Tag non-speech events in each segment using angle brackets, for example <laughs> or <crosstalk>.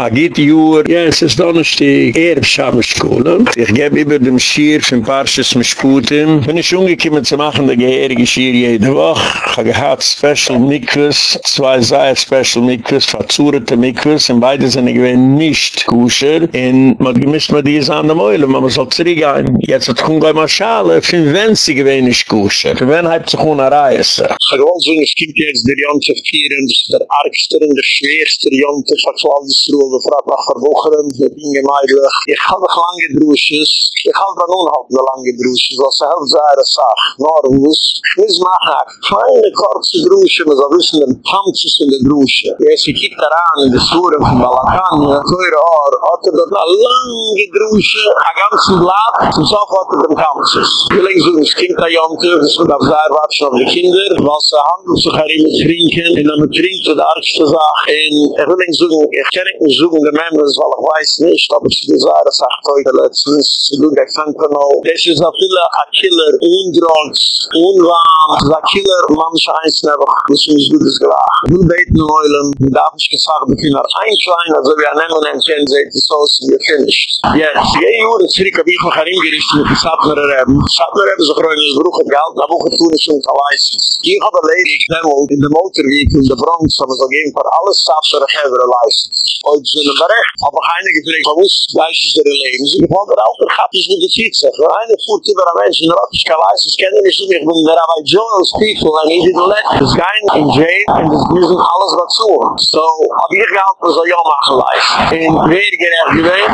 a git yur yes es donnerstig erb sham skolen ich geb über dem shir fun parches mishputen bin ich ungekimmt zu machen der geherige shir jede woch ha gehat special mikus zwei sei special mikus verzurete mikus in beide sine gewen nicht kusher. In mod gemisht mit dies an der moile man soll zriga jetzt hat kun gema schale fun wenzig gewen nicht kusher. Wenn halb zu hun reise gewon so ich kimt jetzt der jonte 4 und der arkster in der schwerster jonte verzwalde was gefragt nach Verbucheren, mit Inge Meidlich. Ich habe noch lange Drusches, ich habe noch unhalten noch lange Drusches, was er helft sei, das sagt, Norwus. Ich muss machen, kleine, kurze Drusche, man soll wissen, den Panzers in der Drusche. Es gekickt daran, in der Suren von Balakania, teure Ohr, hat er dort eine lange Drusche, ein ganzen Blatt, zum Sof hat er den Panzers. Ich will so, es kommt ein Jonte, es wird auf sehr watschen auf die Kinder, was er handelt sich auch immer trinken, und dann trinkt er die argste Sache, und ich will so, ich suchen die Members, weil ich weiß nicht, ob ich die Sache sagt heute letztens, sie tun kein Fentanyl. Das ist viele a Killer, undrogs, unwarm, das ist a Killer, manche einzelne, aber das ist nicht gutes Gelach. Nun beten heulen, die darf ich gesagt, wir können noch ein klein, also wir nennen einen kennen, seht es aus, wir finished. Jetzt, die Jahre zurück habe ich noch hingerichtet mit Reben. Satner Reben ist auch rein in das Bruch gehalten, aber auch tun ist schon verweisen. Ich habe erledigt, in der in der Bronx, aber so gehen für alle Satner Reben leisten. Zullen berecht. Aber keine gefragt, wo ist gleich ist ihre Leben? Sie gefragt, der Alter hat nicht mit der Tietze. Für eine fuhrt über ein Mensch, in der kann weiß, ich kenne nicht, ich bin der Rabbi Joel's people, and he didn't let this guy in jail, and das müssen alles dazu. So, hab ich gehalten, so ja machen leid. In wer gerecht gewesen,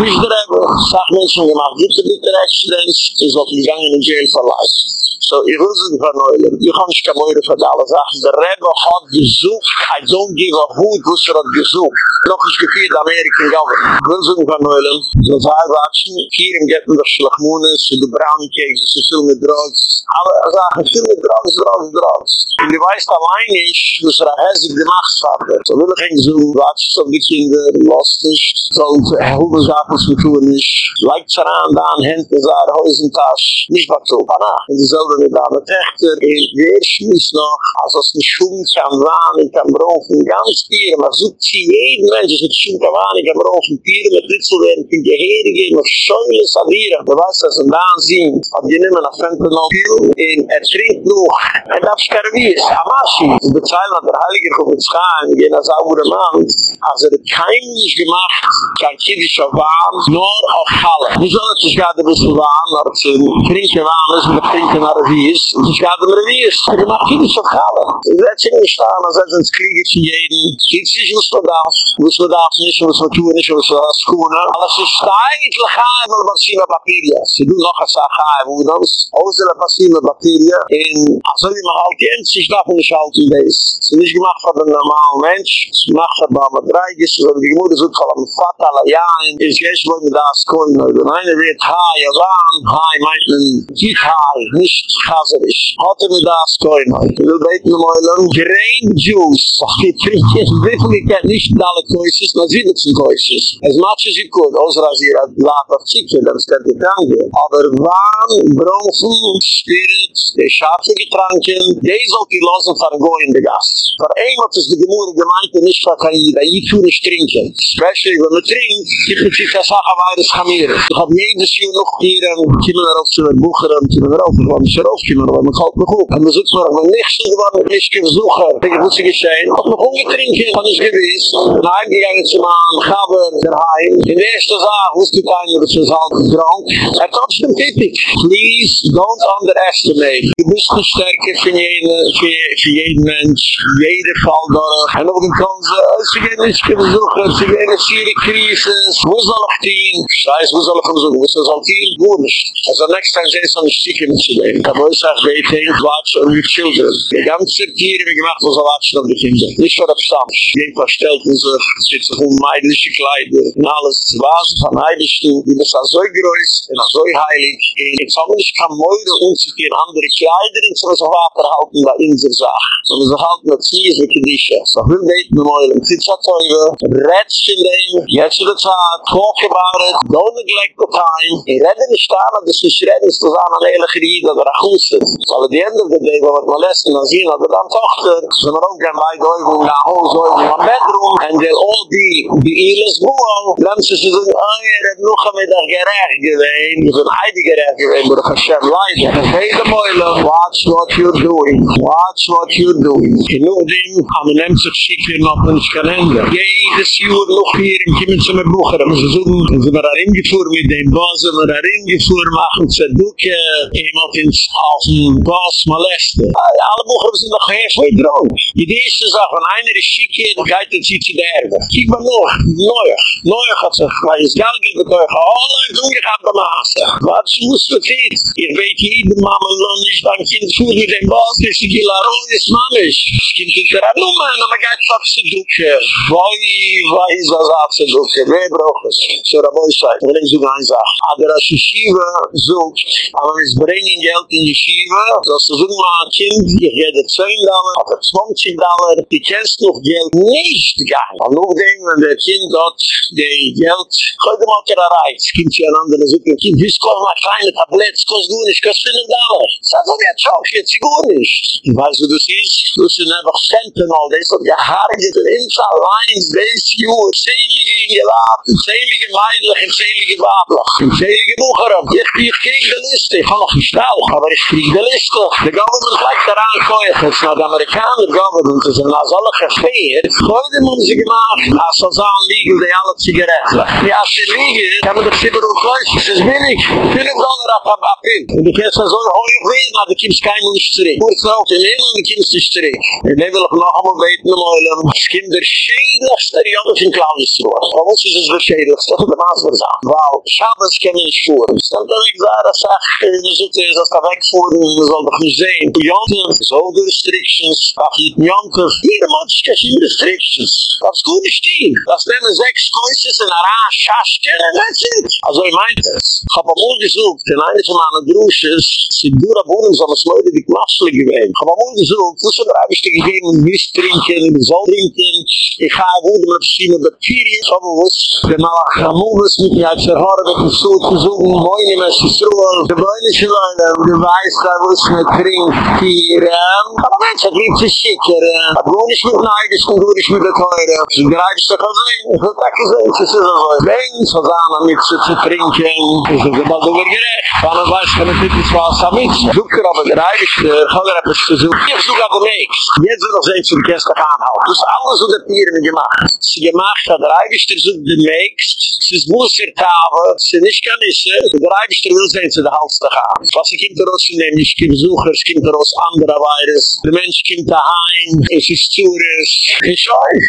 wie ist der Rebbe, sag Menschen gemacht, gibt es bitte Accidents, ist auch gegangen in jail for life. So, ich will sie von. Ich kann nicht mehr von allen Sachen. Der Rebbe hat gesucht. I don't give a hoot, was er hat gesucht. Noch nicht geführt, der American Government. Will sie von Neulen. So, zwei Watschen. Hier im Getten der Schlachmunis, in der Brownie Cakes, in der mit Drugs. Alle Sachen, viel mit Drugs, Drugs, Drugs. Und die weiß allein nicht, was er hässig gemacht hat. So, will ich ihn so, watschen so die Kinder, los nicht. So, hohe Sachen zu tun nicht. Leicht zeran, da an Händen, da an Häusentasch. Nicht was so, In dieselbe mit deiner Töchter, in wer schmiss noch, als es nicht schum kann wahn, kann brauchen, ganz Tiere, man sucht sie jeden Menschen sind schon gewahnig, aber auch ein Tier mit Ritzel werden, für die Heere gehen, noch schäule Sabiere, der Wasser ist und da sind, ob die nehmen nach Fentanyl Pill, in er trinkt noch, er darf Skarabies, Amashi, sie bezahlen hat der Heilige Gruppe Zchaim, gehen als Aure Mann, also er hat kein Mensch gemacht, kein Kiddischer Wahn, nur auch Halle. Wie soll das sich gerade ein bisschen Wahn, oder zu trinken Wahn ist, und trinken nach Revis, und sich gerade ein Revis, er gemacht Kiddischer Halle. Er sie setzen nicht da, man er Kriege für jeden, geht sich nicht so da, Was man darf nicht, was man tun nicht, was man darf tun. Aber es ist steigt, lechaim, weil man mit Bakteria. Sie tun noch ein Sachaim, uns außer der Passie mit Bakteria. Und also wie man halt kennt, sich darf nicht halten, das. Es ist nicht gemacht von einem normalen Mensch. Es ist gemacht von einem Dreigis, so die Gemüse sind von einem Vater, alle Jahren. Ist jetzt, wo man das kommt. Wenn einer wird, hi, alarm, hi, meint man, geht hi, nicht chaserisch. Hat er das koin. Ich will beten um eulen. Grain Juice. Die trinke ich wirklich nicht alle koisjes, maar zie ik zijn koisjes. Het maatje zie ik goed, onze razier uit laat of tjikje, dan is dat niet aangeven. Maar waarom bronfen, spirit, de scharfe getranken, deze ook die lozen van een gooi in de gast. Voor een wat is de gemoere gemeente niet van kan je, dat je toen niet drinken. Specially, wanneer drinkt, die moet je geen zaken waar is gaan meren. Ik heb niet eens hier nog hier en kiemen erop te met boegeren, kiemen erop, kiemen, maar ik houd me goed. En we zoeken maar, maar niks te doen, ik wil niet gezoeken. Ik moet geschehen, ik moet me gewoon getrinken, dat is. Heimgegangen zu machen, Gaber, der Heim, in der erste Sache, wusste ich keiner, dass es halt drank, er tatscht. Please, don't underestimate. Du bist eine Stärke für jeden, für, jeden Mensch, jede Fall dort. Und auch in Kanze, sie gehen nicht besuchen, sie gehen in Siri Krisis, wo soll ich dienen? Scheiß, wo soll ich besuchen, wo soll ich dienen? Wo nicht. Also next time, sie ist an die Stieke mitzunehmen. Aber ich sage, they think watch on your children. Die ganze Tiere, wie gemacht, muss er watchen auf die Kinder. Nicht für das Stamm. es wird sich Kleider, und alles zu wasen von Heiligtum, die ist so groß und so heilig, und ich kann nicht kann Meure umzukehren andere Kleider, und so so weiter halten bei unserer Sache. Und so halten wir sie, so kann ich es. So will beten wir mal, und sie sagt in dem, jetzt in der Zeit, talk about it, don't neglect the time, und redden nicht daran, dass nicht redden ist, dass an ehrliche Ried, oder ein Gusten. Aber die Ende der Day, wo wir molesten, dann sehen, aber dann Tochter, sind wir auch gerne bei, da oben, da oben, da oben, da oben, all the the illness wall ganze so ein er hat noch am der gerach gewein so ein heidiger gerach gewein wurde geschert leider hey the boy love watch what you doing watch what you doing. You know them am nemt sich schicke noch in kalender jei des jur noch hier in kimmen zum bucher am so zum zumer rein gefuhr mit dem base mer rein gefuhr machen zu duke immer in schaffen boss maleste alle bucher sind noch hier so droog die erste sag von einer schicke geite er sich der geide. Kijk maar nog, nooit. Nooit had ze gelijk geld gekregen. Allee, doe je gaat bemaasen. Wat ze moest verteet. Ik weet niet, de mama land is dan kind voert met een baas. Is die gelaroon is mamisch. Kind is er aan noemen. En dan gaat ze op ze doekje. Woi, woi, zo zat ze doekje. Nee, broekjes. Zo, dat moet je zeggen. Ik wil eens doen aan je zeggen. Adder als je schieven zoekt. Aan we er brengen geld in je schieven. Er ze zoeken maar een kind. Je geeft 2 dollar. Of 20 er dollar. Je kent nog geld niet. Nicht. Und noch dem, wenn der Kind dort, die Geld, mal der Reiz, Kind für ein anderer Suche, Kind, wie ist das mal kleine Tabletts, kostet du nicht, kostet 5 Dollar. Sag so, ja, tschau, jetzt sie gut nicht. Und weißt du, das ist, du sind einfach Sentinel, das ist doch die Haare, die sind allein, das Juh, zählige Gelaten, zählige Meidlich, zählige Wablach, zählige Bucherab. Ich, ich krieg die Liste, ich kann noch nicht stauch, aber ich krieg die Liste. Der Government gleich daran koeich, es ist noch der Amerikaner Government, es sind als alle gefeiert. Heute haben sie gemacht, als so sahen liegen, die alle Zigaretten. Die als sie liegen, man doch sieber und kreuz, es ist billig. Viele Dollar ab, ab, hin. Und die Kerzen sollen heuer werden, aber die kommst kein Mensch zurück. Kurz noch, die Himmel, die kommst nicht zurück. Und dann will ich noch einmal beten, Meulen, es kommt der schädlichste Jahre von Klaus. Aber was ist es der schädlichste? Das ist der Maas versagt. Weil Schabes kann ich fuhren. Es kommt dann nicht sagen, dass ich so so ist, dass er wegfuhren, man soll doch nicht sehen. Die Janten, so die Restrictions, ach, die Janten, jeder Mensch kann sich Restrictions. Ist gut die. Das nehmen sechs Kreuzes in einer Schaschke, that's it. Also ich meinte es. Ich hab amul gesucht, in einer von meinen Drusches, sie dura bohnen, so was Leute die Knassel gewähnt. Ich hab amul gesucht, wo sind drei Biste gegeben, Mist trinken, Soll trinken, ich habe wurde mit verschiedenen Bakterien, aber was, der Malach Hamulis mit mir hat verhört, mit dem Stuhl zu suchen, moin im Eschisruel, der Beunische Leute, du weißt, da es mit trinkt, hier, aber Mensch, hat lieb zu schicken, hat wo nicht mit und du nicht mit der Teure, greif ich doch auch sehen, ich hab auch gesehen, es ist so, wenn es was an, mit zu trinken, ist es aber so gerecht, wann er weiß, kann ich nicht, was was damit, sucht er aber ich, ich habe er zu suchen, ich suche aber nichts, jetzt wird das eins zum Kerstag anhalten, das ist alles, was der Tieren gemacht, sie gemacht hat, der Eibischter sucht den nächst, es ist Bussertave, es ist nicht gar nicht, der Eibischter will sehen zu der Halstag an, was ich hinter uns nehme, ich gebe Sucher, es kommt aus anderer Virus, der Mensch kommt daheim, es ist Zures, ich weiß,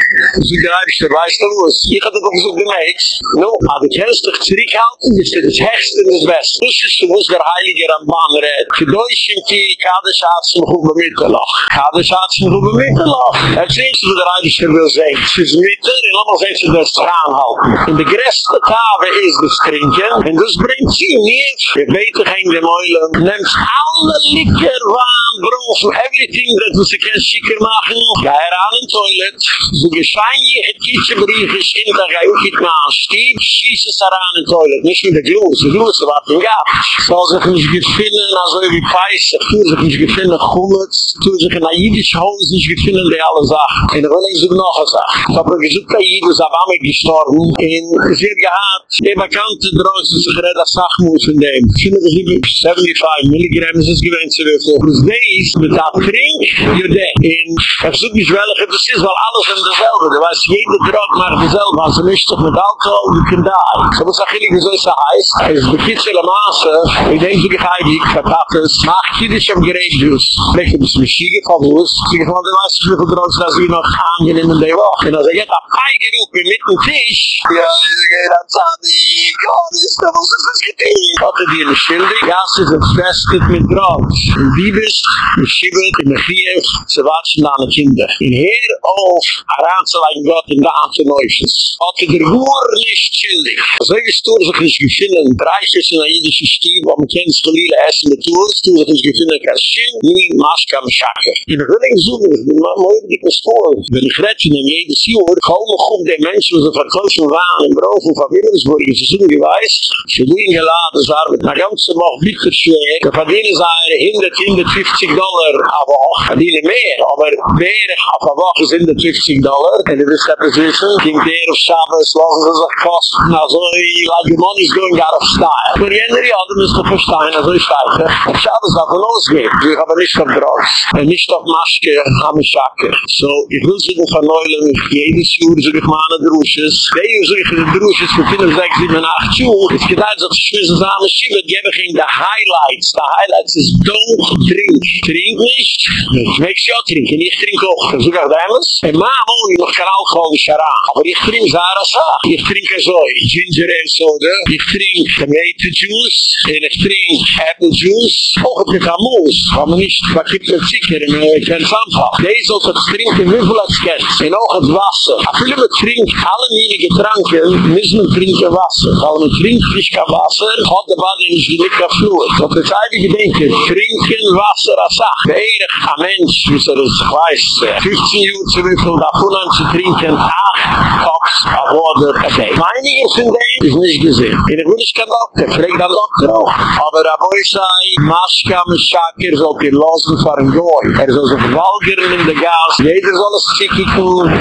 so der weiß doch was, ich hatte doch so nächst, no, aber du kannst dich zurückhalten, das ist das Hechste und das Beste, das ist so, was der Heilige Ramban rät, für Deutsch im Tee, Kadeschatz und Hube Mittelloch, Kadeschatz und Hube Mittelloch, erzählst du, der Eibischter will sehen, es ist Mitte, und lass uns jetzt das anhalten, in der größte Tave ist das Trinken, und das bringt sie mir, ich weiß doch, in dem Eulen, nimmst alle Licker, Wahn, Brunf, everything that du sie kannst schicker machen, geh er an den Toilet, so geschein ich in Kitsche brief ist, in der Reihe und ich mache ein Stieb, schieße es daran in Toilet, nicht mit der Gloss, die Gloss war den Gap. So sich nicht gefühlen, also wie Peisse, tu sich nicht gefühlen, Chumitz, tu sich in Aidisch Haus nicht gefühlen, die alle Sachen. Und ich will so noch eine Sache. Ich habe gesagt, dass Aidisch ist aber nicht gestorben, und es wird gehad, die bekannte Drosse, die sich redet, das Sachen muss in dem, 75 Milligramm ist es gewähnt zu dürfen. Und es ist, mit der Trink, you're dead. Und ich suche mich, weil ich, das ist, weil alles in derselbe du weißt, Weißt, jede Drog macht derselbe, also nicht doch mit Alkohol, you can die. So muss auch hillig, wieso es so heißt. Es ist bekitzele Maße, in dem sie geheilig, verpappt mach kiddisch am Gerätjus. Vielleicht ein bisschen Schiege von uns. Sie gefallen, du weißt, wie viel Drogs, dass wir noch angenehm in der Woche. Und also, jetzt hab ein gerufen mit dem Tisch. Ja, ich gehe dann Zadi, Gott, ist da, was ist das getan? Hatte die eine Schilde, ja, sie sind festet mit Drogs. In Bibis, in Schibbet, in Mechiev, sie watschen da eine Kinder. In Heer auf, heranzulegen Gott in der Ante Neufels. Hatte der Gour nicht schildig. So gestor sich nicht gefunden, dreiches in der jüdische Stieb, am kennst du lila essen mit Tours, du sich nicht gefunden, Kaschin, nie Maska am Schacke. In der Willing suchen, ich bin mal mooi dik gestoren. Wenn ich rette, in jedes Jahr, kommen gut die Menschen, die verkaufen waren in Brofen von Wilhelmsburg, sie sind geweist, sie liegen geladen, es war mit einer ganzen Woche mitgeschwert, da verdienen sie eine 100, 150 50 Dollar a Woche. Verdienen mehr, aber mehr auf a Woche sind das 50 Dollar. Und was wissen, ging der auf Shabbos, lassen sie sich kosten, also, like the money's going out of style. Ja, du musst doch verstehen, also ich steige. Auf Shabbos darf er losgehen. Wir haben nicht auf Drogs. Und nicht auf Maschke, am Schacke. So, ich will noch erneuern, jedes Jahr, so ich meine Drusches. So ich die Drusches, für 5, 6, 7, 8 Jahr. Es geht also, ich schmissen zusammen, schiebe, gebe ich ihnen die Highlights. Die Highlights ist, don't drink. Trink nicht. Ich möchte ja trinken, ich trinke auch. Das ist auch damals. Mama, ich noch kein Alkohol, ich Aber ich trinke Zara Sach. Ich trinke so, Ginger Ale Soda. Ich trinke Tomato Juice. Und ich trinke Apple Juice. Auch ein bisschen Moos. Aber nicht, was gibt es Zicker in der Kernsamfach. Die sollte das trinken, wie viel als Kennt. Und auch das Wasser. A viele mit trinken, alle meine Getranken, müssen wir trinken Wasser. Weil man trinkt nicht kein Wasser, hat der Bade nicht die Nika Fluid. So, das heilige Denke, trinken Wasser als. Der Ehrech, ein Mensch, wie so das weiß, 15 Jahre zu wieviel davon an zu trinken, 8 Cups of water a day. Meinige sind die, ist nicht gesehen. In der Wunsch kann Doktor, fragt der Doktor auch. Aber der Boy sei, Maschka, Maschakir, soll die losen vor dem Goy. Er soll sich walgern in der Gas. Jeder soll es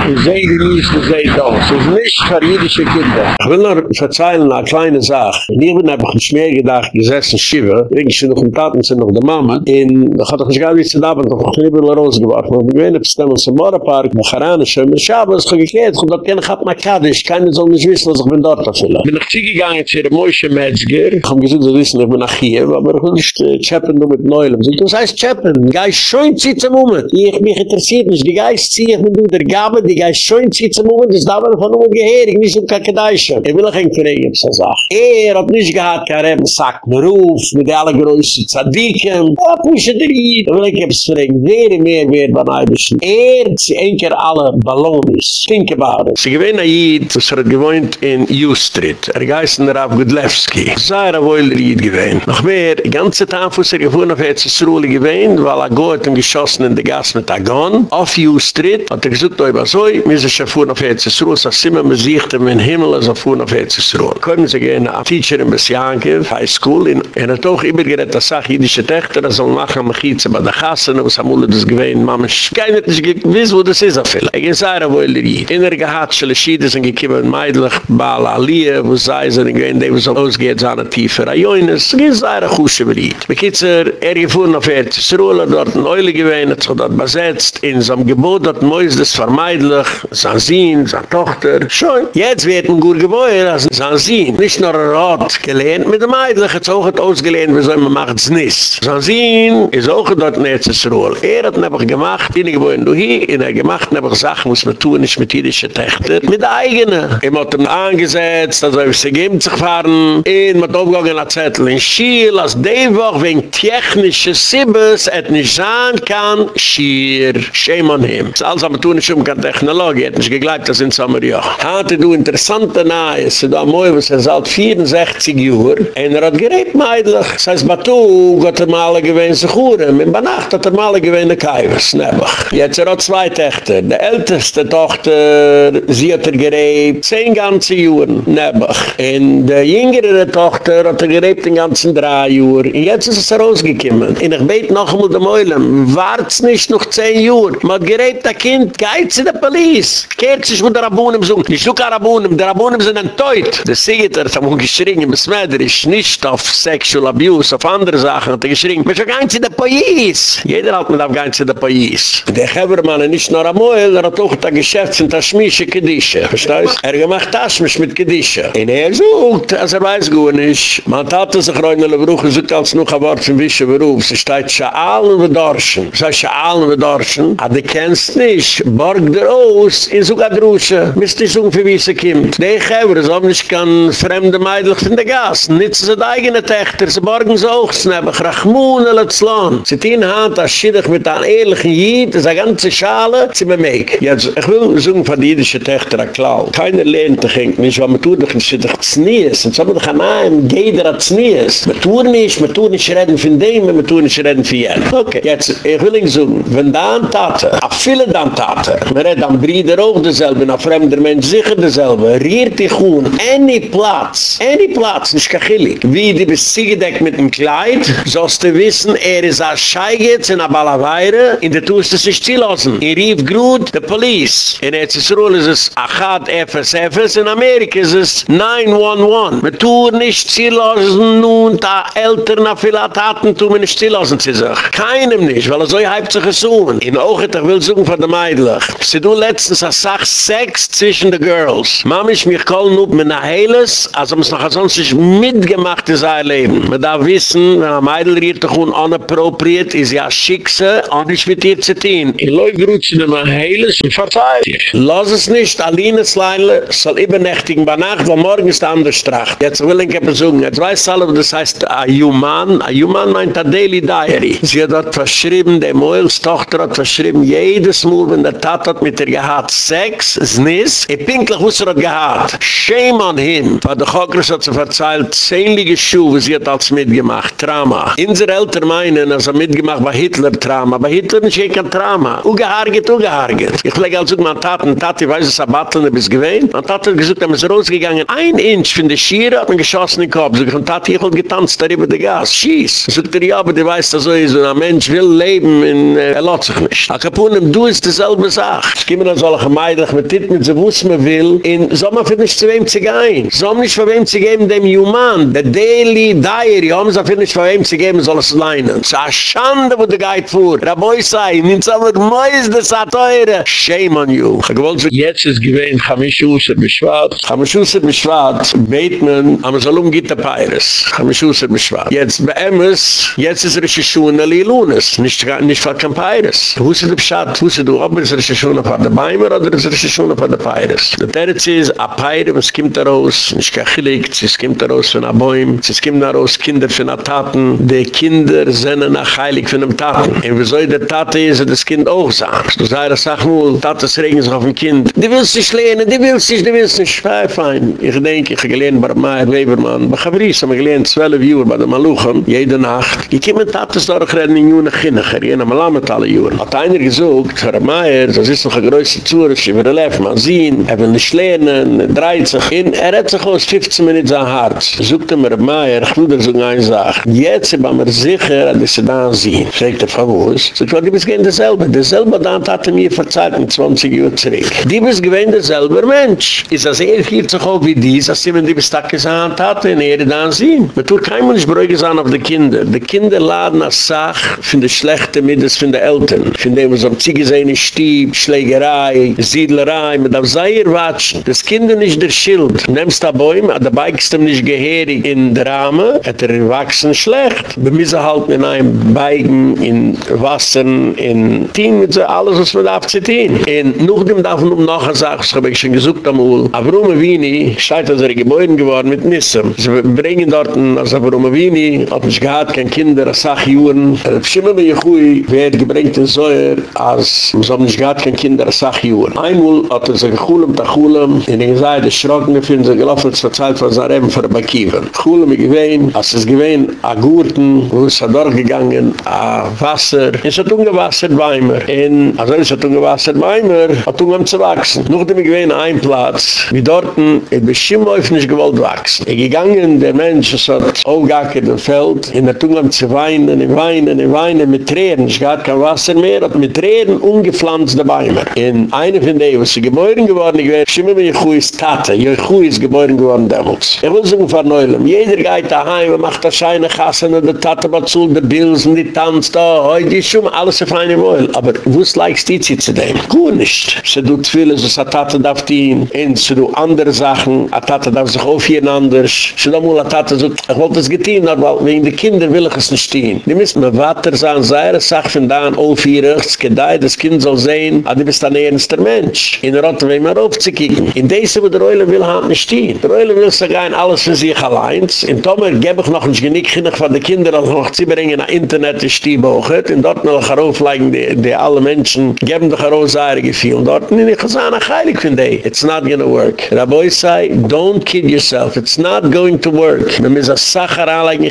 und sehen die Mies, und sehen die Es ist nicht für jüdische Kinder. Ich will noch verzeihen eine kleine Sache. Ich bin einfach nicht mehr gedacht, gesessen Schive, wegen sie noch im Taten sind noch der Mama, in, ich hatte nicht gar nicht zu Abend, noch ein Knibber rausgebracht, aber ich bin jetzt damals im Morapark, nach Haranische, mit Ich habe geklärt, und dort ich ab nach Kaddisch, keiner soll nicht wissen, was ich bin dort. Ich bin ziege gegangen zu der Moishe Metzger. Ich habe gesagt, sie wissen, ich bin nach hier, aber ich will nicht äh, chappen nur mit Neulem. Sie was heißt chappen? Geist schön zieht zum Moment. Ich mich interessiert nicht, die Geist zieht, ich du der Gabe, die Geist schön zieht zum Moment, das darf man von einem Geherig, nicht um Kakedaische. Ich will noch ein Kollege, so sag. Er hat nicht gehad, kein Reben, sagt mir ruf, mit alle größten Zadiken. Ja, pushe der Jid. Ich will ich hab's fragen, wer mehr wird beim Eibischen. Er, sie enker alle Ballonis. Think about it. Sie gewähne Jid, was er gewohnt in U Street. Er geißen Rav Gudlewski. Zaira wohl Jid gewähne. Noch mehr, die ganze Tafus er gefuhren auf Erzsruhle gewähne, weil er goht ihm geschossen in der Gas mit Agon. Auf U Street hat er gesagt, oi was oi, mir ist er fuhren auf Erzsruhle, so sind wir mit sich, in Himmel, also fuhren auf Erzsruhle. Können Sie gehen, ein Teacher in Bessiankiv, High School, in, er hat auch immer gerett, dass sag jüdische Töchter, er soll machen am Chize bei der Kassen, was am Ulle das gewähne, Mama, keiner hat nicht gewiss, wo das ist. Er wohl Jid. In der Gehatsche, Schiede sind gekommen, meidlich, Baal Aliyah, wo sei sie, gewähne, die was ausgeht, eine tiefe Rajoines, es ist Zaira Kusche Beried. Bekitzer, er gefuhren auf Erzsruhle, dort ein Eule gewähne, hat sich dort besetzt, in so einem Gebot, dort Mois des vermeidlich, sein Sinn, seine Tochter, schon. Jetzt wird ein gut Gebäude, sein Sinn. Nicht nur er hat gelehnt mit dem Eidlich, hat es auch ausgelehnt, wie soll man macht es nicht. Sein Sinn ist auch dort ein Erzsruhle. Er hat einfach gemacht, in Gebäude, du hier, in er gemacht, einfach Sachen muss man tun, nicht mit jüdischen Töchter, mit der eigenen. Er hat ihn angesetzt, also er ist gegeben zu fahren, in mit aufgegangen ein Zettel in Schiel, als die Woche wegen technischer Sibbes, et nicht sagen kann, Schier, shame on him. Das ist alles, aber tun nicht um keine Technologie, hat nicht geglaubt, das sind Sommerjoch. Hatte du interessante Nahe, se da moi, was er seit 64 Uhr, en er hat gerebt meidlich. Das heißt, Batu, gott er mal gewähne sich Uhren, in Banacht hat er mal gewähne Kaivas, nebach. Jetzt er hat zwei Töchter, die älteste Tochter, sie hat er gerebt, zehn ganze Uhren, nebach. En die jüngere Tochter hat er gerebt den ganzen drei Uhr. Und jetzt ist es rausgekommen. Und ich bete noch einmal dem Eulen, wart's nicht noch zehn Uhr. Man hat gerebt, das Kind geht zu der Police. Kehrt sich mit der Rabunem so. Nicht nur der Rabunem, der Rabunem sind enttäut. Der Sieger hat ihm geschrien, im Smeder ist nicht auf Sexual Abuse, auf andere Sachen hat er geschrien. Man sagt, gehen zu der Police. Jeder hat mit auf gehen zu der Police. Der Gebermann ist nicht nur am Eulen, er hat auch das Geschäft in Taschmische Kedische. Verstehst? Er gemacht Taschmisch mit Kedische. Und er sucht, als er weiß gut nicht. Man tat sich rein in der Bruch, er sucht als noch ein Wort von Wische Beruf. Sie steht Schaalen und Dorschen. Sie sagt Schaalen und Dorschen. Aber du kennst nicht. Borg der Oos in sogar Drusche. Misst dich so für wie sie kommt. Die Geber, so nicht kann fremde Meidlich von der Gas. Nicht so die eigene Töchter. Sie borgen sie auch. Sie haben Rachmun und Latzlan. Sie tun Hand, als Schiddich mit einem ehrlichen Jid. Das ist eine ganze Schale. Sie meek. Jetzt, ich will so von der jüdischen Töchter ein Klau. Keiner lehnt dich nicht, weil man tut dich nicht, dich znies. Und so wir dich an einem Geder hat znies. Man tut nicht, man tut nicht reden von dem, man tut nicht reden von jen. Okay, jetzt, ich will ihn so, wenn da ein Tate, a viele dann Tate, man redt am Brieder auch dasselbe, a fremder Mensch sicher dasselbe, riert dich un, any Platz, any Platz, nicht kachillig, wie die bist ziegedeckt mit dem Kleid, sollst du wissen, er ist a Scheigitz in a Balaweire, in der tust es sich zielassen. Er rief gut, the police. In EZSRUL ist es Achat FSFs, in Amerika ist es 911. Me tu nicht zielassen, nun da Eltern nach viele Taten tu me nicht zielassen, sie sagt. Keinem nicht, weil er so halb sich gesuchen. In Ochet, ich will suchen von der Meidlich. Sie du letztens a Sach Sex zwischen the girls. Mama ich mich kallen up mit einer Heiles, also muss noch sonst nicht mitgemacht in sein Leben. Man darf wissen, wenn eine Meidl riert doch un unappropriate, ist ja schickse, und ich mit ihr zu tun. Läuft gut in einer Heiles und verzeiht dich. Lass es nicht, Aline Sleinle soll übernächtigen bei Nacht, weil morgen ist anders tracht. Jetzt will ich aber sagen, jetzt weiß alle, das heißt a human, a human meint a daily diary. Sie hat dort verschrieben, der Moels Tochter hat verschrieben, jedes Mal, wenn der Tat hat mit ihr gehad, Sex, es nis, e pinklich wusser hat gehad. Shame on him. Weil der Chokres hat sie verzeilt, zehnlige Schuhe, sie hat als mitgemacht, Trauma. Inser Eltern meinen, als er mitgemacht bei Hitler Trauma. Bei Hitler nicht kein Trauma. Ugeharget, ugeharget. Ich lege also Taten, Tati weiß es, er batteln, bis gewähnt. Und Tati hat gesagt, er ist rausgegangen, ein Inch von der Schiere hat man geschossen in den Kopf. So, und Tati, ich will getanzt, da über den Gas. Schieß. Sagt er, ja, aber die weiß, dass so ist, ein Mensch will leben, in, äh, er lässt sich nicht. A Kapunem, du ist dieselbe Sache. Es gibt mir dann solche Meidlich, mit dit, mit so wuss man will, in Sommer für nicht zu wem zu gehen. Sommer nicht für wem zu geben, dem Human, der Daily Diary, haben sie für nicht für wem zu geben, soll es leinen. Es ist eine Schande, wo der Geid fuhr. Raboi sei, in Sommer, Mois, das hat teure. Shame on you. Ich wollte so, jetzt ist gewähnt, Chamisch Usser beschwad. Chamisch Usser beschwad, beit man, am Salum Gitta Peiris. Chamisch Usser beschwad. Jetzt bei Emmes, jetzt ist Rische Schuhe, Lilunas, nicht, nicht für kein Peiris. Ist der Bescheid, wo ist du, ob es Rische Schuhe von der Beimer oder es Rische Schuhe von der Peiris. Der Terz ist, a Peir, es kommt daraus, nicht kachelig, es kommt daraus von einem Bäum, es kommt daraus Kinder von einer Taten, die Kinder sind nach Heilig von einem Taten. Und wieso der Tate ist, das Kind auch sagt. Du sagst, das sagt nur, Tates regen sich auf ein Kind. Die willst nicht lehnen, die willst nicht, die willst nicht. Fein, fein. Ich denke, ich habe gelernt bei Meier Webermann, bei Gavries, habe ich gelernt, zwölf Uhr bei der Maluchem, jede Nacht. Ich komme mit Tates durchrennen in Juna Kinniger, in einem Lammet alle Uhr. Hat einer gesucht, für Meier, das ist noch ein größer Zürich, über den Leff, man sehen, er will nicht lernen, er dreht sich in, er hat sich aus 15 Minuten sein Herz. Sucht er mir Meier, ich will dir so eine Sache. Jetzt ist mir sicher, dass sie da sehen. Fragt er, wo ist? Sagt er, die bist gehen derselbe. Derselbe dann hat er mir verzeiht mit 20 Uhr zurück. Die bist gewähnt derselbe Mensch. Ist das er viel zu hoch wie dies, als sie mir die bist da gesagt hat, in er da sehen. Man tut kein Mensch bräuchte sein auf die Kinder. Die Kinder laden als Sach von der schlechten Mittes von den Eltern. Von dem, was am Ziege sehen, Stieb, Schlägerei, Siedlerei, mit auf Seier watschen. Das Kind ist der Schild. Nimmst da Bäume, hat der Beigsten nicht geherig in der Rahmen, hat er wachsen schlecht. Wir müssen halt mit einem Beigen in Wasser, in Tien, alles, was man zu tun. Und noch dem darf um Sache, das habe ich schon gesucht amul. Aber Rome Wini, steht als er geboren geworden mit Nissen. Sie bringen dort, also Rome Wini, hat nicht gehad, kein Kinder, als Sachjuren. Er hat schimmel mir Chui, wer gebringt in Säuer, als so nicht gehad, kein Kinder, als Sachjuren. Einmal hat er sich gechulem, tachulem, in den Seid, der Schrocken gefunden, sie gelaufen, es verzeiht von Zarem für Bakiven. Ich gewähn, als es gewähn, a Gurten, wo es hat durchgegangen, a Wasser, es hat ungewassert Weimer. In, also es hat ungewassert Weimer, hat ungem zu wachsen. Nachdem ich gewähne ein Platz, wie dort, ich bin schimmläuf nicht gewollt wachsen. Ich gegangen, der Mensch, es hat aufgacke den Feld, in der Tungam zu weinen, in weinen, in weinen, mit Tränen, es gab kein Wasser mehr, hat mit Tränen ungepflanzte Weimer. In eine von denen, was sie geboren geworden, ich werde schimmel mir Chui ist Tate, Chui ist geboren geworden damals. Ich will von Neulem, jeder geht daheim, macht das scheine Kassen, und der Tate bazult, der Bilsen, die tanzt, oh, heute ist schon alles auf eine Wohl. Aber wo ist leikst die zu dem? Gut nicht. Se du Tfile, so sa Tate darf dien, und se du andere Sachen, a Tate darf sich aufhören anders. Se da mul a Tate so, ich wollte es getehen, aber wegen der Kinder will ich es nicht stehen. Die müssen mir weiter sagen, sei eine Sache von da an aufhören, es gedei, das Kind soll sehen, aber du bist ein ernster Mensch. In Rotten will man aufzukicken. In deze, wo der Eule will, hat nicht stehen. Der Eule will sich ein alles für sich allein. In Tomer gebe ich noch ein Genick, von den Kindern, als noch zu bringen, nach Internet ist die Woche, und dort noch herauflegen, die, die alle Menschen geben doch heraussagen gefühlen. Dort nicht ich sagen, ach heilig von dir. It's not gonna work. Raboi sei, don't kid yourself. It's not going to work. Man muss das Sacher anlegen,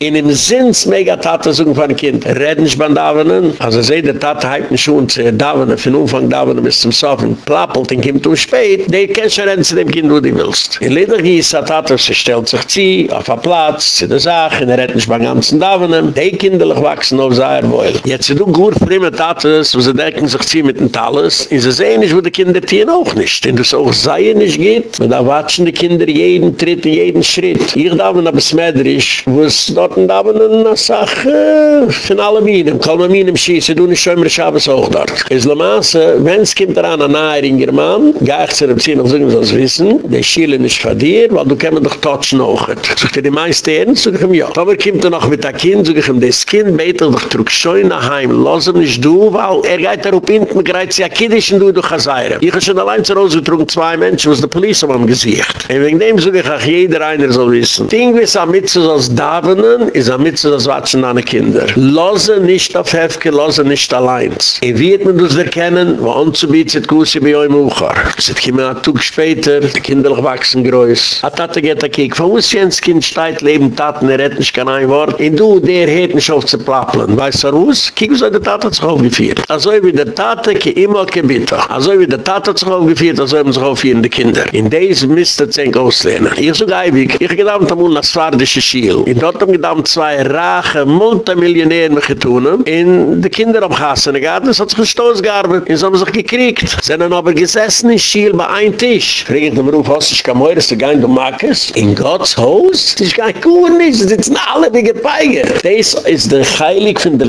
in dem Sinns mega Tate suchen von Kind. Reden nicht beim Davenen. Also seht, der Tate hat nicht schon zu Davenen, von Umfang Davenen bis zum Sofen. Plappelt, den kommt um spät. Die kannst du rennen zu dem Kind, du willst. In Liedergie ist der Tate, sie stellt sich zieh, auf der Platz, zu der Sache, in der Retten nicht beim ganzen. Die Kinder kinderlich wachsen auf seiner Beul. Jetzt du gut fremde wo sie denken sich ziehen mit dem Talles, und sie sehen nicht, wo die Kinder tieren auch nicht. Wenn das auch Seien nicht geht, und da watschen die Kinder jeden Tritt jeden Schritt. Ich darf noch bis Medrisch, wo es dort und da eine Sache von allen Minen, kann man Minen schießen, du nicht schon mehr Schabes auch dort. Es ist Lamaße, wenn es kommt daran an ein Ringer Mann, gehe ich zu dem Ziel, noch so wissen, der Schiele nicht von dir, weil du kämen doch tatschen auch. Sogt er die meiste Ehren, sag ich ihm ja. Aber kommt er noch mit der Kind, sag ich ihm, das Kind betet doch trug schön nach Heim, lass ihm nicht du, weil er geht da rup hinten, greift sich ja kiddisch und du durch Hasayre. Ich habe schon allein zu Hause getrunken, zwei Menschen, was die Polizei haben gesiegt. Und wegen dem sag ich auch, jeder einer soll wissen. Ding, wie es am Mitzes als Davenen, ist am Mitzes als Watschen deine Kinder. Lass nicht auf Hefke, lass nicht allein. Und wie hat man das erkennen, wo anzubieten, Kussi bei euch im Ucher. Es hat kommen ein Tag später, die Kinder wachsen groß. A Tate geht a Kik, von ist jens Kind steht, leben Taten, er hat nicht kein ein Wort. Und du, der hat nicht auf zu plappeln. Weißt du, was? Kik, was hat der Tate sich aufgeführt? Also wie der Tate, ke immer ke bitte. Also wie der Tate sich aufgeführt, also haben sich aufgeführen die Kinder. In diesem müsste zehn auslehnen. Ich so geibig, ich gedammt am Unna Svardische Schiel. In dort haben gedammt zwei rache, multimillionären mich getunen. In de Kinder am gehabt, das hat sich gestoßen gearbeitet. Und so haben sich gekriegt. Sie sind dann aber gesessen in Schiel bei ein Tisch. Frag ich dem Ruf, hast du dich gemäuert, ist du gein du Markes? In Gottes Haus? Das ist gar nicht, sie sitzen alle wie Gepeige. Das ist der Heilig von der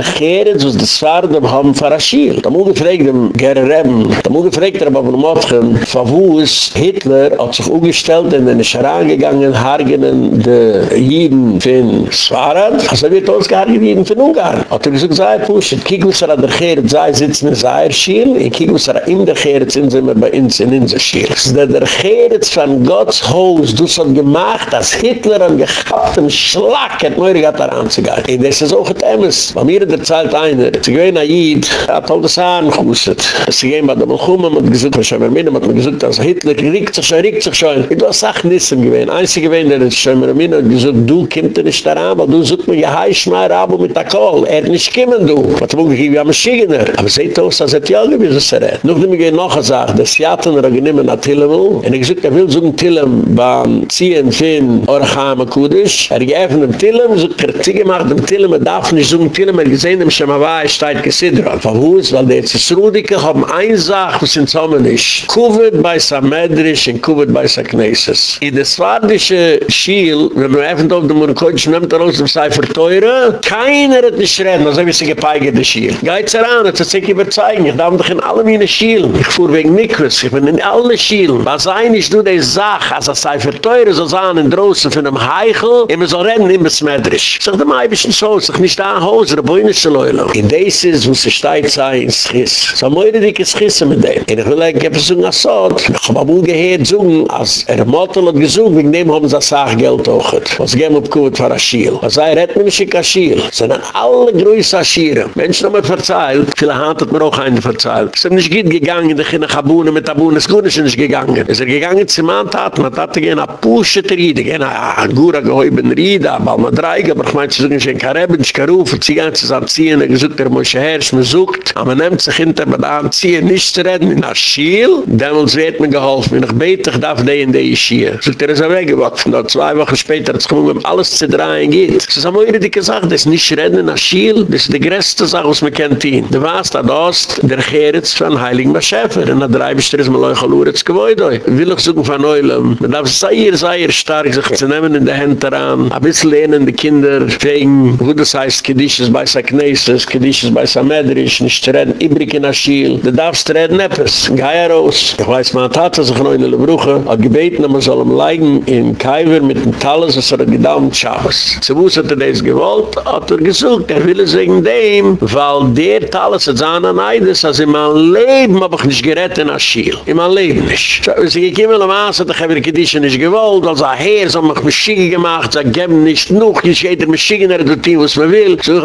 so ist das Svardem haben für ein. Da muss ich fragen Reben, da muss ich fragen dem aber Motchen, von wo ist Hitler hat sich umgestellt und dann ist er angegangen, hargenen de Jiden von Svarad, also wird uns gehargen Jiden von Ungarn. Hat er gesagt, sei pushet, kiek was er an der Gere, sei sitzen in seiner Schiel, und kiek was er in der Gere, sind sie bei uns in unser Schiel. Das ist der Gere von Gottes Haus, du so gemacht, dass Hitler am gehabten Schlag hat mir gehabt daran zu gehen. Und das ist auch ein Emmes. Bei mir in der Zeit einer, sie gewähne er hat all das angehustet. Sie gehen bei Mulchumma, man hat gesagt, man hat mir gesagt, dass Hitler riecht sich schon, riecht sich schon. Ich habe auch Nissen gewähne. Einzige gewähne, der mir hat gesagt, du kommst nicht daran, weil du sucht mir ja heisch mal Rabo mit der Kohl. Er hat nicht kommen, du. Was muss ich, wir haben Schigener. Aber seht aus, als er ja gewiss, was er hat. Noch nicht mehr noch eine Sache, er hat nicht nach Tillem. Und ich gesagt, er will so ein Tillem beim Ziehen von Orchame Kudish. Er geöffnet dem Tillem, so kritik gemacht dem Tillem, er darf nicht so ein Tillem, er gesehen dem Shemawai, er steht gesidrat. Von weil die Zesrudike haben eine Sache, was in Sommer nicht. Kuvet bei Samedrisch und Kuvet bei Sakneses. In der Swardische Schiel, wenn man öffnet auf dem Murkoidisch, nimmt er aus dem Seifer teure, keiner hat nicht reden, also wie sie gepeigert der Schiel. Geht's heran, das hat sich überzeugen, ich darf doch in alle meine Schielen. Ich fuhr wegen Mikus, ich bin in alle Schielen. Was ein ist, du die Sache, als er sei für teure, so sahen in Drossen von einem Heichel, immer so rennen, immer smedrisch. Sag dem ein bisschen so, sag nicht da ein Haus, der Bäunische Leule. In des ist, wo sie steigt sei, in Schiss. So moire dicke Schisse mit dem. Und ich will eigentlich etwas als so, ich hab aber wohl gehört, sagen, als er Motto hat gesucht, wegen dem haben sie das Sachgeld auch. Was gehen wir auf Kuhut für Aschiel. Was sei, rett mir nicht in Aschiel. Es sind alle größte Aschiere. Menschen haben mir verzeiht, viele Hand hat mir auch einen verzeiht. Es ist nicht gut gegangen, die Kinder Kabune mit Abune, es ist gut nicht gegangen. Es ist gegangen, sie man tat, man tat gehen a pushe triede, gehen a gura gehäuben riede, aber man dreige, aber ich meinte, sie sagen, sie kareben, sie karufen, sie gehen zusammen ziehen, er gesucht, der Moshe Herrsch, man sucht, aber man nimmt sich hinter, man anziehen, nicht zu reden, in Aschiel, damals wird mir geholfen, wenn ich bete, ich darf die in die Ischie. Sogt er, ist weggewacht, da zwei Wochen später, hat es kommen, wenn alles zu drehen geht. Das ist moire dicke Sache, das ist nicht reden in Aschiel, das ist die größte Sache, was man kennt ihn. Du weißt, da hast der Geritz von Heiligen Beschäfer, und da drei bist du, ist mir leuch aluretz gewäude. Will ich suchen von Neulem, man darf sehr, sehr stark sich zu nehmen in der Hand daran, ein bisschen lehnen die Kinder, wegen, wo das heißt, Kedisches bei Sakneses, Kedisches bei Samedrisch, nicht zu reden, Ibrik in Aschiel, du darfst reden etwas, geh raus. Ich weiß, man hat sich noch in der Brüche, hat gebeten, man soll ihm leiden in Kaiwer mit dem Talles, was er gedauert Schabes. Zu wuss hat er das gewollt, hat er gesucht, er will es wegen dem, weil der Talles hat seine Neides, also in meinem Leben hab ich nicht gerettet in Aschiel. In meinem Leben nicht. So, als ich gekommen am Aas, hat er die Kedische nicht gewollt, als er her, so mich Maschige gemacht, so geben nicht noch, ich jeder Maschige, er tut was man will. So,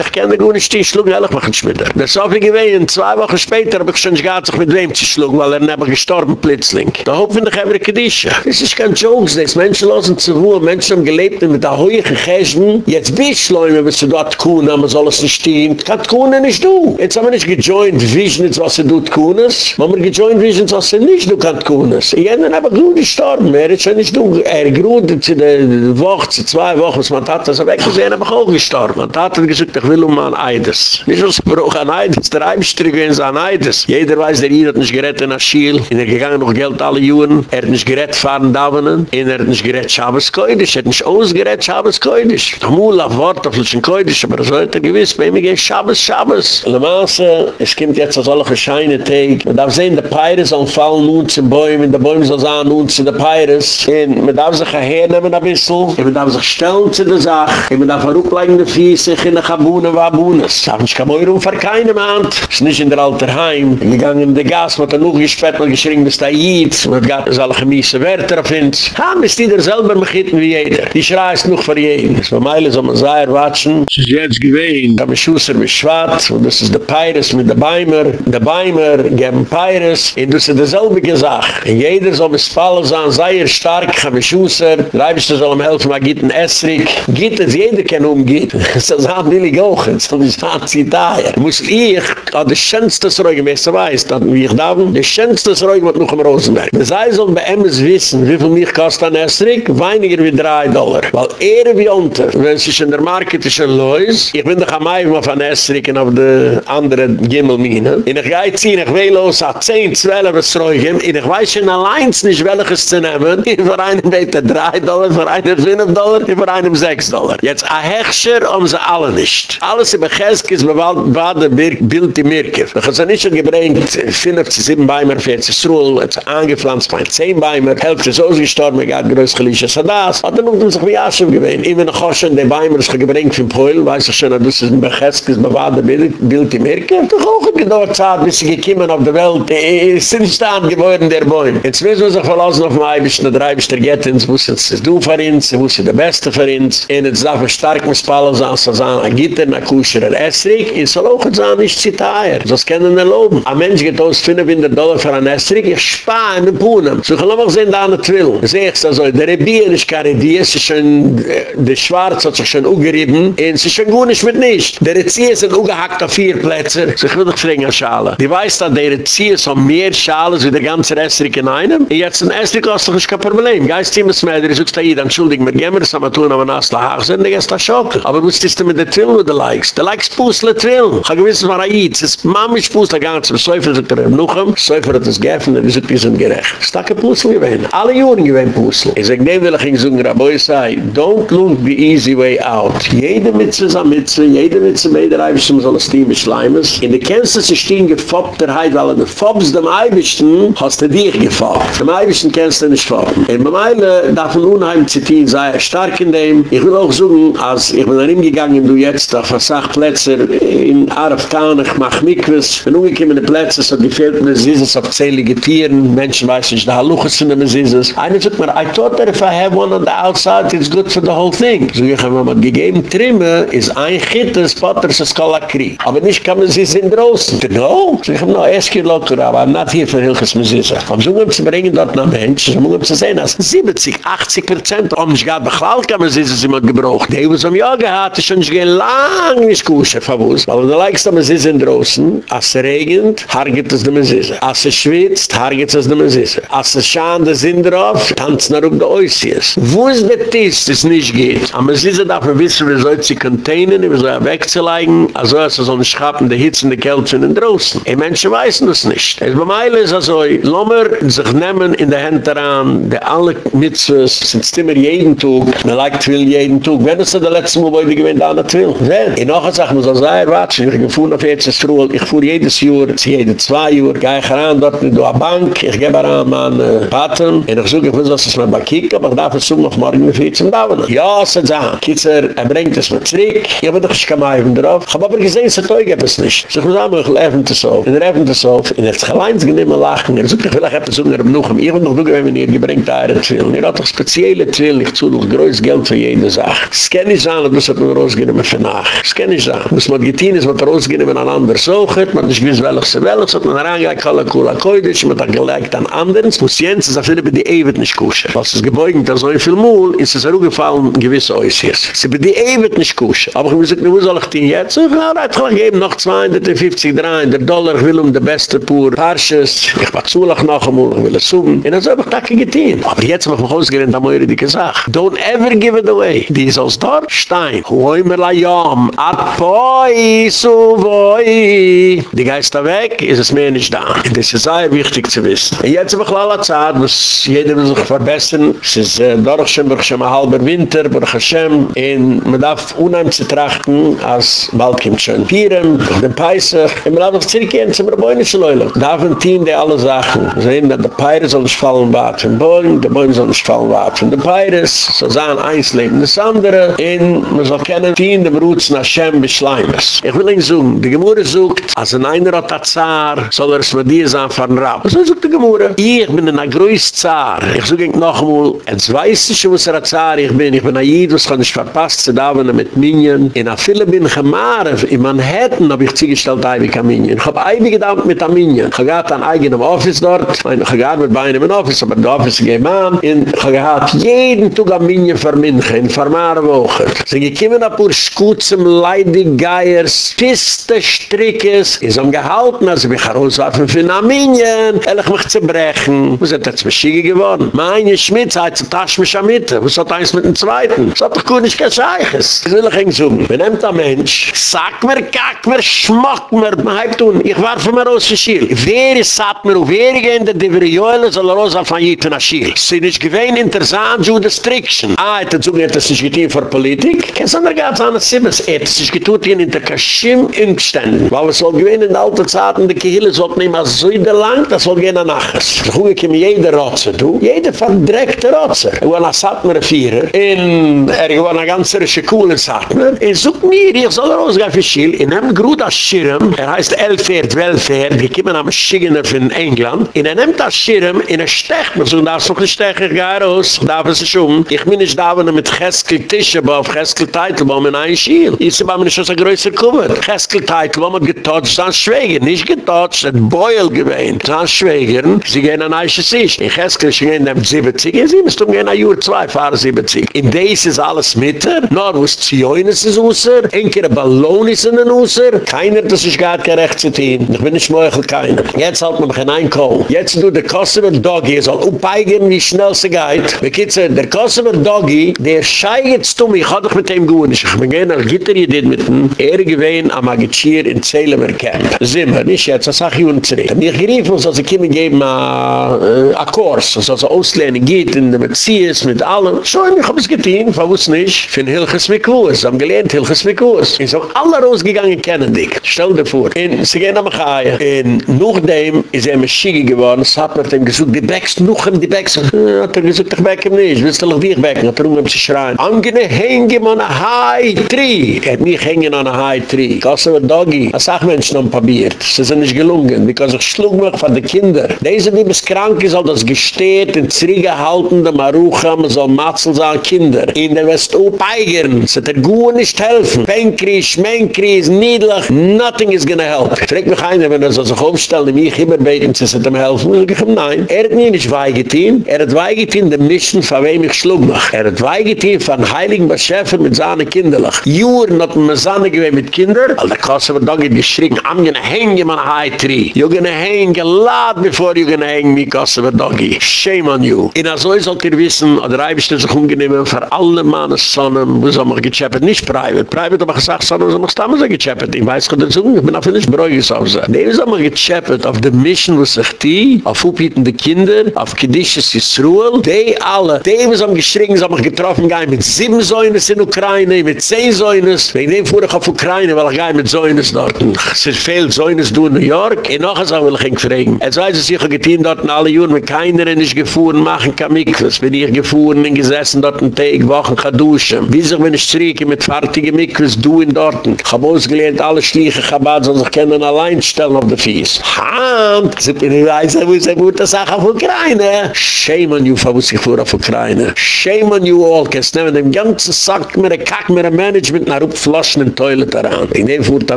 ich ich kann dir gut nicht stehen, schlug, ehrlich, mach nicht mit er. Das so viel gewesen, zwei Wochen später hab ich schon gar sich mit wem zu schlug, weil er nebber gestorben, plötzlich. Da hoffen ich, er Kedische. Das ist kein Jokes, das Menschen lassen zu wohl, Menschen haben gelebt mit der hohen Geschen, jetzt bist du, wenn du dort kuhn, aber soll es nicht stehen. Kann kuhn nicht du. Jetzt haben wir nicht gejoint Visions, was sie tut kuhnes. Wir haben gejoint Visions, was sie nicht du kann kuhnes. Ich habe aber gut gestorben, er ist schon nicht du. Er grudet zu der Woche, zu zwei Wochen, was man hat, das er weggesehen, aber auch gestorben. Und hat gesagt, ich will um ein Eides. Nicht was braucht ein Eides, der Eibstrich ist ein Eides. Jeder weiß, der Eid hat nicht gerett in Aschiel, in er gegangen noch Geld alle Juren, er hat nicht gerett fahren Davonen, in er hat nicht gerett Schabes Koidisch, er hat nicht ausgerett Schabes Koidisch. Da muss auf Wort auf Lutschen Koidisch, aber so hat er gewiss, bei mir geht Schabes, Schabes. Le Masse, es kommt jetzt aus alle gescheine Tag, man darf sehen, der Peiris soll fallen nun zum Bäumen, der Bäume soll sein nun zu der Peiris, und man darf sich hernehmen ein bisschen, und man darf sich stellen zu der Sache, und man darf verrückleigen die Fiese, in der Kabunen, wo Abunes. Das ist kein Euro für keine Mann. Das ist nicht in der Alter Heim. Gegangen in der Gas, man hat noch gespett, man geschrien, bis da Jid, man hat alle chemisse Werte auf uns. Ha, man ist jeder selber mit wie jeder. Die Schrei ist noch für jeden. Das war Meile, so man sei erwatschen. Das ist jetzt gewesen. Da haben wir Schusser mit Schwarz, und das ist der Peiris mit der Beimer. Der Beimer geben Peiris, und das ist derselbe gesagt. Und jeder soll mit Spallen sein, sei er stark, haben wir Schusser. Reibst du soll ihm helfen, mal Gitten Esrik. Gitten, jeder kann umgehen. Das ist ein billig auch. Das ist ein Zidair. Muss ich, an der schönste Sreuge, wie ich so weiß, dann wie ich da bin, der schönste Sreuge wird noch im Rosenberg. Man sei so bei Emmes wissen, wie viel mich kostet ein Esrik, weiniger wie 3 Dollar. Weil er wie unter, wenn sich in der Market ist ein Lois, ich bin doch am Eifen auf ein Esrik und auf die andere Gimmelmine. Und ich gehe ziehen, ich will los, hat 10, 12 Sreuge, und ich weiß schon allein nicht, welches zu nehmen. Für einen Meter 3 Dollar, für einen 5 Dollar, für einen 6 Dollar. Jetzt ein Hechscher, um sie alle nicht. Alles im Cheskis bewahrt der Bild die Mirke. Habe es nicht schon gebringt, 5 zu 7 Beimer, 40 Strohl, es ist angepflanzt, mein 10 Beimer, Hälfte ist ausgestorben, ich habe größt gelische Sadas. Hat er noch sich wie Aschem gewähnt. Immer noch Hoschen, der Beimer ist gebringt von Poil, weiß ich schon, dass es im Cheskis bewahrt der Bild die Mirke. Ich habe auch gedauert Zeit, bis sie gekommen auf der Welt, sind nicht angeboren der Bäume. Jetzt müssen wir sich verlassen auf mein Eibisch, der Dreibisch der Gettins, wo sie du für uns, wo sie der Beste für uns, und jetzt darf er stark mit Spallen sein, so sagen, a gitter na kusherer Esrik, in so lochen zahen nicht zitaier. Das können wir loben. A mensch geht aus 500 Dollar für ein Esrik, ich spare in den Puhnen. So kann man auch sehen, da an der Twill. Das ist also, der Rebien ist keine Idee, es ist schon, äh, der Schwarz hat sich schon ungerieben, und es ist schon gut nicht mit nicht. Der Rezieher sind ungehackt auf vier Plätze. So ich will doch fragen, Schale. Die weiß dann, der Rezieher so mehr Schale, wie der ganze Esrik in einem. Und jetzt ein Esrik kostet doch kein Problem. Geist ihm das Mäder, ich suchst da hier, entschuldigen, wir gehen wir das aber tun, aber nach der Haag sind, der ist da schock. Aber was ist denn mit der Twill, wo du likest? Der likes Pusle Twill. Ich habe gewiss, es war ein. Es ist Mamisch Pusle, gar nicht zum Säufer, sagt er noch um. Säufer hat es geöffnet, sind, wir sind gerecht. Es ist ein Pusle gewesen. Alle Juren gewesen Pusle. Ich sage, dem will ich ihn sagen, Rabeu sei, don't look the easy way out. Jede Mitze ist eine Mitze, jede Mitze mit der Eibischten soll das Team beschleimen. In der Känze ist stehen gefoppt der Heid, weil du foppst dem Eibischten, hast du dich gefoppt. Dem Eibischten kennst du nicht foppen. In Meile darf man unheim zitieren, sei er stark in dem. Ich will auch sagen, als ich bin nach ihm gegangen, du jetzt auf ein Sachplätze in Arf Town, ich mach Mikwes. Wenn ungekommene Plätze, so gefällt mir, sie ist es auf zählige Tieren, Menschen weiß nicht, da Haluches sind, sie ist es. Einer sagt mir, I thought that if I have one on the outside, it's good for the whole thing. So ich habe mir gegeben, Trimme ist ein Gittes, Potters, es kann Kri. Aber nicht kann man sie sind draußen. No. So ich habe noch erst hier aber not here for Hilkes Mesisse. Am so um zu bringen dort nach Mensch, um um zu sehen, als 70, 80 Prozent, um nicht gar bechlall kann man sie, sie immer gebraucht. Die was am Jahr gehad, ist schon gehen lang nicht kusche, verwusst. Weil du leikst am Mesisse draußen, als es regnet, hargit es dem Mesisse. Als es schwitzt, hargit es dem Mesisse. Als es schahen, der Sinn drauf, tanzen er um die Oisies. Wo der Tisch, das nicht geht? Am Mesisse darf man wissen, wie soll sie containen, wie soll er wegzuleigen, also es ist so ein Schrappen, der Hitze in der Kälte in draußen. Die Menschen weißen das nicht. Es bei Meile ist also, Lommer sich nehmen in der Hand daran, der alle Mitzvahs sind immer jeden Tag, man leikt will jeden Tag. Wenn es der letzte Mal, wo ich gewinnt, an der Twill. Wenn? In noch eine Sache muss man sagen, warte, ich gefahren auf jetzt ich fuhr jedes Jahr, jede zwei Jahr, gehe ich ran, dort in der Bank, ich gebe ran meine Paten, und ich suche, ich weiß, was ist mein Bakik, aber ich darf es um noch morgen mit 14 Daumen. Ja, so sagen, Kitzer, er bringt es mir zurück, ich habe doch, ich kann mal drauf, ich habe aber gesehen, es hat euch etwas nicht. So ich muss sagen, ich lebe das auf, in der Leben das auf, in der Zerleins genehmen lachen, er sucht, ich will, ich habe es um noch, ich will noch, wenn wir hier gebringt, er Twill, er hat doch spezielle Twill, ich zu, noch größt Geld für jede Sache. Es kann nicht sein, dass man rausgenommen für nach. Es kann nicht sein. Was man getan ist, man rausgenommen an anderen sucht, man nicht gewiss, welches sie welches, hat man reingelegt, alle Kula Koidisch, man hat gelegt an anderen. Muss Jens, ist auf jeden Fall die Ewet nicht kuschen. Was ist gebeugt, da so viel Mühl, ist es auch gefallen, gewisse Äußers. Sie wird die Ewet nicht kuschen. Aber ich muss sagen, wo soll ich denn jetzt? Ich habe geben, noch 250, 300 Dollar, ich will um die beste pur Parsches, ich war zulach noch einmal, ich will es suchen. Und das habe ich getan. Aber jetzt habe ich mich ausgerennt, da muss ich dir gesagt. Don't ever give it away. Die ist aus Dorf, Stein. Hoi mir la jam, at poi su voi. Die Geister weg, ist es mir nicht da. Das ist sehr wichtig zu wissen. Und jetzt habe ich alle Zeit, was jeder will sich verbessern. Es ist äh, dadurch schon, durch schon ein halber Winter, durch Hashem. Und man darf unheimlich zu trachten, als bald kommt schon Pieren, durch den Peisach. Und man darf auch zurückgehen zu mir Bäume zu leulen. Darf ein Team, die alle Sachen. Sehen, dass der Peire soll nicht fallen, wart von Bäumen, der Bäume soll nicht fallen, wart von den Peires. So sagen, eins leben das andere. Und man soll kennen, in dem Rutsch nach Hashem beschleimes. Ich will ihn suchen. Die Gemüse sucht, als ein einer hat ein Zar, soll er es mit dir sein von Rapp. So sucht die Gemüse. Ich bin ein größter Zar. Ich suche ihn noch einmal. Jetzt weiß ich, was er ein Zar ich bin. Ich bin ein Jid, was kann ich verpasst, zu da, wenn er mit Minion. In a viele bin ich in Manhattan habe ich zugestellt, Eibig am Minion. Ich habe Eibig gedammt mit am Minion. Ich habe ein eigenes Office dort. Ich habe mit beiden im Office, aber der Office geht man. Und ich habe jeden Tag am Minion verminchen, in Vermare Woche. Sie gekommen ab ur Schutzem, Leidig, Geiers, Piste, Strickes. Ich habe gehalten, als ich mich herauswarfen für ein Minion. Ehrlich mich zu brechen. Wo sind das Maschige geworden? Meine Schmitz hat zu Tasch mich am Mitte. Was hat eins mit dem Zweiten? Das hat doch gut nicht gescheiches. Ich will euch nicht sagen. Wenn ein Mensch sagt mir, kack mir, schmack mir, man hat tun. Ich warf mir aus der Schiel. Wer ist satt mir, wer ist in der Joel soll er aus von nach Schiel. Sie nicht gewähnt interessant, so das Trickschen. Ah, hat er zu mir, das ist getein für Politik? Kein Sander gab es an der Simmels. Er hat sich getein in der Kaschim im Ständen. Weil es soll gewähnt in der alten Zeit, in der Kehille sollte nicht mehr so lang, das soll gehen an Achers. So gut, ich jeder Rotze, du. Jeder verdreckte Rotze. Er war ein Satmer-Vierer. In, er war ein ganzer Schekulen Satmer. Er sucht mir, ich soll rausgehen für Schiel. In einem als Schirm, er heißt Elfert, Welfert, die kommen am Schigener von England. In einem das Schirm, in einem Stech, man sagt, darfst du noch ein Stech, ich gehe raus. Darf es sich um. Ich bin nicht da, wenn er mit Cheskel Tische, aber auf Cheskel Teitelbaum in ein Schiel. Ich sage, man ist schon so größer gekommen. Cheskel Teitelbaum hat getotcht, dann Schwäger. Nicht getotcht, hat Beul gewähnt. Dann Schwäger, sie gehen an Eiche sich. In Cheskel, sie gehen an 70, sie müssen um gehen an Jür 2, fahren 70. In Deis ist alles mitter, nur wo es Zioines ist ausser, enkere Ballon ist in den ausser, keiner, das ist gar kein Recht zu tun. Ich bin nicht möglich, keiner. Jetzt hat man kein Einkommen. Jetzt du, der Kosovo Doggy, er soll upeigen, wie schnell sie geht. Wie geht's denn? Der Kosovo Doggy, der scheiget zu ich hatte doch mit dem gewohnt. Ich bin gerne als Gitter dit mit ihm. Er gewähnt am Agitschir in Zelemer Camp. Zimmer, nicht jetzt, das sag ich und zurück. Und ich rief uns, als ich ihm geben, a, a Kurs, als er auslehnen geht, in der Metzies, mit allem. So, ich hab es getan, verwusst nicht. Für ein Hilches mit Kurs, am gelehnt Hilches mit Kurs. Ich sag, alle rausgegangen kennen dich. Stell dir vor. Und sie gehen am Chaya. Und nachdem ist er mir Schiege geworden, es hat mir dem gesucht, die Becks, noch ihm die Becks. Äh, hat er gesagt, ich beck ihm nicht, willst du noch wie ich becken? Hat er um ihm zu schreien. Hang him on a high tree. Er hat mich hängen on a high tree. Kasse wir Doggy. Das sagt Menschen noch probiert. Das ist nicht gelungen, because ich schlug mich von den Kindern. Diese, wie es krank soll das gesteht, in Zriege halten, der Marucha, man soll Matzel sein, Kinder. In der West-Opeigern, es hat er gut nicht helfen. Penkri, Schmenkri, ist niedlich, nothing is gonna help. Frag mich einer, wenn er so sich umstellen, mich immer beten, sie sind ihm helfen. Ich sage ihm, nein. Er hat mir nicht weigetein. Er hat weigetein der Mission, von wem ich schlug mich. Er hat weigetein von Heiligen Beschäfer mit seinen Kinderlach. Juren hat man seine gewähnt mit Kinder, weil der Kosovo Dog hat geschrien, I'm gonna hang him on a high tree. You're gonna hang a lot before you're gonna hang me, Kosovo Doggy. Shame on you. In Azoi sollt ihr wissen, oder Eibisch sich ungenehmen, für alle meine Sonnen, wo soll man gechappet, nicht private. Private aber gesagt, Sonnen, so muss da mal so gechappet. Ich weiß, ich dazu, ich bin auf nicht bräugig auf sie. Nee, soll man gechappet, auf der Mission, wo sich die, auf uphietende Kinder, auf Kedisches Yisruel, die alle, die was am geschrien, so man getroffen, gehen mit sieben Säunes in Ukraine, mit zehn Säunes, wegen dem fuhr ich auf Ukraine, weil ich gehe mit Säunes dort. Es ist viel Säunes du in New York, und noch einmal will ich ihn fragen. Jetzt weiß ich, ich habe getein dort alle Juren, mit keiner ist gefahren, machen kann Mikwas. Bin ich gefahren, bin gesessen dort einen Tag, Wochen, kann duschen. Wieso bin ich zurück mit fertigen Mikwas, du in dort. Ich habe ausgelehnt, alle Schleiche, Chabad, soll sich können allein stellen auf der Fies. Hand! Sie bin ich weiß, wo ist eine gute Sache auf Ukraine. Shame on you, wo ich fuhr auf Ukraine. Shame on you all, kannst nehmen den ganzen Sack, mir ein Kack, mir ein Management, nach oben flaschen in Toilet daran. In dem fuhrt der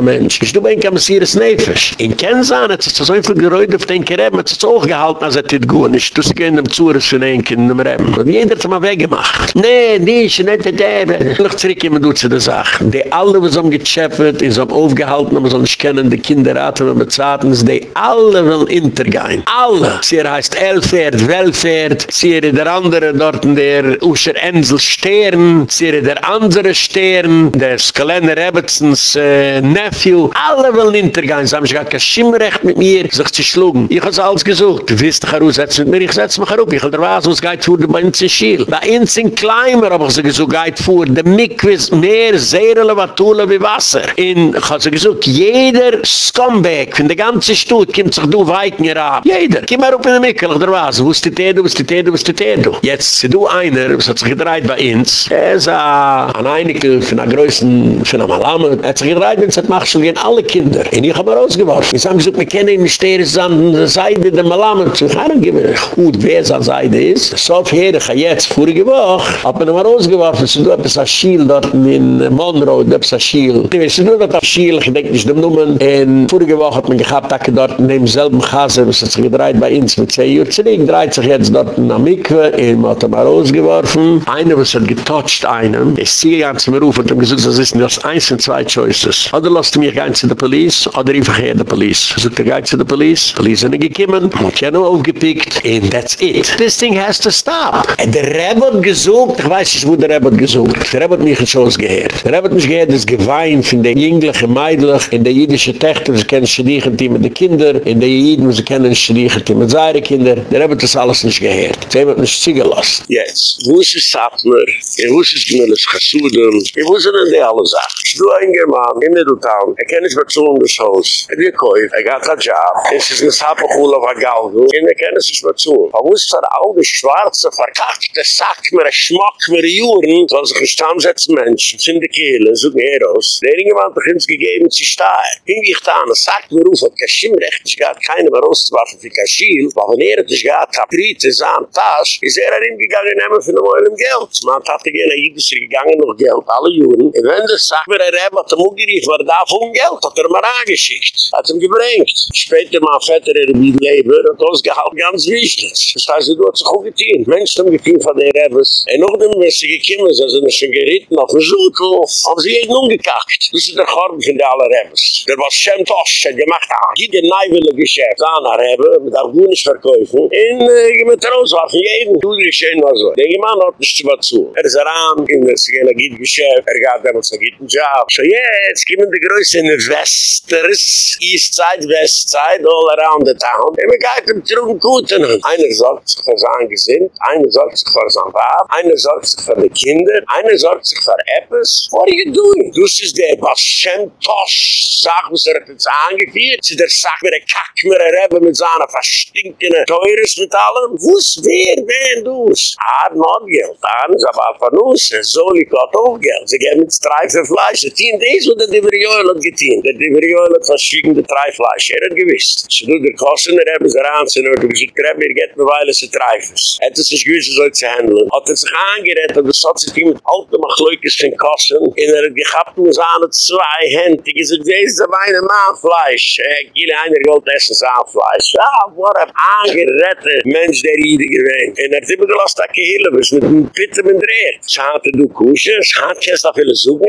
Mensch. Ich du bin kein Nefisch. In Kenzahn hat es so viel geräut auf den Kerem, hat es auch gehalten, als er dit gut ist. Sie gehen dem Zures von ein Kind in dem Rem. Und jeder hat es mal weggemacht. Nee, nicht, nicht der Dere. Noch zurück, immer du zu der Sache. Die alle, was haben gechappet, ist haben aufgehalten, aber so kennen, die Kinder hatten, und bezahlten, die alle will intergehen. Alle. Sie heißt Elfert, Welfert, sie der andere dort in der Usher Ensel Stern, sie der der andere Stern, der Skalender Rebetsons äh, Nephew, alle wollen hintergehen, sie haben sich kein Schimmrecht mit mir, sich zu schlugen. Ich habe alles gesucht, du wirst dich heraussetzen mit mir, ich setze mich herup, ich will dir was, was geht vor, bei uns in Schiel. Bei uns in Kleimer habe ich sie gesucht, geht vor, der Mikwis mehr Seerele, was tun wie Wasser. In, ich habe sie gesucht, jeder Scumbag von der ganzen Stutt kommt sich du weit mir ab. Jeder, komm mal rup in der Mikkel, ich dir was, wo ist die Tedo, wo ist die Tedo, wo ist die Tedo. Jetzt, sie du einer, was hat sich gedreht bei uns, er ist ein Einige von der größten, von der Malamme, er hat sich gedreht, wenn es hat macht schon gehen alle Kinder. Und ich habe rausgeworfen. Ich habe gesagt, wir kennen ihn, stehe es an der Seite der Malamme. Ich habe gesagt, gut, wer es an Seite ist. So viel, ich habe jetzt, vorige Woche, man ihn mal rausgeworfen, so du hast ein Schiel dort in Monroe, hast ein Schiel. Ich weiß nicht, dass Schiel, ich denke nicht, dem Numen. Und vorige Woche hat man gehabt, dass er dort in demselben Chaser, was hat sich gedreht bei uns mit 10 Uhr zurück, dreht sich jetzt dort in der und man hat ihn mal rausgeworfen. Einer, was hat getotcht einem, ich ziehe ganz zum Ruf und hat gesagt, das ist das eins und zwei Choices. Oder lasst mich gehen zu der Police, oder ich vergehe der Police. Sogt er geht zu der Police, Police sind gekommen, hat ja noch aufgepickt, and that's it. This thing has to stop. Und der Rebbe hat gesucht, ich weiß nicht, wo der Rebbe hat gesucht. Der Rebbe hat mich ein Schoß gehört. Der Rebbe hat mich gehört, das Gewein von den Jünglichen, Meidlich, in der jüdische Tächter, sie kennen Schädigen, die mit den Kindern, in der Jüden, sie kennen Schädigen, die mit seinen Kindern. Der Rebbe hat das alles nicht gehört. Sie haben mich ziehen gelassen. Jetzt, wo ist es Sattler? Wo ist es Gmülles Chassudem? Wo sind denn die alle Sachen? Du ein German, in Middletown, er kennt nicht mehr zu um das Haus. aus. Er gekäuft, er hat einen Job. Es ist ein Sapochul auf der Galgo. Und er kann es nicht zu. Man muss für all die schwarze, verkackte Sackmer, Schmackmer, Juren, weil sich ein Stamm setzen Menschen, sind die Kehle, so Heros. Der Ingemann hat uns gegeben, sie steigt. Wie ich da an, Sackmer auf, hat Kashim recht, ich gab keine mehr auszuwaffen für Kashim, weil wenn er hat nicht gehabt, Kaprit, ist an Tasch, ist er an ihm gegangen, nehmen für den Eulen Geld. Man hat gegeben, er ist gegangen noch Geld, alle Juren. Und wenn der Sackmer, er hat, hat er umgerief, war da von Geld, hat er mal angeschaut. Angeschickt. Hat ihm gebringt. Später mein Vetter, er wie Leber, hat uns gehalten, ganz wichtig. Das heißt, du hast sich auch getein. Menschen haben getein von der Rebels. Und noch dem, wenn sie gekommen sind, sind sie schon geritten auf den Schulhof, haben sie jeden umgekackt. Das ist der Korb von der aller Rebels. Der was Shem Tosh hat gemacht, gibt ein Neuwille Geschäft. Da an der Rebe, mit der Gunisch verkäufen, in, äh, mit rauswerfen, jeden. Du, die schön war so. Der Mann hat nicht zu was zu. Er ist heran, in das Geschäft, er gab damals einen guten Job. So jetzt kommen die Größe in der Westeres, East Side, West Side, all around the town. Und wir gehen im Trug Guten. Einer sorgt sich für sein Gesinnt, einer sorgt sich für sein Wab, einer sorgt sich für die Kinder, einer sorgt sich für etwas. What are you doing? Du siehst der Baschen Tosch, sag, was er hat jetzt angeführt. Sie der sagt mir, er kackt mir, er habe mit seiner verstinkene Teures mit allem. Ist wer, wer du's? Ah, not Geld. Ah, ist aber von uns. Soll ich Gott auch Geld. Sie jetzt drei für Fleisch. Die in dies, wo der Diverioel hat getein. Der Diverioel hat verschiedene drei Fleisch. Er hat gewiss. Sie tut der Kosten, er haben sie ranzen, er hat gesagt, er hat mir geht mir, weil es ein Treifers. Er hat sich gewiss, er soll zu handeln. Hat er sich angerett, und das hat sich mit alten Machleukes von Kosten, und er hat gehabt, mit seinen zwei Händen, die gesagt, das ist meine Mann Fleisch. Er hat gile einer Gold essen, sein Fleisch. Ja, what a angerettet Mensch, der Ide gewinnt. Und er hat immer gelost, dass er was mit dem Vitamin dreht. Schaante du Kusche, schaante jetzt noch viele suchen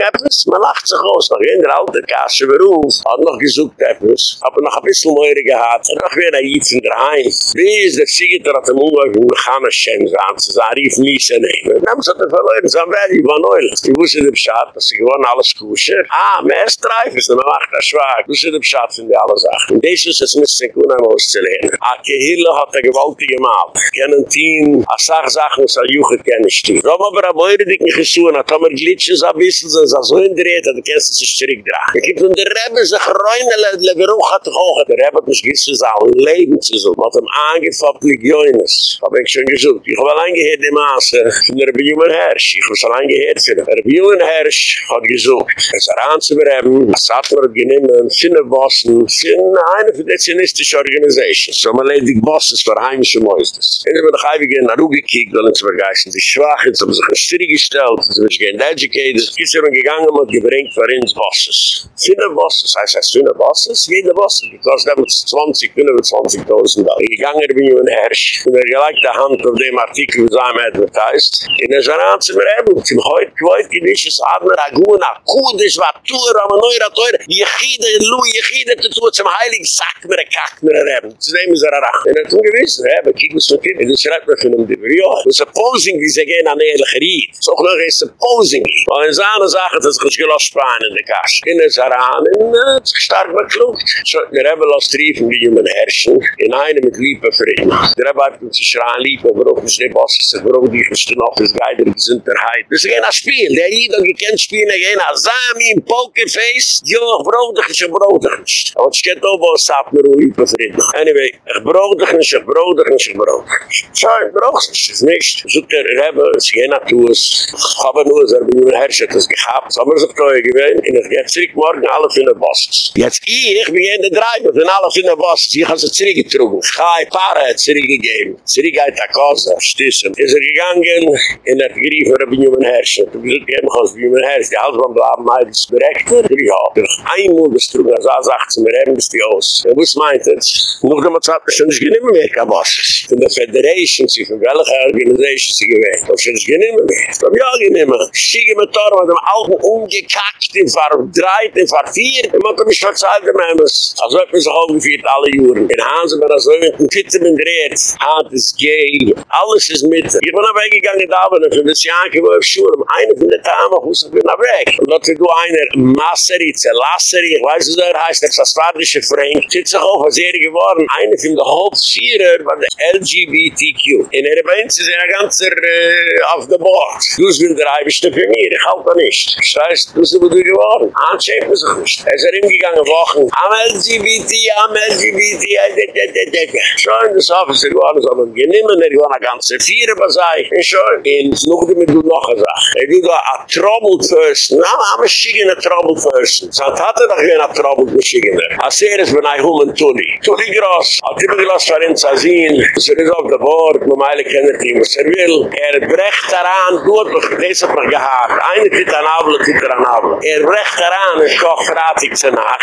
man lacht sich aus, noch in der alte Kasse beruf, hat noch gesucht etwas, aber noch ein bisschen mehr gehabt, und noch wieder jetzt in der Heim. Wie ist der Siegiter, hat er muss auf dem Mechana Shem sein, zu sagen, rief an ihm. Und dann hat er verloren, so wer, ich war neu. Ich wusste den Bescheid, dass sie gewonnen alles Kusche. Ah, mehr ist dreif, ist, man macht das schwach. Ich wusste den Bescheid von der alle Sachen. Und das ist es, ihr gut einmal auszulehnen. A Kehille hat er gewaltig gemacht. Kennen Team, a Sach Sachen, was er juchat kenne ich die. Rob aber a Beure, die ich nicht gesuhen, hat er mir glitschen, a bisschen, so so hindreht, hat er kennst du sich zurückdrachen. Ich gibt und der Rebbe sich reine le geruch hat hoch der hab ich gewiss zu sagen er leben zu so was am angefappt legiones hab ich schon gesucht. Ich war lange hier dem maße von der bjumer herrsch ich war lange hier für der bjumer herrsch hat gesucht. Es ran zu bereben hat wir genommen sind bossen sind eine fidelistische organisation so mal die bosses für heimische meisters in der heibige na ruge kick dann zu vergessen die schwache zum sich strig gestellt zum gehen educated ist gegangen und gebrengt für ins bosses. Sind bosses heißt er das finne Bosses? Jede Bosses, because that was 20, 25.000 Dollar. Ich gegangen bin ich in Herrsch, und er gelegt die Hand auf dem Artikel, was I'm advertised, in der Zanaan zu mir eben, zum heute, heute, gedische Sadner, Aguna, Kudisch, Vatur, Amanoira, Teure, Yechide, Lu, Yechide, Tutu, zum Heiligen, Sack mir, Kack mir, Reben, zu dem ist er erach. Und er tun gewiss, Reben, kiek uns noch hin, und das schreibt mir von einem Diverio, was opposing, wie sie gehen an ehrliche Ried. So, noch ein supposingly. Weil in Sache, dass ich gelost sparen in der Kasch. In der Saran, in der stark beklugt. So, der Rebbe lasst riefen wie jungen Herrschen, in einem mit Liepe verringen. Der Rebbe hat mit sich schreien Liepe, warum ist der Boss, ist der Warum die ist noch, ist geider Gesundheit. Das ist kein Spiel, der jeder gekennst spielen, er gehen als Sami im Pokerface, jo, brodig ist, brodig ist. Aber ich kenne auch, was sagt mir, wo Liepe verringen. Anyway, ich brodig ist, ich brodig ist, ich brodig ist. So, ich brodig ist es nicht. So, der Rebbe, es gehen nach Tues, ich habe nur, es habe er jungen Herrschen, das gehabt, aber es ist teuer gewähnt, und ich gehe zurück morgen alle für den Boss. Jetzt ich, bin in der Dreiber, von alle für den Boss, ich habe sie zurückgetrunken, ich habe ein paar hat zurückgegeben, zurückgeit der Kose, stissen. Ist er gegangen, in der Grief, wo er bin ich Herrscher, du bist geben, als bin ich Herrscher, die Halsbahn bleiben, mal das Berechter, ich habe durch einmal gestrungen, als er sagt, mir haben es die aus. Und was meint es? Noch einmal sagt, ich habe nicht mehr, kein Boss. Von der Federation, sie von welcher Organisation sie gewählt, ich habe nicht mehr. Ich habe ja, ich habe Schiege mit Tor, mit dem Augen umgekackt, in Fahr 3, in Fahr 4. Ich muss mich verzeihen, der Memes. Also hat man sich aufgeführt, alle Juren. In Hansen war das so, in den Pitten in Dreht. Hand ist gay. Alles ist mit. Ich bin aber weggegangen, da war für das Jahr, wo ich schon, um eine von den Tamen, wo ich bin weg. Und dort du einer, Masseri, Zelasseri, ich weiß nicht, er heißt, der Sastadische Frank, sitzt sich auf, als er geworden, eine von der Hauptvierer, war der LGBTQ. In er beint, sie sind ein ganzer, äh, auf der Bord. Du bist der Eibischte für mir, ich halte nicht. Das heißt, du aber du geworden. Anschäfen sich nicht. Er ist er lange Wochen. Am LGBT, am LGBT, äh, äh, äh, schon das Office, ich war am Genehmen, ich war eine ganze Vierer bei sei, Und schon, in Snugde die mir du noch eine Sache. Ich war a troubled person, na, na, am a schigen a troubled person. Zand hat er doch gern a troubled person. A seris, wenn ein Human Tuli. Tuli groß, hat immer gelass für ihn zu sehen, dass ist er auf der Bord, nur meile kenne ich ihm, was er will. Er brecht daran, du hat mich gelesen, hat mich gehabt. Einer tut an Able, tut er an Able. Er brecht daran, er ein Koch, ratig zu nach.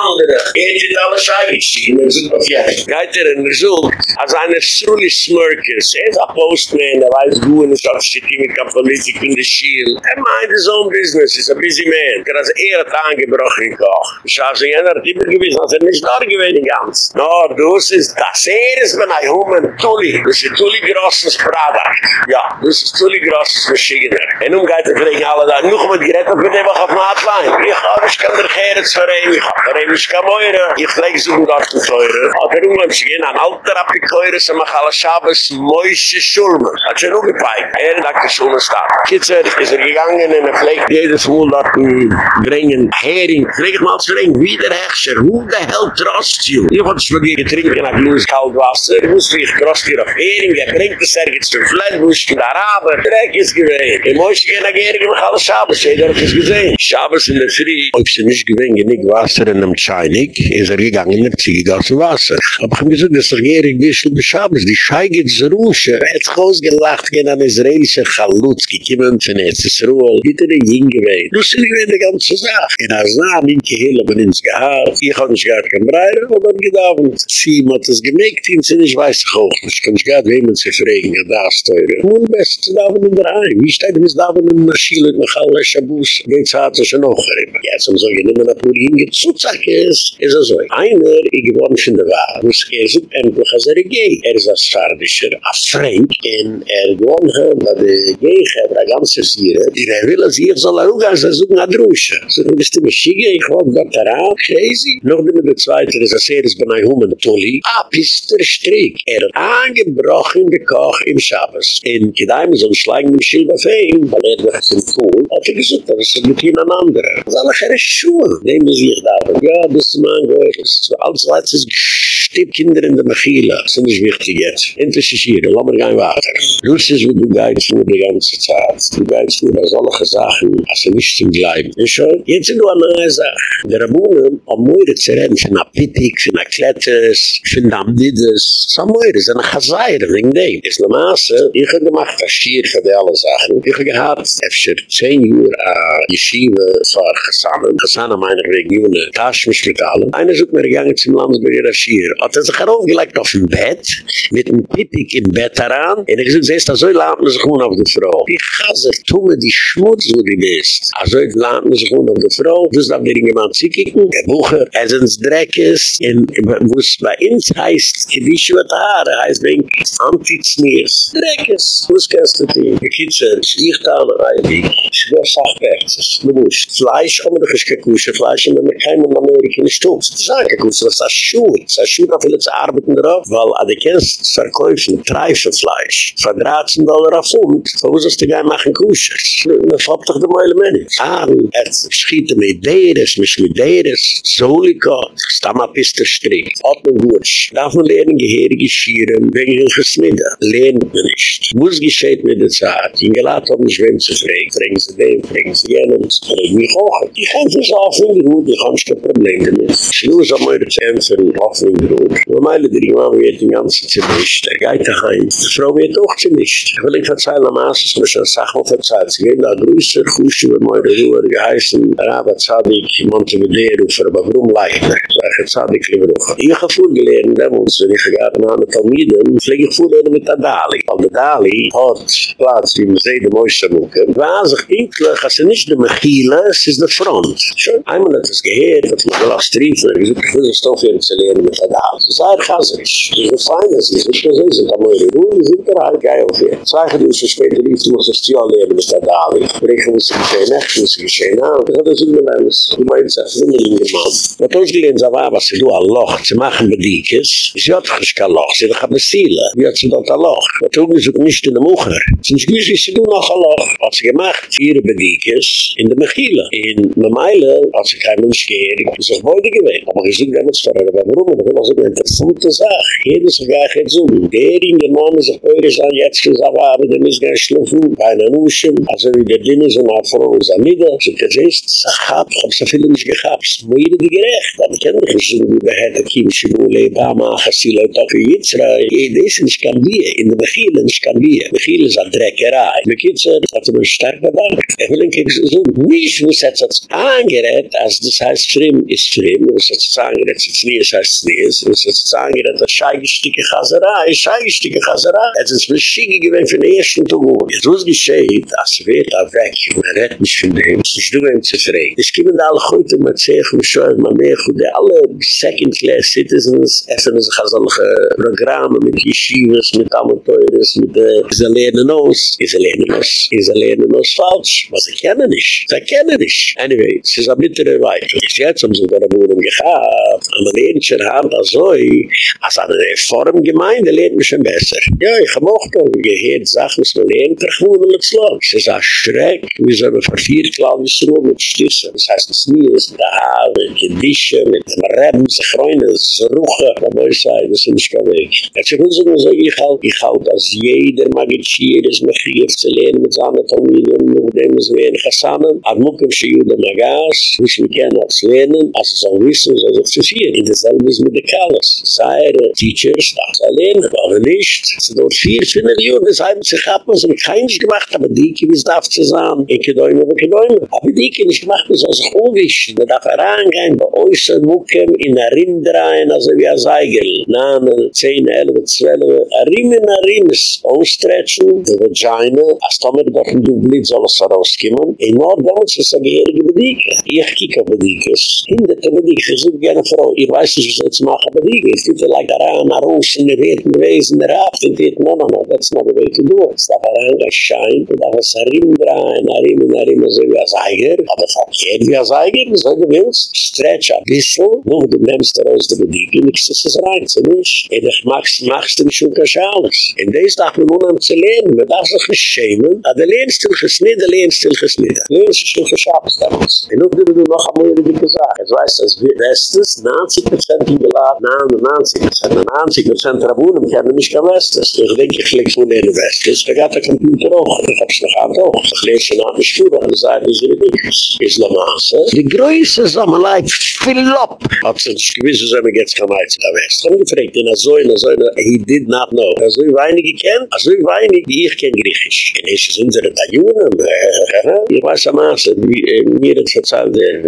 andere. Er hat alle Scheibe geschehen, er sagt, auf ja. Geht er in der Such, als eine Strulli Smurkes, er ist ein Postman, er weiß gut, er ist auch shit, mit der Politik in der Schiel. Er meint his own business, is a busy man. Er hat er in Koch. Ich habe sie hat immer gewiss, als er nicht da gewesen ganz. No, du ist, das er ist, wenn ein Human Tulli, das ist Tulli grosses Product. Ja, das ist Tulli grosses Maschigener. En nun geht er gleich alle da, noch mal gerett, ob wir dem auch auf Hotline. Ich hab, ich kann der Gerets ich hab, verrehen, ich kann meure. Ich leg so gut auf den Teure. Aber er umgehm sich in, an alter Apikoire, so mach alle Schabes, Moishe Schulme. Hat er auch gepeigt. Er hat die Schulme statt. Kitzer ist er gegangen, in er pflegt jedes Wohl dort bringen, Hering. Pflegt mal zu bringen, wie der Hechscher, who the hell trust you? Ich hab schon dir getrinken, nach Louis Kaldwasser. Ich muss mich trost hier auf Hering, er bringt es ergens zum Flatbush, in Araber. Dreck ist gewesen. Ich muss gehen nach Hering, mach alle Schabes, jeder hat es gesehen. Schabes in der Früh. Ob sie nicht gewesen, genick Wasser geworden einem Scheinig, ist er gegangen in der Ziege aus dem Wasser. Aber ich ihm gesagt, dass er gierig bist und beschabes, die Schei geht zur Rusche. Er hat sich ausgelacht, gegen einen israelischen Chalutz, gekiemen von Erzisruel, bitte den Jingewehen. Das ist nicht die ganze Sache. In Asnam, in Kehill, haben wir uns gehabt, ich habe nicht gar kein Breire, aber dann gedauert. Sie hat es gemägt, ihn sind, ich weiß doch auch nicht, kann ich gar wem uns fragen, ja das teure. Nun best, da in der rein, wie steht, wir da haben in der Schiele, mit Chalutz, Schabus, geht es hat es noch. Jetzt haben sie genommen, ab nur hingezogen, hingezuzack ist. Ist er so. Einer, ich gewohnt von der Wahl. Er ist endlich als er gay. Er ist als Sardischer, als Frank. En er gewohnt haben, dat de gay hebben, dat ganze Sieren. Die er will, als ich soll er auch als er suchen, Drusche. So, dann bist du mir schiege, ich wollte dort daran, crazy. Noch ich der Zweite, ist er ist bei einem Humen, Tolli. Ah, bist der Strick. Er hat angebrochen, der Koch im Schabes. In Kedaim, so ein Schleim im Schild auf ihm, weil er wird im Pool, hat er gesagt, das ist mit ihm ein anderer. Das ist alle keine Schuhe. Nehmen Sie sich da. Ja, das ist mein Gott. Das ist alles stipp Kinder in der Mechila. Das ist nicht wichtig jetzt. Interessieren, lass mal gehen weiter. Das ist, wo du gehst vor die ganze Zeit. Du vor das alle Sachen, als er nicht zum Gleiben. Und schon, jetzt sind wir eine neue Sache. Der Rabunen, am Möire zu reden, für eine Pittig, für eine Klettes, für eine Amdides. Das ist am Möire, das ist eine Chazayre, wegen dem. Ist eine Maße, ich habe gemacht, das Schier für die alle Sachen. Ich habe gehabt, efter 10 Uhr, a Yeshiva, vor Chassanen. Chassanen meine Region, Taschmischmetalen. Einer sucht mir gegangen zum Landsberger Aschir. Hat er sich heraufgelegt auf dem Bett, mit einem Pipik im Bett heran. Und ich sage, siehst du, so landen sich nun auf die Frau. Die Chaser, tu mir die Schmutz, wo du bist. So landen sich nun auf die Frau. Du darfst dir jemand zikiken. Der Bucher, er sind es Dreckes. Und wo es bei uns heißt, die Schwerte Haare, heißt wegen Antizniers. Dreckes. Wo es kannst du die? Die Kitzer, ich da alle rein. Ich will Sachbergs. Du musst. Fleisch, aber doch ist kein Kusche. Fleisch, wenn man kein in Amerika nicht tut. Das ist kein Kusche. Das ist ein Schuh. Das ist ein Schuh, da viele zu arbeiten drauf. Weil, an der Kennst, verkäufen, treife Fleisch. Von 13 Dollar auf Pfund. Wo ist das die Gein machen Kusche? Man fappt doch die Meile Männer. Ah, es schiet mit Deres, mit mit Deres. Solika. Stammapister Strick. Hat man gut. Darf man lernen, Geherige schieren, wegen den Gesmidden. Lernt man nicht. Muss gescheit mit der Zeit. In Gelat hat mich wem zu fragen. Fragen Sie den, fragen Sie jenen. Fragen mich auch. Die gehen für so auf in die die haben schon Probleme damit. Schluss am Eure Zämpfen, auf in die Ruhe. Nur meine Drimann wird den ganzen Zimischt. Er geht daheim. Die Frau wird auch zimischt. Ich will nicht verzeihen am Aas, dass man schon Sachen verzeiht. Sie gehen da größer, Kusche über meine Ruhe, geheißen Rabba Zadig, Montevideo, für aber warum Leichner? Sag ich Zadig, lieber auch. Ich habe vorgelehrt, damals, wenn ich gegangen an der Talmiden, fliege ich vorgelehrt mit der Dali. Weil der Dali hat Platz, wie man sieht, der Mucke. War sich inklich, als er nicht der Mechile, es ist der Front. Schon einmal hat es gehört, dass man gesagt, ich will das doch hier zu lernen mit der. sehr chasisch. Sie fein ist, ist nicht so, sind aber in Ruhe, sind der halt geil auf ihr. Zweige, die uns so spät in Ruhe, muss das Tio leben, ist der Dali. Brechen muss geschehen, ich muss geschehen, ah, das hat er so ein Du meinst, das ist ein Mann. Was uns gelegen, so war, was sie do, ein Loch, sie machen bei Dikes, sie hat frisch kein Loch, sie hat doch eine Seele. Wie hat sie dort ein Loch? Was tun wir so nicht in der Mucher? Sie ist gewiss, sie do noch ein Loch. Was sie gemacht, hier bei Dikes, in der Mechile. In der Meile, als sie kein Mensch das ist auch heute gewesen. Aber ich sage, damit ist der Herr, warum? Und ist also eine interessante Sache. Jeder ist gar nicht so. Der in der Mann ist auch eure Sache, jetzt gesagt, aber der muss gar nicht schlufen, bei einer Nuschen, also wie der Dinne so nach Frau ist am Mitte. So, das ist, ich hab, ich hab so viele nicht gehabt, es ist mir jeder gerecht. Aber ich kann nicht so, wie der Kiemsche, wo lebt, Bama, Chassila, Tofi, Yitzra, jeder ist nicht kann Bier, in der Mechile nicht kann Bier. Mechile ist eine Dreckerei. Mit Kitzer hat er mir stark bedankt. Ich will ihn so, nicht, wo es hat angerät, als das heißt, Schrimm ist Schrimm, wo es hat sich angerät, es ist nie, es heißt nie, es hat sich angerät, das Scheigestücke Chaserei, Scheigestücke Chaserei. Es ist mir schiege gewesen für den ersten Tag. Jetzt was geschieht, als wird er weg, man redt mich von dem, es ist du ihm zu fragen. Es gibt alle heute, man sagt, man schaut, man mehr gut, alle second-class citizens, essen sich als solche Programme mit Yeshivas, mit Amateures, mit der Is a lernen aus, is a lernen aus, is a lernen aus falsch, was ich kenne nicht, ich kenne nicht. Anyway, es ist ein bitterer Weiter. Ich jetzt haben sie da wohnen gehabt, an der Lehnchen Hand, so, als an Reformgemeinde lehnt mich schon besser. Ja, ich hab auch noch gehört, Sachen zu lehnt, ich wurde mit Slot. Es ist ein Schreck, wie soll man verviert, glaube ich, so mit Stüssen. Das heißt, es nie ist da, mit Gedische, mit dem Reben, sie freuen, es ist Ruche, aber ich sage, das ist nicht gar nicht. Als ich wusste, so ich halte, ich halte, dass jeder Magichier ist, mich hier zu lehnt, mit seiner Familie, und mit dem ist wir in Chassanen, an Mokim, sie Juden, Magas, wie sie kennen, als lehnen, als sie sollen wissen, so sich zu sehen, in derselbe ist mit der Kar. Kallas. Seine Teachers, das allein, aber nicht. Sind dort vier, fünf Millionen, das haben sich ab, was haben keins gemacht, aber die, wie es darf zu sagen, in Kedäume, in Kedäume. Aber die, die nicht gemacht, das sich umwischen, da darf er reingehen, bei äußeren Mucken, in der Rind rein, also wie ein Seigel. Name, 10, 11, 12, a Rim in a Rim ist ausstretchen, die Vagina, als Tomer doch ein Dublit soll herauskommen, in Nordgans ist eine gehirige Bedike. Ich Bedikes, hinter der Bedike, ich suche gerne Frau, ich weiß nicht, was ich mache aber die geht sich vielleicht daran, nach Ocean, der wird ein Wesen, der Raft, und wird, no, no, no, that's not the way to do it. Es darf daran erscheint, und darf es herin drehen, herin und herin, so wie als Eiger, aber verkehrt wie als Eiger, so wie du willst, stretch ein bisschen, nur du nimmst daraus die Bedieke, nichts ist es rein, so nicht. Und ich mach's, mach's dem Schukasch alles. In dies darf man nun am zu lernen, man darf sich nicht schämen, aber der Lehnstil gesnitt, Lehnstil gesnitt. Lehnstil ist damals. Und nun, du, noch einmal, wie du gesagt, jetzt weißt du, das Bestes, 90% die 99% der Wohnen kennen mich am Westen. Ich denke, ich lege von den Westes. Ich habe den Computer auch. Ich habe es noch an auch. Ich lege schon an die Schuhe und sage, wie sie nicht ist. Ist normalerweise. Die Größe ist am Leib. Philopp! Hat sie nicht gewiss, wie er sie jetzt am Westen am Westen. Ich habe gefragt, in Azoi, in Azoi, he did not know. Er Azoi weinig er ich kenne? Azoi weinig, ich kenne Griechisch. In Azoi sind sie da Jungen. Äh, äh, äh, ich weiß am Westen, mir das verzeiht der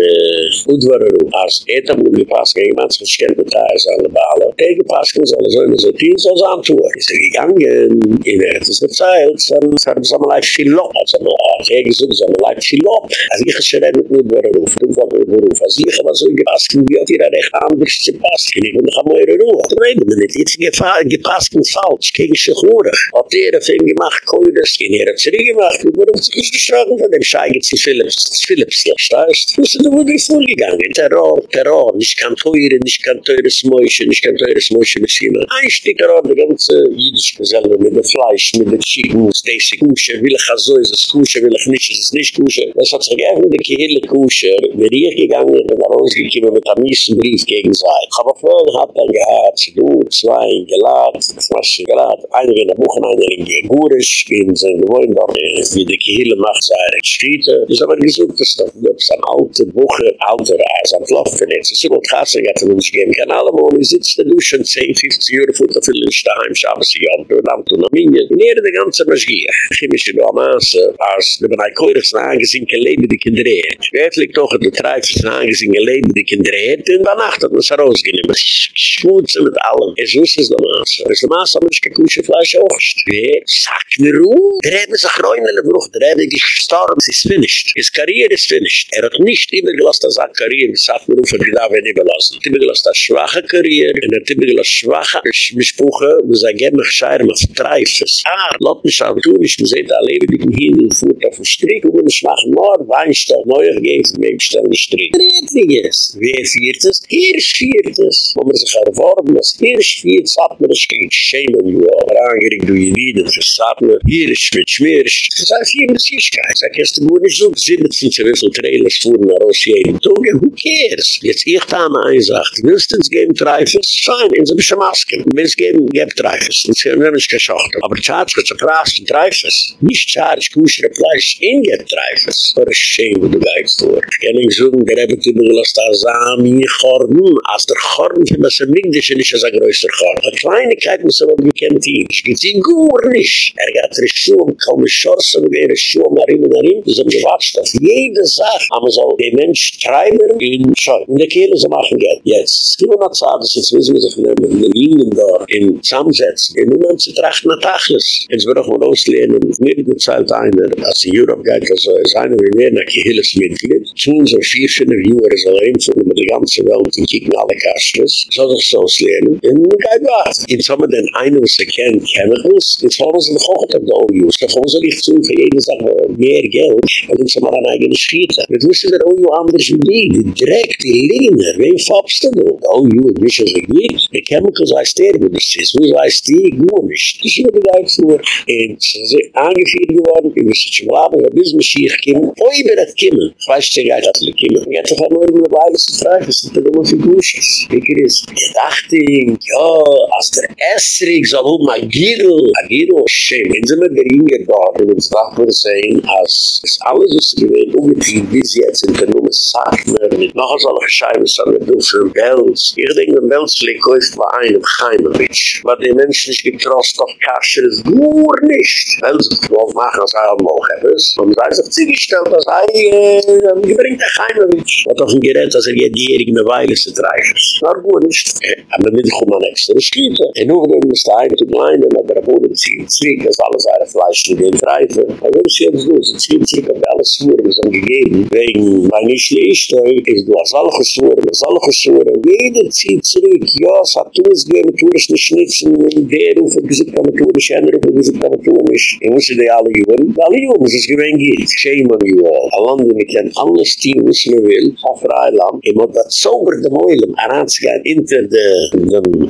Udwarru. Als Eta muss mir passen, ich meine, ich kenne mich. ist alle Baal okay Paschen soll so immer so viel so sein zu. Ist er gegangen, in er hat es gezeilt, dann haben sie mal ein Schilop, also mal okay gesucht, sondern mal ein Schilop. Also ich schreibe mit mir über Ruf, du kommst mir über Ruf, also ich habe so gepasken, wie hat ihr ein recht anders zu gepasken, ich bin noch am Eure Ruhe. Ich Dann reden wir nicht, jetzt gepasken falsch, gegen Schuhre. Hat er auf ihn gemacht, kann ich das, in er hat es zurückgemacht, und warum sich nicht gestrachen von dem Schei, jetzt die Philips, Philips, das heißt, wo sind vorgegangen, Terror, Terror, nicht kann teuren, nicht kann teuren, teures Mäuschen, nicht kann teures Mäuschen, Maschine. Ein Stück er hat die ganze jüdische Gesellschaft mit dem Fleisch, mit dem Chicken, mit dem Kusche, will ich also, ist es Kusche, will ich nicht, ist es nicht Kusche. Das hat sich gegeben, die Kehle Kusche, bin ich gegangen, bin da rausgekommen mit einem miesen Brief gegen sein. Ich habe vorhin hat dann gehabt, sie du, zwei in Gelad, was sie Gelad, einer in der Buchen, einer in Gegurisch, in sein Gewohn, dort, wie die Kehle macht, sei er in Striete. Das ist aber gesucht, das ist doch, das ist eine alte Buche, alter Reis, am Flopfen, jetzt ist so gut, Kassel, jetzt muss ich geben, kann Allemal, ich sitze da schon 10, 15 Jahre vor der Filmstein, schaue sie an, und dann tun wir nicht. Und hier der ganze Maschgier. Chemische Duamasse, als der Benei Keurig sind Leben, die Kinder erd. Wertlich doch, der Treif sind Leben, die Kinder erd, und bei Nacht hat man es herausgenehmen. Schmutze mit allem. Es ist der Maße. Es ist der Maße, aber ich kann kusche Fleisch auch. Wer sagt mir ruh. Der Rebbe sich ein Kräunerle Bruch, der Rebbe ist gestorben, es ist finished. Es Karriere ist finished. Er hat nicht immer gelassen, dass er Karriere, sagt mir um, für die da werden überlassen. Immer gelassen, dass er schwach, schwache Karriere, in der typische schwache Mischbuche, wo sie gerne scheiden auf Treifes. Ah, lot mich aber tun, ich muss eh da leben, die hin und fuhrt auf den Strick, und ich mache nur Weinstein, neue Gäste, mit dem Stern den Strick. Drittliges, wer führt es? Hier führt es, wo man sich erworben ist. Hier führt es, hat man es kein Schäme, du aber angerig, du je wieder, für Sattler, hier ist mit Schmirsch. Das heißt, hier muss ich gar nicht, sag jetzt, du musst nicht so, sind es nicht so, viele Trailers fuhren nach Russia, in Tunge, who cares? Jetzt, ich da eine einsacht, willst du es gehen, Game Treifes? Fein, in so Masken. Wenn es geben, gebt Dreifes. Und sie haben nicht geschocht. Aber Tschatsch wird so krass, Dreifes. Nicht Tschatsch, kuschere Fleisch, in gebt Dreifes. Das ist schön, wo du gehst vor. Ich kann nicht sagen, der Rebbe mir gelost, als Sami, Chorn. Als der Chorn, für das er nicht, ist nicht als ein größer Chorn. Eine Kleinigkeit muss er auch gekannt hin. Ich gehe ihn gut nicht. Er hat die Schuhe, kaum ist Schorze, wie er Schuhe, nach ihm und nach ihm. Das ist gewatscht jede Sache. Aber so, der Mensch treiben, in Scheu. In der Kehle, so machen Geld. Jetzt. Es gibt hat zahat, das jetzt wissen wir doch in den Jungen da, in Zusammensetzen, in Ungarn zu trachten nach Tachlis. Jetzt wird auch mal auslehnen, mir gezahlt einer, als die Europe geht, also ist einer, wie mehr nach Kehilles Mitglied, zu unserer vier, fünf Jahre, er so ein, mit der ganzen Welt und kicken alle Kastres. Soll doch so auslehnen. In den Geidwaas. Jetzt haben wir den einen, was er kennt, Chemicals. Jetzt wollen sie noch auch auf der OU. So kommen sie nicht zu, für jeden Sache mehr Geld. Und jetzt haben wir eine eigene Schiete. Wir müssen der OU anders wie die. Die direkt, die Liener. Wen fappst du denn? Die OU hat mich schon gegeben. Die Chemicals heißt der, wo das ist. Wo heißt die? Nur nicht. Das ist immer die Geidwaas. Und sie sind angeführt geworden. Wir müssen zum Laden, bis mich hier kommen. Oh, ich bin das Kimmel. Ich weiß, ich denke, ich habe das Kimmel. Jetzt haben wir nur noch alles. Treffen, das sind immer für Gusches. Wie geht es? Ich dachte, ja, als der Esrig soll um ein Gidl, ein Gidl, schön, wenn sie mir der Inge dort, und uns wach würde sehen, als es alles, sie gewähnt, ungetrieben bis jetzt, in der Nummer mir, mit noch so eine Scheibe, so eine Duffe, Belz. Ich denke, ein Belz liegt häufig bei einem Chaimowitsch, weil die Menschen nicht getrost auf Kasche, das ist nur nicht. Belz, ich wollte machen, als er am Moch etwas, und da ist auf sie gestellt, als er, äh, gebringt der Chaimowitsch. Hat auch ein Gerät, als er geht gierig me weile se dreifen. Äh, Nor goe nisht. Eh, ame midi chum an ekster is kiete. En uge dem is taeim tu mei ne, ma bera boodem zie in zwiek, es alle seire fleisch in den dreifen. Ma wun is jens du, se zie in zwiek ab alle suur, was am gegeben. Wegen, ma nisch le isch toi, is du as alle gesuur, as alle gesuur, en jede zie in zwiek, ja, sa tuis gehen, tuis ne schnitzen, in der ufe, gizit kam a tuis, en rupe, gizit kam a tuis, en wuss i alle gewin. Alle jungs, es gewin gie, shame on you all. Alonde, mit jen, alles die, wuss me will, Ich Maar dat zover de moeilijk aan aan te gaan in te de...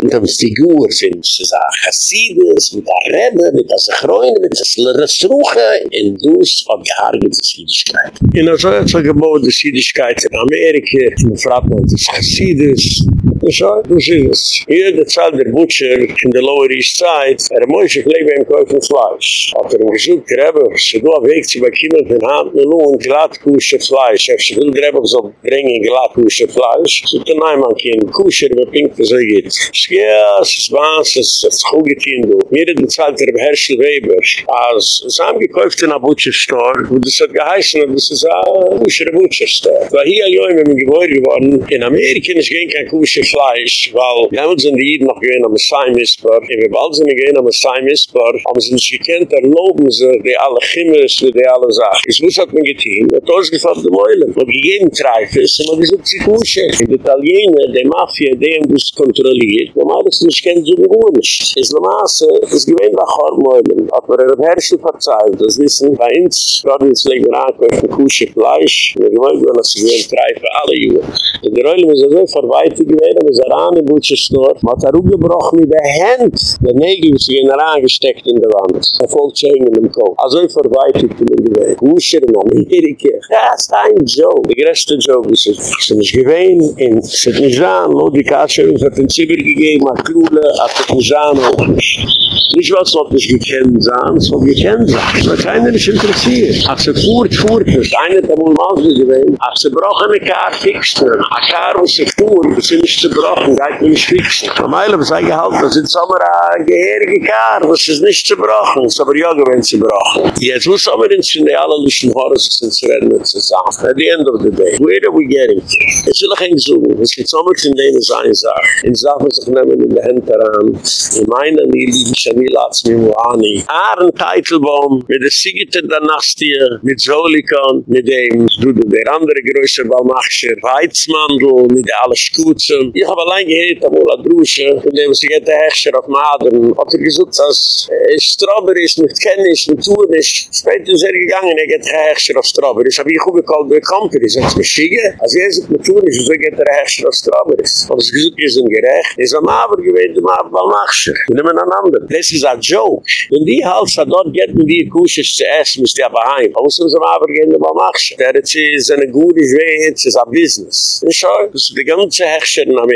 ...dan de figuur van ze zijn gesieden, met haar redden, met haar groeien, met haar schroegen... ...en dus van je haar met de schiedigheid. In een zo'n gebouw de schiedigheid in Amerika, in de vrouw van de. Schau, du siehst. Hier der Zahl der Butcher in der Lower East Side, er muss ich leben im Käufen Fleisch. Hat er ihm gesucht, Rebbe, se du auf Weg zu bekommen von Hand und Lohn, glatt kusche Fleisch. Er will Rebbe so bringen, glatt kusche Fleisch. So der Neumann kann kusche, aber pink, was er geht. Ja, es ist was, es ist gut getein, du. Mir hat der Zahl der Herrschel Weber, als es haben gekäuft in der Butcher Store, wo das hat geheißen, das ist ein kusche Butcher Store. Weil hier, ja, wenn wir geboren geworden, in Amerika ist kein kusche Fleisch, weil wir haben uns in die Jiden noch gewähnt am Saimispar, und wir bald sind gewähnt am Saimispar, haben sie nicht gekannt, erloben sie, die alle Chimmers, die alle Sachen. Ich muss hat man getein, hat ausgefallen die Meulen. Man gegeben Treifes, man gesagt, sie kusche. In der Italiener, die Mafia, die haben das kontrolliert, man hat es nicht kennt, so gut nicht. Es ist Maße, es gewähnt nach Hormeulen, hat man ihre Herrscher verzeiht, das wissen, bei uns, gerade ins Legen ankäufen, kusche Fleisch, wir gewollt, wenn es gewähnt Treife, alle Juren. In der Reulen ist er so verweitig Schäme ist er an im Butchersnur, hat er auch mit der Hand, der Nägel ist in der Hand gesteckt in der Wand. Er folgt schon in dem Kopf. Also ich verweite ihn in die Welt. Kuscher in Amerika. Das ist ein Joke. Die größte Joke ist es. Es ist nicht gewähnt, in Fettnijan, wo uns hat den Zibir gegeben, hat Krule, hat Fettnijan auch nicht. Nicht was hat mich gekennen sein, es hat mich sein. Es war keiner mich interessiert. Ach, sie fuhrt, fuhrt es. Einer hat einmal mal ausgewählt. Ach, sie brauchen eine Karte, fixte. Eine Karte, wo sie fuhrt, wo ist nicht zu zerbrochen, geht mir nicht fixen. Am Eilem sei gehalten, das sind sommer a geherige Kar, das ist nicht zerbrochen, es ist aber ja gewinnt zerbrochen. Jetzt muss aber in Sinne alle Lischen Horus sind zu werden mit zusammen. At the end of the day, where are we getting to? Es will kein Zoom, es gibt sommer in denen sein Sache. In Sachen sich nehmen in der Hand daran, in meiner nie lieben Shamila Atzmimuani. Ahren Teitelbaum, mit der Sigite Dynastie, mit Zolikon, mit dem, du, der andere größer Balmachscher, Weizmandel, mit alle Skutzen. Ich hab allein gehört, am Ola Drusche, von dem sie geht der Hechscher auf Madern, hat er gesagt, dass äh, Strawberries mit Kennis, mit Tunisch, später ist er gegangen, er geht der Hechscher auf Strawberries. Hab ich gut gekallt bei Companies, jetzt mit Schiege. Also er sagt mit Tunisch, so geht der Hechscher auf Strawberries. Hat er gesagt, wir sind gerecht. Er ist am Aber gewähnt, am Aber Balmachscher. Wir nehmen einander. Das ist ein Joke. Wenn die Hals hat dort geht mit die Kusches zu essen, müsst ihr aber heim. Aber uns am Aber gehen, am Balmachscher. Der hat ist eine gute Schwere, es ist ein Business. Und schau, das ist die ganze Hechscher in Amerika.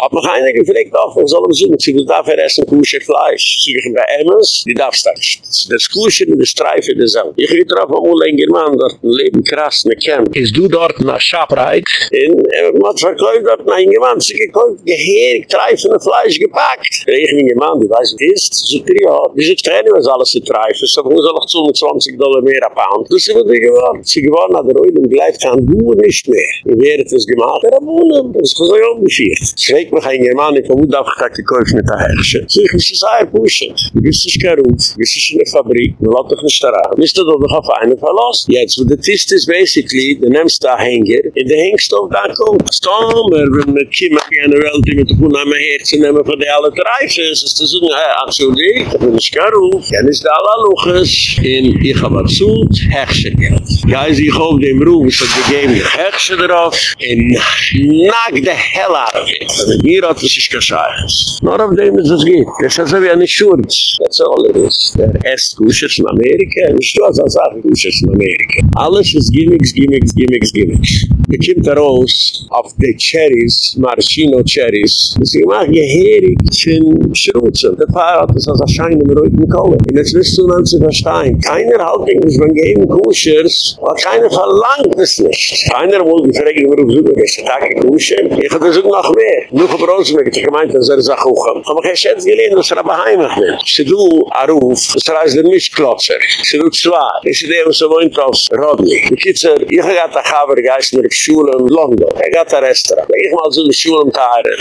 Hat mich einer gefragt, auch, man soll ihm suchen, sie will dafür essen kusher Fleisch. Sie gehen bei Emmels, die darfst das nicht. Das kusher und das Streife derselbe. Ich gehe drauf, am Ulenger Mann, dort ein Leben krass, ne Camp. Ist du dort nach Shoprite? Und er hat verkäuft dort nach Ingemann, sie gekauft, geherig, treifende Fleisch gepackt. Der Ingemann, die weiß nicht, ist, so Jahre. Die sind trennen, was alles zu treifen. So muss er noch zu mit 20 Dollar mehr a Pound. Das ist immer geworden. Sie geworden hat er heute im Gleif kann du nicht mehr. Wie wäre das gemacht? Er hat wohnen. Das ist so umgeführt. Schräg mich ein German, ich habe auch gar gekauft mit der Herrsche. So ich muss es auch pushen. Du bist nicht kein Ruf, du bist nicht in der Fabrik, du lässt dich nicht daran. Bist du doch noch auf einen verlassen. Jetzt, wo der Tist ist basically, du nimmst da Hänger, in der Hängstoff da kommt. Stommer, wenn wir kommen, eine Welt, die mit der Kuhn am Herz nehmen, von der alle Treifes, ist das so, äh, absolut, ich bin nicht kein Ruf, kenn ich da alle Luches, in ich habe erzult, Herrsche Geld. Ja, ich auf dem Ruf, es hat gegeben, Herrsche drauf, in knock the hell it. Und mir hat sich gescheiches. Nur auf dem ist es geht. Das ist so wie eine Schurz. That's all it is. Der erst Kusches in Amerika, und ich tue es als auch Kusches in Amerika. Alles ist Gimmicks, Gimmicks, Gimmicks, Gimmicks. Wir kommt raus auf die Cherries, Maraschino Cherries. Das ist gemacht, geherig, von Schrutzen. Der Paar hat es als ein Schein im roten Kohle. Und jetzt wirst du dann zu verstehen. Keiner halt nicht, wir geben Kuschers, weil keiner verlangt es nicht. Keiner wollte gefragt, warum du bist, Tag Kusher. Ich hatte so noch mehr. Nur für Rosenberg, die gemeint, dass er sich auch haben. Aber kein Schätz gelegen, dass er aber heimig wird. Sie du, Aruf, das heißt der Mischklotzer. Sie du zwar. Ich sehe, was er wohnt aus Rodney. Die Kitzer, ich habe da Chabergeist in der Schule in London. Ich habe da Restaurant. Ich mal so in der Schule im Tare.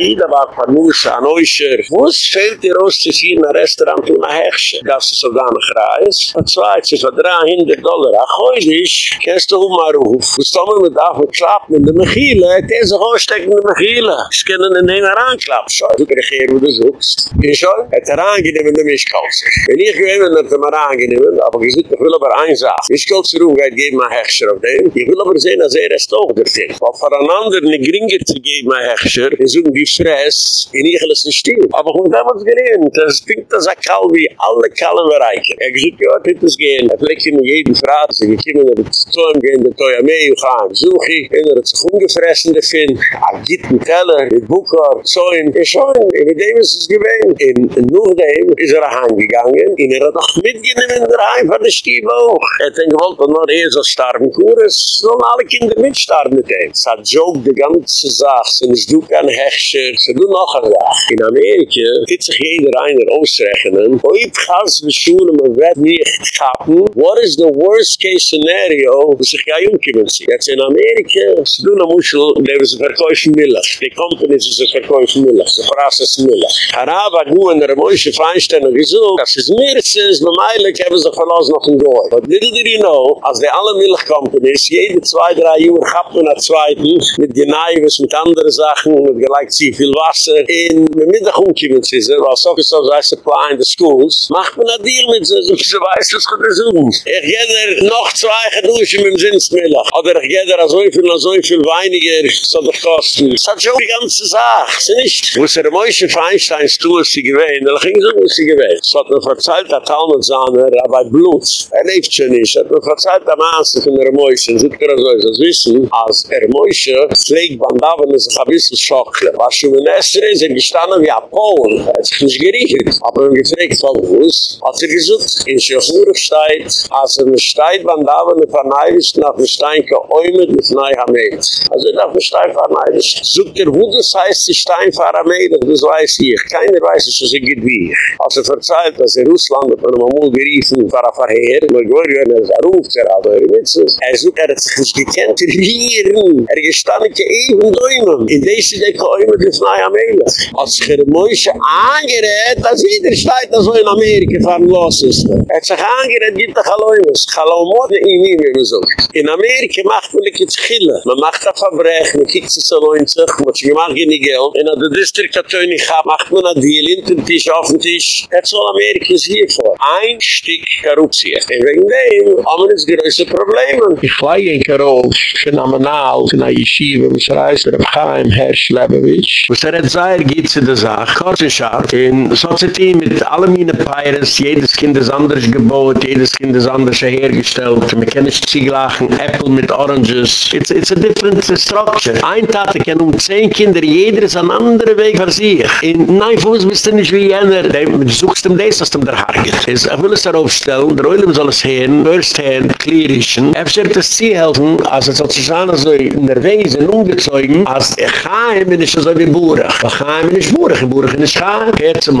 Aida war von Musa, an Oischer. Wo es fehlt dir aus, dass hier in ein Restaurant und ein Hechsche. Das ist so da noch reis. Und zwar, es ist für 300 Dollar. Ach, heute nicht. Kennst du, Maruf? Du stammen mit auf und klappen in der Mechile. Het is een hoofdstek Mechila. Ich kann ihn in den Arang klappen. Schau, du regierst, wo du suchst. Ich schau, er hat er angenehm in der Mischkalzer. Wenn ich gewinne, hat er mir angenehm, aber ich sage, ich will aber eins sagen. Mischkalzer umgeht, geben wir Hechscher auf dem. Ich will aber sehen, dass er es doch der ist. Weil für einen anderen eine Gringer zu geben wir Hechscher, wir suchen die Fress, in ich lasse stehen. Aber ich muss damals gewinnen, das klingt das ein wie alle Kalben reichen. Er sagt, ja, das ist gehen. Er legt in jeden Frat, sie gekommen, er hat zu gehen, der Teuer Mei, ich habe ihn suche, er hat sich umgefressen, der Finn, er gitten Teller, mit Bucher, so in, in Schoen, in dem ist es gewesen. In, in nur dem ist er heimgegangen, in er hat noch mitgenommen in der Heim von der Stiebe auch. Er hat dann gewollt, wenn er so starben Kures, sollen alle Kinder mitstarben mit ihm. Es hat Joke die ganze Sache, sind es du kein Hechscher, sie du noch eine Sache. In Amerika gibt sich jeder einer ausrechnen, wo ich ganz beschuhe, man wird nicht schaffen, what is the worst case scenario, wo sich ja jungkommen sie. Jetzt in Amerika, sie du noch Muschel, der ist ein Verkäufe Milch. Die Company ist ein Verkäufe Milch, der Prozess Milch. Haraba, gu in der Moishe Feinstein und wieso, das ist mir, es ist, bei Meilig haben sie verlassen noch ein Goy. But little did you know, als die alle Milch Companies, jede zwei, drei Uhr gehabt man nach zweiten, mit Genaiwes, mit anderen Sachen, mit gleich zu viel Wasser, in mit Mittag umkommen sie, was so ist, als I supply in the schools, macht man ein Deal mit sie, so sie weiß, was kann er suchen. Ich gehe noch zwei geduschen mit dem Sinnsmilch, oder ich gehe da so viel, so viel weiniger, so doch kosten. Das hat schon die ganze Sache, sie nicht. Wo ist der Moishe Feinstein, du hast sie gewähnt, da ging so, was sie gewähnt. So hat man verzeiht, der Talmud Zahner, aber Blut, er lebt schon nicht, hat man verzeiht, der Maße von der Moishe, so kann er so, so wissen, als er Moishe, pflegt Bandaven, ist ein bisschen schockle. Was schon in Esser ist, er gestanden wie ein Polen, er hat sich nicht gerichtet. Aber wenn gefragt, von wo ist, hat sie gesucht, in Schöchuruf steht, als er mit Stein Bandaven, verneidisch, nach dem Stein, geäumet, mit Neihamet. Also nach dem Stein verneidisch. Sucht er, wo das heißt, die Stein verneidisch, das weiß ich. Keiner weiß, es geht wie. Als er verzeiht, dass er Russland, hat man mal geriefen, war er verheer, und er gewöhnt, er ist er ruft, er hat eure Witzes. Er sucht, er hat sich nicht gekannt, er hier, er gestanden, ke even däumen. In deze dek geäumet, ist Neihamet. Als sich er Moishe angerät, dass jeder steht, dass er in Amerika fahren los ist. Er hat sich angerät, gibt er Chaloumes. Chaloumot, in ihm, wie man sagt. In Amerika macht man jetzt Chille. Man macht ein Verbrechen, man kiegt sich so 90, man hat sich gemacht gegen Geld. In der Distrikt hat er gehabt, macht man ein Deal, hinter den Tisch, auf den Tisch. Er soll Amerika ist hier vor. Ein Stück Korruptie. Und wegen dem haben wir das größte Problem. Ich fliege in Karol, phänomenal, in der Yeshiva, was reist, der Chaim, Herr Schlebowitsch. Was er hat sei, geht zu der Sache, kurz und scharf. In Society mit allen meinen Pirates, jedes Kind ist anders gebaut, jedes Kind ist anders hergestellt. Wir kennen nicht Apple mit Oranges. It's, it's a different structure. Ein Tate kennen um zehn Kinder, jeder ist ein anderer Weg für sich. In nein Fuß bist du nicht wie jener, du suchst ihm das, was du der Haar geht. Ich will es darauf stellen, der Oilem soll es hören, first hand, clearischen. Er wird das Ziel helfen, als es sozusagen so in der Wesen ungezeugen, als er Chaim bin ich so wie Burech. Weil Chaim bin ich Burech, in Burech in der Chaim, geht zum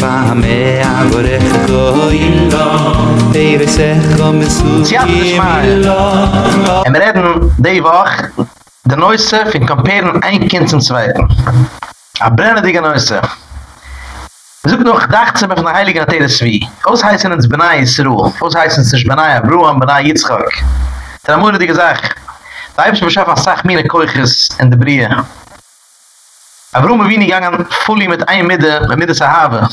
ba me mesu Tja, das ist mal. En we redden die woch betrachten. Der Neuße, wir comparen ein Kind zum Zweiten. A brennen die Neuße. Wir suchen noch gedacht, sie machen eine Heilige nach der Zwie. Was heißt benai es benei ist zu benai Was heißt benai yitzchak. ist benei, ein Bruder, die gesagt, da habe ich mir schon fast gesagt, meine in de Brie. A Bruder, wir gehen an Fuli mit einem Mitte, mit Mitte zu haben.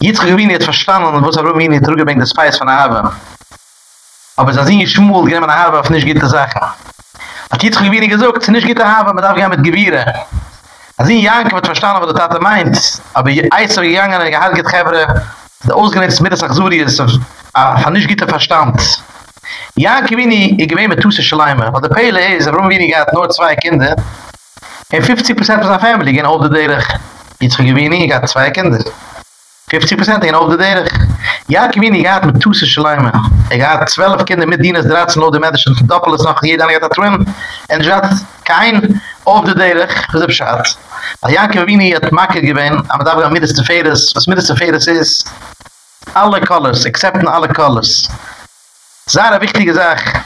Jetzt habe ich verstanden, was er mir nicht zurückgebringt, das Feist von der Habe. Aber es ist ein Schmuel, die nehmen an der Habe auf nicht gute Sachen. Hat jetzt gewinne gesagt, nicht gute Hause, man darf gehen mit Gewirre. Als ich Janke wird verstanden, was der Tate meint, aber je eiser gegangen, er gehalt geht Gebre, der ausgenetzt mit der Sachsuri ist, von nicht gute Verstand. Janke winni, ich gewinne mit Tusse Schleime, weil der Pele ist, warum winni gehad nur zwei Kinder, en 50% von seiner Family gehen auf der Derech. Jetzt gewinne, ich gehad zwei Kinder. 50% in over de data. Ja, ik weet niet, ik had me toe te. Ik had 12 kinderen met dienst, draad ze nog de medische verdoppelen, nog hier, dan, ik dat doen. En ze had geen over de data, dus heb ze gehad. Maar ja, ik weet niet, het makkelijk geweest, maar daar gaan middels de veders, wat middels de veders is, alle colors, except in alle colors. Zara, wichtige zaak.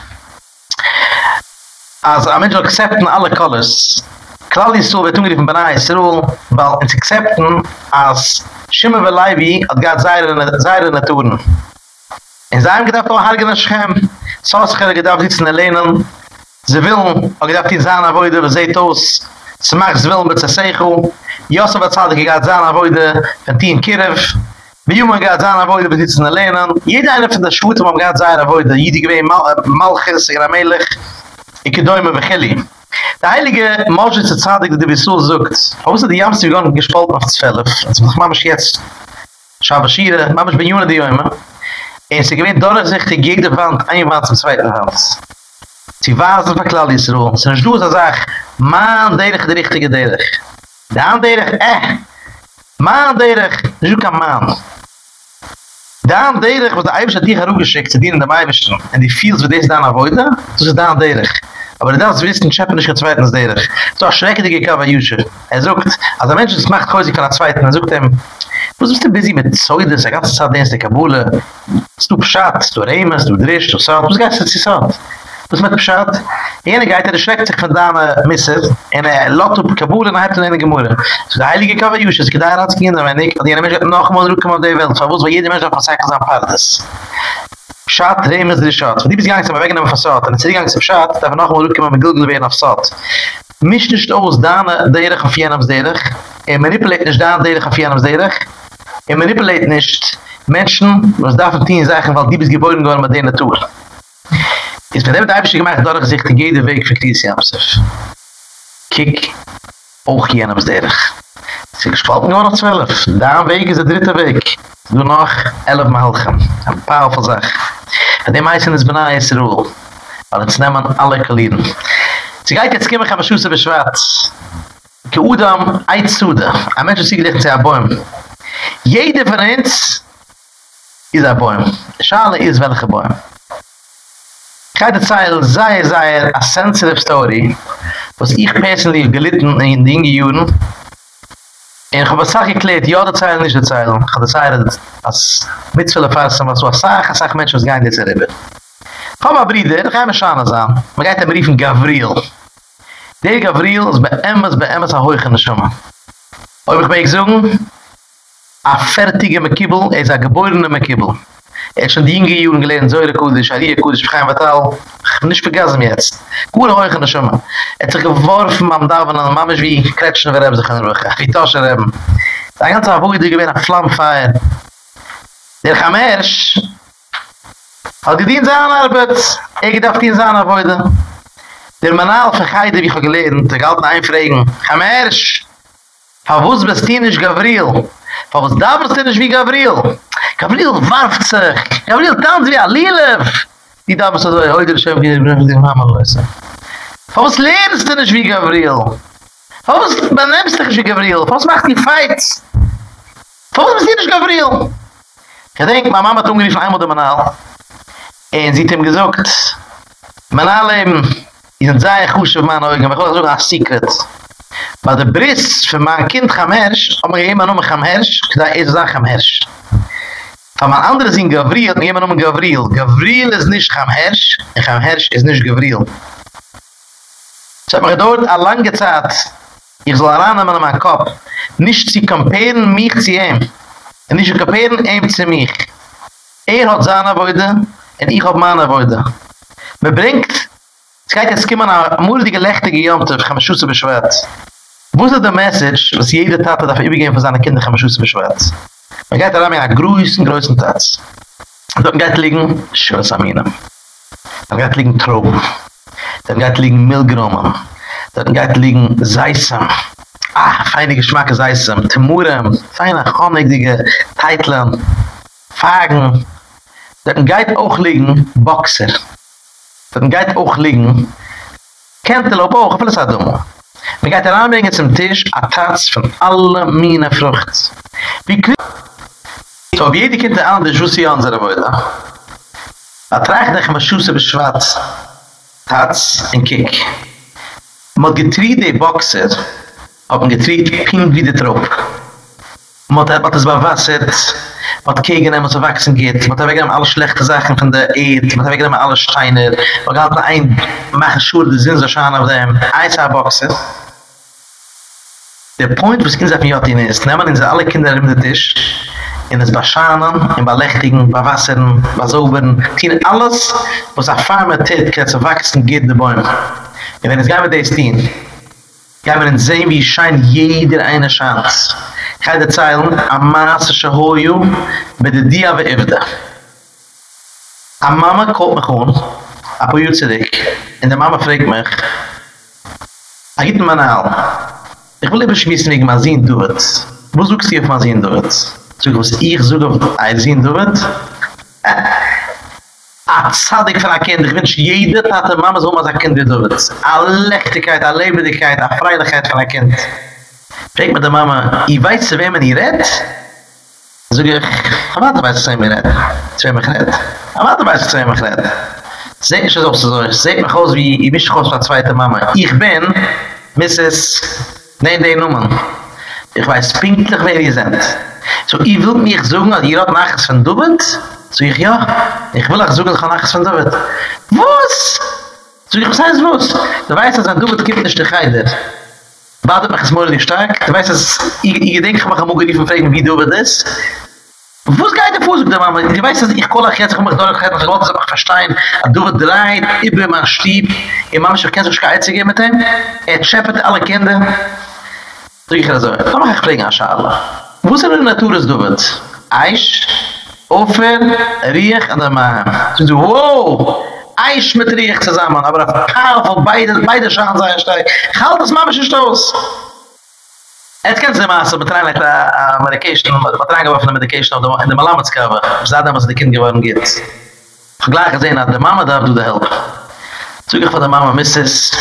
Als een mens accept in alle colors, klaar is zo, we toen geef een banaai, is er wel, wel eens accepten als Schimmer wir live wie at gad zeider na zeider na tun. In zaim gedacht vor halgen schem, so gedacht dit na lenen. Ze vil, a gedacht in zana voide we zeh tos. Ze mag zvel mit ze segel. Jos wat zal ge gad zana voide von team kirf. Wie jungen gad zana voide dit na lenen. Jeder eine von der schuten am gad zeider voide, jede gewei mal mal gesegramelig. Ik gedoy me begelli. Der heilige Moshe zu Zadig, der Wieso sucht. Außer die Jamsi, wir gehen gespalten auf Zwölf. Also mach mal jetzt. Shabashire, mach mal bei Juna die Jöme. Und sie gewinnt dadurch sich die jede Wand, eine Wand zum zweiten Wand. Sie wasen von Klall Yisroel. Sie nicht du, so sag, man, derich, der richtige derich. Der an eh. Man, derich, du kann man. Der an derich, was der Eibisch hat dich herugeschickt, zu dienen dem Eibischen, und die Fields, wo des dann avoide, so ist der an derich. Aber das wissen, schäppen dich zweitens derich. So erschrecke dich gekommen, Jusche. Er sagt, als ein Mensch, macht häusig kann der zweiten, er sucht dem was ist denn busy mit Zeudes, der ganze Zeit, der Kabule, stup schat du reimas du Drisch, du Sand, was geist sie die Sand? Was mit Pschat? Jene geht, er schreckt sich von Dame Misses, und er lot auf Kabul und er hat in eine Gemurre. So der heilige Kava Jusch, es geht ein Ratskinder, wenn ich, und jene Mensch hat noch mal rücken auf der Welt, weil jeder Mensch hat was er gesagt hat, Pshat Remes Rishat. Für die bis gegangen sind wegen dem Fassad. Und jetzt die gegangen sind Pshat, da wir nochmal rückkommen mit Gilgul werden auf Sat. Misch nicht aus Dane derig auf Jernams derig. Er manipulate nicht Dane derig auf Jernams derig. Er manipulate nicht Menschen, was darf ich Ihnen sagen, weil die bis geboren geworden mit der Natur. Jetzt wird eben der Eibische gemacht, dadurch sich die jede Weg für Krise Jamsef. Kik, auch Jernams derig. Sie gespalten nur noch zwölf. Da am Weg ist der dritte Weg. Du noch elf Mal gaan. Een paar van zeggen. Und dem heißen ist Benai Yisroel. Weil jetzt nehmen alle Kaliden. Sie geht jetzt kimmich am Schusse beschwert. Ke Udam, Eitzuda. Ein Mensch ist sie gedicht zu Abäum. Jede von uns ist ein Bäum. Schale ist welche Bäum. Keine Zeil sei, sei a sensitive story, was ich personally gelitten in den Juden. En ga besach gekleed, ja dat zeilen is dat zeilen. Ga de zeilen dat als mitzvele er farsen was was sag, sag mensen was gein dit zeribben. Ga maar brieden, dan ga je me shana zaan. Maar gaat de brief van Gavriel. De Gavriel is bij Emmes, bij Emmes aan hoog in de schoenen. Hoi, ik ben ik zogen, a fertige mekibbel, er is a geborene mekibbel. er schon die Inge Juren gelehrt, Säure Kudisch, Arie Kudisch, Pchaim Vatal, ich bin nicht vergessen jetzt. Kuhle Heuchen der Schömmel. Er hat sich geworfen am Davon an der Mammisch, wie Kretschen wir haben sich in der Rüche, wie Taschen wir haben. Der ganze Avoide gewinnt ein Flammfeier. Der Chamersch, hat die Dien seine Arbeit, er geht auf Dien seine Avoide. Der Manal vergeide, wie ich auch gelehrt, der galt nach einfragen, Chamersch, Favus bestinisch Gavriel, Favus da bestinisch wie Gavriel, Gabriel warft sich! Gabriel tanzt wie Alilev! Die Dame sagt, oi, heute schäfe ich bin mit dem Mama los. Was lernst du nicht wie Gabriel? Was benämmst du nicht wie Gabriel? Was macht die Feiz? Was bist du nicht Gabriel? Ich denke, meine Mama hat umgeriefen einmal den Manal. Und sie hat ihm gesagt, Manal eben, ich bin sehr gut für meine Augen, aber ich wollte auch sagen, ein Secret. Bei der Briss für mein Kind kam Hirsch, aber ich immer noch mal kam Hirsch, da ist es auch kam Hirsch. Aber andere sind Gavriel, nehmen wir nur Gavriel. Gavriel ist nicht Chamhersch, und Chamhersch ist nicht Gavriel. Es hat mir gedauert eine lange Zeit, ich soll annehmen in meinem Kopf, nicht zu kompieren mich zu ihm, und nicht zu kompieren ihm zu mich. Er hat seine Wäude, und ich habe meine Wäude. Man bringt, es geht jetzt immer nach einem mutigen, lechtigen Jungen, ich habe mich schützen beschwert. Wo ist der Message, was jede Tate darf übergehen von seinen Kindern, ich habe mich schützen beschwert? Man geht daran mit einer größten, größten Tat. Dort geht liegen, Amina. Dort geht liegen Traum. Dort geht liegen Milgromen. Dort geht liegen Seisam. Ah, feine Geschmacke Seisam. Temurem. Feine, honigdige Teitlen. Fagen. Dort geht auch liegen Boxer. Dort geht auch liegen Kentelope auch, alles hat dumm. Man geht heranbringen zum Tisch a Tats von alle meine Frucht. Wie krieg... So, ob jede Kind der andere Jussi anzere wollte. A treich dich ma Schusse beschwat. Tats en Kik. Mod getriede Boxer, ob ein getried pink wie der Trop. Mod hat was bewassert, wat kegen hem als erwachsen geht. Wat hebben er alle schlechte zaken van de eet wat hebben alle steine wat gaat naar een machen de zin zaan of dem eisa boxes the point was kinds af jot in is nemen in alle kinder in de tisch in es bashanen in belechtigen bewassern besoben tin alles was a farmer tit kets wachsen geht de bäume. Und wenn es gabe de steen gaben in sehen wie scheint jeder eine chance. Kai de Zeilen, Amas Shahoyu, Shehoyu, Bede Dia ve Evda. A Mama kommt mich um, a Puyo Zedek, en de Mama fragt mich, a Gitten Manal, ich will eben schmissen, ich mal sehen, du wirst. Wo suchst du auf mal sehen, du wirst? So ich wusste, ich suche auf ein sehen, du wirst? A Zadig von a Kinder, ich wünsche jede Tate, Mama so, um was a kennt, du wirst. A Lechtigkeit, a Lebendigkeit, a Freiligkeit von a Kinder. Freg mit der mama, i weiss zu wem hier redt? Sog ich, warte zu wem man redt? Zu wem ich redt? A warte zu wem ich redt? Seht mich so, so, seht mich aus wie, i misch aus von zweite mama. Ich bin, Mrs. Nein, den Nummern. Ich weiß pinklich, wer ihr seid. So, ich will mich sagen, dass ihr nachher von Dubbelt? So ich, ja, ich will auch sagen, dass ich nachher von Dubbelt. Was? So ich, was heißt was? Du weißt, dass ein Dubbelt gibt nicht die Geide. Warte mich, es morgen nicht stark. Du weißt, dass ich, ich denke, ich mache mir lieber fragen, wie Dubbelt ist. Was geht der Fuß, der Mama? Du weißt, ich kolle, ich jetzt komme durch, ich wollte es einfach verstehen, dass Dubbelt dreht, über mein Stieb, ihr Mama, ich kann sich keine Einzige mit ihm, er scheppert alle Kinder. So ich, also, dann mach ich fragen, Aschallah. Wo sind die Natur des Dubbelt? Eich, Ofer, Riech und der. So du, wow! Eich mit Riech zusammen, aber auf Paar von beide, beide Schachen sei er stark. Ich halte das Mammische Stoß. Et kennt sie maße, betrein like a medication, betrein geworfen medication in der Malamatskava, bis da damals die Kind geworden geht. Gleich gesehen, dass der Mama darf du der Help. Zugig von der Mama, Mrs.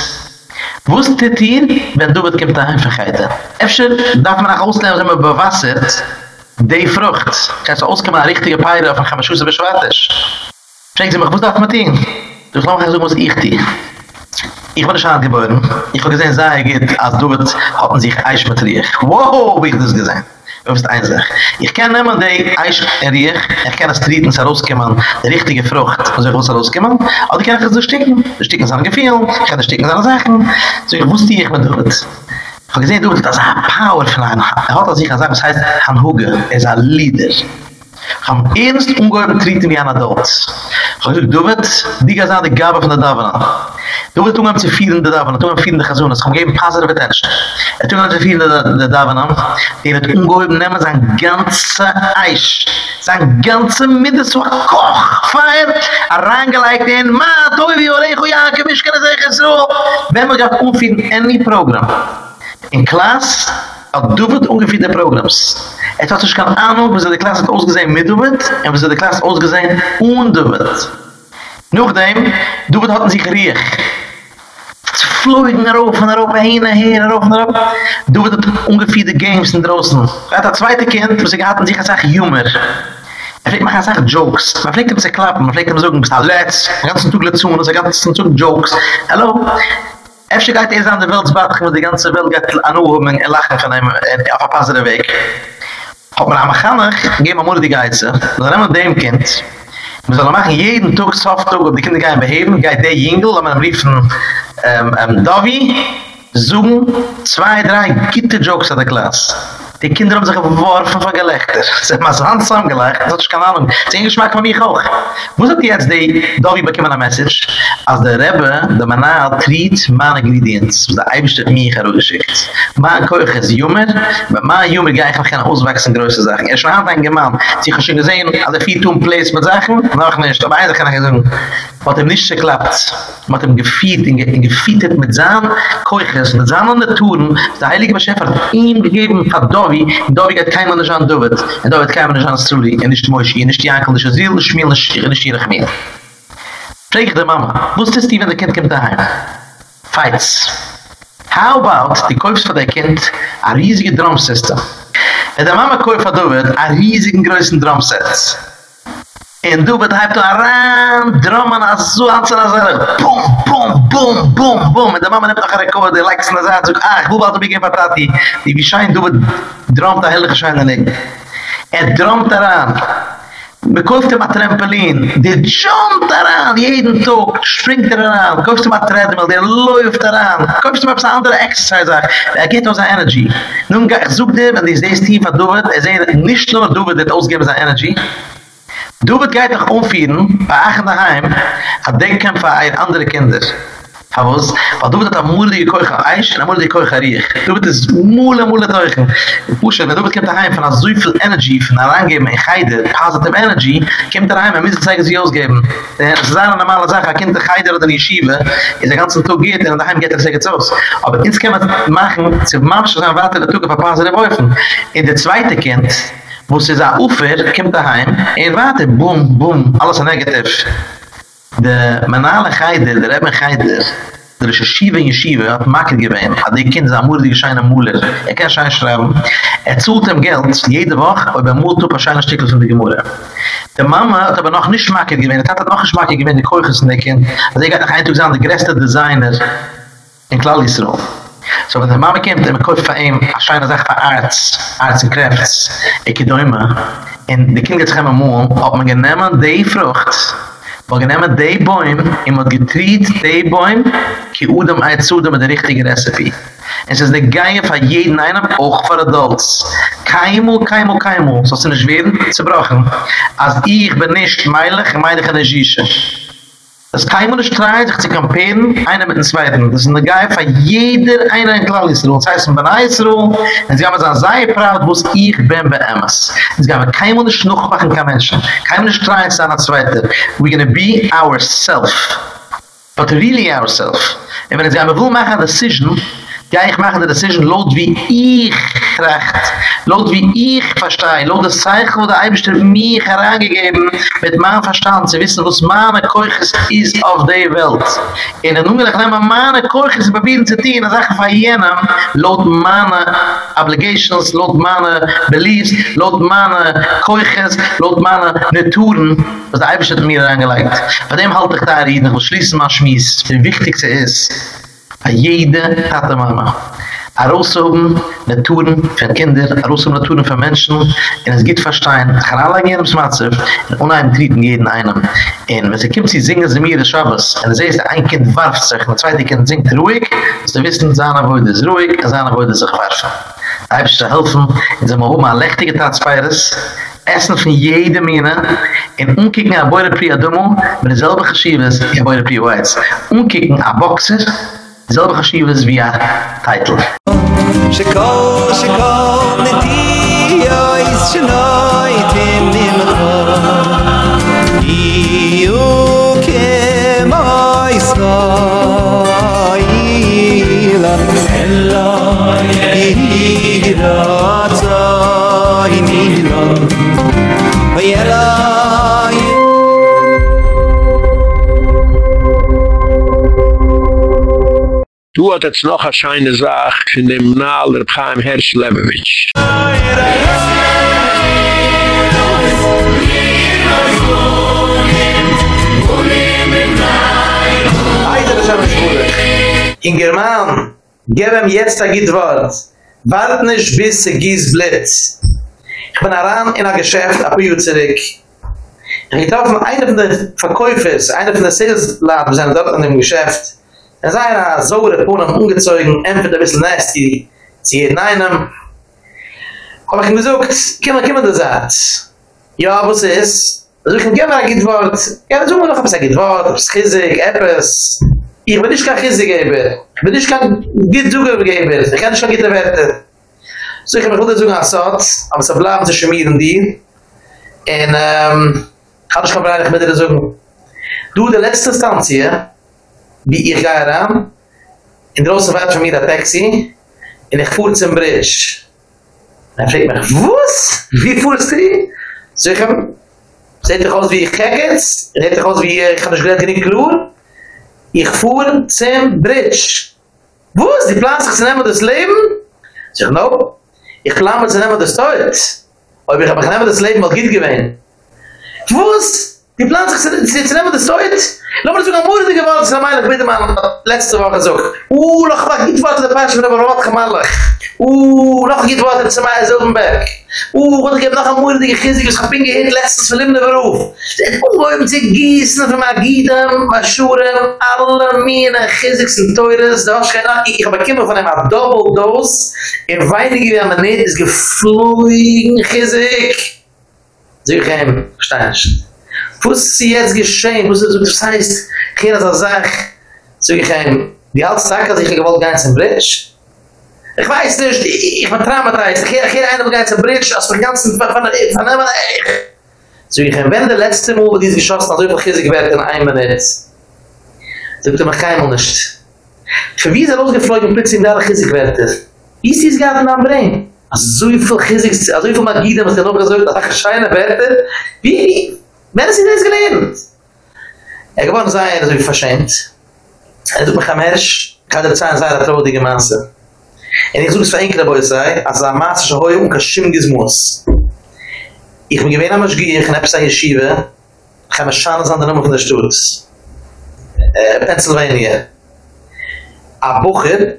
Wusstet ihr, wenn du wird kommt daheim vergeiten? Efter darf man auch auslernen, wenn man bewassert, die Frucht. Kannst du auskommen, eine richtige Peire, auf ein Chamaschuze beschwertisch. Fragen sie mich, was darf man tun? Du glaub, ich muss ich die. Ich wurde schon geboren. Ich habe gesehen, sei geht, als du wird, hatten sich Eis mit Riech. Wow, wie ich das gesehen. Du bist eins sag. Ich kann nehmen die Eis in Riech, ich kann das Trieten herauskommen, die richtige Frucht, also ich muss herauskommen, aber ich kann es so sticken. Die sticken sind gefühlt, ich kann die sticken seine Sachen. So ich wusste, ich bin dort. Ich habe gesehen, du, das ist ein Power von einem. Er hat sich gesagt, das heißt, Han Huge, er ist ein Leader. ham erst ungeheuer treten wie einer dort. Also du wird die gesagte Gabe von der Davana. Du wird tun am zu vieren der Davana, tun am vielen der Gazonas, ham geben Pazer wird erst. Er tun am zu vieren der Davana, die wird ungeheuer nehmen sein ganzer Eis, sein ganzer Mitte zu Koch, Feier, arrangeleikt in, ma, toi, wie, olego, ja, kem ich kann es eigen so. Wenn wir gar umfieden, any program. In Klaas, hat du wird ungefähr die Programms. Es hat sich keine Ahnung, wie sie die Klasse hat ausgesehen mit du wird, und wie sie die Klasse hat ausgesehen und du wird. Nachdem, du wird hatten sich riech. Es flogen nach oben, nach hin, her, nach oben, nach oben. Du wird ungefähr die Games in draußen. Er hat ein zweites Kind, wo sie hatten sich gesagt, Humor. Er fliegt mir gesagt Jokes. Man fliegt ihm zu klappen, man fliegt ihm bist du let's, den ganzen Tag letzten, den ganzen Tag Jokes. Hallo? Efter je gaat eens aan de wereld spartigen, want de hele wereld gaat heel aan hoe men lachen gaan nemen en afpassen de week. Op mijn amaganig, geef mijn moeder die gaat ze. Dan hebben we een kind. We zullen maken, jeden hebt een toek, zelf toek op de kinderen gaan beheven. Ga die jingle, dan hebben we een brief van ehm, ehm, Davi. Zoom, zwei, drei Gitte-Jokes aan de klas. Die Kinder haben sich verworfen von Gelächter. <laughs> Sie haben so handsam gelacht, das ich keine Ahnung. Ist ein Geschmack von mir auch. Wo sind jetzt, die Dovi bekommen eine Message? Als der Rebbe, der Manal, tritt meine Ingredients, was der Eibestück mir herumgeschickt. Mein Koch ist Jummer, aber mein Jummer geht einfach keine auswachsenden größeren Sachen. Er ist schon ein Gemann. Sie haben schon gesehen, alle vier tun Plays mit Sachen, noch nicht. Aber eigentlich kann ich sagen, wat hem nicht geklappt, wat hem gefiet, in, in gefietet mit Zahn, Koiches, mit Zahn und Naturen, der Heilige Beschef hat ihm gegeben, hat Dovi, und Dovi geht kein Mensch an Dovet, und Dovi geht kein Mensch an Struli, und nicht Moishi, und nicht die Ankel, nicht Azil, nicht Schmiel, nicht Schirach Miel. Frag der Mama, wusstest du, wenn der Kind kommt daheim? Fights. How about, die kaufst von der Kind, a riesige Drumsystem. Wenn der Mama kauft von Dovet, a riesigen größten Drumsets. En du wird halt ran drummen as so an so as bum bum bum bum bum und der mama nimmt nach rekord der likes na zat so ah ich will bald begin patati die wie scheint du wird drum da helle gescheinen nicht er drum daran bekauft ihm ein Trampolin, der jumpt daran, jeden Tag, springt er daran, kaufst ihm ein Treadmill, der läuft daran, kaufst ihm ein andere Exercise, er geht aus der Energy. Nun, ich such dir, wenn dieses Team von Duvet, er sehen, nicht nur Duvet, das ausgeben seine Energy, Du wird geit noch umfieren, bei Aachen daheim, hat den Kämpfer ein andere Kinder. Havos, weil du wird am Mule die Koicha Eich, am Mule die Koicha Riech. Du wird es Mule, Mule teuchen. Pusche, wenn du wird kommt daheim von so viel Energy, von herangeben in Geide, positive Energy, kommt daheim, er muss es zeigen, sie ausgeben. Es ist eine normale Sache, ein Kind der Geide oder die Yeshiva, ist der ganze Tag geht, und daheim geht er sich jetzt. Aber ins kann man machen, sie machen schon ein Warte, der Tug auf ein paar Wäufen. In der zweite Kind, wo sie sagt, Ufer, kommt daheim, er warte, boom, boom, alles negativ. De manale Geider, der Rebbe Geider, der ist ein Schiewe in Schiewe, hat Makel gewähnt, hat die Kind, sein Mordige, scheine Mühler, er kann schein schreiben, er zult ihm Geld, jede Woche, ob er muht, ein er schein ein von der Gemurre. Die Mama hat aber noch nicht makkel gewähnt, er hat noch nicht makkel gewähnt, die Keuches in der Kind, hat er gesagt, er hat eigentlich gesagt, der größte Designer in Klallisroh. So wenn der Mama kommt, dann kauft für ihn a scheine Sache für Arts, Arts und Kräfts, ich gehe immer, und die Kinder immer mal, ob man genehmen die Frucht, wo genehmen die Bäume, und man getriet die Bäume, ki udem ein Zudem mit der richtige Recipe. Es ist der Geier für jeden einen, auch für Adults. Keimu, keimu, keimu, so sind es zu brauchen. Als ich bin nicht meilig, meilig in der Jische. Das kann man nicht drehen, sich zu campaignen, einer mit dem Zweiten. Das ist eine Geil für jeder einer in Klallisruhe. Das heißt, in Benaisruhe, und sie haben gesagt, sei proud, wo es ich bin bei Emmas. Sie haben kein Mensch noch machen kann Menschen. Kein Mensch drehen, sein als Zweiter. We're gonna be ourself. But really ourself. Und wenn sie haben, will machen eine Decision, Ja, ich mache die Decision, laut wie ich recht, laut wie ich verstehe, laut das Zeichen, wo der Eibischter mich herangegeben, mit meinem Verstand, zu wissen, was meine Keuches ist auf der Welt. In der Nummer, ich nehme meine Keuches, probieren zu tun, und sage von jenem, laut meine Obligations, laut meine Beliefs, laut meine Keuches, laut meine Naturen, was der Eibischter mir herangelegt. Von dem halte ich da rein, ich will schließen mal schmiss. Das Wichtigste ist, a jede tate mama. A rosoben naturen für kinder a rosoben naturen für menschen und es geht verstehen gerade in ihrem smatze und unheim treten jeden einem. Und wenn sie kimmt sie singen sie mir des shabbos und sie ist ein kind warft sich und zweite kind singt ruhig sie wissen sana wo das ruhig sana wo das sich warfen. Da habe ich zu helfen in so mal lechtige tatspeides Essen von jedem Mine in unkicken a boire pri adomo mit derselbe geschieves in boire pri whites unkicken a boxer selbe geschieven wie a title. שכל שכל נתי אויס שנוי תן נמחו יהיו כמו ישראל אלו יהי רצוי נילון וירא Du hat jetzt noch eine scheine Sache von dem Naal der Chaim Hersch Lebevich. In German, gebem jetzt a git wort. Wart nicht bis se gies blitz. Ich bin aran in a Geschäft, a piu zirik. Ich auf einer von den Verkäufers, einer von den Salesladen, sind dort an dem Geschäft. Er sei eine saure Pohnen ungezeugen, empfet ein bisschen nasty, sie jeden einem. Aber ich hab gesagt, kümmer, kümmer du sagst. Ja, was ist? Also ich hab gerne ein Gidwort. Ja, so mal noch ein bisschen Gidwort, ein bisschen Chizik, etwas. Ich bin nicht kein Chizik geben. Ich bin nicht kein Gidwort geben. Ich kann nicht kein Gidwort werden. So ich hab mich gut gesagt, Assad, aber es bleiben zu schmieren die. Und, ähm, ich hab nicht kein Bereich mit dir sagen. Du, die letzte Stanzie, wie ich gehe ran, in Rosa fährt von mir ein Taxi, und ich fuhr zum Bridge. Und er fragt mich, was? Wie fuhrst du? Sag ich ihm, seht ihr aus wie ich jetzt? Seht ihr aus wie ich klar? Ich fuhr zum Bridge. Was? Die planen sich zu nehmen das Leben? Sag ich, no. Ich klammer zu nehmen das Tod. Aber ich habe nehmen das Leben mal gut gewähnt. Was? Die planen sich zu nehmen das Tod? Lass mir sogar Mordi gewalt, ist normalerweise bitte mal letzte Woche so. Uuuh, lach lach, geht weiter, der Pärchen von der Barat gemallig. Uuuh, lach geht weiter, zum Eier Silbenberg. Uuuh, Gott, ich hab noch ein Mordi gechissig, ich hab ihn gehit, letztens von ihm der Beruf. Ungeheben sie gießen, von Magidem, Maschurem, alle meine chissigs und teures, da hast איך keine Ahnung, ich hab ein Kimmel von ihm, ein Doppeldoos, in weinige wie am ist geflogen. Sie. Was sie jetzt geschehen, was das heißt, hier das sag, so ich ein die alte Sache, dass ich gewollt ganz im Bridge. Ich weiß nicht, ich bin traumatisiert. Ich gehe einer ganz im Bridge, als von ganzen von von von einmal So ich wenn der letzte Mal dieses geschossen hat, so viel Gesig wird in einem Minute. So ich mir kein nicht. Für wie ist er losgeflogen plötzlich in der Gesig wird Ist dies gerade in einem Brain? Also so viel Gesig, also so viel Magie, was er noch gesagt hat, ach scheine Werte. Wie Wer ist das gelernt? Er gewann sei er, so verschämt. Er tut mich am Herrsch, kann der Zahn sei, der trodige Maße. En ich suche es für ein wo ich sei, als er Maße schon hoi unka Schimgizmus. Ich bin gewähne am Aschgi, ich neb's an Yeshiva, ich habe Schanes an der Nummer von der Sturz. Äh, Pennsylvania. A Bucher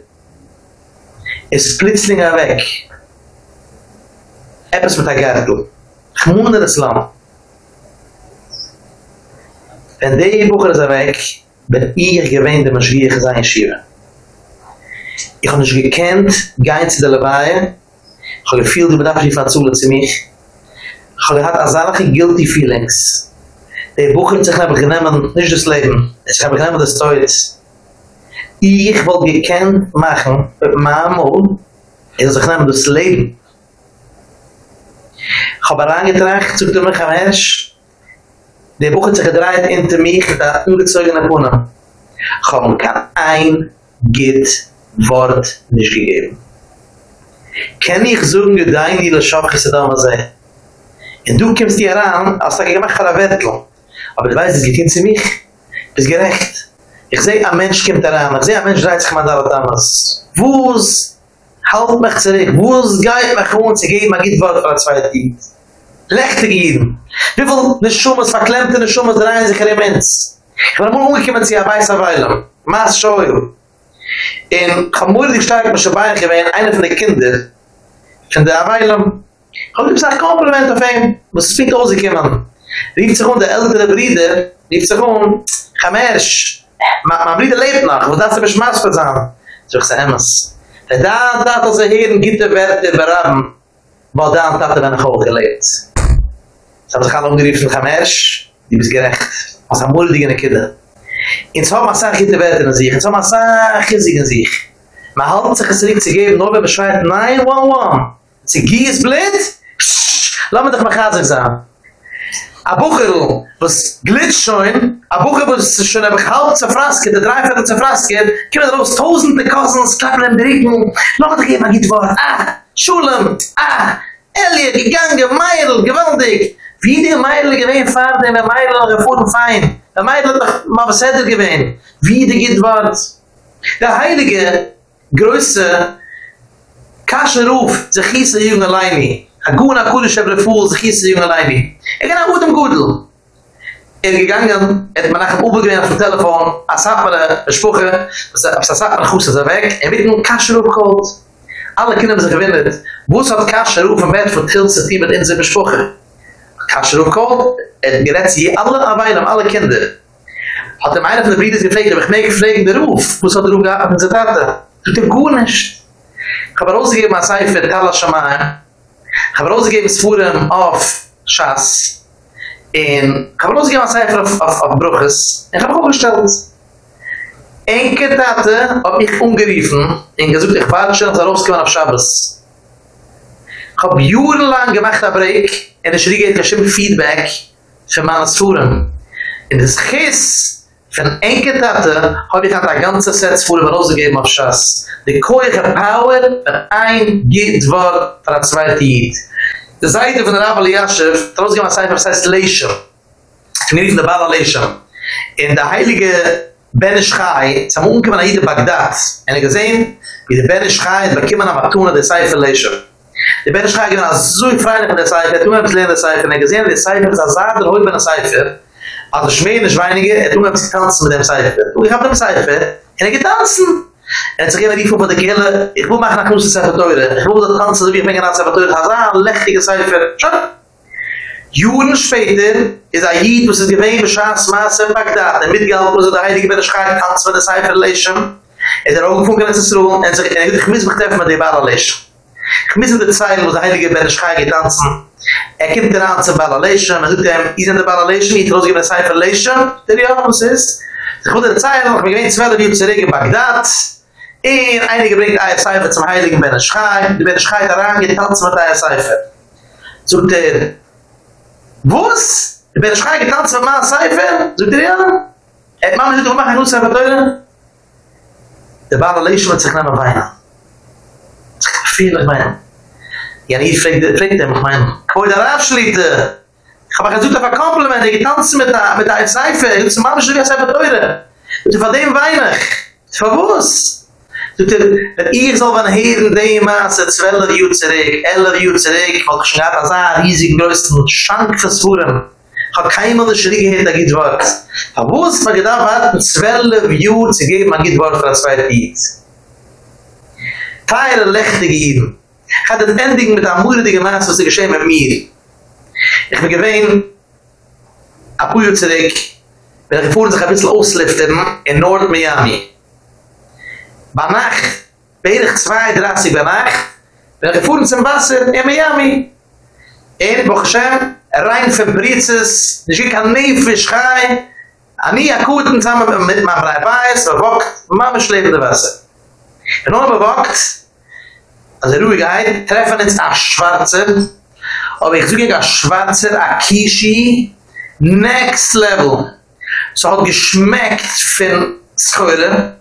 ist Splitzlinger weg. Eppes mit der Gertel. Ich muhne das Land. Wenn die Bucher ist er weg, bin ich gewähnt, der Maschgi, ich sei Yeshiva. Ich habe nicht gekannt, gein zu der Leweihe. Ich habe gefühlt, du bedarfst die Fazule zu mich. Ich habe gehabt, als alle guilty feelings. Die Bucher sich haben genommen, nicht das Leben. Es haben genommen das Teut. Ich wollte gekannt machen, mit meinem Mund, es sich genommen das Leben. Ich habe herangetragen, zu tun mich am Herrsch. Die Bucher sich gedreht hinter mich, da ungezeugen nach unten. Ich habe kein ein Git Wort nicht gegeben. Kenn ich so ein Gedein, die das Schaffe ist, da mal sei. Und du kommst dir heran, als ich, ich mache eine Wettel. Aber du weißt, es geht hin zu mich. Das ist gerecht. Ich sehe, ein Mensch kommt heran, ich sehe, ein Mensch dreht sich mal da, damals. Wo ist, halt mich zurück, wo ist, geht mich um, sie geht, man geht Wort für eine zweite Zeit. lech er Jiden. Wie viel ne verklemmte, ne schummes rein sich ere mens. Ich war mal umgekommen, sie abeis a er weilam. Maas schoigen. In Chambur die Gestalt mit Schabayach gewesen, einer von den Kindern, von der Aweilam, hab ihm gesagt, Kompliment auf ihn, was es fliegt ausgekommen. Rief sich um der ältere Bride, rief sich um, Chamersch, mein Bride lebt noch, wo darfst du mich maß? So ich sage, Emmes, wenn da und da, dass er hier in Gitterwerte beraben, da und da, wenn er gelebt. Ze hadden zich aan omgeriefen van Gamesh, die was gerecht. Als een moeilijk in de In En zo maar zagen ze werden in zich, in zo maar zagen ze in zich. Maar hadden ze gezegd te geven, nog een bescheid 9-1-1. Ze gie is blind? Laat me toch maar gazig zijn. A Bucherl, was glitsch schoen, a Bucherl, was schoen hab ich halb zerfrasket, a dreifache zerfrasket, kümmer daraus tausende Cousins, klappen im Dritten, noch er ein Gehmer geht vor, ah, Schulem, ah, Elie, gegangen, Meierl, gewaltig, Wie die Meidl gewinnt, fahrt der Meidl gefunden fein. Der Meidl hat doch mal was hätte gewinnt. Wie die geht wart. Der Heilige, größe, Kasche ruf, sich hieße junge Leini. Aguna kudische Breful, sich hieße junge Leini. Er ging auch gut im Gudel. Er gegangen, er hat mir nach dem Uber gewinnt auf dem Telefon, als hat man eine Sprüche, als hat man gut, ist er weg, er wird nun Kasche ruf geholt. Alle Kinder haben sich gewinnt. Wo ist hat Kasche ruf am Bett von Tilze, die mit in sie besprochen? Kasche ruf geholt, er gerät sie alle an alle Kinder. Hat ihm einer von den Brüdern gefragt, ob ich mehr gefragt in der Ruf, wo es hat er ruf gehabt mit der Tate? Tut ihm gut nicht. Ich habe rausgegeben als Seife, Tala Shamaa. Ich habe rausgegeben Fuhren auf Schass. Und ich habe rausgegeben als Seife auf, auf, auf Bruches. Ich habe auch gestellt. Enke Tate hab ich umgeriefen und gesagt, ich warte schon, dass er rausgekommen auf Shabbos. hab jurenlang gemacht a break in der schriege ich schon feedback für meine suren in des gis von enke tatte hab ich hat ein ganze set voll über rose gegeben auf schas de koige power der ein git war für zweite eat de seite von der aber jasche trotz gemacht sei versetzt leisher knirig der Bala leisher in der heilige Ben Ishchai, zum kemana yid Bagdad, ene gesehn, wie de Ben Ishchai, dbakim am amatuna de Seifel Leisher. Der Bene Schrei gewinnt als so freilich in der Seife, er tun etwas lernen der Seife, und gesehen, die Seife ist als Sader heute bin der Seife, also schmähen schweinige weinige, er tun etwas tanzen mit dem Seife. Und ich hab dem Seife, und er geht tanzen. Er hat sich gerne rief über die Kehle, ich will machen nach Nuss die Seife teure, ich will das tanzen, wie ich bin genannt Seife teure, Hazan, lechtige Seife, Schau. Juden später ist ein Jid, was es gewähnt, beschaß maß in Bagdad, in mitgehalten, wo er der Heilige Bene Schrei tanzen mit der Seife Leishem, er hat er auch gefunden, er hat sich er hat sich missbegteft mit der Bala Leishem. Ich misse die Zeit, wo der Heilige bei der Schrei getanzen. Hm. Er kommt dann an zu Balalation, man er sagt ihm, ist in der Balalation, ich trotzdem eine er Zeit für Lation, der ja, was ist? Ich kommt in der Zeit, ich bin zwölf Jahre zurück in Bagdad, und einige bringt eine Zeit zum Heiligen bei der Schrei, die bei der Schrei da rein, getanzen mit einer Zeit. Sogt er, was? Die bei der Schrei getanzen mit einer Zeit? Sogt er ja? Er Et mama, ich muss ein Zeit für Teulen? Der Balalation hat sich nicht mehr weinen. viel, ich meine, ja, ich frage, frage dem, ich meine, ich wollte da abschlitten, ich habe gesagt, auf ein Kompliment, ich tanze mit der, mit der Seife, ich zum Mann, ich will ja selber teure, und von dem weinig, verwusst, Du dir, wenn ihr soll von Heeren dem Maße 12 Uhr zurück, 11 Uhr zurück, weil ich schon gehabt habe, riesig größten Schank versfuhren. Ich habe keinmal eine Schrie gehört, da geht Wort. Aber man gedacht, 12 Uhr zu geben, man geht Wort für ein zweites Lied. feile lechtige Iden. Ich hatte das Ending mit der die Maas, was sie geschehen mit mir. Ich bin gewähnt, apuio zurück, wenn ich fuhren sich ein bisschen auslüften in Nord-Miami. Bei Nacht, beirich 32 bei Nacht, wenn ich fuhren zum Wasser in Miami. Ein Bochschem, rein für Britzes, kann nie für אני אקוט נצמא מיט מאַ פראיס, אַ וואָק, מאַמע שלייבן Er nur bewagt, also ruhig ein, treffen jetzt ein Schwarzer, aber ich suche ein Schwarzer, ein Kishi, next level. So hat geschmeckt von Schöle,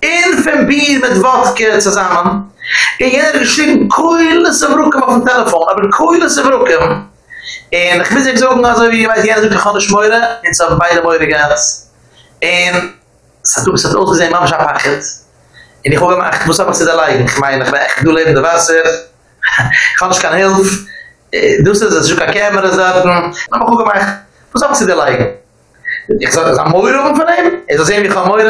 in von Bier mit Wodka zusammen, Ich hätte geschrieben, Keule zu brücken auf dem Telefon, aber Keule zu brücken. Und ich will sich sagen, also wie ihr weiß, jeder sollte keine Schmöre, jetzt haben beide Möre gehabt. Und es hat ausgesehen, Mama ist abhackert. En ik hoor hem, echt, ik moest allemaal zitten alleen. Ik meen, ik ben echt doel in de wasser. Ik had dus geen hulp. Doe ze, ze zoeken aan camera's uit. Maar ik hoor hem echt, ik moest allemaal zitten alleen. Ik zou het aan mooi om van hem. En toen zei ik aan mooi.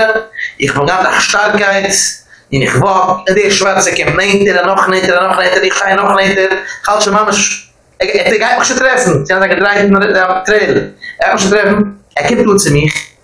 Ik ben dat naar starkheid. En ik wacht. En die schwarze kan niet en nog niet en nog niet. En ik ga nog niet. Ik had je mama. Ik heb het eigenlijk getreffen. Ze hadden gedreigd naar de trailer. Ik heb het getreffen. Ik heb het getreffen. Ik heb het getreffen.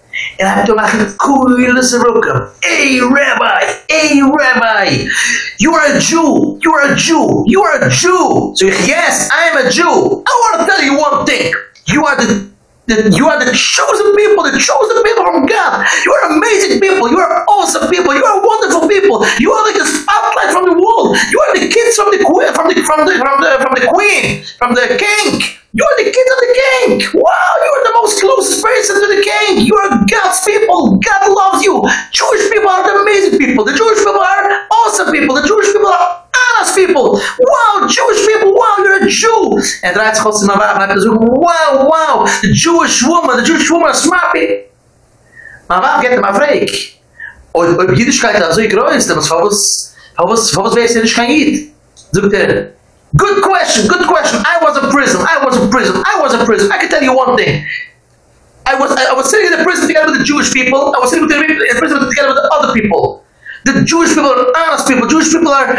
Toen maakt een coole zeroeken. Hey rabbi, hey rabbi. You are a Jew, you are a Jew, you are a Jew. So yes, I am a Jew. I want to tell you one thing. You are the, the you are the chosen people, the chosen people from God. You are amazing people. You are awesome people. You are wonderful people. You are like a spotlight from the world. You are the kids from the queen, from the from the from the from the queen, from the king. You are the kids of the king. Wow, you are the most closest person to the king. You are God's people. God loves you. Jewish people are the amazing people. The Jewish people are awesome people. The Jewish people are honest people. Wow, Jewish people. Wow, you're a Jew. And draait zich als in mijn wagen. En hij wow, wow. The Jewish woman. The Jewish woman is smarty. Maar waarom gaat hij maar vreek? Op op Jiddischkeit dat zo groot is. Dat was, was, was wees er niet geen Jid. Zoekt er. Good question, good question. I was in prison. I was in prison. I was in prison. I can tell you one thing. I was I, I was sitting in the prison together with the Jewish people. I was sitting with the, prison together with the other people. The Jewish people are honest people. Jewish people are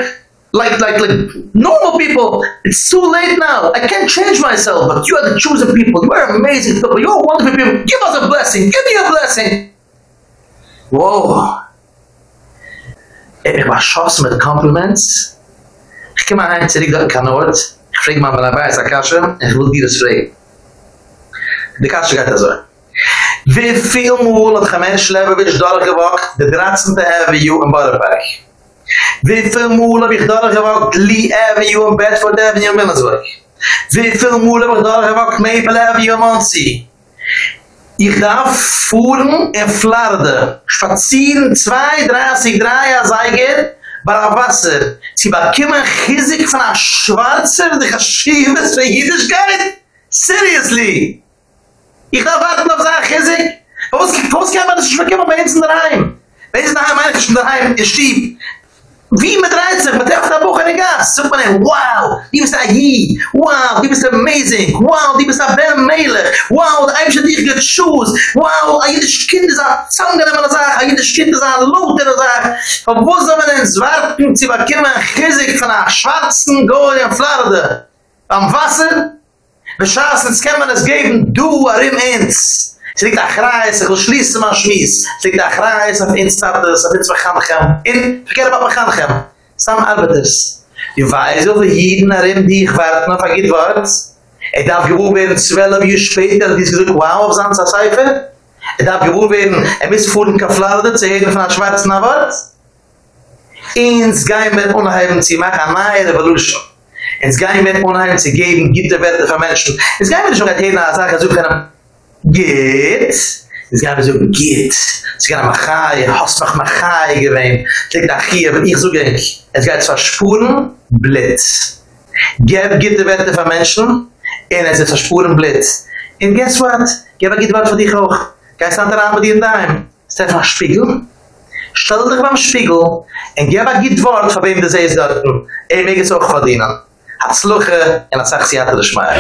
like like like normal people. It's too late now. I can't change myself. But you are the chosen people. You are amazing people. You are wonderful people. Give us a blessing. Give me a blessing. Whoa. Ich war schossen mit Compliments. Ich komme ein zurück in Kanort. Ich frage mal, wenn er weiß, der Kasche, und ich will dir das fragen. Die Kasche geht also. Wie viel Mal hat ein Mensch leben, wird ich durchgewagt, der Dratzende Avenue in Badenberg? Wie viel Mal habe ich durchgewagt, Lee Avenue in Bedford Avenue in Minnesburg? Wie viel Mal habe ich durchgewagt, Maple Avenue in Muncie? Ich darf fuhren in Flarde, spazieren zwei, dreißig, drei Jahre Seiger, bei der Wasser. Sie bekommen Chizik von einer Schwarzer, die Chashivas für Jüdischkeit? Seriously? Ich darf warten auf seine Chizik? Was kann man das schon bekommen bei uns in der Heim? Bei uns in der Heim, eigentlich in der Heim, ist Schieb. Wie mit Reizig, mit der Buch in Gas. Sagt man wow, die bist da hier. Wow, die bist amazing. Wow, die bist da Ben Melech. Wow, der Eibische dich geht Schuss. Wow, a jedes Kind ist a Zange, wenn man sagt. A jedes Kind ist a Lot, wenn das sagt. Aber wo soll man denn zwarten, sie bekommen ein Chizik von einer schwarzen Goy in Florida? Am Wasser? Beschaß, jetzt kann man es geben, du, arim ins. Sie liegt achreis, ich will schließen mal schmies. Sie liegt achreis auf Instatus, auf Instagram. In, verkehrt auf Instagram. Sam Arbeiters. Die weiß, wie jeden arim, die ich warte noch, vergeht Wort. Er darf gewohnt werden, zwölf Jahre später, die ist gesagt, wow, auf Sand, Seife. Er darf gewohnt werden, er muss vor den Kaflade, zu hören von einem schwarzen Wort. Ins gein mit unheimen, sie machen eine neue Revolution. Ins gein mit unheimen, sie geben Gitterwerte für Menschen. Ins gein mit schon gerade nach Sache, so Geet. Es gab so geet. Es gab mal Chai, Hostbach mal Chai gewähnt. Klickt nach hier, wenn ich so ging. Es gab zwar Spuren, Blitz. Gab Git die Werte von Menschen, und es ist Spuren, Blitz. Und guess what? Gab Git Werte von dich auch. Geist an der Abend hier daheim. Ist das ein Spiegel? Stell dich beim Spiegel und gib ein gut Wort, von wem du siehst dort. Ey, mir geht's auch verdienen. Hatzluche und a Sachsiate des Schmeier.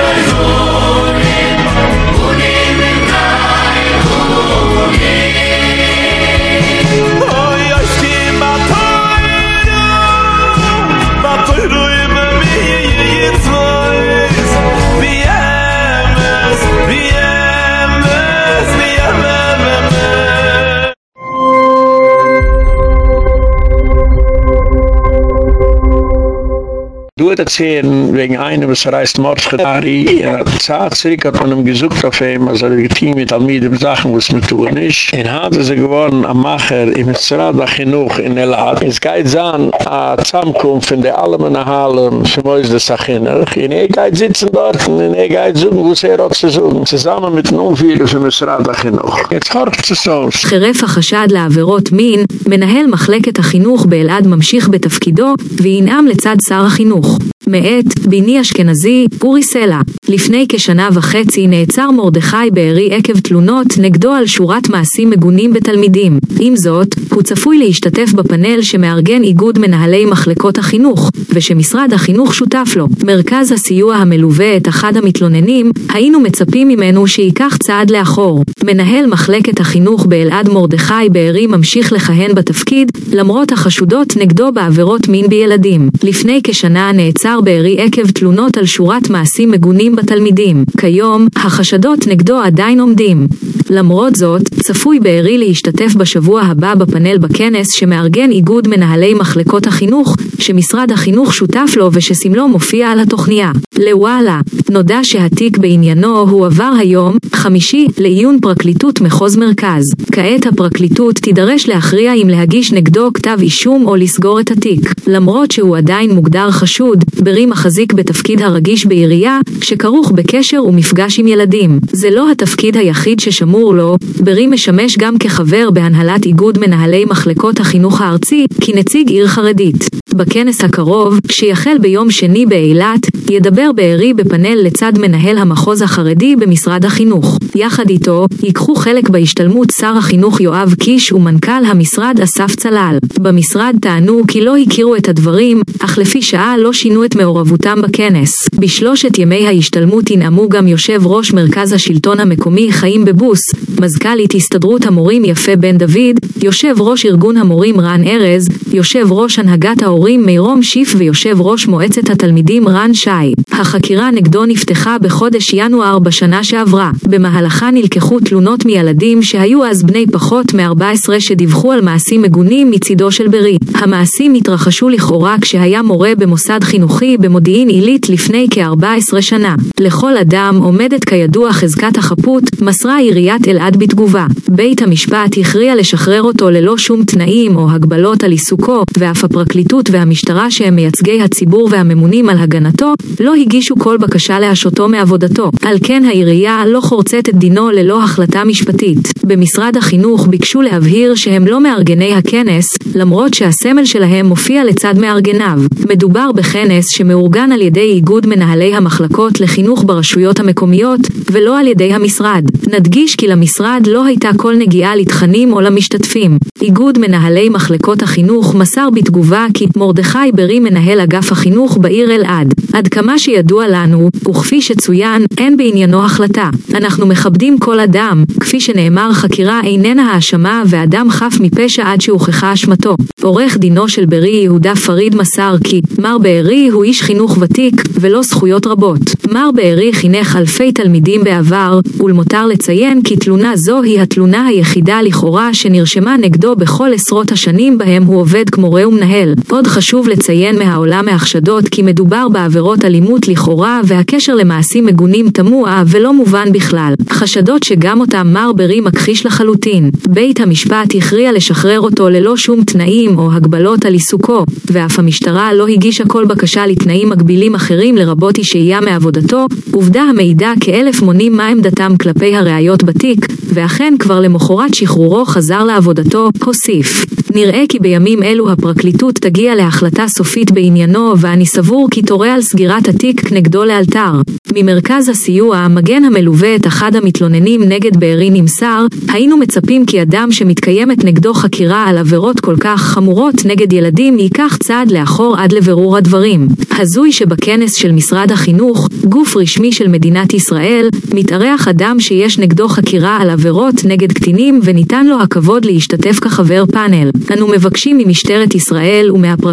Du hat erzählen, wegen einem, was er heißt Mordschadari, ja, zahlt zurück, hat man ihm gesucht auf ihm, also er geteam mit Almidem Sachen, was man tun ist. En hat er sie geworden, am Macher, im Zradach genug in Elad. Es geht sein, a Zusammenkunft von der Allemann Hallen, für Mois des Sachinner. En er geht sitzen dort, und er geht suchen, wo es er hat zu suchen. Zusammen mit den Umführern von Zradach genug. Jetzt hört es so. חרף החשד לעבירות מין, מנהל מחלקת החינוך באלעד ממשיך בתפקידו וינאם לצד שר החינוך. מאת ביני אשכנזי, אורי סלע. לפני כשנה וחצי נעצר מרדכי בארי עקב תלונות נגדו על שורת מעשים מגונים בתלמידים. עם זאת, הוא צפוי להשתתף בפאנל שמארגן איגוד מנהלי מחלקות החינוך, ושמשרד החינוך שותף לו. מרכז הסיוע המלווה את אחד המתלוננים, היינו מצפים ממנו שייקח צעד לאחור. מנהל מחלקת החינוך באלעד מרדכי בארי ממשיך לכהן בתפקיד, למרות החשודות נגדו בעבירות מין בילדים. לפני כשנה נעצר בארי עקב תלונות על שורת מעשים מגונים בתלמידים. כיום, החשדות נגדו עדיין עומדים. למרות זאת, צפוי בארי להשתתף בשבוע הבא בפאנל בכנס שמארגן איגוד מנהלי מחלקות החינוך, שמשרד החינוך שותף לו ושסמלו מופיע על התוכניה. לוואלה, נודע שהתיק בעניינו הועבר היום, חמישי, לעיון פרקליטות מחוז מרכז. כעת הפרקליטות תידרש להכריע אם להגיש נגדו כתב אישום או לסגור את התיק. למרות שהוא עדיין מוגדר חשוד, ברי מחזיק בתפקיד הרגיש בעירייה, שכרוך בקשר ומפגש עם ילדים. זה לא התפקיד היחיד ששמור לו, ברי משמש גם כחבר בהנהלת איגוד מנהלי מחלקות החינוך הארצי, כנציג עיר חרדית. בכנס הקרוב, שיחל ביום שני באילת, ידבר בארי בפאנל לצד מנהל המחוז החרדי במשרד החינוך. יחד איתו, ייקחו חלק בהשתלמות שר החינוך יואב קיש ומנכ"ל המשרד אסף צלל. במשרד טענו כי לא הכירו את הדברים, אך לפי שעה לא שינו את מעורבותם בכנס. בשלושת ימי ההשתלמות ינאמו גם יושב ראש מרכז השלטון המקומי חיים בבוס, מזכ"לית הסתדרות המורים יפה בן דוד, יושב ראש ארגון המורים רן ארז, יושב ראש הנהגת ההורים מירום שיף ויושב ראש מועצת התלמידים רן שי. החקירה נגדו נפתחה בחודש ינואר בשנה שעברה. במהלכה נלקחו תלונות מילדים שהיו אז בני פחות מ-14 שדיווחו על מעשים מגונים מצידו של ברי. המעשים התרחשו לכאורה כשהיה מורה במוסד חינוכי במודיעין עילית לפני כ-14 שנה. לכל אדם עומדת כידוע חזקת החפות, מסרה עיריית אלעד בתגובה. בית המשפט הכריע לשחרר אותו ללא שום תנאים או הגבלות על עיסוקו, ואף הפרקליטות והמשטרה שהם מייצגי הציבור והממונים על הגנתו, לא הגישו כל בקשה להשעותו מעבודתו. על כן העירייה לא חורצת את דינו ללא החלטה משפטית. במשרד החינוך ביקשו להבהיר שהם לא מארגני הכנס, למרות שהסמל שלהם מופיע לצד מארגניו. מדובר בכנס שמאורגן על ידי איגוד מנהלי המחלקות לחינוך ברשויות המקומיות, ולא על ידי המשרד. נדגיש כי למשרד לא הייתה כל נגיעה לתכנים או למשתתפים. איגוד מנהלי מחלקות החינוך מסר בתגובה כי מרדכי ברי מנהל אגף החינוך בעיר אלעד. עד כמה שידוע לנו, וכפי שצוין, אין בעניינו החלטה. אנחנו מכבדים כל אדם, כפי שנאמר חקירה איננה האשמה ואדם חף מפשע עד שהוכחה אשמתו. עורך דינו של ברי יהודה פריד מסר כי מר בארי הוא איש חינוך ותיק ולא זכויות רבות. מר בארי חינך אלפי תלמידים בעבר, ולמותר לציין כי תלונה זו היא התלונה היחידה לכאורה שנרשמה נגדו בכל עשרות השנים בהם הוא עובד כמורה ומנהל. עוד חשוב לציין מהעולם מהחשדות כי מדובר בעבירות אלימות לכאורה והקשר למעשים מגונים תמוה ולא מובן בכלל. חשדות שגם אותם מר ברי מכחיש לחלוטין. בית המשפט הכריע לשחרר אותו ללא שום תנאים או הגבלות על עיסוקו, ואף המשטרה לא הגישה כל בקשה לתנאים מגבילים אחרים לרבות אי שהייה מעבודתו, עובדה המעידה כאלף מונים מה עמדתם כלפי הראיות בתיק, ואכן כבר למחרת שחרורו חזר לעבודתו, הוסיף. נראה כי בימים אלו הפרקליטות תגיע להחלטה סופית בעניינו ואני סבור כי תורה על סגירת התיק נגדו לאלתר. ממרכז הסיוע, מגן המלווה את אחד המתלוננים נגד בארי נמסר, היינו מצפים כי אדם שמתקיימת נגדו חקירה על עבירות כל כך חמורות נגד ילדים ייקח צעד לאחור עד לבירור הדברים. הזוי שבכנס של משרד החינוך, גוף רשמי של מדינת ישראל, מתארח אדם שיש נגדו חקירה על עבירות נגד קטינים וניתן לו הכבוד להשתתף כחבר פאנל. אנו מבקשים ממשטרת ישראל ומהפרקליטות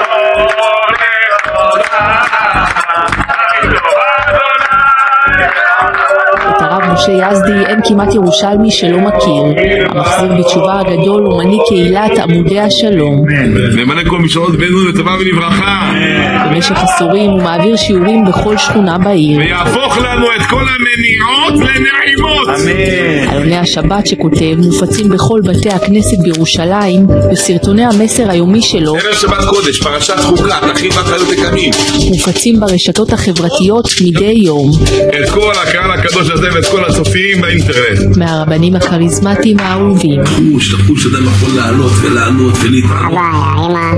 משה יזדי אין כמעט ירושלמי שלא מכיר. המחזיר בתשובה הגדול הוא מנהיג קהילת עמודי השלום. נאמנה כל משעות בנו לטובה ולברכה. במשך עשורים הוא מעביר שיעורים בכל שכונה בעיר. ויהפוך לנו את כל המניעות לנעימות. עלוני השבת שכותב מופצים בכל בתי הכנסת בירושלים, וסרטוני המסר היומי שלו ערב שבת קודש, פרשת חוקה, תכין ואחריות לקמים. מופצים ברשתות החברתיות מדי יום. את כל הקהל הקדוש הזה ואת כל הצופים באינטרנט. מהרבנים הכריזמטיים האהובים. חוש, החוש אדם יכול לעלות ולענות ולהתעלות. האמא,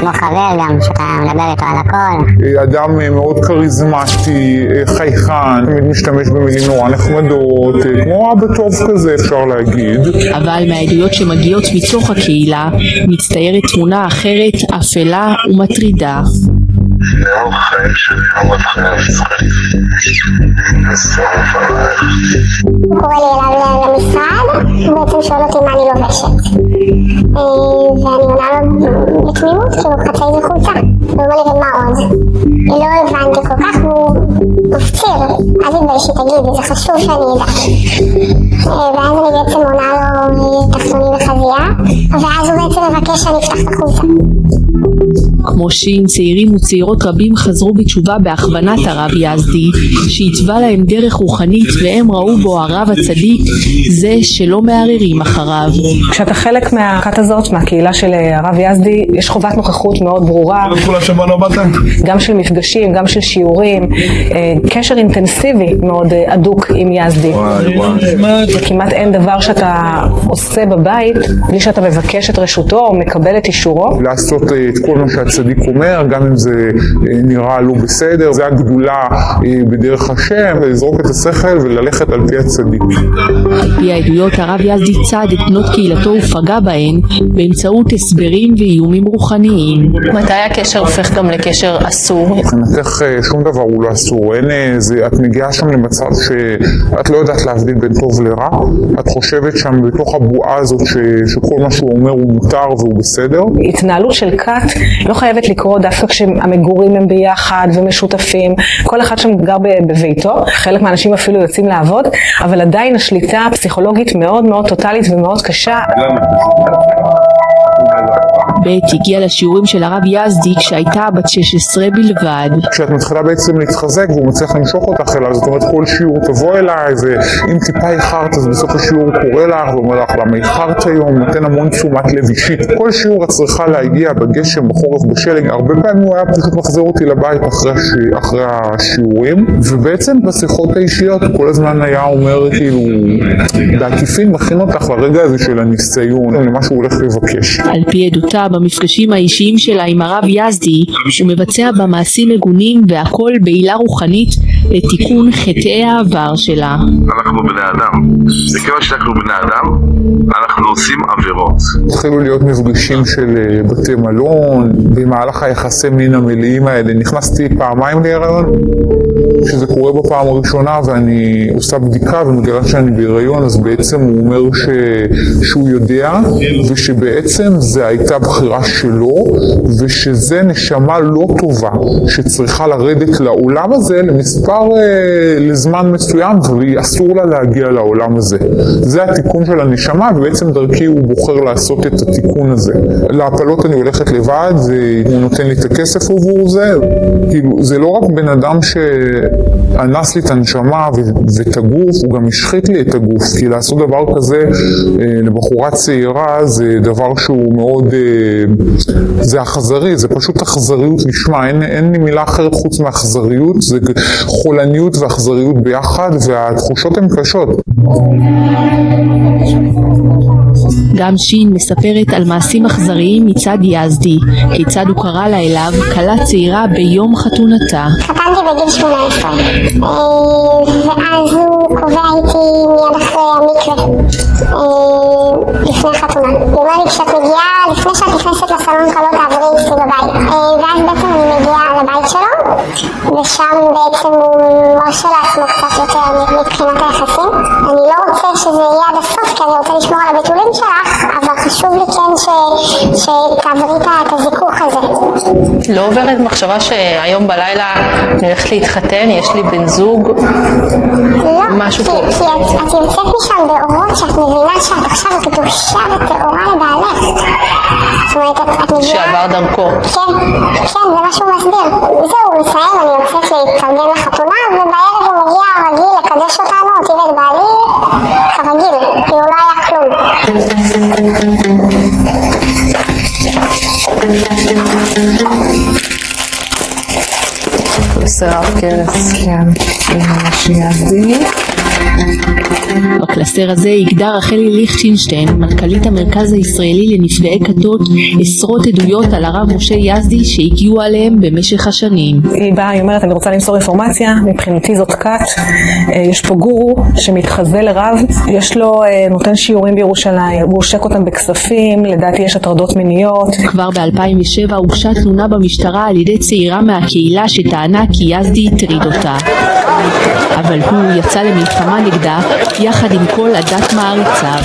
כמו חבר גם, שאתה מדבר איתו על הכל. אדם אה, מאוד כריזמטי, אה, חייכן, תמיד משתמש במילים נורא נחמדות, אה, כמו אבא טוב כזה אפשר להגיד. אבל מהעדויות שמגיעות מתוך הקהילה מצטיירת תמונה אחרת, אפלה ומטרידה. הוא קורא לי אליו למשרד, הוא בעצם שואל אותי מה אני לובשת. אה, ואני עונה לו בתמימות, כאילו חצי זה חולצה. הוא אומר לי, ומה עוד? לא הבנתי כל כך, והוא מפציר, אל תתביישי, תגידי, זה חשוב שאני אדע. אה, ואז אני בעצם עונה לו אה, תחתונים וחזייה, ואז הוא בעצם מבקש שאני אפתח את החולצה. כמו שין, צעירים וצעירות רבים חזרו בתשובה בהכוונת הרב יזדי, שהתווה להם דרך רוחנית והם ראו בו הרב הצדיק, זה שלא מערערים אחריו. כשאתה חלק מהכת הזאת, מהקהילה של אה, הרב יזדי, יש חובת נוכחות מאוד ברורה, שבוע לא? גם של מפגשים, גם של שיעורים, אה, קשר אינטנסיבי מאוד אה, הדוק עם יזדי. וכמעט אין דבר שאתה עושה בבית בלי שאתה מבקש את רשותו או מקבל את אישורו. לעשות את כל מה שהצדיק אומר, גם אם זה אה, נראה לא בסדר, זה הגדולה אה, בדרך השם, לזרוק את השכל וללכת על פי הצדיק. על פי העדויות הרב יזדי צד את בנות קהילתו ופגע בהן באמצעות הסברים ואיומים רוחניים. מתי הקשר הופך גם לקשר אסור? מבחינתך אה, שום דבר הוא לא אסור, אין איזה, את מגיעה שם למצב שאת לא יודעת להבדיל בין טוב לרע, את חושבת שם בתוך הבועה הזאת ש, שכל מה שהוא אומר הוא מותר והוא בסדר, התנהלות של כת לא חייבת לקרות דווקא כשהמגורים הם ביחד ומשותפים, כל אחד שם גר בביתו, חלק מהאנשים אפילו יוצאים לעבוד, אבל עדיין השליטה הפסיכולוגית מאוד מאוד טוטאלית ומאוד קשה. ב' הגיעה לשיעורים של הרב יזדי כשהייתה בת 16 בלבד. כשאת מתחילה בעצם להתחזק והוא מצליח למשוך אותך אליו, זאת אומרת כל שיעור תבוא אליי, ואם טיפה איחרת אז בסוף השיעור קורא לך ואומר לך למה איחרת היום, נותן המון תשומת לב אישית. כל שיעור את צריכה להגיע בגשם, בחורף, בשלג, הרבה פעמים הוא היה פשוט מחזיר אותי לבית אחרי, הש... אחרי השיעורים, ובעצם בשיחות האישיות הוא כל הזמן היה אומר כאילו, בעקיפין מכין אותך לרגע הזה של הניסיון, למה שהוא הולך לבקש. על פי עדותה במפגשים האישיים שלה עם הרב יזדי, הוא מבצע בה מעשים מגונים והכל בעילה רוחנית לתיקון חטאי העבר שלה. אנחנו בני אדם. וכיוון שאנחנו בני אדם, אנחנו עושים עבירות. התחילו להיות מפגשים של אה, בתי מלון, במהלך היחסי מין המלאים האלה נכנסתי פעמיים להיריון. כשזה קורה בפעם הראשונה ואני עושה בדיקה ומגלה שאני בהיריון, אז בעצם הוא אומר ש... שהוא יודע, ושבעצם זה הייתה בחירה שלו, ושזה נשמה לא טובה, שצריכה לרדת לעולם הזה למספר אה, לזמן מסוים ואסור לה להגיע לעולם הזה. זה התיקון של הנשמה ובעצם דרכי הוא בוחר לעשות את התיקון הזה. להפלות אני הולכת לבד, זה, הוא נותן לי את הכסף עבור זה, כאילו זה לא רק בן אדם שאנס לי את הנשמה ואת הגוף, הוא גם השחית לי את הגוף, כי לעשות דבר כזה אה, לבחורה צעירה זה דבר שהוא מאוד, אה, זה אכזרי, זה פשוט אכזריות לשמה, אין, אין לי מילה אחרת חוץ מאכזריות, זה חולניות ואכזריות ביחד והתחושות הן קשות. גם שין מספרת על מעשים אכזריים מצד יזדי, כיצד הוא קרא לה אליו כלה צעירה ביום חתונתה. חתנתי בגיל 18, אה, ואז הוא קובע איתי מיד אחרי המקווה, אה, לפני החתונה. הוא אומר לי, כשאת מגיעה, לפני שאת נכנסת לסלון קלות תעברי אצלי בבית. אה, ואז בעצם אני מגיעה לבית שלו, ושם בעצם הוא מרשה לעצמו קצת יותר מבחינת היחסים. אני לא רוצה שזה יהיה עד הסוף, כי אני רוצה לשמור על הבתולים שלך, אבל חשוב לי כן ש- שתעברי את הזיכוך הזה. לא עוברת מחשבה שהיום בלילה אני הולכת להתחתן, יש לי בן זוג, לא, משהו כי, פה. כי את, את יוצאת משם באורות שאת מבינה שאת עכשיו קדושה וטהורה לבעלך. זאת אומרת, את, את מגיעה... שעבר דרכו. כן, כן, זה מה שהוא מסביר. זהו, הוא מסיים, אני יוצאת להתארגן לחתונה, ובערב הוא מגיע רגיל לקדש אותנו, אותי ואת בעלי, כרגיל, כאילו לא היה כלום. Burası alt yarısı yani. Yeni yaşı. בקלסר הזה הגדה רחלי ליכטינשטיין, מנכ"לית המרכז הישראלי לנפגעי כתות, עשרות עדויות על הרב משה יזדי שהגיעו עליהם במשך השנים. היא באה, היא אומרת, אני רוצה למסור אינפורמציה, מבחינתי זאת כת, אה, יש פה גורו שמתחזה לרב, יש לו, אה, נותן שיעורים בירושלים, הוא עושק אותם בכספים, לדעתי יש הטרדות מיניות. כבר ב-2007 הוגשה תלונה במשטרה על ידי צעירה מהקהילה שטענה כי יזדי הטריד אותה. אבל הוא יצא למלחמה נגדה יחד עם כל עדת מעריציו.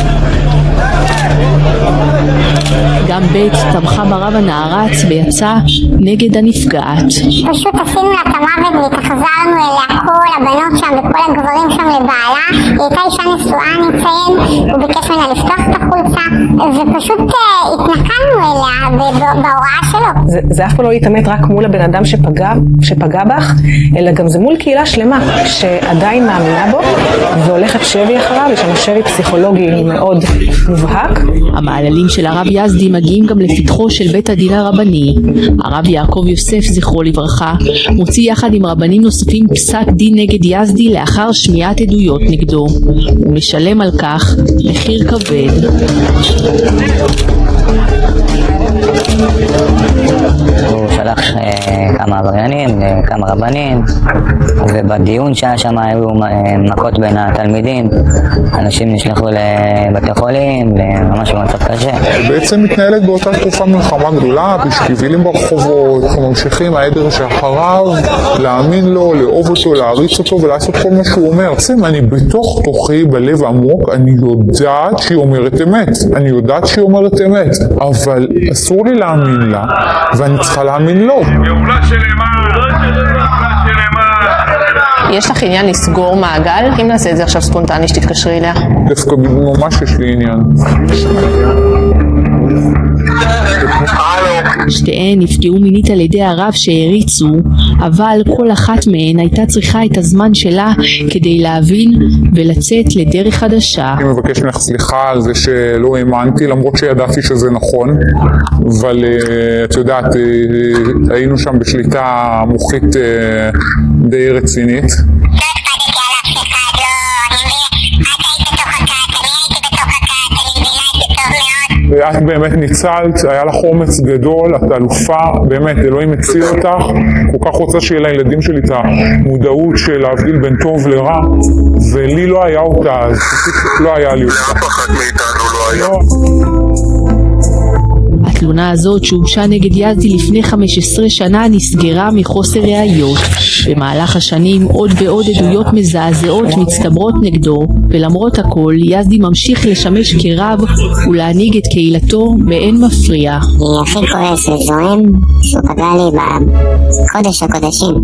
גם בית תמכה ברב הנערץ ויצא נגד הנפגעת. פשוט עשינו לה את המוות והתאכזרנו אליה, כל הבנות שם וכל הגברים שם לבעלה. היא הייתה אישה נשואה, אני אציין, הוא ביקש ממנה לפתוח את החולצה, ופשוט אה, התנכלנו אליה בהוראה שלו. זה, זה אף פעם לא להתעמת רק מול הבן אדם שפגע, שפגע בך, אלא גם זה מול קהילה שלמה שעדיין מאמינה בו והולכת שבי אחריו, יש שם שבי פסיכולוגי מאוד מובהק. המעללים של הרב יזדי מגיעים גם לפתחו של בית הדין הרבני. הרב יעקב יוסף, זכרו לברכה, מוציא יחד עם רבנים נוספים פסק דין נגד יזדי לאחר שמיעת עדויות נגדו. הוא משלם על כך מחיר כבד. הוא שלח אה, כמה עבריינים, אה, כמה רבנים, ובדיון שהיה שם היו אה, מכות בין התלמידים, אנשים נשלחו לבתי חולים, ממש במצב קשה. בעצם מתנהלת באותה תקופה מלחמה גדולה, בשקיבילים ברחובות, אנחנו ממשיכים העדר שאחריו, להאמין לו, לאהוב אותו, להעריץ אותו ולעשות כל מה שהוא אומר. בעצם אני בתוך תוכי, בלב עמוק, אני יודעת שהיא אומרת אמת. אני יודעת שהיא אומרת אמת, אבל אסור לי להאמין לה, ואני צריכה להאמין לו. יש לך עניין לסגור מעגל? אם נעשה את זה עכשיו ספונטני שתתקשרי אליה. דווקא ממש יש לי עניין. שתיהן נפגעו מינית על ידי הרב שהעריצו, אבל כל אחת מהן הייתה צריכה את הזמן שלה כדי להבין ולצאת לדרך חדשה. אני מבקש ממך סליחה על זה שלא האמנתי, למרות שידעתי שזה נכון, אבל אה, את יודעת, אה, היינו שם בשליטה מוחית אה, די רצינית. ואת באמת ניצלת, היה לך אומץ גדול, את אלופה, באמת, אלוהים הציל אותך, כל כך רוצה שיהיה לילדים שלי את המודעות של להבדיל בין טוב לרע, ולי לא היה אותה, אז לא היה לי אותה. לאף אחת מאיתנו לא היה. התלונה הזאת שהוגשה נגד יזדי לפני 15 שנה נסגרה מחוסר ראיות. במהלך השנים עוד ועוד עדויות מזעזעות מצטברות נגדו, ולמרות הכל יזדי ממשיך לשמש כרב ולהנהיג את קהילתו באין מפריע. אני הכי כועס וזועם שהוא פגע לי בקודש הקודשים.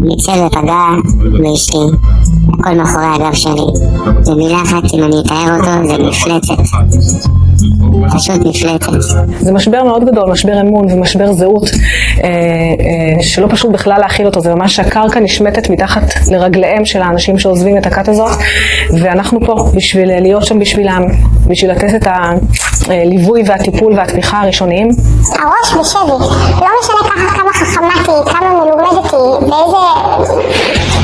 ניצל ופגע באשתי, הכל מאחורי הגב שלי. במילה אחת, אם אני אתאר אותו, זה מפלצת. זה משבר מאוד גדול, משבר אמון ומשבר זהות, אה, אה, שלא פשוט בכלל להכיל אותו, זה ממש שהקרקע נשמטת מתחת לרגליהם של האנשים שעוזבים את הכת הזאת, ואנחנו פה בשביל להיות שם בשבילם, בשביל לתת את הליווי והטיפול והתמיכה הראשוניים. הראש בשבי, לא משנה ככה כמה חכמה תהיי, כמה מלומדת תהיי, באיזה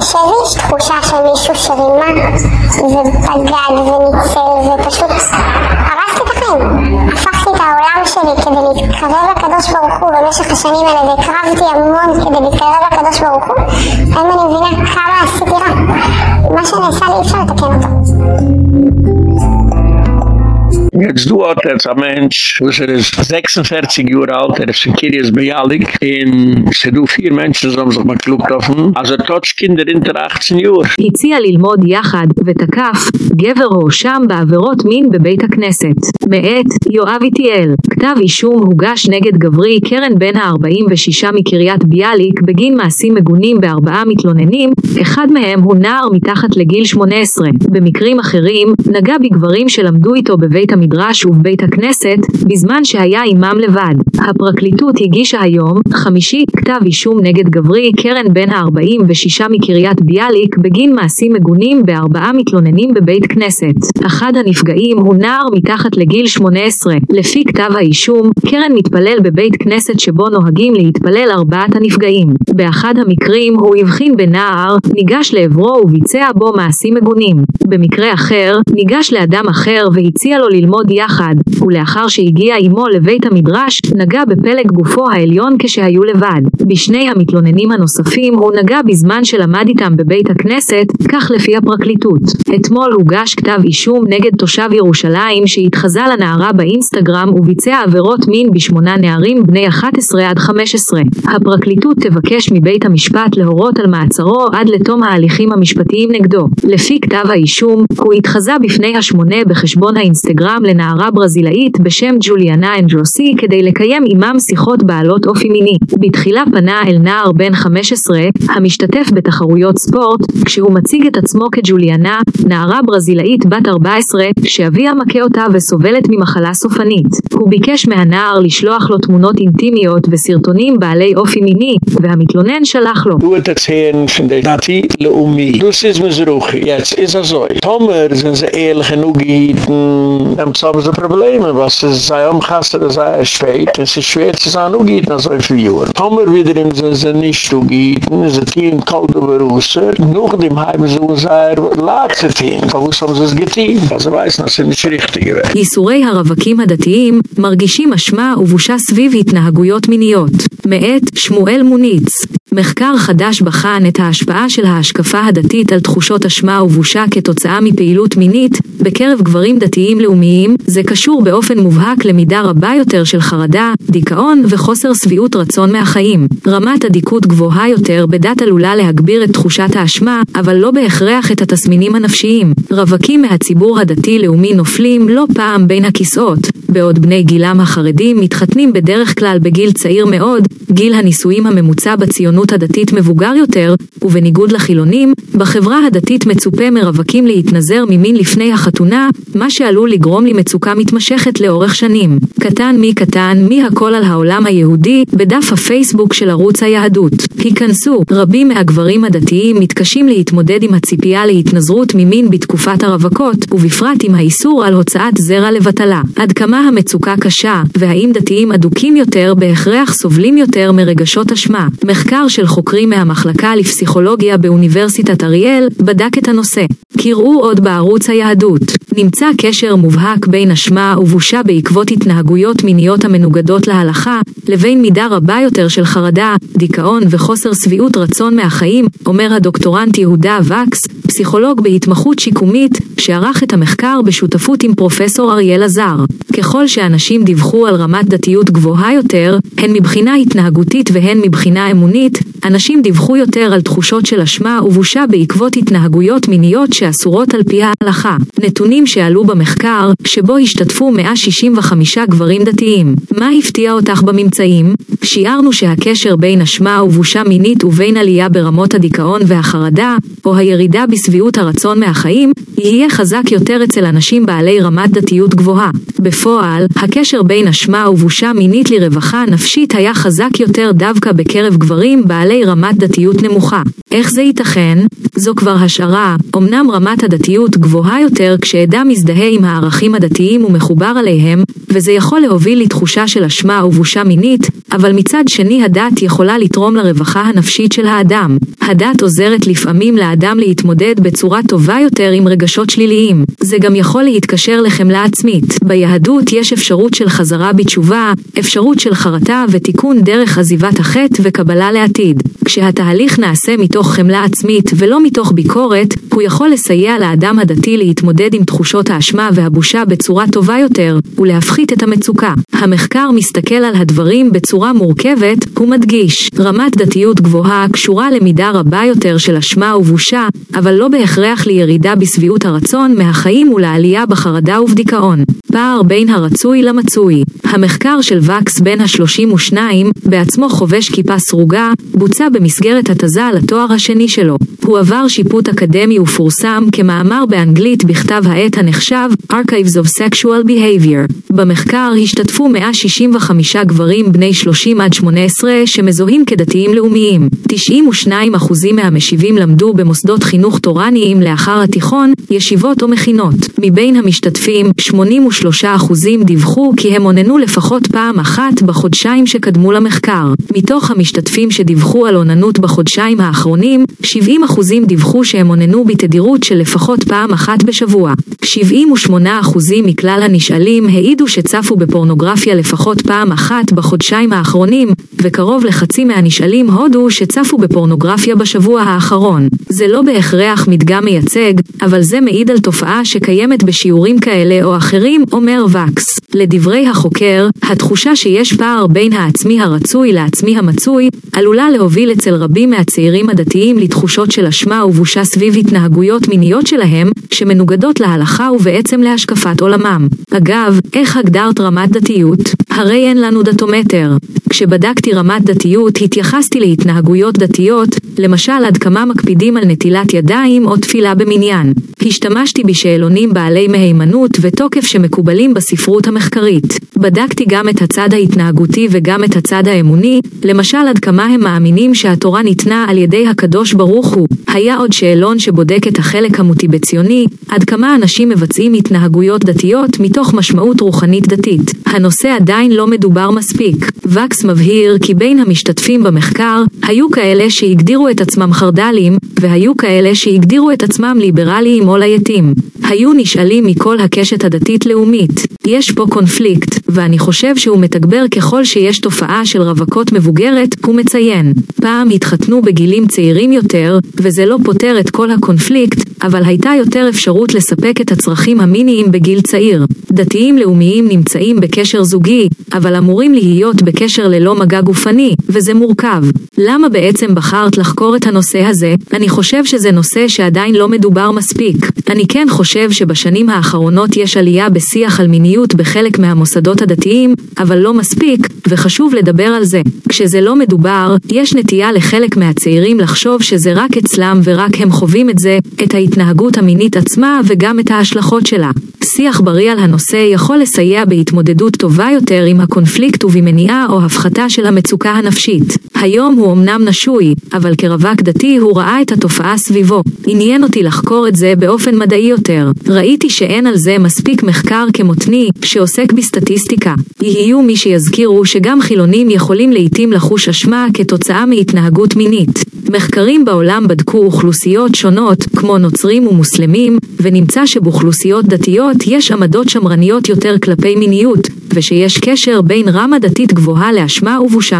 יש תחושה שמישהו שרימה ובגד וניצל ופשוט הרסתי את החיים. הפכתי את העולם שלי כדי להתקרב לקדוש ברוך הוא במשך השנים האלה והקרבתי המון כדי להתקרב לקדוש ברוך הוא, היום אני מבינה כמה עשיתי רע. מה שנעשה לי אפשר לתקן אותו. Jetzt du hat jetzt ein Mensch, wo er ist 46 Jahre alt, er ist in Kirias Bialik, in se du vier Menschen, so haben sich mal auf ihn, also totsch Kinder hinter 18 Jahre. הציע ללמוד יחד ותקף גבר הואשם בעבירות מין בבית הכנסת. מאת יואב איטיאל. כתב אישום הוגש נגד גברי קרן בן ה-46 מקריית ביאליק בגין מעשים מגונים בארבעה מתלוננים, אחד מהם הוא נער מתחת לגיל 18. במקרים אחרים נגע בגברים שלמדו איתו בבית המדרש ובבית הכנסת בזמן שהיה עמם לבד. הפרקליטות הגישה היום, חמישי, כתב אישום נגד גברי קרן בן ה-46 מקריית ביאליק בגין מעשים מגונים בארבעה מתלוננים בבית כנסת. אחד הנפגעים הוא נער מתחת לגיל 18. לפי כתב האישום, קרן מתפלל בבית כנסת שבו נוהגים להתפלל ארבעת הנפגעים. באחד המקרים הוא הבחין בנער, ניגש לעברו וביצע בו מעשים מגונים. במקרה אחר, ניגש לאדם אחר והציע לו ללמוד יחד, ולאחר שהגיע עמו לבית המדרש, נגע בפלג גופו העליון כשהיו לבד. בשני המתלוננים הנוספים הוא נגע בזמן שלמד איתם בבית הכנסת, כך לפי הפרקליטות. אתמול הוגש כתב אישום נגד תושב ירושלים שהתחזה לנערה באינסטגרם וביצע עבירות מין בשמונה נערים בני 11 עד 15. הפרקליטות תבקש מבית המשפט להורות על מעצרו עד לתום ההליכים המשפטיים נגדו. לפי כתב האישום, הוא התחזה בפני השמונה בחשבון האינסטגרם לנערה ברזילאית בשם ג'וליאנה אנג'לוסי כדי לקיים עמם שיחות בעלות אופי מיני. בתחילה פנה אל נער בן 15, המשתתף בתחרויות ספורט, כשהוא מציג את עצמו כג'וליאנה, נערה ברזילאית בת 14, שאביה מכה אותה וסובלת ממחלה סופנית. הוא ביקש מהנער לשלוח לו תמונות אינטימיות וסרטונים בעלי אופי מיני, והמתלונן שלח לו. Hat erzählen von der Dati Leumi. Du siehst mir so ruhig. Jetzt ist er so. Tomer sind sie ehrlich genug gehitten. Dann haben sie Probleme. Was es sei umkastet, es sei spät. Es ist schwer zu sein, auch gehitten nach so viel Jahren. Tomer wiederum sind sie nicht so gehitten. Sie sind hier in kalt über Russe. Noch dem haben sie uns ein Latzetin. Warum haben sie es getan? Also weiß, das ist nicht richtig gewesen. ייסורי הרווקים הדתיים מרגישים אשמה ובושה סביב התנהגויות מיניות. מאת שמואל מוניץ מחקר חדש בחן את ההשפעה של ההשקפה הדתית על תחושות אשמה ובושה כתוצאה מפעילות מינית בקרב גברים דתיים לאומיים, זה קשור באופן מובהק למידה רבה יותר של חרדה, דיכאון וחוסר שביעות רצון מהחיים. רמת אדיקות גבוהה יותר בדת עלולה להגביר את תחושת האשמה, אבל לא בהכרח את התסמינים הנפשיים. רווקים מהציבור הדתי-לאומי נופלים לא פעם בין הכיסאות, בעוד בני גילם החרדים מתחתנים בדרך כלל בגיל צעיר מאוד, גיל הנישואים הממוצע בציונות הדתית מבוגר יותר, ובניגוד לחילונים, בחברה הדתית מצופה מרווקים להתנזר ממין לפני החתונה, מה שעלול לגרום למצוקה מתמשכת לאורך שנים. קטן מי קטן מי הכל על העולם היהודי, בדף הפייסבוק של ערוץ היהדות. היכנסו, רבים מהגברים הדתיים מתקשים להתמודד עם הציפייה להתנזרות ממין בתקופת הרווקות, ובפרט עם האיסור על הוצאת זרע לבטלה. עד כמה המצוקה קשה, והאם דתיים אדוקים יותר בהכרח סובלים יותר מרגשות אשמה. מחקר של חוקרים מהמחלקה לפסיכולוגיה באוניברסיטת אריאל בדק את הנושא. קראו עוד בערוץ היהדות. נמצא קשר מובהק בין אשמה ובושה בעקבות התנהגויות מיניות המנוגדות להלכה, לבין מידה רבה יותר של חרדה, דיכאון וחוסר שביעות רצון מהחיים, אומר הדוקטורנט יהודה וקס, פסיכולוג בהתמחות שיקומית, שערך את המחקר בשותפות עם פרופסור אריאל עזר. ככל שאנשים דיווחו על רמת דתיות גבוהה יותר, הן מבחינה התנהגותית והן מבחינה אמונית, אנשים דיווחו יותר על תחושות של אשמה ובושה בעקבות התנהגויות מיניות שאסורות על פי ההלכה. נתונים שעלו במחקר, שבו השתתפו 165 גברים דתיים. מה הפתיע אותך בממצאים? שיערנו שהקשר בין אשמה ובושה מינית ובין עלייה ברמות הדיכאון והחרדה, או הירידה בשביעות הרצון מהחיים, יהיה חזק יותר אצל אנשים בעלי רמת דתיות גבוהה. בפועל, הקשר בין אשמה ובושה מינית לרווחה נפשית היה חזק יותר דווקא בקרב גברים בעלי רמת דתיות נמוכה. איך זה ייתכן? זו כבר השערה, אמנם רמת הדתיות גבוהה יותר כשאדם מזדהה עם הערכים הדתיים ומחובר עליהם, וזה יכול להוביל לתחושה של אשמה ובושה מינית, אבל מצד שני הדת יכולה לתרום לרווחה הנפשית של האדם. הדת עוזרת לפעמים לאדם להתמודד בצורה טובה יותר עם רגשות שליליים. זה גם יכול להתקשר לחמלה עצמית. ביהדות יש אפשרות של חזרה בתשובה, אפשרות של חרטה ותיקון דרך עזיבת החטא וקבלה לעתיד. כשהתהליך נעשה מתוך חמלה עצמית ולא מתוך ביקורת, הוא יכול לסייע לאדם הדתי להתמודד עם תחושות האשמה והבושה בצורה טובה יותר, ולהפחית את המצוקה. המחקר מסתכל על הדברים בצורה מורכבת, ומדגיש, רמת דתיות גבוהה קשורה למידה רבה יותר של אשמה ובושה, אבל לא בהכרח לירידה בשביעות הרצון מהחיים ולעלייה בחרדה ובדיכאון. פער בין הרצוי למצוי. המחקר של וקס בן ה-32, בעצמו חובש כיפה סרוגה, בוצע במסגרת התזה על התואר השני שלו. הוא עבר שיפוט אקדמי ופורסם כמאמר באנגלית בכתב העת הנחשב Archives of Sexual Behavior. במחקר השתתפו 165 גברים בני 30 עד 18 שמזוהים כדתיים לאומיים. 92% מהמשיבים למדו במוסדות חינוך תורניים לאחר התיכון, ישיבות או מכינות. מבין המשתתפים, 83% דיווחו כי הם אוננו לפחות פעם אחת בחודשיים שקדמו למחקר. מתוך המשתתפים שדיווחו על אוננות בחודשיים האחרונים, 70% דיווחו שהם אוננו בתדירות של לפחות פעם אחת בשבוע. 78% מכלל הנשאלים העידו שצפו בפורנוגרפיה לפחות פעם אחת בחודשיים האחרונים, וקרוב לחצי מהנשאלים הודו שצפו בפורנוגרפיה בשבוע האחרון. זה לא בהכרח מדגם מייצג, אבל זה מעיד על תופעה שקיימת בשיעורים כאלה או אחרים, אומר וקס. לדברי החוקר, התחושה שיש פער בין העצמי הרצוי לעצמי המצוי, עלולה להוביל אצל רבים מהצעירים הדתיים לתחושות של אשמה ובושה סביב התנהגויות מיניות שלהם, שמנוגדות להלכה ובעצם להשקפת עולמם. אגב, איך הגדרת רמת דתיות? הרי אין לנו דתומטר. כשבדקתי רמת דתיות התייחסתי להתנהגויות דתיות, למשל עד כמה מקפידים על נטילת ידיים או תפילה במניין. השתמשתי בשאלונים בעלי מהימנות ותוקף שמקובלים בספרות המחקרית. בדקתי גם את הצד ההתנהגותי וגם את הצד האמוני, למשל עד כמה הם מאמינים שהתורה ניתנה על ידי הקדוש ברוך הוא. היה עוד שאלון שבודק את החלק המוטיבציוני, עד כמה אנשים מבצעים התנהגויות דתיות מתוך משמעות רוחנית דתית. הנושא עדיין לא מדובר מספיק. וקס מבהיר כי בין המשתתפים במחקר, היו כאלה שהגדירו את עצמם חרד"לים, והיו כאלה שהגדירו את עצמם ליברליים או לייטים. היו נשאלים מכל הקשת הדתית-לאומית. יש פה קונפליקט, ואני חושב שהוא מתגבר ככל שיש תופעה של רווקות מבוגרת, הוא מציין. פעם התחתנו בגילים צעירים יותר, וזה לא פותר את כל הקונפליקט, אבל הייתה יותר אפשרות לספק את הצרכים המיניים בגיל צעיר. דתיים לאומיים נמצאים בקשר זוגי, אבל אמורים להיות בקשר ללא מגע גופני, וזה מורכב. למה בעצם בחרת לחקור את הנושא הזה? אני חושב שזה נושא שעדיין לא מדובר מספיק. אני כן חושב שבשנים האחרונות יש עלייה בשיח על מיניות בחלק מהמוסדות הדתיים, אבל לא מספיק, וחשוב לדבר על זה. כשזה לא מדובר, יש נטייה לחלק מהצעירים לחשוב שזה רק אצלם ורק הם חווים את זה, את ההתנהגות המינית עצמה וגם את ההשלכות שלה. שיח בריא על הנושא יכול לסייע בהתמודדות טובה יותר עם הקונפליקט ובמניעה או הפחתה של המצוקה הנפשית. היום הוא אמנם נשוי, אבל כרווק דתי הוא ראה את התופעה סביבו. עניין אותי לחקור את זה באופן מדעי יותר. ראיתי שאין על זה מספיק מחקר כמותני, שעוסק בסטטיסטיקה. יהיו מי שיזכירו שגם חילונים יכולים לעיתים לחוש אשמה כתוצאה מהתנהגות מינית. מחקרים בעולם בדקו אוכלוסיות שונות, כמו נוצרים ומוסלמים, ונמצא שבאוכלוסיות דתיות יש עמדות שמרניות יותר כלפי מיניות, ושיש קשר בין רמה דתית גבוהה לאשמה ובושה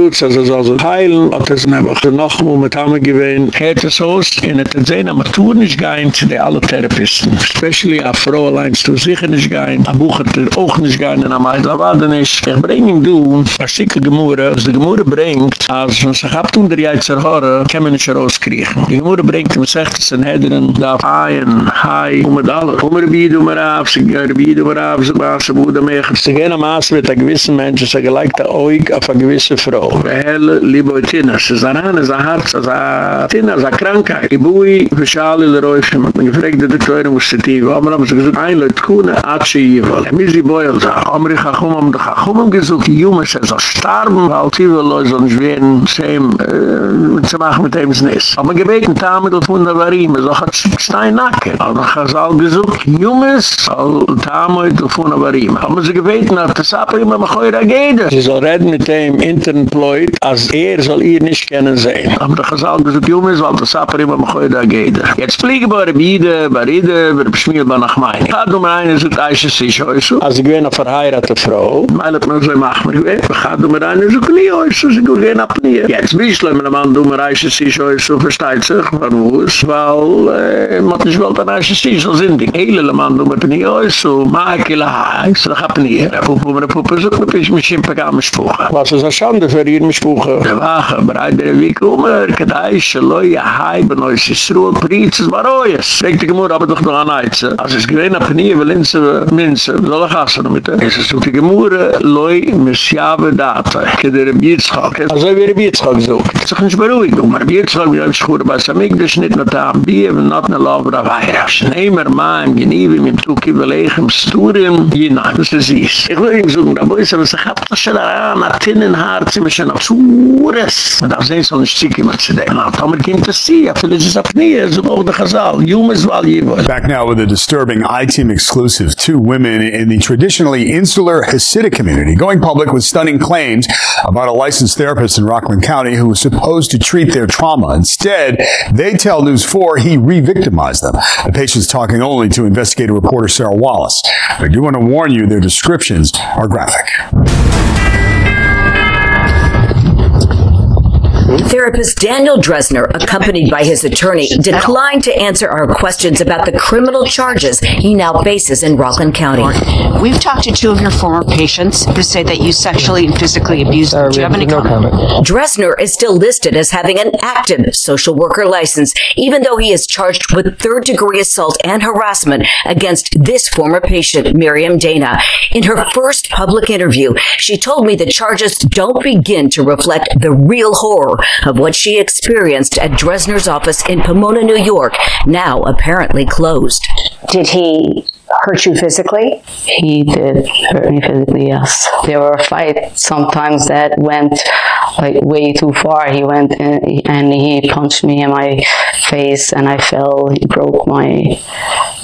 Stutz, also soll sie heilen. Hat es einfach noch mal mit Hamme gewähnt. Hätt es aus, in het te zijn, aber tu nicht gehen zu den alle Therapisten. Especially a Frau allein, tu sicher nicht gehen. A Buch hat er auch nicht gehen, in a Meidl, aber dann ist. Ich bring ihm du, a schicke Gemurre, was die Gemurre bringt, als man sich abtun geht zur Hore, kann man nicht rauskriegen. Die Gemüse bringt ihm sagt, es sind Hedren, da Haien, Hai, um mit allem. Um erbied, um erab, sie erbied, um erab, sie baas sie bude mech. Sie gehen am Aas mit a gewissen Menschen, sie gleicht der Oig auf a gewisse Frau. Helle, liebe Oitina, sie ist daran, es ist ein Herz, es ist ein Tina, es ist eine Krankheit. Die Bui, für Schale, der Räufchen, man gefragt, der Teure muss sie tief. Aber haben sie gesagt, ein Leut kuhne, atsche jivel. Misi Boyel sagt, Amri Chachum, am Chachum gesucht, die Jume, sie soll starben, weil sie will, soll nicht werden, same, äh, zu machen mit dem Snis. Aber gebeten Tamedl von der Warim, er so hat Stein nacken. Aber noch hat es auch gesucht, Jumes, all Tamedl von der Warim. Aber sie gebeten hat, das aber immer mit eurer Gede. Sie soll reden mit dem Internploid, als er soll ihr nicht kennen sehen. Aber noch hat es auch gesucht, Jumes, weil das aber immer mit eurer Gede. Jetzt fliege bei Rebide, bei Rede, bei Rebschmiel, bei Nachmein. Ich hatte um eine, so teische sich heute. Als ich bin eine verheiratete Frau, meilet man so, ich mach mir, um eine, so knie heute, so sie gehen ab nie. Jetzt bischle, man am Ando mir reiche sich oi so versteht sich, war wuss, weil äh, man nicht wollte reiche sich so sind. Die Eile am Ando mir bin ich so, maike la hai, so hab nie. Der Puppe mir der Puppe so, bis ich mich in Pagam spuche. Was ist das Schande für ihr mich spuche? Der Wache, bereit der Weg um, er kadeische, loi ja hai, ben oi sich sru, priez es war oi. Denkt die Gemur, aber doch noch an eize. Also es gewinn ab nie, weil inze, minze, soll ich hassen noch mit. Er. Es ist so die Gemur, loi, misjave date, kederem Yitzchak. Also wie er Rebitschak sucht. Ist doch nicht beruhig, du, aber Jitzchak, wie ein Schur, bei Samigdash, nicht da, Bier, Sturim, Jina, das ist es. Ich will ihm suchen, da ich aber, schon daran. Man darf sehen. Na, Tomer kommt das sie, ja, vielleicht ist nie, so auch der Chazal, Jumes, weil. Back now with a disturbing I-Team exclusive. Two women in the traditionally insular Hasidic community going public with stunning claims about a licensed therapist in Rockland County who was supposed to treat their trauma. Instead, they tell News 4 he re-victimized them. The patient's talking only to investigative reporter Sarah Wallace. I do want to warn you their descriptions are graphic. Therapist Daniel Dresner, accompanied by his attorney, declined to answer our questions about the criminal charges he now faces in Rockland County. We've talked to two of your former patients who say that you sexually and physically abused them. Do you have any comment? Dresner is still listed as having an active social worker license, even though he is charged with third degree assault and harassment against this former patient, Miriam Dana. In her first public interview, she told me the charges don't begin to reflect the real horror of what she experienced at Dresner's office in Pomona, New York, now apparently closed. Did he hurt you physically? He did hurt me physically, yes. There were fights sometimes that went like way too far. He went in, and he punched me in my face and I fell. He broke my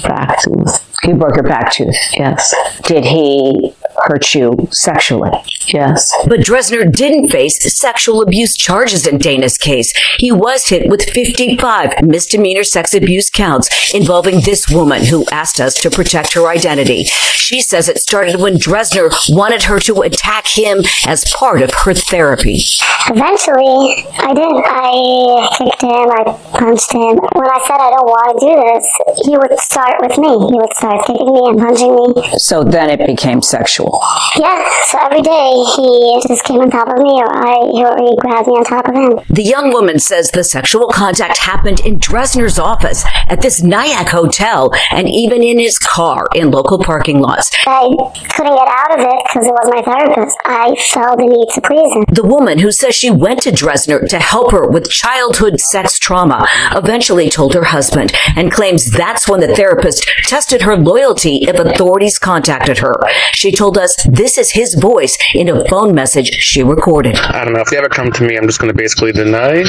back tooth. He broke your back tooth? Yes. Did he hurt you sexually? Yes. But Dresner didn't face sexual abuse charges in Dana's case. He was hit with 55 misdemeanor sex abuse counts involving this woman who asked us to protect her identity. She says it started when Dresner wanted her to attack him as part of her therapy. Eventually, I did. I kicked him, I punched him. When I said I don't want to do this, he would start with me. He would start kicking me and punching me. So then it became sexual. Yeah, so every day he just came on top of me or I he grabbed me on top of him. The young woman says the sexual contact happened in Dresner's office, at this Nyack hotel, and even in his car in local parking lots. I couldn't get out of it because it was my therapist. I felt the need to please him. The woman who says she went to Dresner to help her with childhood sex trauma eventually told her husband and claims that's when the therapist tested her loyalty if authorities contacted her. She told told us this is his voice in a phone message she recorded. I don't know. If they ever come to me, I'm just going to basically deny.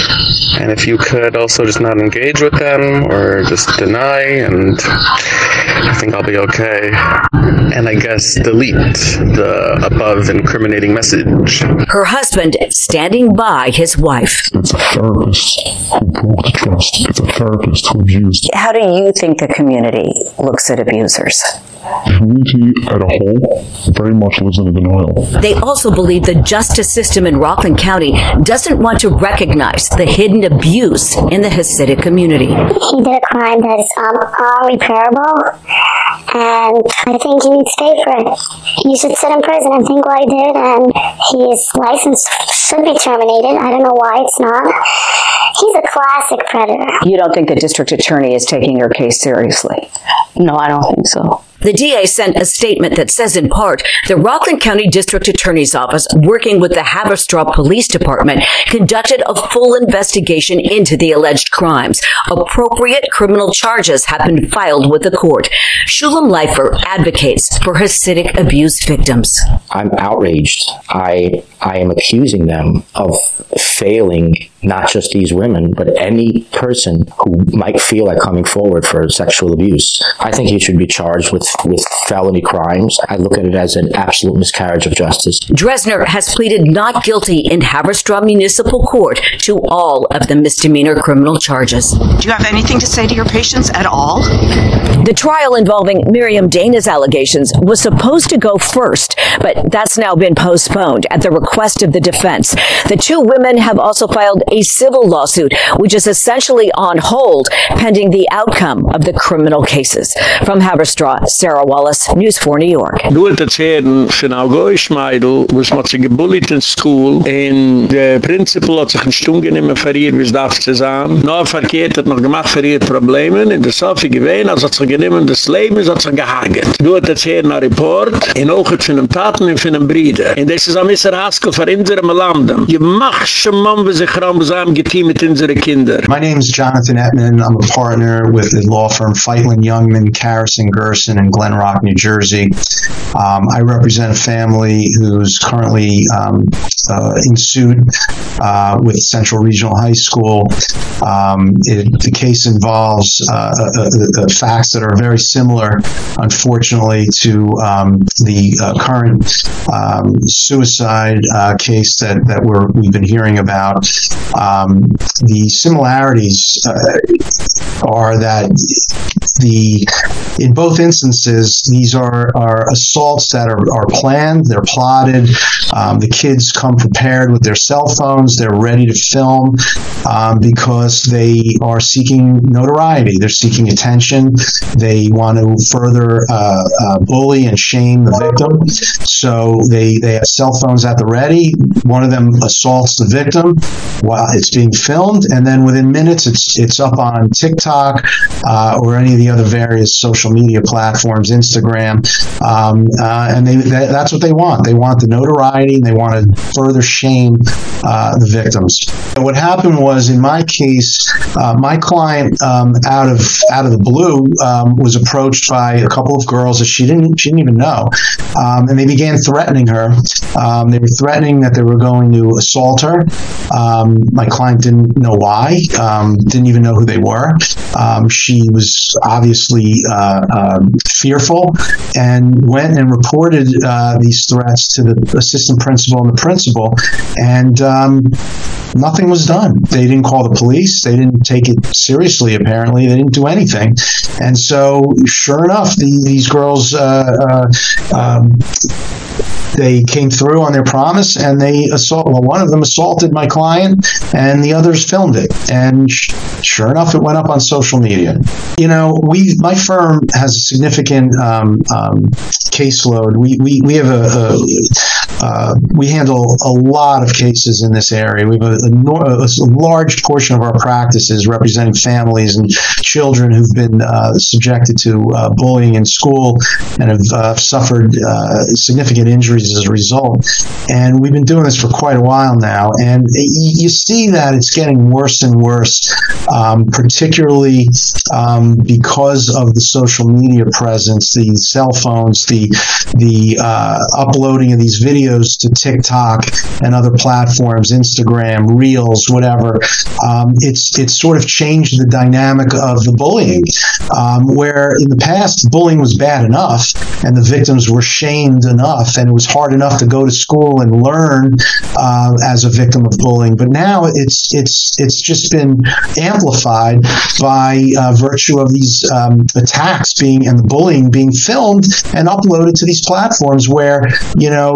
And if you could also just not engage with them or just deny, and I think I'll be okay. And I guess delete the above incriminating message. Her husband standing by his wife. It's a therapist who broke the trust. It's a therapist who abused. How do you think the community looks at abusers? The community at a whole very much lives in denial. They also believe the justice system in Rockland County doesn't want to recognize the hidden abuse in the Hasidic community. He did a crime that is um, unrepairable, and I think he needs to pay for it. He should sit in prison and think what he did, and his license should be terminated. I don't know why it's not. He's a classic predator. You don't think the district attorney is taking your case seriously? No, I don't think so. The DA sent a statement that says in part, the Rockland County District Attorney's Office, working with the Haverstraw Police Department, conducted a full investigation into the alleged crimes. Appropriate criminal charges have been filed with the court. Shulam Leifer advocates for Hasidic abuse victims. I'm outraged. I I am accusing them of failing not just these women, but any person who might feel like coming forward for sexual abuse. I think he should be charged with with felony crimes. I look at it as an absolute miscarriage of justice. Dresner has pleaded not guilty in Haverstraw Municipal Court to all of the misdemeanor criminal charges. Do you have anything to say to your patients at all? The trial involving Miriam Dana's allegations was supposed to go first, but that's now been postponed at the request of the defense. The two women have also filed a civil lawsuit, which is essentially on hold pending the outcome of the criminal cases. From Haverstraw, Sarah Wallace, News 4 New York. Du het erzählen von Augoisch Meidl, was man sich gebullet in school, en der Principal hat sich ein Stung genommen für ihr, wie darf zu sein. Nur verkehrt hat noch gemacht für ihr Probleme, in der Sophie gewähnt, als hat sich genommen des Lebens, hat sich gehagert. Du hat erzählen ein Report, in Ochet von einem Taten und von einem Bruder. Und das ist ein Mr. Haskell für unsere Landen. Je mach schon Mann, wie sich Zusammen Kinder. My name is Jonathan Etman. I'm a partner with the law firm Feitlin Youngman, Carrison, Gerson, in Glen Rock, New Jersey. Um, I represent a family who's currently um, uh, in suit uh, with Central Regional High School. Um, it, the case involves uh, uh, uh, facts that are very similar, unfortunately, to um, the uh, current um, suicide uh, case that, that we're, we've been hearing about. Um, the similarities uh, are that the in both instances these are are assaults that are, are planned they're plotted um, the kids come prepared with their cell phones they're ready to film um, because they are seeking notoriety they're seeking attention they want to further uh, uh, bully and shame the victim. So they they have cell phones at the ready one of them assaults the victim while it's being filmed and then within minutes it's it's up on TikTok uh, or any of the other various social media platforms Instagram um, uh, and they, that, that's what they want. They want the notoriety and they want to further shame uh, the victims. And what happened was in my case uh, my client um, out of out of the blue um, was approached by a couple of girls that she didn't she didn't even know. Um, and they began threatening her. Um, they were threatening that they were going to assault her. Um, my client didn't know why um, didn't even know who they were. Um, she was obviously uh, um, fearful and went and reported uh, these threats to the assistant principal and the principal and um, nothing was done. They didn't call the police. They didn't take it seriously apparently. They didn't do anything. And so sure enough the, these girls uh, uh, um, they came through on their promise and they assault well one of them assaulted my client and the others filmed it. And sh- sure enough it went up on social media. You know we my firm has a significant um, um, caseload. We we we have a, a uh, we handle a lot of cases in this area. We have a, a, a, large portion of our practices representing families and children who've been uh, subjected to uh, bullying in school and have uh, suffered uh, significant injuries as a result. And we've been doing this for quite a while now, and you see that it's getting worse and worse, um, particularly um, because of the social media presence, the cell phones, the the uh, uploading of these videos to TikTok and other platforms, Instagram, Reels, whatever. Um, it's it's sort of changed the dynamic of the bullying, um, where in the past bullying was bad enough and the victims were shamed enough, and it was hard enough to go to school and learn uh, as a victim of bullying. But now it's it's it's just been amplified by uh, virtue of these um, attacks being and the bullying being filmed and uploaded to these platforms, where you know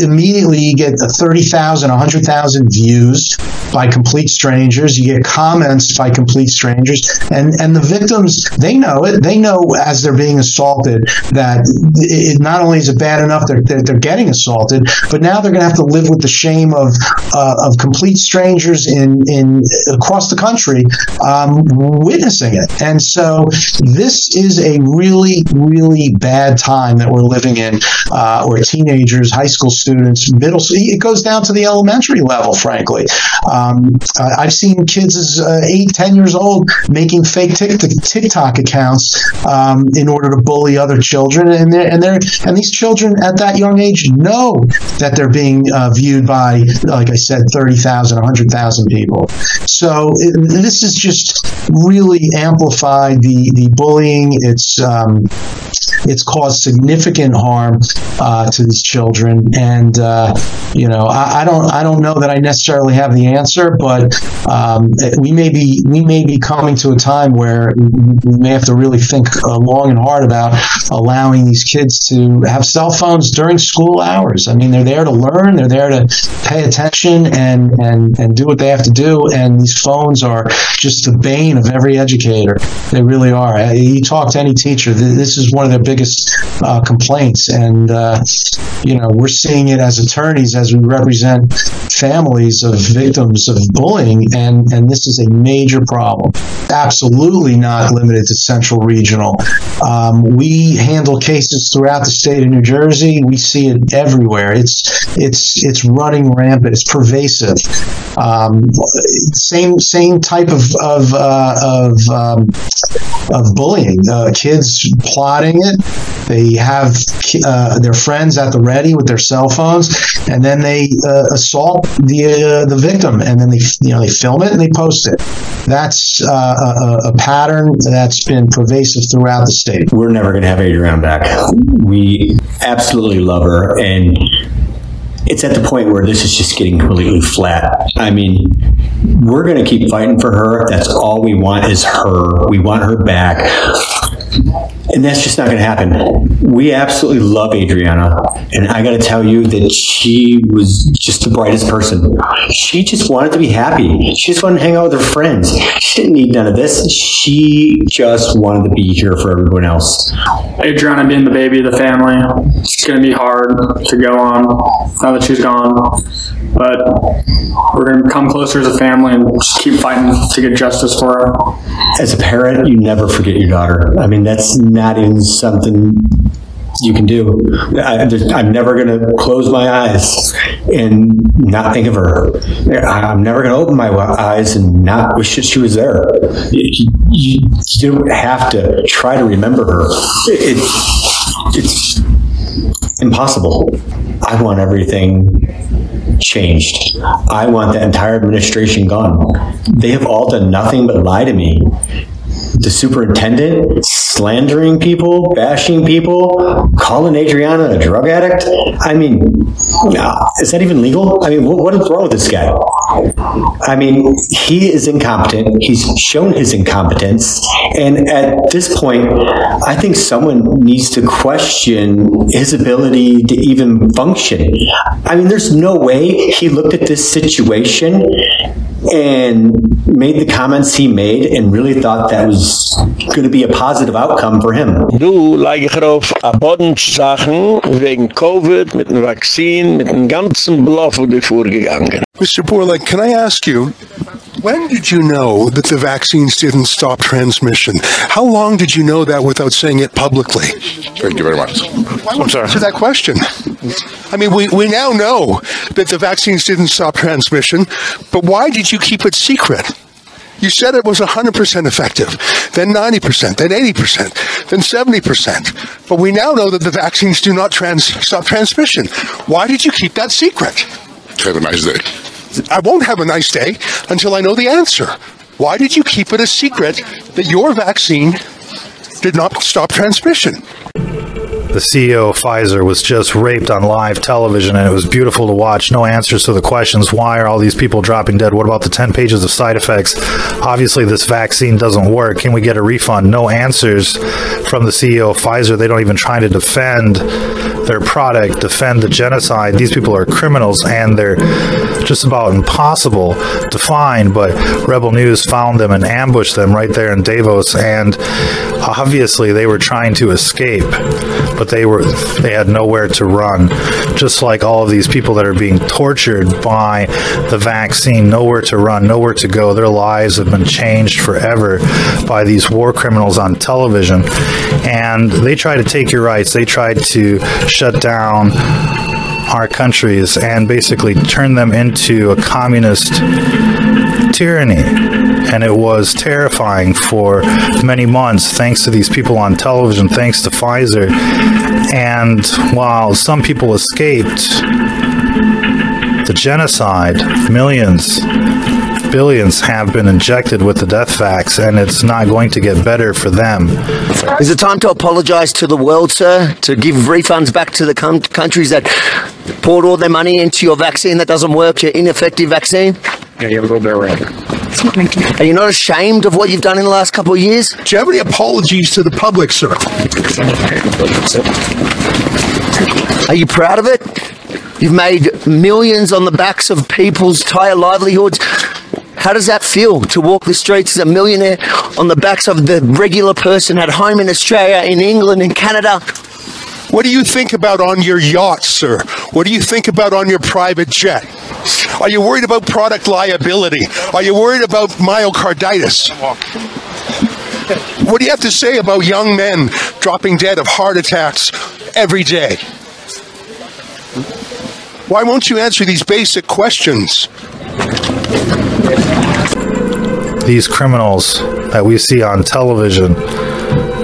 immediately you get 30,000, 100,000 views by complete strangers. You get comments by complete strangers, and and the victims they know it. They know as they're being assaulted that it not only is it bad enough they're they're, they're getting assaulted, but now they're going to have to live with the shame of uh, of complete strangers in in across the country um, witnessing it. And so this is a really really bad time that we're living in, uh, where teenagers, high school students, middle it goes down to the elementary level. Frankly, um, I've seen kids as uh, eight, ten years old making fake Tik- TikTok accounts um, in order to bully other children, and they're, and they're and these children at that young age know that they're being uh, viewed by, like I said, 30,000, 100,000 people. So it, this is just really amplified the the bullying. It's um, it's caused significant harm uh, to these children, and uh, you know I, I don't I don't know that I necessarily have the answer, but um, we may be we may be coming to a time where we may have to really think uh, long and hard about allowing these kids to have cell phones during school hours. I mean, they're there to learn, they're there to pay attention and and and do what they have to do, and these phones are just the bane of every educator. They really are. Uh, You talk to any teacher, this is one of their biggest uh, complaints, and uh, you know we're seeing it as attorneys as we represent families of victims of bullying, and and this is a major problem. Absolutely not limited to Central Regional. Um, we handle cases throughout the state of New Jersey. We see it everywhere. It's it's it's running rampant. It's pervasive. Um, same same type of of uh, of um, of bullying. Uh, kids plotting it. They have uh, their friends at the ready with their cell phones, and then they uh, assault the uh, the victim, and then they you know they film it and they post it. That's uh, a, a pattern that's been pervasive throughout the state. We're never going to have Adriana back. We absolutely love her, and it's at the point where this is just getting completely flat. I mean, we're going to keep fighting for her. That's all we want is her. We want her back. And that's just not going to happen. We absolutely love Adriana. And I got to tell you that she was just the brightest person. She just wanted to be happy. She just wanted to hang out with her friends. She didn't need none of this. She just wanted to be here for everyone else. Adriana being the baby of the family, it's going to be hard to go on now that she's gone. But we're going to come closer as a family and just keep fighting to get justice for her. As a parent, you never forget your daughter. I mean, that's not even something you can do. I, I'm never going to close my eyes and not think of her. I- I'm never going to open my eyes and not wish that she was there. You, you, you don't have to try to remember her. It, it's impossible. I want everything changed. I want the entire administration gone. They have all done nothing but lie to me. The superintendent slandering people, bashing people, calling Adriana a drug addict. I mean, uh, is that even legal? I mean, what, what is wrong with this guy? I mean, he is incompetent. He's shown his incompetence. And at this point, I think someone needs to question his ability to even function. I mean, there's no way he looked at this situation and made the comments he made and really thought that was going to be a positive outcome for him. Du leige ich auf a Sachen wegen Covid, mit dem Vakzin, mit dem ganzen Bluff, wo du vorgegangen. Mr. Bourla, can I ask you, When did you know that the vaccines didn't stop transmission? How long did you know that without saying it publicly? Thank you very much. Why won't you answer that question? I mean, we, we now know that the vaccines didn't stop transmission, but why did you keep it secret? You said it was 100% effective, then 90%, then 80%, then 70%. But we now know that the vaccines do not trans- stop transmission. Why did you keep that secret? Have a nice day. I won't have a nice day until I know the answer. Why did you keep it a secret that your vaccine did not stop transmission? The CEO of Pfizer was just raped on live television, and it was beautiful to watch. No answers to the questions why are all these people dropping dead? What about the 10 pages of side effects? Obviously, this vaccine doesn't work. Can we get a refund? No answers from the CEO of Pfizer. They don't even try to defend their product, defend the genocide. These people are criminals, and they're just about impossible to find. But Rebel News found them and ambushed them right there in Davos, and obviously they were trying to escape but they were they had nowhere to run. Just like all of these people that are being tortured by the vaccine nowhere to run nowhere to go. Their lives have been changed forever by these war criminals on television. And they try to take your rights. They tried to shut down our countries and basically turn them into a communist tyranny and it was terrifying for many months thanks to these people on television thanks to Pfizer and while some people escaped the genocide millions billions have been injected with the death vax and it's not going to get better for them Is it time to apologise to the world, sir? To give refunds back to the countries that poured all their money into your vaccine that doesn't work, your ineffective vaccine? Yeah, you have a little bit around. Are you not ashamed of what you've done in the last couple of years? Do you have any apologies to the public, sir? Are you proud of it? You've made millions on the backs of people's entire livelihoods. How does that feel to walk the streets as a millionaire on the backs of the regular person at home in Australia, in England, in Canada? What do you think about on your yacht, sir? What do you think about on your private jet? Are you worried about product liability? Are you worried about myocarditis? What do you have to say about young men dropping dead of heart attacks every day? Why won't you answer these basic questions? these criminals that we see on television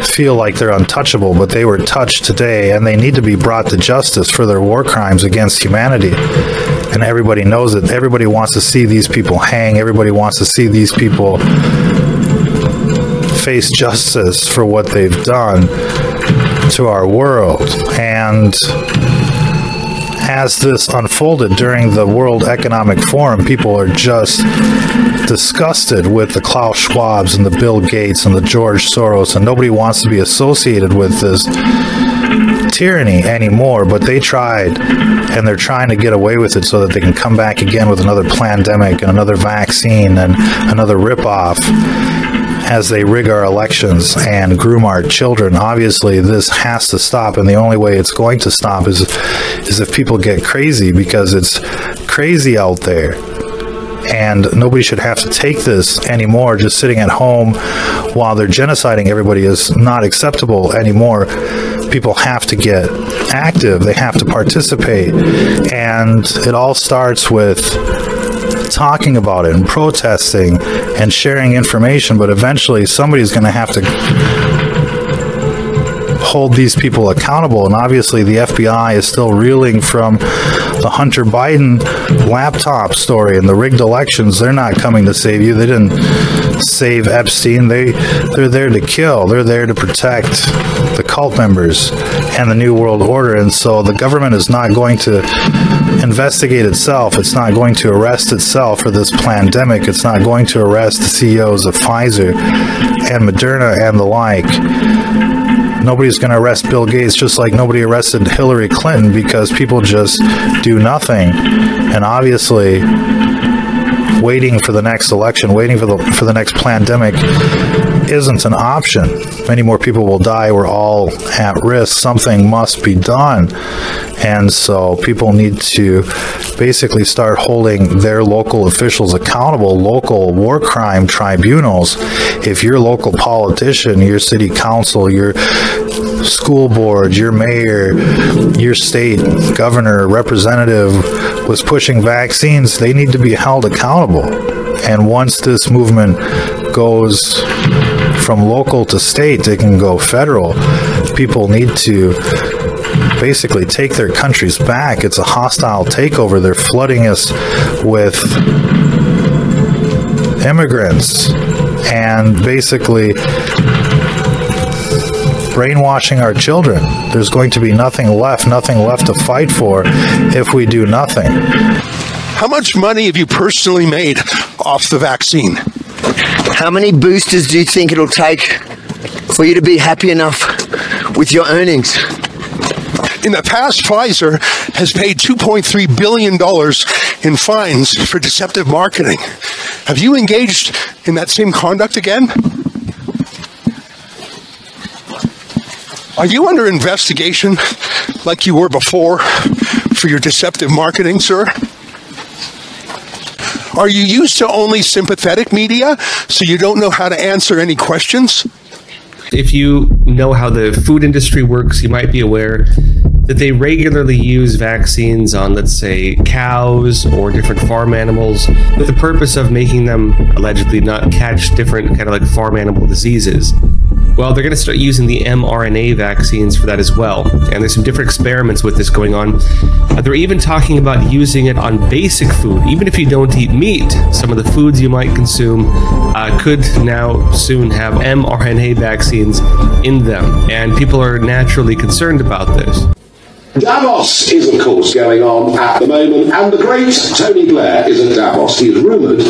feel like they're untouchable, but they were touched today and they need to be brought to justice for their war crimes against humanity. And everybody knows it. Everybody wants to see these people hang. Everybody wants to see these people face justice for what they've done to our world. And as this unfolded during the World Economic Forum, people are just disgusted with the Klaus Schwabs and the Bill Gates and the George Soros, and nobody wants to be associated with this tyranny anymore, but they tried and they're trying to get away with it so that they can come back again with another pandemic and another vaccine and another ripoff as they rig our elections and groom our children. Obviously, this has to stop, and the only way it's going to stop is is if people get crazy because it's crazy out there. And nobody should have to take this anymore. Just sitting at home while they're genociding everybody is not acceptable anymore. People have to get active, they have to participate. And it all starts with talking about it and protesting and sharing information, but eventually somebody's going to have to hold these people accountable. And obviously, the FBI is still reeling from the Hunter Biden laptop story and the rigged elections. They're not coming to save you. They didn't save Epstein. They they're there to kill. They're there to protect the cult members and the New World Order. And so the government is not going to investigate itself. It's not going to arrest itself for this pandemic. It's not going to arrest the CEOs of Pfizer and Moderna and the like nobody's going to arrest Bill Gates just like nobody arrested Hillary Clinton because people just do nothing. And obviously, waiting for the next election, waiting for the for the next pandemic isn't an option. Many more people will die. We're all at risk. Something must be done. And so people need to basically start holding their local officials accountable, local war crime tribunals. If your local politician, your city council, your school board, your mayor, your state governor, representative was pushing vaccines, they need to be held accountable. And once this movement goes from local to state, it can go federal. People need to basically take their countries back. It's a hostile takeover. They're flooding us with immigrants and basically brainwashing our children. There's going to be nothing left, nothing left to fight for if we do nothing. How much money have you personally made off the vaccine? How many boosters do you think it'll take for you to be happy enough with your earnings? In the past, Pfizer has paid $2.3 billion in fines for deceptive marketing. Have you engaged in that same conduct again? Are you under investigation like you were before for your deceptive marketing, sir? Are you used to only sympathetic media so you don't know how to answer any questions? If you know how the food industry works, you might be aware that they regularly use vaccines on, let's say, cows or different farm animals with the purpose of making them allegedly not catch different kind of like farm animal diseases. Well, they're going to start using the mRNA vaccines for that as well. And there's some different experiments with this going on. They're even talking about using it on basic food. Even if you don't eat meat, some of the foods you might consume uh, could now soon have mRNA vaccines in them. And people are naturally concerned about this. Davos is, of course, going on at the moment, and the great Tony Blair is at Davos. He is rumoured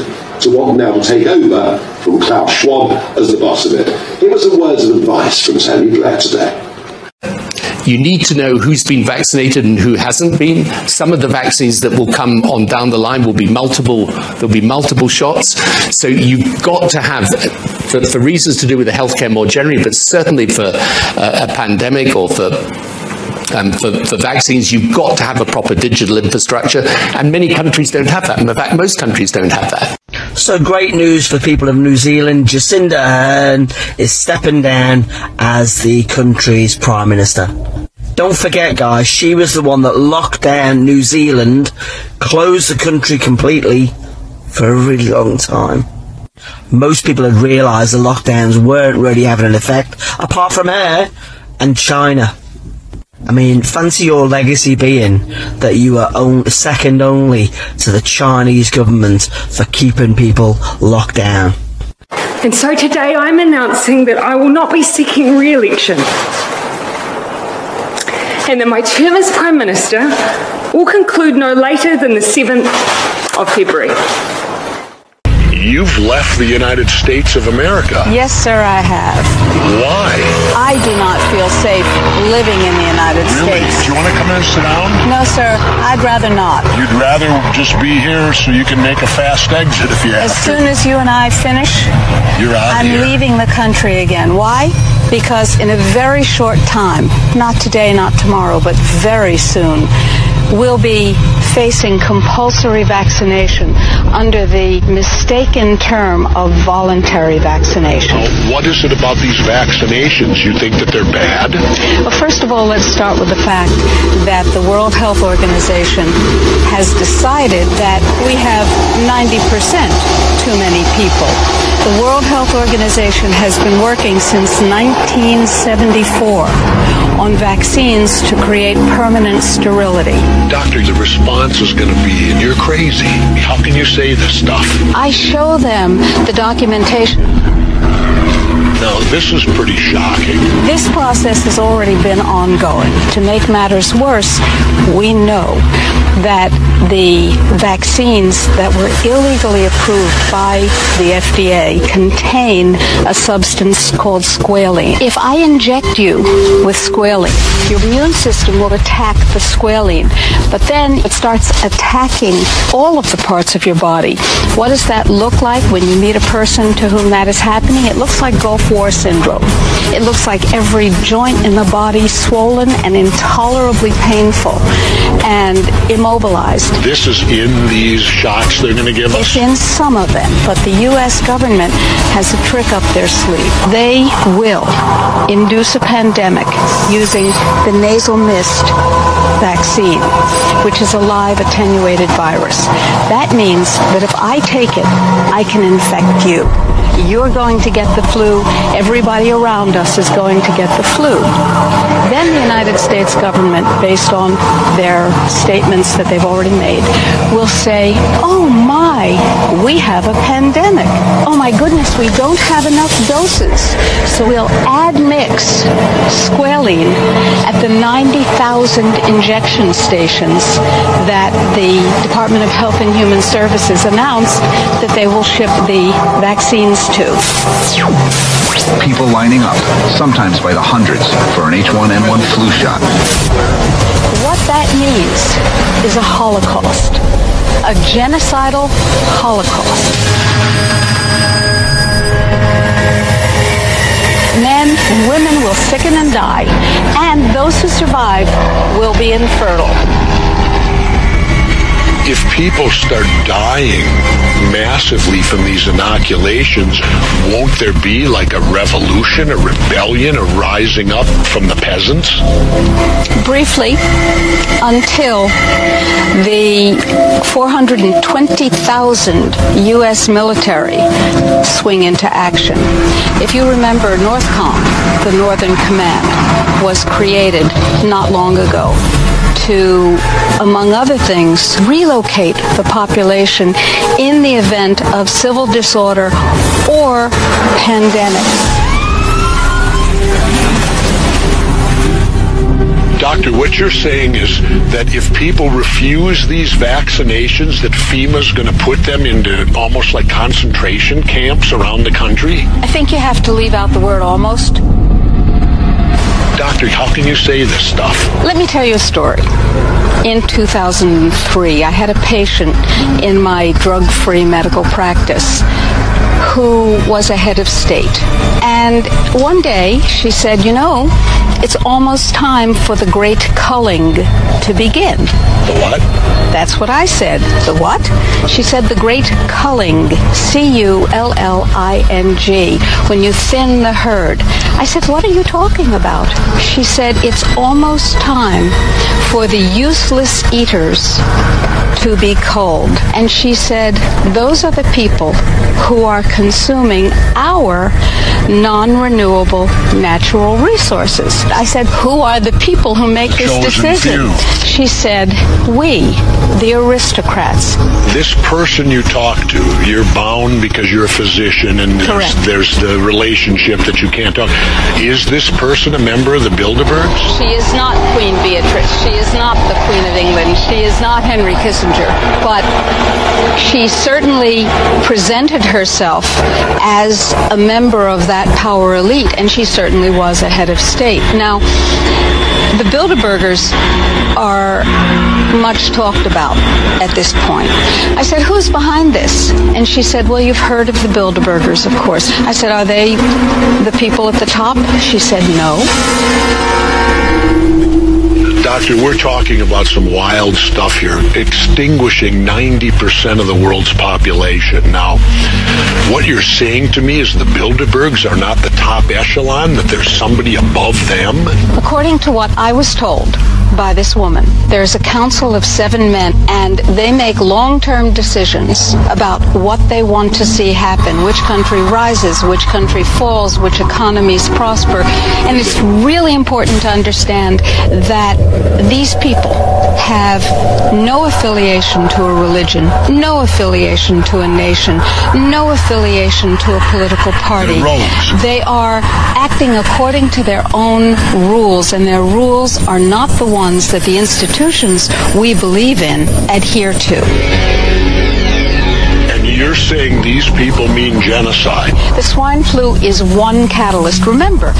to want now to take over from Klaus Schwab as the boss of it. Here are some words of advice from Tony Blair today. You need to know who's been vaccinated and who hasn't been. Some of the vaccines that will come on down the line will be multiple, there'll be multiple shots. So you've got to have, for, for reasons to do with the healthcare more generally, but certainly for uh, a pandemic or for um, for, for vaccines, you've got to have a proper digital infrastructure, and many countries don't have that. In fact, most countries don't have that. So great news for people of New Zealand. Jacinda Ardern is stepping down as the country's Prime Minister. Don't forget, guys, she was the one that locked down New Zealand, closed the country completely for a really long time. Most people had realised the lockdowns weren't really having an effect, apart from her and China. I mean, fancy your legacy being that you are on, second only to the Chinese government for keeping people locked down. And so today I'm announcing that I will not be seeking re election. And that my term as Prime Minister will conclude no later than the 7th of February. You've left the United States of America. Yes, sir, I have. Why? I do not feel safe living in the United Really? States. Do you want to come in and sit down? No, sir, I'd rather not. You'd rather just be here so you can make a fast exit if you have As to. soon as you and I finish, You're out I'm here. leaving the country again. Why? Because in a very short time, not today, not tomorrow, but very soon, we'll be facing compulsory vaccination under the mistaken term of voluntary vaccination. Well, What is it about these vaccinations? You think that they're bad? Well, first of all, let's start with the fact that the World Health Organization has decided that we have 90% too many people. The World Health Organization has been working since 1974 on vaccines to create permanent sterility. Doctor, the response is going to be, and you're crazy. How can you say this stuff? I show them the documentation. No, this is pretty shocking. This process has already been ongoing. To make matters worse, we know that the vaccines that were illegally approved by the FDA contain a substance called squalene. If I inject you with squalene, your immune system will attack the squalene. But then it starts attacking all of the parts of your body. What does that look like when you meet a person to whom that is happening? It looks like Gulf War syndrome. It looks like every joint in the body swollen and intolerably painful and immobilized. This is in these shots they're going to give us? It's in some of them, but the U.S. government has a trick up their sleeve. They will induce a pandemic using the nasal mist vaccine, which is a live attenuated virus. That means that if I take it, I can infect you. You're going to get the flu. Everybody around us is going to get the flu. Then the United States government, based on their statements that they've already made, will say, oh my, we have a pandemic. Oh my goodness, we don't have enough doses. So we'll admix squalene at the 90,000 injection stations that the Department of Health and Human Services announced that they will ship the vaccines to. People lining up, sometimes by the hundreds, for an H1N1 flu shot. What that means is a holocaust, a genocidal holocaust. Men and women will sicken and die, and those who survive will be infertile. If people start dying massively from these inoculations, won't there be like a revolution, a rebellion, a rising up from the peasants? Briefly, until the 420,000 U.S. military swing into action. If you remember, NORTHCOM, the Northern Command, was created not long ago to, among other things, relocate the population in the event of civil disorder or pandemic. Doctor, what you're saying is that if people refuse these vaccinations, that FEMA's going to put them into almost like concentration camps around the country? I think you have to leave out the word almost. Doctor, how can you say this stuff? Let me tell you a story. In 2003, I had a patient in my drug free medical practice who was a head of state. And one day she said, You know, it's almost time for the great culling to begin. The what? That's what I said. The what? She said the great culling, C U L L I N G, when you thin the herd. I said, What are you talking about? She said, It's almost time for the useless eaters to be culled. And she said, Those are the people who are consuming our non renewable natural resources. I said, Who are the people who make this Chosen decision? few. She said, We, the aristocrats. This person you talk to, you're bound because you're a physician and there's, there's the relationship that you can't talk. Is this person a member of the Bilderbergs? She is not Queen Beatrix. She is not the Queen of England. She is not Henry Kissinger. But she certainly presented herself as a member of that power elite, and she certainly was a head of state. Now, the Bilderbergers are much talked about at this point. I said, Who's behind this? And she said, Well, you've heard of the Bilderbergers, of course. I said, Are they the people at the top? She said, No. Doctor, we're talking about some wild stuff here, extinguishing 90% of the world's population. Now, what you're saying to me is the Bilderbergs are not the top echelon, that there's somebody above them? According to what I was told by this woman, there's a council of seven men, and they make long term decisions about what they want to see happen which country rises, which country falls, which economies prosper. And it's really important to understand that these people have no affiliation to a religion, no affiliation to a nation, no affiliation to a political party. They are acting according to their own rules, and their rules are not the ones that the institutions we believe in adhere to. Saying these people mean genocide. The swine flu is one catalyst. Remember,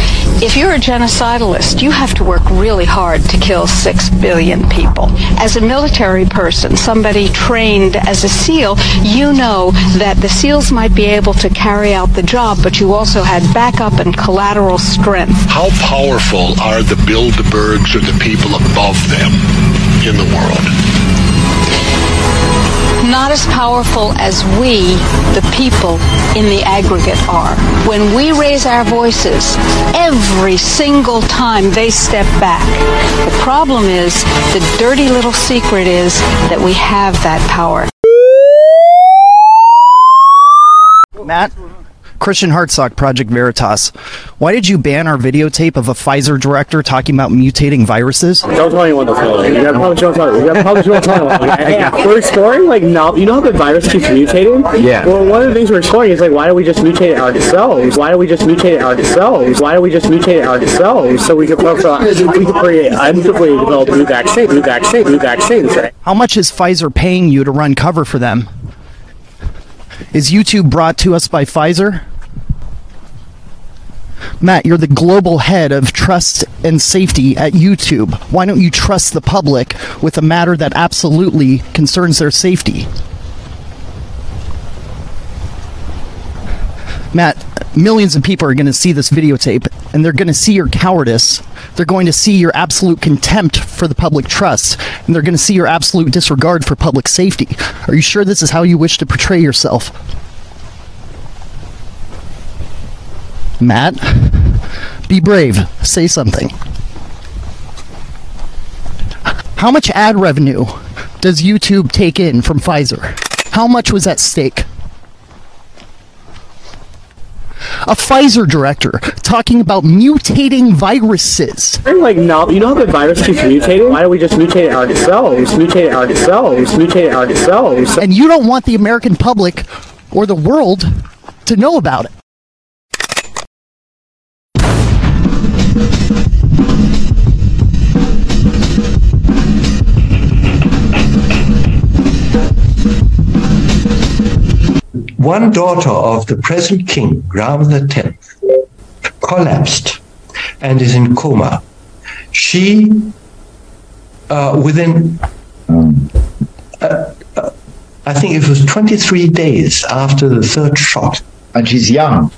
if you're a genocidalist, you have to work really hard to kill six billion people. As a military person, somebody trained as a SEAL, you know that the SEALs might be able to carry out the job, but you also had backup and collateral strength. How powerful are the Bilderbergs or the people above them in the world? Not as powerful as we, the people, in the aggregate are. When we raise our voices, every single time they step back. The problem is, the dirty little secret is that we have that power. Matt? Christian Hartsock, Project Veritas. Why did you ban our videotape of a Pfizer director talking about mutating viruses? Don't tell anyone this one. You gotta probably don't tell. You gotta probably don't tell. Okay? We're exploring like now. You know how the virus keeps mutating? Yeah. Well, one of the things we're exploring is like why do we just mutate it ourselves? Why do we just mutate it ourselves? Why do we just mutate it ourselves? So we could uh, we could create uh, unbelievably develop new vaccine, new vaccine, new vaccines. Right? How much is Pfizer paying you to run cover for them? Is YouTube brought to us by Pfizer? Matt, you're the global head of trust and safety at YouTube. Why don't you trust the public with a matter that absolutely concerns their safety? Matt, millions of people are going to see this videotape and they're going to see your cowardice. They're going to see your absolute contempt for the public trust and they're going to see your absolute disregard for public safety. Are you sure this is how you wish to portray yourself? Matt, be brave. Say something. How much ad revenue does YouTube take in from Pfizer? How much was at stake? A Pfizer director talking about mutating viruses. Like now, you know how the virus keeps mutating? Why don't we just mutate ourselves? Mutate ourselves. Mutate ourselves. And you don't want the American public or the world to know about it. One daughter of the present king, Rama X, collapsed and is in coma. She, uh, within, uh, uh, I think it was 23 days after the third shot. And she's young.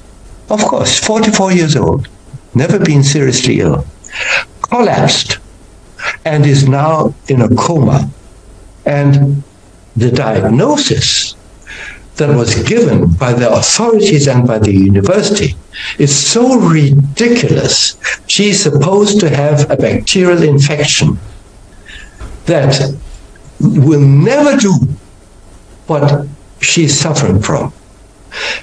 Of course, 44 years old, never been seriously ill, collapsed and is now in a coma. And the diagnosis that was given by the authorities and by the university is so ridiculous. She's supposed to have a bacterial infection that will never do what she's suffering from.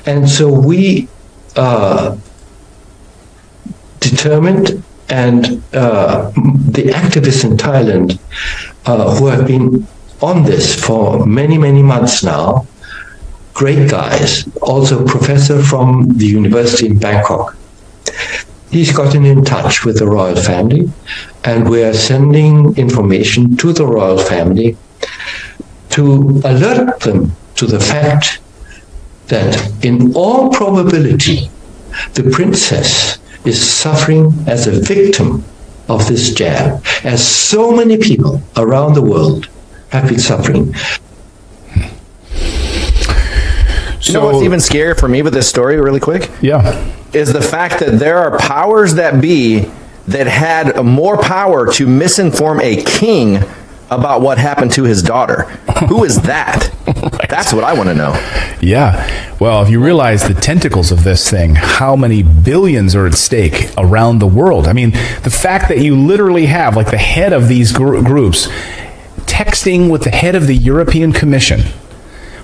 And so we uh, determined, and uh, the activists in Thailand uh, who have been on this for many, many months now, great guys, also professor from the university in Bangkok. He's gotten in touch with the royal family, and we are sending information to the royal family to alert them to the fact that in all probability, the princess is suffering as a victim of this jab, as so many people around the world have been suffering. You know what's even scarier for me with this story, really quick? Yeah. Is the fact that there are powers that be that had more power to misinform a king about what happened to his daughter. Who is that? <laughs> That's what I want to know. Yeah. Well, if you realize the tentacles of this thing, how many billions are at stake around the world. I mean, the fact that you literally have like the head of these gr- groups texting with the head of the European Commission,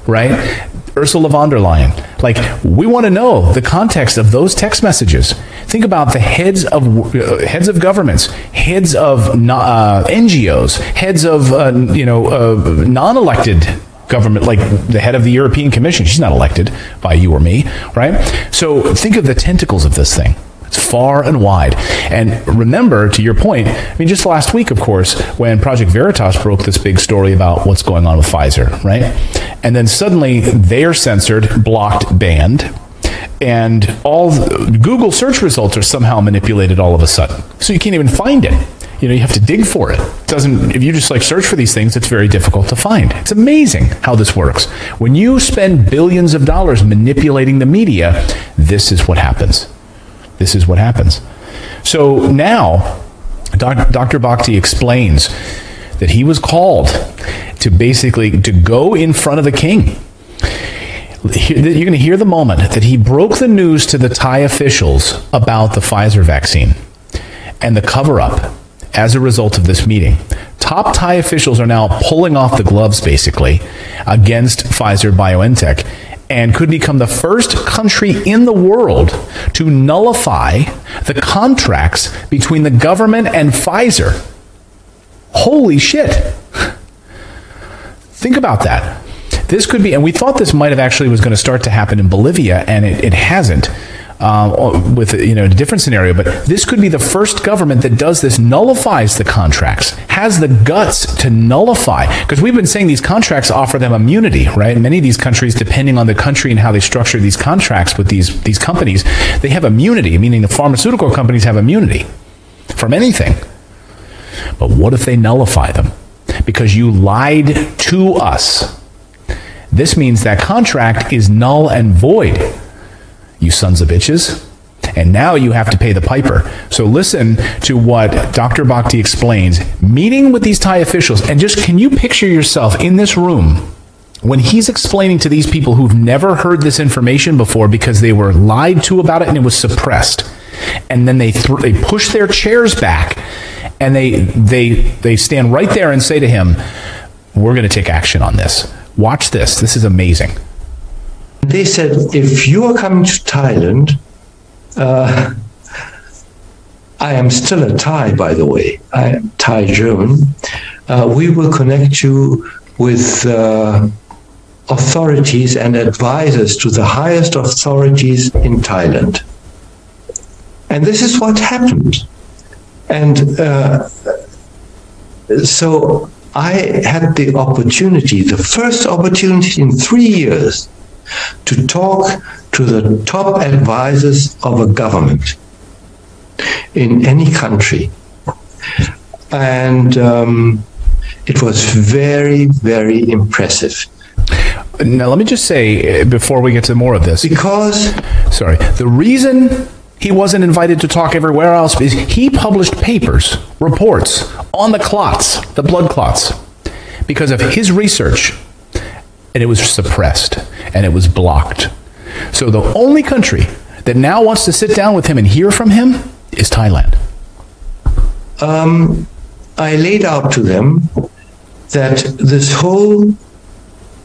right? Ursula von der Leyen. Like, we want to know the context of those text messages. Think about the heads of uh, heads of governments, heads of uh, NGOs, heads of uh, you know uh, non-elected government, like the head of the European Commission. She's not elected by you or me, right? So think of the tentacles of this thing. It's far and wide. And remember, to your point, I mean, just last week, of course, when Project Veritas broke this big story about what's going on with Pfizer, right? And then suddenly they're censored, blocked, banned. And all Google search results are somehow manipulated all of a sudden. So you can't even find it. You know, you have to dig for it. it. Doesn't if you just like search for these things, it's very difficult to find. It's amazing how this works. When you spend billions of dollars manipulating the media, this is what happens. This is what happens. So now Dr. Bhakdi explains that he was called to basically to go in front of the king. You're going to hear the moment that he broke the news to the Thai officials about the Pfizer vaccine and the cover up as a result of this meeting. Top Thai officials are now pulling off the gloves basically against Pfizer BioNTech and could become the first country in the world to nullify the contracts between the government and Pfizer. Holy shit. Think about that. This could be, and we thought this might have actually was going to start to happen in Bolivia, and it, it hasn't uh, with you know a different scenario. But this could be the first government that does this, nullifies the contracts, has the guts to nullify. Because we've been saying these contracts offer them immunity, right? Many of these countries, depending on the country and how they structure these contracts with these these companies, they have immunity, meaning the pharmaceutical companies have immunity from anything. But what if they nullify them? Because you lied to us. This means that contract is null and void you sons of bitches. And now you have to pay the piper. So listen to what Dr. Bhakdi explains, meeting with these Thai officials. And just can you picture yourself in this room when he's explaining to these people who've never heard this information before because they were lied to about it and it was suppressed. And then they th- they push their chairs back and they they they stand right there and say to him, "We're going to take action on this. Watch this. This is amazing." They said, if you are coming to Thailand, uh, I am still a Thai, by the way. I am Thai German. Uh, we will connect you with uh, authorities and advisors to the highest authorities in Thailand. And this is what happened. And uh, so I had the opportunity, the first opportunity in three years, to talk to the top advisors of a government in any country. And um, it was very, very impressive. Now, let me just say before we get to more of this. Because. Sorry. The reason he wasn't invited to talk everywhere else he published papers, reports on the clots, the blood clots, because of his research and it was suppressed and it was blocked. So the only country that now wants to sit down with him and hear from him is Thailand. Um, I laid out to them that this whole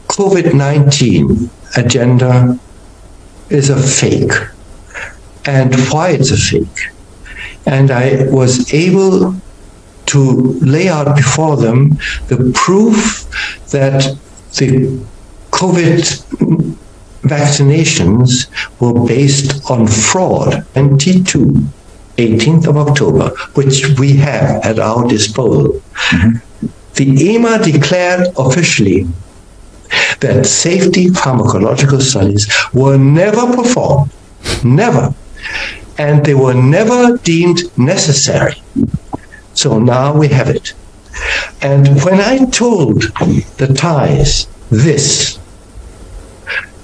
COVID 19 agenda is a fake and why it's a fake. And I was able to lay out before them the proof that the COVID vaccinations were based on fraud. 22, 18th of October, which we have at our disposal. Mm-hmm. The EMA declared officially that safety pharmacological studies were never performed, never, and they were never deemed necessary. So now we have it. And when I told the Thais this,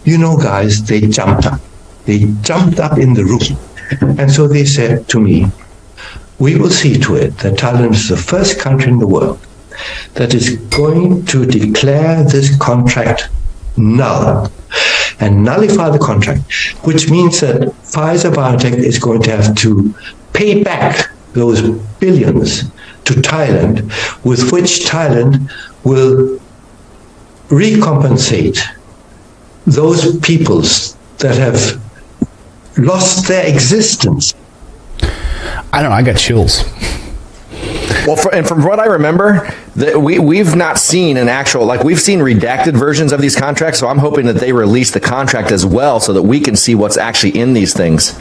you know, guys, they jumped up. They jumped up in the room. And so they said to me, we will see to it that Thailand is the first country in the world that is going to declare this contract null and nullify the contract, which means that Pfizer BioNTech is going to have to pay back those billions to Thailand, with which Thailand will recompensate those peoples that have lost their existence. I don't know. I got chills. Well, for, and from what I remember, that we we've not seen an actual like we've seen redacted versions of these contracts. So I'm hoping that they release the contract as well, so that we can see what's actually in these things.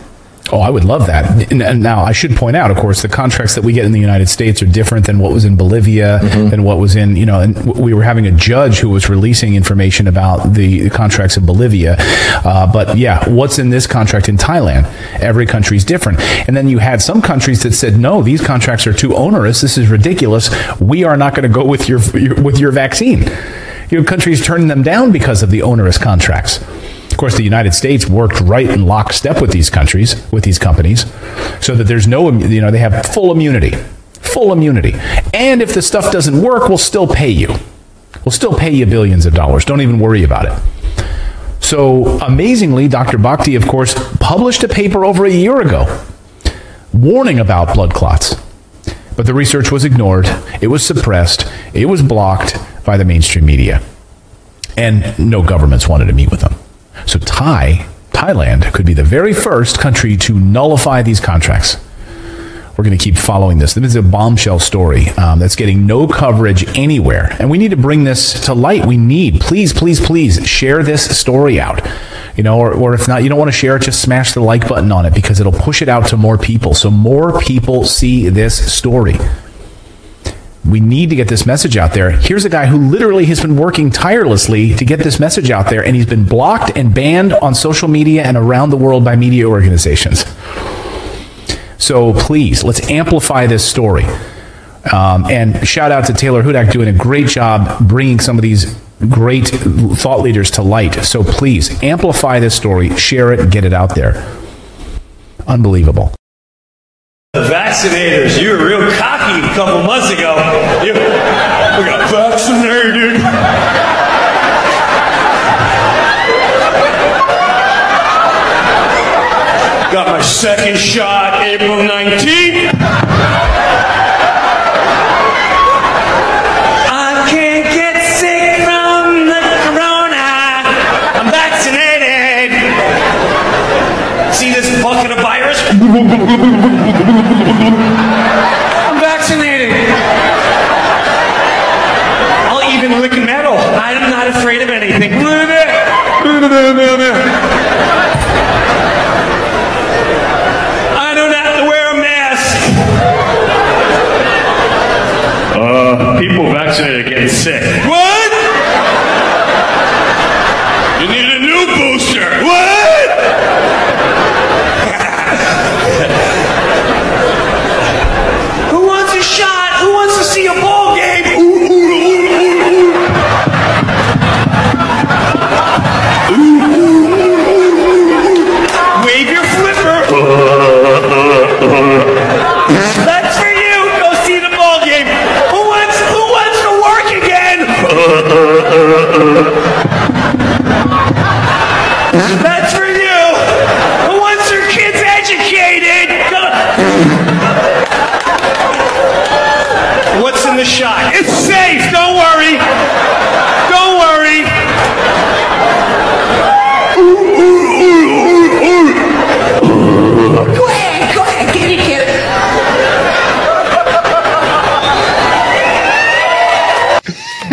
Oh, I would love that. And- and Now, I should point out, of course, the contracts that we get in the United States are different than what was in Bolivia, than what was in, you know, and we were having a judge who was releasing information about the contracts in Bolivia. Uh, but yeah, what's in this contract in Thailand? Every country's different. And then you had some countries that said, no, these contracts are too onerous. This is ridiculous. We are not going to go with your, your with your vaccine. Your know, countries turned them down because of the onerous contracts. Of course, the United States worked right in lockstep with these countries, with these companies, so that there's no, you know, they have full immunity, full immunity. And if the stuff doesn't work, we'll still pay you. We'll still pay you billions of dollars. Don't even worry about it. So amazingly, Dr. Bhakdi, of course, published a paper over a year ago warning about blood clots. But the research was ignored, it was suppressed, it was blocked by the mainstream media. And no governments wanted to meet with them. So Thai, Thailand could be the very first country to nullify these contracts. We're going to keep following this. This is a bombshell story um, that's getting no coverage anywhere. And we need to bring this to light. We need, please, please, please share this story out. You know, or, or if not, you don't want to share it, just smash the like button on it because it'll push it out to more people. So more people see this story. We need to get this message out there. Here's a guy who literally has been working tirelessly to get this message out there, and he's been blocked and banned on social media and around the world by media organizations. So please, let's amplify this story. Um, and shout out to Taylor Hudak doing a great job bringing some of these great thought leaders to light. So please amplify this story, share it, get it out there. Unbelievable. The vaccinators, you were real cocky a couple months ago. You, we got vaccinated. Got my second shot April 19th. I can't get sick from the corona. I'm vaccinated. See this bucket of virus? I'm vaccinated. I'll even lick metal. I'm not afraid of anything. I don't have to wear a mask. Uh, people vaccinated are getting sick. What? What's in the shot? It's safe. Don't worry. Don't worry. Go ahead, go ahead, get it,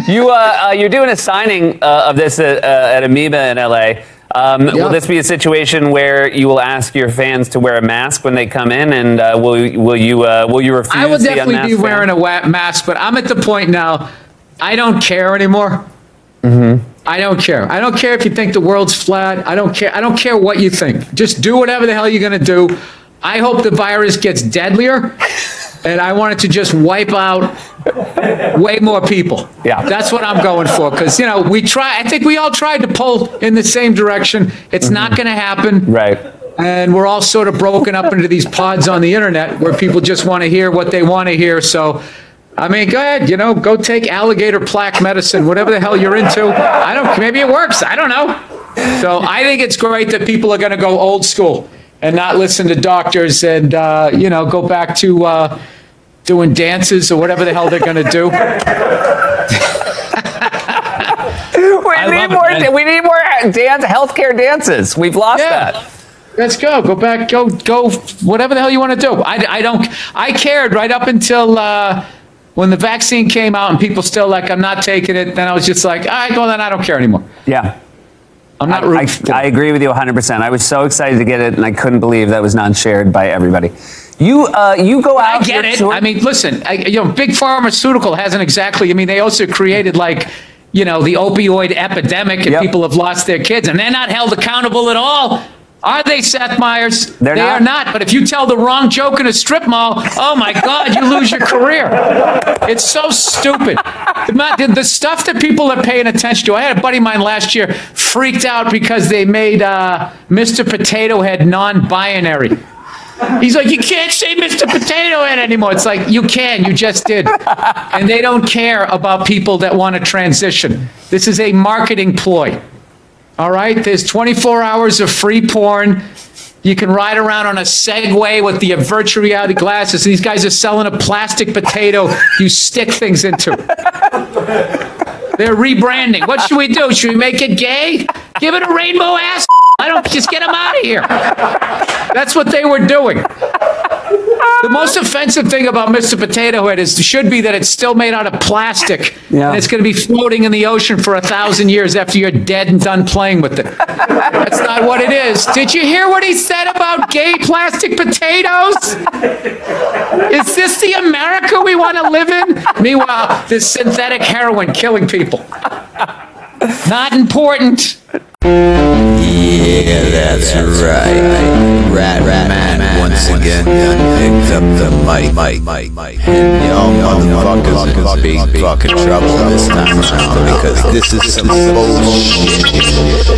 get You uh, uh, you're doing a signing uh, of this at, uh, at Amoeba in LA. Um, Will this be a situation where you will ask your fans to wear a mask when they come in, and uh, will you- will you uh, will you refuse? I will the definitely be unmasked wearing a wa- mask, but I'm at the point now. I don't care anymore. Mm-hmm. I don't care. I don't care if you think the world's flat. I don't care. I don't care what you think. Just do whatever the hell you're going to do. I hope the virus gets deadlier, <laughs> and I wanted to just wipe out way more people. Yeah. That's what I'm going for. Because, you know, we try, I think we all tried to pull in the same direction. It's not going to happen. Mm-hmm. Right. And we're all sort of broken up into these pods on the internet where people just want to hear what they want to hear. So, I mean, go ahead, you know, go take alligator plaque medicine, whatever the hell you're into. I don't, maybe it works. I don't know. So I think it's great that people are going to go old school and not listen to doctors and, uh, you know, go back to uh, doing dances or whatever the hell they're going to do. <laughs> We need more. we need more dance, healthcare dances. We've lost that. Let's go. Go back. Go. Go. Whatever the hell you want to do. I, I don't. I cared right up until uh, when the vaccine came out and people still like, I'm not taking it. Then I was just like, all right, well then I don't care anymore. Yeah. I'm not I, I, I agree with you 100%. I was so excited to get it, and I couldn't believe that was not shared by everybody. You uh, you go out. I get it. tour- I mean, listen, I, you know, big pharmaceutical hasn't exactly. I mean, they also created like. You know, the opioid epidemic and people have lost their kids and they're not held accountable at all. Are they, Seth Meyers? They're they not. are not. But if you tell the wrong joke in a strip mall, oh my God, you lose your career. It's so stupid. The, the- the stuff that people are paying attention to. I had a buddy of mine last year freaked out because they made uh, Mr. Potato Head non-binary. He's like, you can't say Mr. Potato Head anymore. It's like, you can, you just did. And they don't care about people that want to transition. This is a marketing ploy. All right? There's 24 hours of free porn. You can ride around on a Segway with the virtual reality glasses. These guys are selling a plastic potato you stick things into. They're rebranding. What should we do? Should we make it gay? Give it a rainbow ass. I don't just get them out of here. That's what they were doing. The most offensive thing about Mr. Potato Head is should be that it's still made out of plastic and it's going to be floating in the ocean for a thousand years after you're dead and done playing with it. That's not what it is. Did you hear what he said about gay plastic potatoes? Is this the America we want to live in? Meanwhile, this synthetic heroin killing people. Not important. Yeah, that's right. Rat Rat Man once again picked up the mic. mic, mic, And y'all motherfuckers in big fucking trouble this time around because this is some bullshit.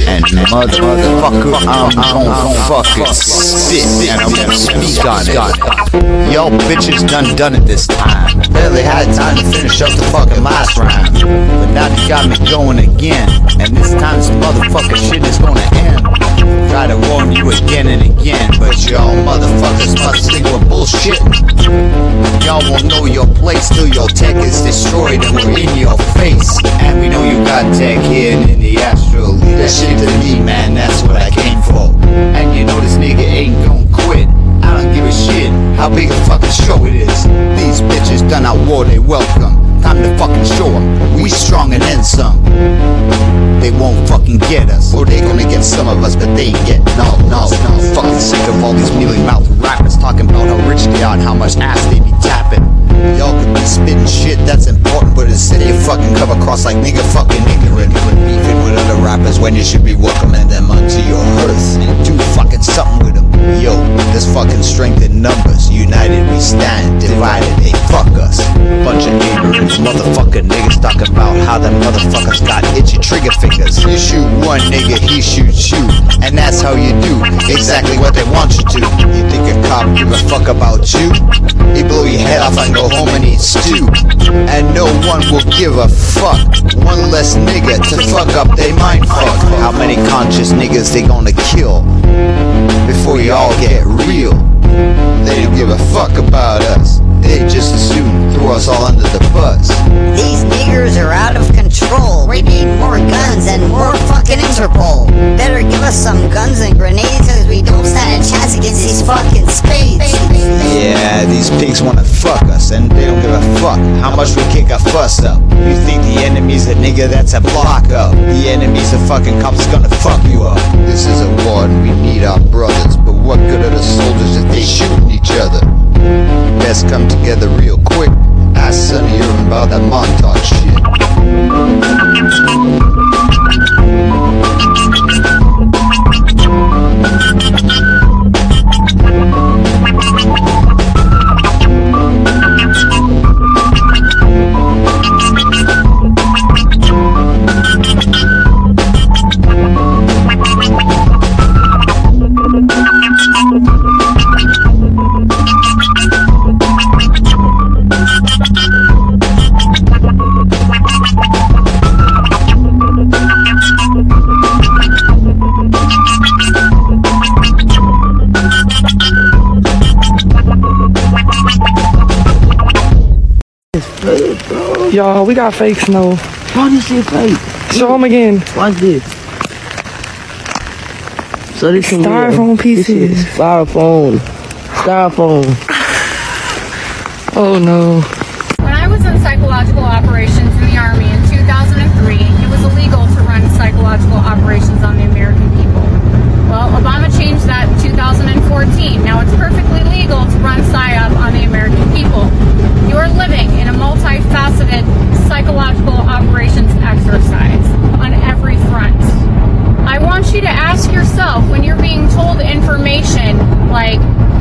And motherfucker, I'm gon' fucking spit and I'm gonna speak on it. Y'all bitches done done it this time. Barely had time to finish up the fucking last round. But now you got me going again. And this time this motherfucker shit is gonna end. Try to warn you again and again, but y'all motherfuckers must think we're bullshit. Y'all won't know your place till your tech is destroyed and we're in your face. And we know you got tech hidden in the astral. That shit to me, man, that's what I came for. And you know this nigga ain't gon' quit. I don't give a shit how big a fucking show it is. These bitches done out war, they welcome. Time to fucking show 'em we strong and then some. They won't fucking get us, or they gonna get some of us, but they get no, no, no. Fucking sick of all these mealy mouth rappers talking about how rich they are and how much ass they be tapping. Y'all could be spitting shit that's important, but instead you fucking come across like nigga fucking ignorant. Beefing with other rappers when you should be welcoming them onto your hearth and do fucking something with them. Yo, there's fucking strength in numbers. United we stand, divided they fuck us. Bunch of ignorant motherfucking niggas talk about how them motherfuckers got itchy trigger fingers. You shoot one nigga, he shoots you, and that's how you do exactly what they want you to. You think a cop give a fuck about you? He blow your head off and go home and eat stew. And no one will give a fuck. One less nigga to fuck up they mind fuck. How many conscious niggas they gonna kill before you all get real? They don't give a fuck about us. They just as soon throw us all under the bus. These niggers are out of control. We need more guns and more fucking Interpol. Better give us some guns and grenades cause we don't stand a chance against these fucking spades. Yeah, these pigs wanna fuck us and they don't give a fuck how much we kick a fuss up. You think the enemy's a nigga that's a block up. The enemy's a fucking cop that's gonna fuck you up. This is a war and we need our brothers, but what good are the soldiers if they shooting each other? Best come together real quick. Ask Sonny Irvin about that Montauk shit. Y'all, we got fake snow. Bro, this shit fake. Show them again. Watch this. So this some Styrofoam This pieces. is Styrofoam. Styrofoam. <sighs> Oh no. When I was in psychological operations in the Army in 2003, it was illegal to run psychological operations on the American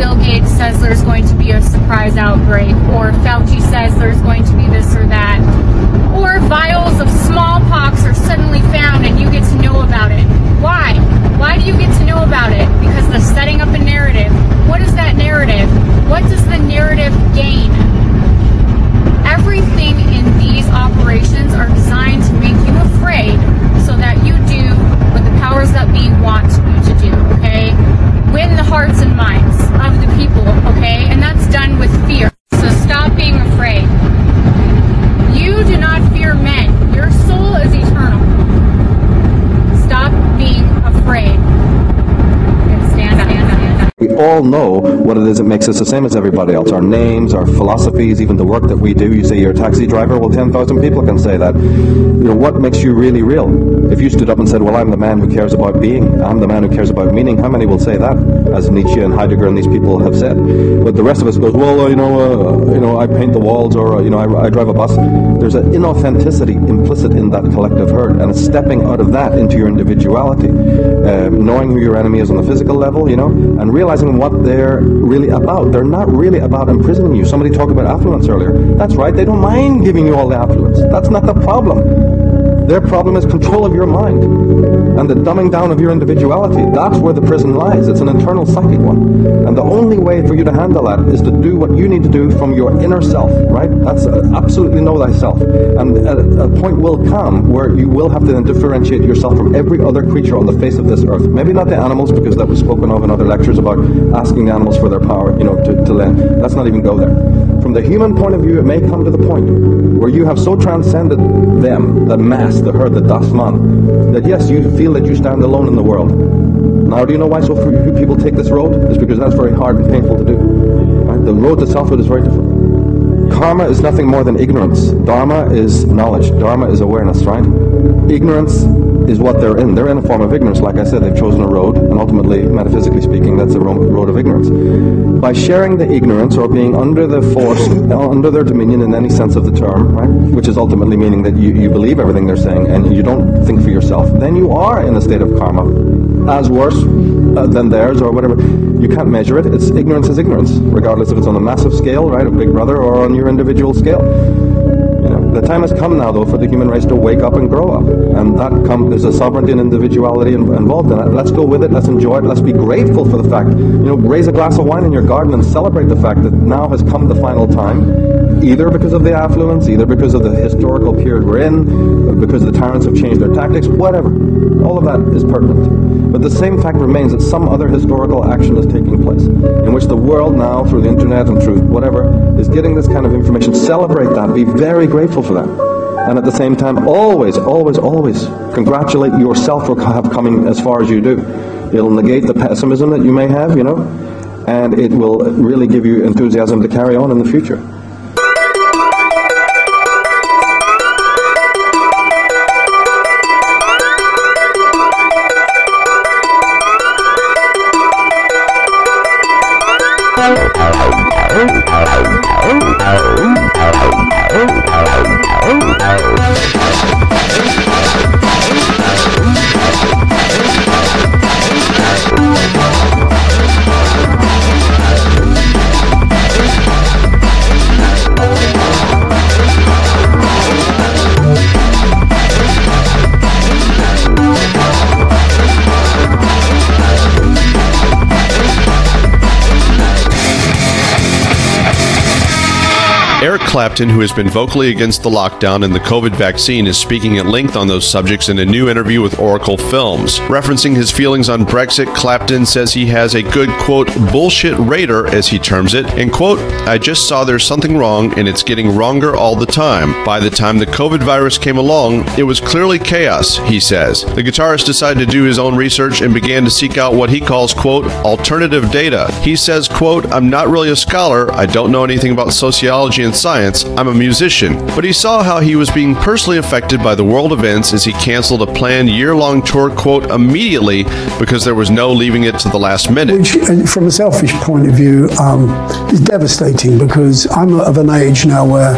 Bill Gates says there's going to be a surprise outbreak, or Fauci says there's going to be this or that, or vials of smallpox are suddenly found and you get to know about it. Why? Why do you get to know about it? Because they're setting up a narrative. What is that narrative? What does the narrative gain? Everything in these operations are designed to make you afraid so that you do what the powers that be want you to do, okay? Win the hearts and minds of the people, okay? And that's done with fear. So stop being afraid. You do not fear men. Your soul is eternal. Stop being afraid. And stand up. Stand up. We all know what is that makes us the same as everybody else. Our names, our philosophies, even the work that we do. You say you're a taxi driver, well, 10,000 people can say that. You know, what makes you really real? If you stood up and said, well, I'm the man who cares about being, I'm the man who cares about meaning, how many will say that? As Nietzsche and Heidegger and these people have said. But the rest of us goes, well, you know, uh, you know, I paint the walls or, uh, you know, I, I drive a bus. There's an inauthenticity implicit in that collective herd, and stepping out of that into your individuality, um, knowing who your enemy is on the physical level, you know, and realizing what they're really about. They're not really about imprisoning you. Somebody talked about affluence earlier. That's right. They don't mind giving you all the affluence. That's not the problem. Their problem is control of your mind and the dumbing down of your individuality. That's where the prison lies. It's an internal psychic one. And the only way for you to handle that is to do what you need to do from your inner self, right? That's uh, absolutely know thyself. And a, a point will come where you will have to then differentiate yourself from every other creature on the face of this earth. Maybe not the animals, because that was spoken of in other lectures about asking the animals for their power, you know, to, to lend. Let's not even go there. From the human point of view, it may come to the point where you have so transcended them, the mass, the herd, the das man, that yes, you feel that you stand alone in the world. Now, do you know why so few people take this road? It's because that's very hard and painful to do. Right? The road to selfhood is very difficult. Karma is nothing more than ignorance. Dharma is knowledge. Dharma is awareness, right? Ignorance is what they're in. They're in a form of ignorance. Like I said, they've chosen a road, and ultimately, metaphysically speaking, that's a road of ignorance. By sharing the ignorance or being under the force, under their dominion in any sense of the term, right, which is ultimately meaning that you, you believe everything they're saying and you don't think for yourself, then you are in a state of karma, as worse uh, than theirs or whatever. You can't measure it. It's ignorance is ignorance, regardless if it's on a massive scale, right, a big brother, or on your individual scale. The time has come now, though, for the human race to wake up and grow up, and that come there's a sovereignty and individuality in, involved in it. Let's go with it. Let's enjoy it. Let's be grateful for the fact. You know, raise a glass of wine in your garden and celebrate the fact that now has come the final time, either because of the affluence, either because of the historical period we're in, because the tyrants have changed their tactics, whatever. All of that is pertinent. But the same fact remains that some other historical action is taking place, in which the world now, through the internet and through whatever, is getting this kind of information. Celebrate that. Be very grateful for that. And at the same time, always, always, always congratulate yourself for coming as far as you do. It'll negate the pessimism that you may have, you know, and it will really give you enthusiasm to carry on in the future. Oh, Clapton, who has been vocally against the lockdown and the COVID vaccine, is speaking at length on those subjects in a new interview with Oracle Films. Referencing his feelings on Brexit, Clapton says he has a good, quote, bullshit radar, as he terms it, and, quote, I just saw there's something wrong and it's getting wronger all the time. By the time the COVID virus came along, it was clearly chaos, he says. The guitarist decided to do his own research and began to seek out what he calls, quote, alternative data. He says, quote, I'm not really a scholar, I don't know anything about sociology and science, science, I'm a musician. But he saw how he was being personally affected by the world events as he canceled a planned year long tour, quote, immediately because there was no leaving it to the last minute. Which, uh, from a selfish point of view, um, is devastating because I'm of an age now where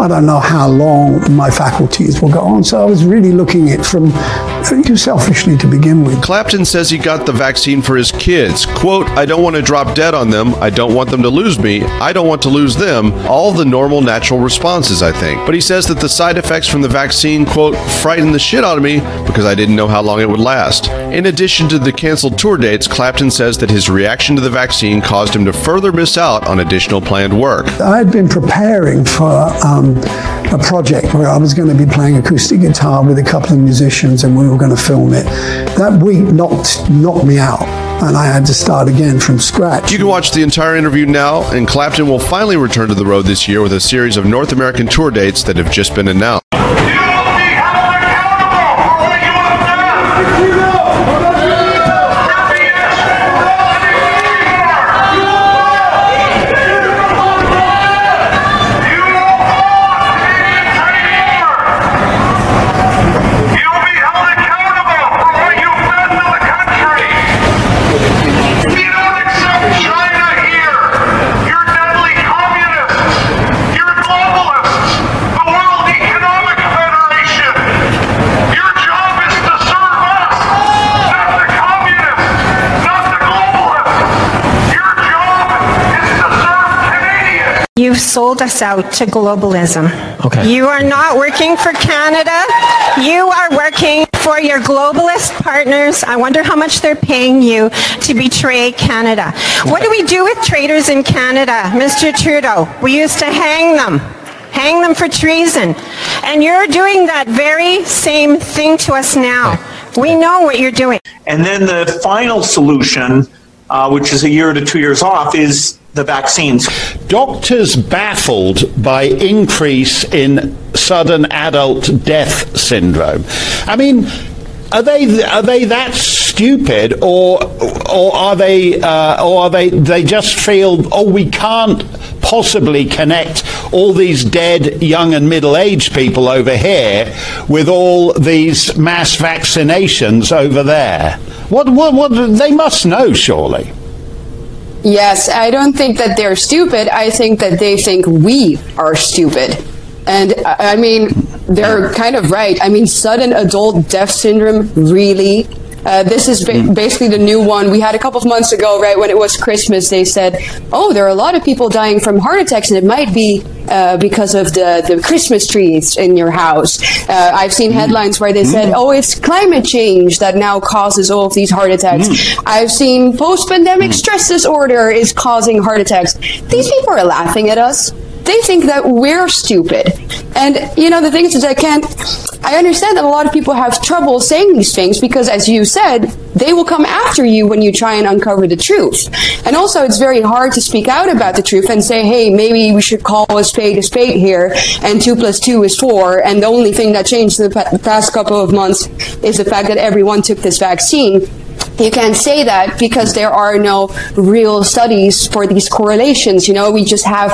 I don't know how long my faculties will go on. So I was really looking at it from uh, selfishly to begin with. Clapton says he got the vaccine for his kids. Quote, I don't want to drop dead on them. I don't want them to lose me. I don't want to lose them. All the normal, natural responses, I think. But he says that the side effects from the vaccine, quote, frightened the shit out of me because I didn't know how long it would last. In addition to the canceled tour dates, Clapton says that his reaction to the vaccine caused him to further miss out on additional planned work. I had been preparing for um, a project where I was going to be playing acoustic guitar with a couple of musicians and we were going to film it. That week knocked knocked me out and I had to start again from scratch. You can watch the entire interview now, and Clapton will finally return to the road this year with a series of North American tour dates that have just been announced. Sold us out to globalism. Okay. You are not working for Canada. You are working for your globalist partners. I wonder how much they're paying you to betray Canada. What do we do with traitors in Canada, Mr. Trudeau? We used to hang them. Hang them for treason. And you're doing that very same thing to us now. We know what you're doing. And then the final solution, uh, which is a year to two years off, is the vaccines. Doctors baffled by increase in sudden adult death syndrome. I mean, are they are they that stupid, or or are they uh, or are they they just feel oh we can't possibly connect all these dead young and middle aged people over here with all these mass vaccinations over there? What what what they must know surely. Yes, I don't think that they're stupid. I think that they think we are stupid. And I I mean, they're kind of right. I mean, sudden adult death syndrome, really? Uh, this is ba- basically the new one. We had a couple of months ago, right, when it was Christmas, they said, oh, there are a lot of people dying from heart attacks, and it might be uh, because of the, the Christmas trees in your house. Uh, I've seen headlines where they said, oh, it's climate change that now causes all of these heart attacks. I've seen post pandemic stress disorder is causing heart attacks. These people are laughing at us they think that we're stupid. And you know, the thing is I can't. I understand that a lot of people have trouble saying these things because, as you said, they will come after you when you try and uncover the truth. And also, it's very hard to speak out about the truth and say, "Hey, maybe we should call a spade a spade here, and two plus two is four, and the only thing that changed in the past couple of months is the fact that everyone took this vaccine." you can't say that because there are no real studies for these correlations. You know, we just have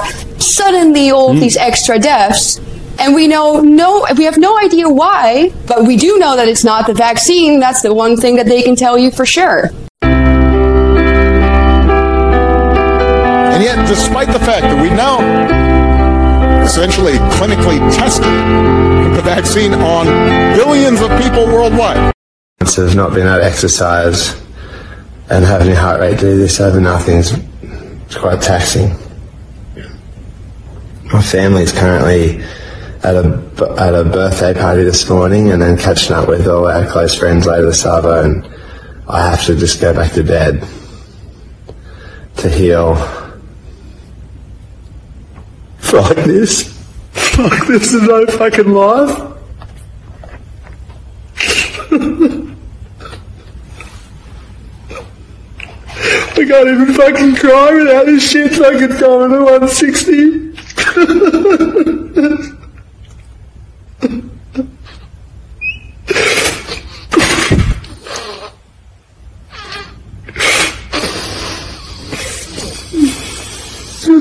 suddenly all of these extra deaths. And we know no, we have no idea why, but we do know that it's not the vaccine. That's the one thing that they can tell you for sure. And yet, despite the fact that we now essentially clinically tested the vaccine on billions of people worldwide, of not being able to exercise and having a heart rate do this over nothing is it's quite taxing. My family is currently at a at a birthday party this morning, and then catching up with all our close friends later this and I have to just go back to bed to heal. <laughs> Fuck this. Fuck this is no fucking life. <laughs> I can't even fucking cry without this shit fucking going to 160. It's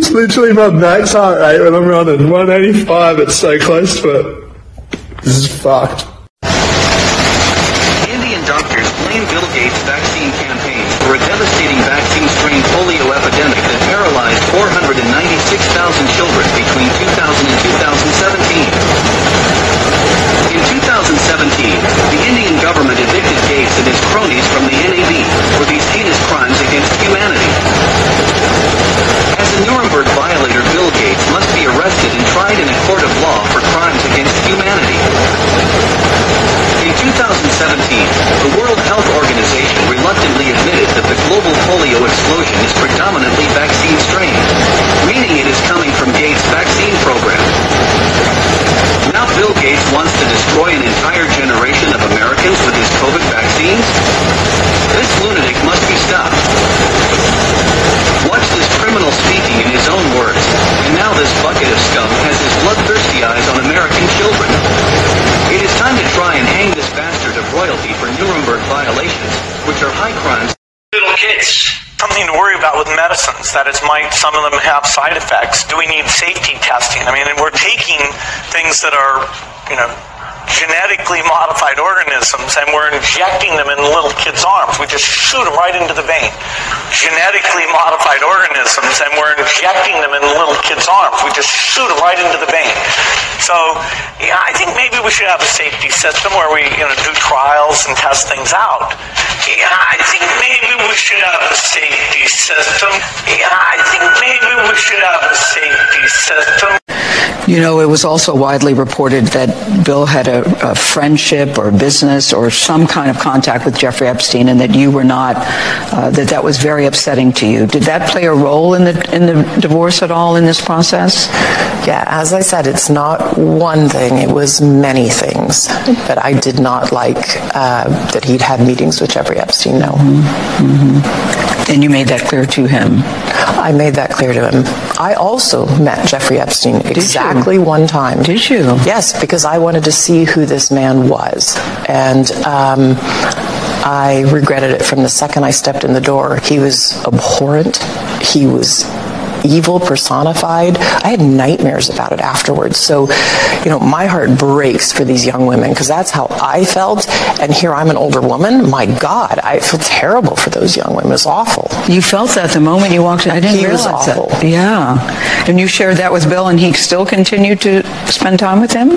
literally my max heart rate when I'm running. 185, it's so close to it. This is fucked. Indian doctors blame Bill Gates' vaccine campaign for a devastating vaccine strain polio epidemic that paralyzed 496,000 children between 2000 and 2017. In 2017, the Indian government evicted Gates and his cronies from the NAB for these heinous crimes against humanity. As a Nuremberg violator, Bill Gates must be arrested and tried in a court of law for crimes against humanity. In 2017, the World Health Organization reluctantly admitted that the global polio explosion is predominantly vaccine strain, meaning it is coming from Gates' vaccine program. Now Bill Gates wants to destroy an entire generation of Americans with his COVID vaccines? This lunatic must be stopped. Watch this criminal speaking in his own words, and now this bucket of scum has his bloodthirsty eyes on American children. It is time to try and hang this bastard of royalty for Nuremberg violations, which are high crimes. little kids something to worry about with medicines. That is might some of them have side effects. Do we need safety testing? I mean we're taking things that are you know genetically modified organisms and we're injecting them in little kids arms. We just shoot them right into the vein. Genetically modified organisms and we're injecting them in little kids arms. We just shoot them right into the vein. So yeah i think maybe we should have a safety system where we you know do trials and test things out. Yeah i think maybe we should have a safety system. Yeah i think maybe we should have a safety system You know, it was also widely reported that Bill had a, a friendship or business or some kind of contact with Jeffrey Epstein, and that you were not. Uh, that that was very upsetting to you. Did that play a role in the in the divorce at all in this process? Yeah, as I said, it's not one thing, it was many things. But I did not like uh, that he'd had meetings with Jeffrey Epstein, no. And you made that clear to him? I made that clear to him. I also met Jeffrey Epstein exactly one time. Did you? Yes, because I wanted to see who this man was. And um, I regretted it from the second I stepped in the door. He was abhorrent. He was evil personified. I had nightmares about it afterwards. So, you know, my heart breaks for these young women because that's how I felt. And here I'm an older woman. My God, I feel terrible for those young women. It's awful. You felt that the moment you walked in. I didn't He was realize awful. that. Yeah. And you shared that with Bill, and he still continued to spend time with him?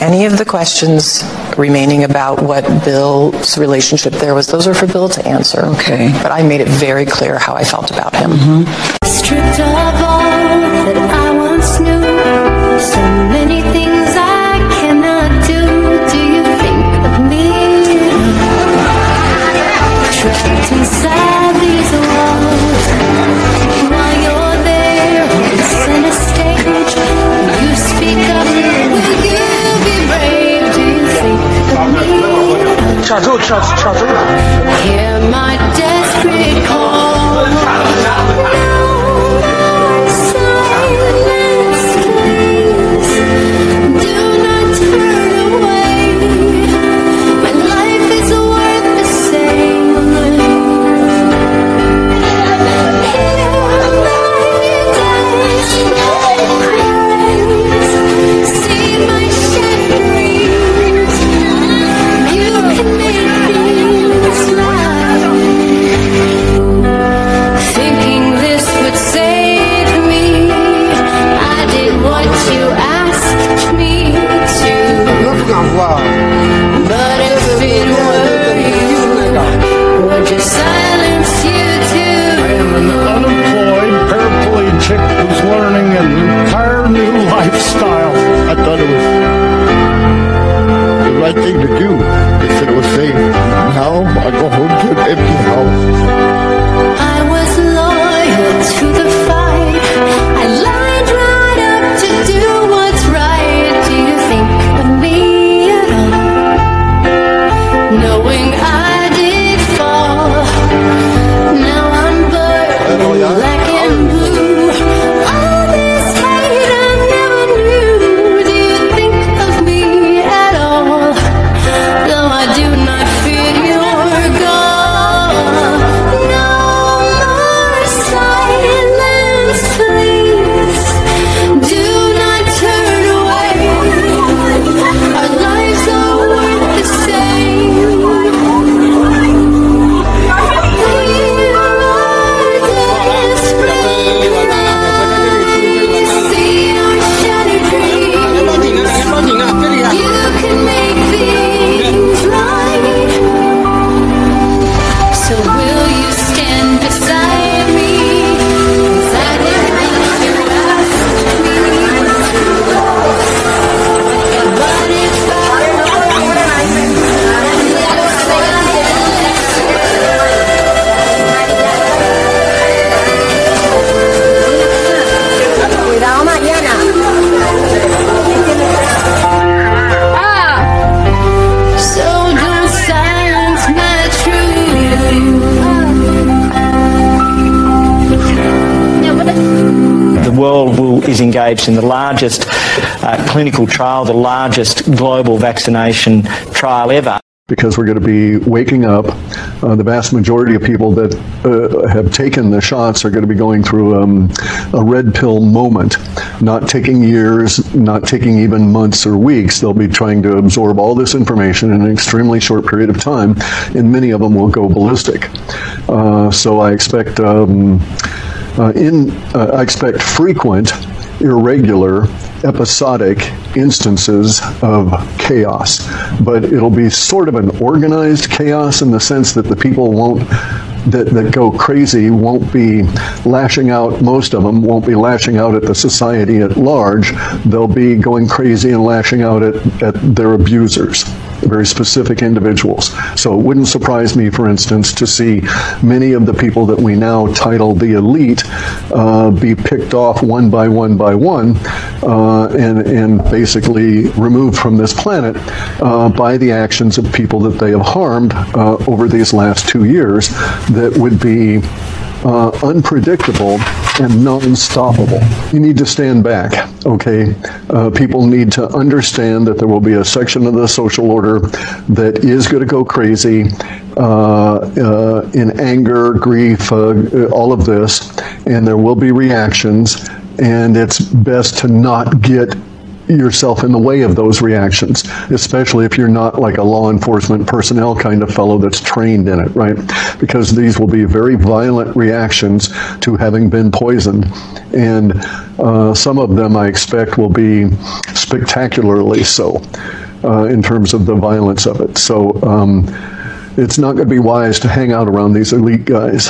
Any of the questions remaining about what Bill's relationship there was, those are for Bill to answer. Okay. But I made it very clear how I felt about him. Mm-hmm. Stripped of me? Hear my desperate call. I thought it was the right thing to do. They said it was safe. Now I go home to an in the largest uh, clinical trial, the largest global vaccination trial ever. because we're going to be waking up. Uh, the vast majority of people that uh, have taken the shots are going to be going through um, a red pill moment, not taking years, not taking even months or weeks. They'll be trying to absorb all this information in an extremely short period of time, and many of them will go ballistic. Uh, so I expect um, uh, in uh, I expect frequent, irregular, episodic instances of chaos, but it'll be sort of an organized chaos in the sense that the people won't that, that go crazy won't be lashing out, most of them won't be lashing out at the society at large. They'll be going crazy and lashing out at, at their abusers, very specific individuals. So it wouldn't surprise me, for instance, to see many of the people that we now title the elite uh, be picked off one by one by one uh, and, and basically removed from this planet uh, by the actions of people that they have harmed uh, over these last two years that would be uh, unpredictable and non-stoppable. You need to stand back, okay? Uh, people need to understand that there will be a section of the social order that is going to go crazy uh, uh, in anger, grief, uh, all of this, and there will be reactions, and it's best to not get yourself in the way of those reactions, especially if you're not like a law enforcement personnel kind of fellow that's trained in it, right? Because these will be very violent reactions to having been poisoned. And uh, some of them I expect will be spectacularly so uh, in terms of the violence of it. So um, it's not going to be wise to hang out around these elite guys.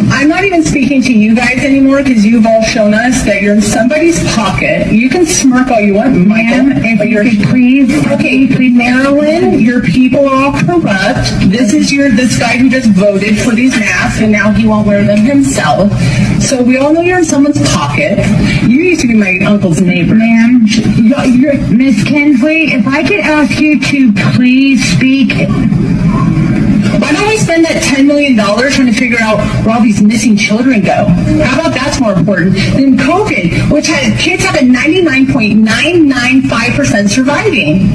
I'm not even speaking to you guys anymore because you've all shown us that you're in somebody's pocket. You can smirk all you want, ma'am, if you could please, okay, please, Marilyn, your people are all corrupt. This is your, this guy who just voted for these masks and now he won't wear them himself. So we all know you're in someone's pocket. You used to be my uncle's neighbor. Ma'am, Miss Kinsley, if I could ask you to please speak. Why don't we spend that $10 million trying to figure out where all these missing children go? How about that's more important than COVID, which had kids have a 99.995% surviving?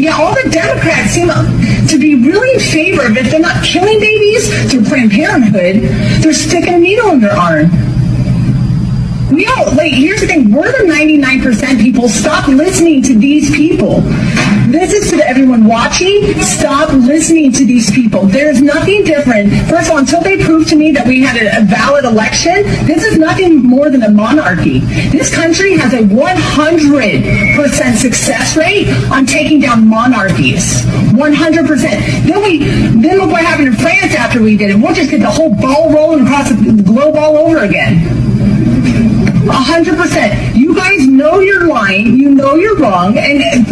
Yeah, all the Democrats seem to be really in favor of if they're not killing babies through Planned Parenthood, they're sticking a needle in their arm. We all, like, here's the thing, we're the 99% people. Stop listening to these people. This is to everyone watching. Stop listening to these people. There's nothing different. First of all, until they prove to me that we had a, a valid election, this is nothing more than a monarchy. This country has a 100% success rate on taking down monarchies. 100%. Then we, then look what happened in France after we did it. We'll just get the whole ball rolling across the globe all over again. A hundred percent. You guys know you're lying. You know you're wrong, and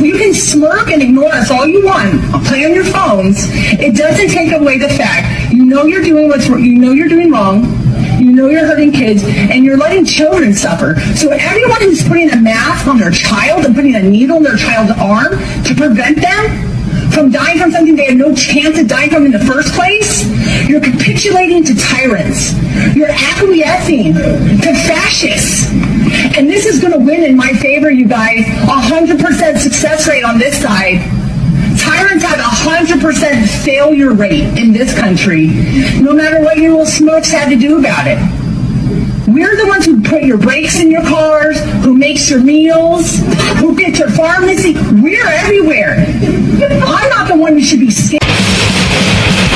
you can smirk and ignore us all you want. Play on your phones. It doesn't take away the fact you know you're doing what's you know you're doing wrong. You know you're hurting kids, and you're letting children suffer. So everyone who's putting a mask on their child and putting a needle in their child's arm to prevent them from dying from something they had no chance of dying from in the first place, you're capitulating to tyrants. You're acquiescing to fascists. And this is going to win in my favor, you guys. 100% success rate on this side. Tyrants have a 100% failure rate in this country, no matter what your little smokes had to do about it. We're the ones who put your brakes in your cars, who makes your meals, who gets your pharmacy. We're everywhere. I'm not the one you should be scared.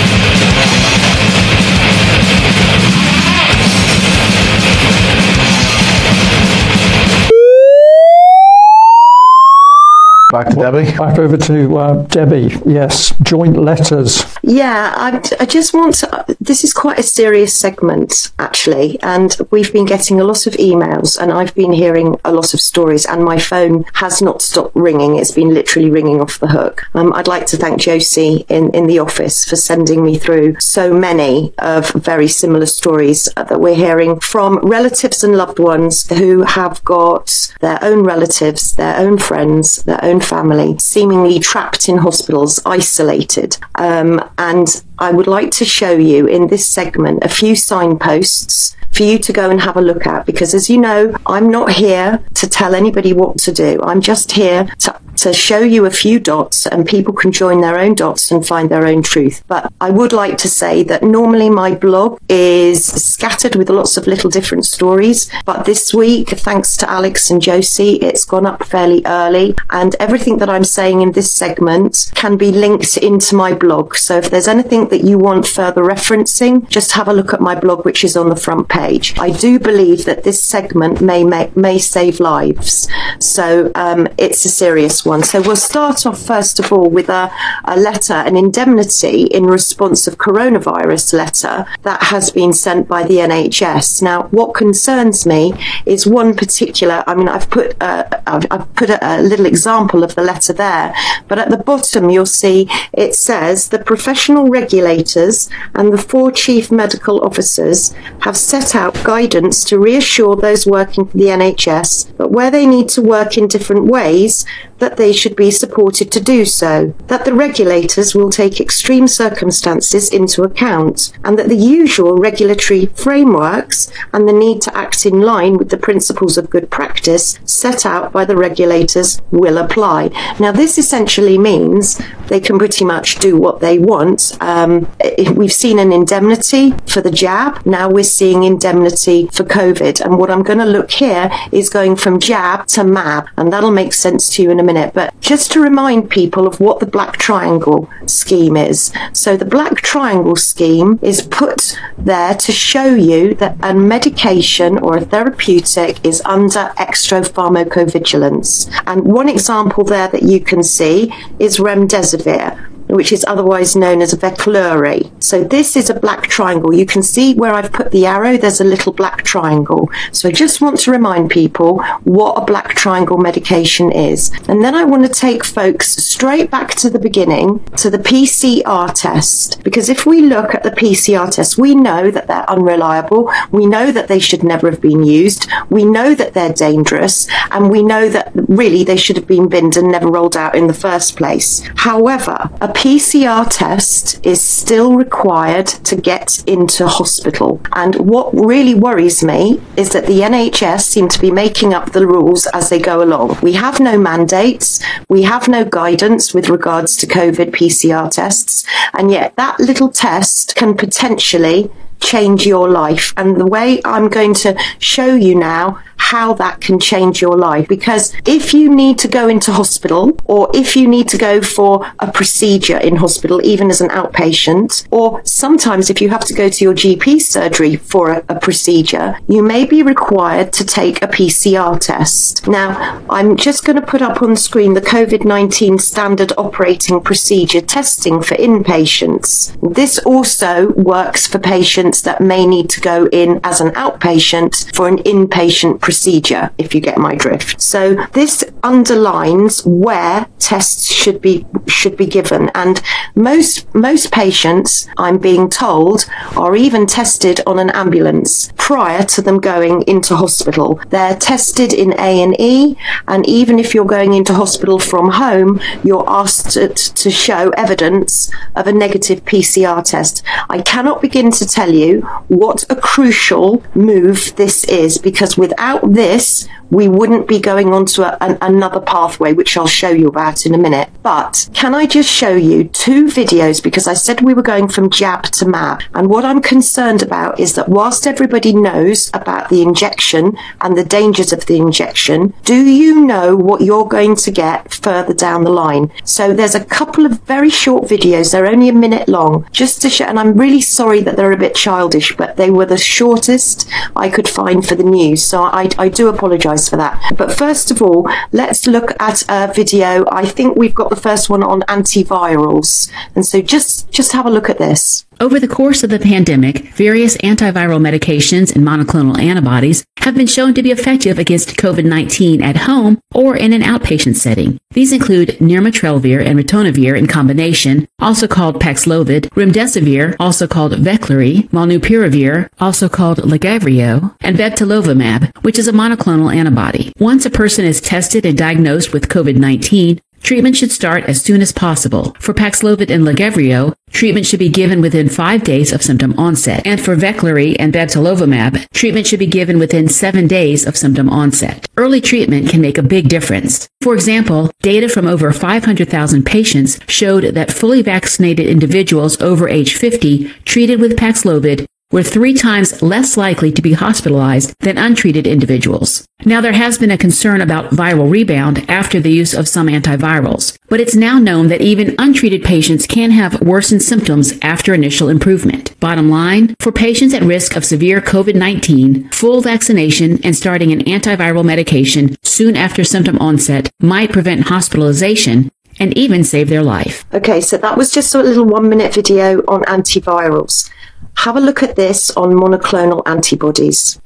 Back to Debbie. Back over to uh, Debbie. Yes, joint letters. Yeah, I, I just want to. This is quite a serious segment, actually, and we've been getting a lot of emails, and I've been hearing a lot of stories, and my phone has not stopped ringing. It's been literally ringing off the hook. Um, I'd like to thank Josie in, in the office for sending me through so many of very similar stories that we're hearing from relatives and loved ones who have got their own relatives, their own friends, their own family, seemingly trapped in hospitals, isolated. Um, and I would like to show you in this segment a few signposts for you to go and have a look at because as you know, I'm not here to tell anybody what to do. I'm just here to to show you a few dots and people can join their own dots and find their own truth. But I would like to say that normally my blog is scattered with lots of little different stories. But this week, thanks to Alex and Josie, it's gone up fairly early and everything that I'm saying in this segment can be linked into my blog. So if there's anything that you want further referencing, just have a look at my blog, which is on the front page. I do believe that this segment may may, save lives. So um, it's a serious one. So we'll start off first of all with a, a letter, an indemnity in response of coronavirus letter that has been sent by the NHS. Now, what concerns me is one particular. I mean, I've put uh, I've, I've put a, a little example of the letter there, but at the bottom you'll see it says the professional regulators and the four chief medical officers have set out guidance to reassure those working for the NHS that where they need to work in different ways, that they should be supported to do so, that the regulators will take extreme circumstances into account, and that the usual regulatory frameworks and the need to act in line with the principles of good practice set out by the regulators will apply. Now, this essentially means they can pretty much do what they want. Um, we've seen an indemnity for the jab, now we're seeing indemnity for COVID. And what I'm going to look here is going from jab to MAB, and that'll make sense to you in a minute. But just to remind people of what the Black Triangle scheme is. So, the Black Triangle scheme is put there to show you that a medication or a therapeutic is under extra pharmacovigilance. And one example there that you can see is remdesivir which is otherwise known as a Veklury. So this is a black triangle. You can see where I've put the arrow, there's a little black triangle. So I just want to remind people what a black triangle medication is. And then I want to take folks straight back to the beginning to the PCR test. Because if we look at the PCR test, we know that they're unreliable. We know that they should never have been used. We know that they're dangerous. And we know that really they should have been binned and never rolled out in the first place. However, a PCR test is still required to get into hospital. And what really worries me is that the NHS seem to be making up the rules as they go along. We have no mandates, we have no guidance with regards to COVID PCR tests, and yet that little test can potentially change your life. And the way I'm going to show you now how that can change your life. Because if you need to go into hospital, or if you need to go for a procedure in hospital, even as an outpatient, or sometimes if you have to go to your GP surgery for a, a procedure, you may be required to take a PCR test. Now, I'm just going to put up on screen the COVID 19 standard operating procedure testing for inpatients. This also works for patients that may need to go in as an outpatient for an inpatient procedure, if you get my drift. So this underlines where tests should be should be given, and most most patients, I'm being told, are even tested on an ambulance prior to them going into hospital. They're tested in A and E, and even if you're going into hospital from home, you're asked to, to show evidence of a negative PCR test. I cannot begin to tell you what a crucial move this is because without this, we wouldn't be going on to a, an, another pathway, which I'll show you about in a minute. But can I just show you two videos because I said we were going from jab to mab. And what I'm concerned about is that whilst everybody knows about the injection and the dangers of the injection, do you know what you're going to get further down the line? So there's a couple of very short videos. They're only a minute long just to show, and I'm really sorry that they're a bit childish, but they were the shortest I could find for the news. So I, I do apologize for that. But first of all, let's look at a video. I think we've got the first one on antivirals. And so just, just have a look at this. Over the course of the pandemic, various antiviral medications and monoclonal antibodies have been shown to be effective against COVID-19 at home or in an outpatient setting. These include nirmatrelvir and ritonavir in combination, also called Paxlovid, remdesivir, also called Veklury, molnupiravir, also called Lagevrio, and bebtelovimab, which is a monoclonal antibody. Once a person is tested and diagnosed with COVID-19, Treatment should start as soon as possible. For Paxlovid and Lagevrio, treatment should be given within five days of symptom onset. And for Veklury and Bebtelovimab, treatment should be given within seven days of symptom onset. Early treatment can make a big difference. For example, data from over 500,000 patients showed that fully vaccinated individuals over age 50 treated with Paxlovid were three times less likely to be hospitalized than untreated individuals. Now, there has been a concern about viral rebound after the use of some antivirals, but it's now known that even untreated patients can have worsened symptoms after initial improvement. Bottom line, for patients at risk of severe COVID-19, full vaccination and starting an antiviral medication soon after symptom onset might prevent hospitalization and even save their life. Okay, so that was just a little one minute video on antivirals. Have a look at this on monoclonal antibodies.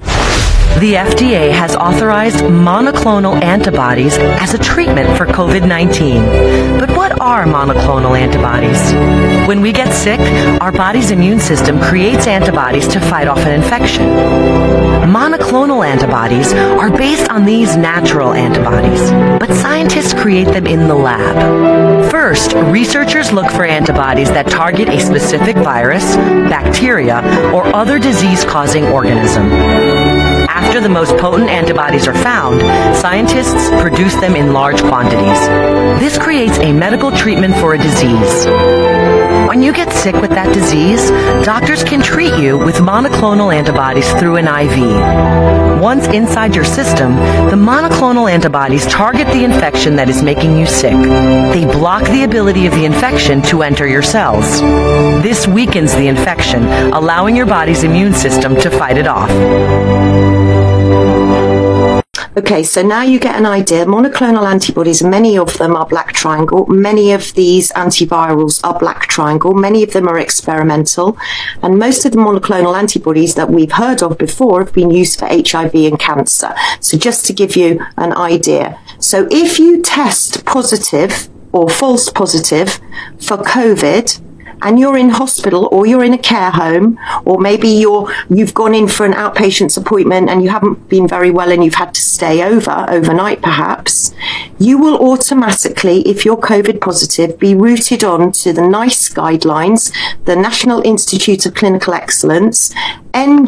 The FDA has authorized monoclonal antibodies as a treatment for COVID 19. But what are monoclonal antibodies? When we get sick, our body's immune system creates antibodies to fight off an infection. Monoclonal antibodies are based on these natural antibodies, but scientists create them in the lab. First, researchers look for antibodies that target a specific virus, bacteria, or other disease causing organism. After the most potent antibodies are found, scientists produce them in large quantities. This creates a medical treatment for a disease. When you get sick with that disease, doctors can treat you with monoclonal antibodies through an IV. Once inside your system, the monoclonal antibodies target the infection that is making you sick. They block the ability of the infection to enter your cells. This weakens the infection, allowing your body's immune system to fight it off. Okay, so now you get an idea. Monoclonal antibodies, many of them are black triangle. Many of these antivirals are black triangle. Many of them are experimental. And most of the monoclonal antibodies that we've heard of before have been used for HIV and cancer. So just to give you an idea. So if you test positive or false positive for COVID, and you're in hospital or you're in a care home or maybe you're you've gone in for an outpatient's appointment and you haven't been very well and you've had to stay over overnight perhaps you will automatically if you're covid positive be routed on to the nice guidelines the national institute of clinical excellence ng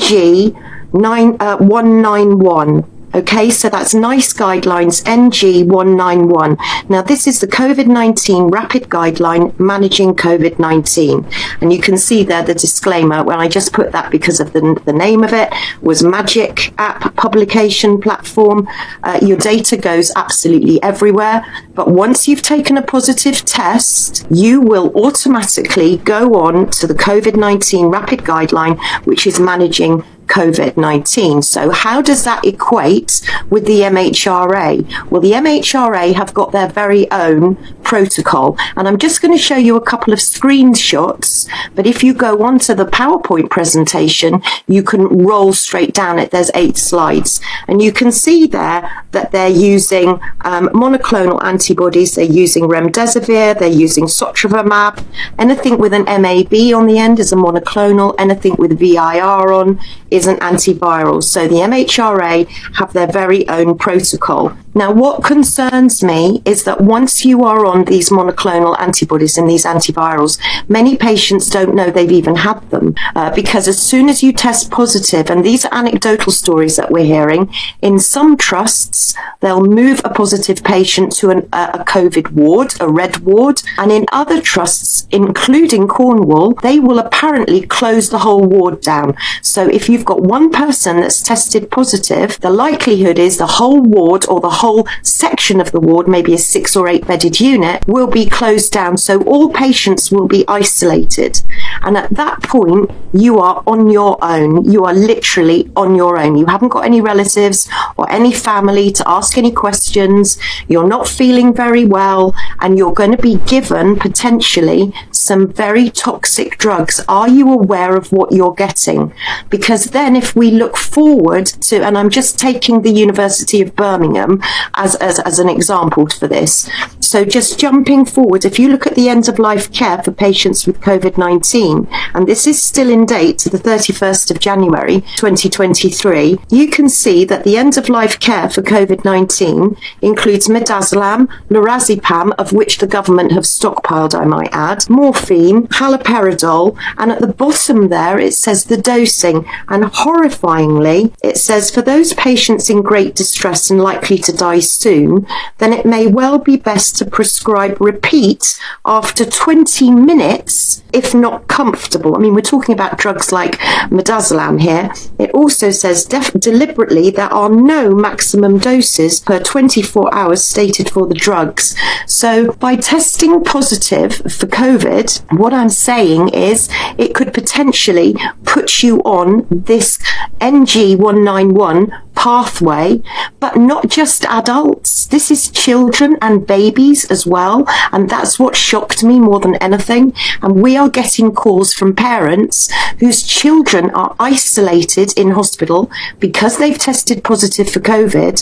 9 uh, 191 Okay, so that's NICE guidelines NG 191. Now, this is the COVID 19 rapid guideline managing COVID 19. And you can see there the disclaimer when I just put that because of the, the name of it was Magic App Publication Platform. Uh, your data goes absolutely everywhere. But once you've taken a positive test, you will automatically go on to the COVID 19 rapid guideline, which is managing COVID 19. So, how does that equate with the MHRA? Well, the MHRA have got their very own protocol, and I'm just going to show you a couple of screenshots. But if you go onto the PowerPoint presentation, you can roll straight down it. There's eight slides, and you can see there that they're using um, monoclonal antibodies, they're using remdesivir, they're using sotrovimab, anything with an MAB on the end is a monoclonal, anything with VIR on is an antiviral. So the MHRA have their very own protocol. Now, what concerns me is that once you are on these monoclonal antibodies and these antivirals, many patients don't know they've even had them uh, because as soon as you test positive, and these are anecdotal stories that we're hearing, in some trusts, they'll move a positive patient to an, a, a COVID ward, a red ward, and in other trusts, including Cornwall, they will apparently close the whole ward down. So if you've got one person that's tested positive, the likelihood is the whole ward or the whole section of the ward, maybe a six or eight bedded unit, will be closed down. So all patients will be isolated. And at that point, you are on your own. You are literally on your own. You haven't got any relatives or any family to ask any questions. You're not feeling very well, and you're going to be given potentially some very toxic drugs. Are you aware of what you're getting? Because then, if we look forward to, and I'm just taking the University of Birmingham as, as, as an example for this. So just jumping forward, if you look at the end of life care for patients with COVID-19, and this is still in date to the 31st of January 2023, you can see that the end of life care for COVID-19 includes midazolam, lorazepam, of which the government have stockpiled, I might add, morphine, haloperidol, and at the bottom there it says the dosing, and horrifyingly, it says for those patients in great distress and likely to die soon, then it may well be best to prescribe repeat after 20 minutes if not comfortable. I mean, we're talking about drugs like midazolam here. It also says deliberately there are no maximum doses per 24 hours stated for the drugs. So by testing positive for COVID, what I'm saying is it could potentially put you on this NG191 pathway, but not just adults. This is children and babies as well. And that's what shocked me more than anything. And we are getting calls from parents whose children are isolated in hospital because they've tested positive for COVID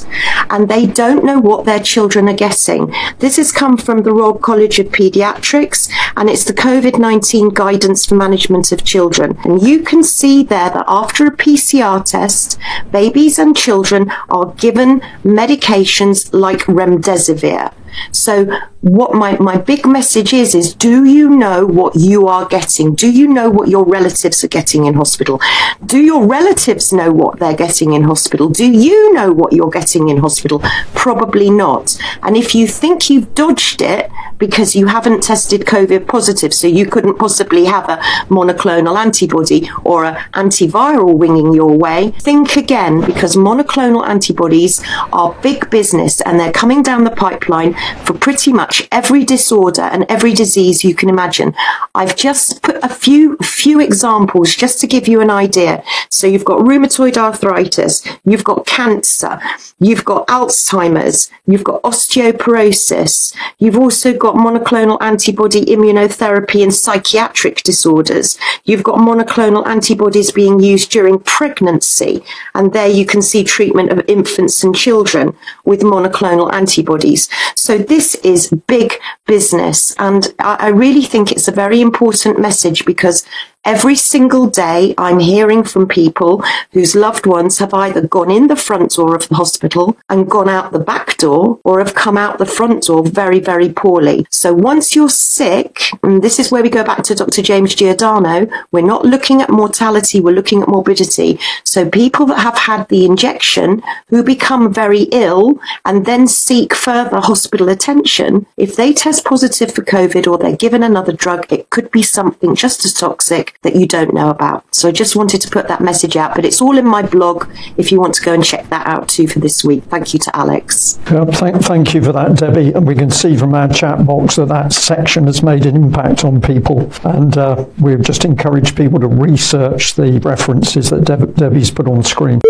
and they don't know what their children are getting. This has come from the Royal College of Pediatrics and it's the COVID 19 guidance for management of children. And you can see there that after a PCR test, babies and children are given medications like remdesivir. So what my, my big message is, is do you know what you are getting? Do you know what your relatives are getting in hospital? Do your relatives know what they're getting in hospital? Do you know what you're getting in hospital? Probably not. And if you think you've dodged it because you haven't tested COVID positive, so you couldn't possibly have a monoclonal antibody or an antiviral winging your way, think again because monoclonal antibodies are big business and they're coming down the pipeline for pretty much every disorder and every disease you can imagine. I've just put a few few examples just to give you an idea. So you've got rheumatoid arthritis, you've got cancer, you've got Alzheimer's, you've got osteoporosis, you've also got monoclonal antibody immunotherapy in psychiatric disorders. You've got monoclonal antibodies being used during pregnancy, and there you can see treatment of infants and children with monoclonal antibodies. So this is big business, and I, I really think it's a very important message because every single day I'm hearing from people whose loved ones have either gone in the front door of the hospital and gone out the back door or have come out the front door very, very poorly. So once you're sick, and this is where we go back to Dr. James Giordano, we're not looking at mortality, we're looking at morbidity. So people that have had the injection who become very ill and then seek further hospital attention, if they test positive for COVID or they're given another drug, it could be something just as toxic that you don't know about. So I just wanted to put that message out, but it's all in my blog if you want to go and check that out too for this week. Thank you to Alex. Yeah, thank, thank you for that, Debbie. And we can see from our chat box that that section has made an impact on people. And uh, we've just encouraged people to research the references that Deb- Debbie's put on screen.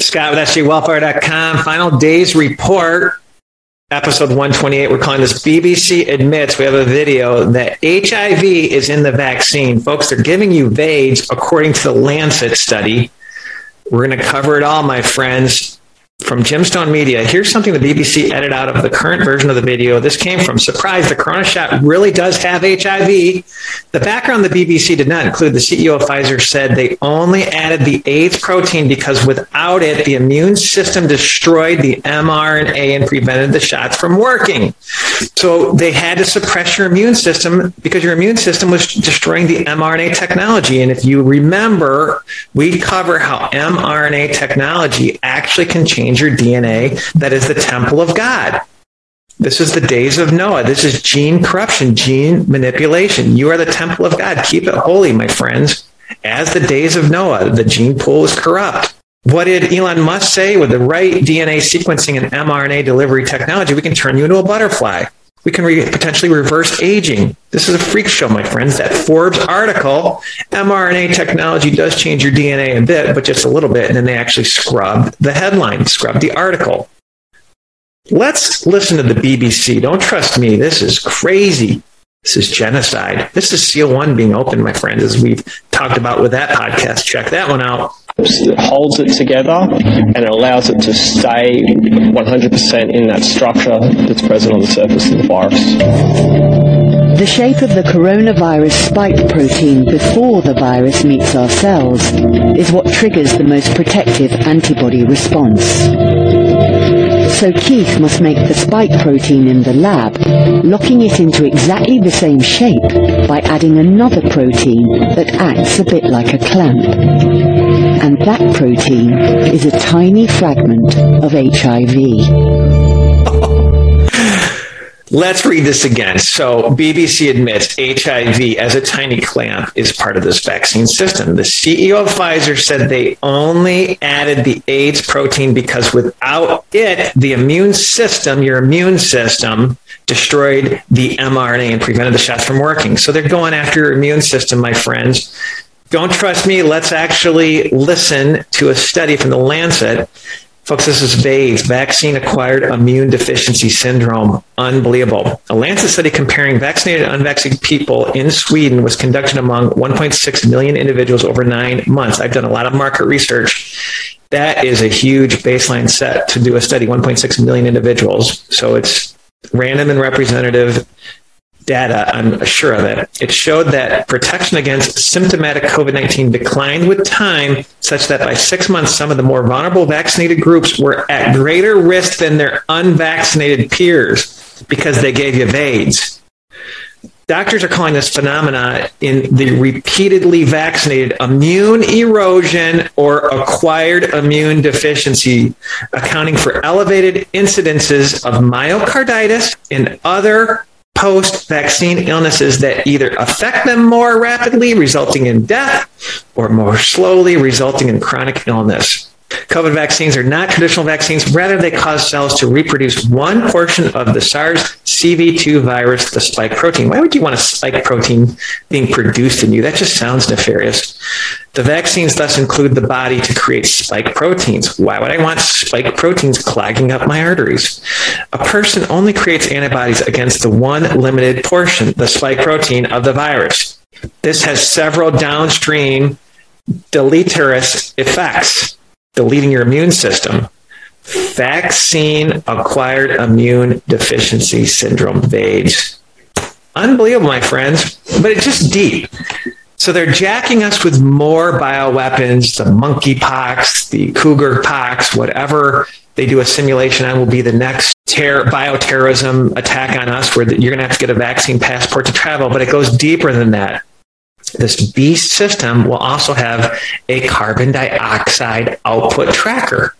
Scott with sjwellfire.com. Final days report. Episode 128. We're calling this BBC Admits. We have a video that HIV is in the vaccine. Folks, they're giving you VAIDS according to the Lancet study. We're going to cover it all, my friends. From Gemstone Media, here's something the BBC edited out of the current version of the video. This came from Surprise, the Corona shot really does have HIV. The background the BBC did not include. The CEO of Pfizer said they only added the AIDS protein because without it, the immune system destroyed the mRNA and prevented the shots from working. So they had to suppress your immune system because your immune system was destroying the mRNA technology. And if you remember, we cover how mRNA technology actually can change your DNA that is the temple of God. This is the days of Noah. This is gene corruption, gene manipulation. You are the temple of God. Keep it holy, my friends. As the days of Noah, the gene pool is corrupt. What did Elon Musk say? With the right DNA sequencing and mRNA delivery technology, we can turn you into a butterfly. We can re- potentially reverse aging. This is a freak show, my friends. That Forbes article, mRNA technology does change your DNA a bit, but just a little bit. And then they actually scrubbed the headline, scrubbed the article. Let's listen to the BBC. Don't trust me. This is crazy. This is genocide. This is SEAL 1 being opened, my friends, as we've talked about with that podcast. Check that one out. Holds it together and it allows it to stay 100% in that structure that's present on the surface of the virus. The shape of the coronavirus spike protein before the virus meets our cells is what triggers the most protective antibody response. So Keith must make the spike protein in the lab, locking it into exactly the same shape by adding another protein that acts a bit like a clamp. And that protein is a tiny fragment of HIV. Let's read this again. So, BBC admits HIV as a tiny clamp is part of this vaccine system. The CEO of Pfizer said they only added the AIDS protein because without it, the immune system, your immune system, destroyed the mRNA and prevented the shots from working. So, they're going after your immune system, my friends. Don't trust me. Let's actually listen to a study from the Lancet. Folks, this is VAIDS, vaccine acquired immune deficiency syndrome. Unbelievable. A Lancet study comparing vaccinated and unvaccinated people in Sweden was conducted among 1.6 million individuals over nine months. I've done a lot of market research. That is a huge baseline set to do a study, 1.6 million individuals. So it's random and representative data, I'm sure of it. It showed that protection against symptomatic COVID-19 declined with time such that by 6 months some of the more vulnerable vaccinated groups were at greater risk than their unvaccinated peers because they gave you AIDS. Doctors are calling this phenomena in the repeatedly vaccinated immune erosion or acquired immune deficiency, accounting for elevated incidences of myocarditis and other post vaccine illnesses that either affect them more rapidly, resulting in death, or more slowly, resulting in chronic illness. COVID vaccines are not traditional vaccines. Rather, they cause cells to reproduce one portion of the SARS CoV-2 virus, the spike protein. Why would you want a spike protein being produced in you? That just sounds nefarious. The vaccines thus include the body to create spike proteins. Why would I want spike proteins clogging up my arteries? A person only creates antibodies against the one limited portion, the spike protein of the virus. This has several downstream deleterious effects deleting your immune system. Vaccine acquired immune deficiency syndrome VAIDS. Unbelievable, my friends, but it's just deep. So they're jacking us with more bioweapons, the monkey pox the cougar pox, whatever they do a simulation on will be the next terror, bioterrorism attack on us where you're going to have to get a vaccine passport to travel, but it goes deeper than that this beast system will also have a carbon dioxide output tracker.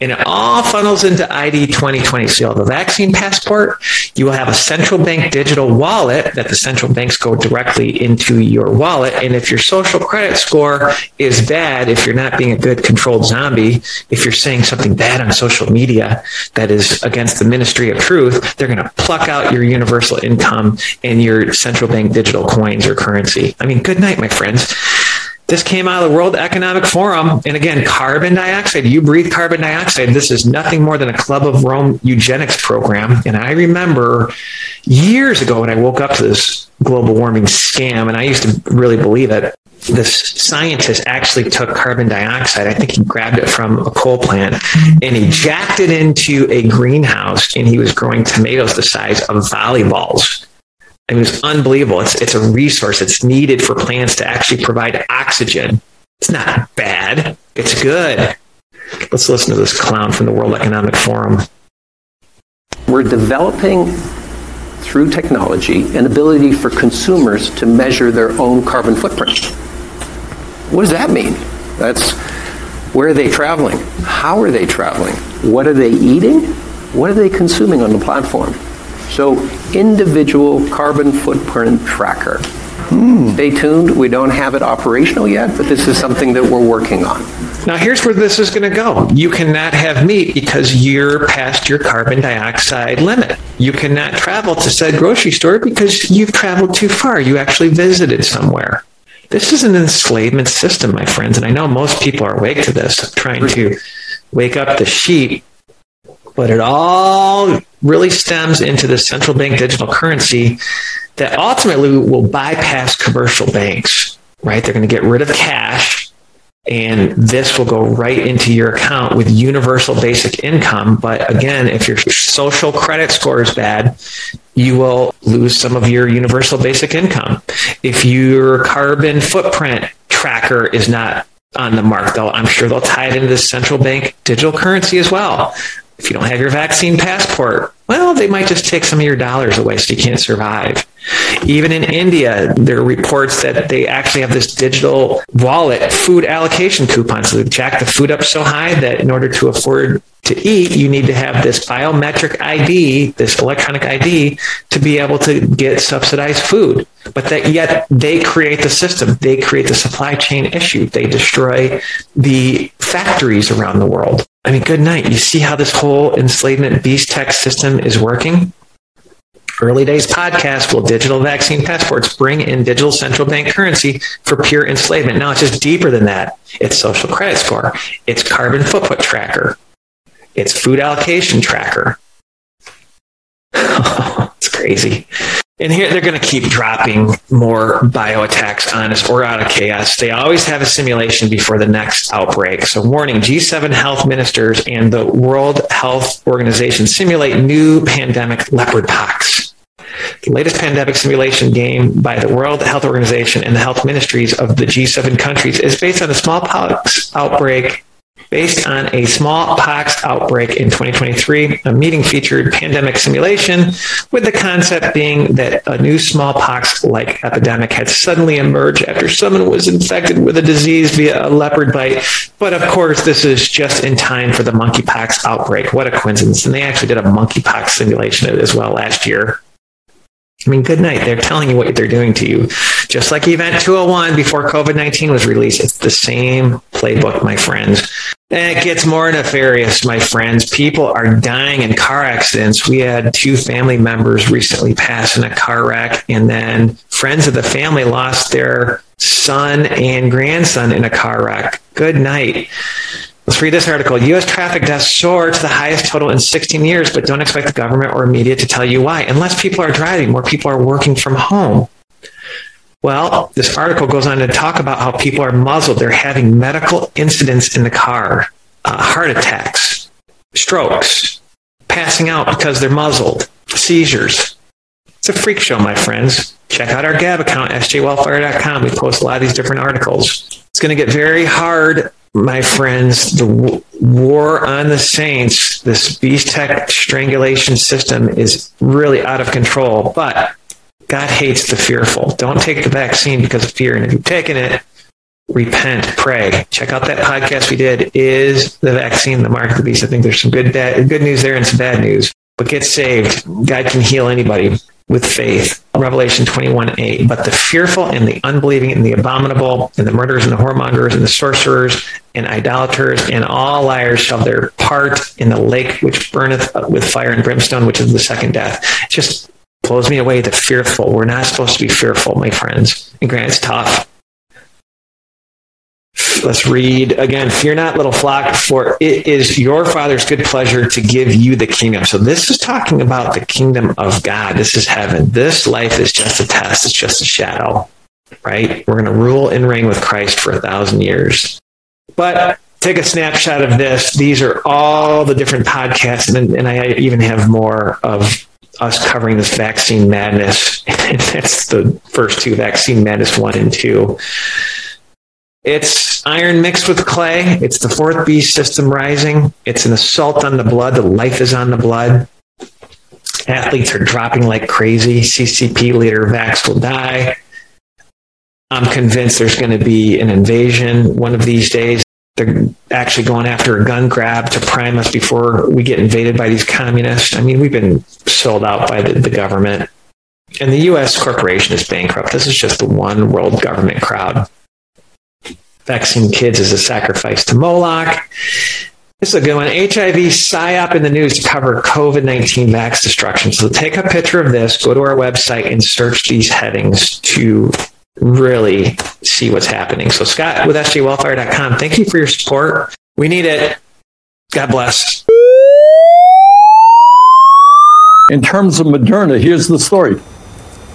And it all funnels into ID 2020. So a vaccine passport. You will have a central bank digital wallet that the central banks go directly into your wallet. And if your social credit score is bad, if you're not being a good controlled zombie, if you're saying something bad on social media that is against the ministry of truth, they're going to pluck out your universal income and your central bank digital coins or currency. I mean, good night, my friends. This came out of the World Economic Forum. And again, carbon dioxide, you breathe carbon dioxide. This is nothing more than a Club of Rome eugenics program. And I remember years ago when I woke up to this global warming scam, and I used to really believe it. This scientist actually took carbon dioxide. I think he grabbed it from a coal plant and he jacked it into a greenhouse and he was growing tomatoes the size of volleyballs. It was unbelievable. It's it's a resource. It's needed for plants to actually provide oxygen. It's not bad. It's good. Let's listen to this clown from the World Economic Forum. We're developing through technology an ability for consumers to measure their own carbon footprint. What does that mean? That's where are they traveling? How are they traveling? What are they eating? What are they consuming on the platform? So, individual carbon footprint tracker. Stay tuned. We don't have it operational yet, but this is something that we're working on. Now, here's where this is going to go. You cannot have meat because you're past your carbon dioxide limit. You cannot travel to said grocery store because you've traveled too far. You actually visited somewhere. This is an enslavement system, my friends, and I know most people are awake to this, trying to wake up the sheep, but it all really stems into the central bank digital currency that ultimately will bypass commercial banks, right? They're going to get rid of cash and this will go right into your account with universal basic income. But again, if your social credit score is bad, you will lose some of your universal basic income. If your carbon footprint tracker is not on the mark, though, I'm sure they'll tie it into the central bank digital currency as well. If you don't have your vaccine passport, well, they might just take some of your dollars away so you can't survive. Even in India, there are reports that they actually have this digital wallet food allocation coupon. So they've jacked the food up so high that in order to afford to eat, you need to have this biometric ID, this electronic ID, to be able to get subsidized food. But that yet they create the system, they create the supply chain issue, they destroy the factories around the world. I mean, good night. You see how this whole enslavement beast tech system is working? Early Days podcast will digital vaccine passports bring in digital central bank currency for pure enslavement. Now it's just deeper than that. It's social credit score, it's carbon footprint tracker, it's food allocation tracker. <laughs> it's crazy. And here they're going to keep dropping more bio attacks on us or out of chaos. They always have a simulation before the next outbreak. So warning, G7 health ministers and the World Health Organization simulate new pandemic leopard pox. The latest pandemic simulation game by the World Health Organization and the health ministries of the G7 countries is based on a smallpox outbreak based on a smallpox outbreak in 2023. A meeting featured pandemic simulation with the concept being that a new smallpox like epidemic had suddenly emerged after someone was infected with a disease via a leopard bite. But of course, this is just in time for the monkeypox outbreak. What a coincidence. And they actually did a monkeypox simulation as well last year. I mean, good night. They're telling you what they're doing to you. Just like Event 201 before COVID 19 was released, it's the same playbook, my friends. And it gets more nefarious, my friends. People are dying in car accidents. We had two family members recently pass in a car wreck, and then friends of the family lost their son and grandson in a car wreck. Good night. Let's read this article. U.S. traffic deaths soar to the highest total in 16 years, but don't expect the government or media to tell you why. Unless people are driving, more people are working from home. Well, this article goes on to talk about how people are muzzled. They're having medical incidents in the car, uh, heart attacks, strokes, passing out because they're muzzled, seizures. It's a freak show, my friends. Check out our Gab account, sjwellfire.com. We post a lot of these different articles. It's going to get very hard my friends, the war on the saints, this beast tech strangulation system is really out of control. But God hates the fearful. Don't take the vaccine because of fear. And if you've taken it, repent, pray. Check out that podcast we did. Is the vaccine the mark of the beast? I think there's some good bad, good news there and some bad news. But get saved. God can heal anybody with faith. Revelation 21 8. But the fearful and the unbelieving and the abominable and the murderers and the whoremongers and the sorcerers and idolaters and all liars shall their part in the lake which burneth with fire and brimstone, which is the second death. It just blows me away the fearful. We're not supposed to be fearful, my friends. And granted, it's tough. Let's read again. Fear not, little flock, for it is your Father's good pleasure to give you the kingdom. So, this is talking about the kingdom of God. This is heaven. This life is just a test, it's just a shadow, right? We're going to rule and reign with Christ for a thousand years. But take a snapshot of this. These are all the different podcasts, and, and I even have more of us covering this vaccine madness. <laughs> That's the first two vaccine madness one and two. It's iron mixed with clay. It's the fourth beast system rising. It's an assault on the blood. The life is on the blood. Athletes are dropping like crazy. CCP leader Vax will die. I'm convinced there's going to be an invasion one of these days. They're actually going after a gun grab to prime us before we get invaded by these communists. I mean, we've been sold out by the, the government. And the U.S. corporation is bankrupt. This is just the one world government crowd. Vaccine kids is a sacrifice to Moloch. This is a good one. HIV PSYOP in the news to cover COVID 19 vax destruction. So take a picture of this, go to our website, and search these headings to really see what's happening. So, Scott with sjwellfire.com, thank you for your support. We need it. God bless. In terms of Moderna, here's the story.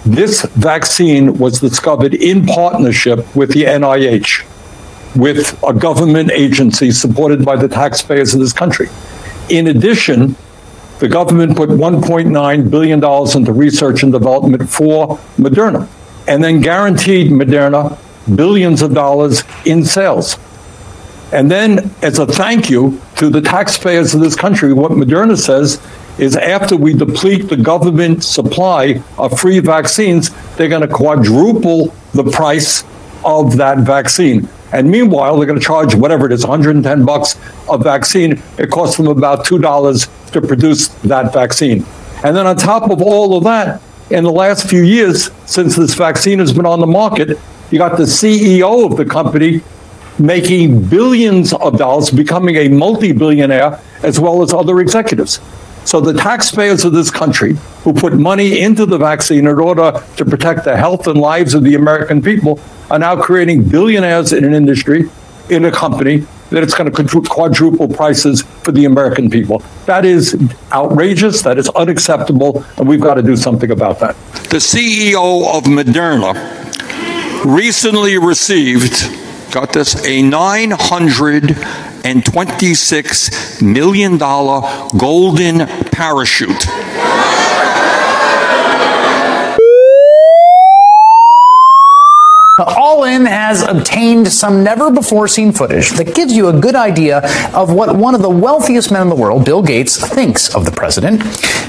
This vaccine was discovered in partnership with the NIH. With a government agency supported by the taxpayers of this country. In addition, the government put 1.9 billion dollars into research and development for Moderna and then guaranteed Moderna billions of dollars in sales. And then as a thank you to the taxpayers of this country what Moderna says is after we deplete the government supply of free vaccines they're going to quadruple the price of that vaccine. And meanwhile, they're going to charge whatever it is, 110 bucks a vaccine. It costs them about $2 to produce that vaccine. And then on top of all of that, in the last few years, since this vaccine has been on the market, you got the CEO of the company making billions of dollars, becoming a multi-billionaire, as well as other executives. So the taxpayers of this country who put money into the vaccine in order to protect the health and lives of the American people are now creating billionaires in an industry, in a company, that it's going to quadruple prices for the American people. That is outrageous, that is unacceptable, and we've got to do something about that. The CEO of Moderna recently received, got this, a $926 million golden parachute. All In has obtained some never before seen footage that gives you a good idea of what one of the wealthiest men in the world, Bill Gates, thinks of the president.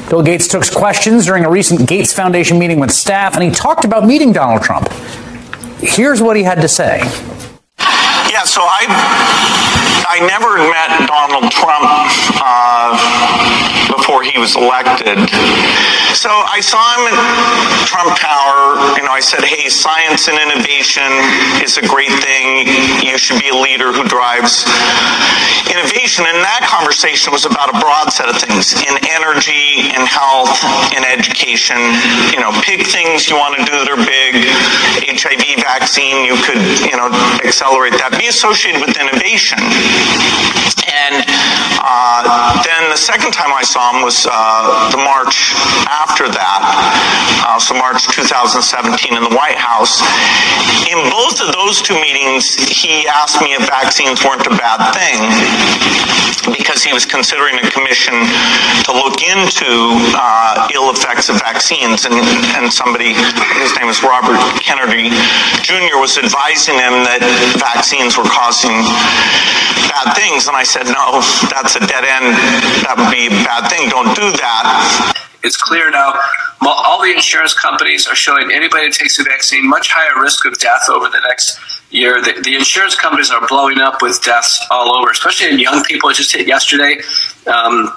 Bill Gates took questions during a recent Gates Foundation meeting with staff and he talked about meeting Donald Trump. Here's what he had to say. Yeah, so I I never met Donald Trump uh, before he was elected. So I saw him at Trump Tower. You know, I said, "Hey, science and innovation is a great thing. You should be a leader who drives innovation." And that conversation was about a broad set of things in energy, in health, in education. You know, pick things you want to do that are big. HIV vaccine, you could, you know, accelerate that. Be associated with innovation. And uh, then the second time I saw him was uh, the March after that, uh, so March 2017 in the White House. In both of those two meetings, he asked me if vaccines weren't a bad thing because he was considering a commission to look into uh, ill effects of vaccines. And, and somebody, his name was Robert Kennedy Jr., was advising him that vaccines were causing bad things. And I said, no, that's a dead end. That would be a bad thing. Don't do that. It's clear now. All the insurance companies are showing anybody that takes the vaccine much higher risk of death over the next year. The, the insurance companies are blowing up with deaths all over, especially in young people. It just hit yesterday. Um,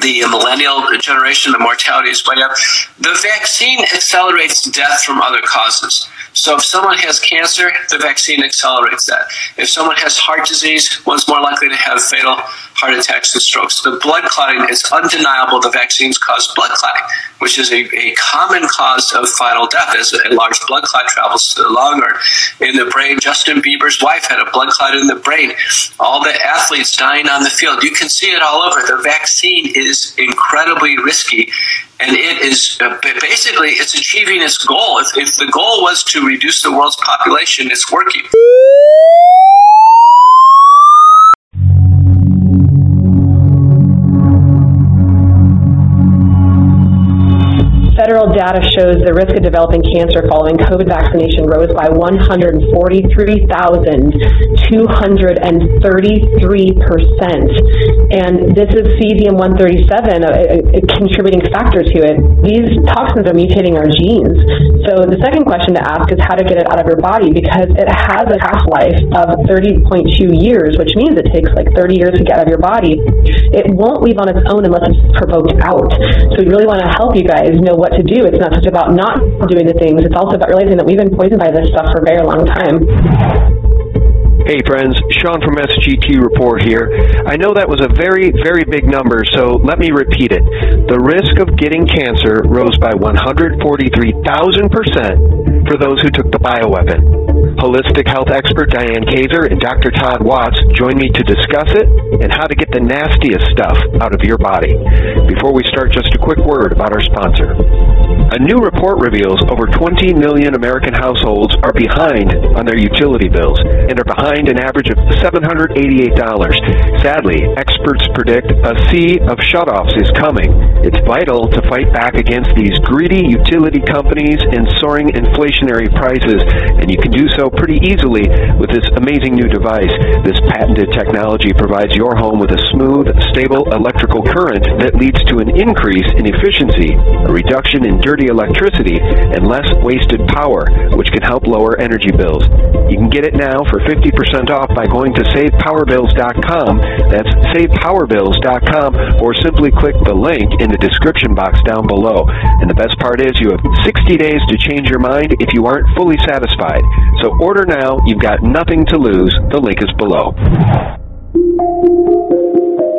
the millennial generation, the mortality is way up. The vaccine accelerates death from other causes. So if someone has cancer, the vaccine accelerates that. If someone has heart disease, one's more likely to have fatal heart attacks and strokes. The blood clotting is undeniable. The vaccines cause blood clotting, which is a, a common cause of final death as a large blood clot travels to the lung or in the brain. Justin Bieber's wife had a blood clot in the brain. All the athletes dying on the field. You can see it all over. The vaccine is incredibly risky and it is uh, basically it's achieving its goal. If, if the goal was to reduce the world's population, it's working. Federal data shows the risk of developing cancer following COVID vaccination rose by 143,233%. And this is cesium 137, a, uh, a, uh, a uh, contributing factor to it. These toxins are mutating our genes. So the second question to ask is how to get it out of your body because it has a half-life of 30.2 years, which means it takes like 30 years to get out of your body. It won't leave on its own unless it's provoked out. So we really want to help you guys know what to do. It's not just about not doing the things, it's also about realizing that we've been poisoned by this stuff for a very long time. Hey friends, Sean from SGT Report here. I know that was a very, very big number, so let me repeat it. The risk of getting cancer rose by 143,000% for those who took the bioweapon. Holistic health expert Diane Kazer and Dr. Todd Watts join me to discuss it and how to get the nastiest stuff out of your body. Before we start, just a quick word about our sponsor. A new report reveals over 20 million American households are behind on their utility bills and are behind an average of $788. Sadly, experts predict a sea of shutoffs is coming. It's vital to fight back against these greedy utility companies and soaring inflationary prices, and you can do so pretty easily with this amazing new device. This patented technology provides your home with a smooth, stable electrical current that leads to an increase in efficiency, a reduction in dirty electricity, and less wasted power, which can help lower energy bills. You can get it now for 50% off by going to savepowerbills.com. That's savepowerbills.com, or simply click the link in the description box down below. And the best part is you have 60 days to change your mind if you aren't fully satisfied. So order now. You've got nothing to lose. The link is below.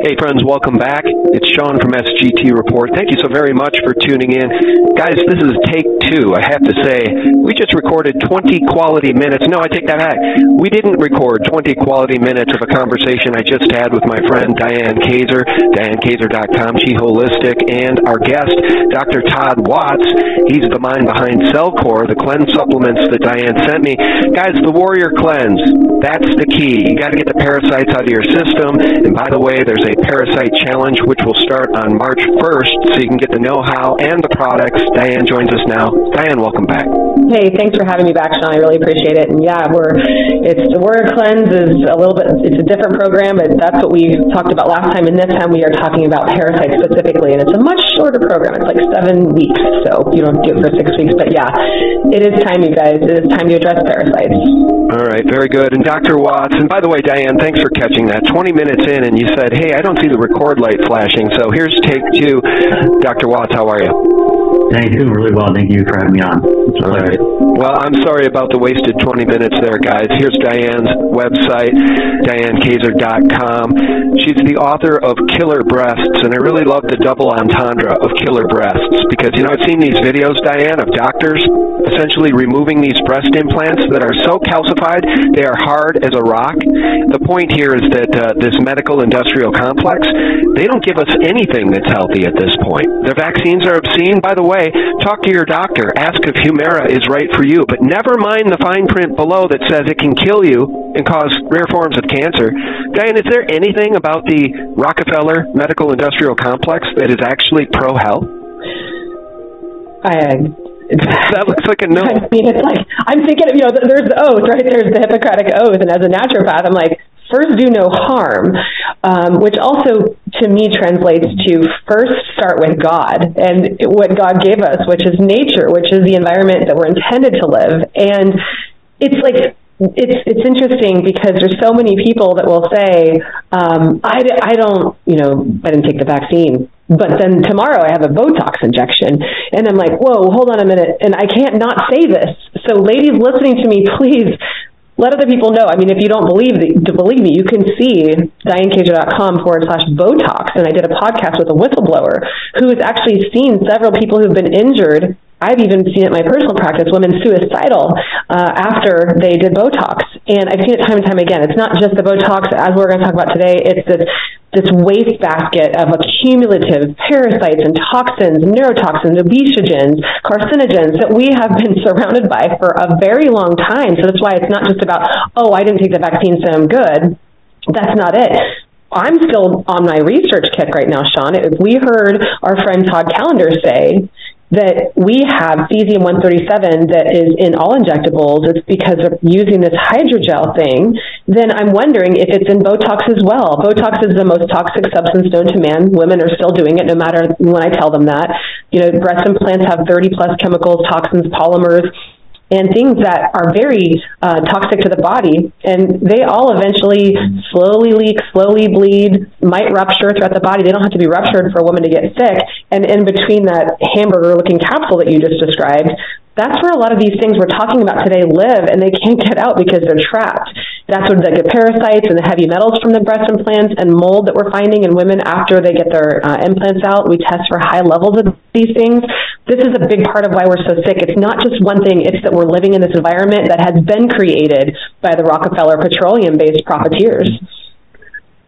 Hey friends, welcome back. It's Sean from SGT Report. Thank you so very much for tuning in. Guys, this is take two. I have to say, we just recorded 20 quality minutes. No, I take that back. We didn't record 20 quality minutes of a conversation I just had with my friend Diane Kazer, dianekazer.com, She Holistic, and our guest, Dr. Todd Watts. He's the mind behind Cellcore, the cleanse supplements that Diane sent me. Guys, the Warrior Cleanse, that's the key. You got to get the parasites out of your system. And by the way, there's a parasite challenge which will start on March 1st so you can get the know-how and the products. Diane joins us now. Diane, welcome back. Hey, thanks for having me back, Sean. I really appreciate it. And yeah, we're it's the Warrior Cleanse is a little bit it's a different program, but that's what we talked about last time. And this time we are talking about parasites specifically, and it's a much shorter program. It's like seven weeks, so you don't do it for six weeks. But yeah, it is time, you guys. It is time to address parasites. All right, very good. And Dr. Watts, and by the way, Diane, thanks for catching that. 20 minutes in, and you said, hey, I don't see the record light flashing. So here's take two. Dr. Watts, how are you? You. Doing really well. Thank you for having me on. All right. Well, I'm sorry about the wasted 20 minutes there, guys. Here's Diane's website, dianekazer.com. She's the author of Killer Breasts, and I really love the double entendre of killer breasts because, you know, I've seen these videos, Diane, of doctors essentially removing these breast implants that are so calcified they are hard as a rock. The point here is that uh, this medical industrial complex, they don't give us anything that's healthy at this point. Their vaccines are obscene. By the way, talk to your doctor. Ask if Humira is right for you, but never mind the fine print below that says it can kill you and cause rare forms of cancer. Diane, is there anything about the Rockefeller Medical Industrial Complex that is actually pro health? I <laughs> that looks like a no. I mean, it's like I'm thinking, of you know, there's the oath, right? There's the Hippocratic oath, and as a naturopath, I'm like, first do no harm, um, which also to me translates to first start with God and what God gave us, which is nature, which is the environment that we're intended to live, and it's like it's it's interesting because there's so many people that will say, um, I, I don't, you know, I didn't take the vaccine, but then tomorrow I have a Botox injection, and I'm like, whoa, hold on a minute, and I can't not say this. So, ladies listening to me, please let other people know. I mean, if you don't believe to believe me, you can see dianekazer.com forward slash Botox. And I did a podcast with a whistleblower who has actually seen several people who've been injured. I've even seen it in my personal practice, women suicidal uh, after they did Botox. And I've seen it time and time again. It's not just the Botox, as we're going to talk about today, it's this this wastebasket of accumulative parasites and toxins, neurotoxins, obesogens, carcinogens that we have been <laughs> surrounded by for a very long time. So that's why it's not just about, oh, I didn't take the vaccine, so I'm good. That's not it. I'm still on my research kick right now, Sean. We heard our friend Todd Callender say that we have cesium 137 that is in all injectables, it's because of using this hydrogel thing, then I'm wondering if it's in Botox as well. Botox is the most toxic substance known to man. Women are still doing it no matter when I tell them that. You know, breast implants have 30 plus chemicals, toxins, polymers, and things that are very uh, toxic to the body, and they all eventually slowly leak, slowly bleed, might rupture throughout the body. They don't have to be ruptured for a woman to get sick. And in between that hamburger-looking capsule that you just described, that's where a lot of these things we're talking about today live, and they can't get out because they're trapped. That's what the parasites and the heavy metals from the breast implants and mold that we're finding in women after they get their uh, implants out. We test for high levels of these things. This is a big part of why we're so sick. It's not just one thing, it's that we're living in this environment that has been created by the Rockefeller petroleum based profiteers.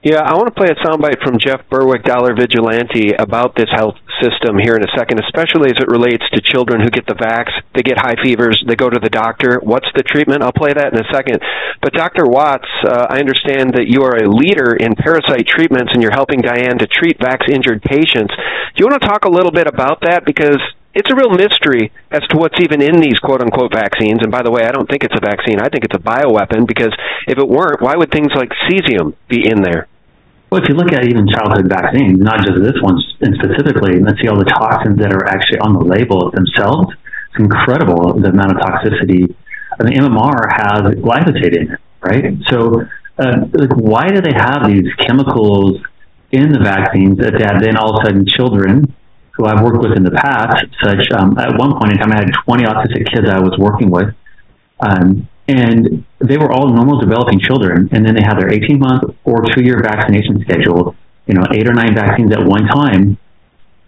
Yeah, I want to play a soundbite from Jeff Berwick, Dollar Vigilante, about this health system here in a second, especially as it relates to children who get the vax. They get high fevers, they go to the doctor. What's the treatment? I'll play that in a second. But Dr. Watts, uh, I understand that you are a leader in parasite treatments and you're helping Diane to treat vax injured patients. Do you want to talk a little bit about that? Because it's a real mystery as to what's even in these quote unquote vaccines. And by the way, I don't think it's a vaccine. I think it's a bioweapon because if it weren't, why would things like cesium be in there? Well, if you look at even childhood vaccines, not just this one specifically, and let's see all the toxins that are actually on the label themselves, it's incredible the amount of toxicity. I mean, MMR has glyphosate in it, right? So, uh, like, why do they have these chemicals in the vaccines that, that then all of a sudden children who I've worked with in the past, such um, at one point in time, I had 20 autistic kids I was working with. Um, and they were all normal developing children, and then they had their 18 month or two year vaccination scheduled, you know, eight or nine vaccines at one time,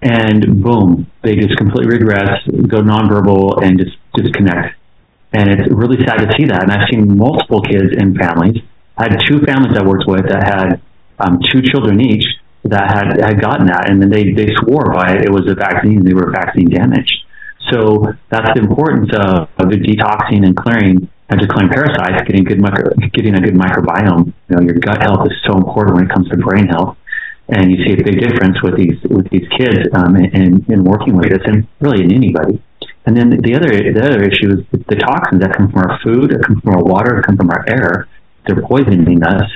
and boom, they just completely regress, go nonverbal, and just disconnect. And it's really sad to see that. And I've seen multiple kids in families. I had two families I worked with that had um, two children each that had, had gotten that, and then they, they swore by it. It was a vaccine, they were vaccine damaged. So that's the importance of, of the detoxing and clearing and decline parasites, getting good micro, getting a good microbiome. You know, your gut health is so important when it comes to brain health, and you see a big difference with these with these kids um, in, in working with this, and really in anybody. And then the other the other issue is the toxins that come from our food, that come from our water, that come from our air. They're poisoning us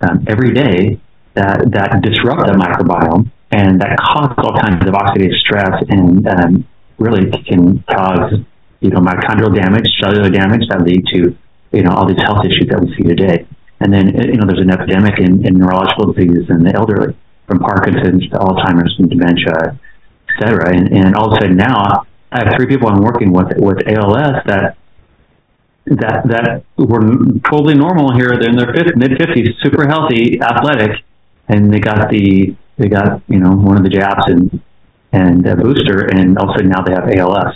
um, every day. That that disrupt that microbiome and that cause all kinds of oxidative stress and um, really can cause you know, mitochondrial damage, cellular damage that lead to, you know, all these health issues that we see today. And then, you know, there's an epidemic in, in neurological diseases in the elderly, from Parkinson's to Alzheimer's and dementia, et cetera. And, and all of a sudden now, I have three people I'm working with with ALS that that that were totally normal here. They're in their mid fifties, super healthy, athletic, and they got the they got you know one of the jabs and and a booster, and all of a sudden now they have ALS.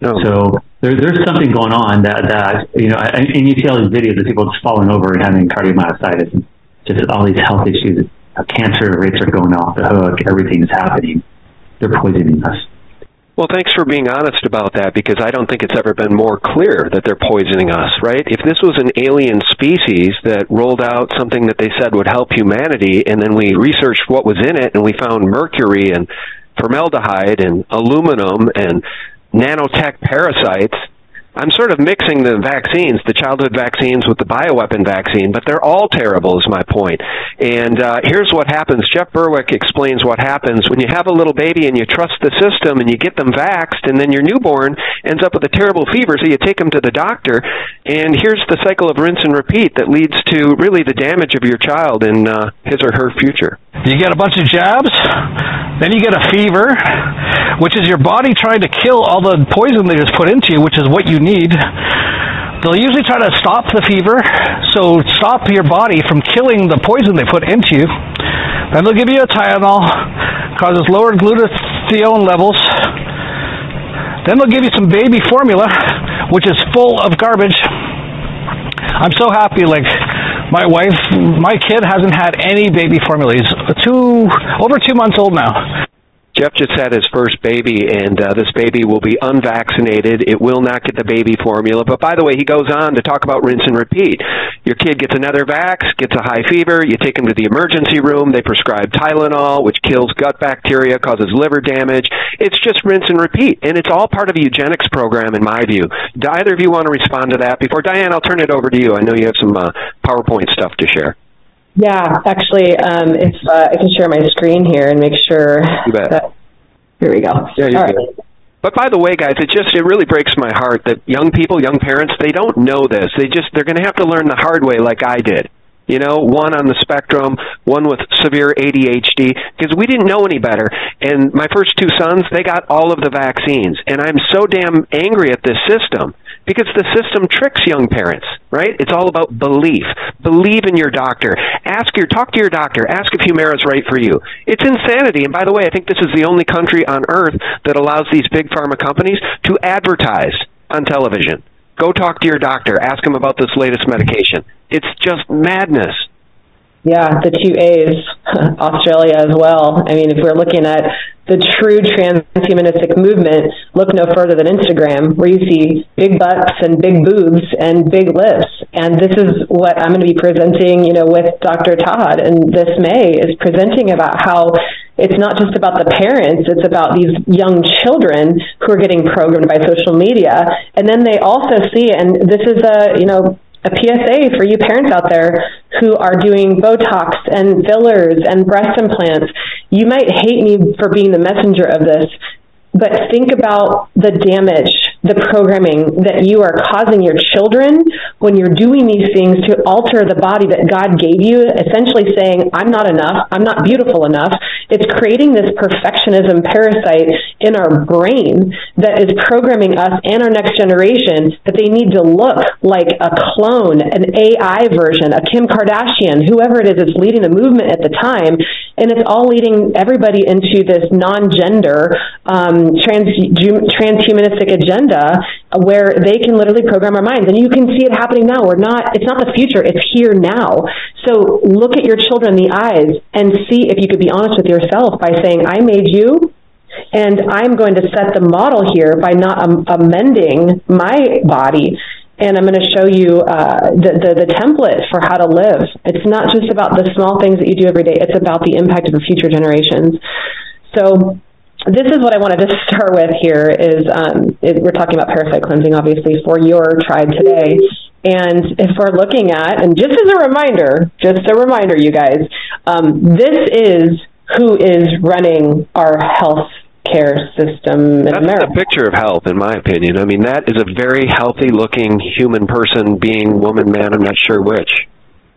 No. So there, there's something going on that, that you know, and, and you see all these videos of people just falling over and having cardiomyocytes and just all these health issues. Cancer rates are going off the hook. Everything is happening. They're poisoning us. Well, thanks for being honest about that because I don't think it's ever been more clear that they're poisoning us, right? If this was an alien species that rolled out something that they said would help humanity and then we researched what was in it and we found mercury and formaldehyde and aluminum and nanotech parasites. I'm sort of mixing the vaccines, the childhood vaccines with the bioweapon vaccine, but they're all terrible, is my point. And uh, here's what happens. Jeff Berwick explains what happens when you have a little baby and you trust the system and you get them vaxed, and then your newborn ends up with a terrible fever, so you take them to the doctor. And here's the cycle of rinse and repeat that leads to really the damage of your child in uh, his or her future. You get a bunch of jabs, then you get a fever, which is your body trying to kill all the poison they just put into you, which is what you need. They'll usually try to stop the fever, so stop your body from killing the poison they put into you. Then they'll give you a Tylenol, causes lowered glutathione levels. Then they'll give you some baby formula, which is full of garbage. I'm so happy, like, my wife, my kid hasn't had any baby formula. He's two, over two months old now. Jeff just had his first baby, and uh, this baby will be unvaccinated. It will not get the baby formula. But by the way, he goes on to talk about rinse and repeat. Your kid gets another vax, gets a high fever. You take him to the emergency room. They prescribe Tylenol, which kills gut bacteria, causes liver damage. It's just rinse and repeat, and it's all part of a eugenics program, in my view. Do either of you want to respond to that? Before Diane, I'll turn it over to you. I know you have some uh, PowerPoint stuff to share. Yeah, actually, um, if uh, I can share my screen here and make sure You that here we go. Yeah, you All right. But by the way, guys, it just it really breaks my heart that young people, young parents, they don't know this. They just they're going to have to learn the hard way, like I did. You know, one on the spectrum, one with severe ADHD, because we didn't know any better. And my first two sons, they got all of the vaccines, and I'm so damn angry at this system because the system tricks young parents, right? It's all about belief. Believe in your doctor. Ask your talk to your doctor. Ask if Humira is right for you. It's insanity. And by the way, I think this is the only country on earth that allows these big pharma companies to advertise on television. Go talk to your doctor. Ask him about this latest medication. It's just madness. Yeah, the two A's, <laughs> Australia as well. I mean, if we're looking at the true transhumanistic movement, look no further than Instagram, where you see big butts and big boobs and big lips. And this is what I'm going to be presenting, you know, with Dr. Todd and this May is presenting about how it's not just about the parents, it's about these young children who are getting programmed by social media. And then they also see, and this is a, you know, a PSA for you parents out there who are doing Botox and fillers and breast implants. You might hate me for being the messenger of this, but think about the damage the programming that you are causing your children when you're doing these things to alter the body that God gave you, essentially saying, I'm not enough, I'm not beautiful enough. It's creating this perfectionism parasite in our brain that is programming us and our next generation that they need to look like a clone, an AI version, a Kim Kardashian, whoever it is that's leading the movement at the time. And it's all leading everybody into this non gender, um, trans, transhumanistic agenda agenda where they can literally program our minds. And you can see it happening now. We're not, it's not the future, it's here now. So look at your children in the eyes and see if you could be honest with yourself by saying, I made you. And I'm going to set the model here by not um, amending my body and I'm going to show you uh, the, the, the template for how to live. It's not just about the small things that you do every day; it's about the impact of the future generations. So this is what I wanted to start with here is um, it, we're talking about parasite cleansing, obviously, for your tribe today. And if we're looking at, and just as a reminder, just a reminder, you guys, um, this is who is running our health care system in That's America. a picture of health, in my opinion. I mean, that is a very healthy looking human person, being woman, man, I'm not sure which.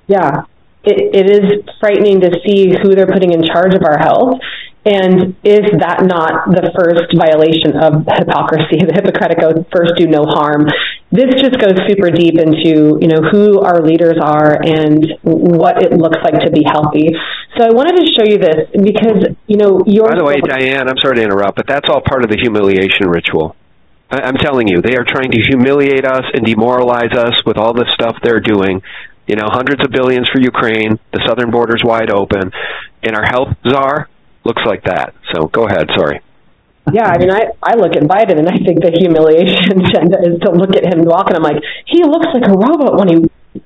Yeah. It, it is frightening to see who they're putting in charge of our health. And is that not the first violation of hypocrisy, the Hippocratic Oath, first do no harm? This just goes super deep into, you know, who our leaders are and what it looks like to be healthy. So I wanted to show you this because, you know, your By the way, Diane, I'm sorry to interrupt, but that's all part of the humiliation ritual. I- I'm telling you, they are trying to humiliate us and demoralize us with all this stuff they're doing. You know, hundreds of billions for Ukraine, the southern border's wide open, and our health czar looks like that. So go ahead, sorry. Yeah, I mean, I, I look at Biden and I think the humiliation <laughs> is to look at him walking. I'm like, he looks like a robot when he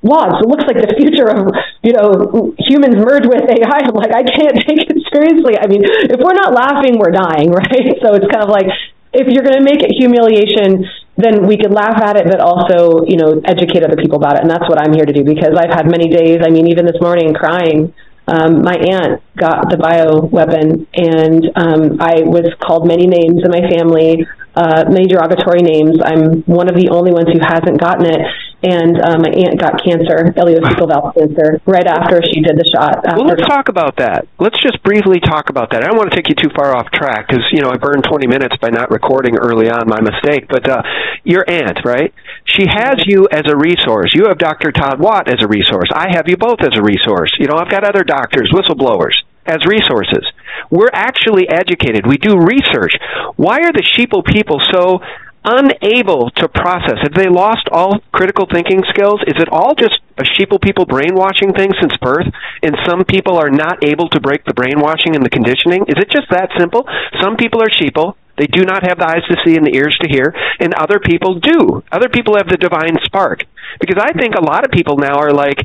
walks. It looks like the future of, you know, humans merge with AI. I'm like, I can't take it seriously. I mean, if we're not laughing, we're dying, <laughs> right? So it's kind of like, if you're going to make it humiliation, then we could laugh at it, but also, you know, educate other people about it. And that's what I'm here to do because I've had many days, I mean, even this morning, crying um, my aunt got the bio weapon, and um, I was called many names in my family, uh, many derogatory names. I'm one of the only ones who hasn't gotten it, and uh, my aunt got cancer, ileocecal valve cancer, right after she did the shot. Well, let's talk about that. Let's just briefly talk about that. I don't want to take you too far off track because you know I burned 20 minutes by not recording early on, my mistake. But uh, your aunt, right? She has you as a resource. You have Dr. Todd Watt as a resource. I have you both as a resource. You know, I've got other doctors, whistleblowers as resources. We're actually educated. We do research. Why are the sheeple people so unable to process? Have they lost all critical thinking skills? Is it all just a sheeple people brainwashing thing since birth? And some people are not able to break the brainwashing and the conditioning? Is it just that simple? Some people are sheeple. They do not have the eyes to see and the ears to hear, and other people do. Other people have the divine spark. Because I think a lot of people now are like,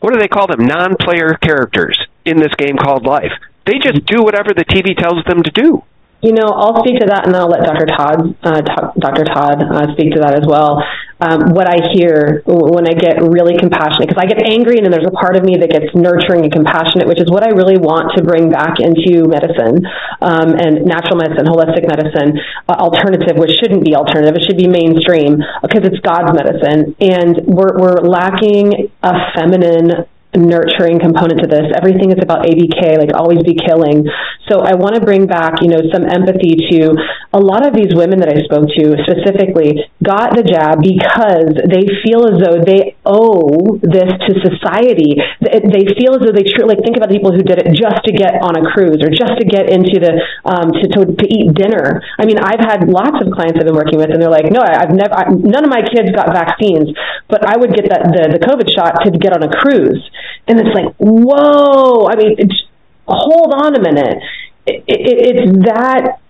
what do they call them? Non player characters in this game called life. They just do whatever the TV tells them to do. You know, I'll speak to that, and I'll let Dr. Todd, uh, Dr. Todd, uh, speak to that as well. Um, what I hear when I get really compassionate, because I get angry, and then there's a part of me that gets nurturing and compassionate, which is what I really want to bring back into medicine um, and natural medicine, holistic medicine, uh, alternative, which shouldn't be alternative, it should be mainstream because it's God's medicine, and we're we're lacking a feminine nurturing component to this. Everything is about ABK, like always be killing. So I want to bring back, you know, some empathy to a lot of these women that I spoke to specifically got the jab because they feel as though they owe this to society. They feel as though they truly like think about the people who did it just to get on a cruise or just to get into the um, to, to to eat dinner. I mean, I've had lots of clients I've been working with, and they're like, "No, I've never. I, none of my kids got vaccines, but I would get that the the COVID shot to get on a cruise." And it's like, whoa! I mean, it's, hold on a minute. It, it, it's that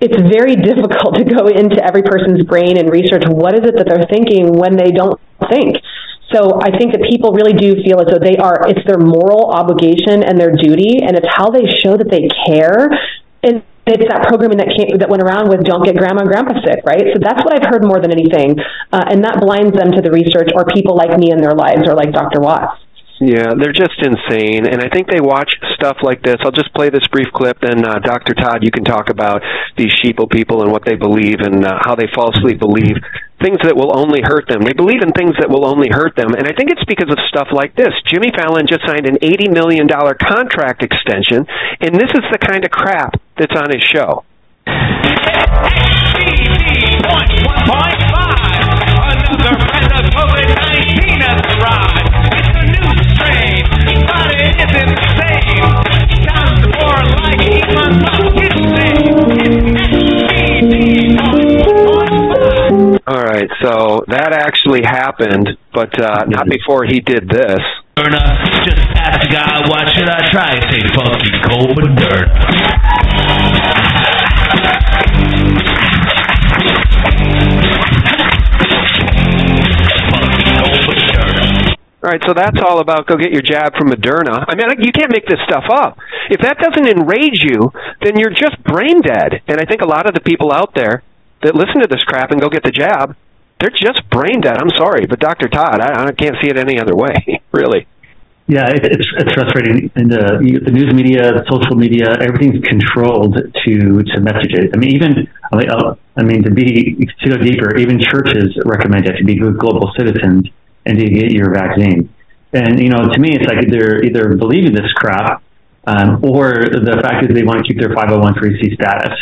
it's very <laughs> difficult to go into every person's brain and research what is it that they're thinking when they don't think. So I think that people really do feel as though they are it's their moral obligation and their duty and it's how they show that they care and it's that programming that came that went around with don't get grandma and grandpa sick, right? So that's what I've heard more than anything, uh, and that blinds them to the research or people like me in their lives or like Dr. Watts. Yeah, they're just insane, and I think they watch stuff like this. I'll just play this brief clip, and uh, Dr. Todd, you can talk about these sheeple people and what they believe and uh, how they falsely believe things that will only hurt them. They believe in things that will only hurt them, and I think it's because of stuff like this. Jimmy Fallon just signed an eighty million dollar contract extension, and this is the kind of crap that's on his show. Right, so that actually happened, but uh, not before he did this. Just ask guy, what should I try? Say fucking cold Moderna. Right, so that's all about go get your jab from Moderna. I mean, you can't make this stuff up. If that doesn't enrage you, then you're just brain dead. And I think a lot of the people out there that listen to this crap and go get the jab, they're just brain dead. I'm sorry, but Dr. Todd, I, I can't see it any other way, <laughs> really. Yeah, it, it's it's frustrating. And the the news media, the social media, everything's controlled to to message it. I mean, even I mean, uh, I mean to be to go deeper, even churches recommend it to be good global citizens and to get your vaccine. And you know, to me, it's like they're either believing this crap, um, or the fact is they want to keep their 501c status,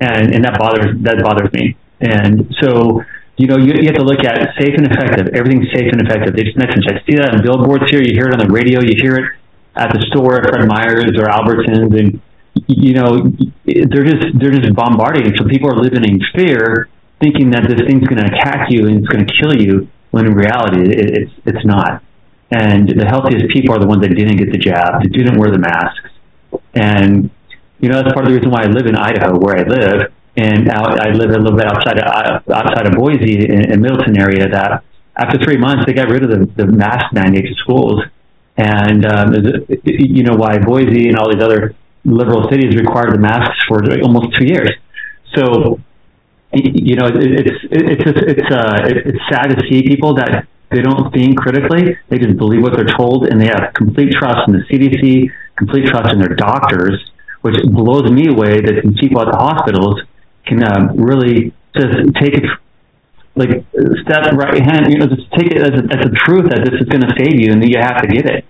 and and that bothers that bothers me. And so you know, you, you have to look at safe and effective. Everything's safe and effective. They just mentioned, I see that on billboards here. You hear it on the radio. You hear it at the store at Fred Meyer's or Albertsons, and you know, they're just they're just bombarding. So people are living in fear, thinking that this thing's going to attack you and it's going to kill you. When in reality, it, it's it's not. And the healthiest people are the ones that didn't get the jab, that didn't wear the masks, and you know that's part of the reason why I live in Idaho, where I live and out, I live a little bit outside of outside of Boise in, in Middleton area. That after three months, they got rid of the, the mask mandate in schools, and um, you know why Boise and all these other liberal cities required the masks for almost two years. So, you know, it's it's just, it's uh, it's sad to see people that they don't think critically. They just believe what they're told, and they have complete trust in the CDC, complete trust in their doctors, which blows me away that people at the hospitals can um, really just take it like step right hand, you know, just take it as a, as a truth that this is going to save you and that you have to get it.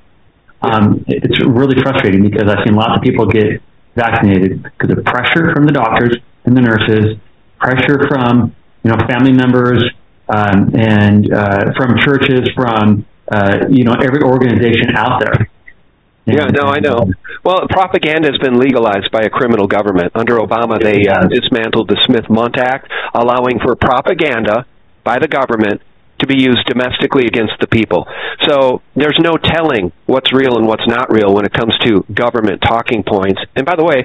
Um, it's really frustrating because I've seen lots of people get vaccinated because of pressure from the doctors and the nurses, pressure from you know family members, um, and uh, from churches, from uh, you know every organization out there. Yeah, no, I know. Well, propaganda has been legalized by a criminal government. Under Obama, they uh, dismantled the Smith-Mundt Act, allowing for propaganda by the government to be used domestically against the people. So there's no telling what's real and what's not real when it comes to government talking points. And by the way,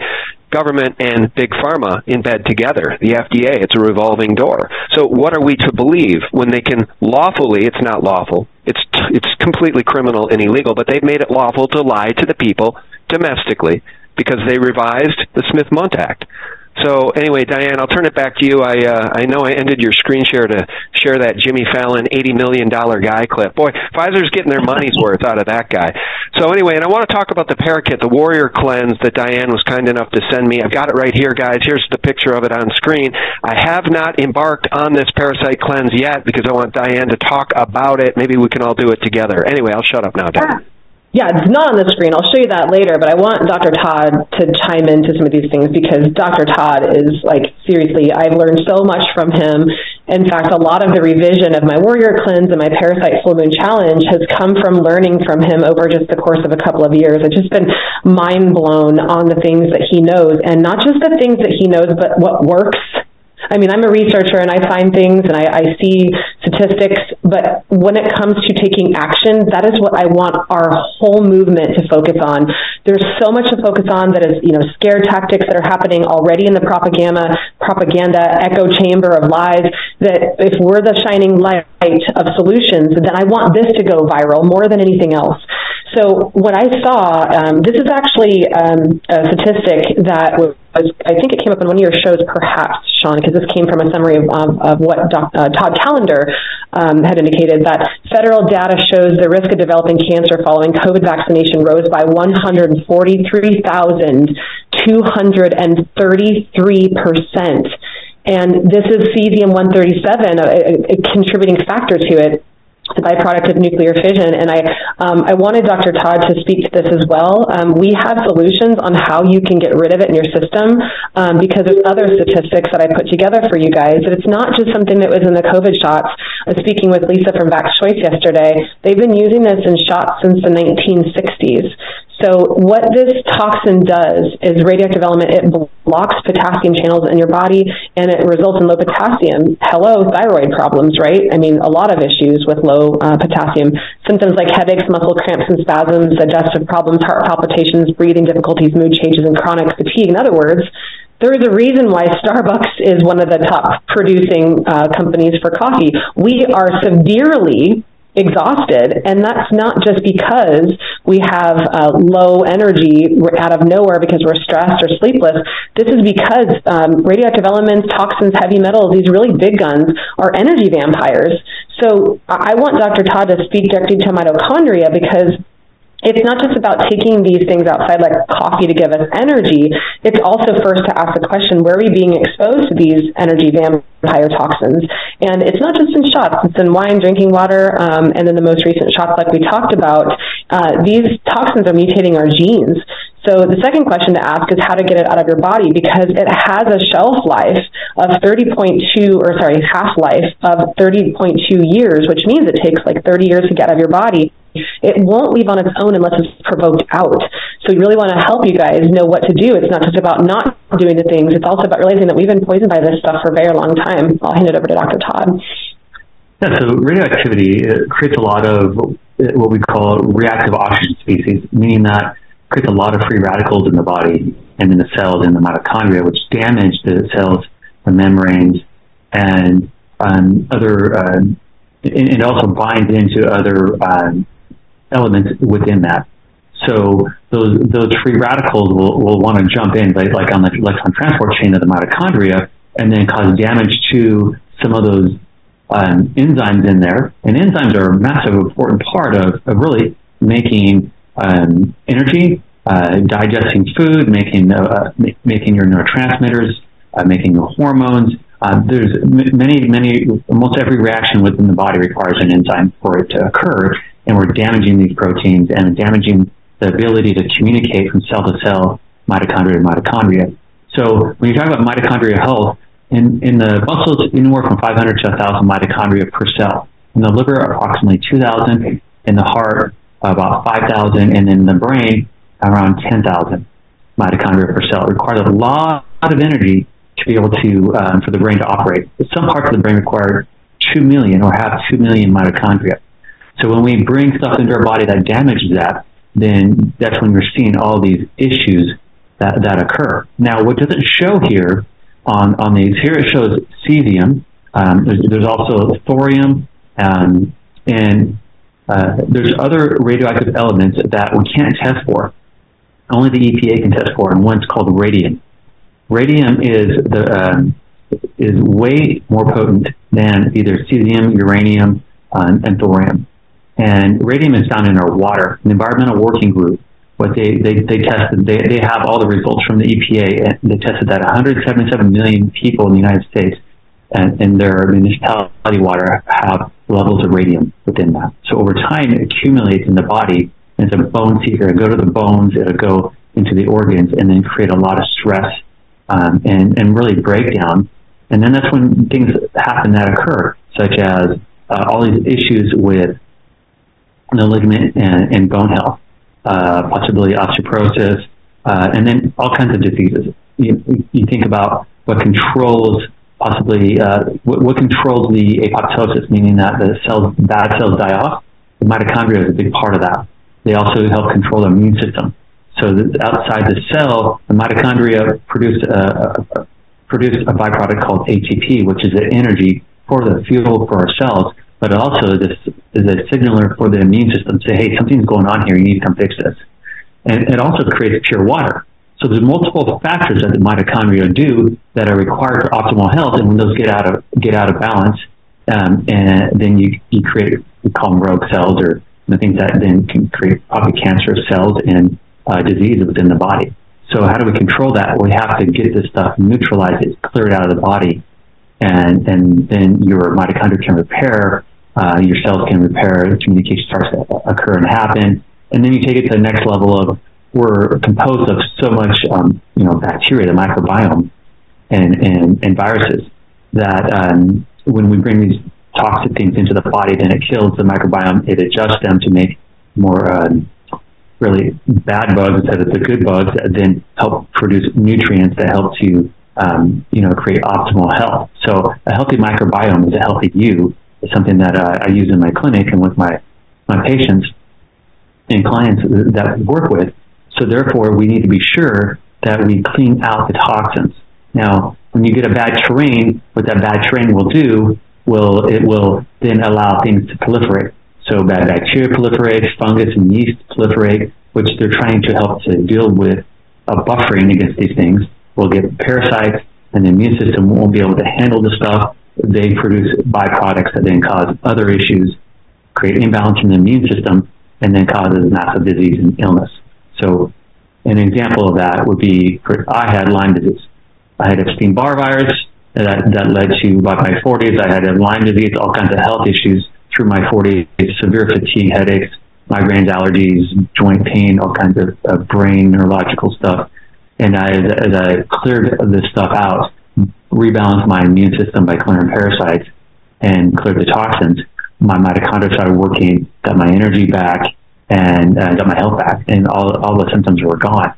government and big pharma in bed together. The FDA, it's a revolving door. So what are we to believe when they can lawfully, it's not lawful, it's it's completely criminal and illegal, but they've made it lawful to lie to the people domestically because they revised the Smith-Mundt Act. So anyway, Diane, I'll turn it back to you. I uh, I know I ended your screen share to share that Jimmy Fallon eighty million dollar guy clip. Boy, Pfizer's getting their money's worth out of that guy. So anyway, and I want to talk about the Parakit, the Warrior Cleanse that Diane was kind enough to send me. I've got it right here, guys. Here's the picture of it on screen. I have not embarked on this parasite cleanse yet because I want Diane to talk about it. Maybe we can all do it together. Anyway, I'll shut up now, Diane. Yeah, it's not on the screen. I'll show you that later, but I want Dr. Todd to chime into some of these things because Dr. Todd is like, seriously, I've learned so much from him. In fact, a lot of the revision of my Warrior Cleanse and my Parasite Full Moon Challenge has come from learning from him over just the course of a couple of years. I've just been mind blown on the things that he knows, and not just the things that he knows, but what works I mean, I'm a researcher and I find things and I, I see statistics, but when it comes to taking action, that is what I want our whole movement to focus on. There's so much to focus on that is, you know, scare tactics that are happening already in the propaganda, propaganda echo chamber of lies. That if we're the shining light of solutions, then I want this to go viral more than anything else. So what I saw, um, this is actually um, a statistic that was, I think it came up in one of your shows, perhaps, Sean, because this came from a summary of, of, of what uh, Todd Callender um, had indicated that federal data shows the risk of developing cancer following COVID vaccination rose by 143,233 percent. And this is cesium 137, a, a, a contributing factor to it a byproduct of nuclear fission. And I, um, I wanted Dr. Todd to speak to this as well. Um, we have solutions on how you can get rid of it in your system um, because there's other statistics that I put together for you guys. That it's not just something that was in the COVID shots. I was speaking with Lisa from Vax Choice yesterday. They've been using this in shots since the 1960s. So what this toxin does is radioactive element, it blocks potassium channels in your body and it results in low potassium. Hello, thyroid problems, right? I mean, a lot of issues with low uh, potassium. Symptoms like headaches, muscle cramps and spasms, digestive problems, heart palpitations, breathing difficulties, mood changes, and chronic fatigue. In other words, there is a reason why Starbucks is one of the top producing uh, companies for coffee. We are severely exhausted. And that's not just because we have uh, low energy out of nowhere because we're stressed or sleepless. This is because um, radioactive elements toxins heavy metals these really big guns are energy vampires. So i want dr todd to speak directly to mitochondria because it's not just about taking these things outside like coffee to give us energy. It's also first to ask the question, where are we being exposed to these energy vampire toxins? And it's not just in shots, it's in wine, drinking water, um, and then the most recent shots like we talked about. Uh, these toxins are mutating our genes. So the second question to ask is how to get it out of your body because it has a shelf life of 30.2 or sorry, half life of 30.2 years, which means it takes like 30 years to get out of your body. It won't leave on its own unless it's provoked out. So we really want to help you guys know what to do. It's not just about not doing the things, it's also about realizing that we've been poisoned by this stuff for a very long time. I'll hand it over to Dr. Todd. Yeah, so radioactivity creates a lot of what we call reactive oxygen species, meaning that creates a lot of free radicals in the body and in the cells in the mitochondria, which damage the cells, the membranes, and um, other. Uh, it, it also binds into other um, elements within that. So those those free radicals will, will want to jump in, like, like on the electron transport chain of the mitochondria, and then cause damage to some of those um, enzymes in there. And enzymes are a massive important part of, of really making um, energy, uh, digesting food, making uh, making your neurotransmitters, uh, making your hormones. Uh, there's many, many, almost every reaction within the body requires an enzyme for it to occur, and we're damaging these proteins and damaging the ability to communicate from cell to cell, mitochondria to mitochondria. So when you talk about mitochondria health, in, in the muscles, anywhere from 500 to 1,000 mitochondria per cell. In the liver, approximately 2,000. In the heart, about 5,000, and in the brain, around 10,000 mitochondria per cell. It requires a lot of energy to be able to, um, for the brain to operate. Some parts of the brain require 2 million or have 2 million mitochondria. So when we bring stuff into our body that damages that, then that's when you're seeing all these issues that, that occur. Now, what doesn't show here on, on these, here it shows cesium. Um, there's, there's, also thorium, um, and uh, there's other radioactive elements that we can't test for. Only the EPA can test for, and one's called radium. Radium is the um, is way more potent than either cesium, uranium, uh, and thorium. And radium is found in our water. The Environmental Working Group, what they, they, they tested, they, they have all the results from the EPA, and they tested that 177 million people in the United States and in their municipality water have levels of radium within that. So over time, it accumulates in the body And it's a bone seeker. It'll go to the bones, it'll go into the organs, and then create a lot of stress um, and, and really breakdown. And then that's when things happen that occur, such as uh, all these issues with the ligament and, and bone health, uh, possibly osteoporosis, uh, and then all kinds of diseases. You, you think about what controls possibly uh, what, what controls the apoptosis, meaning that the cells, bad cells die off. The mitochondria is a big part of that. They also help control the immune system. So outside the cell, the mitochondria produce a, a, produce a byproduct called ATP, which is the energy for the fuel for our cells, but also this is a signaler for the immune system to say, hey, something's going on here, you need to come fix this. And it also creates pure water. So there's multiple factors that the mitochondria do that are required for optimal health, and when those get out of get out of balance, um, and then you you create we call them rogue cells or the things that then can create probably cancerous cells and uh, disease within the body. So how do we control that? We have to get this stuff neutralized, it, clear it out of the body, and and then your mitochondria can repair, uh, your cells can repair, communication starts to occur and happen, and then you take it to the next level of we're composed of so much, um, you know, bacteria, the microbiome, and and, and viruses that um, when we bring these toxic things into the body, then it kills the microbiome. It adjusts them to make more um, really bad bugs instead of the good bugs that then help produce nutrients that help to um, you know create optimal health. So a healthy microbiome is a healthy you. Is something that uh, I use in my clinic and with my my patients and clients that work with. So therefore, we need to be sure that we clean out the toxins. Now, when you get a bad terrain, what that bad terrain will do will it will then allow things to proliferate. So bad bacteria proliferate, fungus and yeast proliferate, which they're trying to help to deal with a buffering against these things. We'll get parasites, and the immune system won't be able to handle the stuff. They produce byproducts that then cause other issues, create imbalance in the immune system, and then causes massive disease and illness. So an example of that would be I had Lyme disease. I had Epstein Barr virus that, that led to by my 40s. I had Lyme disease, all kinds of health issues through my 40s, severe fatigue, headaches, migraines, allergies, joint pain, all kinds of, of brain neurological stuff. And I, as I cleared this stuff out, rebalanced my immune system by clearing parasites and cleared the toxins, my mitochondria started working, got my energy back, and uh, got my health back, and all all the symptoms were gone.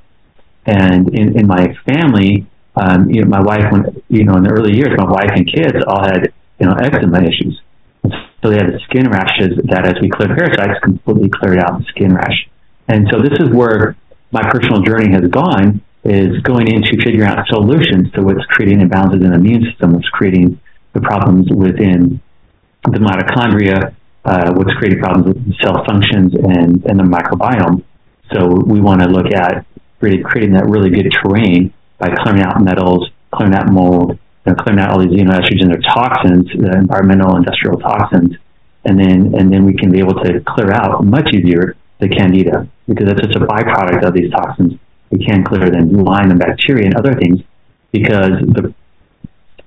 And in, in my family, um, you know, my wife, when you know, in the early years, my wife and kids all had you know eczema issues. So they had the skin rashes that, as we cleared parasites, completely cleared out the skin rash. And so this is where my personal journey has gone is going into figuring out solutions to what's creating imbalances in the immune system, what's creating the problems within the mitochondria, uh, what's creating problems with cell functions and, and the microbiome. So we want to look at really creating that really good terrain by clearing out metals, clearing out mold, you know, clearing out all these xenoestrogens or toxins, the environmental industrial toxins, and then and then we can be able to clear out much easier the candida because it's just a byproduct of these toxins. We can clear them Lyme and bacteria and other things because the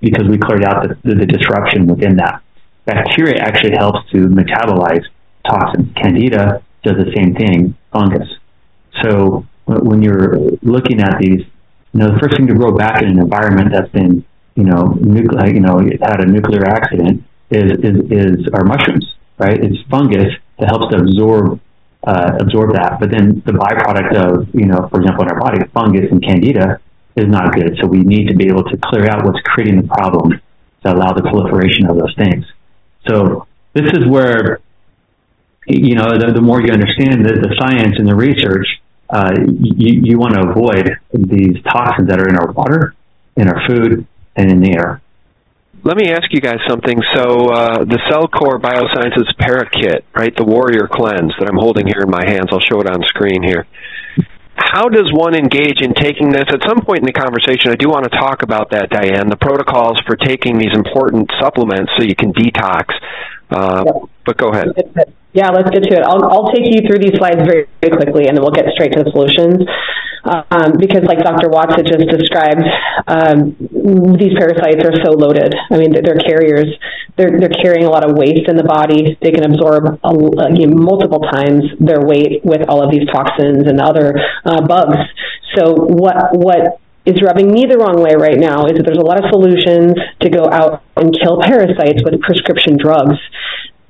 because we cleared out the, the, the disruption within that. Bacteria actually helps to metabolize toxins. Candida does the same thing, fungus. So when you're looking at these, you know, the first thing to grow back in an environment that's been, you know, nuclear, you know, had a nuclear accident is, is, is our mushrooms, right? It's fungus that helps to absorb uh, absorb that. But then the byproduct of, you know, for example, in our body, fungus and candida is not good. So we need to be able to clear out what's creating the problem to allow the proliferation of those things. So this is where, you know, the, the more you understand the, the science and the research, uh, you, you want to avoid these toxins that are in our water, in our food, and in the air. Let me ask you guys something. So, uh, the Cellcore Biosciences Parakit, right, the Warrior Cleanse that I'm holding here in my hands, I'll show it on screen here. How does one engage in taking this? At some point in the conversation, I do want to talk about that, Diane, the protocols for taking these important supplements so you can detox. Uh, but go ahead. Yeah, let's get to it. I'll, I'll take you through these slides very, very quickly, and then we'll get straight to the solutions. Um, because, like Dr. Watts had just described, um, these parasites are so loaded. I mean, they're, carriers. They're, they're carrying a lot of waste in the body. They can absorb a, you know, multiple times their weight with all of these toxins and other uh, bugs. So, what what is rubbing me the wrong way right now is that there's a lot of solutions to go out and kill parasites with prescription drugs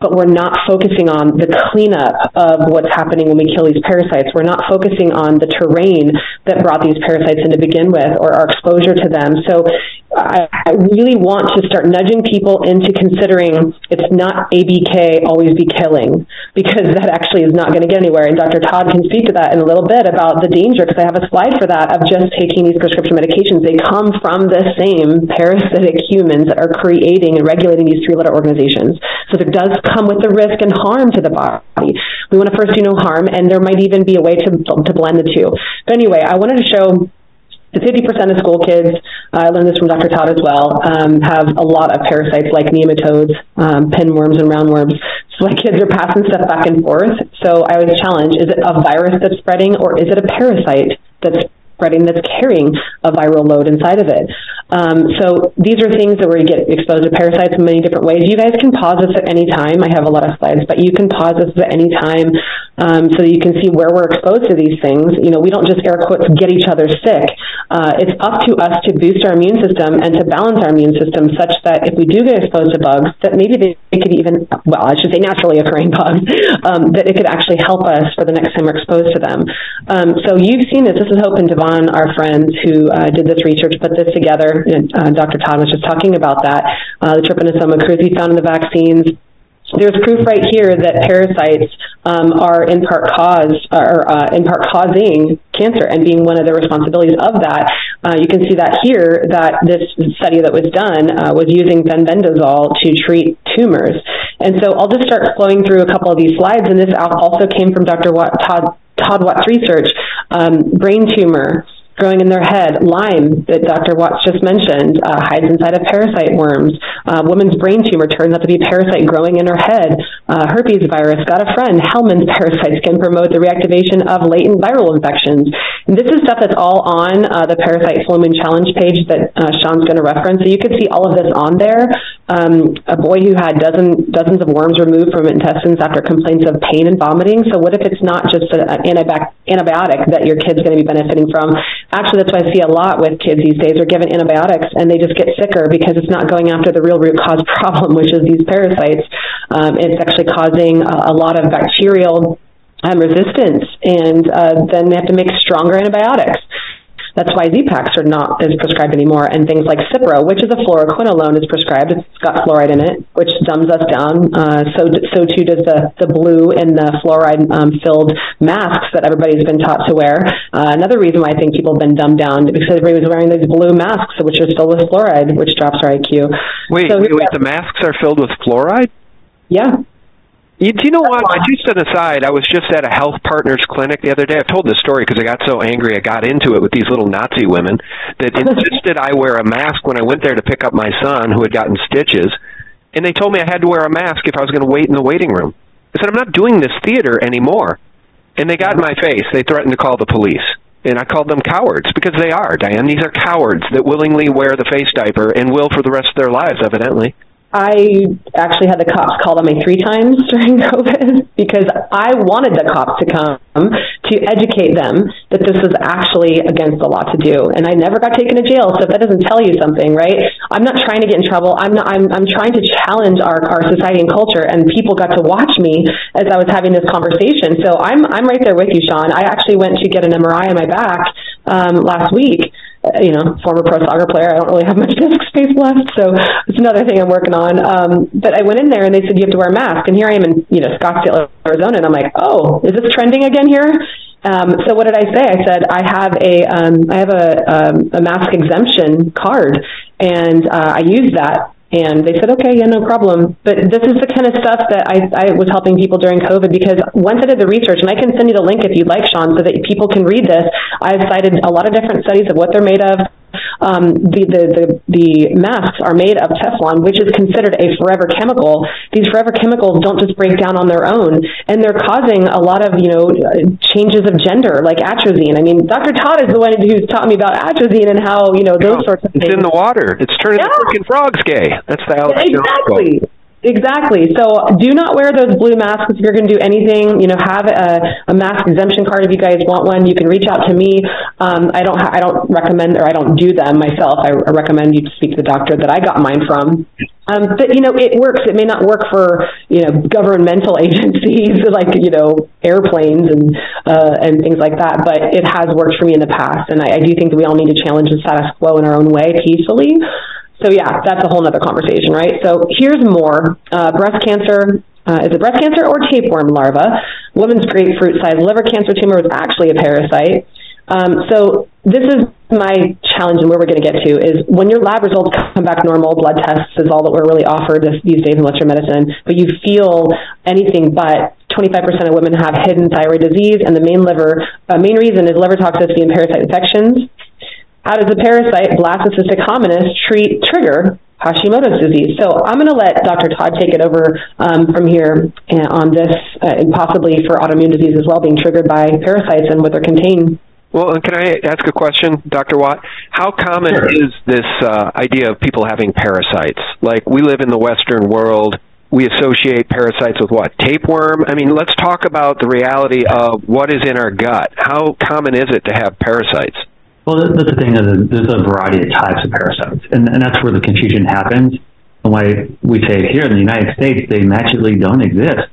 but we're not focusing on the cleanup of what's happening when we kill these parasites. We're not focusing on the terrain that brought these parasites in to begin with or our exposure to them. So I, I really want to start nudging people into considering it's not ABK, always be killing, because that actually is not going to get anywhere. And Dr. Todd can speak to that in a little bit about the danger, because I have a slide for that of just taking these prescription medications. They come from the same parasitic humans that are creating and regulating these three letter organizations. So there does come with the risk and harm to the body. We want to first do no harm, and there might even be a way to, to blend the two. But anyway, I wanted to show that 50% of school kids, uh, I learned this from Dr. Todd as well, um, have a lot of parasites like nematodes, um, pinworms, and roundworms. So my kids are passing stuff back and forth. So I always challenge, is it a virus that's spreading or is it a parasite that's spreading that's carrying a viral load inside of it. Um, so these are things that where you get exposed to parasites in many different ways. You guys can pause this at any time. I have a lot of slides, but you can pause this at any time um, so you can see where we're exposed to these things. You know, we don't just air quotes get each other sick. Uh, it's up to us to boost our immune system and to balance our immune system such that if we do get exposed to bugs, that maybe they, they could even, well, I should say naturally occurring <laughs> bugs, um, that it could actually help us for the next time we're exposed to them. Um, so you've seen this. This is Hope and Devon our friends who uh, did this research, put this together. Uh, Dr. Todd was just talking about that. Uh, the trypanosoma cruzi found in the vaccines. There's proof right here that parasites um, are in part caused or uh, in part causing cancer and being one of the responsibilities of that. Uh, you can see that here that this study that was done uh, was using fenbendazole to treat tumors. And so I'll just start flowing through a couple of these slides, and this also came from Dr. Watt, Todd Todd Watts research, um, brain tumor growing in their head, Lyme that Dr. Watts just mentioned uh, hides inside of parasite worms. Uh, woman's brain tumor turns out to be parasite growing in her head. Uh, herpes virus, got a friend. Helminths parasites can promote the reactivation of latent viral infections. And this is stuff that's all on uh, the Parasite Full Moon Challenge page that uh, Sean's going to reference. So you can see all of this on there. Um, a boy who had dozen, dozens of worms removed from intestines after complaints of pain and vomiting. So what if it's not just an antibiotic that your kid's going to be benefiting from? Actually, that's what I see a lot with kids these days. They're given antibiotics and they just get sicker because it's not going after the real root cause <laughs> problem, which is these parasites. Um, it's actually causing a, a lot of bacterial um, resistance, and uh, then they have to make stronger antibiotics. That's why Z-Paks are not as prescribed anymore, and things like Cipro, which is a fluoroquinolone, is prescribed. It's got fluoride in it, which dumbs us down. Uh, so so too does the the blue and the fluoride um, filled masks that everybody's been taught to wear. Uh, another reason why I think people have been dumbed down because everybody was wearing these blue masks, which are filled with fluoride, which drops our IQ. Wait, So wait, wait. The masks are filled with fluoride. Yeah. You, do you know what? Just an aside, I was just at a health partners clinic the other day. I've told this story because I got so angry I got into it with these little Nazi women that <laughs> insisted I wear a mask when I went there to pick up my son who had gotten stitches. And they told me I had to wear a mask if I was going to wait in the waiting room. I said, I'm not doing this theater anymore. And they got in my face. They threatened to call the police. And I called them cowards because they are, Diane. These are cowards that willingly wear the face diaper and will for the rest of their lives, evidently. I actually had the cops call on me three times <laughs> during COVID because I wanted the cops to come to educate them that this was actually against the law to do. And I never got taken to jail, so that doesn't tell you something, right? I'm not trying to get in trouble. I'm not I'm I'm trying to challenge our, our society and culture and people got to watch me as I was having this conversation. So I'm I'm right there with you, Sean. I actually went to get an MRI on my back um last week you know, former pro soccer player. I don't really have much <laughs> desk space left, so it's another thing I'm working on. Um, but I went in there and they said you have to wear a mask, and here I am in you know Scottsdale, Arizona, and I'm like, oh, is this trending again here? Um, so what did I say? I said I have a um, I have a um, a mask exemption card, and uh, I used that and they said, okay, yeah, no problem. But this is the kind of stuff that I, I was helping people during COVID because once I did the research, and I can send you the link if you'd like, Sean, so that people can read this. I've cited a lot of different studies of what they're made of, um, the, the the the masks are made of Teflon, which is considered a forever chemical. These forever chemicals don't just break down on their own, and they're causing a lot of you know uh, changes of gender, like atrazine. I mean, Dr. Todd is the one who's taught me about atrazine and how you know those sorts of It's things. in the water. It's turning the freaking frogs gay. That's the Alex Jones quote. Exactly. So do not wear those blue masks if you're going to do anything. You know, have a, a mask exemption card if you guys want one. You can reach out to me. Um, I don't. I don't recommend or I don't do them myself. I, I recommend you to speak to the doctor that I got mine from. Um, but you know, it works. It may not work for you know governmental <laughs> agencies like you know airplanes and uh, and things like that. But it has worked for me in the past, and I, I do think that we all need to challenge the status quo in our own way peacefully. So yeah, that's a whole nother conversation, right? So here's more. Uh, breast cancer, uh, is it breast cancer or tapeworm larva? Woman's grapefruit-sized liver cancer tumor was actually a parasite. Um, so this is my challenge and where we're going to get to is when your lab results come back normal, blood tests is all that we're really offered this, these days in Western medicine, but you feel anything but 25% of women have hidden thyroid disease, and the main liver, uh, main reason is liver toxicity and parasite infections. How does the parasite Blastocystis hominis treat trigger Hashimoto's disease? So I'm going to let Dr. Todd take it over um, from here uh, on this, uh, and possibly for autoimmune disease as well, being triggered by parasites and what they're contained. Well, and can I ask a question, Dr. Watt? How common is this uh, idea of people having parasites? Like, we live in the Western world. We associate parasites with what? Tapeworm? I mean, let's talk about the reality of what is in our gut. How common is it to have parasites? Well, that's the thing is there's a variety of types of parasites, and, and that's where the confusion happens. And why we say here in the United States they magically don't exist.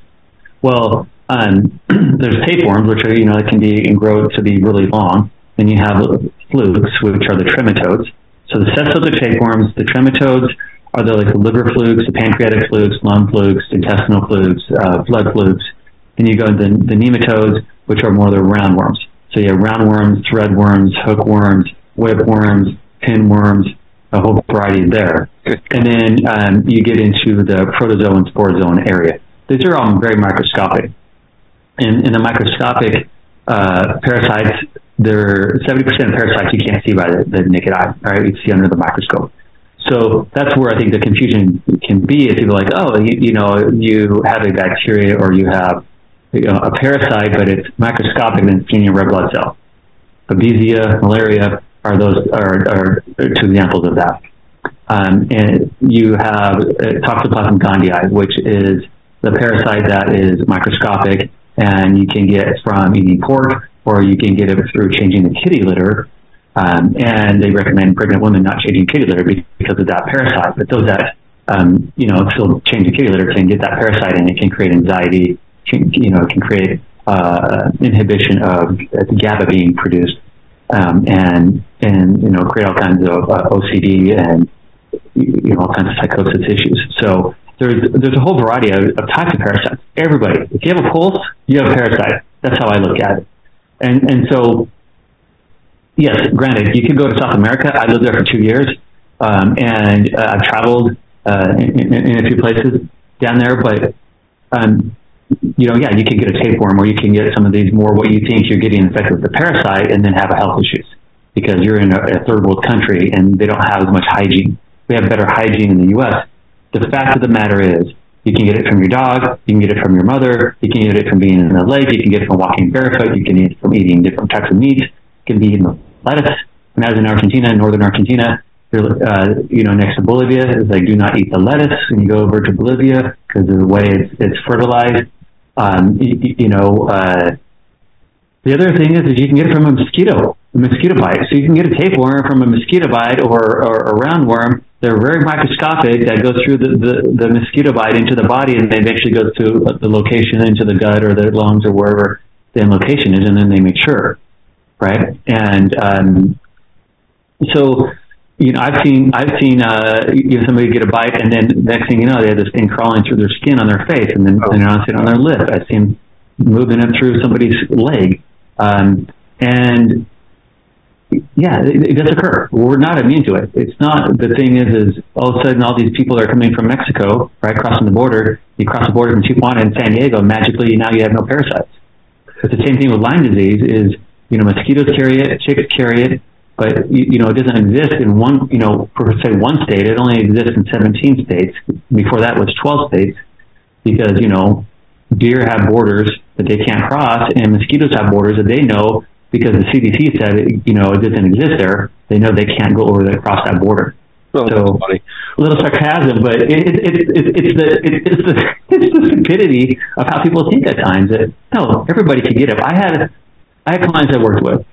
Well, um, <clears throat> there's tapeworms, which are you know that can be and grow to be really long. Then you have flukes, which are the trematodes. So the cestos are tapeworms. The trematodes are the like the liver flukes, the pancreatic flukes, lung flukes, intestinal flukes, uh, blood flukes. Then you go to the, the nematodes, which are more the roundworms. So you have roundworms, threadworms, hookworms, whipworms, pinworms, a whole variety there. And then um, you get into the protozoan and sporozoan area. These are all very microscopic. In, in the microscopic uh, parasites, there 70% of parasites you can't see by the, the naked eye, right? You see under the microscope. So that's where I think the confusion can be. Is people are like, oh, you, you know, you have a bacteria or you have you know, a parasite, but it's microscopic and it's in your red blood cell. Babesia, malaria are those are, are, two examples of that. Um, and you have uh, Toxoplasma gondii, which is the parasite that is microscopic, and you can get it from eating pork, or you can get it through changing the kitty litter. Um, and they recommend pregnant women not changing kitty litter because of that parasite. But those that um, you know still change the kitty litter can get that parasite, and it can create anxiety. Can, you know, can create uh, inhibition of GABA being produced, um, and and you know create all kinds of uh, OCD and you know all kinds of psychosis issues. So there's there's a whole variety of, of types of parasites. Everybody, if you have a pulse, you have a parasite. That's how I look at it. And and so yes, granted, you could go to South America. I lived there for two years, um, and uh, I've traveled uh, in, in, in a few places down there. But um, you know, yeah, you can get a tapeworm, or you can get some of these more what you think you're getting infected with the parasite, and then have a health issues because you're in a, a third world country and they don't have as much hygiene. We have better hygiene in the U.S. The fact of the matter is, you can get it from your dog, you can get it from your mother, you can get it from being in the lake, you can get it from walking barefoot, you can get it from eating different types of meat, you can be eating lettuce. When I in Argentina, in northern Argentina, uh, you know, next to Bolivia, it's like do not eat the lettuce when you go over to Bolivia because of the way it's, it's fertilized. Um, you, you know, uh, the other thing is that you can get it from a mosquito, a mosquito bite. So you can get a tapeworm from a mosquito bite or, or a roundworm. They're very microscopic that goes through the, the, the mosquito bite into the body and they eventually goes to the location into the gut or the lungs or wherever the location is and then they mature, right? And um, so, you know, I've seen I've seen uh, you know, somebody get a bite and then next thing you know they have this thing crawling through their skin on their face and then and then on on their lip. I've seen moving up through somebody's leg. Um, and yeah, it, it does occur. We're not immune to it. It's not the thing is is all of a sudden all these people are coming from Mexico, right, crossing the border. You cross the border from Tijuana and San Diego, magically now you have no parasites. It's the same thing with Lyme disease. Is you know mosquitoes carry it, chicks carry it, but you, you know, it doesn't exist in one, you know, per se one state. It only exists in 17 states. Before that was 12 states, because you know, deer have borders that they can't cross, and mosquitoes have borders that they know because the CDC said, it, you know, it doesn't exist there. They know they can't go over there across that border. Oh, so a little sarcasm, but it, it, it, it, it's the it, it's the <laughs> it's the stupidity of how people think at times that no, everybody can get it. I had I had clients I worked with,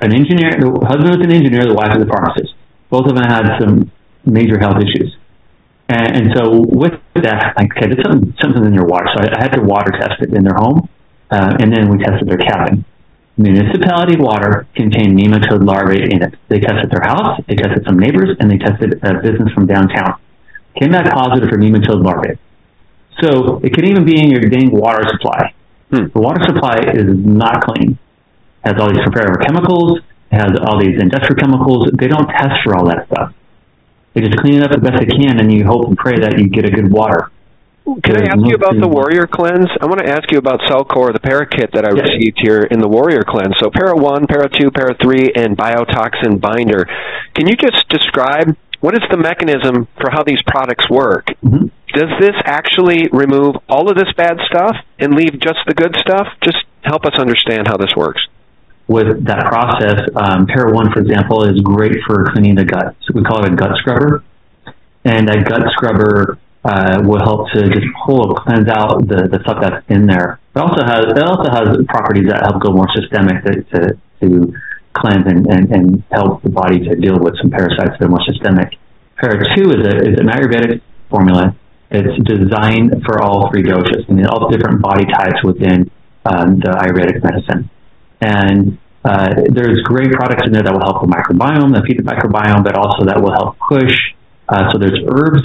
an engineer, the husband was an engineer, the wife was a pharmacist. Both of them had some major health issues, and, and so with that, I said, there's something something in their water. So I, I had to water test it in their home, uh, and then we tested their cabin municipality water contained nematode larvae in it. They tested their house, they tested some neighbors, and they tested a business from downtown. Came back positive for nematode larvae. So it could even be in your dang water supply. The water supply is not clean. It has all these forever chemicals, it has all these industrial chemicals. They don't test for all that stuff. They just clean it up the best they can, and you hope and pray that you get a good water. Can I ask you about the Warrior Cleanse? I want to ask you about Cellcore, the para kit that I received here in the Warrior Cleanse. So Para 1, Para 2, Para 3, and Biotoxin Binder. Can you just describe what is the mechanism for how these products work? Mm-hmm. Does this actually remove all of this bad stuff and leave just the good stuff? Just help us understand how this works. With that process, um, Para One, for example, is great for cleaning the gut. We call it a gut scrubber, and that gut scrubber uh, will help to just pull cleanse out the, the stuff that's in there. It also has it also has properties that help go more systemic to to, to cleanse and, and, and help the body to deal with some parasites that are more systemic. Para Two is a is an Ayurvedic formula. It's designed for all three doshas and all different body types within um, the Ayurvedic medicine. And uh, there's great products in there that will help the microbiome, that feed the microbiome, but also that will help push. Uh, so there's herbs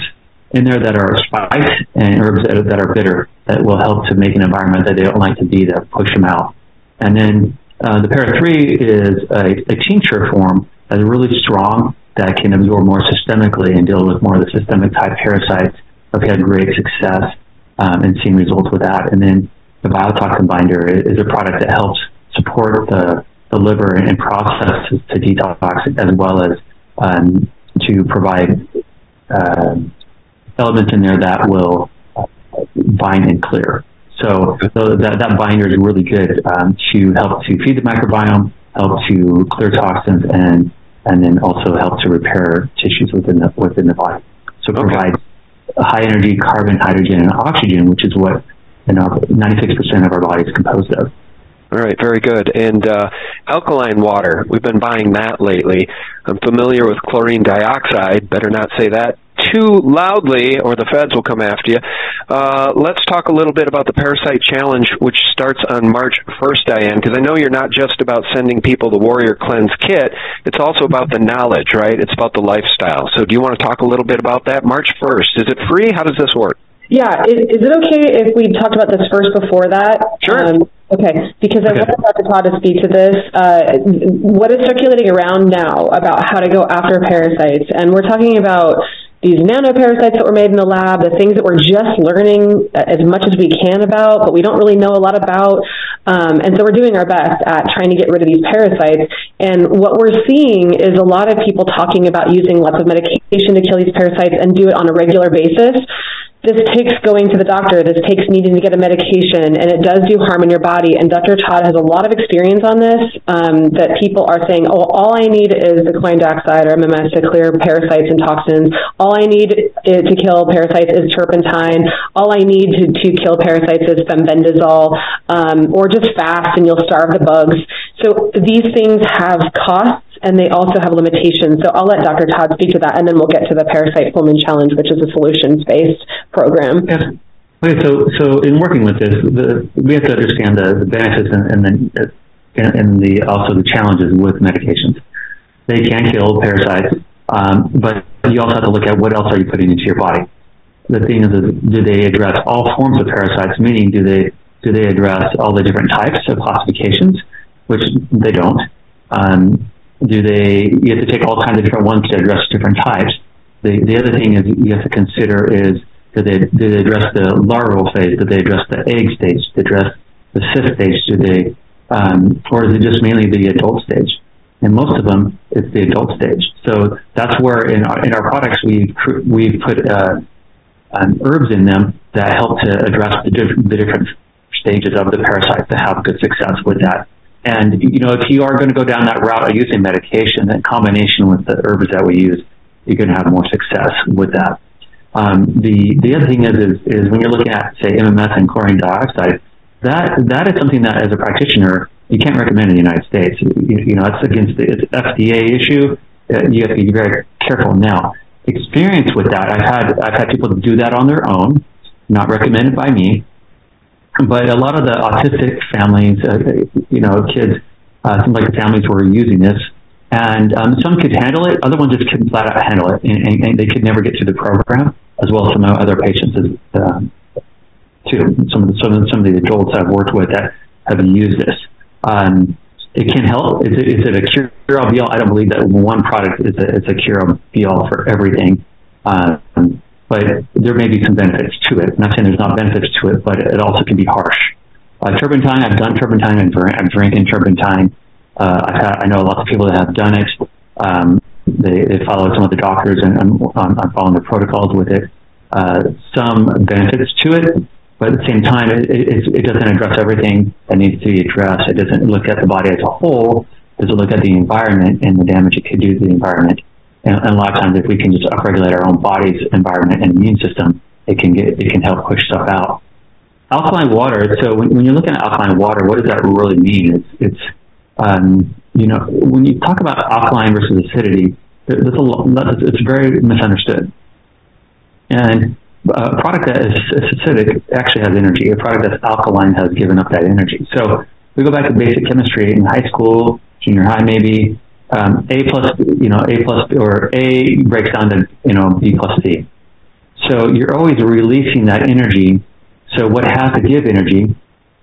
in there that are spice and herbs that are, that are bitter that will help to make an environment that they don't like to be that push them out. And then uh, the para three is a, a tincture form that's really strong that can absorb more systemically and deal with more of the systemic type parasites. I've had great success um, and seen results with that. And then the biotoxin binder is a product that helps support the, the liver and process to, to detox as well as um, to provide uh, elements in there that will uh, bind and clear. So, so that, that binder is really good um, to help to feed the microbiome, help to clear toxins, and and then also help to repair tissues within the within the body. So it provides high energy carbon, hydrogen, and oxygen, which is what you know 96% of our body is composed of. All right, very good. And uh, alkaline water, we've been buying that lately. I'm familiar with chlorine dioxide. Better not say that too loudly, or the feds will come after you. Uh, let's talk a little bit about the Parasite Challenge, which starts on March 1st, Diane, because I know you're not just about sending people the Warrior Cleanse kit. It's also about the knowledge, right? It's about the lifestyle. So, do you want to talk a little bit about that? March 1st. Is it free? How does this work? Yeah, is, is it okay if we talked about this first before that? Sure. Um, okay, because I want Dr. Todd to speak to this. Uh, what is circulating around now about how to go after parasites? And we're talking about these nanoparasites that were made in the lab, the things that we're just learning as much as we can about, but we don't really know a lot about. Um, and so we're doing our best at trying to get rid of these parasites. And what we're seeing is a lot of people talking about using lots of medication to kill these parasites and do it on a regular basis this takes going to the doctor. This takes needing to get a medication, and it does do harm in your body. And Dr. Todd has a lot of experience on this. Um, that people are saying, "Oh, all I need is the dioxide or MMS to clear parasites and toxins. All I need to kill parasites is turpentine. All I need to, to kill parasites is fenbendazole, um, or just fast and you'll starve the bugs." So these things have costs and they also have limitations. So I'll let Dr. Todd speak to that, and then we'll get to the Parasite Full Moon Challenge, which is a solutions-based program. Okay, so so in working with this, the, we have to understand the, the benefits and, and then and, and the also the challenges with medications. They can kill parasites, um, but you also have to look at what else are you putting into your body. The thing is, is, do they address all forms of parasites? Meaning, do they do they address all the different types of classifications? Which they don't. Um, do they you have to take all kinds of different ones to address different types. The the other thing is you have to consider is do they do they address the larval phase? Do they address the egg stage? Do they address the cyst stage? Do they um, or is it just mainly the adult stage? And most of them it's the adult stage. So that's where in our, in our products we've we've put uh, um, herbs in them that help to address the, the different stages of the parasite to have good success with that. And you know, if you are going to go down that route of using medication, in combination with the herbs that we use, you're going to have more success with that. Um, the the other thing is, is is when you're looking at say MMS and chlorine dioxide, that that is something that as a practitioner you can't recommend in the United States. You, you know, it's against the it's FDA issue. Uh, you have to be very careful now. Experience with that, I've had I've had people do that on their own, not recommended by me. But a lot of the autistic families, uh, you know, kids, uh, like the families were using this, and um, some could handle it, other ones just couldn't flat out handle it, and, and, and they could never get through the program, as well as some other patients as, um, too. Some of the some of the, some of the adults I've worked with that have used this. Um, it can help. Is it, is it a cure all be all? I don't believe that one product is a, is a cure all be all for everything. Um, but there may be some benefits to it. I'm not saying there's not benefits to it, but it also can be harsh. Uh, turpentine, I've done turpentine and I'm drinking turpentine. Uh, I've had, I know lots of people that have done it. Um, they, they follow some of the doctors and I'm, I'm following the protocols with it. Uh, some benefits to it, but at the same time, it, it, it doesn't address everything that needs to be addressed. It doesn't look at the body as a whole. It doesn't look at the environment and the damage it could do to the environment. And, and a lot of times, if we can just upregulate our own body's environment and immune system, it can get it can help push stuff out. Alkaline water. So when, when you're looking at alkaline water, what does that really mean? It's it's um, you know when you talk about alkaline versus acidity, there's a lot, it's very misunderstood. And a product that is acidic actually has energy. A product that's alkaline has given up that energy. So we go back to basic chemistry in high school, junior high, maybe. Um, a plus, you know, A plus or A breaks down to you know B plus C. So you're always releasing that energy. So what has to give energy,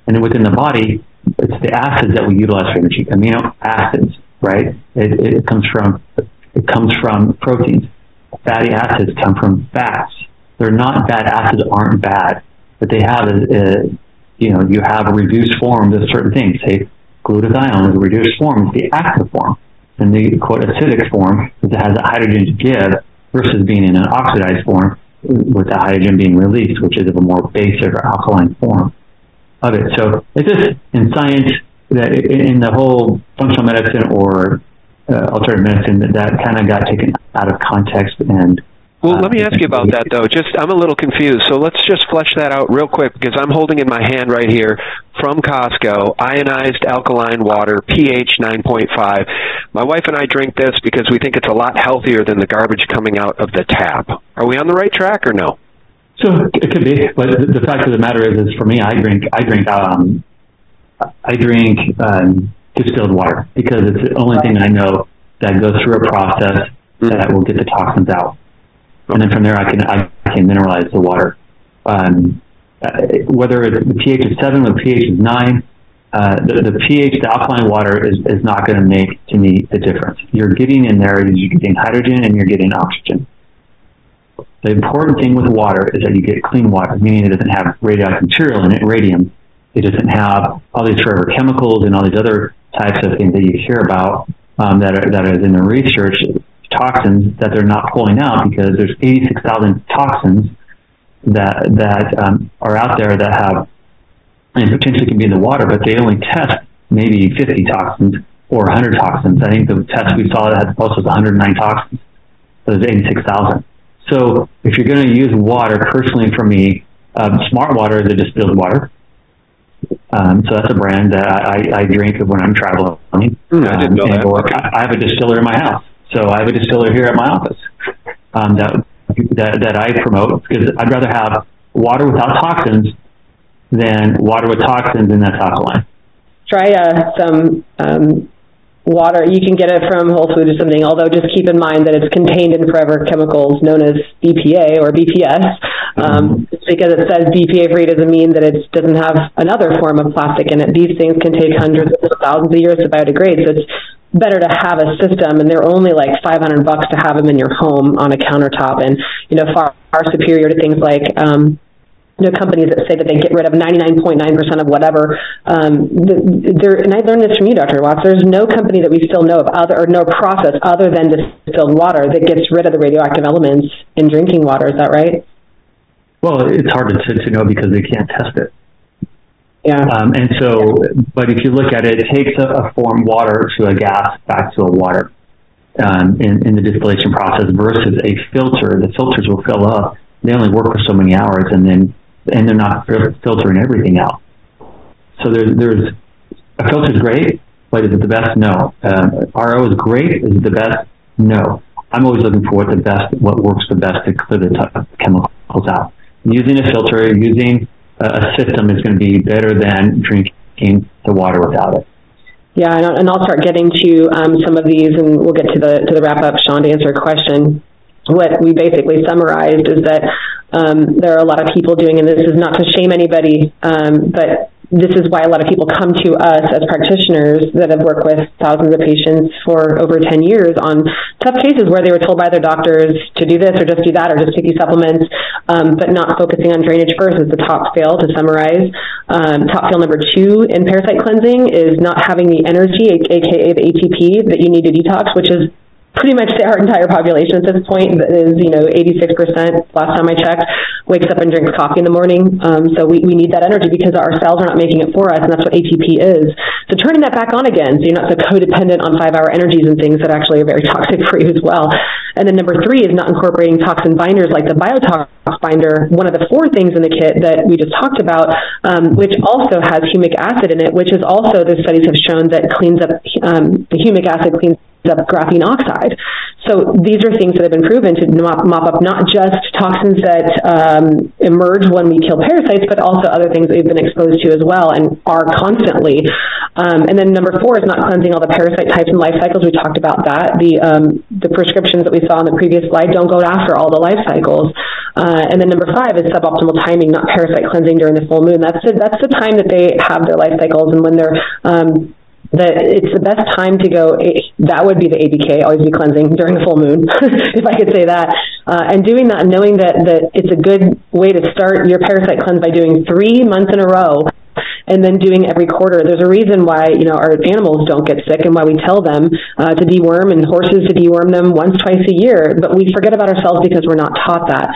and then within the body, it's the acids that we utilize for energy. Amino acids, right? It, it comes from it comes from proteins. Fatty acids come from fats they're not bad acids aren't bad. but they have is, is you know, you have a reduced forms of certain things. Say glutathione is a reduced form, it's the active form. And the quote acidic form it has a hydrogen to give versus being in an oxidized form with the hydrogen being released, which is of a more basic or alkaline form of it. So it's just in science that in the whole functional medicine or uh, alternative medicine that, that kind of got taken out of context and well, let me ask you about that though. Just I'm a little confused. So let's just flesh that out real quick because I'm holding in my hand right here from Costco ionized alkaline water, pH 9.5. My wife and I drink this because we think it's a lot healthier than the garbage coming out of the tap. Are we on the right track or no? So it could be, but the fact of the matter is, is for me, I drink, I drink, um, I drink um, distilled water because it's the only thing I know that goes through a process that will get the toxins out and then from there I can I can mineralize the water. Um, uh, whether the pH is seven or the pH is nine, uh, the, the pH, the alkaline water is, is not going to make to me the difference. You're getting in there, you're getting hydrogen and you're getting oxygen. The important thing with water is that you get clean water, meaning it doesn't have radioactive material in it, radium. It doesn't have all these forever chemicals and all these other types of things that you hear about um, that are that is in the research toxins that they're not pulling out because there's 86,000 toxins that that um, are out there that have and potentially can be in the water, but they only test maybe 50 toxins or 100 toxins. I think the test we saw that had the most was 109 toxins. So there's 86,000. So if you're going to use water, personally for me, um, Smart Water is a distilled water. Um, so that's a brand that I, I, I drink when I'm traveling. Mm, I didn't know um, that. Or I have a distiller in my house. So I have a distiller here at my office um, that, that that I promote because I'd rather have water without toxins than water with toxins and that's alkaline. Try uh, some um, water. You can get it from Whole Foods or something. Although just keep in mind that it's contained in forever chemicals known as BPA or BPS. Um, just because it says BPA free doesn't mean that it doesn't have another form of plastic in it. These things can take hundreds of thousands of years to biodegrade. So it's better to have a system and they're only like 500 bucks to have them in your home on a countertop and you know far, far superior to things like um no companies that say that they get rid of 99.9% of whatever. Um, the, there, and I learned this from you, Dr. Watts. There's no company that we still know of other, or no process other than distilled water that gets rid of the radioactive elements in drinking water. Is that right? Well, it's hard to, to know because they can't test it. Yeah. Um, and so, but if you look at it, it takes a, a form water to a gas back to a water um, in, in the distillation process versus a filter. The filters will fill up. They only work for so many hours, and then and they're not filtering everything out. So there's there's a filter is great, but is it the best? No. Um, RO is great. Is it the best? No. I'm always looking for what the best, what works the best to clear the t- chemicals out. Using a filter, using a, system is going to be better than drinking the water without it. Yeah, and, and I'll start getting to um, some of these, and we'll get to the to the wrap up. Sean, to answer a question. What we basically summarized is that um, there are a lot of people doing, and this is not to shame anybody, um, but this is why a lot of people come to us as practitioners that have worked with thousands of patients for over 10 years on tough cases where they were told by their doctors to do this or just do that or just take these supplements, um, but not focusing on drainage first is the top fail to summarize. Um, top fail number two in parasite cleansing is not having the energy, aka the ATP, that you need to detox, which is pretty much our entire population at this point is, you know, 86% last time I checked wakes up and drinks coffee in the morning. Um, so we, we need that energy because our cells are not making it for us, and that's what ATP is. So turning that back on again, so you're not so codependent on five hour energies and things that actually are very <laughs> toxic for you as well. And then number three is not incorporating toxin binders like the biotox binder, one of the four things in the kit that we just talked about, um, which also has humic acid in it, which is also, the studies have shown that cleans up, um, the humic acid cleans up graphene oxide. So these are things that have been proven to mop, mop up not just toxins that um, emerge when we kill parasites, but also other things that we've been exposed to as well and are constantly. Um, and then number four is not cleansing all the parasite types and life cycles. We talked about that. The um, the prescriptions that we saw on the previous slide don't go after all the life cycles. Uh, and then number five is suboptimal timing, not parasite cleansing during the full moon. That's the, that's the time that they have their life cycles and when they're um, that it's the best time to go. That would be the ABK, always be cleansing during the full moon, <laughs> if I could say that. Uh, and doing that, knowing that that it's a good way to start your parasite cleanse by doing three months in a row and then doing every quarter. There's a reason why you know our animals don't get sick and why we tell them uh, to deworm and horses to deworm them once twice a year, but we forget about ourselves because we're not taught that.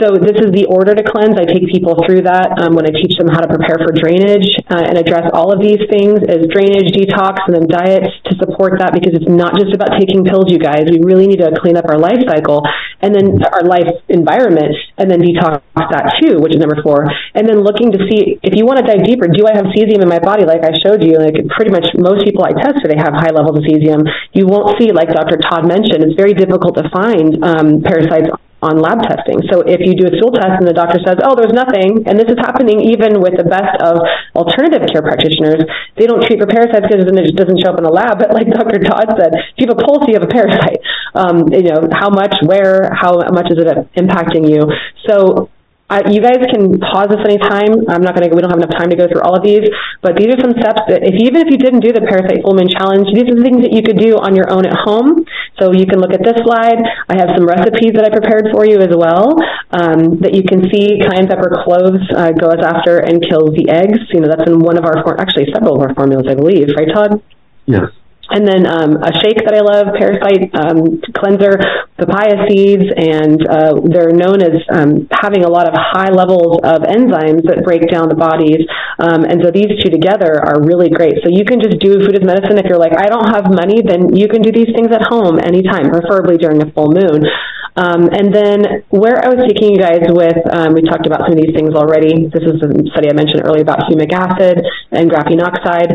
So this is the order to cleanse. I take people through that um, when I teach them how to prepare for drainage uh, and address all of these things as drainage, detox, and then diets to support that because it's not just about taking pills, you guys. We really need to clean up our life cycle and then our life environment and then detox that too, which is number four. And then looking to see if you want to dive deeper, do I have cesium in my body? Like I showed you, like pretty much most people I test for, they have high levels of cesium. You won't see, like Dr. Todd mentioned, it's very difficult to find um, parasites on lab testing. So if you do a stool test and the doctor says, oh, there's nothing, and this is happening even with the best of alternative care practitioners, they don't treat for parasites because it doesn't show up in the lab. <laughs> But like Dr. Todd said, if you have a pulse, you have a parasite. Um, you know, how much, where, how much is it impacting you? So uh, you guys can pause this anytime. I'm not going to. We don't have enough time to go through all of these, but these are some steps that, if even if you didn't do the parasite moon challenge, these are the things that you could do on your own at home. So you can look at this slide. I have some recipes that I prepared for you as well um, that you can see. Cayenne pepper cloves uh, goes after and kills the eggs. You know that's in one of our actually several of our formulas, I believe. Right, Todd? Yes. And then um, a shake that I love, parasite um, cleanser, papaya seeds, and uh, they're known as um, having a lot of high levels of enzymes that break down the bodies. Um, and so these two together are really great. So you can just do food as medicine. If you're like, I don't have money, then you can do these things at home anytime, preferably during a full moon. Um, and then where I was taking you guys with, um, we talked about some of these things already. This is a study I mentioned earlier about humic acid and graphene oxide.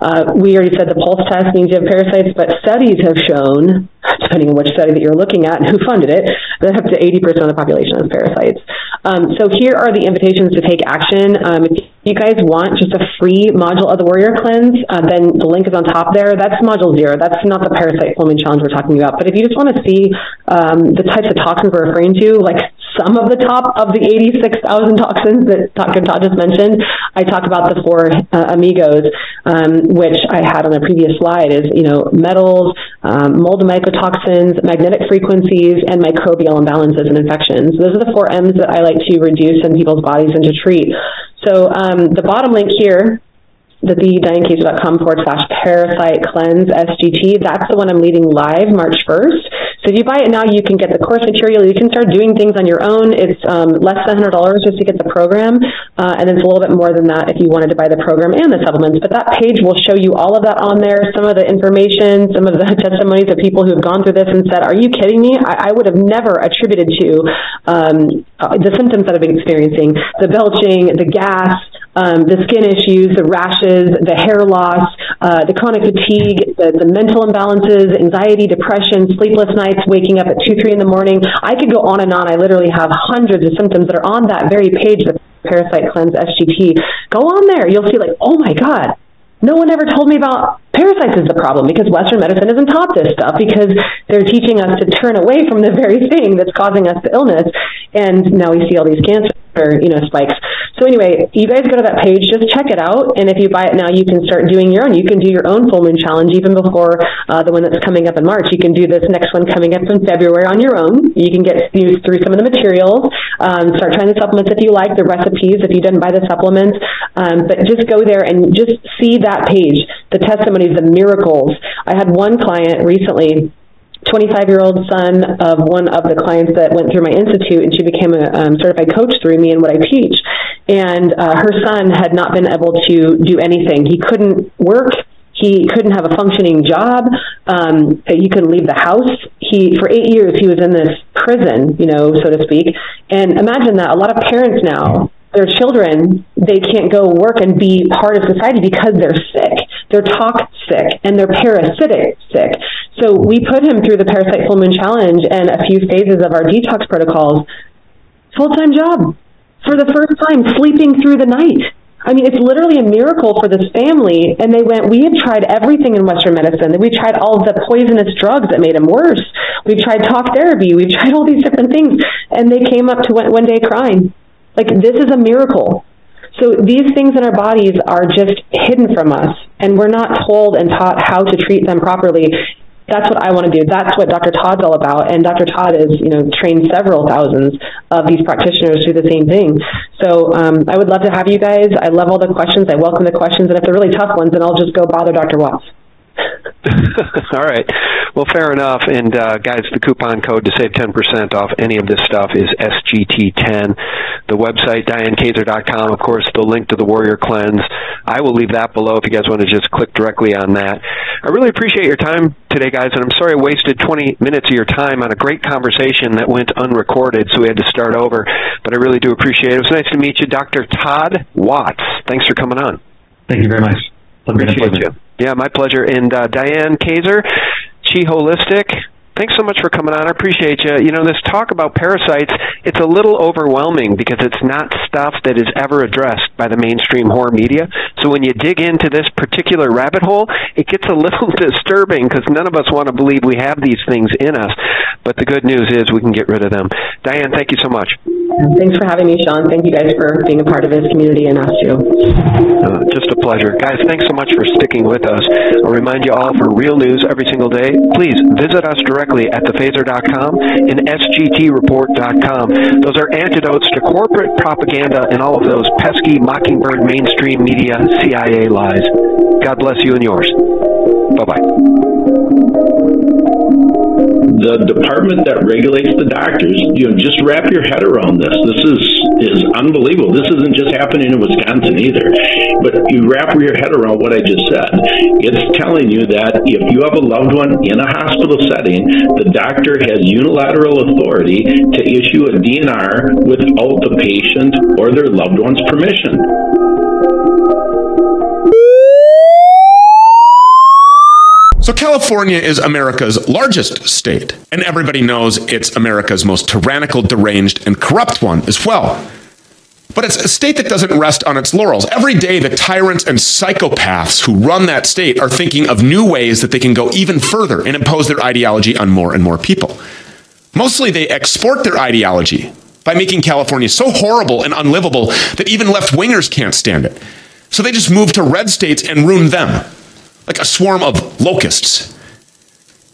Uh, we already said the pulse test means you have parasites, but studies have shown, depending on which study that you're looking at and who funded it, that up to 80% of the population has parasites. Um, so here are the invitations to take action. Um, if you guys want just a free module of the Warrior Cleanse, uh, then the link is on top there. That's module zero. That's not the parasite moon challenge we're talking about. But if you just want to see um, the types of toxins we're referring to, like some of the top of the 86,000 toxins that Dr. Todd just mentioned. I talk about the four uh, amigos, um, which I had on a previous slide, is you know metals, um, mold mycotoxins, magnetic frequencies, and microbial imbalances and infections. Those are the four M's that I like to reduce in people's bodies and to treat. So um, the bottom link here the thedianekazer.com forward slash parasite cleanse SGT. That's the one I'm leading live March 1st. If you buy it now, you can get the course material. You can start doing things on your own. It's um, less than $100 just to get the program, uh, and it's a little bit more than that if you wanted to buy the program and the supplements. But that page will show you all of that on there, some of the information, some of the <laughs> testimonies of people who have gone through this and said, are you kidding me? I, I would have never attributed to um, uh, the symptoms that I've been experiencing, the belching, the gas, um, the skin issues, the rashes, the hair loss, uh, the chronic fatigue, the, the mental imbalances, anxiety, depression, sleepless nights, waking up at 2, 3 in the morning. I could go on and on. I literally have hundreds of symptoms that are on that very page, the Parasite Cleanse SGT. Go on there. You'll see like, oh my God, no one ever told me about parasites is the problem because Western medicine isn't taught this stuff because they're teaching us to turn away from the very thing that's causing us the illness. And now we see all these cancer, you know, spikes. So anyway, you guys go to that page, just check it out, and if you buy it now, you can start doing your own. You can do your own full moon challenge even before uh, the one that's coming up in March. You can do this next one coming up in February on your own. You can get through some of the materials, um, start trying the supplements if you like, the recipes if you didn't buy the supplements, um, but just go there and just see that page, the testimonies, the miracles. I had one client recently 25 year old son of one of the clients that went through my institute, and she became a um, certified coach through me and what I teach. And uh, her son had not been able to do anything. He couldn't work. He couldn't have a functioning job. Um, he couldn't leave the house. He, for eight years, he was in this prison, you know, so to speak. And imagine that a lot of parents now their children, they can't go work and be part of society because they're sick. They're toxic sick and they're parasitic sick. So we put him through the Parasite Full Moon Challenge and a few phases of our detox protocols. Full time job for the first time, sleeping through the night. I mean, it's literally a miracle for this family. And they went, we had tried everything in Western medicine. We tried all the poisonous drugs that made him worse. We've tried talk therapy. We've tried all these different things. And they came up to one day crying like this is a miracle. So these things in our bodies are just hidden from us, and we're not told and taught how to treat them properly. That's what I want to do. That's what Dr. Todd's all about. And Dr. Todd has, you know, trained several thousands of these practitioners to do the same thing. So um, I would love to have you guys. I love all the questions. I welcome the questions. And if they're really tough ones, then I'll just go bother Dr. Watts. <laughs> All right. Well, fair enough. And uh, guys, the coupon code to save 10% off any of this stuff is SGT10. The website, dianekazer.com, of course, the link to the Warrior Cleanse. I will leave that below if you guys want to just click directly on that. I really appreciate your time today, guys, and I'm sorry I wasted 20 minutes of your time on a great conversation that went unrecorded, so we had to start over. But I really do appreciate it. It was nice to meet you, Dr. Todd Watts. Thanks for coming on. Thank you very much. Appreciate you. Yeah, my pleasure. And uh, Diane Kazer, Chi Holistic, thanks so much for coming on. I appreciate you. You know, this talk about parasites, it's a little overwhelming because it's not stuff that is ever addressed by the mainstream horror media. So when you dig into this particular rabbit hole, it gets a <laughs> little disturbing because none of us want to believe we have these things in us. But the good news is we can get rid of them. Diane, thank you so much. Thanks for having me, Sean. Thank you guys for being a part of this community and us too. Uh, just a pleasure. Guys, thanks so much for sticking with us. I'll remind you all for real news every single day, please visit us directly at thephaser.com and sgtreport.com. Those are antidotes to corporate propaganda and all of those pesky mockingbird mainstream media CIA lies. God bless you and yours. Bye-bye the department that regulates the doctors, you know, just wrap your head around this. This is is unbelievable. This isn't just happening in Wisconsin either. But you wrap your head around what I just said. It's telling you that if you have a loved one in a hospital setting, the doctor has unilateral authority to issue a DNR without the patient or their loved one's permission. So, California is America's largest state, and everybody knows it's America's most tyrannical, deranged, and corrupt one as well. But it's a state that doesn't rest on its laurels. Every day, the tyrants and psychopaths who run that state are thinking of new ways that they can go even further and impose their ideology on more and more people. Mostly, they export their ideology by making California so horrible and unlivable that even left wingers can't stand it. So they just move to red states and ruin them like a swarm of locusts.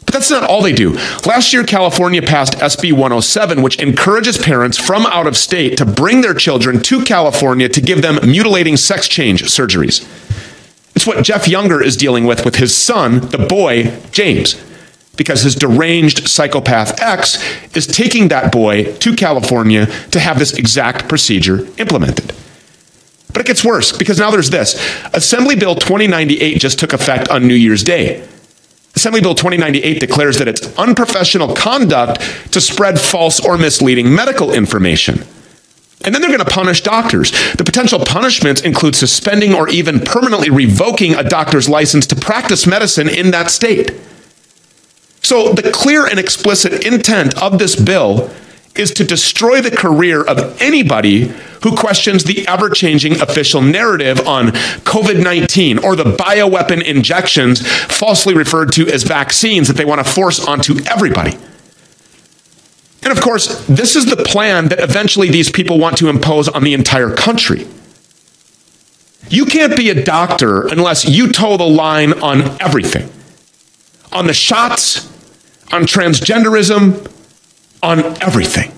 But that's not all they do. Last year, California passed SB 107, which encourages parents from out of state to bring their children to California to give them mutilating sex change surgeries. It's what Jeff Younger is dealing with with his son, the boy, James, because his deranged psychopath ex is taking that boy to California to have this exact procedure implemented. But it gets worse because now there's this. Assembly Bill 2098 just took effect on New Year's Day. Assembly Bill 2098 declares that it's unprofessional conduct to spread false or misleading medical information. And then they're going to punish doctors. The potential punishments include suspending or even permanently revoking a doctor's license to practice medicine in that state. So the clear and explicit intent of this bill is to destroy the career of anybody who questions the ever changing official narrative on COVID 19 or the bioweapon injections, falsely referred to as vaccines, that they want to force onto everybody. And of course, this is the plan that eventually these people want to impose on the entire country. You can't be a doctor unless you toe the line on everything on the shots, on transgenderism, on everything.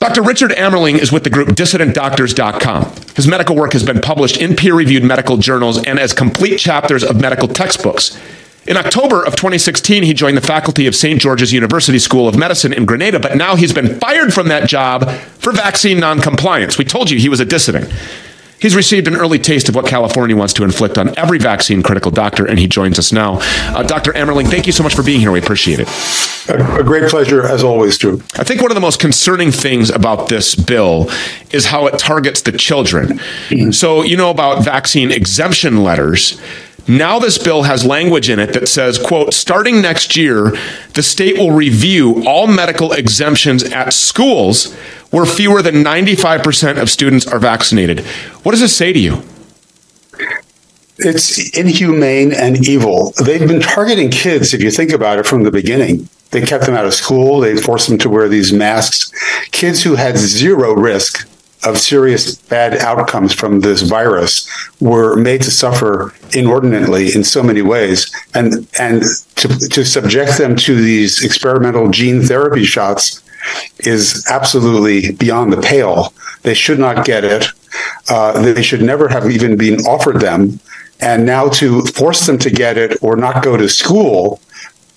Dr. Richard Amerling is with the group dissidentdoctors.com. His medical work has been published in peer-reviewed medical journals and as complete chapters of medical textbooks. In October of 2016, he joined the faculty of St. George's University School of Medicine in Grenada, but now he's been fired from that job for vaccine noncompliance. We told you he was a dissident. He's received an early taste of what California wants to inflict on every vaccine critical doctor, and he joins us now. Uh, Dr. Amerling, thank you so much for being here. We appreciate it. A, a great pleasure, as always, Drew. I think one of the most concerning things about this bill is how it targets the children. So, you know about vaccine exemption letters. Now this bill has language in it that says, quote, starting next year, the state will review all medical exemptions at schools where fewer than 95% of students are vaccinated. What does this say to you? It's inhumane and evil. They've been targeting kids, if you think about it, from the beginning. They kept them out of school. They forced them to wear these masks. Kids who had zero risk of serious bad outcomes from this virus were made to suffer inordinately in so many ways. And and to to subject them to these experimental gene therapy shots is absolutely beyond the pale. They should not get it. Uh, they should never have even been offered them. And now to force them to get it or not go to school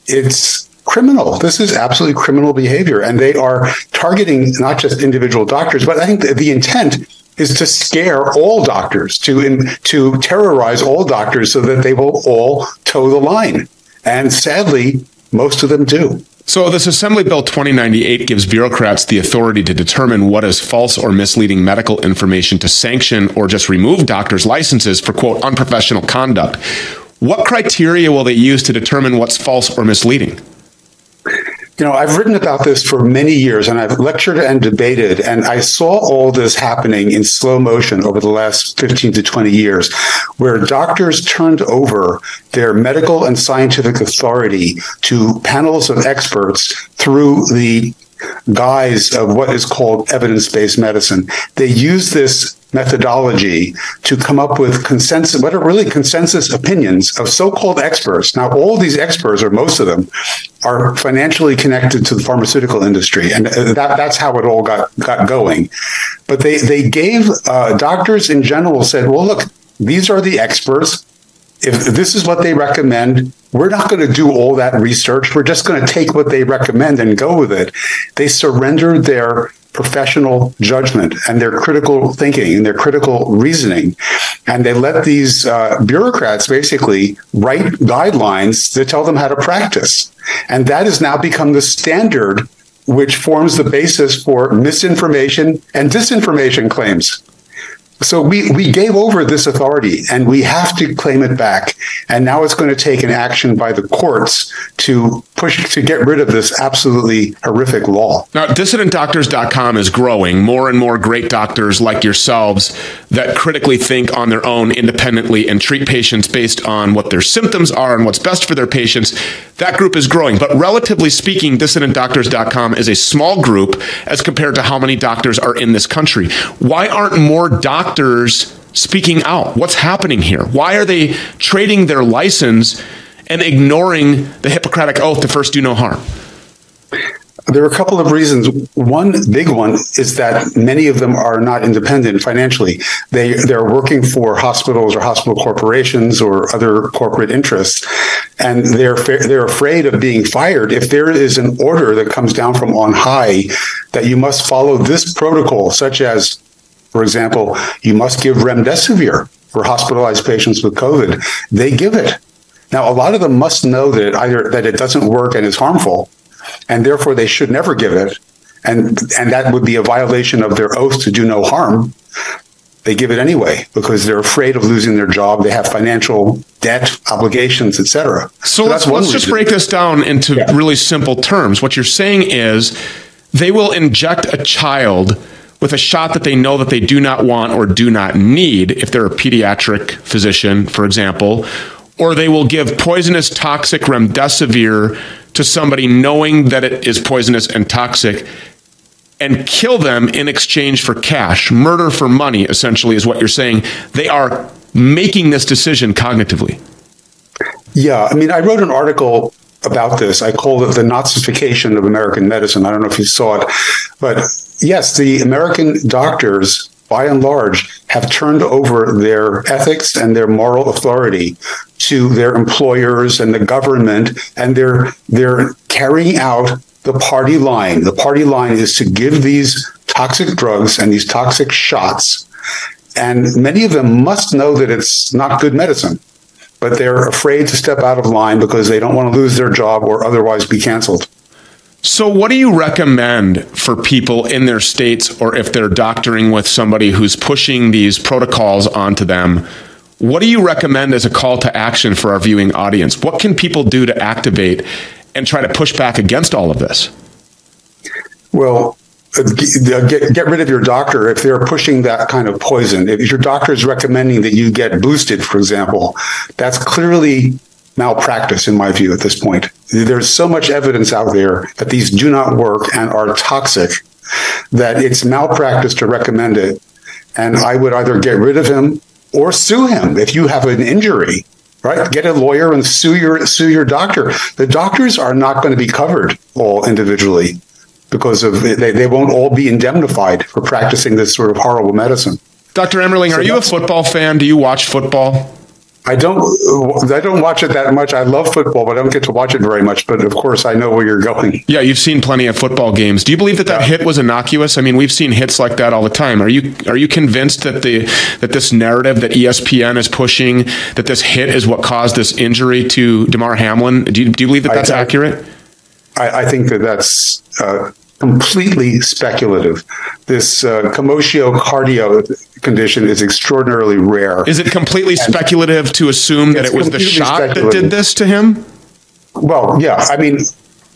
it's criminal. This is absolutely criminal behavior and they are targeting not just individual doctors, but I think the, the intent is to scare all doctors, to in, to terrorize all doctors so that they will all toe the line. And sadly, most of them do. So this Assembly Bill 2098 gives bureaucrats the authority to determine what is false or misleading medical information to sanction or just remove doctors' licenses for quote unprofessional conduct. What criteria will they use to determine what's false or misleading? You know, I've written about this for many years and I've lectured and debated and I saw all this happening in slow motion over the last 15 to 20 years where doctors turned over their medical and scientific authority to panels of experts through the guise of what is called evidence-based medicine. They use this methodology to come up with consensus what are really consensus opinions of so-called experts. Now all these experts or most of them are financially connected to the pharmaceutical industry and uh, that that's how it all got got going. But they they gave uh, doctors in general said, "Well, look, these are the experts if this is what they recommend, we're not going to do all that research. We're just going to take what they recommend and go with it. They surrender their professional judgment and their critical thinking and their critical reasoning and they let these uh, bureaucrats basically write guidelines that tell them how to practice and that has now become the standard which forms the basis for misinformation and disinformation claims so we we gave over this authority and we have to claim it back and now it's going to take an action by the courts to push to get rid of this absolutely horrific law. Now dissidentdoctors.com is growing. More and more great doctors like yourselves that critically think on their own independently and treat patients based on what their symptoms are and what's best for their patients, that group is growing. But relatively speaking, dissidentdoctors.com is a small group as compared to how many doctors are in this country. Why aren't more doctors speaking out? What's happening here? Why are they trading their license and ignoring the Hippocratic oath to first do no harm? There are a couple of reasons. One big one is that many of them are not independent financially. They they're working for hospitals or hospital corporations or other corporate interests and they're they're afraid of being fired if there is an order that comes down from on high that you must follow this protocol such as for example, you must give remdesivir for hospitalized patients with COVID. They give it. Now, a lot of them must know that either that it doesn't work and is harmful, and therefore they should never give it, and and that would be a violation of their oath to do no harm. They give it anyway because they're afraid of losing their job. They have financial debt, obligations, etc. So, let's, let's just break this down into really simple terms. What you're saying is they will inject a child with a shot that they know that they do not want or do not need if they're a pediatric physician, for example, or they will give poisonous toxic remdesivir to somebody knowing that it is poisonous and toxic and kill them in exchange for cash. Murder for money essentially is what you're saying. They are making this decision cognitively. Yeah, I mean I wrote an article about this. I called it the Nazification of American medicine. I don't know if you saw it, but yes, the American doctors by and large have turned over their ethics and their moral authority to their employers and the government and they're they're carrying out the party line. The party line is to give these toxic drugs and these toxic shots and many of them must know that it's not good medicine but they're afraid to step out of line because they don't want to lose their job or otherwise be canceled. So what do you recommend for people in their states or if they're doctoring with somebody who's pushing these protocols onto them? What do you recommend as a call to action for our viewing audience? What can people do to activate and try to push back against all of this? Well, uh, get get rid of your doctor if they're pushing that kind of poison. If your doctor is recommending that you get boosted, for example, that's clearly malpractice in my view at this point. There's so much evidence out there that these do not work and are toxic that it's malpractice to recommend it. And I would either get rid of him or sue him if you have an injury right get a lawyer and sue your sue your doctor the doctors are not going to be covered all individually because of they, they won't all be indemnified for practicing this sort of horrible medicine. Dr. Amerling, are you a football fan? Do you watch football? I don't I don't watch it that much. I love football, but I don't get to watch it very much, but of course I know where you're going. Yeah, you've seen plenty of football games. Do you believe that that yeah. hit was innocuous? I mean, we've seen hits like that all the time. Are you are you convinced that the that this narrative that ESPN is pushing that this hit is what caused this injury to Damar Hamlin? Do you, do you believe that that's I, accurate? I, I think that that's uh, completely speculative. This uh, commotio cordis condition is extraordinarily rare. Is it completely and speculative to assume that it was the shot that did this to him? Well, yeah. I mean,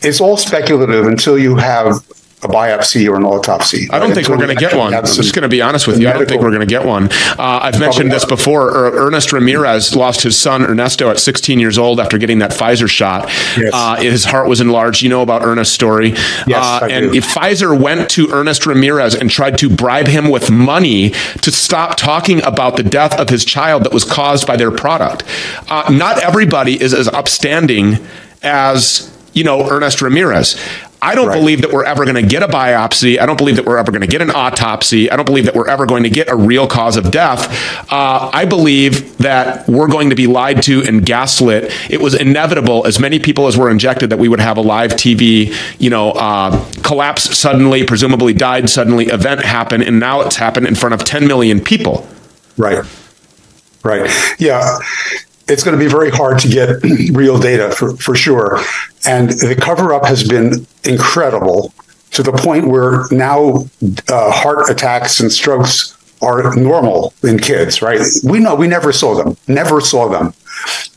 it's all speculative until you have a biopsy or an autopsy. I don't think we're going to get one. I'm just going to be honest with you. I don't think we're going to get one. Uh, I've mentioned this before. Er, Ernest Ramirez lost his son Ernesto at 16 years old after getting that Pfizer shot. Yes. Uh, his heart was enlarged. You know about Ernest's story. Yes, uh, and if Pfizer went to Ernest Ramirez and tried to bribe him with money to stop talking about the death of his child that was caused by their product. Uh, not everybody is as upstanding as you know Ernest Ramirez. I don't right. believe that we're ever going to get a biopsy. I don't believe that we're ever going to get an autopsy. I don't believe that we're ever going to get a real cause of death. Uh, I believe that we're going to be lied to and gaslit. It was inevitable, as many people as were injected, that we would have a live TV, you know, uh, collapse suddenly, presumably died suddenly event happen, and now it's happened in front of 10 million people. Right. Right. Yeah it's going to be very hard to get <clears throat> real data for, for sure. And the cover up has been incredible to the point where now uh, heart attacks and strokes are normal in kids, right? We know we never saw them, never saw them.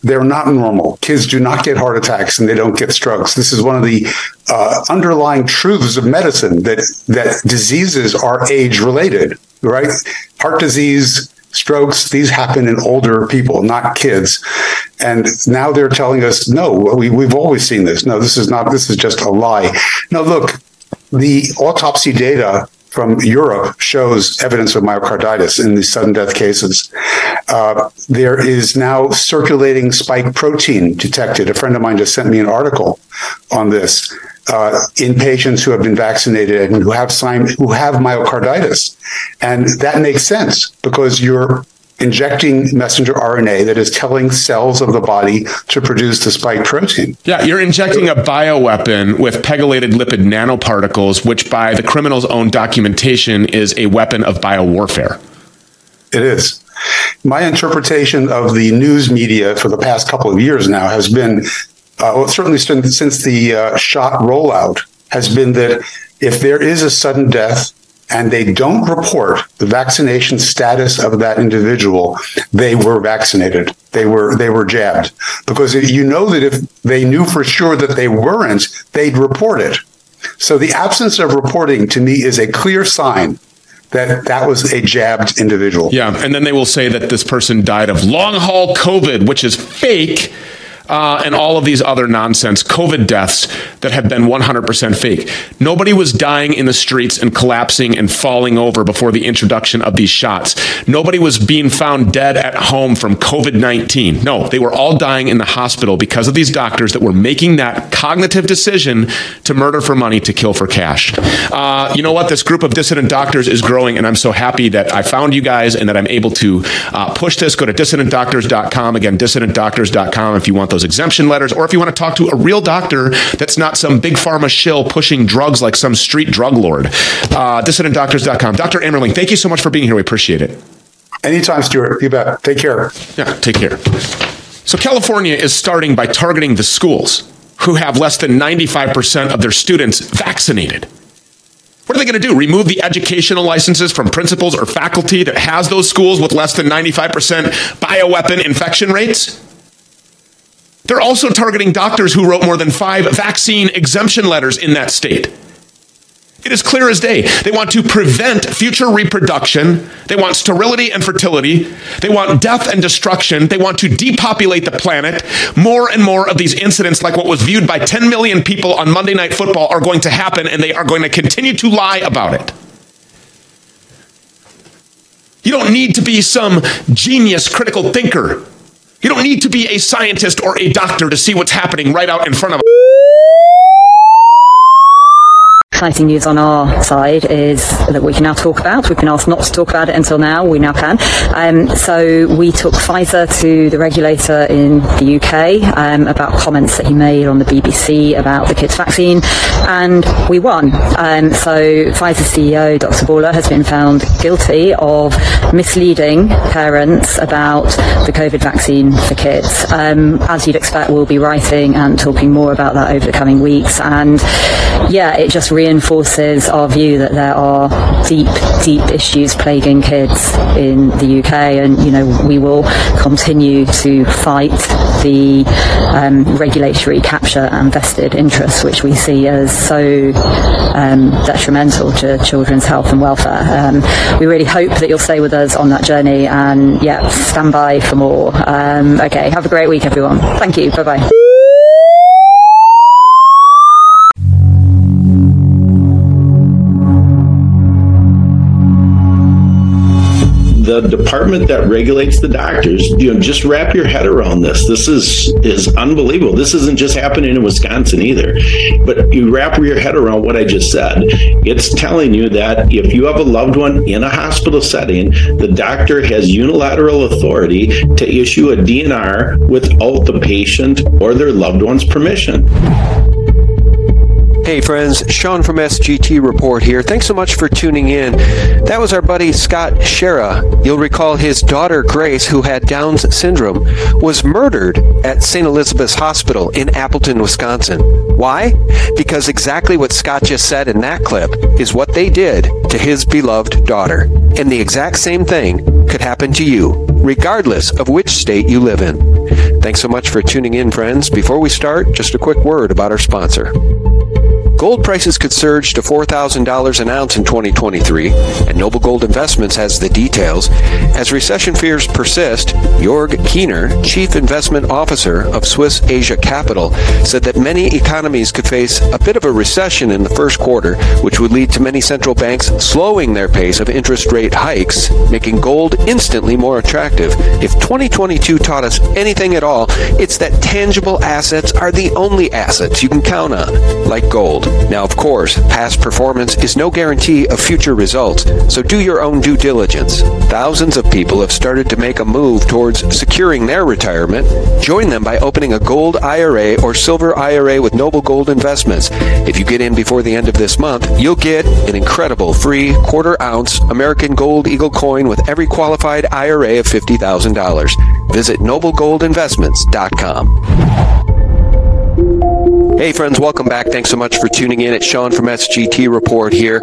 They're not normal. Kids do not get heart attacks and they don't get strokes. This is one of the uh, underlying truths of medicine that that diseases are age related right? Heart disease, strokes, these happen in older people, not kids. And now they're telling us, no, we, we've always seen this. No, this is not, this is just a lie. Now, look, the autopsy data from Europe shows evidence of myocarditis in these sudden death cases. Uh, there is now circulating spike protein detected. A friend of mine just sent me an article on this uh, in patients who have been vaccinated and who have sign, who have myocarditis. And that makes sense because you're injecting messenger RNA that is telling cells of the body to produce the spike protein. Yeah, you're injecting a bioweapon with pegylated lipid nanoparticles, which by the criminal's own documentation is a weapon of biowarfare. It is. My interpretation of the news media for the past couple of years now has been uh, well, certainly since, since the uh, shot rollout has been that if there is a sudden death and they don't report the vaccination status of that individual, they were vaccinated. They were they were jabbed. Because you know that if they knew for sure that they weren't, they'd report it. So the absence of reporting to me is a clear sign that that was a jabbed individual. Yeah, and then they will say that this person died of long haul COVID, which is fake uh, and all of these other nonsense COVID deaths that have been 100% fake. Nobody was dying in the streets and collapsing and falling over before the introduction of these shots. Nobody was being found dead at home from COVID-19. No, they were all dying in the hospital because of these doctors that were making that cognitive decision to murder for money, to kill for cash. Uh, you know what? This group of dissident doctors is growing, and I'm so happy that I found you guys and that I'm able to uh, push this. Go to dissidentdoctors.com. Again, dissidentdoctors.com if you want those exemption letters, or if you want to talk to a real doctor that's not some big pharma shill pushing drugs like some street drug lord. Uh, dissidentdoctors.com. Dr. Amerling, thank you so much for being here. We appreciate it. Anytime, Stuart. You bet. Take care. Yeah, take care. So California is starting by targeting the schools who have less than 95% of their students vaccinated. What are they going to do? Remove the educational licenses from principals or faculty that has those schools with less than 95% bioweapon infection rates? They're also targeting doctors who wrote more than 5 vaccine exemption letters in that state. It is clear as day. They want to prevent future reproduction. They want sterility and fertility. They want death and destruction. They want to depopulate the planet. More and more of these incidents, like what was viewed by 10 million people on Monday Night Football, are going to happen, and they are going to continue to lie about it. You don't need to be some genius critical thinker. You don't need to be a scientist or a doctor to see what's happening right out in front of exciting news on our side is that we can now talk about. We've been asked not to talk about it until now. We now can. Um, so we took Pfizer to the regulator in the UK um, about comments that he made on the BBC about the kids vaccine, and we won. Um, so Pfizer CEO Dr. Bourla has been found guilty of misleading parents about the COVID vaccine for kids. Um, as you'd expect, we'll be writing and talking more about that over the coming weeks. And yeah, it just reinforces our view that there are deep, deep issues plaguing kids in the UK, and you know we will continue to fight the um, regulatory capture and vested interests, which we see as so um, detrimental to children's health and welfare. Um, we really hope that you'll stay with us on that journey, and yeah, stand by for more. Um, okay, have a great week, everyone. Thank you. Bye bye. Department that regulates the doctors, you know, just wrap your head around this. This is is unbelievable. This isn't just happening in Wisconsin either. But you wrap your head around what I just said. It's telling you that if you have a loved one in a hospital setting, the doctor has unilateral authority to issue a DNR without the patient or their loved one's permission. Hey friends, Sean from SGT Report here. Thanks so much for tuning in. That was our buddy Scott Schara. You'll recall his daughter Grace, who had Down's syndrome, was murdered at St. Elizabeth's Hospital in Appleton, Wisconsin. Why? Because exactly what Scott just said in that clip is what they did to his beloved daughter. And the exact same thing could happen to you, regardless of which state you live in. Thanks so much for tuning in, friends. Before we start, just a quick word about our sponsor. Gold prices could surge to $4,000 an ounce in 2023, and Noble Gold Investments has the details. As recession fears persist, Juerg Kiener, Chief Investment Officer of Swiss Asia Capital, said that many economies could face a bit of a recession in the first quarter, which would lead to many central banks slowing their pace of interest rate hikes, making gold instantly more attractive. If 2022 taught us anything at all, it's that tangible assets are the only assets you can count on, like gold. Now, of course, past performance is no guarantee of future results, so do your own due diligence. Thousands of people have started to make a move towards securing their retirement. Join them by opening a gold IRA or silver IRA with Noble Gold Investments. If you get in before the end of this month, you'll get an incredible free quarter ounce American Gold Eagle coin with every qualified IRA of $50,000. Visit noblegoldinvestments.com. Hey friends, welcome back. Thanks so much for tuning in. It's Sean from SGT Report here.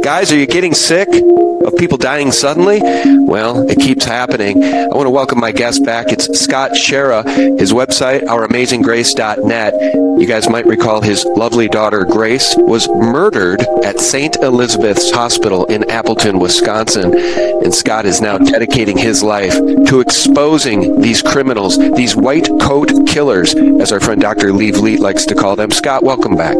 Guys, are you getting sick of people dying suddenly? Well, it keeps happening. I want to welcome my guest back. It's Scott Schara. His website, ouramazinggrace.net. You guys might recall his lovely daughter Grace was murdered at St. Elizabeth's Hospital in Appleton, Wisconsin. And Scott is now dedicating his life to exposing these criminals, these white coat killers, as our friend Dr. Lee Vliet likes to call them. Scott, welcome back.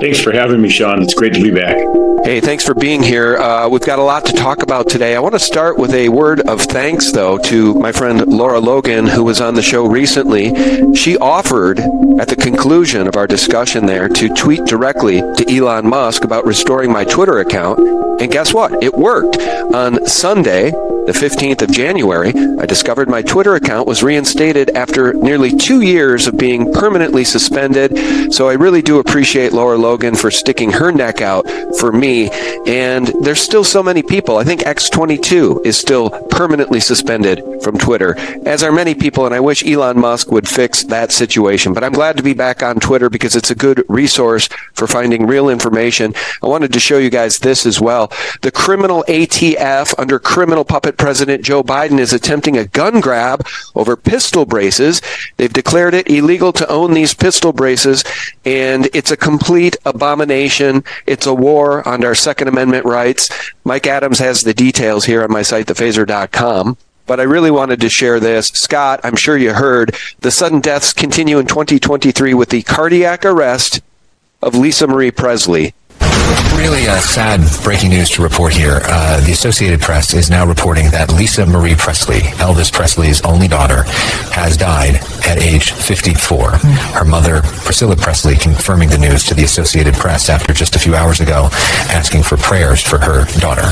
Thanks for having me, Sean. It's great to be back. Hey, thanks for being here. Uh, we've got a lot to talk about today. I want to start with a word of thanks, though, to my friend Lara Logan, who was on the show recently. She offered, at the conclusion of our discussion there, to tweet directly to Elon Musk about restoring my Twitter account. And guess what? It worked. On Sunday, the 15th of January, I discovered my Twitter account was reinstated after nearly two years of being permanently suspended. So I really do appreciate Lara Logan for sticking her neck out for me. And there's still so many people. I think X22 is still permanently suspended from Twitter, as are many people. And I wish Elon Musk would fix that situation. But I'm glad to be back on Twitter because it's a good resource for finding real information. I wanted to show you guys this as well. The criminal ATF under criminal puppet President Joe Biden is attempting a gun grab over pistol braces. They've declared it illegal to own these pistol braces, and it's a complete abomination. It's a war on our Second Amendment rights. Mike Adams has the details here on my site, thephaser.com. But I really wanted to share this. Scott, I'm sure you heard the sudden deaths continue in 2023 with the cardiac arrest of Lisa Marie Presley. Really uh, sad breaking news to report here. Uh, the Associated Press is now reporting that Lisa Marie Presley, Elvis Presley's only daughter, has died at age 54. Her mother, Priscilla Presley, confirming the news to the Associated Press after just a few hours ago, asking for prayers for her daughter.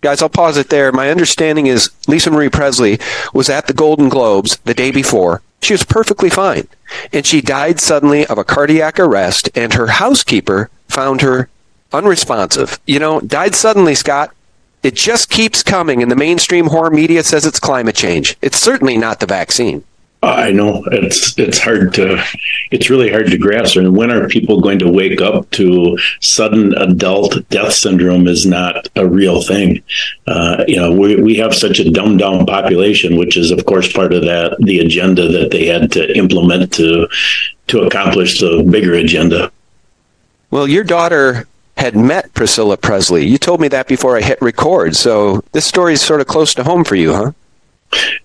Guys, I'll pause it there. My understanding is Lisa Marie Presley was at the Golden Globes the day before. She was perfectly fine. And she died suddenly of a cardiac arrest, and her housekeeper found her unresponsive. You know, died suddenly, Scott. It just keeps coming, and the mainstream horror media says it's climate change. It's certainly not the vaccine. I know it's it's hard to it's really hard to grasp. And when are people going to wake up to sudden adult death syndrome is not a real thing? Uh, you know, we we have such a dumbed down population, which is of course part of that the agenda that they had to implement to to accomplish the bigger agenda. Well, your daughter had met Priscilla Presley. You told me that before I hit record. So this story is sort of close to home for you, huh?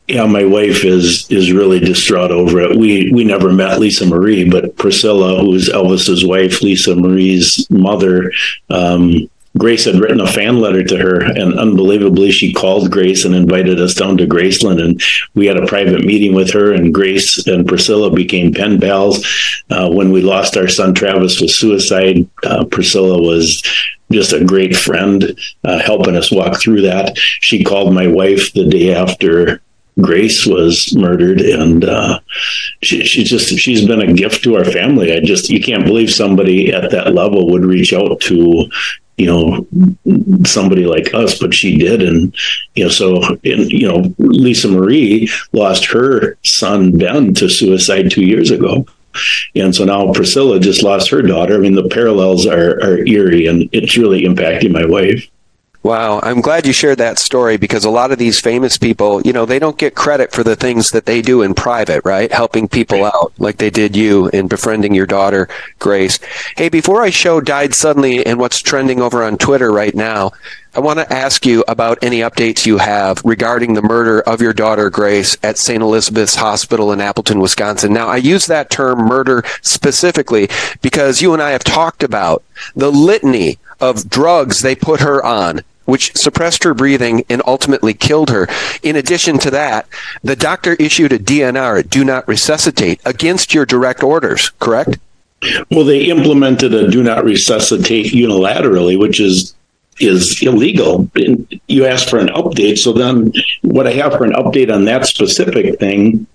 Yeah, my wife is is really distraught over it. We we never met Lisa Marie, but Priscilla, who is Elvis's wife, Lisa Marie's mother, um, Grace had written a fan letter to her, and unbelievably, she called Grace and invited us down to Graceland, and we had a private meeting with her. And Grace and Priscilla became pen pals. Uh, when we lost our son Travis with suicide, uh, Priscilla was just a great friend, uh, helping us walk through that. She called my wife the day after Grace was murdered, and uh, she, she just she's been a gift to our family. I just you can't believe somebody at that level would reach out to you know somebody like us but she did. And you know so in, you know lisa marie lost her son ben to suicide two years ago. And so now priscilla just lost her daughter. I mean the parallels are, are eerie and it's really impacting my wife Wow, I'm glad you shared that story because a lot of these famous people, you know, they don't get credit for the things that they do in private, right? Helping people out like they did you in befriending your daughter, Grace. Hey, before I show died suddenly and what's trending over on Twitter right now, I want to ask you about any updates you have regarding the murder of your daughter, Grace, at St. Elizabeth's Hospital in Appleton, Wisconsin. Now, I use that term murder specifically because you and I have talked about the litany of drugs they put her on which suppressed her breathing and ultimately killed her. In addition to that, the doctor issued a DNR, do not resuscitate, against your direct orders, correct? Well, they implemented a do not resuscitate unilaterally, which is is illegal. You asked for an update, so then what I have for an update on that specific thing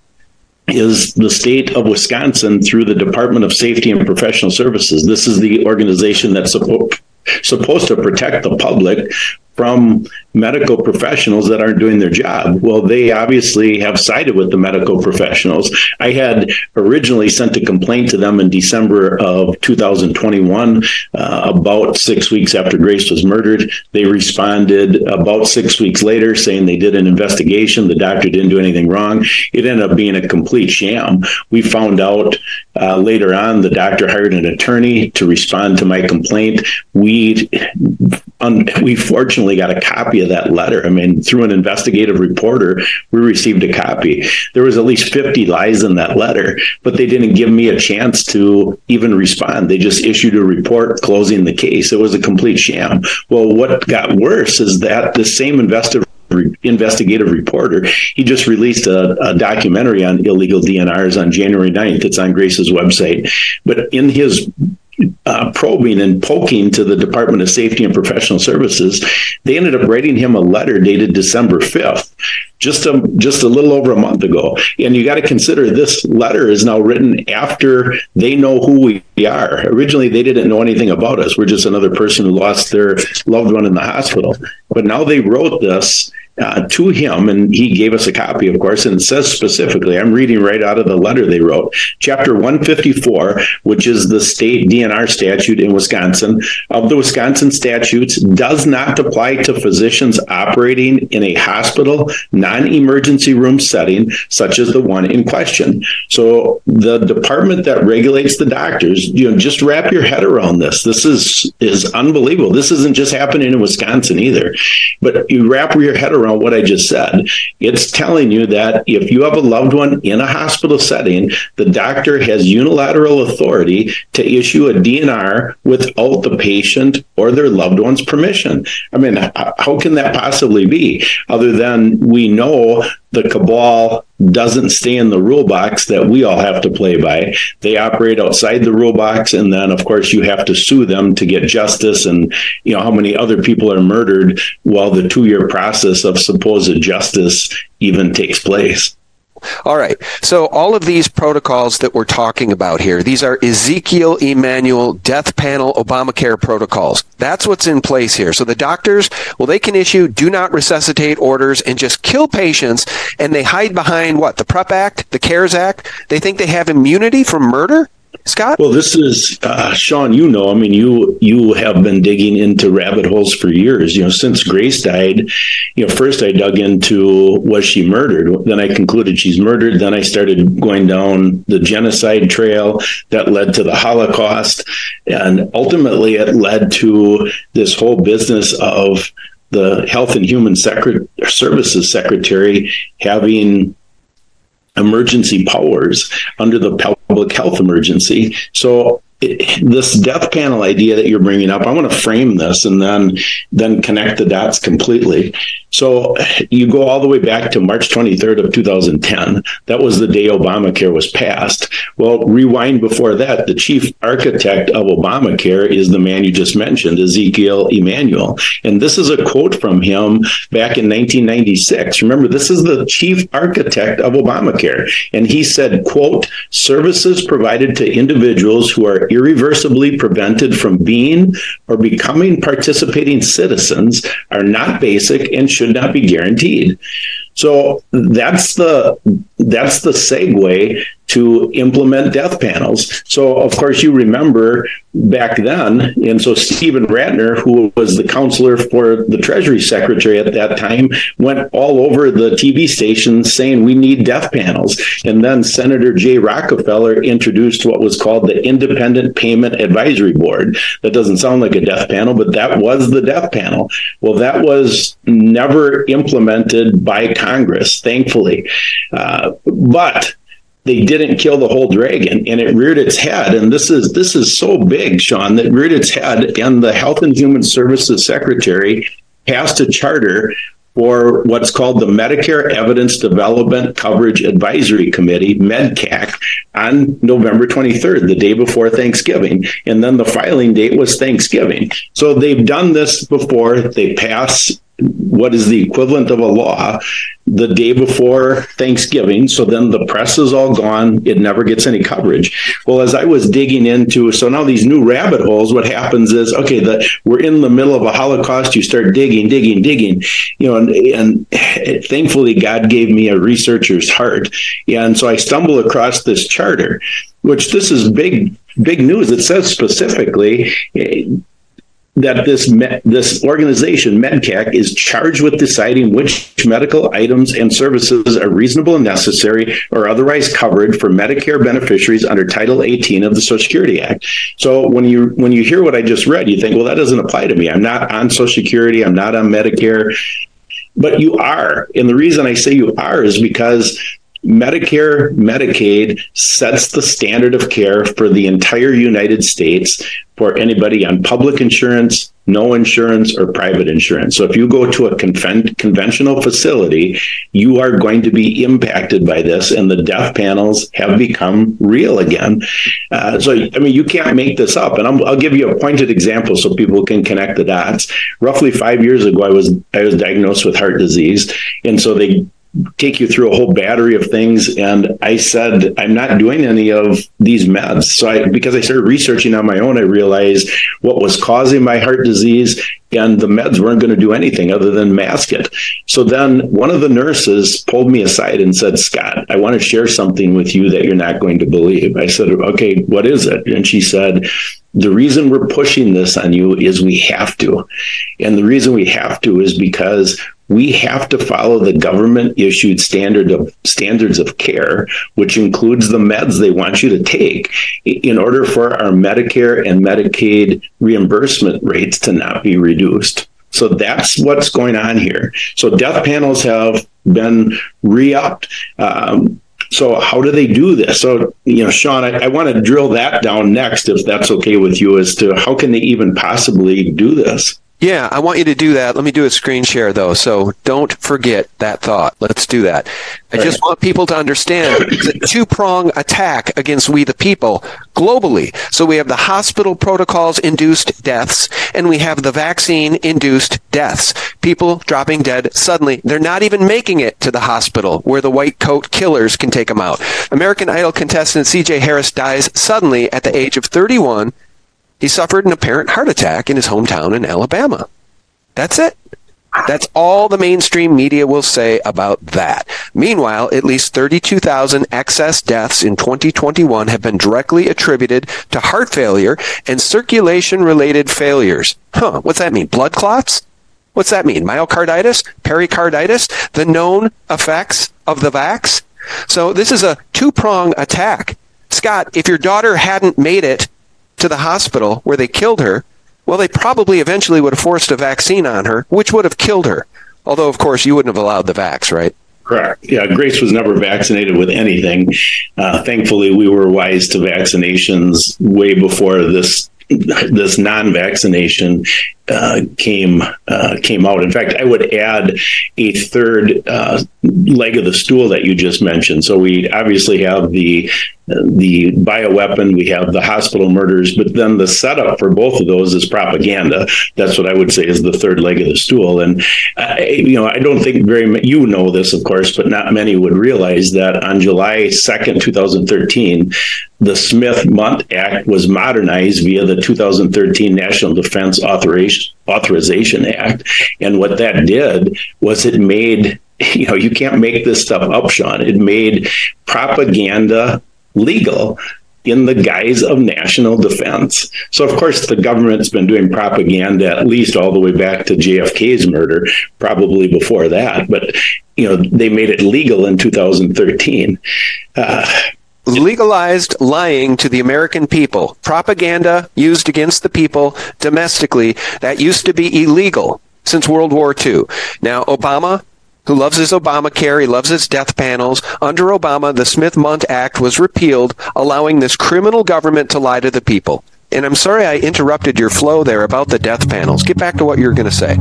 is the state of Wisconsin through the Department of Safety and Professional Services. This is the organization that supposed supposed to protect the public from medical professionals that aren't doing their job. Well, they obviously have sided with the medical professionals. I had originally sent a complaint to them in December of 2021, uh, about six weeks after Grace was murdered. They responded about six weeks later saying they did an investigation. The doctor didn't do anything wrong. It ended up being a complete sham. We found out uh, later on the doctor hired an attorney to respond to my complaint. We we fortunately got a copy of that letter. I mean, through an investigative reporter, we received a copy. There was at least 50 lies in that letter, but they didn't give me a chance to even respond. They just issued a report closing the case. It was a complete sham. Well, what got worse is that the same investigative reporter. He just released a, a, documentary on illegal DNRs on January 9th. It's on Grace's website. But in his uh, probing and poking to the Department of Safety and Professional Services, they ended up writing him a letter dated December 5th, just a just a little over a month ago. And you got to consider this letter is now written after they know who we are. Originally, they didn't know anything about us. We're just another person who lost their loved one in the hospital. But now they wrote this uh, to him, and he gave us a copy, of course, and says specifically, I'm reading right out of the letter they wrote, Chapter 154, which is the state DNR statute in Wisconsin, of the Wisconsin statutes, does not apply to physicians operating in a hospital, non emergency room setting, such as the one in question. So the department that regulates the doctors, you know, just wrap your head around this. This is is unbelievable. This isn't just happening in Wisconsin either. But you wrap your head around what I just said. It's telling you that if you have a loved one in a hospital setting, the doctor has unilateral authority to issue a DNR without the patient or their loved one's permission. I mean, how can that possibly be other than we know the cabal doesn't stay in the rule box that we all have to play by. They operate outside the rule box, and then of course you have to sue them to get justice. And you know how many other people are murdered while the two-year process of supposed justice even takes place. All right. So all of these protocols that we're talking about here, these are Ezekiel Emanuel death panel Obamacare protocols. That's what's in place here. So the doctors, well, they can issue do not resuscitate orders and just kill patients and they hide behind what? The PrEP Act, the CARES Act. They think they have immunity from murder? Scott? Well, this is uh, Sean. You know, I mean, you you have been digging into rabbit holes for years. You know, since Grace died, you know, first I dug into was she murdered. Then I concluded she's murdered. Then I started going down the genocide trail that led to the Holocaust, and ultimately it led to this whole business of the Health and Human Secret- Services Secretary having emergency powers under the public health emergency. So this death panel idea that you're bringing up, I want to frame this and then then connect the dots completely. So <sighs> you go all the way back to March 23rd of 2010. That was the day Obamacare was passed. Well, rewind before that, the chief architect of Obamacare is the man you just mentioned, Ezekiel Emanuel. And this is a quote from him back in 1996. Remember, this is the chief architect of Obamacare. And he said, quote, services provided to individuals who are irreversibly prevented from being or becoming participating citizens are not basic and should not be guaranteed. So that's the that's the segue to implement death panels. So of course you remember back then, and so Steven Rattner, who was the counselor for the Treasury Secretary at that time, went all over the TV stations saying we need death panels. And then Senator Jay Rockefeller introduced what was called the Independent Payment Advisory Board. That doesn't sound like a death panel, but that was the death panel. Well, that was never implemented by Congress, thankfully. Uh, but they didn't kill the whole dragon and it reared its head and this is this is so big sean that reared its head and the health and human services secretary passed a charter for what's called the Medicare Evidence Development Coverage Advisory Committee, MedCAC, on November 23rd, the day before Thanksgiving. And then the filing date was Thanksgiving. So they've done this before. They pass what is the equivalent of a law the day before Thanksgiving. So then the press is all gone. It never gets any coverage. Well, as I was digging into, so now these new rabbit holes, what happens is, okay, the, we're in the middle of a Holocaust. You start digging, digging, digging, you know, and, and thankfully God gave me a researcher's heart. And so I stumble across this charter, which this is big, big news. It says specifically eh, that this this organization MedCAC is charged with deciding which medical items and services are reasonable and necessary or otherwise covered for Medicare beneficiaries under Title 18 of the Social Security Act. So when you when you hear what I just read, you think, well, that doesn't apply to me. I'm not on Social Security. I'm not on Medicare. But you are, and the reason I say you are is because Medicare, Medicaid sets the standard of care for the entire United States for anybody on public insurance, no insurance, or private insurance. So if you go to a conven- conventional facility, you are going to be impacted by this, and the death panels have become real again. Uh, so, I mean, you can't make this up. And i will give you a pointed example so people can connect the dots. Roughly five years ago, I was I was diagnosed with heart disease, and so they take you through a whole battery of things and i said i'm not doing any of these meds. So i because i started researching on my own i realized what was causing my heart disease and the meds weren't going to do anything other than mask it. So then one of the nurses pulled me aside and said scott i want to share something with you that you're not going to believe. I said okay what is it? And she said the reason we're pushing this on you is we have to. And the reason we have to is because we have to follow the government issued standard of standards of care, which includes the meds they want you to take in order for our Medicare and Medicaid reimbursement rates to not be reduced. So that's what's going on here. So death panels have been re-upped. Um, so how do they do this? So, you know, Sean, I, I want to drill that down next, if that's okay with you, as to how can they even possibly do this? Yeah, I want you to do that. Let me do a screen share though. So don't forget that thought. Let's do that. I just want people to understand it's a two prong attack against we the people globally. So we have the hospital protocols induced deaths and we have the vaccine induced deaths. People dropping dead suddenly. They're not even making it to the hospital where the white coat killers can take them out. American Idol contestant CJ Harris dies suddenly at the age of 31 he suffered an apparent heart attack in his hometown in Alabama. That's it. That's all the mainstream media will say about that. Meanwhile, at least 32,000 excess deaths in 2021 have been directly attributed to heart failure and circulation related failures. Huh, what's that mean? Blood clots? What's that mean? Myocarditis? Pericarditis? The known effects of the vax? So this is a two prong attack. Scott, if your daughter hadn't made it to the hospital where they killed her, well, they probably eventually would have forced a vaccine on her, which would have killed her. Although, of course, you wouldn't have allowed the vax, right? Correct. Yeah, Grace was never vaccinated with anything. Uh, thankfully, we were wise to vaccinations way before this this non-vaccination uh, came uh, came out. In fact, I would add a third uh, leg of the stool that you just mentioned. So we obviously have the the bioweapon, we have the hospital murders, but then the setup for both of those is propaganda. That's what I would say is the third leg of the stool. And I, you know, I don't think very you know this, of course, but not many would realize that on July second, two thousand thirteen, the Smith-Mundt Act was modernized via the 2013 National Defense Authorization Authorization Act. And what that did was it made <laughs> you know, you can't make this stuff up, Sean. It made propaganda legal in the guise of national defense. So, of course, the government's been doing propaganda at least all the way back to JFK's murder, probably before that. But, you know, they made it legal in 2013. Uh, legalized lying to the American people, propaganda used against the people domestically that used to be illegal since World War II. Now, Obama who loves his Obamacare, he loves his death panels. Under Obama, the Smith Mundt Act was repealed, allowing this criminal government to lie to the people. And I'm sorry I interrupted your flow there about the death panels. Get back to what you were going to say.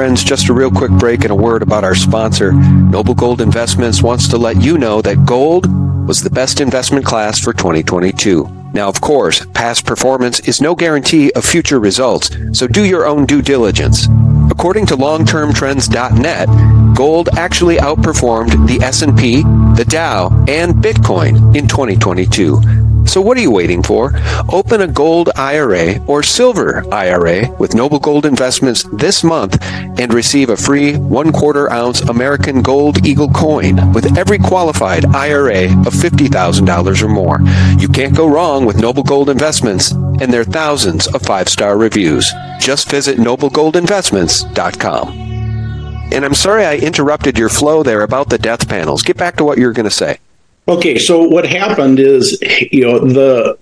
Friends, just a real quick break and a word about our sponsor. Noble Gold Investments wants to let you know that gold was the best investment class for 2022. Now, of course, past performance is no guarantee of future results, so do your own due diligence. According to longtermtrends.net, gold actually outperformed the S&P, the Dow, and Bitcoin in 2022. So what are you waiting for? Open a gold IRA or silver IRA with Noble Gold Investments this month and receive a free one quarter ounce American Gold Eagle coin with every qualified IRA of $50,000 or more. You can't go wrong with Noble Gold Investments and their thousands of five-star reviews. Just visit noblegoldinvestments.com. And I'm sorry I interrupted your flow there about the death panels. Get back to what you were going to say. Okay, so what happened is, you know, the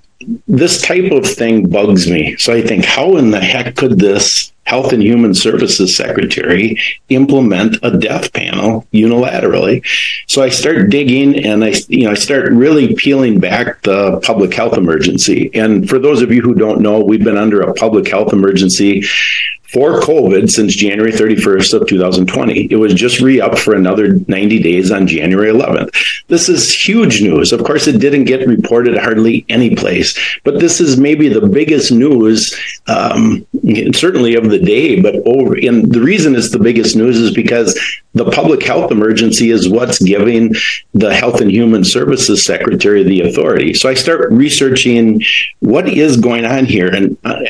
this type of thing bugs me. So I think, how in the heck could this Health and Human Services Secretary implement a death panel unilaterally? So I start digging, and I, you know, I start really peeling back the public health emergency. And for those of you who don't know, we've been under a public health emergency for COVID since January 31st of 2020. It was just re-up for another 90 days on January 11th. This is huge news. Of course, it didn't get reported hardly any place, but this is maybe the biggest news, um, certainly of the day. But over, and the reason it's the biggest news is because the public health emergency is what's giving the Health and Human Services Secretary the authority. So I start researching what is going on here, and uh,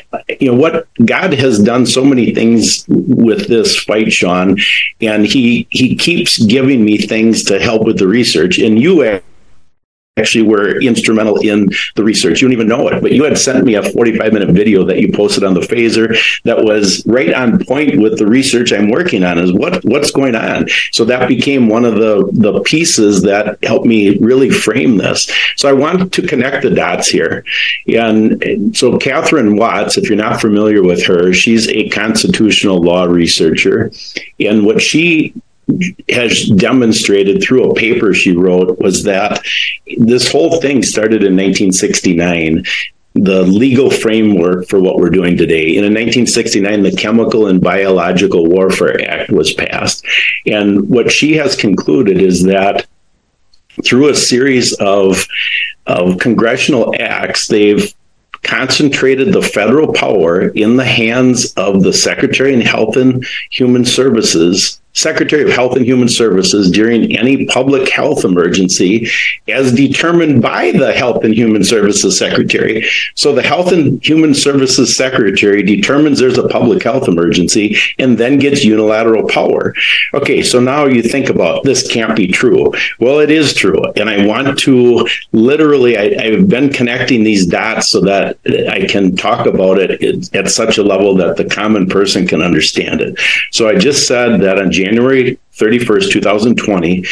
you know what God has done so many things with this fight, Sean, and he he keeps giving me things to help with the research. And you actually were instrumental in the research. You don't even know it, but you had sent me a 45 minute video that you posted on the phaser that was right on point with the research I'm working on is what what's going on. So that became one of the the pieces that helped me really frame this. So I wanted to connect the dots here. And so Catherine Watts, if you're not familiar with her, she's a constitutional law researcher. And what she has demonstrated through a paper she wrote was that this whole thing started in 1969 the legal framework for what we're doing today. In 1969, the Chemical and Biological Warfare Act was passed. And what she has concluded is that through a series of, of congressional acts, they've concentrated the federal power in the hands of the Secretary of Health and Human Services Secretary of Health and Human Services during any public health emergency as determined by the Health and Human Services Secretary. So the Health and Human Services Secretary determines there's a public health emergency and then gets unilateral power. Okay, so now you think about this can't be true. Well, it is true. And I want to literally, I, have been connecting these dots so that I can talk about it at such a level that the common person can understand it. So I just said that on January 31st, 2020,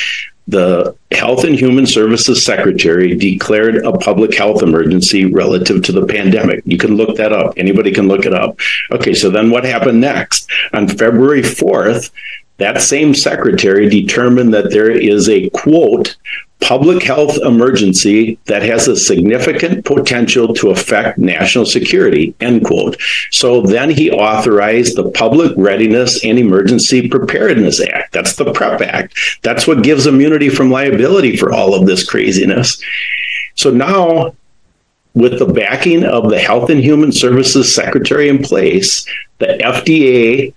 the Health and Human Services Secretary declared a public health emergency relative to the pandemic. You can look that up. Anybody can look it up. Okay, so then what happened next? On February 4th, that same secretary determined that there is a quote public health emergency that has a significant potential to affect national security end quote. So then he authorized the public readiness and emergency preparedness act. That's the prep act. That's what gives immunity from liability for all of this craziness. So now with the backing of the health and human services secretary in place the fda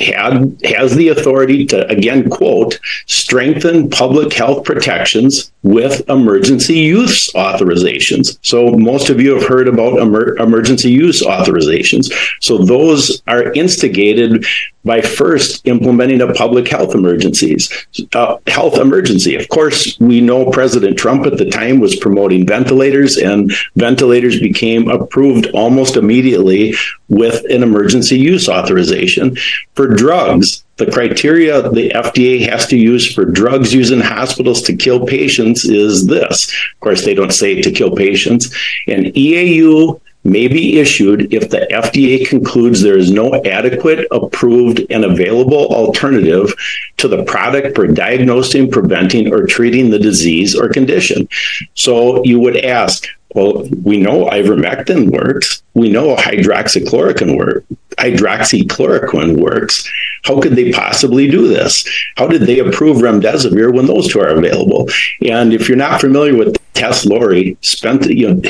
had has the authority to again quote strengthen public health protections with emergency use authorizations. So most of you have heard about emer- emergency use authorizations. So those are instigated by first implementing a public health emergencies uh, health emergency. Of course, we know President Trump at the time was promoting ventilators, and ventilators became approved almost immediately with an emergency use authorization for drugs. The criteria the FDA has to use for drugs used in hospitals to kill patients is this. Of course, they don't say to kill patients. And EAU may be issued if the FDA concludes there is no adequate, approved, and available alternative to the product for diagnosing, preventing, or treating the disease or condition. So you would ask, well, we know ivermectin works. We know hydroxychloroquine works. Hydroxychloroquine works. How could they possibly do this? How did they approve remdesivir when those two are available? And if you're not familiar with Tess Lawrie, spent you know,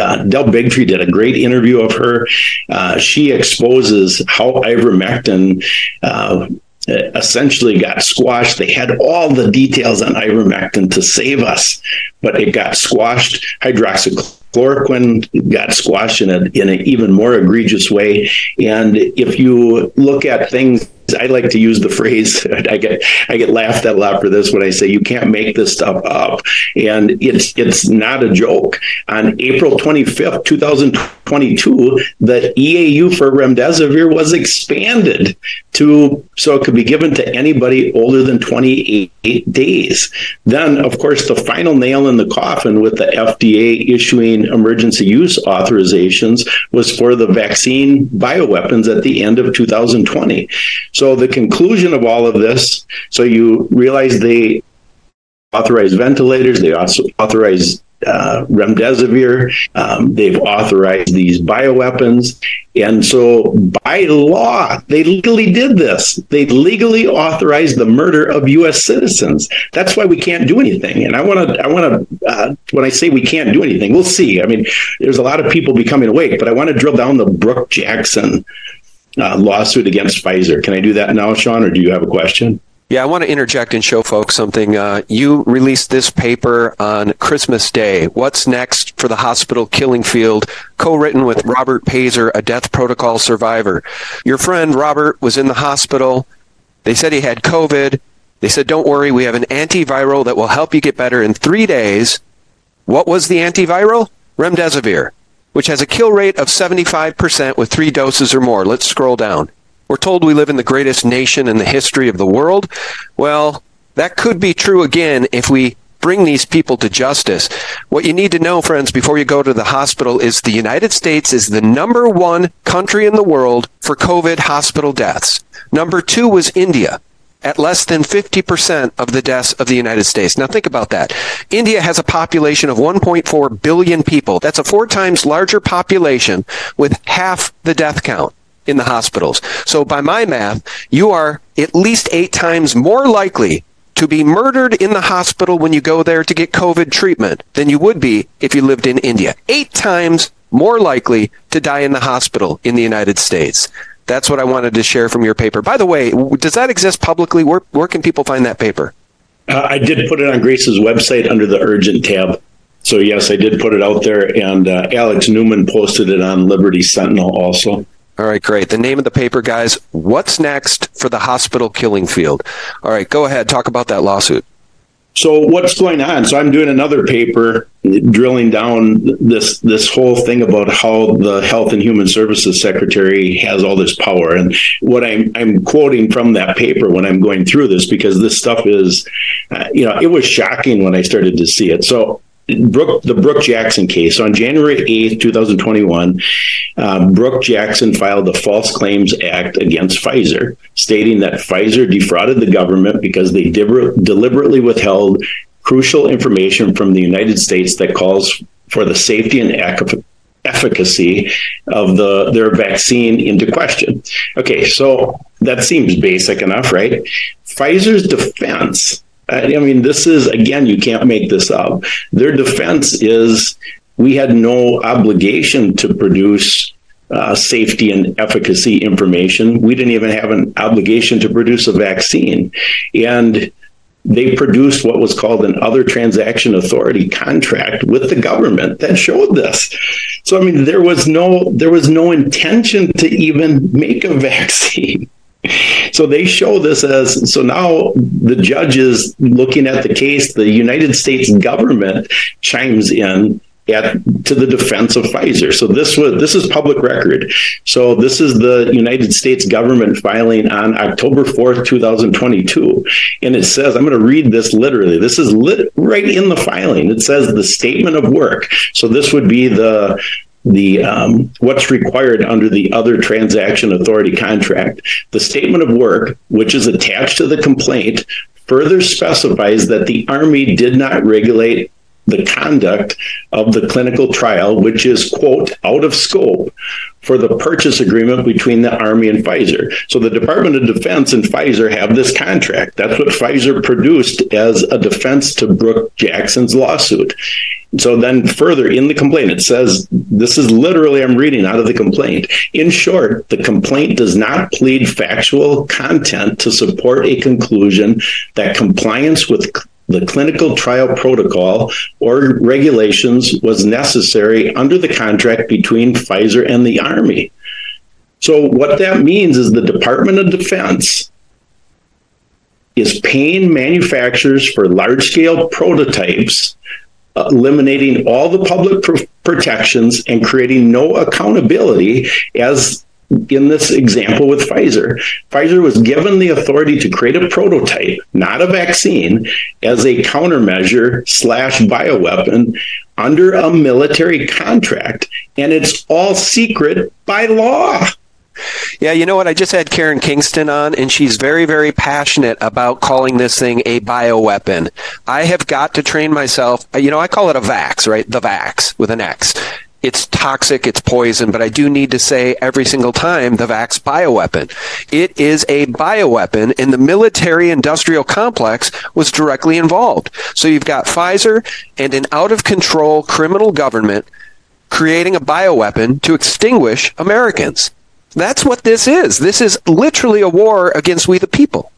uh, Del Bigtree did a great interview of her. Uh, she exposes how ivermectin. Uh, Uh, essentially got squashed. They had all the details on ivermectin to save us, but it got squashed. Hydroxychloroquine got squashed in, a, in an even more egregious way. And if you look at things I like to use the phrase <laughs> I get I get laughed at a lot for this when I say you can't make this stuff up. And it's it's not a joke. On April 25th 2022 the EAU for remdesivir was expanded to so it could be given to anybody older than 28 days. Then of course the final nail in the coffin with the FDA issuing emergency use authorizations was for the vaccine bioweapons at the end of 2020 so the conclusion of all of this, so you realize they authorize ventilators, they also authorize uh, remdesivir, um, they've authorized these bioweapons. And so by law, they legally did this. They legally authorized the murder of U.S. citizens. That's why we can't do anything. And I want to, I want to, uh, when I say we can't do anything, we'll see. I mean, there's a lot of people becoming awake, but I want to drill down the Brook Jackson uh, lawsuit against Pfizer. Can I do that now, Sean, or do you have a question? Yeah, I want to interject and show folks something. Uh, you released this paper on Christmas Day. What's next for the hospital killing field? Co-written with Robert Pazer, a death protocol survivor. Your friend Robert was in the hospital. They said he had COVID. They said, "Don't worry, we have an antiviral that will help you get better in three days." What was the antiviral? Remdesivir which has a kill rate of 75% with three doses or more. Let's scroll down. We're told we live in the greatest nation in the history of the world. Well, that could be true again if we bring these people to justice. What you need to know, friends, before you go to the hospital is the United States is the number one country in the world for COVID hospital deaths. Number two was India at less than 50% of the deaths of the United States. Now think about that. India has a population of 1.4 billion people. That's a four times larger population with half the death count in the hospitals. So by my math, you are at least eight times more likely to be murdered in the hospital when you go there to get COVID treatment than you would be if you lived in India. Eight times more likely to die in the hospital in the United States. That's what I wanted to share from your paper. By the way, does that exist publicly? Where, where can people find that paper? Uh, I did put it on Grace's website under the urgent tab. So, yes, I did put it out there, and uh, Alex Newman posted it on Liberty Sentinel also. All right, great. The name of the paper, guys, What's Next for the Hospital Killing Field? All right, go ahead. Talk about that lawsuit. So what's going on? So I'm doing another paper drilling down this this whole thing about how the Health and Human Services Secretary has all this power, and what I'm I'm quoting from that paper when I'm going through this because this stuff is, uh, you know, it was shocking when I started to see it. So Brook, the Brook Jackson case. On January 8th, 2021, uh, Brook Jackson filed the False Claims Act against Pfizer, stating that Pfizer defrauded the government because they deliberately withheld crucial information from the United States that calls for the safety and efficacy of the their vaccine into question. Okay, so that seems basic enough, right? Pfizer's defense I mean, this is, again, you can't make this up. Their defense is we had no obligation to produce uh, safety and efficacy information. We didn't even have an obligation to produce a vaccine. And they produced what was called an other transaction authority contract with the government that showed this. So I mean there was no there was no intention to even make a <laughs> vaccine. So they show this as so now the judge is looking at the case the United States government chimes in at to the defense of Pfizer. So this was this is public record. So this is the United States government filing on October 4th, 2022. And it says I'm going to read this literally. This is lit right in the filing. It says the statement of work. So this would be the the um, what's required under the other transaction authority contract. The statement of work, which is attached to the complaint, further specifies that the Army did not regulate the conduct of the clinical trial, which is, quote, out of scope for the purchase agreement between the Army and Pfizer. So the Department of Defense and Pfizer have this contract. That's what Pfizer produced as a defense to Brook Jackson's lawsuit. So then further in the complaint, it says, this is literally, I'm reading out of the complaint. In short, the complaint does not plead factual content to support a conclusion that compliance with the clinical trial protocol or regulations was necessary under the contract between Pfizer and the Army. So what that means is the Department of Defense is paying manufacturers for large-scale prototypes eliminating all the public pr- protections and creating no accountability as in this example with Pfizer, Pfizer was given the authority to create a prototype, not a vaccine, as a countermeasure slash bioweapon under a military contract, and it's all secret by law. Yeah, you know what? I just had Karen Kingston on, and she's very, very passionate about calling this thing a bioweapon. I have got to train myself. You know, I call it a vax, right? The vax with an X it's toxic, it's poison, but I do need to say every single time the Vax bioweapon. It is a bioweapon and the military industrial complex was directly involved. So you've got Pfizer and an out of control criminal government creating a bioweapon to extinguish Americans. That's what this is. This is literally a war against we the people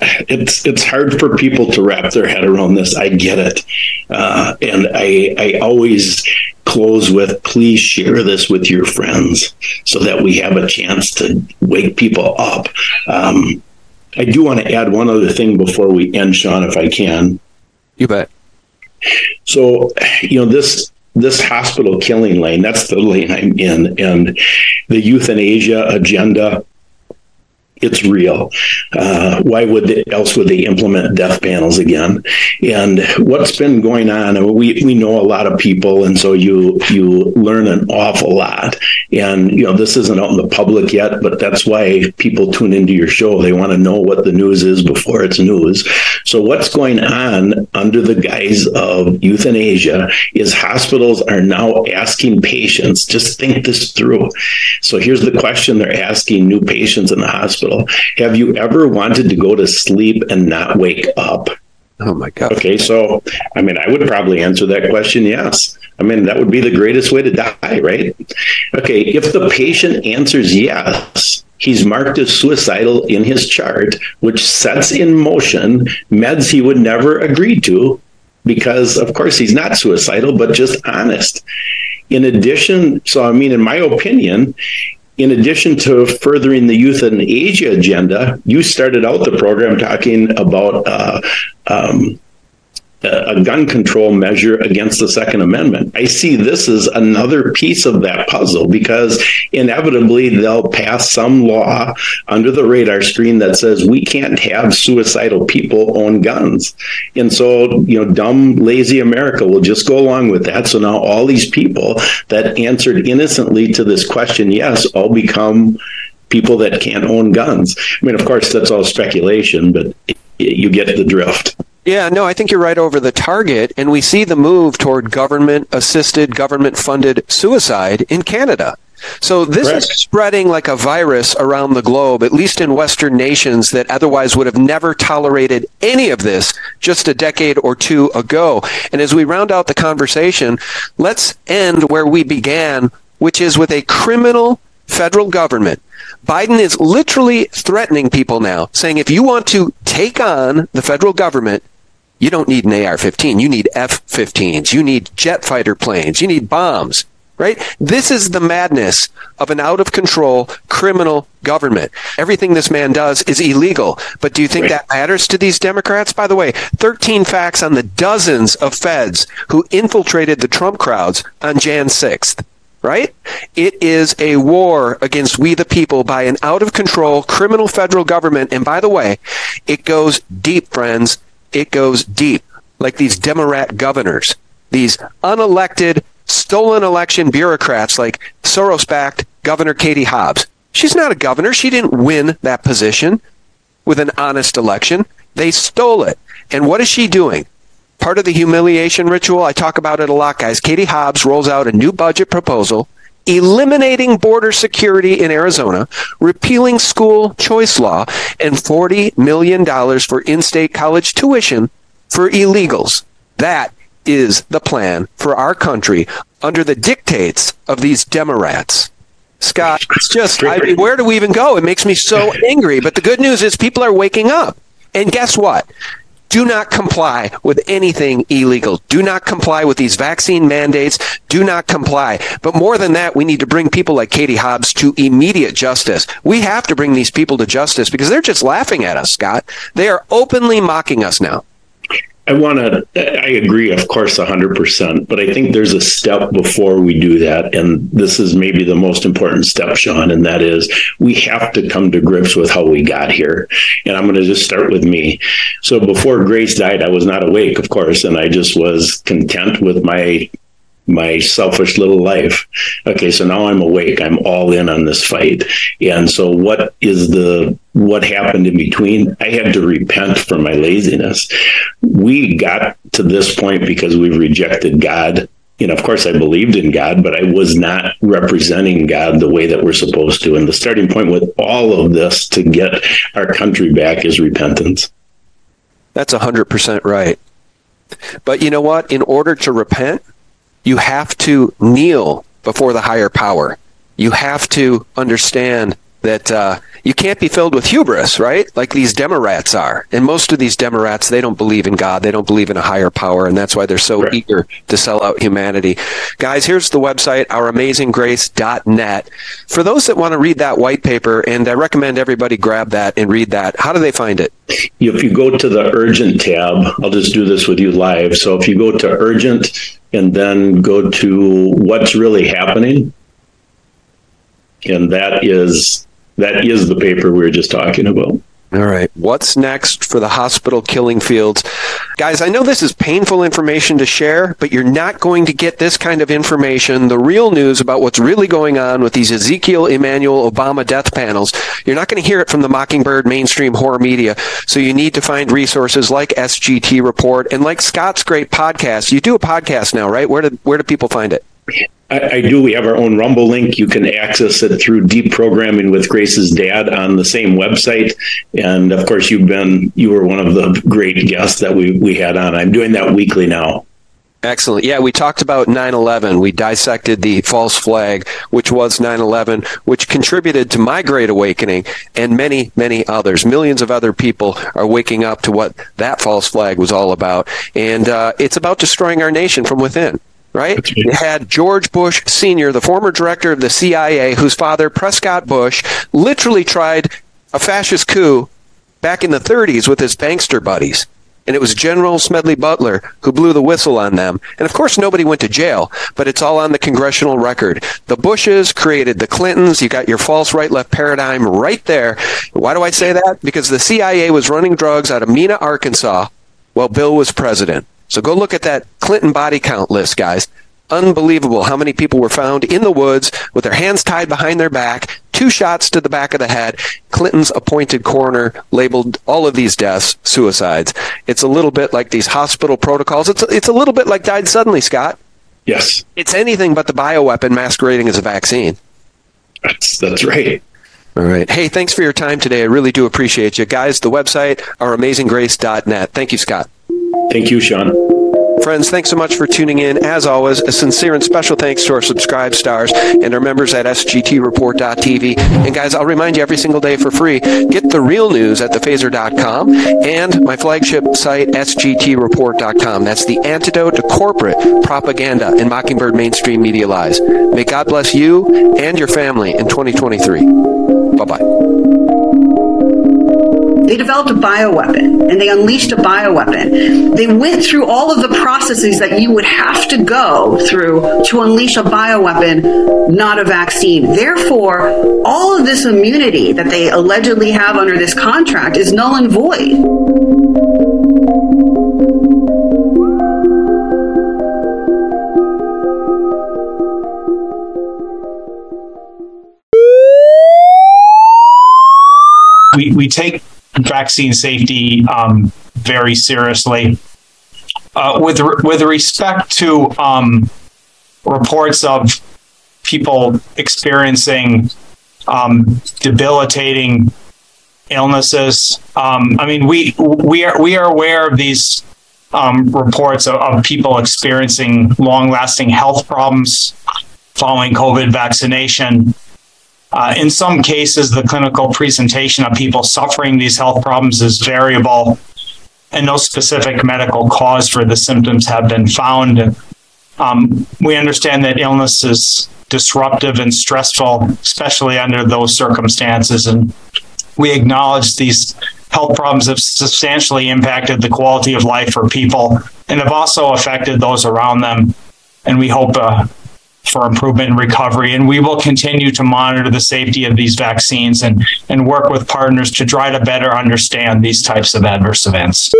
it's it's hard for people to wrap their head around this. I get it, uh, and I I always close with please share this with your friends so that we have a chance to wake people up. Um, I do want to add one other thing before we end, Sean, if I can. You bet. So, you know this this hospital killing lane that's the lane i'm in and the euthanasia agenda it's real. Uh, why would they, else would they implement death panels again? And what's been going on? We we know a lot of people, and so you you learn an awful lot. And you know this isn't out in the public yet, but that's why people tune into your show. They want to know what the news is before it's news. So what's going on under the guise of euthanasia is hospitals are now asking patients. Just think this through. So here's the question they're asking new patients in the hospital hospital. Have you ever wanted to go to sleep and not wake up? Oh my God. Okay, so I mean, I would probably answer that question yes. I mean, that would be the greatest way to die, right? Okay, if the patient answers yes, he's marked as suicidal in his chart, which sets in motion meds he would never agree to because, of course, he's not suicidal, but just honest. In addition, so I mean, in my opinion, in addition to furthering the euthanasia agenda, you started out the program talking about uh, um, a gun control measure against the Second Amendment. I see this as another piece of that puzzle because inevitably they'll pass some law under the radar screen that says we can't have suicidal people own guns. And so, you know, dumb, lazy America will just go along with that. So now all these people that answered innocently to this question, yes, all become people that can't own guns. I mean, of course, that's all speculation, but you get the drift. Yeah, no, I think you're right over the target. And we see the move toward government assisted, government funded suicide in Canada. So this Correct. is spreading like a virus around the globe, at least in Western nations that otherwise would have never tolerated any of this just a decade or two ago. And as we round out the conversation, let's end where we began which is with a criminal federal government. Biden is literally threatening people now, saying if you want to take on the federal government, you don't need an AR 15. You need F 15s. You need jet fighter planes. You need bombs, right? This is the madness of an out of control criminal government. Everything this man does is illegal. But do you think that matters to these Democrats? By the way, 13 facts on the dozens of feds who infiltrated the Trump crowds on Jan 6th right? It is a war against we the people by an out of control criminal federal government. And by the way, it goes deep, friends. It goes deep. Like these Democrat governors, these unelected, stolen election bureaucrats like Soros backed Governor Katie Hobbs. She's not a governor. She didn't win that position with an honest election. They stole it. And what is she doing? part of the humiliation ritual. I talk about it a lot, guys. Katie Hobbs rolls out a new budget proposal eliminating border security in Arizona, repealing school choice law, and $40 million for in state college tuition for illegals. That is the plan for our country under the dictates of these Democrats. Scott, it's just, I mean, where do we even go? It makes me so <laughs> angry. But the good news is people are waking up. And guess what? Do not comply with anything illegal. Do not comply with these vaccine mandates. Do not comply. But more than that, we need to bring people like Katie Hobbs to immediate justice. We have to bring these people to justice because they're just laughing at us, Scott. They are openly mocking us now. I want to, I agree, of course, 100%, but I think there's a step before we do that. And this is maybe the most important step, Sean, and that is we have to come to grips with how we got here. And I'm going to just start with me. So before Grace died, I was not awake, of course, and I just was content with my my selfish little life. Okay, so now I'm awake. I'm all in on this fight. And so what is the what happened in between? I had to repent for my laziness. We got to this point because we rejected God. You know, of course, I believed in God, but I was not representing God the way that we're supposed to. And the starting point with all of this to get our country back is repentance. That's 100% right. But you know what? In order to repent, you have to kneel before the higher power. You have to understand that uh, you can't be filled with hubris, right? Like these Democrats are. And most of these Democrats, they don't believe in God. They don't believe in a higher power. And that's why they're so right. eager to sell out humanity. Guys, here's the website, ouramazinggrace.net. For those that want to read that white paper, and I recommend everybody grab that and read that, how do they find it? If you go to the urgent tab, I'll just do this with you live. So if you go to urgent and then go to what's really happening, and that is that is the paper we were just talking about. All right. What's next for the hospital killing fields? Guys, I know this is painful information to share, but you're not going to get this kind of information, the real news about what's really going on with these Ezekiel Emanuel Obama death panels. You're not going to hear it from the Mockingbird mainstream horror media. So you need to find resources like SGT Report and like Scott's great podcast. You do a podcast now, right? Where do, where do people find it? I, I, do. We have our own Rumble link. You can access it through Deep Programming with Grace's dad on the same website. And of course, you've been you were one of the great guests that we we had on. I'm doing that weekly now. Excellent. Yeah, we talked about 9 11. We dissected the false flag, which was 9 11, which contributed to my great awakening and many, many others. Millions of other people are waking up to what that false flag was all about. And uh, it's about destroying our nation from within right? You had George Bush Sr., the former director of the CIA, whose father, Prescott Bush, literally tried a fascist coup back in the 30s with his bankster buddies. And it was General Smedley Butler who blew the whistle on them. And of course, nobody went to jail, but it's all on the congressional record. The Bushes created the Clintons. You got your false right left paradigm right there. Why do I say that? Because the CIA was running drugs out of Mena, Arkansas while Bill was president. So go look at that Clinton body count list, guys. Unbelievable how many people were found in the woods with their hands tied behind their back, two shots to the back of the head. Clinton's appointed coroner labeled all of these deaths suicides. It's a little bit like these hospital protocols. It's a, it's a little bit like died suddenly, Scott. Yes. It's anything but the bioweapon masquerading as a vaccine. That's that's right. All right. Hey, thanks for your time today. I really do appreciate you. Guys, the website, ouramazinggrace.net. Thank you, Scott. Thank you, Sean. Friends, thanks so much for tuning in. As always, a sincere and special thanks to our subscribe stars and our members at sgtreport.tv. And guys, I'll remind you every single day for free, get the real news at thephaser.com and my flagship site, sgtreport.com. That's the antidote to corporate propaganda and Mockingbird mainstream media lies. May God bless you and your family in 2023. Bye-bye. They developed a bioweapon and they unleashed a bioweapon. They went through all of the processes that you would have to go through to unleash a bioweapon, not a vaccine. Therefore, all of this immunity that they allegedly have under this contract is null and void. we, we take vaccine safety um, very seriously. Uh, with re- with respect to um, reports of people experiencing um, debilitating illnesses, um, I mean we we are we are aware of these um, reports of, of people experiencing long lasting health problems following COVID vaccination. Uh, in some cases, the clinical presentation of people suffering these health problems is variable, and no specific medical cause for the symptoms have been found. Um, we understand that illness is disruptive and stressful, especially under those circumstances, and we acknowledge these health problems have substantially impacted the quality of life for people and have also affected those around them. And we hope uh, for improvement and recovery. And we will continue to monitor the safety of these vaccines and, and work with partners to try to better understand these types of adverse events.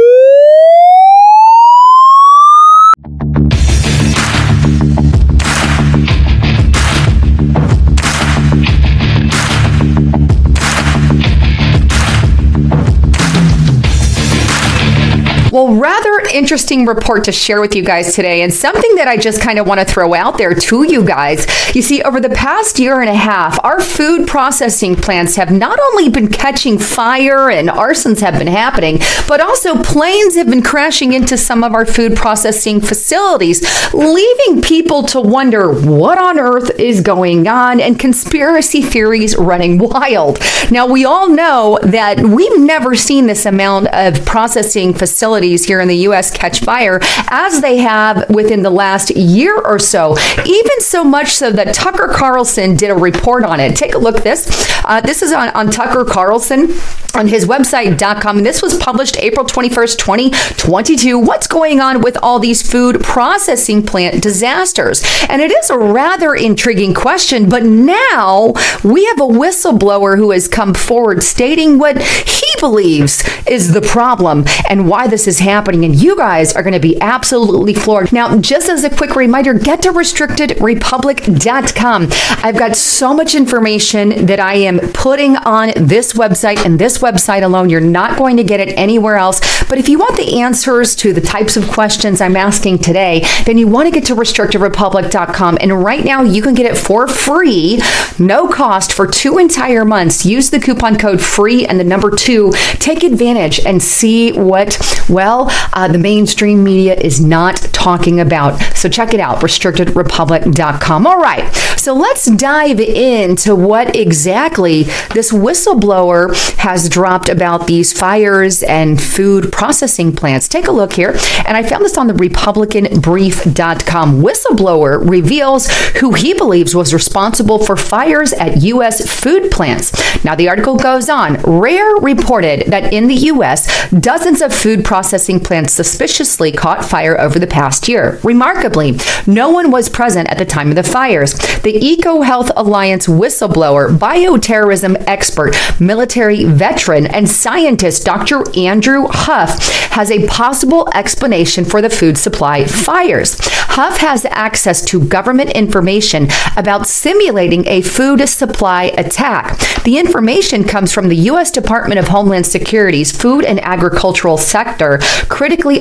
Well, rather interesting report to share with you guys today, and something that I just kind of want to throw out there to you guys. You see, over the past year and a half, our food processing plants have not only been catching fire and arsons have been happening, but also planes have been crashing into some of our food processing facilities, leaving people to wonder what on earth is going on and conspiracy theories running wild. Now, we all know that we've never seen this amount of processing facilities here in the U.S. catch fire as they have within the last year or so. Even so much so that Tucker Carlson did a report on it. Take a look at this. Uh, this is on, on Tucker Carlson on his website.com. And this was published April 21st, 2022. What's going on with all these food processing plant disasters? And it is a rather intriguing question, but now we have a whistleblower who has come forward stating what he believes is the problem and why this is happening. And you guys are going to be absolutely floored. Now, just as a quick reminder, get to restrictedrepublic.com. I've got so much information that I am putting on this website and this website alone. You're not going to get it anywhere else. But if you want the answers to the types of questions I'm asking today, then you want to get to restrictedrepublic.com. And right now, you can get it for free, no cost for two entire months. Use the coupon code FREE and the number two. Take advantage and see what, well, uh, the mainstream media is not talking about. So check it out, restrictedrepublic.com. All right, so let's dive into what exactly this whistleblower has dropped about these fires and food processing plants. Take a look here. And I found this on the RepublicanBrief.com. Whistleblower reveals who he believes was responsible for fires at U.S. food plants. Now, the article goes on. Rare reported that in the U.S., dozens of food processing plants suspiciously caught fire over the past year. Remarkably, no one was present at the time of the fires. The EcoHealth Alliance whistleblower, bioterrorism expert, military veteran, and scientist Dr. Andrew Huff has a possible explanation for the food supply fires. Huff has access to government information about simulating a food supply attack. The information comes from the U.S. Department of Homeland Security's Food and Agricultural Sector factor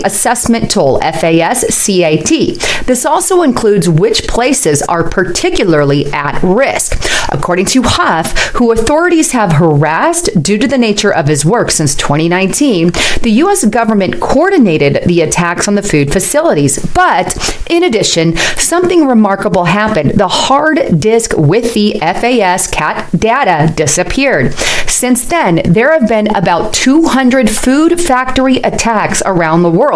assessment tool, FAS-CAT. This also includes which places are particularly at risk. According to Huff, who authorities have harassed due to the nature of his work since 2019, the U.S. government coordinated the attacks on the food facilities. But in addition, something remarkable happened. The hard disk with the FAS CAT data disappeared. Since then, there have been about 200 food factory attacks around the world,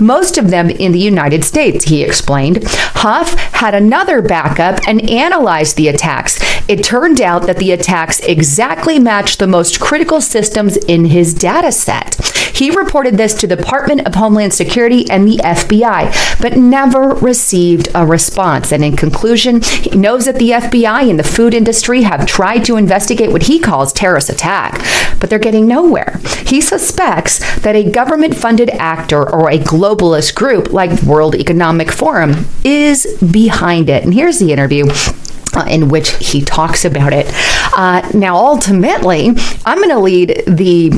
most of them in the United States, he explained. Huff had another backup and analyzed the attacks. It turned out that the attacks exactly matched the most critical systems in his data set. He reported this to the Department of Homeland Security and the FBI, but never received a response. And in conclusion, he knows that the FBI and the food industry have tried to investigate what he calls terrorist attack, but they're getting nowhere. He suspects that a government-funded actor or a globalist group like World Economic Forum is behind it. And here's the interview uh, in which he talks about it. Uh, now, ultimately, I'm going to lead the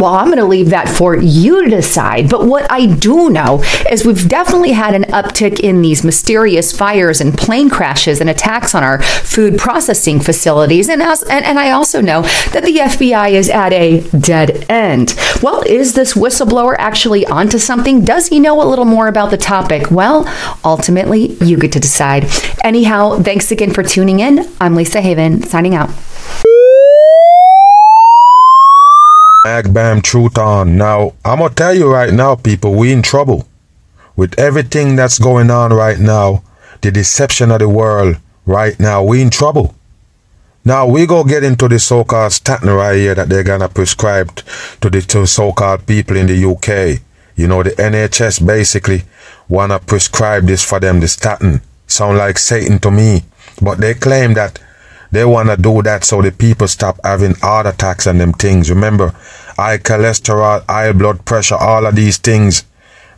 well, I'm going to leave that for you to decide. But what I do know is we've definitely had an uptick in these mysterious fires and plane crashes and attacks on our food processing facilities. And, as, and, and I also know that the FBI is at a dead end. Well, is this whistleblower actually onto something? Does he know a little more about the topic? Well, ultimately, you get to decide. Anyhow, thanks again for tuning in. I'm Lisa Haven, signing out. Agbam Truth on. Now, I'm gonna tell you right now, people, we in trouble. With everything that's going on right now, the deception of the world right now, we in trouble. Now we go get into the so-called statin right here that they're gonna prescribe to the so-called people in the UK. You know, the NHS basically wanna prescribe this for them, the statin. Sound like Satan to me. But they claim that they want to do that so the people stop having heart attacks and them things. Remember, high cholesterol, high blood pressure, all of these things.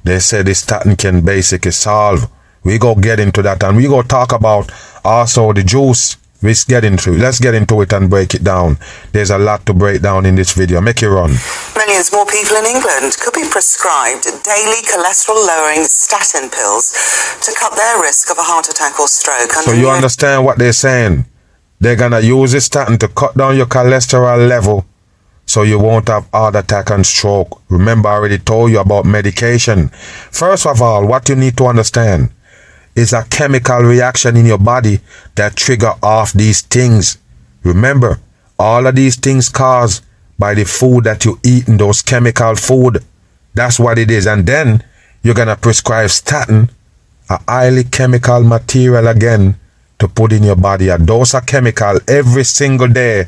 They say this statin can basically solve. We go get into that and we go talk about also the juice. Let's get into it. Let's get into it and break it down. There's a lot to break down in this video. Make it run. Millions more people in England could be prescribed daily cholesterol lowering statin pills to cut their risk of a heart attack or stroke. So you understand what they're saying? They're gonna use this statin to cut down your cholesterol level so you won't have heart attack and stroke. Remember, I already told you about medication. First of all, what you need to understand is a chemical reaction in your body that trigger off these things. Remember, all of these things caused by the food that you eat and those chemical food. That's what it is. And then you're gonna prescribe statin, a highly chemical material again, to put in your body a dose of chemical every single day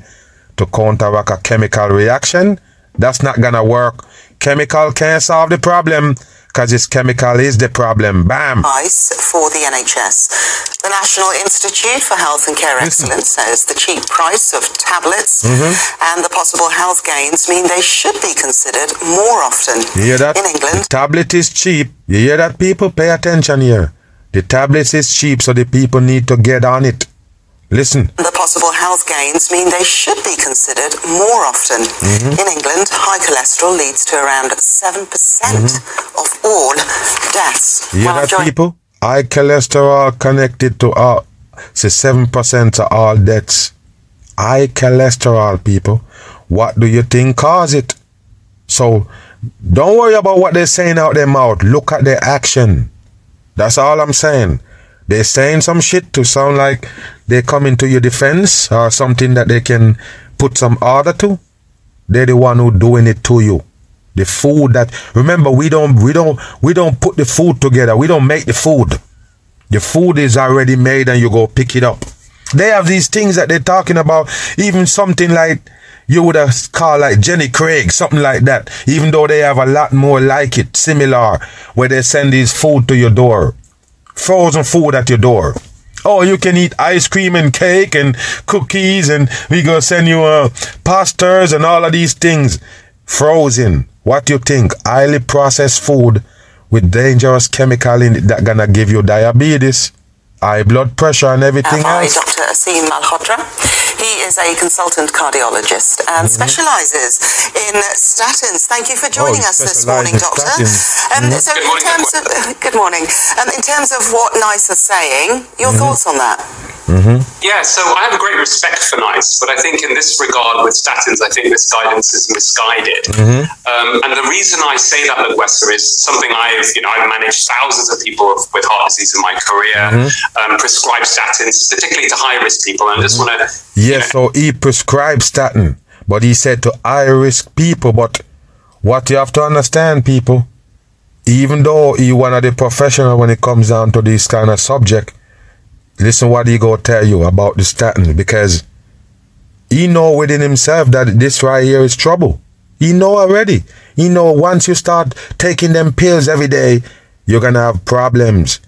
to counteract a chemical reaction. That's not gonna work. Chemical can't solve the problem because this chemical is the problem. Bam. Price for the NHS. The National Institute for Health and Care Excellence says the cheap price of tablets Mhm. and the possible health gains mean they should be considered more often. You hear that? In England, The tablet is cheap. You hear that, people? Pay attention here. The tablet is cheap, so the people need to get on it. Listen. the possible health gains mean they should be considered more often. Mhm. In England, high cholesterol leads to around 7% of all deaths. You hear that, people? High cholesterol connected to all, say 7% of all deaths. High cholesterol, people. What do you think cause it? So, don't worry about what they're saying out their mouth. Look at their action. That's all I'm saying. They're saying some shit to sound like they come into your defense or something that they can put some order to. They're the one who doing it to you. The food that remember we don't we don't we don't put the food together. We don't make the food. The food is already made and you go pick it up. They have these things that they're talking about, even something like you would have called like Jenny Craig, something like that. Even though they have a lot more like it, similar, where they send these food to your door. Frozen food at your door. Oh, you can eat ice cream and cake and cookies, and we gonna send you uh, pastas and all of these things. Frozen. What you think? Highly processed food with dangerous chemical in it that gonna give you diabetes. High blood pressure and everything by else. Dr. Aseem Malhotra. He is a consultant cardiologist and Mm-hmm. specializes in statins. Thank you for joining Oh, us this morning, Doctor. statins. Um, Mhm. so, in terms of <laughs> good morning, um, in terms of what NICE is saying, your Mhm. thoughts on that? Mm-hmm. Yeah, so I have a great respect for NICE, but I think in this regard with statins, I think this guidance is misguided. Mm-hmm. Um, and the reason I say that, Wester, is something I've, you know, I've managed thousands of people with heart disease in my career, Mhm. Um, prescribed statins, particularly to high risk people. And I just want to Yes, so he prescribed statin, but he said to high risk people. But what you have to understand, people, even though he one of the professional when it comes down to this kind of subject, listen what he go tell you about the statin because he know within himself that this right here is trouble. He know already. He know once you start taking them pills every day, you're gonna have problems.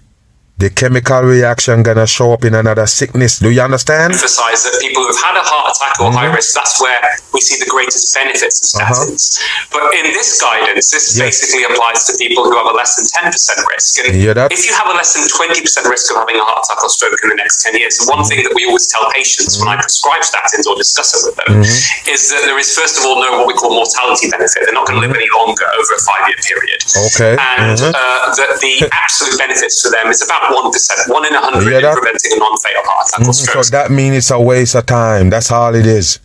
The chemical reaction gonna show up in another sickness. Do you understand? emphasize that people who've had a heart attack or high risk, that's where we see the greatest benefits of Uh-huh. statins. But in this guidance, this Yes. basically applies to people who have a less than 10% risk. And You if you have a less than 20% risk of having a heart attack or stroke in the next 10 years, the one thing that we always tell patients when I prescribe statins or discuss it with them Mhm. is that there is, first of all, no what we call mortality benefit. They're not going to live any longer over a five year period. Okay. And uh, that the absolute benefits for them is about 1%, 1 in a 100 hear in that? preventing a non fatal heart attack Mhm, stroke. So that means it's a waste of time. That's all it is.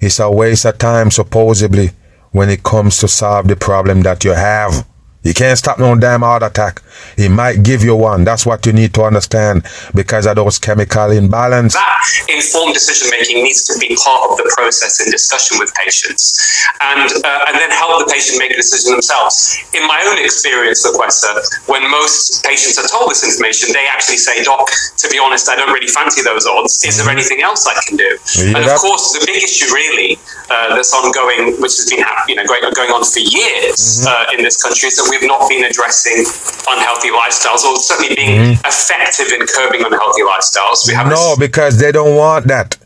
It's a waste of time, supposedly, when it comes to solve the problem that you have. You can't stop no damn heart attack. He might give you one. That's what you need to understand because of those chemical imbalance. that informed decision making needs to be part of the process in discussion with patients and uh, and then help the patient make a decision themselves. In my own experience Laquesta, when most patients are told this information they actually say doc to be honest i don't really fancy those odds. Is there anything else i can do? Yeah, and of course the big issue really uh, that's ongoing which has been you know going, on for years uh, in this country is that we've not been addressing unhealthy lifestyles or certainly being mm-hmm. effective in curbing unhealthy lifestyles we have No, because they don't want that.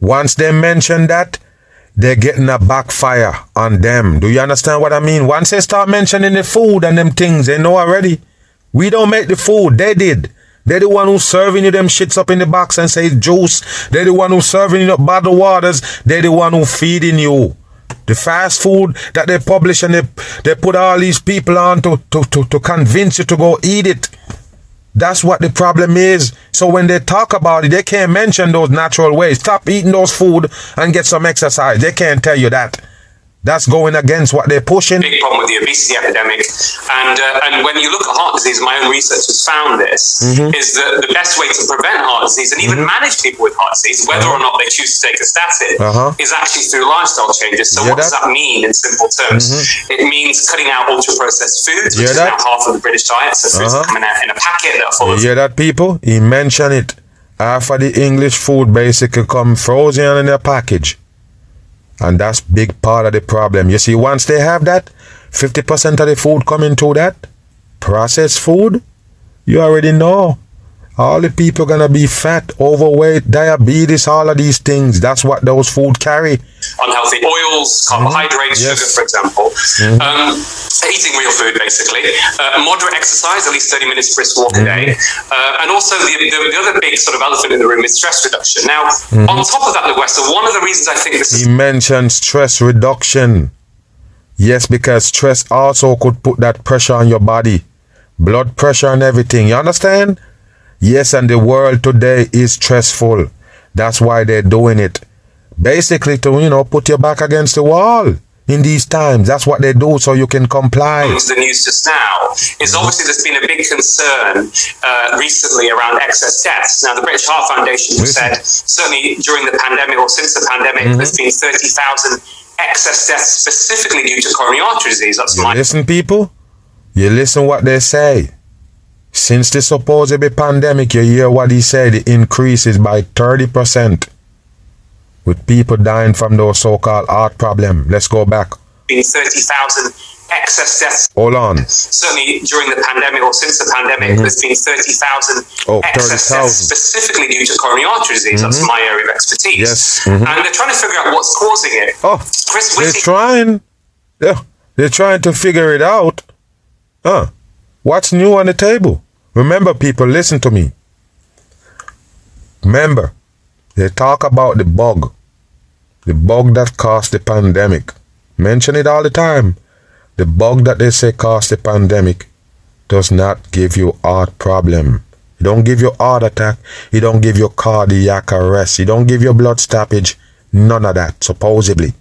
Once they mention that, they're getting a backfire on them. Do you understand what I mean? Once they start mentioning the food and them things, they know already. We don't make the food, they did. They're the one who's serving you them shits up in the box and say juice. They're the one who's serving you up bottled waters. They're the one who feeding you. The fast food that they publish and they, they put all these people on to, to, to, to convince you to go eat it. That's what the problem is. So when they talk about it, they can't mention those natural ways. Stop eating those food and get some exercise. They can't tell you that. That's going against what they're pushing. big problem with the obesity epidemic. And uh, and when you look at heart disease, my own research has found this Mhm. is that the best way to prevent heart disease and even manage people with heart disease, whether or not they choose to take a statin, Uh-huh. is actually through lifestyle changes. So Yeah, what does that- that mean in simple terms? Mhm. It means cutting out ultra processed foods, which Yeah, is that- now half of the British diet. So foods Uh-huh. that coming out in a packet that are full You hear that, people? He mentioned it. Half of the English food basically come frozen in a package. And that's big part of the problem. You see, once they have that, 50% of the food coming to that, processed food, you already know. All the people gonna be fat, overweight, diabetes, all of these things. That's what those food carry. Unhealthy oils, carbohydrates, Yes. sugar, for example. Mhm. Um, eating real food, basically. Uh, moderate exercise, at least 30 minutes brisk walk a day. Uh, and also, the, the, the other big sort of elephant in the room is stress reduction. Now, Mhm. on top of that, Wester, one of the reasons I think this is He mentioned stress reduction. Yes, because stress also could put that pressure on your body, blood pressure and everything. You understand? Yes, and the world today is stressful. That's why they're doing it. Basically, to, you know, put your back against the wall in these times. That's what they do so you can comply. the news just now is obviously there's been a big concern uh, recently around excess deaths. Now, the British Heart Foundation said certainly during the pandemic or since the pandemic, Mhm. there's been 30,000 excess deaths specifically due to coronary artery disease. That's You my listen, people? You listen what they say. Since the supposed pandemic, you hear what he said, the increase is by 30%. With people dying from those so-called heart problem. Let's go back. been 30,000 excess deaths. Hold on. Certainly during the pandemic or since the pandemic, Mhm. there's been 30,000 Oh, excess 30,000. deaths specifically due to coronary artery disease. That's Mhm. my area of expertise. Yes. Mhm. And they're trying to figure out what's causing it. Oh, Chris They're trying. Yeah, they're trying to figure it out. Huh. What's new on the table? Remember, people, listen to me. Remember, they talk about the bug, the bug that caused the pandemic. Mention it all the time. The bug that they say caused the pandemic does not give you heart problem. It don't give you heart attack. It don't give you cardiac arrest. It don't give you blood stoppage. None of that, supposedly.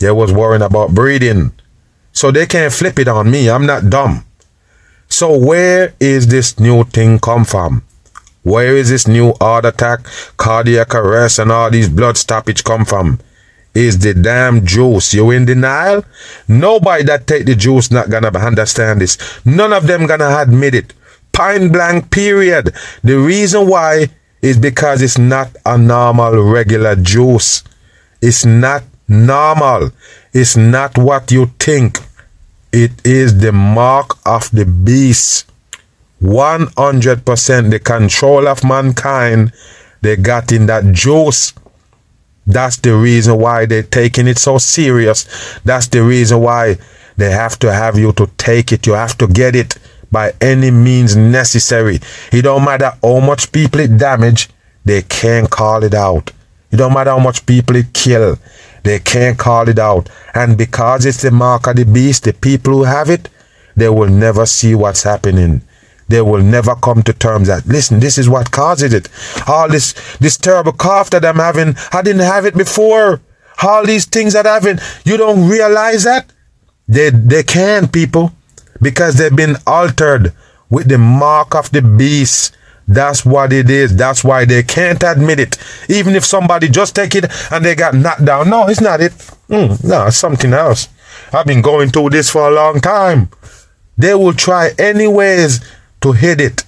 They was worrying about breathing. So they can't flip it on me. I'm not dumb. So where is this new thing come from? Where is this new heart attack, cardiac arrest, and all these blood stoppage come from? Is the damn juice. You in denial? Nobody that take the juice not gonna understand this. None of them gonna admit it. Pine blank period. The reason why is because it's not a normal regular juice. It's not normal. It's not what you think. It is the mark of the beast. 100% the control of mankind they got in that juice. That's the reason why they're taking it so serious. That's the reason why they have to have you to take it. You have to get it by any means necessary. It don't matter how much people it damage, they can't call it out. It don't matter how much people it kill, they can't call it out. And because it's the mark of the beast, the people who have it, they will never see what's happening. They will never come to terms that listen, this is what causes it. All this this terrible cough that I'm having, I didn't have it before. All these things that having, you don't realize that? They they can, people, because they've been altered with the mark of the beast. That's what it is. That's why they can't admit it. Even if somebody just take it and they got knocked down. No, it's not it. Mm, no, it's something else. I've been going through this for a long time. They will try anyways to hid it.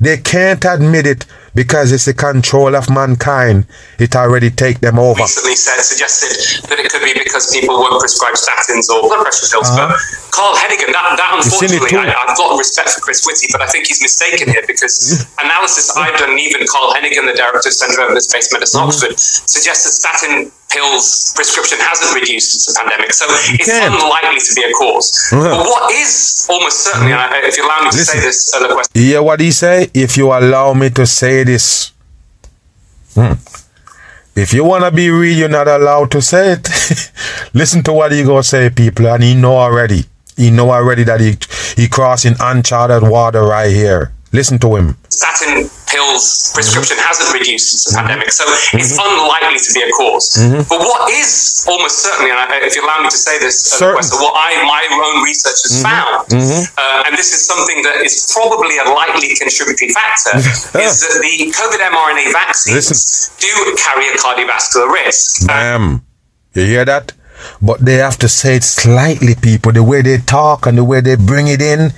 They can't admit it because it's the control of mankind. It already take them over. recently said suggested that it could be because people weren't prescribed statins or blood pressure pills. Uh-huh. But Carl Heneghan, that, that You've seen it unfortunately. I, I've got respect for Chris Whitty, but I think he's mistaken here because <laughs> analysis I've done, even Carl Heneghan, the director of Centre of Evidence-Based Medicine, Mm-hmm. Oxford, suggests that statin pills prescription hasn't reduced since the pandemic. So it's unlikely to be a cause. Uh-huh. But what is almost certainly, I- if you allow me to say this, uh, Loquesta, You hear what he say? If you allow me to say this. Hmm. If you wanna be real, you're not allowed to say it. <laughs> Listen to what he gonna say, people, and he know already. He know already that he he crossing uncharted water right here. Listen to him. statin pills prescription hasn't reduced since the pandemic, so it's Mhm. unlikely to be a cause. Mhm. But what is almost certainly, and I, if you allow me to say this, uh, what I my own research has found, Mhm. uh, and this is something that is probably a likely contributing factor, <laughs> is that the COVID mRNA vaccines do carry a cardiovascular risk. Bam. You hear that? But they have to say it slightly, people. The way they talk and the way they bring it in,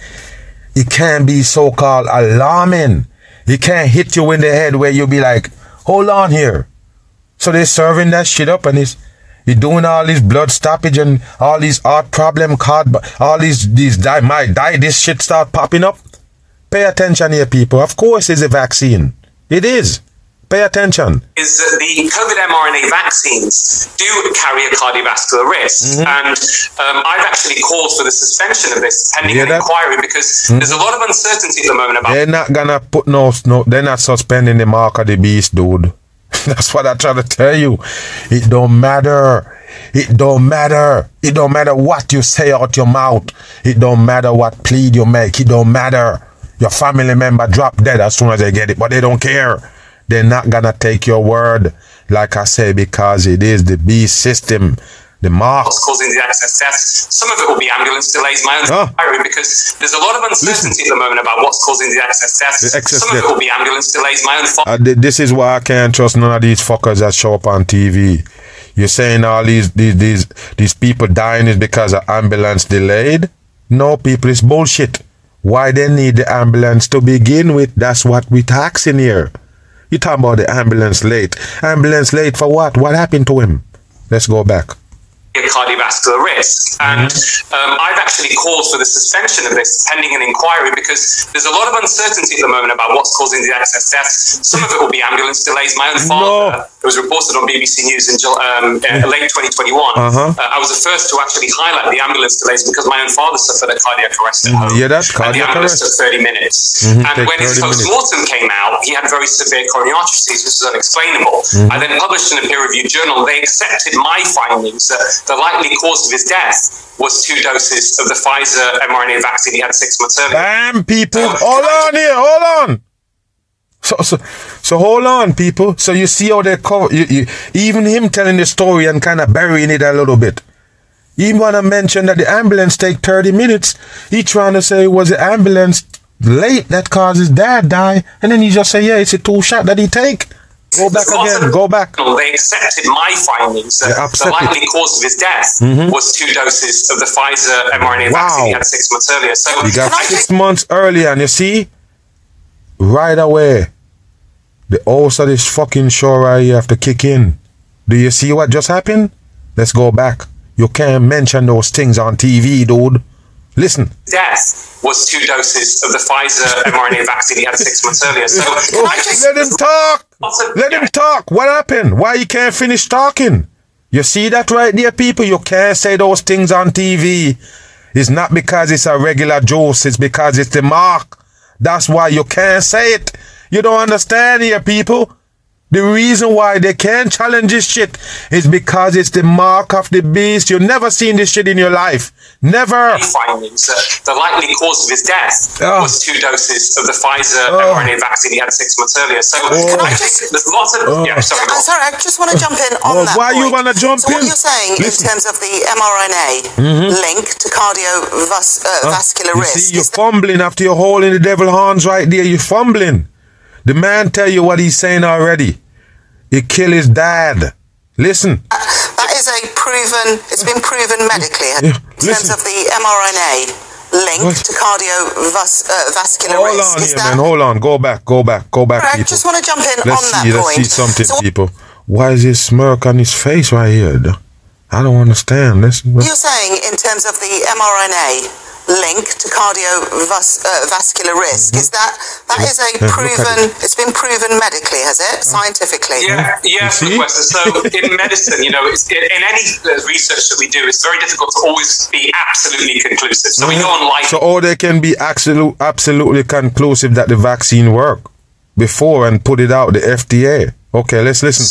it can't be so called alarming. It can't hit you in the head where you'll be like, hold on here. So they're serving that shit up and it's you're doing all this blood stoppage and all these heart problem card all these these die my die this shit start popping up. Pay attention here, people. Of course it's a vaccine. It is. Pay attention. is that the COVID mRNA vaccines do carry a cardiovascular risk. Mhm. And um, I've actually called for the suspension of this pending an inquiry because Mhm. there's a lot of uncertainty at the moment about They're not gonna put no, no, they're not suspending the mark of the beast, dude. <laughs> That's what I try to tell you. It don't matter. It don't matter. It don't matter what you say out your mouth. It don't matter what plea you make. It don't matter. Your family member drop dead as soon as they get it, but they don't care. They're not gonna take your word, like I say, because it is the B system, the mark. what's causing the access deaths. Some of it will be ambulance delays, my own inquiry, because there's a lot of uncertainty at the moment about what's causing the excess deaths. The excess Some of it will be ambulance delays, my own fault. Uh, th- this is why I can't trust none of these fuckers that show up on TV. You're saying all these these these these people dying is because of ambulance delayed? No, people, it's bullshit. Why they need the ambulance to begin with? That's what we're taxing here. You talk about the ambulance late? Ambulance late for what? What happened to him? Let's go back. cardiovascular risk. And um, I've actually called for the suspension of this pending an inquiry because there's a lot of uncertainty at the moment about what's causing the excess deaths. Some of it will be ambulance delays. My own father it was reported on BBC News in um, uh, late 2021. Uh-huh. Uh, I was the first to actually highlight the ambulance delays because my own father suffered a cardiac arrest at home. Yeah, that and the ambulance arrest. took 30 minutes. Mhm, And when his post-mortem came out, he had very severe coronary artery disease, which is unexplainable. Mhm. I then published in a peer-reviewed journal. They accepted my findings that the likely cause of his death was two doses of the Pfizer mRNA vaccine he had six months earlier. Damn, people. Hold on here. Hold on. So, so, so hold on, people. So you see how they cover, you, you, even him telling the story and kind of burying it a little bit. He want to mention that the ambulance take 30 minutes. He trying to say it was the ambulance late that caused his dad die. And then he just say, yeah, it's a two shot that he take. Go back again. Go back. They accepted my findings that the likely cause of his death Mhm. was two doses of the Pfizer mRNA vaccine he Wow. had six months earlier. So You got six months earlier, and you see, right away, the host of this fucking show right here have to kick in. Do you see what just happened? Let's go back. You can't mention those things on TV, dude. Listen. death was two doses of the Pfizer mRNA vaccine he had six months earlier. So oh, Let him talk. Let him talk. What happened? Why you can't finish talking? You see that right there, people? You can't say those things on TV. It's not because it's a regular juice, it's because it's the mark. That's why you can't say it. You don't understand here, people. The reason why they can't challenge this shit is because it's the mark of the beast. You've never seen this shit in your life. Never. findings that the likely cause of his death Oh. was two doses of the Pfizer Oh. mRNA vaccine he had six months earlier. So Oh. I think there's lots of Oh. yeah. Sorry, I'm uh, sorry, I just want to jump in on Well, that. why you point. wanna jump so what in? you're saying Listen. in terms of the mRNA Mhm. link to cardiovascular uh, ah. Huh? risk You see, you're fumbling after you're holding the devil horns right there. You're fumbling. The man tell you what he's saying already. He kill his dad. Listen. Uh, that is a proven, it's been proven medically Yeah, in terms of the mRNA link What? to cardiovascular uh, Hold risk. on Is here, that man. Hold on. Go back. Go back. Go back, I people. just want to jump in Let's on that see. Let's point. see something, So people. Why is this smirk on his face right here? I don't understand. Let's. You're saying in terms of the mRNA link to cardiovascular uh, risk, mm-hmm. is that that is a Yeah, look at proven? It's been proven medically, has it? Mm-hmm. Scientifically? Yeah, yeah, Professor. So in <laughs> medicine, you know, it's, in in any uh, research that we do, it's very difficult to always be absolutely conclusive. So we go on life So all they can be absolute, absolutely conclusive that the vaccine work before and put it out the FDA. Okay, let's listen.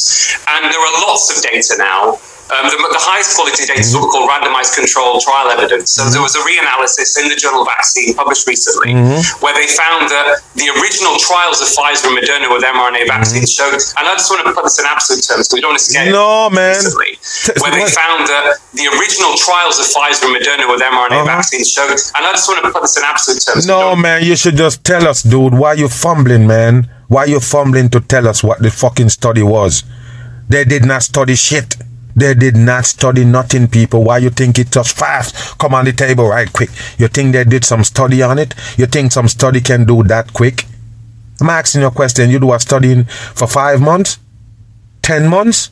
And there are lots of data now. Um, the, the highest quality data is what we call randomized controlled trial evidence. So there was a reanalysis in the journal Vaccine published recently Mhm. where they found that the original trials of Pfizer and Moderna with mRNA vaccines showed, and I just want to put this in absolute terms because we don't want to scare No, man. recently, where they found that the original trials of Pfizer and Moderna with mRNA Uh-huh. vaccines showed, and I just want to put this in absolute terms. No, man, you should just tell us, dude. Why you fumbling, man? Why you fumbling to tell us what the fucking study was? They did not study shit. They did not study nothing, people. Why you think it just fast? Come on the table right quick. You think they did some study on it? You think some study can do that quick? I'm asking you a question. You do a studying for five months? Ten months?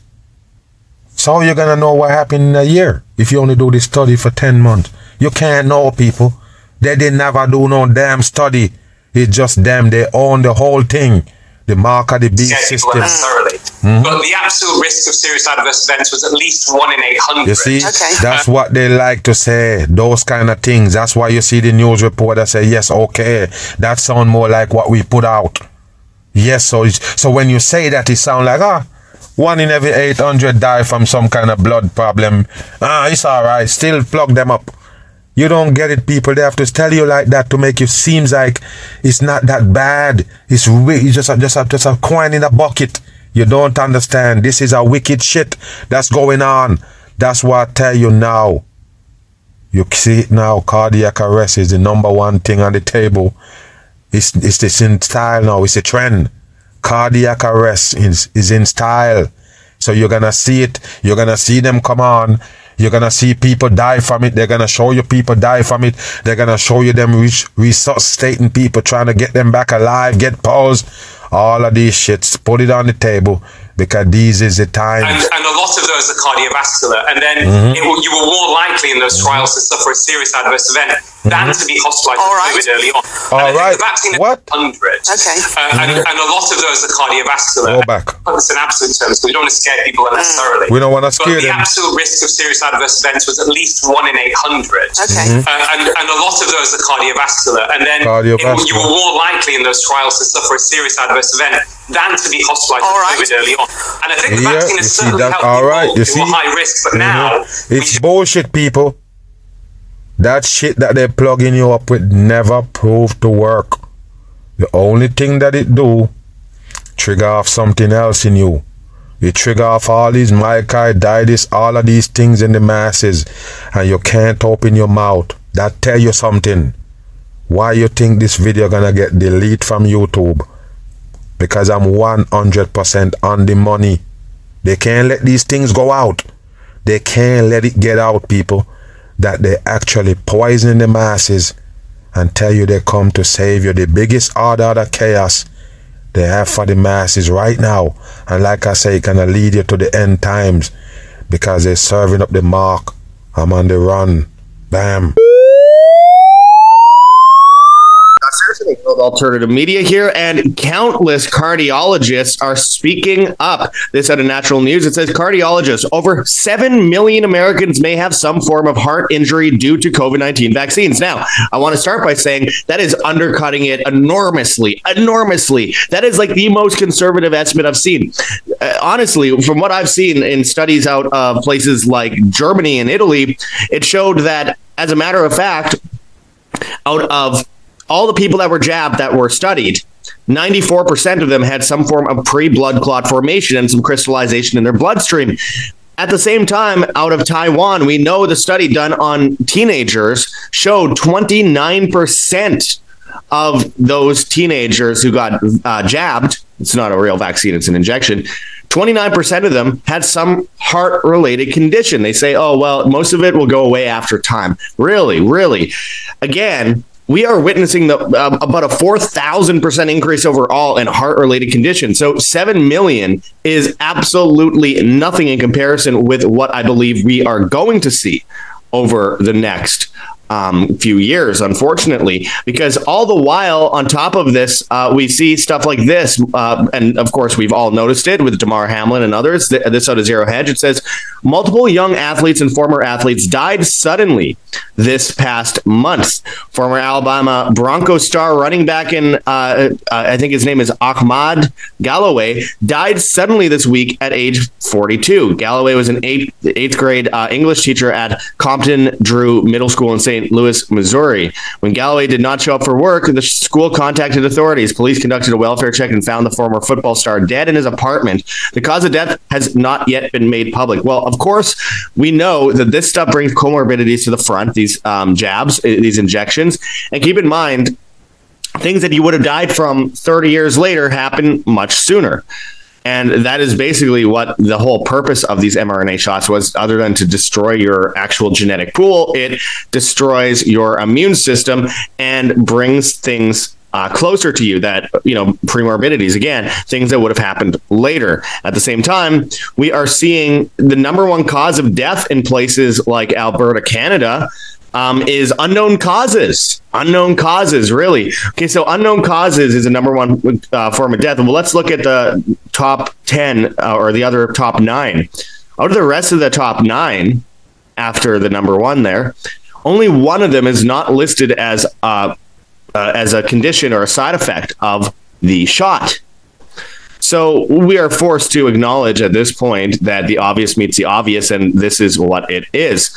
So how you gonna know what happened in a year if you only do this study for ten months? You can't know, people. They didn't never do no damn study. It's just them. They own the whole thing. The mark of the beast system. Unnecessarily. Mhm. But the absolute risk of serious adverse events was at least one in 800. You see, that's what they like to say. Those kind of things. That's why you see the news reporter say, "Yes, okay, that sound more like what we put out." Yes, so so when you say that, it sound like ah, one in every eight hundred die from some kind of blood problem. Ah, it's all right. Still plug them up. You don't get it, people. They have to tell you like that to make it seems like it's not that bad. It's wi- it's just a, just a, just a coin in a bucket. You don't understand. This is a wicked shit that's going on. That's what I tell you now. You see it now. Cardiac arrest is the number one thing on the table. It's it's, it's in style now. It's a trend. Cardiac arrest is is in style. So you're gonna see it. You're gonna see them come on. You're gonna see people die from it. They're gonna show you people die from it. They're gonna show you them res- resuscitating people, trying to get them back alive, get paused. All of these shits. Put it on the table. Because these is the time. and, and a lot of those are cardiovascular. And then Mhm. it will, you were more likely in those trials to suffer a serious adverse event than to be hospitalized with COVID early on. Mm-hmm. All and I the vaccine What? is 100. Okay. Uh, and, Mhm. and a lot of those are cardiovascular. Go back. It's in absolute terms, so we don't want to scare people unnecessarily. We don't wanna But scare the absolute risk of serious adverse events was at least 1 in 800. Okay. Mhm. Uh, and, and a lot of those are cardiovascular. And then it will- you were more likely in those trials to suffer a serious adverse event than to be hospitalized with COVID early on. And I think the Yeah, vaccine has certainly helped All right, you see? high risk, but now Mhm. It's bullshit, people. That shit that they're plugging you up with never proved to work. The only thing that it do, trigger off something else in you. You trigger off all these myocarditis, all of these things in the masses, and you can't open your mouth. That tell you something. Why you think this video gonna get deleted from YouTube? Because I'm 100% on the money. They can't let these things go out. They can't let it get out, people, that they actually poisoning the masses and tell you they come to save you. The biggest order of chaos they have for the masses right now. And like I say, it gonna lead you to the end times because they're serving up the mark. I'm on the run. Bam. Alternative media here, and countless cardiologists are speaking up. This out of Natural News. It says cardiologists, over 7 million Americans may have some form of heart injury due to COVID 19 vaccines. Now, I want to start by saying that is undercutting it enormously, enormously. That is like the most conservative estimate I've seen. Uh, honestly, from what I've seen in studies out of places like Germany and Italy, it showed that, as a matter of fact, out of all the people that were jabbed that were studied, 94% of them had some form of pre-blood clot formation and some crystallization in their bloodstream. At the same time, out of Taiwan, we know the study done on teenagers showed 29% of those teenagers who got uh, jabbed, it's not a real vaccine, it's an injection. 29% of them had some heart related condition. They say, oh, well, most of it will go away after time. Really, really. Again, we are witnessing the uh, about a 4000% increase overall in heart related conditions. So 7 million is absolutely nothing in comparison with what I believe we are going to see over the next um, few years, unfortunately, because all the while, on top of this, uh, we see stuff like this. Uh, and of course, we've all noticed it with Damar Hamlin and others. Th- This out of Zero Hedge, it says multiple young athletes and former athletes died suddenly this past month. Former Alabama Bronco star running back in, uh, uh, I think his name is Ahmaad Galloway, died suddenly this week at age 42. Galloway was an eighth, eighth grade uh, English teacher at Compton Drew Middle School in St. Louis, Missouri. When Galloway did not show up for work, the school contacted authorities. Police conducted a welfare check and found the former football star dead in his apartment. The cause of death has not yet been made public. Well, of course, we know that this stuff brings comorbidities to the front, these um, jabs, uh, these injections. And keep in mind, things that you would have died from 30 years later happen much sooner. And that is basically what the whole purpose of these mRNA shots was, other than to destroy your actual genetic pool. It destroys your immune system and brings things uh, closer to you that, you know, premorbidities, again, things that would have happened later. At the same time, we are seeing the number one cause of death in places like Alberta, Canada, um, is unknown causes. Unknown causes, really. Okay, so unknown causes is the number one uh, form of death. Well, let's look at the top 10 uh, or the other top nine. Out of the rest of the top nine, after the number one there, only one of them is not listed as uh, uh, as a condition or a side effect of the shot. So we are forced to acknowledge at this point that the obvious meets the obvious, and this is what it is.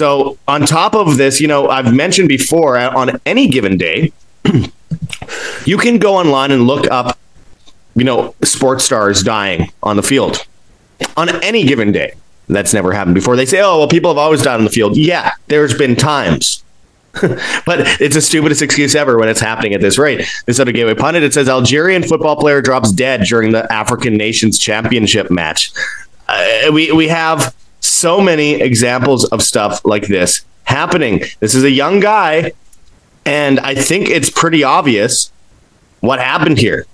So on top of this, you know, I've mentioned before uh, on any given day, <clears throat> you can go online and look up, you know, sports stars dying on the field on any given day. That's never happened before. They say, oh, well, people have always died on the field. Yeah, there's been times. <laughs> but it's the stupidest excuse ever when it's happening at this rate. This other gateway pundit it says Algerian football player drops dead during the African Nations Championship match. Uh, we we have so many examples of stuff like this happening. This is a young guy, and I think it's pretty obvious what happened here.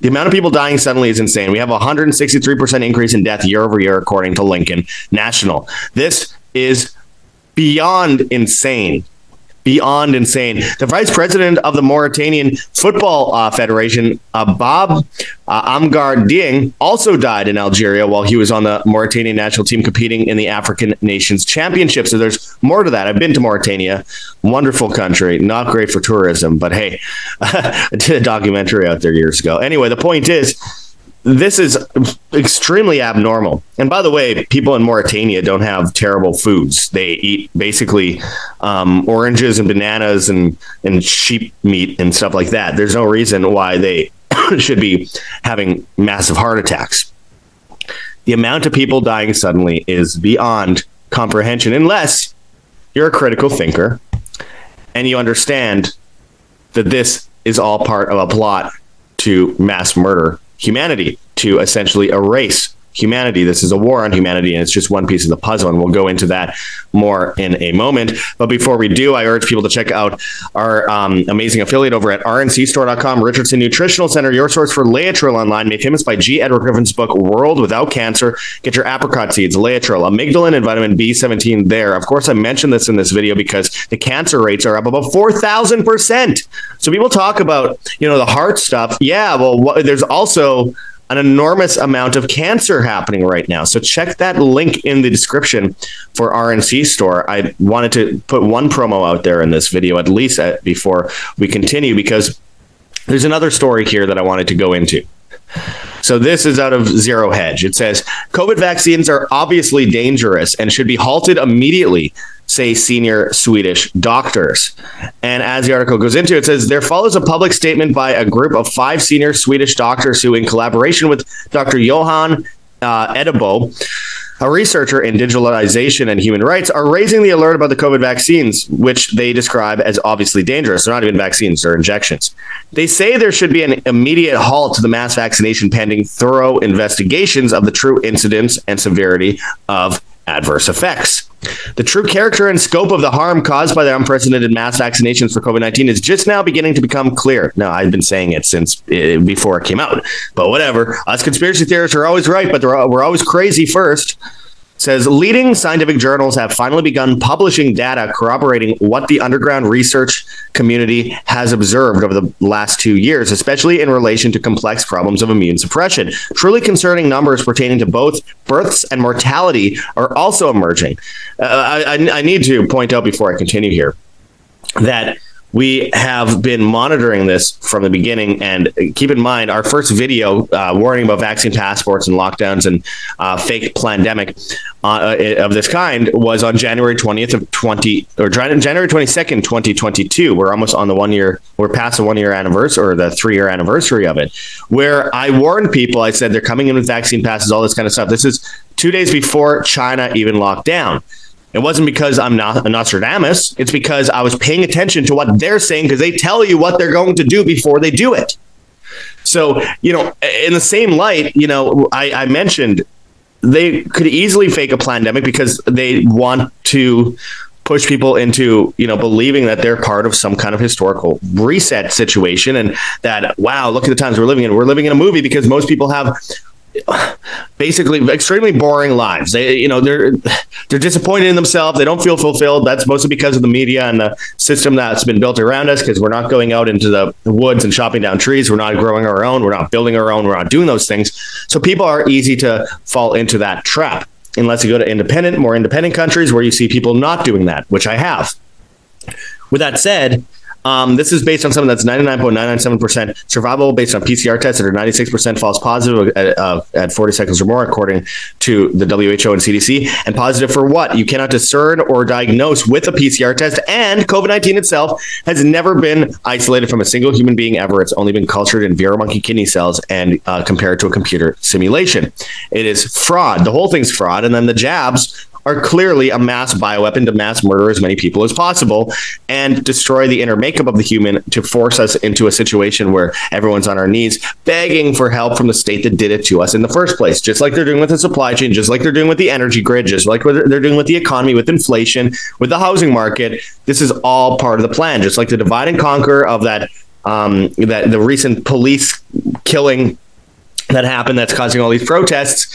The amount of people dying suddenly is insane. We have a 163% increase in death year over year, according to Lincoln National. This is beyond insane. Beyond insane. The vice president of the Mauritanian Football uh, Federation, uh, Bob uh, Amgar Dieng, also died in Algeria while he was on the Mauritanian national team competing in the African Nations Championship. So there's more to that. I've been to Mauritania, wonderful country, not great for tourism, but hey, <laughs> I did a documentary out there years ago. Anyway, the point is this is extremely abnormal. And by the way, people in Mauritania don't have terrible foods. They eat basically um, oranges and bananas and, and sheep meat and stuff like that. There's no reason why they <coughs> should be having massive heart attacks. The amount of people dying suddenly is beyond comprehension, unless you're a critical thinker and you understand that this is all part of a plot to mass murder humanity to essentially erase humanity. This is a war on humanity, and it's just one piece of the puzzle. And we'll go into that more in a moment. But before we do, I urge people to check out our um, amazing affiliate over at rncstore.com, Richardson Nutritional Center, your source for Laetrile online, made famous by G. Edward Griffin's book, World Without Cancer. Get your apricot seeds, Laetrile, amygdalin, and vitamin B17 there. Of course, I mentioned this in this video because the cancer rates are up about 4,000%. So people talk about, you know, the heart stuff. Yeah, well, what, there's also an enormous amount of cancer happening right now. So check that link in the description for RNC store. I wanted to put one promo out there in this video at least at, uh, before we continue because there's another story here that I wanted to go into. So this is out of Zero Hedge. It says COVID vaccines are obviously dangerous and should be halted immediately say senior Swedish doctors. And as the article goes into, it says there follows a public statement by a group of five senior Swedish doctors who, in collaboration with Dr. Johan uh, Eddebo, a researcher in digitalization and human rights, are raising the alert about the COVID vaccines, which they describe as obviously dangerous. They're not even vaccines, they're injections. They say there should be an immediate halt to the mass vaccination pending thorough investigations of the true incidence and severity of adverse effects. The true character and scope of the harm caused by the unprecedented mass vaccinations for COVID 19 is just now beginning to become clear. Now, I've been saying it since uh, before it came out, but whatever. Us conspiracy theorists are always right, but we're always crazy first says leading scientific journals have finally begun publishing data corroborating what the underground research community has observed over the last 2 years especially in relation to complex problems of immune suppression. Truly concerning numbers pertaining to both births and mortality are also emerging. Uh, I, I need to point out before I continue here that we have been monitoring this from the beginning and keep in mind our first video uh, warning about vaccine passports and lockdowns and uh, fake pandemic uh, of this kind was on January 20th of 20 or January 22nd 2022 we're almost on the one year we're past the one year anniversary or the 3 year anniversary of it where I warned people I said they're coming in with vaccine passes all this kind of stuff. This is 2 days before China even locked down it wasn't because I'm not a Nostradamus. It's because I was paying attention to what they're saying because they tell you what they're going to do before they do it. So, you know, in the same light, you know, I, I mentioned they could easily fake a pandemic because they want to push people into you know believing that they're part of some kind of historical reset situation and that wow look at the times we're living in we're living in a movie because most people have <sighs> basically extremely boring lives. They you know they're they're disappointed in themselves. They don't feel fulfilled. That's mostly because of the media and the system that's been built around us because we're not going out into the woods and chopping down trees. We're not growing our own. We're not building our own. We're not doing those things. So people are easy to fall into that trap unless you go to independent, more independent countries where you see people not doing that, which I have. With that said, um, this is based on something that's 99.997% survivable based on PCR tests that are 96% false positive at, uh, at 40 seconds or more, according to the WHO and CDC. And positive for what? You cannot discern or diagnose with a PCR test. And COVID 19 itself has never been isolated from a single human being ever. It's only been cultured in Vero monkey kidney cells and uh, compared to a computer simulation. It is fraud. The whole thing's fraud. And then the jabs are clearly a mass bioweapon to mass murder as many people as possible and destroy the inner makeup of the human to force us into a situation where everyone's on our knees begging for help from the state that did it to us in the first place just like they're doing with the supply chain just like they're doing with the energy grid just like they're doing with the economy with inflation with the housing market this is all part of the plan just like the divide and conquer of that um, that the recent police killing that happened that's causing all these protests.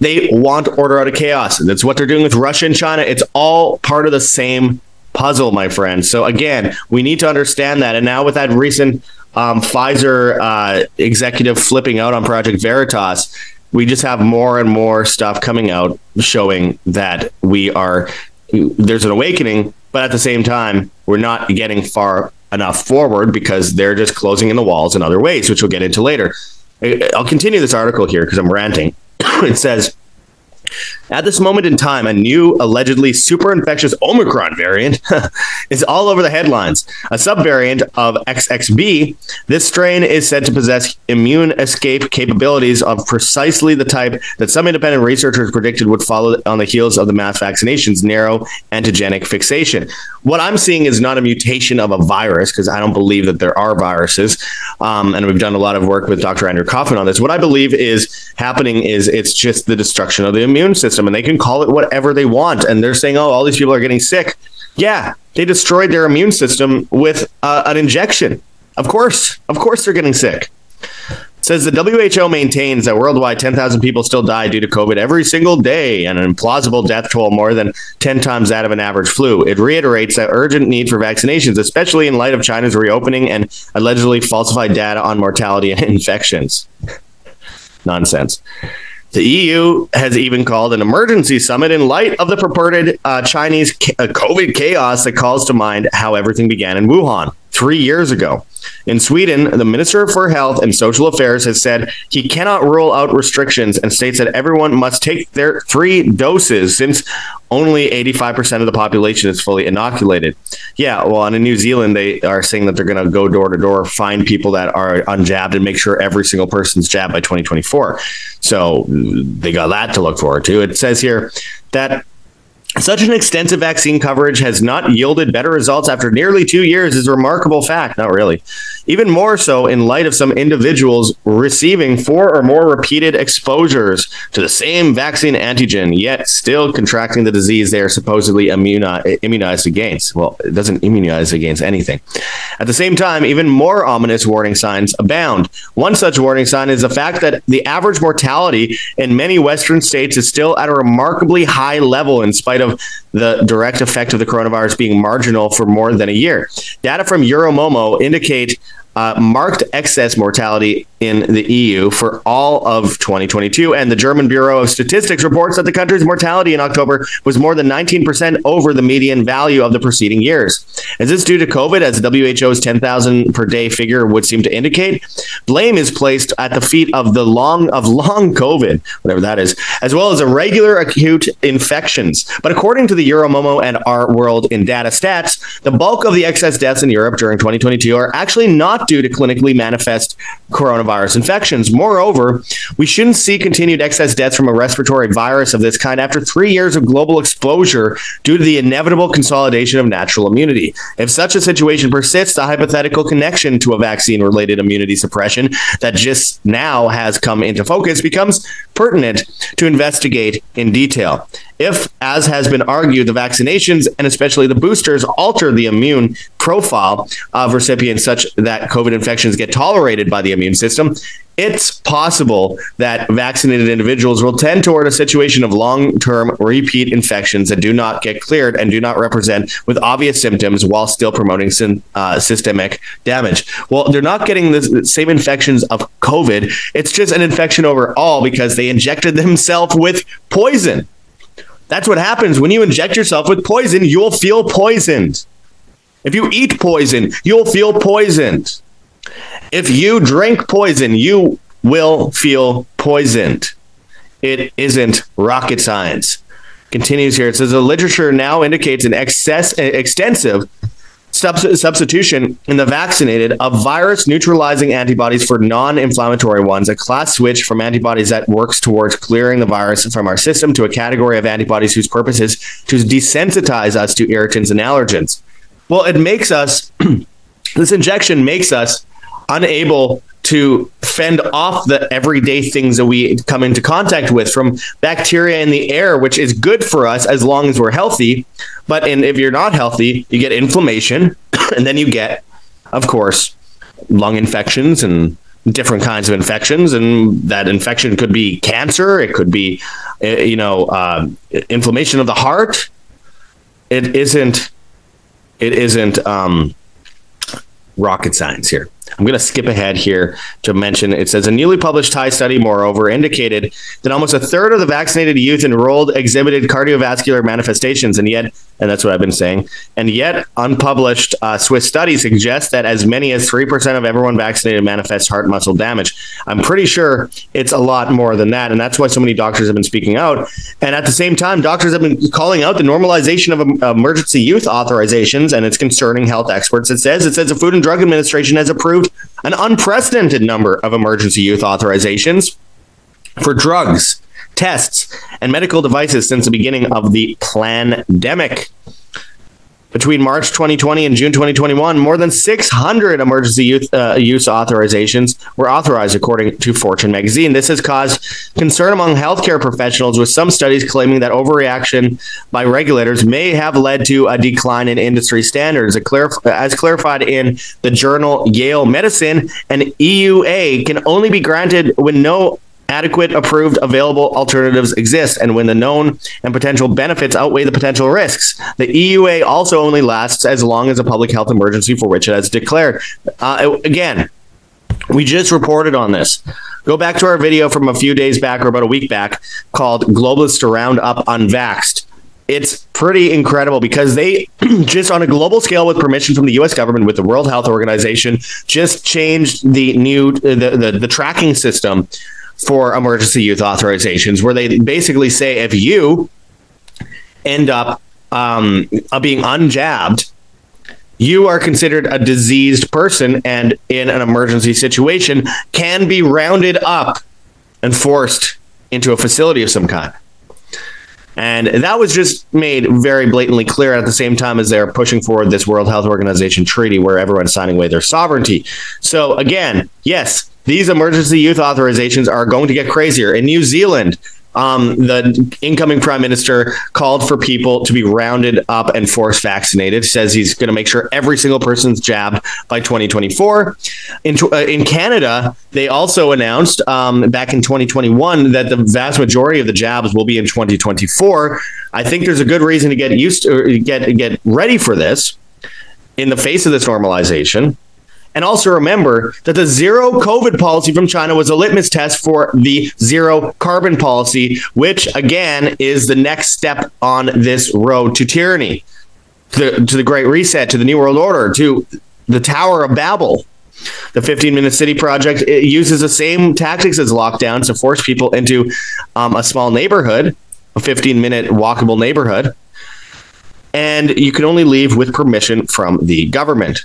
They want order out of chaos. That's what they're doing with Russia and China. It's all part of the same puzzle, my friend. So again, we need to understand that. And now with that recent um, Pfizer uh, executive flipping out on Project Veritas, we just have more and more stuff coming out showing that we are there's an awakening, but at the same time, we're not getting far enough forward because they're just closing in the walls in other ways, which we'll get into later. I'll continue this article here because I'm ranting. <coughs> it says at this moment in time, a new allegedly super infectious Omicron variant <laughs> is all over the headlines. A subvariant of XBB, this strain is said to possess immune escape capabilities of precisely the type that some independent researchers predicted would follow on the heels of the mass vaccinations, narrow antigenic fixation. What I'm seeing is not a mutation of a virus, because I don't believe that there are viruses. Um, and we've done a lot of work with Dr. Andrew Kaufman on this. What I believe is happening is it's just the destruction of the immune system, and they can call it whatever they want. And they're saying, oh, all these people are getting sick. Yeah, they destroyed their immune system with uh, an injection. Of course, of course, they're getting sick. Says the WHO maintains that worldwide 10,000 people still die due to COVID every single day, and an implausible death toll more than 10 times that of an average flu. It reiterates that urgent need for vaccinations, especially in light of China's reopening and allegedly falsified data on mortality and <laughs> infections. Nonsense. The EU has even called an emergency summit in light of the purported uh, Chinese uh, COVID chaos that calls to mind how everything began in Wuhan three years ago. In Sweden, the Minister for Health and Social Affairs has said he cannot rule out restrictions and states that everyone must take their three doses since only 85% of the population is fully inoculated. Yeah, well, in New Zealand, they are saying that they're going to go door to door, find people that are unjabbed, and make sure every single person's jabbed by 2024. So they got that to look forward to. It says here that such an extensive vaccine coverage has not yielded better results after nearly two years is a remarkable fact. Not really. Even more so in light of some individuals receiving four or more repeated exposures to the same vaccine antigen, yet still contracting the disease they are supposedly immuni- immunized against. Well, it doesn't immunize against anything. At the same time, even more ominous warning signs abound. One such warning sign is the fact that the average mortality in many Western states is still at a remarkably high level in spite of the direct effect of the coronavirus being marginal for more than a year. Data from Euromomo indicate uh, marked excess mortality in the EU for all of 2022. And the German Bureau of Statistics reports that the country's mortality in October was more than 19% over the median value of the preceding years. Is this due to COVID, as the WHO's 10,000 per day figure would seem to indicate? Blame is placed at the feet of the long of long COVID, whatever that is, as well as irregular acute infections. But according to the Euromomo and our world in data stats, the bulk of the excess deaths in Europe during 2022 are actually not due to clinically manifest coronavirus infections. Moreover, we shouldn't see continued excess deaths from a respiratory virus of this kind after 3 years of global exposure due to the inevitable consolidation of natural immunity. If such a situation persists, the hypothetical connection to a vaccine related immunity suppression that just now has come into focus becomes pertinent to investigate in detail. If, as has been argued, the vaccinations and especially the boosters alter the immune profile of recipients such that COVID infections get tolerated by the immune system, it's possible that vaccinated individuals will tend toward a situation of long-term repeat infections that do not get cleared and do not represent with obvious symptoms while still promoting uh, systemic damage. Well, they're not getting the same infections of COVID. It's just an infection overall because they injected themselves with poison. That's what happens when you inject yourself with poison, you'll feel poisoned. If you eat poison, you'll feel poisoned. If you drink poison, you will feel poisoned. It isn't rocket science. Continues here. It says the literature now indicates an excess extensive subs- substitution in the vaccinated of virus neutralizing antibodies for non-inflammatory ones, a class switch from antibodies that works towards clearing the virus from our system to a category of antibodies whose purpose is to desensitize us to irritants and allergens. Well, it makes us <clears throat> this injection makes us unable to fend off the everyday things that we come into contact with from bacteria in the air which is good for us as long as we're healthy. But if you're not healthy you get inflammation <clears throat> and then you get of course lung infections and different kinds of infections and that infection could be cancer it could be uh, you know uh, inflammation of the heart. It isn't it isn't um, rocket science here I'm going to skip ahead here to mention it says a newly published Thai study, moreover, indicated that almost a third of the vaccinated youth enrolled exhibited cardiovascular manifestations, and yet, and that's what I've been saying, and yet unpublished uh, Swiss study suggests that as many as 3% of everyone vaccinated manifests heart muscle damage. I'm pretty sure it's a lot more than that, and that's why so many doctors have been speaking out. And at the same time, doctors have been calling out the normalization of emergency youth authorizations, and it's concerning health experts. It says it says the Food and Drug Administration has approved an unprecedented number of emergency youth authorizations for drugs, tests, and medical devices since the beginning of the pandemic. Between March 2020 and June 2021, more than 600 emergency youth, uh, use authorizations were authorized, according to Fortune magazine. This has caused concern among healthcare professionals, with some studies claiming that overreaction by regulators may have led to a decline in industry standards. As clarified in the journal Yale Medicine, an EUA can only be granted when no adequate approved available alternatives exist and when the known and potential benefits outweigh the potential risks the EUA also only lasts as long as a public health emergency for which it has declared. Uh, again we just reported on this. Go back to our video from a few days back or about a week back called globalists to round up unvaxxed. It's pretty incredible because they <clears throat> just on a global scale with permission from the US government with the World Health Organization just changed the new the the, the tracking system for emergency youth authorizations where they basically say if you end up um, being unjabbed you are considered a diseased person and in an emergency situation can be rounded up and forced into a facility of some kind and that was just made very blatantly clear at the same time as they're pushing forward this World Health Organization treaty where everyone's signing away their sovereignty. So again, yes, these emergency use authorizations are going to get crazier. In New Zealand, um, the incoming prime minister called for people to be rounded up and force vaccinated. Says he's going to make sure every single person's jabbed by 2024. In uh, in Canada, they also announced um, back in 2021 that the vast majority of the jabs will be in 2024. I think there's a good reason to get used to get get ready for this in the face of this normalization. And also remember that the zero COVID policy from China was a litmus test for the zero carbon policy, which again is the next step on this road to tyranny, to the, to the Great Reset, to the New World Order, to the Tower of Babel. The 15 minute city project uses the same tactics as lockdowns to force people into um, a small neighborhood, a 15 minute walkable neighborhood. And you can only leave with permission from the government.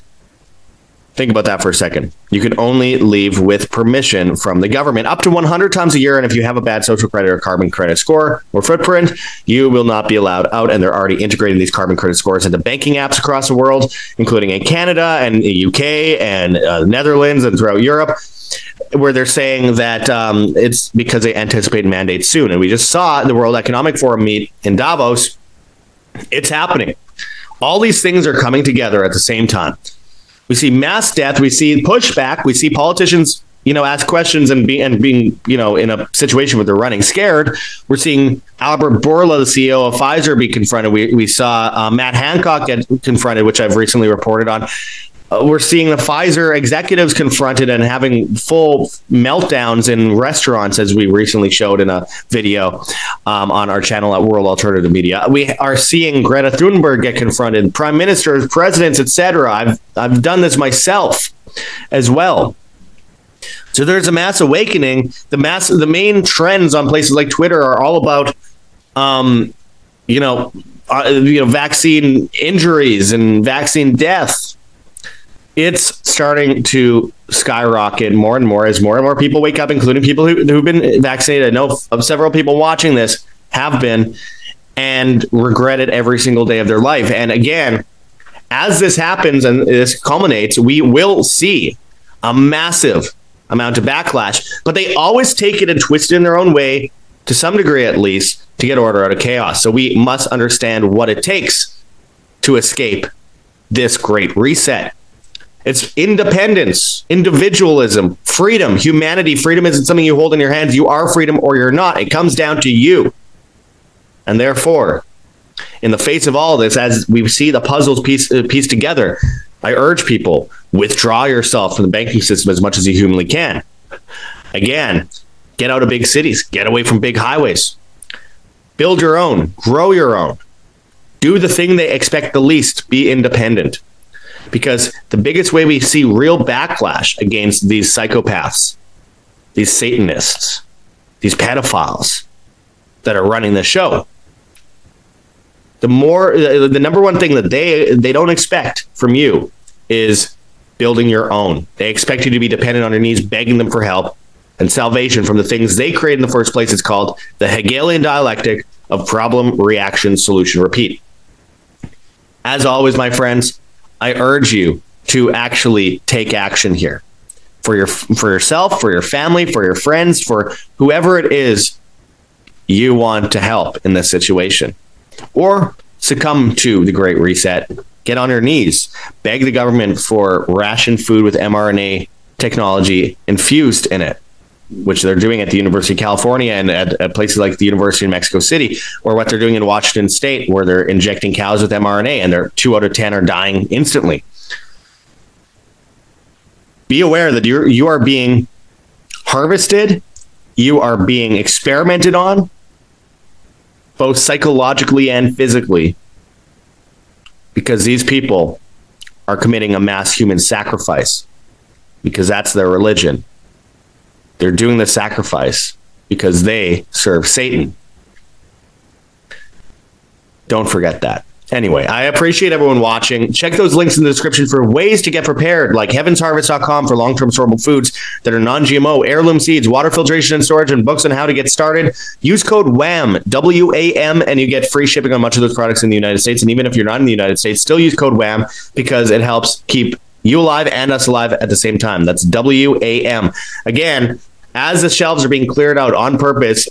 Think about that for a second. You can only leave with permission from the government up to 100 times a year. And if you have a bad social credit or carbon credit score or footprint, you will not be allowed out. And they're already integrating these carbon credit scores into banking apps across the world, including in Canada and the UK and uh, Netherlands and throughout Europe where they're saying that um, it's because they anticipate mandates soon. And we just saw the World Economic Forum meet in Davos. It's happening. All these things are coming together at the same time. We see mass death. We see pushback. We see politicians, you know, ask questions and be and being, you know, in a situation where they're running scared. We're seeing Albert Bourla, the CEO of Pfizer, be confronted. We we saw uh, Matt Hancock get confronted, which I've recently reported on. Uh, we're seeing the Pfizer executives confronted and having full meltdowns in restaurants, as we recently showed in a video um, on our channel at World Alternative Media. We are seeing Greta Thunberg get confronted, prime ministers, presidents, etc. I've I've done this myself as well. So there's a mass awakening. The mass, the main trends on places like Twitter are all about, um, you know, uh, you know, vaccine injuries and vaccine deaths it's starting to skyrocket more and more as more and more people wake up, including people who, who've been vaccinated. I know of several people watching this have been and regret it every single day of their life. And again, as this happens and this culminates, we will see a massive amount of backlash, but they always take it and twist it in their own way to some degree at least to get order out of chaos. So we must understand what it takes to escape this great reset It's independence, individualism, freedom, humanity. Freedom isn't something you hold in your hands. You are freedom or you're not. It comes down to you. And therefore, in the face of all this, as we see the puzzles piece uh, piece together, I urge people withdraw yourself from the banking system as much as you humanly can. Again, get out of big cities, get away from big highways, build your own, grow your own, do the thing they expect the least, be independent. Because the biggest way we see real backlash against these psychopaths, these Satanists, these pedophiles that are running the show the more the number one thing that they they don't expect from you is building your own. They expect you to be dependent on your knees, begging them for help and salvation from the things they created in the first place. It's called the Hegelian dialectic of problem, reaction, solution, repeat. As always, my friends, I urge you to actually take action here. For your for yourself, for your family, for your friends, for whoever it is you want to help in this situation. Or succumb to the Great Reset. Get on your knees, beg the government for ration food with mRNA technology infused in it, which they're doing at the University of California and at, at places like the University of Mexico City, or what they're doing in Washington State, where they're injecting cows with mRNA and they're two out of 10 are dying instantly. Be aware that you're, you are being harvested, you are being experimented on, both psychologically and physically, because these people are committing a mass human sacrifice because that's their religion. They're doing the sacrifice because they serve Satan. Don't forget that. Anyway, I appreciate everyone watching. Check those links in the description for ways to get prepared, like heavensharvest.com for long-term storable foods that are non-GMO, heirloom seeds, water filtration and storage, and books on how to get started. Use code WHAM, W-A-M, and you get free shipping on much of those products in the United States. And even if you're not in the United States, still use code WHAM because it helps keep you alive and us alive at the same time. That's W-A-M. Again, as the shelves are being cleared out on purpose,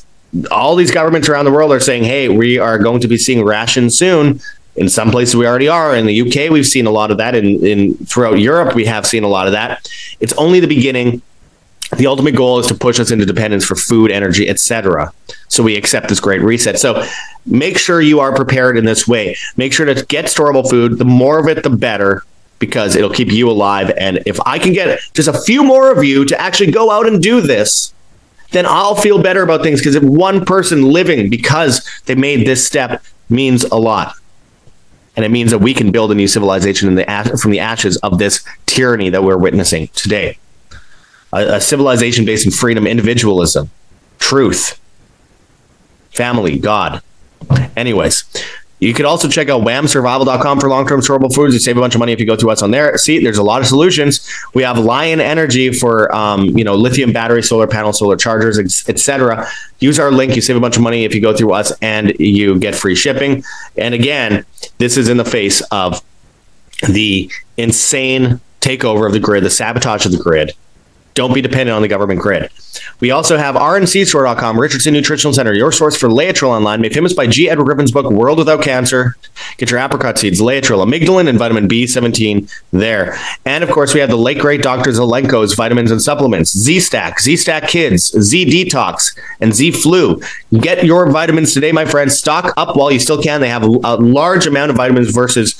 all these governments around the world are saying, "Hey, we are going to be seeing rations soon." In some places we already are. In the UK, we've seen a lot of that. In, in throughout Europe, we have seen a lot of that. It's only the beginning. The ultimate goal is to push us into dependence for food, energy, etc. So we accept this great reset. So make sure you are prepared in this way. Make sure to get storable food. The more of it, the better because it'll keep you alive. And if I can get just a few more of you to actually go out and do this, then I'll feel better about things because if one person living because they made this step means a lot. And it means that we can build a new civilization in the ash- from the ashes of this tyranny that we're witnessing today. A, a civilization based in freedom, individualism, truth, family, God. Anyways, you could also check out whamsurvival.com for long-term storable foods. You save a bunch of money if you go through us on there. See, there's a lot of solutions. We have Lion Energy for um, you know lithium battery, solar panel, solar chargers, etc. Use our link. You save a bunch of money if you go through us, and you get free shipping. And again, this is in the face of the insane takeover of the grid, the sabotage of the grid. Don't be dependent on the government grid. We also have rncstore.com, Richardson Nutritional Center, your source for Laetrile online, made famous by G. Edward Griffin's book, World Without Cancer. Get your apricot seeds, Laetrile, amygdalin, and vitamin B17 there. And of course, we have the late great Dr. Zelenko's vitamins and supplements, Z Stack, Z Stack Kids, Z Detox, and Z Flu. Get your vitamins today, my friends. Stock up while you still can. They have a large amount of vitamins versus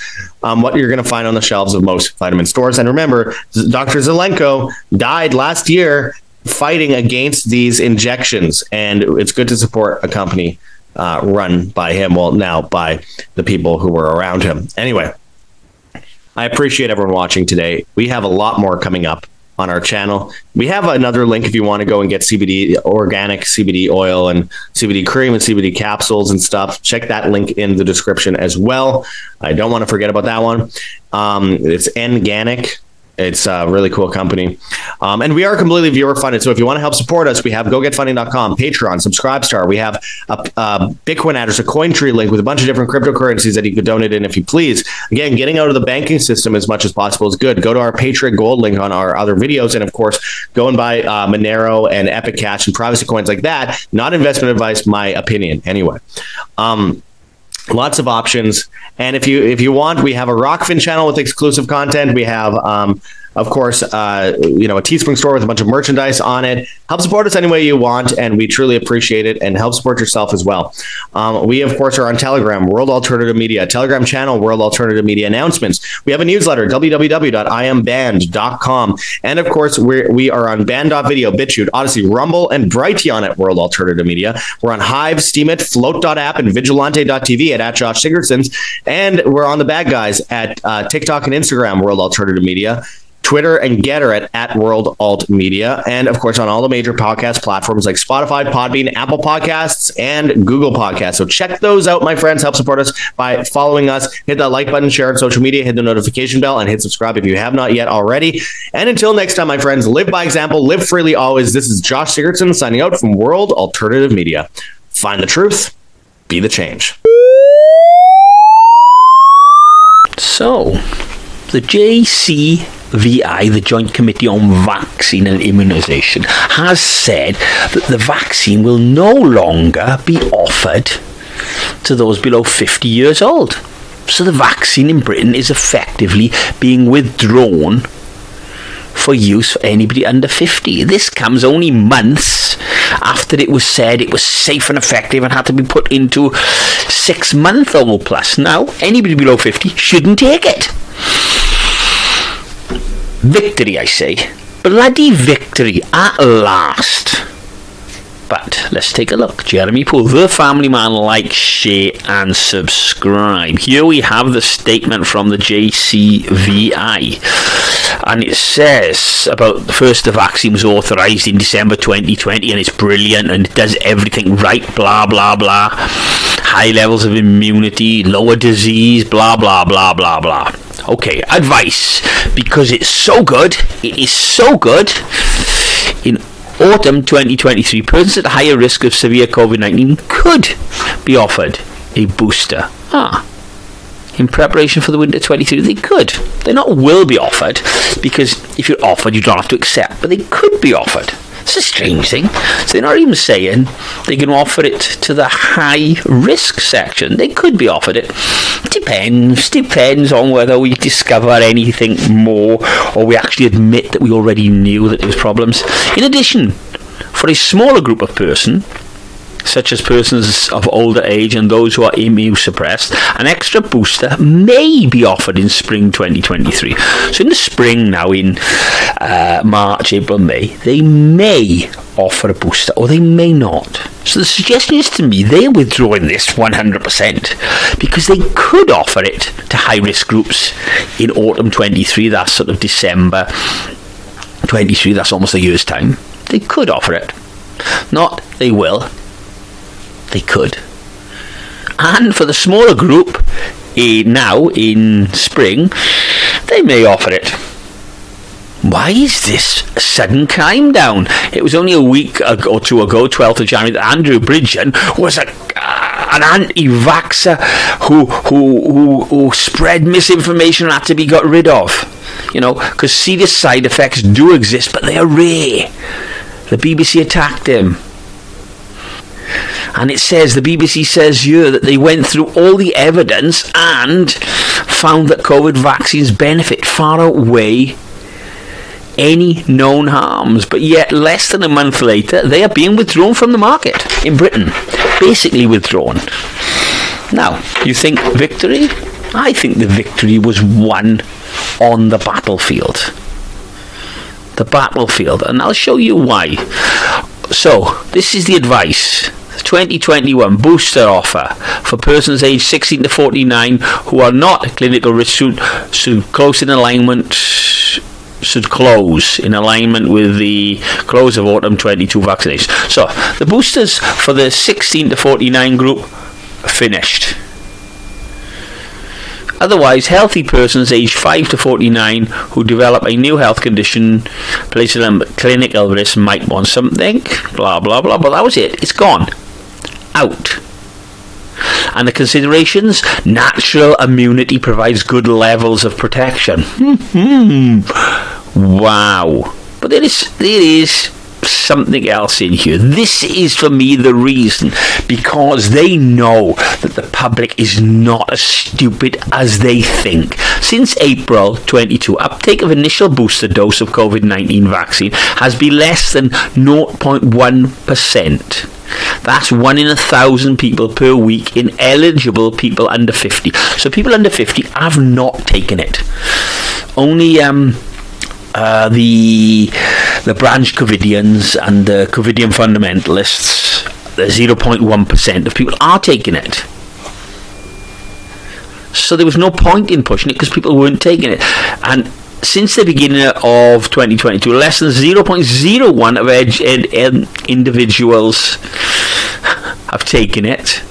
um, what you're going to find on the shelves of most vitamin stores. And remember, Dr. Zelenko died last year fighting against these injections, and it's good to support a company uh, run by him. Well, now by the people who were around him. Anyway, I appreciate everyone watching today. We have a lot more coming up on our channel. We have another link if you want to go and get CBD organic CBD oil and CBD cream and CBD capsules and stuff. Check that link in the description as well. I don't want to forget about that one. Um, it's Nganic. It's a really cool company. Um, and we are completely viewer funded. So if you want to help support us, we have gogetfunding.com, Patreon, Subscribestar. We have a, a Bitcoin address, a Cointree link with a bunch of different cryptocurrencies that you could donate in if you please. Again, getting out of the banking system as much as possible is good. Go to our Patreon Gold link on our other videos. And of course, go and buy uh, Monero and Epic Cash and privacy coins like that. Not investment advice, my opinion, anyway. Um, lots of options. And if you if you want we have a Rokfin channel with exclusive content. We have um, Of course, uh, you know, a Teespring store with a bunch of merchandise on it. Help support us any way you want, and we truly appreciate it. And help support yourself as well. Um, we, of course, are on Telegram, World Alternative Media, Telegram channel, World Alternative Media announcements. We have a newsletter, www.iamband.com. And of course, we're, we are on band.video, BitChute, Odysee, Rumble, and Brighteon at World Alternative Media. We're on Hive, Steemit, Flote.app, and Vigilante.tv at, at Josh Sigurdsson's. And we're on the bad guys at uh, TikTok and Instagram, World Alternative Media. Twitter and Gettr at, at World Alt Media, and of course on all the major podcast platforms like Spotify, Podbean, Apple Podcasts, and Google Podcasts. So check those out, my friends. Help support us by following us. Hit that like button, share on social media, hit the notification bell, and hit subscribe if you have not yet already. And until next time, my friends, live by example, live freely always. This is Josh Sigurdsson signing out from World Alternative Media. Find the truth, be the change. So, the JCVI, the Joint Committee on Vaccine and Immunisation, has said that the vaccine will no longer be offered to those below 50 years old. So the vaccine in Britain is effectively being withdrawn for use for anybody under 50. This comes only months after it was said it was safe and effective and had to be put into six month old plus. Now, anybody below 50 shouldn't take it. Victory, I say. Bloody victory at last. But let's take a look. Jeremy Poole, the family man, like, share, and subscribe. Here we have the statement from the JCVI. And it says about the first the vaccine was authorized in December 2020 and it's brilliant and it does everything right, blah, blah, blah. High levels of immunity, lower disease, blah, blah, blah, blah, blah. Okay, advice. Because it's so good, it is so good. In autumn 2023, persons at higher risk of severe COVID 19 could be offered a booster. Ah. In preparation for the winter 23, they could. They not will be offered because if you're offered, you don't have to accept, but they could be offered. It's a strange thing. So they're not even saying they can offer it to the high risk section. They could be offered it. Depends. Depends on whether we discover anything more or we actually admit that we already knew that there was problems. In addition, for a smaller group of person, such as persons of older age and those who are immunosuppressed, an extra booster may be offered in spring 2023. So in the spring now, in uh, March, April, May, they may offer a booster or they may not. So the suggestion is to me they're withdrawing this 100% because they could offer it to high risk groups in autumn 23, that's sort of December 23, that's almost a year's time. They could offer it. Not they will, they could. And for the smaller group, now in spring, they may offer it. Why is this a sudden climb down? It was only a week or two ago, 12th of January, that Andrew Bridgen was a, uh, an anti-vaxxer who, who, who, who spread misinformation and had to be got rid of. You know, because serious side effects do exist, but they are rare. The BBC attacked him. And it says, the BBC says here that they went through all the evidence and found that COVID vaccines benefit far outweigh any known harms. But yet, less than a month later, they are being withdrawn from the market in Britain. Basically withdrawn. Now, you think victory? I think the victory was won on the battlefield. The battlefield. And I'll show you why. So, this is the advice. 2021 booster offer for persons aged 16 to 49 who are not clinical risk should, should close in alignment should close in alignment with the close of autumn 22 vaccination. So the boosters for the 16 to 49 group finished. Otherwise, healthy persons aged 5 to 49 who develop a new health condition, placing them at clinical risk, might want something, blah blah blah, but that was it. It's gone. Out. And the considerations natural immunity provides good levels of protection. Hmm, hmm. wow. But it is, it is something else in here. This is for me the reason because they know that the public is not as stupid as they think. Since April 22, uptake of initial booster dose of COVID 19 vaccine has been less than 0.1%. That's one in a thousand people per week in eligible people under 50. So people under 50 have not taken it. Only um, uh, the the branch Covidians and the Covidian fundamentalists, the 0.1% of people are taking it. So there was no point in pushing it because people weren't taking it. And since the beginning of 2022, less than 0.01 of ed- ed- ed- individuals have taken it.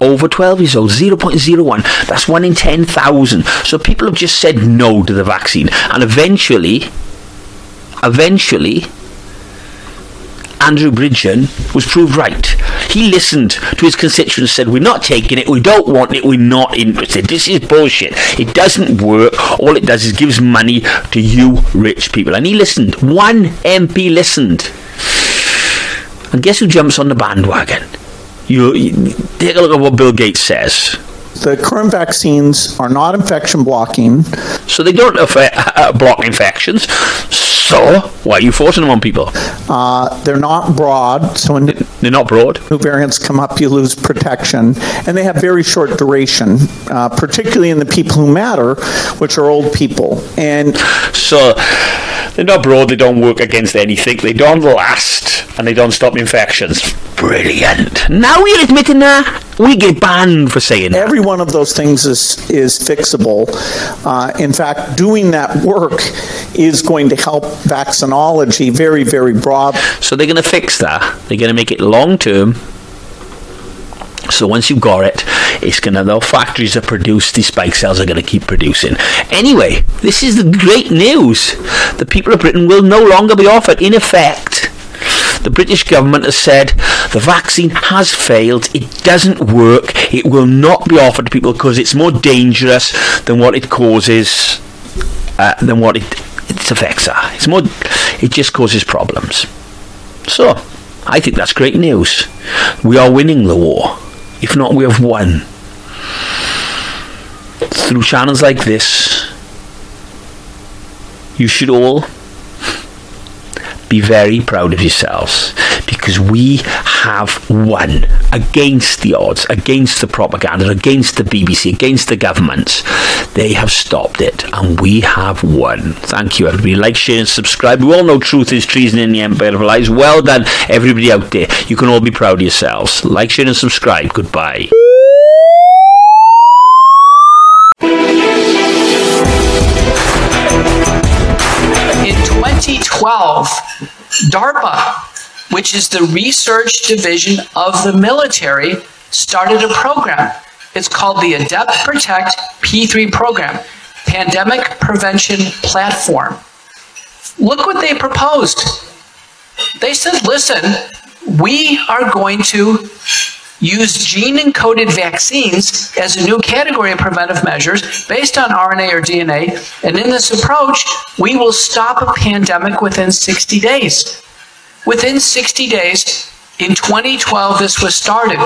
Over 12 years old, 0.01. That's one in 10,000. So people have just said no to the vaccine. And eventually, eventually, Andrew Bridgen was proved right. He listened to his constituents said, We're not taking it, we don't want it, we're not interested. This is bullshit. It doesn't work. All it does is gives money to you rich people. And he listened. One MP listened. And guess who jumps on the bandwagon? You, you take a look at what Bill Gates says. The current vaccines are not infection blocking. So they don't affect, uh, block infections. So why are you forcing them on people? Uh, they're not broad, so when they're not broad. New variants come up, you lose protection, and they have very short duration, uh, particularly in the people who matter, which are old people. And so they're not broad. They don't work against anything. They don't last, and they don't stop infections. Brilliant. Now we're admitting that we get banned for saying that. Every one of those things is is fixable. Uh, in fact, doing that work is going to help vaccinology very, very broad. So they're going to fix that. They're going to make it long term. So once you've got it, it's going to, the factories that produce these spike cells are going to keep producing. Anyway, this is the great news. The people of Britain will no longer be offered. In effect, the British government has said the vaccine has failed, it doesn't work, it will not be offered to people because it's more dangerous than what it causes, uh, than what it, its effects are. It's more, it just causes problems. So, I think that's great news. We are winning the war. If not, we have won. Through channels like this, you should all be very proud of yourselves because we have won against the odds, against the propaganda, against the BBC, against the governments. They have stopped it and we have won. Thank you, everybody. Like, share, and subscribe. We all know truth is treason in the empire of lies. Well done, everybody out there. You can all be proud of yourselves. Like, share, and subscribe. Goodbye. 2012, DARPA, which is the research division of the military, started a program. It's called the Adept Protect P3 program, Pandemic Prevention Platform. Look what they proposed. They said, listen, we are going to use gene encoded vaccines as a new category of preventive measures based on RNA or DNA. And in this approach, we will stop a pandemic within 60 days. Within 60 days, in 2012, this was started.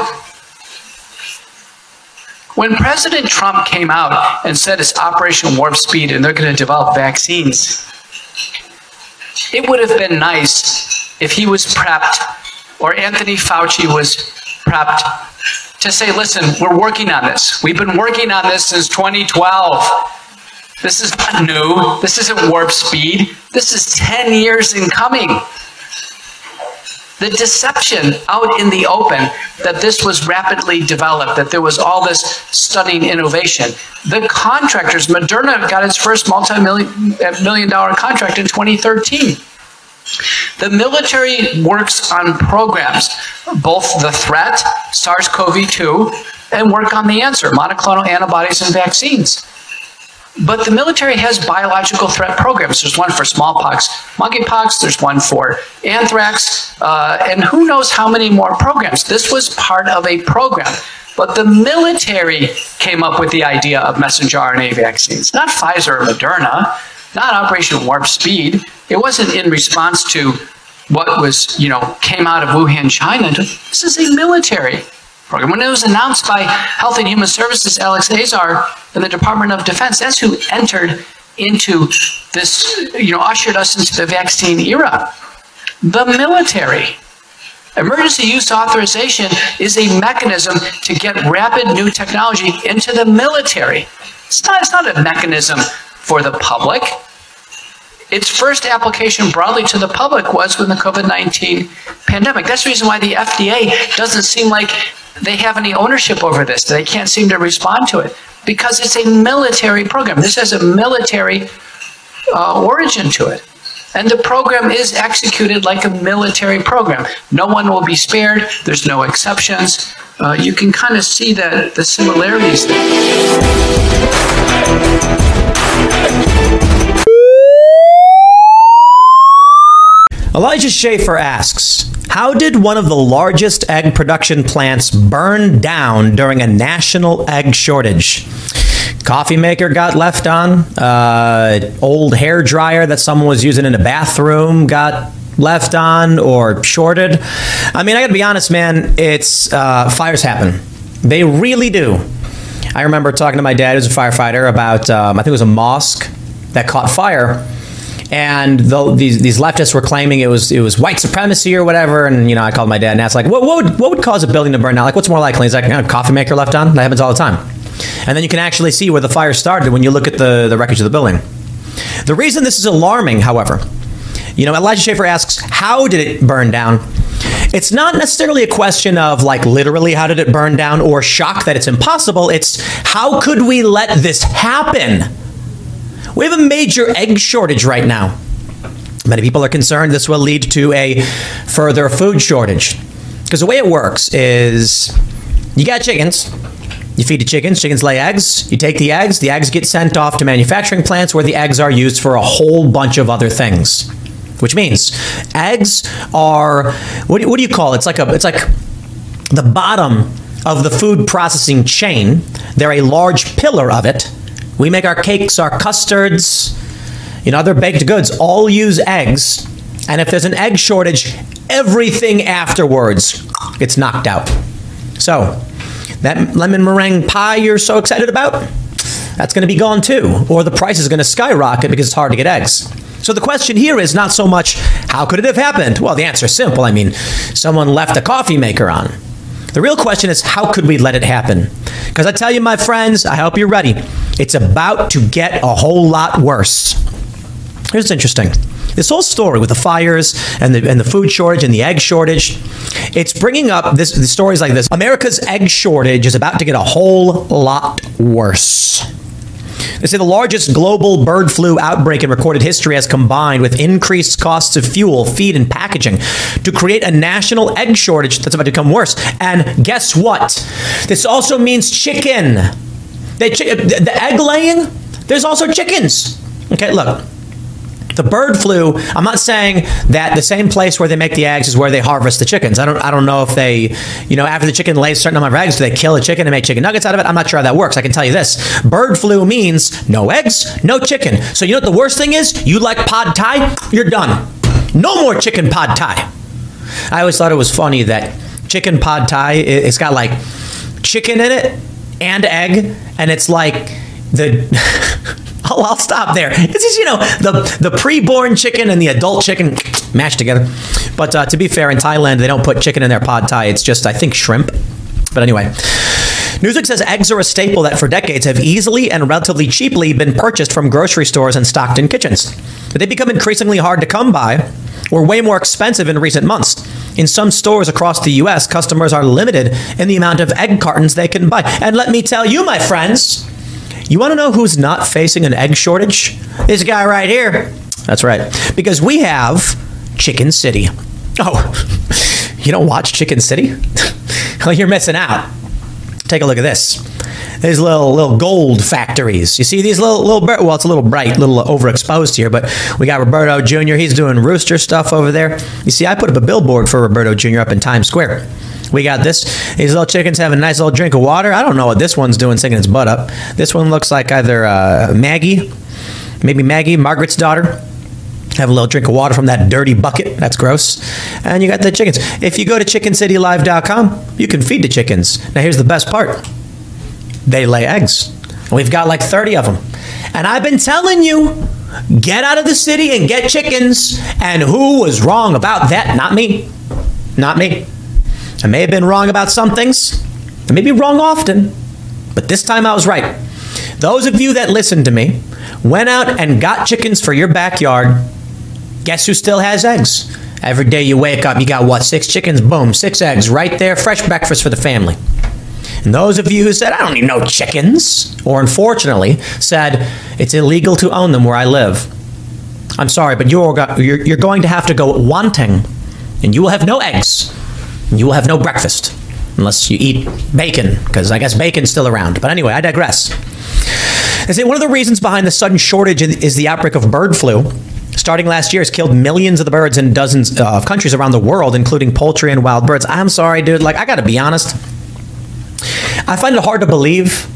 When President Trump came out and said it's Operation Warp Speed and they're going to develop vaccines, it would have been nice if he was prepped or Anthony Fauci was prepped to say, listen, we're working on this. We've been working on this since 2012. This is not new. This isn't warp speed. This is 10 years in coming. The deception out in the open that this was rapidly developed, that there was all this stunning innovation. The contractors, Moderna got its first multi-million uh, million dollar contract in 2013. The military works on programs, both the threat, SARS CoV 2, and work on the answer, monoclonal antibodies and vaccines. But the military has biological threat programs. There's one for smallpox, monkeypox, there's one for anthrax, uh, and who knows how many more programs. This was part of a program. But the military came up with the idea of messenger RNA vaccines, not Pfizer or Moderna, not Operation Warp Speed. It wasn't in response to what was, you know, came out of Wuhan, China. This is a military program. When it was announced by Health and Human Services, Alex Azar, and the Department of Defense, that's who entered into this, you know, ushered us into the vaccine era. The military. Emergency use authorization is a mechanism to get rapid new technology into the military. It's not, it's not a mechanism for the public. Its first application broadly to the public was when the COVID 19 pandemic. That's the reason why the FDA doesn't seem like they have any ownership over this. They can't seem to respond to it because it's a military program. This has a military uh, origin to it. And the program is executed like a military program. No one will be spared. There's no exceptions. Uh, you can kind of see that the similarities Elijah Schaffer asks How did one of the largest egg production plants burn down during a national egg shortage? Coffee maker got left on. Uh, old hair dryer that someone was using in a bathroom got left on or shorted. I mean, I got to be honest, man. It's uh, fires happen. They really do. I remember talking to my dad, who's a firefighter, about um, I think it was a mosque that caught fire, and the, these these leftists were claiming it was it was white supremacy or whatever. And you know, I called my dad and asked like, what, what would what would cause a building to burn down? Like, what's more likely? He's like, a coffee maker left on. That happens all the time. And then you can actually see where the fire started when you look at the the wreckage of the building. The reason this is alarming, however, you know, Elijah Schaffer asks, how did it burn down? It's not necessarily a question of like literally how did it burn down or shock that it's impossible. It's how could we let this happen? We have a major egg shortage right now. Many people are concerned this will lead to a further food shortage. Because the way it works is you got chickens, you feed the chickens, chickens lay eggs, you take the eggs, the eggs get sent off to manufacturing plants where the eggs are used for a whole bunch of other things. Which means eggs are what do, what do you call it? It's like a it's like the bottom of the food processing chain. They're a large pillar of it. We make our cakes, our custards, you know, other baked goods all use eggs. And if there's an egg shortage, everything afterwards gets knocked out. So, that lemon meringue pie you're so excited about, that's going to be gone too. Or the price is going to skyrocket because it's hard to get eggs. So the question here is not so much how could it have happened? Well, the answer is simple. I mean, someone left a coffee maker on. The real question is how could we let it happen? Because I tell you, my friends, I hope you're ready. It's about to get a whole lot worse. Here's interesting. This whole story with the fires and the, and the food shortage and the egg shortage, it's bringing up this the stories like this. America's egg shortage is about to get a whole lot worse. They say the largest global bird flu outbreak in recorded history has combined with increased costs of fuel, feed, and packaging to create a national egg shortage that's about to become worse. And guess what? This also means chicken. They, the egg laying, there's also chickens. Okay, look. The bird flu, I'm not saying that the same place where they make the eggs is where they harvest the chickens. I don't I don't know if they, you know, after the chicken lays certain amount of eggs, do they kill a chicken and make chicken nuggets out of it? I'm not sure how that works. I can tell you this. Bird flu means no eggs, no chicken. So you know what the worst thing is? You like pad thai, you're done. No more chicken pad thai. I always thought it was funny that chicken pad thai it's got like chicken in it and egg and it's like the <laughs> <laughs> I'll, I'll stop there. It's just you know the the pre-born chicken and the adult chicken mashed together. But uh, to be fair, in Thailand they don't put chicken in their pad thai. It's just I think shrimp. But anyway. Newsweek says eggs are a staple that for decades have easily and relatively cheaply been purchased from grocery stores and stocked in kitchens. But they become increasingly hard to come by or way more expensive in recent months. In some stores across the US, customers are limited in the amount of egg cartons they can buy. And let me tell you, my friends, you want to know who's not facing an egg shortage? This guy right here. That's right. Because we have Chicken City. Oh, <laughs> you don't watch Chicken City? <laughs> well, you're missing out. Take a look at this. These little little gold factories. You see these little little well, it's a little bright, little overexposed here, but we got Roberto Jr. He's doing rooster stuff over there. You see, I put up a billboard for Roberto Jr. up in Times Square. We got this. These little chickens having a nice little drink of water. I don't know what this one's doing, singing its butt up. This one looks like either uh, Maggie, maybe Maggie, Margaret's daughter. Have a little drink of water from that dirty bucket. That's gross. And you got the chickens. If you go to chickencitylive.com, you can feed the chickens. Now, here's the best part they lay eggs. We've got like 30 of them. And I've been telling you, get out of the city and get chickens. And who was wrong about that? Not me. Not me. I may have been wrong about some things. I may be wrong often. But this time I was right. Those of you that listened to me went out and got chickens for your backyard. Guess who still has eggs? Every day you wake up, you got what? Six chickens? Boom, six eggs right there. Fresh breakfast for the family. And those of you who said, I don't need no chickens, or unfortunately said, it's illegal to own them where I live. I'm sorry, but you're, you're, you're going to have to go wanting, and you will have no eggs, and you will have no breakfast, unless you eat bacon, because I guess bacon's still around. But anyway, I digress. They say one of the reasons behind the sudden shortage is the outbreak of bird flu. Starting last year, has killed millions of the birds in dozens uh, of countries around the world, including poultry and wild birds. I'm sorry, dude. Like, I got to be honest. I find it hard to believe.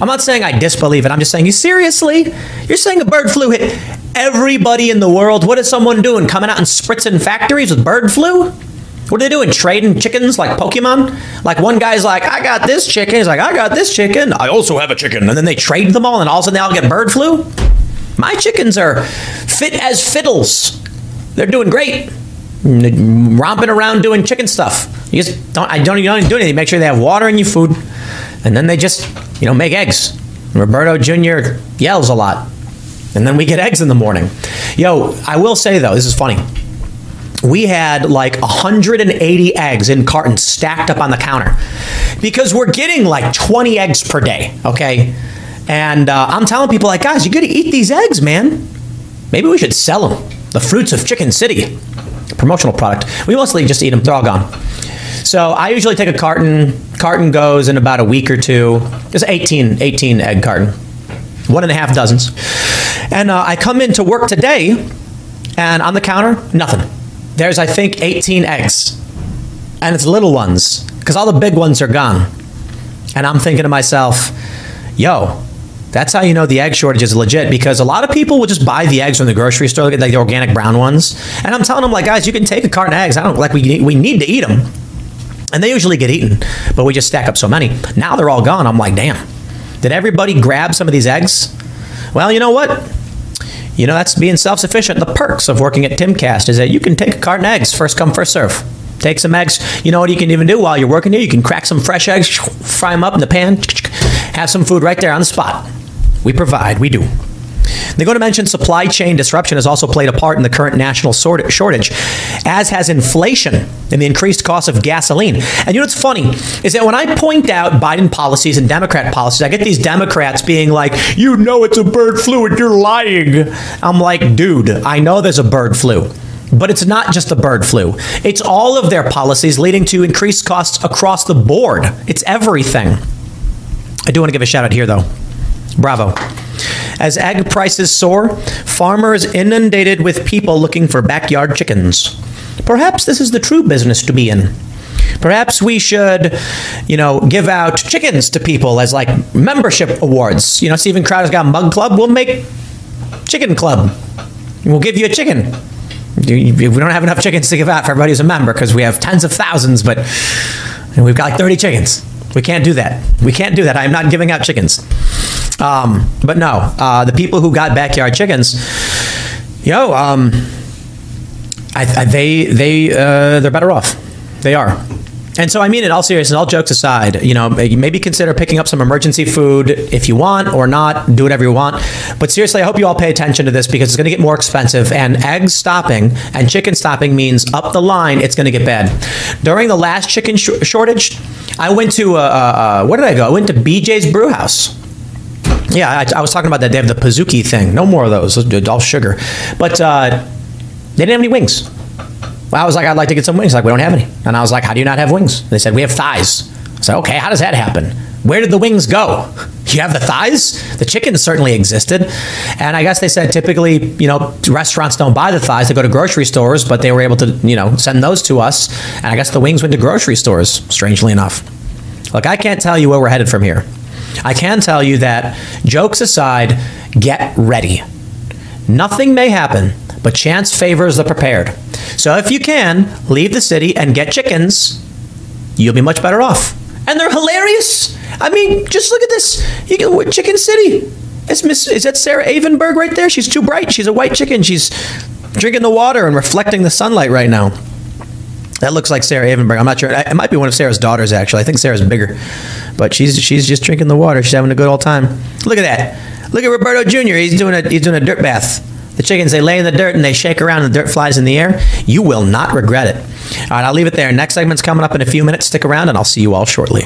I'm not saying I disbelieve it. I'm just saying, you seriously? You're saying a bird flu hit everybody in the world? What is someone doing? Coming out and spritzing factories with bird flu? What are they doing? Trading chickens like Pokemon? Like one guy's like, I got this chicken. He's like, I got this chicken. I also have a chicken. And then they trade them all, and all of a sudden they all get bird flu? My chickens are fit as fiddles. They're doing great. Romping around doing chicken stuff. You just don't. I don't. You don't do anything. Make sure they have water in your food, and then they just, you know, make eggs. Roberto Jr. yells a lot, and then we get eggs in the morning. Yo, I will say though, this is funny. We had like 180 eggs in cartons stacked up on the counter because we're getting like 20 eggs per day. Okay, and uh, I'm telling people like, guys, you got to eat these eggs, man. Maybe we should sell them. The fruits of Chicken City, promotional product. We mostly just eat them. They're all gone. So I usually take a carton. Carton goes in about a week or two. It's 18, 18 egg carton, one and a half dozens. And uh, I come into work today, and on the counter, nothing. There's I think 18 eggs, and it's little ones because all the big ones are gone. And I'm thinking to myself, yo, that's how you know the egg shortage is legit because a lot of people will just buy the eggs from the grocery store, like the organic brown ones. And I'm telling them, like, guys, you can take a carton of eggs. I don't like we we need to eat them, and they usually get eaten, but we just stack up so many. Now they're all gone. I'm like, damn, did everybody grab some of these eggs? Well, you know what? You know that's being self-sufficient. The perks of working at Timcast is that you can take a carton of eggs, first come, first serve. Take some eggs. You know what you can even do while you're working here? You can crack some fresh eggs, fry them up in the pan, have some food right there on the spot. We provide, we do. They're going to mention supply chain disruption has also played a part in the current national shortage, as has inflation and the increased cost of gasoline. And you know what's funny is that when I point out Biden policies and Democrat policies, I get these Democrats being like, "You know it's a bird flu and you're lying." I'm like, "Dude, I know there's a bird flu." But it's not just the bird flu. It's all of their policies leading to increased costs across the board. It's everything. I do want to give a shout out here though. Bravo. As egg prices soar, farmers inundated with people looking for backyard chickens. Perhaps this is the true business to be in. Perhaps we should, you know, give out chickens to people as like membership awards. You know, Stephen Crowder's got mug club. We'll make chicken club. We'll give you a chicken. We don't have enough chickens to give out for everybody who's a member because we have tens of thousands, but we've got like 30 chickens. We can't do that. We can't do that. I'm not giving out chickens. Um, but no, uh, the people who got backyard chickens, yo, um, I, I, they they uh, they're better off. They are. And so I mean, in all seriousness, all jokes aside, you know, maybe consider picking up some emergency food if you want or not. Do whatever you want. But seriously, I hope you all pay attention to this because it's going to get more expensive. And egg stopping and chicken stopping means up the line, it's going to get bad. During the last chicken sh- shortage, I went to uh, uh, where did I go? I went to BJ's Brew House. Yeah, I, I, was talking about that. They have the Pizookie thing. No more of those. All sugar. But uh, they didn't have any wings. Well, I was like, I'd like to get some wings. Like, we don't have any. And I was like, how do you not have wings? They said, we have thighs. I said, okay, how does that happen? Where did the wings go? You have the thighs? The chicken certainly existed. And I guess they said typically, you know, restaurants don't buy the thighs. They go to grocery stores, but they were able to, you know, send those to us. And I guess the wings went to grocery stores, strangely enough. Look, I can't tell you where we're headed from here. I can tell you that, jokes aside, get ready. Nothing may happen, but chance favors the prepared. So if you can, leave the city and get chickens, you'll be much better off. And they're hilarious. I mean, just look at this. You what Chicken City. It's Miss. Is that Sarah Avenberg right there? She's too bright. She's a white chicken. She's drinking the water and reflecting the sunlight right now. That looks like Sarah Avenberg. I'm not sure. It might be one of Sarah's daughters, actually. I think Sarah's bigger, but she's she's just drinking the water. She's having a good old time. Look at that. Look at Roberto Jr. He's doing a he's doing a dirt bath. The chickens they lay in the dirt and they shake around and the dirt flies in the air. You will not regret it. All right, I'll leave it there. Next segment's coming up in a few minutes. Stick around and I'll see you all shortly.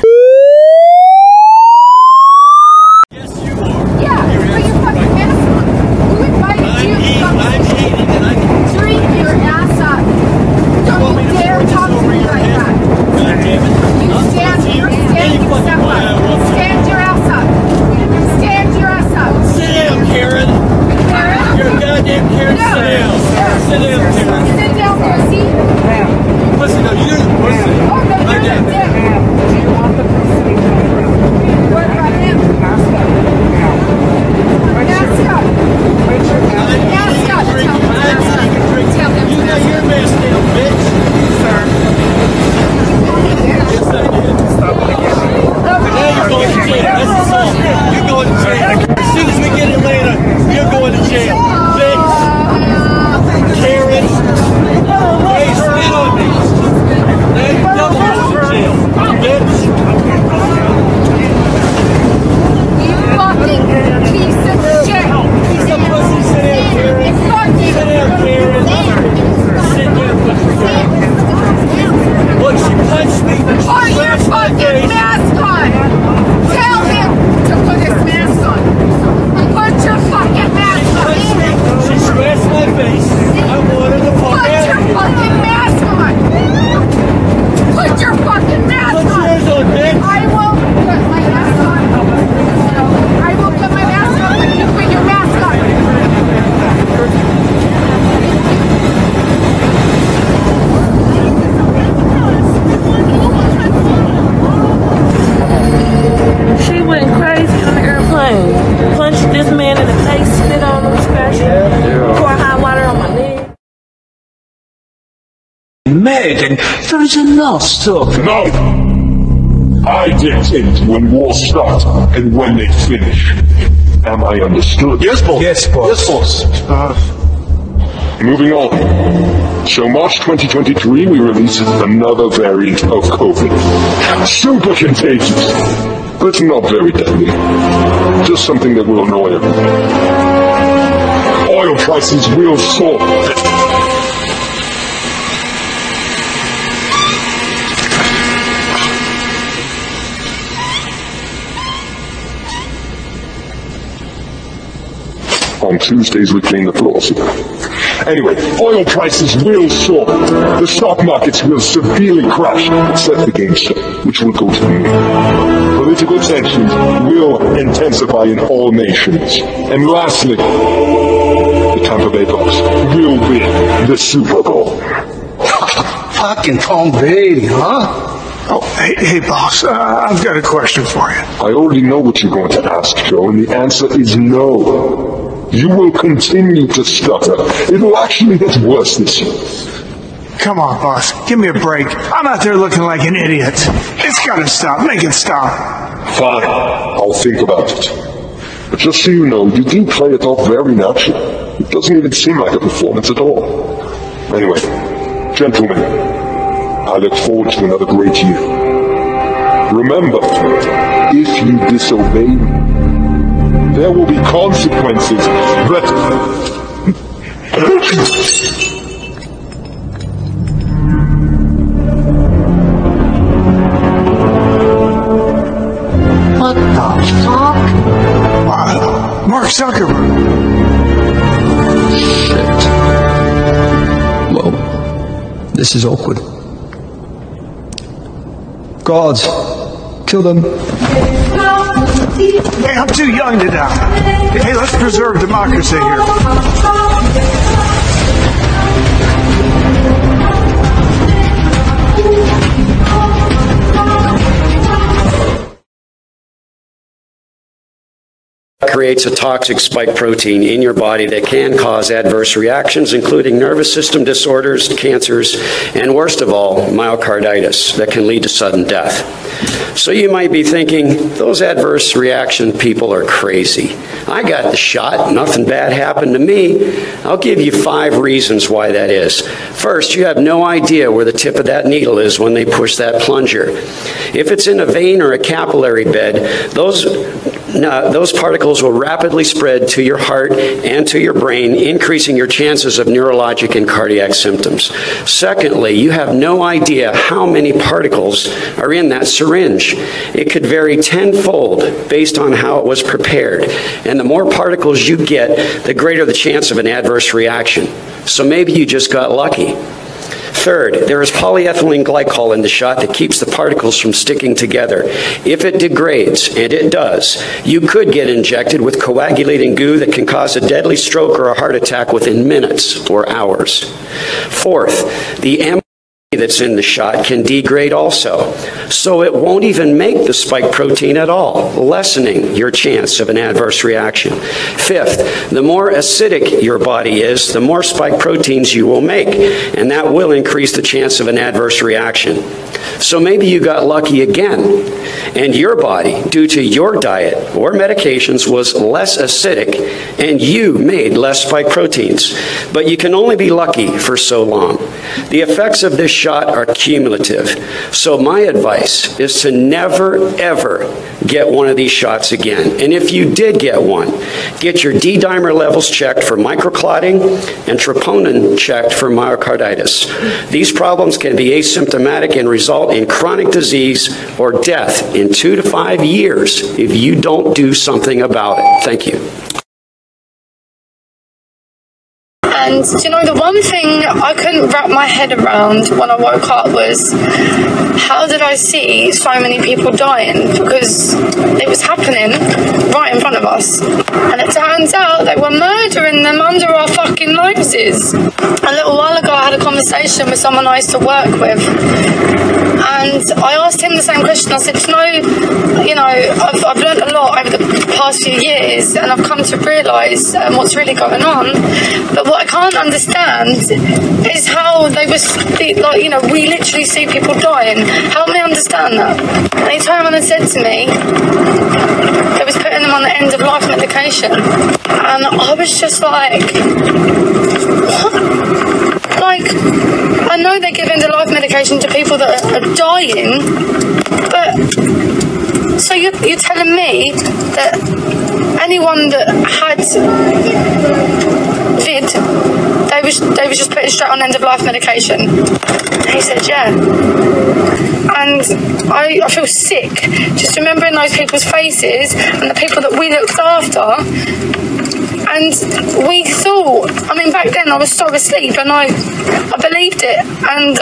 I dictate when wars start and when they finish. Am I understood? Yes, boss. Yes, boss. Yes, boss. Uh, moving on. So March 2023, we release another variant of COVID. Super contagious, but not very deadly. Just something that will annoy everyone. Oil prices will soar. On Tuesdays, we clean the floors. Anyway, oil prices will soar. The stock markets will severely crash, except the GameStop, which will go to the moon. Political tensions will intensify in all nations. And lastly, the Tampa Bay Bucks will win the Super Bowl. <laughs> Fucking Tom Brady, huh? Oh, hey, hey boss, uh, I've got a question for you. I already know what you're going to ask, Joe, and the answer is no. You will continue to stutter. It will actually get worse this year. Come on, boss, give me a break. I'm out there looking like an idiot. It's gotta stop. Make it stop. Fine, I'll think about it. But just so you know, you do play it off very naturally. It doesn't even seem like a performance at all. Anyway, gentlemen, I look forward to another great year. Remember, if you disobey me, there will be consequences that. What the fuck? Wow. Mark Zuckerberg. Shit. Well, this is awkward. Guards, kill them. Hey, I'm too young to die. Hey, let's preserve democracy here. creates a toxic spike protein in your body that can cause adverse reactions, including nervous system disorders, cancers, and worst of all, myocarditis that can lead to sudden death. So you might be thinking, those adverse reaction people are crazy. I got the shot, nothing bad happened to me. I'll give you five reasons why that is. First, you have no idea where the tip of that needle is when they push that plunger. If it's in a vein or a capillary bed, those those particles will rapidly spread to your heart and to your brain, increasing your chances of neurologic and cardiac symptoms. Secondly, you have no idea how many particles are in that syringe. It could vary tenfold based on how it was prepared. And the more particles you get, the greater the chance of an adverse reaction. So maybe you just got lucky. Third, there is polyethylene glycol in the shot that keeps the particles from sticking together. If it degrades, and it does, you could get injected with coagulating goo that can cause a deadly stroke or a heart attack within minutes or hours. Fourth, the that's in the shot can degrade also. So it won't even make the spike protein at all, lessening your chance of an adverse reaction. Fifth, the more acidic your body is, the more spike proteins you will make, and that will increase the chance of an adverse reaction. So maybe you got lucky again, and your body, due to your diet or medications, was less acidic, and you made less spike proteins. But you can only be lucky for so long. The effects of this shot are cumulative. So my advice is to never, ever get one of these shots again. And if you did get one, get your D dimer levels checked for microclotting and troponin checked for myocarditis. These problems can be asymptomatic and result in chronic disease or death in two to five years if you don't do something about it. Thank you. And you know, the one thing I couldn't wrap my head around when I woke up was how did I see so many people dying? Because it was happening right in front of us. And it turns out they were murdering them under our fucking noses. A little while ago, I had a conversation with someone I used to work with. And I asked him the same question. I said, you know, you know I've, I've learned a lot over the past few years and I've come to realise um, what's really going on. But what I can't understand is how they was like, you know, we literally see people dying. Help me understand that. And he and said to me, they was putting them on the end of life medication. And I was just like, what? Like, I know they're giving the life medication to people that are, dying, but so you're, you're telling me that anyone that had vid, they was they was just putting straight on end of life medication. And he said, yeah. And I, I feel sick just remembering those people's faces and the people that we looked after and we thought, I mean, back then I was so asleep and I, I believed it. And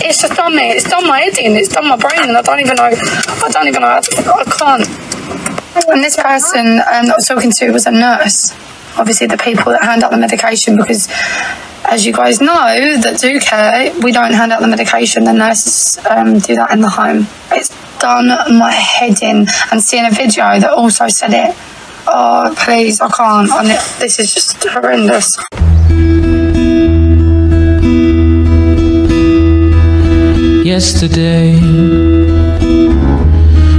it's just done me. It's done my head in. It's done my brain. And I don't even know, I don't even know, I, I can't. And this person um, that I was talking to was a nurse. Obviously, the people that hand out the medication because as you guys know that do care, we don't hand out the medication. The nurses um, do that in the home. It's done my head in. And seeing a video that also said it Oh, please, I can't. I ne- this is just horrendous. Yesterday,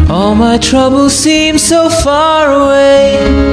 all my troubles seem so far away.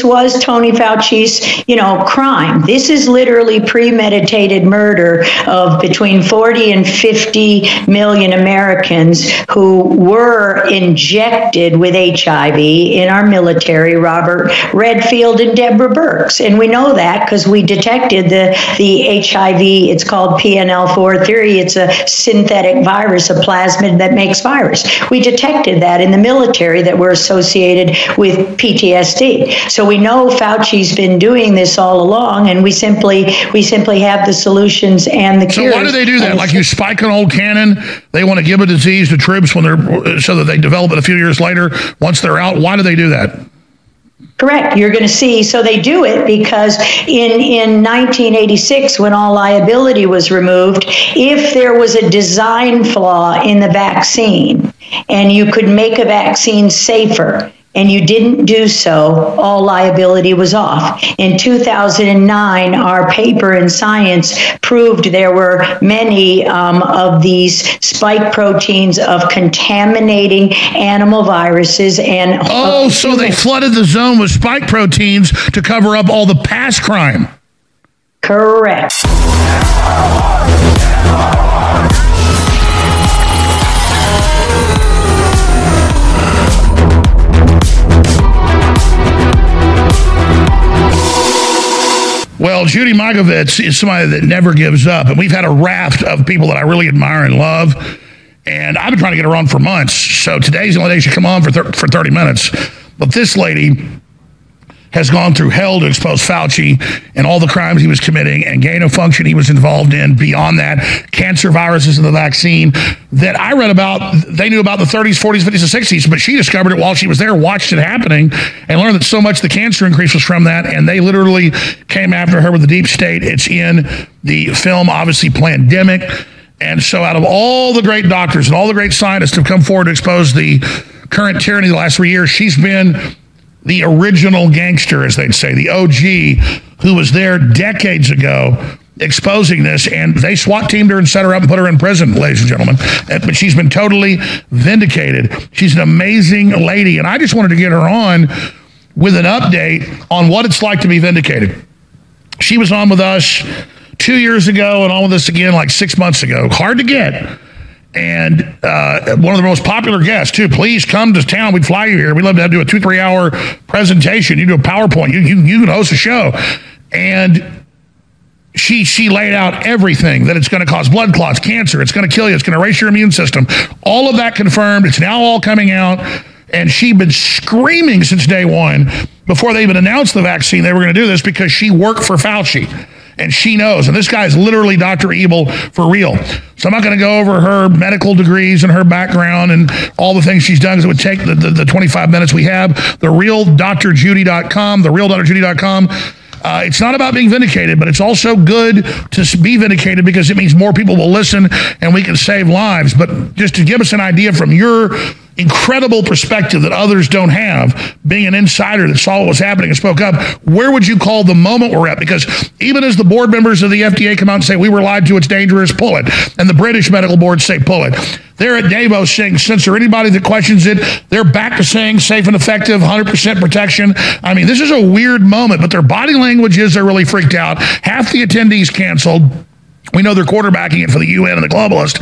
this was Tony Fauci's, you know, crime. This is literally premeditated murder of between 40 and 50 million Americans who were injected with HIV in our military, Robert Redfield and Deborah Birx. And we know that because we detected the, the HIV, it's called PNL4 theory. It's a synthetic virus, a plasmid that makes virus. We detected that in the military that were associated with PTSD. So we know Fauci's been doing this all along, and we simply we simply have the solutions and the So cures. why do they do that? Like you spike an old cannon, they want to give a disease to troops when they're so that they develop it a few years later once they're out. Why do they do that? Correct. You're going to see. So they do it because in in 1986, when all liability was removed, if there was a design flaw in the vaccine, and you could make a vaccine safer. And you didn't do so, all liability was off. In 2009, our paper in Science proved there were many um, of these spike proteins of contaminating animal viruses and Oh, so they flooded the zone with spike proteins to cover up all the past crime. Correct. Well, Judy Mikovits is somebody that never gives up, and we've had a raft of people that I really admire and love. And I've been trying to get her on for months. So today's the only day she come on for thir- for 30 minutes. But this lady has gone through hell to expose Fauci and all the crimes he was committing and gain of function he was involved in beyond that, cancer viruses and the vaccine that I read about. They knew about the 30s, 40s, 50s, and 60s, but she discovered it while she was there, watched it happening, and learned that so much the cancer increase was from that. And they literally came after her with the deep state. It's in the film, obviously, Pandemic. And so, out of all the great doctors and all the great scientists have come forward to expose the current tyranny the last three years, she's been the original gangster, as they'd say, the OG, who was there decades ago exposing this. And they SWAT teamed her and set her up and put her in prison, ladies and gentlemen. Uh, But she's been totally vindicated. She's an amazing lady. And I just wanted to get her on with an update on what it's like to be vindicated. She was on with us two years ago and on with us again like six months ago. Hard to get. And uh, one of the most popular guests, too. Please come to town. We'd fly you here. We'd love to have you do a two, three hour presentation. You do a PowerPoint. You, you, you can host a show. And she she laid out everything that it's going to cause blood clots, cancer, it's going to kill you, it's going to erase your immune system. All of that confirmed. It's now all coming out. And she'd been screaming since day one before they even announced the vaccine they were going to do this because she worked for Fauci and she knows. And this guy is literally Dr. Evil for real. So I'm not going to go over her medical degrees and her background and all the things she's done because it would take the, the, the 25 minutes we have. The real drjudy.com, the real drjudy.com. Uh, it's not about being vindicated, but it's also good to be vindicated because it means more people will listen and we can save lives. But just to give us an idea from your incredible perspective that others don't have, being an insider that saw what was happening and spoke up, where would you call the moment we're at? Because even as the board members of the FDA come out and say, we were lied to, it's dangerous, pull it. And the British medical boards say, pull it. They're at Davos saying, censor anybody that questions it. They're back to saying safe and effective, 100% protection. I mean, this is a weird moment, but their body language is they're really freaked out. Half the attendees canceled. We know they're quarterbacking it for the UN and the globalist.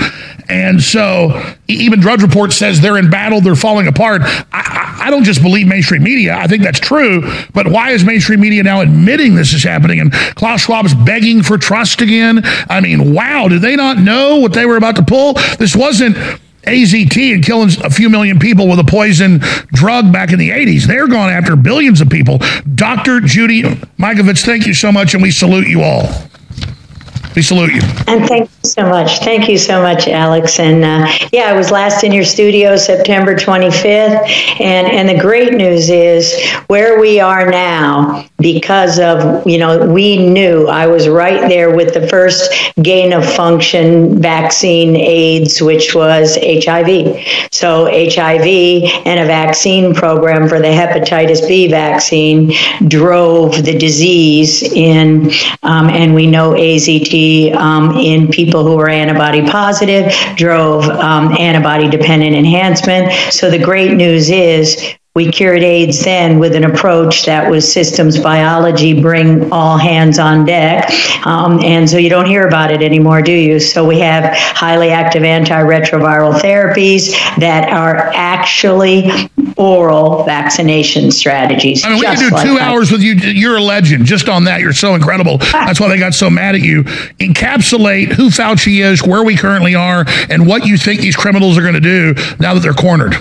And so even Drudge Report says they're in battle, they're falling apart. I, I, I don't just believe mainstream media. I think that's true. But why is mainstream media now admitting this is happening? And Klaus Schwab's begging for trust again? I mean, wow, did they not know what they were about to pull? This wasn't AZT and killing a few million people with a poison drug back in the 80s. They're going after billions of people. Dr. Judy Mikovits, thank you so much, and we salute you all. We salute you. And thank you so much. Thank you so much, Alex. And uh, yeah, I was last in your studio September 25th. And, and the great news is where we are now, because of, you know, we knew I was right there with the first gain of function vaccine AIDS, which was HIV. So HIV and a vaccine program for the hepatitis B vaccine drove the disease in, um, and we know AZT um, in people who were antibody positive, drove um, antibody dependent enhancement. So the great news is we cured AIDS then with an approach that was systems biology, bring all hands on deck. Um, and so you don't hear about it anymore, do you? So we have highly active antiretroviral therapies that are actually oral vaccination strategies. I mean, we could do like two I- hours with you. You're a legend. Just on that, you're so incredible. That's why they got so mad at you. Encapsulate who Fauci is, where we currently are, and what you think these criminals are going to do now that they're cornered.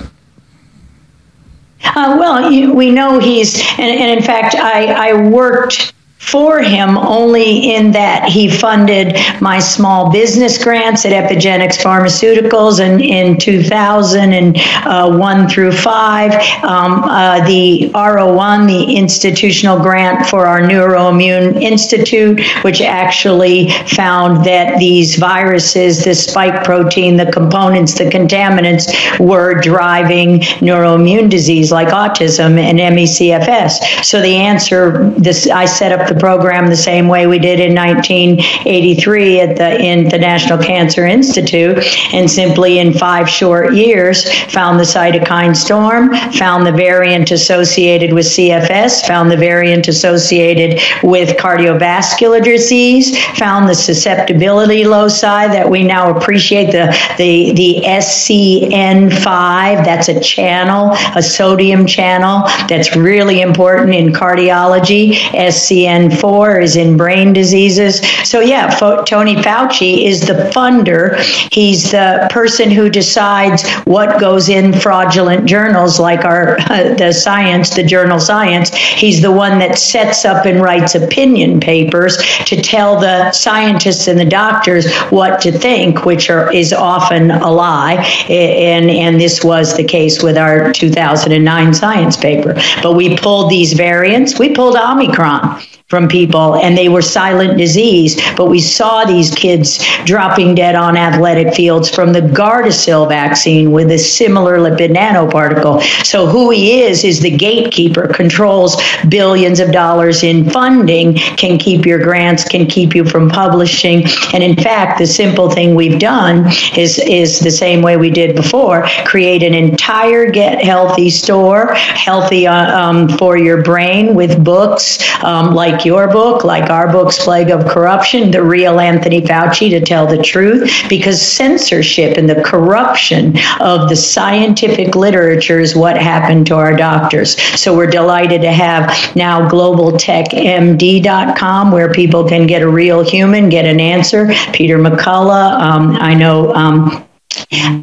Uh, well, we know he's, and, and in fact, I, I worked for him only in that he funded my small business grants at EpiGenX Pharmaceuticals in, in 2001 uh, through 5. Um, uh, the RO1, the institutional grant for our Neuroimmune Institute, which actually found that these viruses, the spike protein, the components, the contaminants, were driving neuroimmune disease like autism and MECFS. So the answer, this I set up the program the same way we did in 1983 at the in the National Cancer Institute, and simply in five short years found the cytokine storm, found the variant associated with CFS, found the variant associated with cardiovascular disease, found the susceptibility loci that we now appreciate the the the SCN5. That's a channel, a sodium channel that's really important in cardiology. SCN4 is in brain diseases. So yeah, Fo- Tony Fauci is the funder. He's the person who decides what goes in fraudulent journals like our uh, <laughs> the science, the journal Science. He's the one that sets up and writes opinion papers to tell the scientists and the doctors what to think, which are is often a lie. And and this was the case with our 2009 science paper. But we pulled these variants. We pulled Omicron from people and they were silent disease. But we saw these kids dropping dead on athletic fields from the gardasil vaccine with a similar lipid nanoparticle. So who he is is the gatekeeper controls billions of dollars in funding can keep your grants can keep you from publishing. And in fact the simple thing we've done is is the same way we did before create an entire get healthy store healthy uh, um, for your brain with books um, like your book, like our books, Plague of Corruption, the real Anthony Fauci to tell the truth, because censorship and the corruption of the scientific literature is what happened to our doctors. So we're delighted to have now globaltechmd.com where people can get a real human, get an answer. Peter McCullough, um, I know. Um,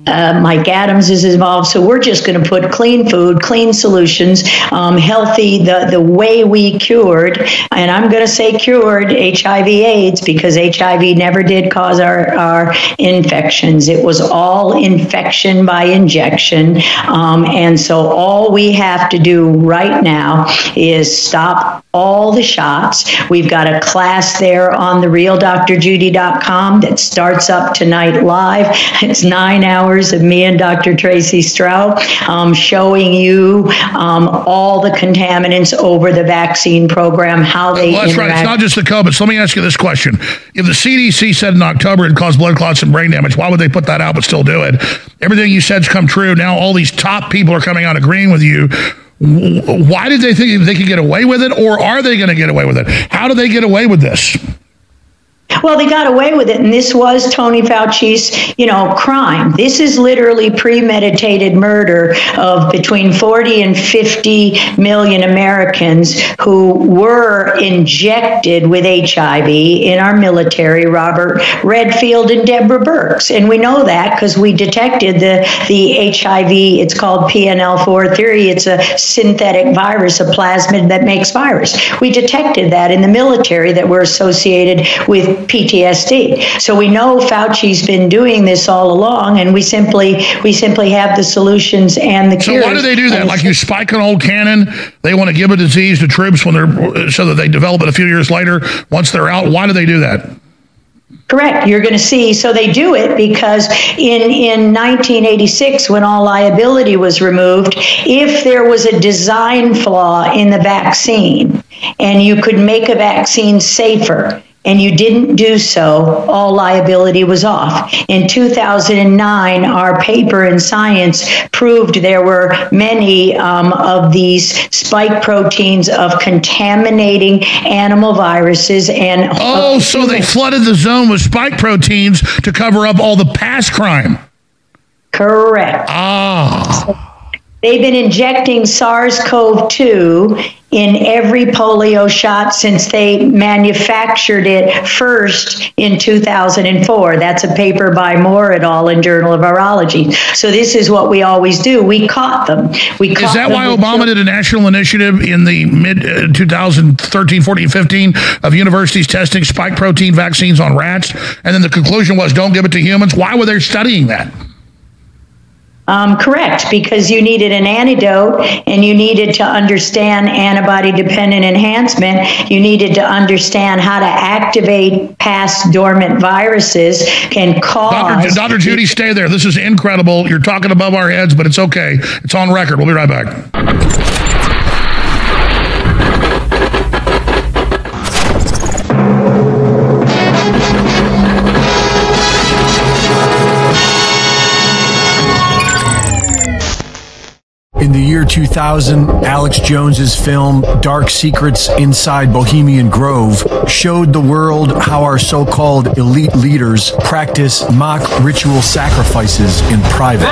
uh, Mike Adams is involved, so we're just going to put clean food, clean solutions, um, healthy. The the way we cured, and I'm going to say cured HIV/AIDS because HIV never did cause our our infections. It was all infection by injection, um, and so all we have to do right now is stop all the shots. We've got a class there on the realdrjudy.com that starts up tonight live. It's nine hours of me and Dr. Tracy Stroud um, showing you um, all the contaminants over the vaccine program, how they Well, that's right. It's not just the COVID. So let me ask you this question. If the CDC said in October it caused blood clots and brain damage, why would they put that out but still do it? Everything you said's come true. Now all these top people are coming out agreeing with you. Why did they think they could get away with it, or are they going to get away with it? How do they get away with this? Well, they got away with it, and this was Tony Fauci's, you know, crime. This is literally premeditated murder of between 40 and 50 million Americans who were injected with HIV in our military, Robert Redfield and Deborah Birx. And we know that because we detected the, the HIV, it's called PNL4 theory. It's a synthetic virus, a plasmid that makes virus. We detected that in the military that were associated with PTSD. So we know Fauci's been doing this all along, and we simply we simply have the solutions and the So cures. why do they do that? Like you spike an old cannon, they want to give a disease to troops when they're so that they develop it a few years later once they're out. Why do they do that? Correct. You're going to see. So they do it because in in 1986, when all liability was removed, if there was a design flaw in the vaccine, and you could make a vaccine safer. And you didn't do so, all liability was off. In 2009, our paper in Science proved there were many um, of these spike proteins of contaminating animal viruses and Oh, so they flooded the zone with spike proteins to cover up all the past crime. Correct. Ah. They've been injecting SARS CoV 2 in every polio shot since they manufactured it first in 2004. That's a paper by Moore et al. in Journal of Virology. So this is what we always do. We caught them. We caught Is that why Obama did a national initiative in the mid uh, 2013, 14, 15 of universities testing spike protein vaccines on rats? And then the conclusion was don't give it to humans. Why were they studying that? Um, correct, because you needed an antidote and you needed to understand antibody dependent enhancement. You needed to understand how to activate past dormant viruses can Dr. cause. Dr. Judy, stay there. This is incredible. You're talking above our heads, but it's okay. It's on record. We'll be right back. In the year 2000, Alex Jones's film Dark Secrets Inside Bohemian Grove showed the world how our so-called elite leaders practice mock ritual sacrifices in private.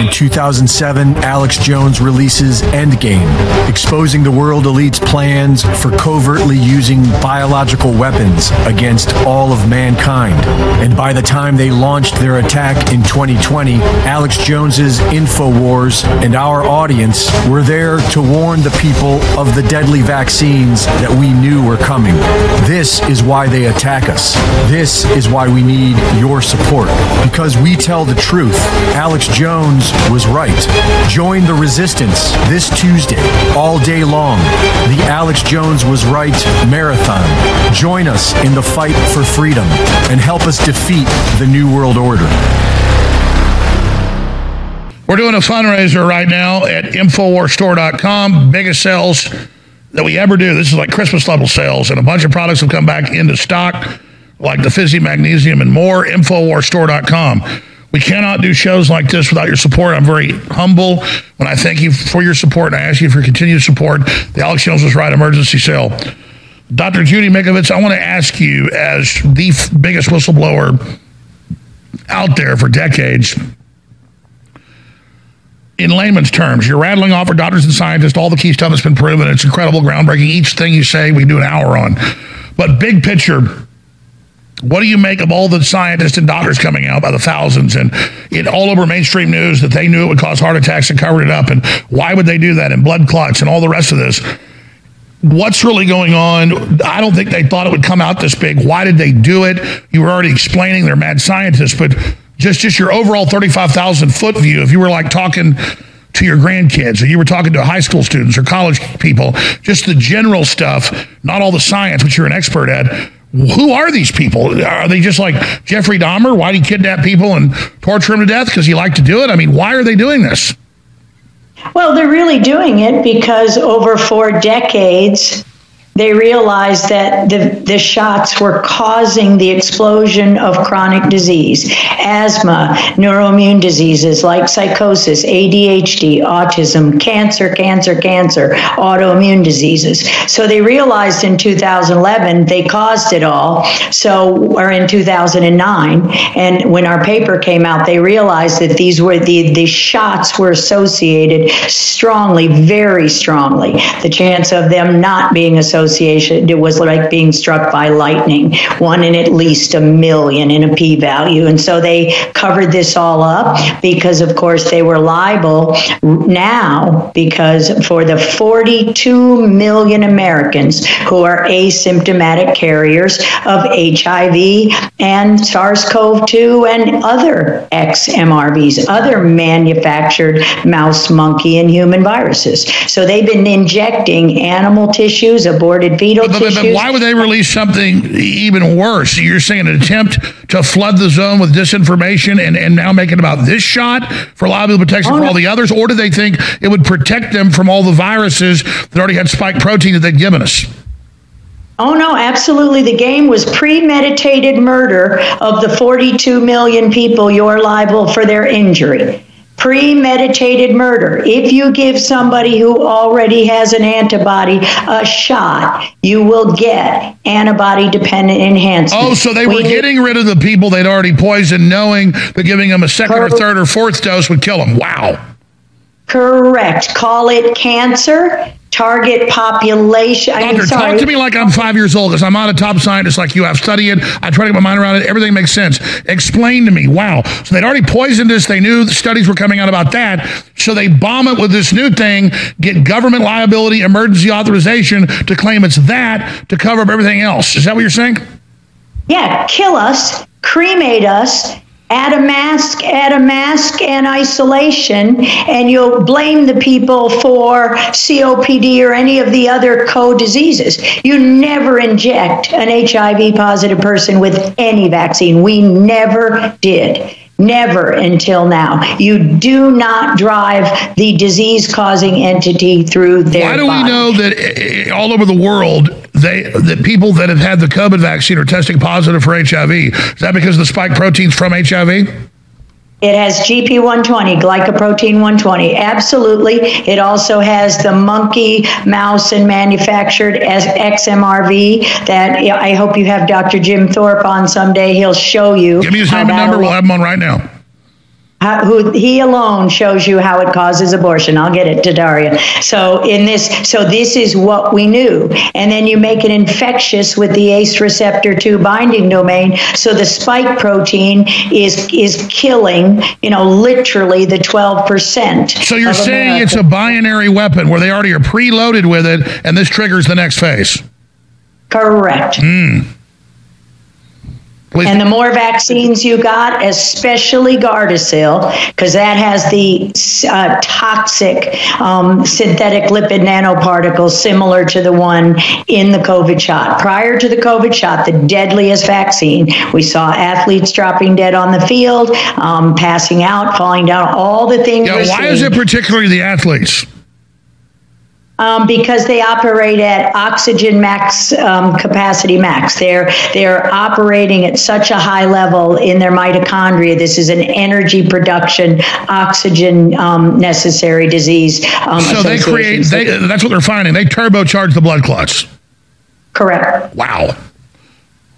In 2007, Alex Jones releases Endgame, exposing the world elite's plans for covertly using biological weapons against all of mankind. And by the time they launched their attack in 2020, Alex Jones's InfoWars and our audience were there to warn the people of the deadly vaccines that we knew were coming. This is why they attack us. This is why we need your support. Because we tell the truth. Alex Jones was right. Join the resistance this Tuesday, all day long. The Alex Jones was right marathon. Join us in the fight for freedom and help us defeat the New World Order. We're doing a fundraiser right now at InfoWarsStore.com. Biggest sales that we ever do. This is like Christmas level sales, and a bunch of products have come back into stock, like the Fizzy Magnesium and more. InfoWarsStore.com. We cannot do shows like this without your support. I'm very humble when I thank you for your support and I ask you for continued support. The Alex Jones was right emergency sale. Dr. Judy Mikovits, I want to ask you, as the biggest whistleblower out there for decades, in layman's terms, you're rattling off for doctors and scientists all the key stuff that's been proven. It's incredible, groundbreaking. Each thing you say, we do an hour on. But big picture, what do you make of all the scientists and doctors coming out by the thousands and it all over mainstream news that they knew it would cause heart attacks and covered it up? And why would they do that? And blood clots and all the rest of this. What's really going on? I don't think they thought it would come out this big. Why did they do it? You were already explaining they're mad scientists, but just just your overall 35,000 foot view, if you were like talking to your grandkids or you were talking to high school students or college people, just the general stuff, not all the science, which you're an expert at. Who are these people? Are they just like Jeffrey Dahmer? Why did he kidnap people and torture them to death? Because he liked to do it? I mean, why are they doing this? Well, they're really doing it because over four decades, they realized that the, the shots were causing the explosion of chronic disease, asthma, neuroimmune diseases like psychosis, ADHD, autism, cancer, cancer, cancer, autoimmune diseases. So they realized in 2011 they caused it all. So, or in 2009, and when our paper came out, they realized that these were the, the shots were associated strongly, very strongly, the chance of them not being associated association. It was like being struck by lightning, one in at least a million in a p value. And so they covered this all up because, of course, they were liable now because for the 42 million Americans who are asymptomatic carriers of HIV and SARS CoV 2 and other XMRVs, other manufactured mouse, monkey, and human viruses. So they've been injecting animal tissues, aborted fetal But, but, but why would they release something even worse? You're saying an attempt to flood the zone with disinformation and, and now make it about this shot for liability protection for oh, all the others? Or do they think it would protect them from all the viruses that already had spike protein that they'd given us? Oh, no, absolutely. The game was premeditated murder of the 42 million people you're liable for their injury. Premeditated murder. If you give somebody who already has an antibody a shot, you will get antibody dependent enhancement. Oh, so they were We getting rid of the people they'd already poisoned, knowing that giving them a second or third or fourth dose would kill them. Wow. Correct. Call it cancer, target population. I mean, Doctor, sorry. talk to me like I'm five years old because I'm not a top scientist like you. I've studied it. I try to get my mind around it. Everything makes sense. Explain to me. Wow. So they'd already poisoned us. They knew the studies were coming out about that. So they bomb it with this new thing, get government liability, emergency authorization to claim it's that to cover up everything else. Is that what you're saying? Yeah, kill us, cremate us, add a mask, add a mask and isolation, and you'll blame the people for COPD or any of the other co-diseases. You never inject an HIV positive person with any vaccine. We never did. Never until now. You do not drive the disease causing entity through their Why do we know that eh, eh, all over the world they that people that have had the COVID vaccine are testing positive for HIV? Is that because of the spike proteins from HIV? It has GP120, glycoprotein 120. Absolutely. It also has the monkey, mouse, and manufactured as XMRV that I hope you have Dr. Jim Thorp on someday. He'll show you. Give me his and number. We'll have him on right now. How, who he alone shows you how it causes abortion. I'll get it to Daria. So in this, so this is what we knew, and then you make it infectious with the ACE receptor two binding domain. So the spike protein is is killing, you know, literally the twelve percent. So you're saying it's a binary weapon where they already are preloaded with it, and this triggers the next phase. correct. Hmm. Hmm. And the more vaccines you got, especially Gardasil, because that has the uh, toxic um, synthetic lipid nanoparticles similar to the one in the COVID shot. Prior to the COVID shot, the deadliest vaccine, we saw athletes dropping dead on the field, um, passing out, falling down, all the things. Yeah, why is it particularly the athletes? Um, because they operate at oxygen max um, capacity max. They're they're operating at such a high level in their mitochondria. This is an energy production, oxygen um, necessary disease. Um, so they create. They, that's what they're finding. They turbocharge the blood clots. Correct. Wow.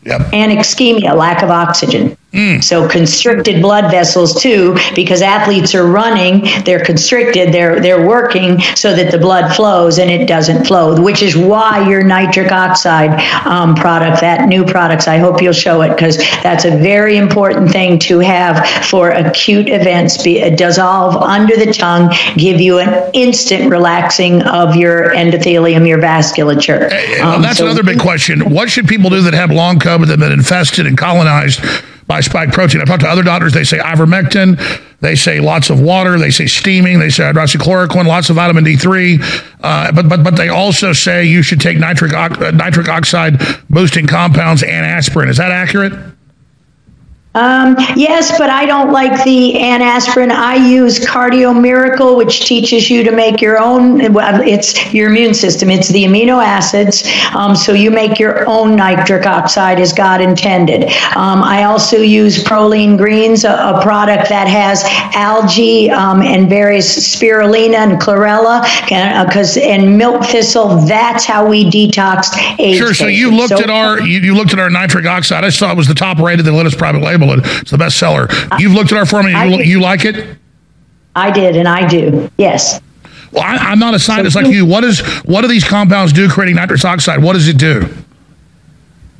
Yep. And ischemia, lack of oxygen. Hmm. So constricted blood vessels too, because athletes are running, they're constricted, they're they're working so that the blood flows and it doesn't flow, which is why your nitric oxide um, product, that new products, I hope you'll show it because that's a very important thing to have for acute events. Be dissolve under the tongue, give you an instant relaxing of your endothelium, your vasculature. Well, Um, that's so another big question. What should people do that have long COVID that have been infested and colonized by spike protein? I've talked to other doctors. They say ivermectin. They say lots of water. They say steaming. They say hydroxychloroquine, lots of vitamin D3. Uh, but, but, but they also say you should take nitric, uh, nitric oxide boosting compounds and aspirin. Is that accurate? Um, yes, but I don't like the anaspirin. I use Cardio Miracle, which teaches you to make your own. well, It's your immune system. It's the amino acids. Um, so you make your own nitric oxide as God intended. Um, I also use Proline Greens, a, a product that has algae um, and various spirulina and chlorella, because and milk thistle. That's how we detox. Sure. So you patients. looked at our you, you looked at our nitric oxide. I saw it was the top rated. They let us private label it. It's the best seller. You've looked at our formula. You, you like it? I did, and I do. Yes. Well, I, I'm not a scientist like you. What is what do these compounds do? Creating nitrous oxide. What does it do?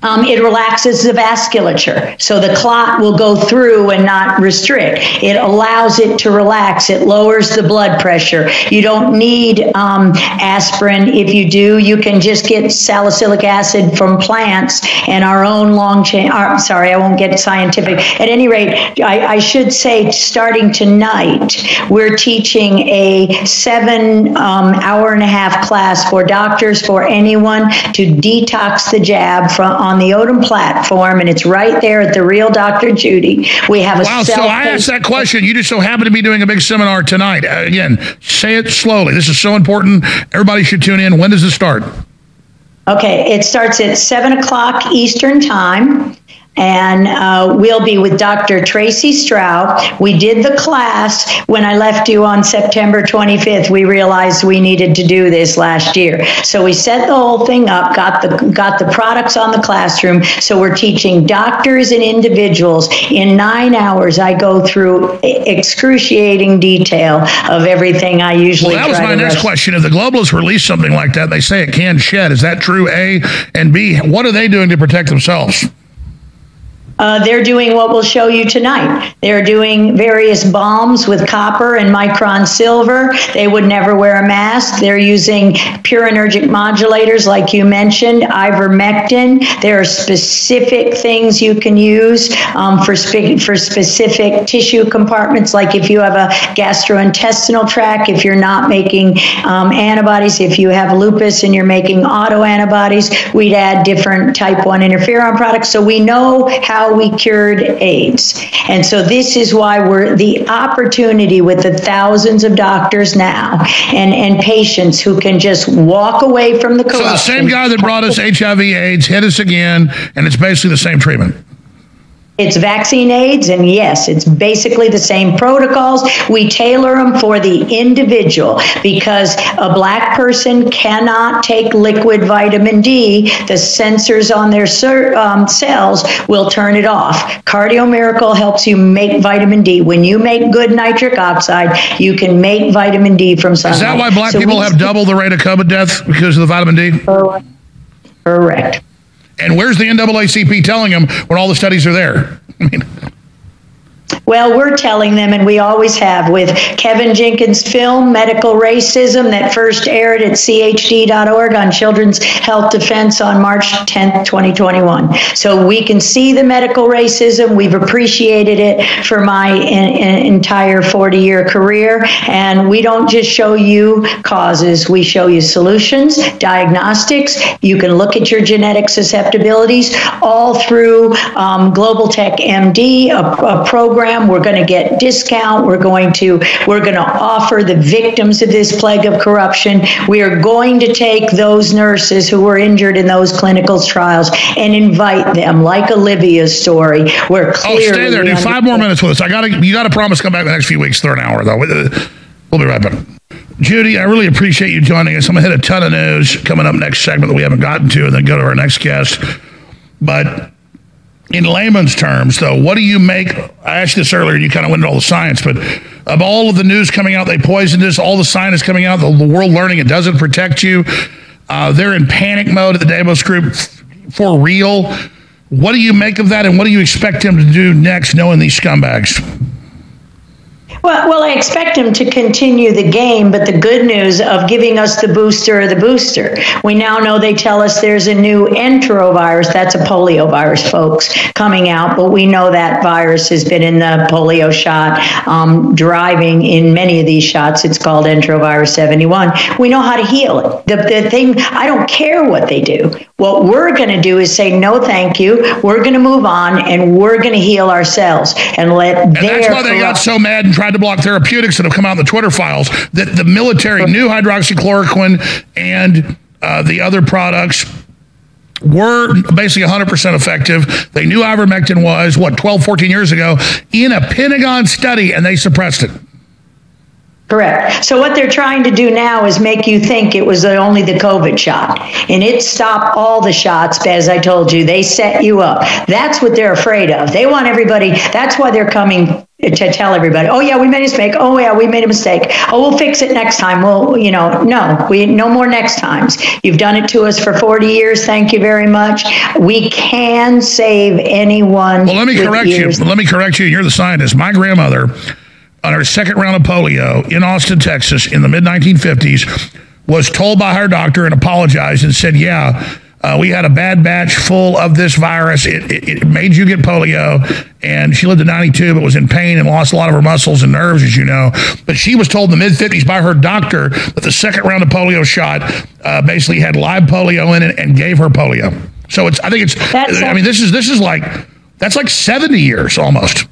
Um, it relaxes the vasculature, so the clot will go through and not restrict. It allows it to relax. It lowers the blood pressure. You don't need um, aspirin. If you do, you can just get salicylic acid from plants and our own long chain. Uh, sorry, I won't get scientific. At any rate, I, I should say, starting tonight, we're teaching a seven um, hour and a half class for doctors, for anyone to detox the jab from on the Odom platform, and it's right there at the real Dr. Judy. We have a Wow, so I asked that question. You just so happen to be doing a big seminar tonight. Uh, again, say it slowly. This is so important. Everybody should tune in. When does it start? Okay, it starts at 7 o'clock Eastern Time. And uh, we'll be with Dr. Tracy Stroud. We did the class when I left you on September 25th. We realized we needed to do this last year, so we set the whole thing up. Got the got the products on the classroom. So we're teaching doctors and individuals in nine hours. I go through excruciating detail of everything I usually. Well, that was my next rush- question. If the globalists release something like that, they say it can shed. Is that true? A and B. What are they doing to protect themselves? Uh, they're doing what we'll show you tonight. They're doing various balms with copper and micron silver. They would never wear a mask. They're using purinergic modulators, like you mentioned, ivermectin. There are specific things you can use um, for spe- for specific tissue compartments, like if you have a gastrointestinal tract, if you're not making um, antibodies, if you have lupus and you're making autoantibodies, we'd add different type 1 interferon products. So we know how we cured AIDS. And so this is why we're the opportunity with the thousands of doctors now and, and patients who can just walk away from the So the same guy that brought us HIV/AIDS hit us again, and it's basically the same treatment. It's vaccine aids, and yes, it's basically the same protocols. We tailor them for the individual because a black person cannot take liquid vitamin D. The sensors on their cer- um, cells will turn it off. Cardio Miracle helps you make vitamin D. When you make good nitric oxide, you can make vitamin D from sunlight. Is that why black So people we- have double the rate of COVID death because of the vitamin D? Correct. And where's the NAACP telling them when all the studies are there? <laughs> I mean, Well, we're telling them, and we always have, with Kevin Jenkins' film, Medical Racism, that first aired at chd.org on Children's Health Defense on March 10th, 2021. So we can see the medical racism. We've appreciated it for my en- en- entire 40 year career. And we don't just show you causes, we show you solutions, diagnostics. You can look at your genetic susceptibilities all through um, Global Tech MD, a, a program. We're going to get discount. We're going to we're going to offer the victims of this plague of corruption. We are going to take those nurses who were injured in those clinical trials and invite them, like Olivia's story, where oh, clearly stay there, Do. Five more minutes with us. I got to. You got to promise to come back the next few weeks. Third hour though. We'll be right back. Judy, I really appreciate you joining us. I'm gonna hit a ton of news coming up next segment that we haven't gotten to, and then go to our next guest. But in layman's terms, though, what do you make? I asked you this earlier, you kind of went into all the science, but of all of the news coming out, they poisoned us, all the science coming out, the, world learning it doesn't protect you. Uh, they're in panic mode at the Davos Group for real. What do you make of that, and what do you expect them to do next, knowing these scumbags? Well, well, I expect him to continue the game, but the good news of giving us the booster or the booster. We now know they tell us there's a new enterovirus. That's a polio virus, folks, coming out, but we know that virus has been in the polio shot, um, driving in many of these shots. It's called enterovirus 71. We know how to heal it. The, the thing, I don't care what they do. What we're going to do is say, no, thank you. We're going to move on and we're going to heal ourselves and let And their that's why they got so mad and tried to block therapeutics that have come out in the Twitter files that the military knew hydroxychloroquine and uh, the other products were basically 100% effective. They knew ivermectin was, what, 12, 14 years ago in a Pentagon study, and they suppressed it. Correct. So what they're trying to do now is make you think it was only the COVID shot, and it stopped all the shots. As I told you, they set you up. That's what they're afraid of. They want everybody. That's why they're coming to tell everybody, oh yeah, we made a mistake. Oh yeah, we made a mistake. Oh, we'll fix it next time. Well, you know, no, we no more next times. You've done it to us for 40 years. Thank you very much. We can save anyone. Well, let me correct years. you. Let me correct you. You're the scientist. My grandmother, on her second round of polio in Austin, Texas, in the mid 1950s, was told by her doctor and apologized and said, "Yeah, uh, we had a bad batch full of this virus. It, it, it made you get polio." And she lived to 92, but was in pain and lost a lot of her muscles and nerves, as you know. But she was told in the mid 50s by her doctor that the second round of polio shot uh, basically had live polio in it and gave her polio. So it's. I think it's. I mean, this is this is like that's like 70 years almost.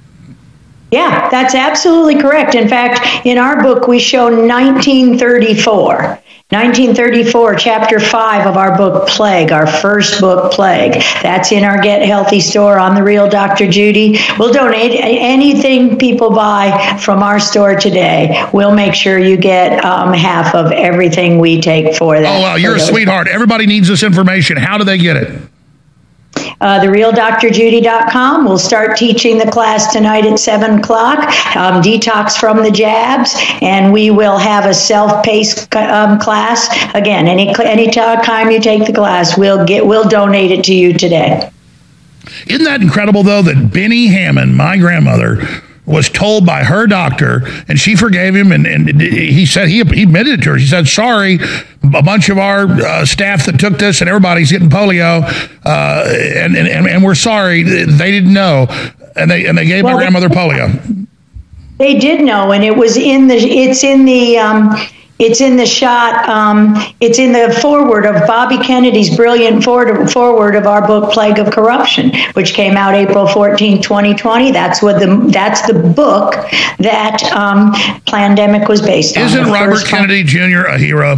Yeah, that's absolutely correct. In fact, in our book, we show 1934. 1934, chapter 5 of our book, Plague, our first book, Plague. That's in our Get Healthy store on The Real Dr. Judy. We'll donate anything people buy from our store today. We'll make sure you get um, half of everything we take for that. Oh, wow, you're a sweetheart. Everybody needs this information. How do they get it? Uh, therealdrjudy.com. We'll start teaching the class tonight at 7 o'clock, um, detox from the jabs, and we will have a self-paced um, class. Again, any any time you take the class, we'll get we'll donate it to you today. Isn't that incredible, though, that Benny Hammond, my grandmother, was told by her doctor, and she forgave him, and, and he said he, he admitted it to her. She said, "Sorry, a bunch of our uh, staff that took this, and everybody's getting polio, uh, and, and and we're sorry. They didn't know, and they and they gave my grandmother polio." They did know, and it was in the. It's in the. Um, it's in the shot. Um, it's in the forward of Bobby Kennedy's brilliant forward, forward of our book "Plague of Corruption," which came out April 14, 2020. That's what the that's the book that um, Plandemic was based on. Isn't Robert Kennedy Jr. a hero?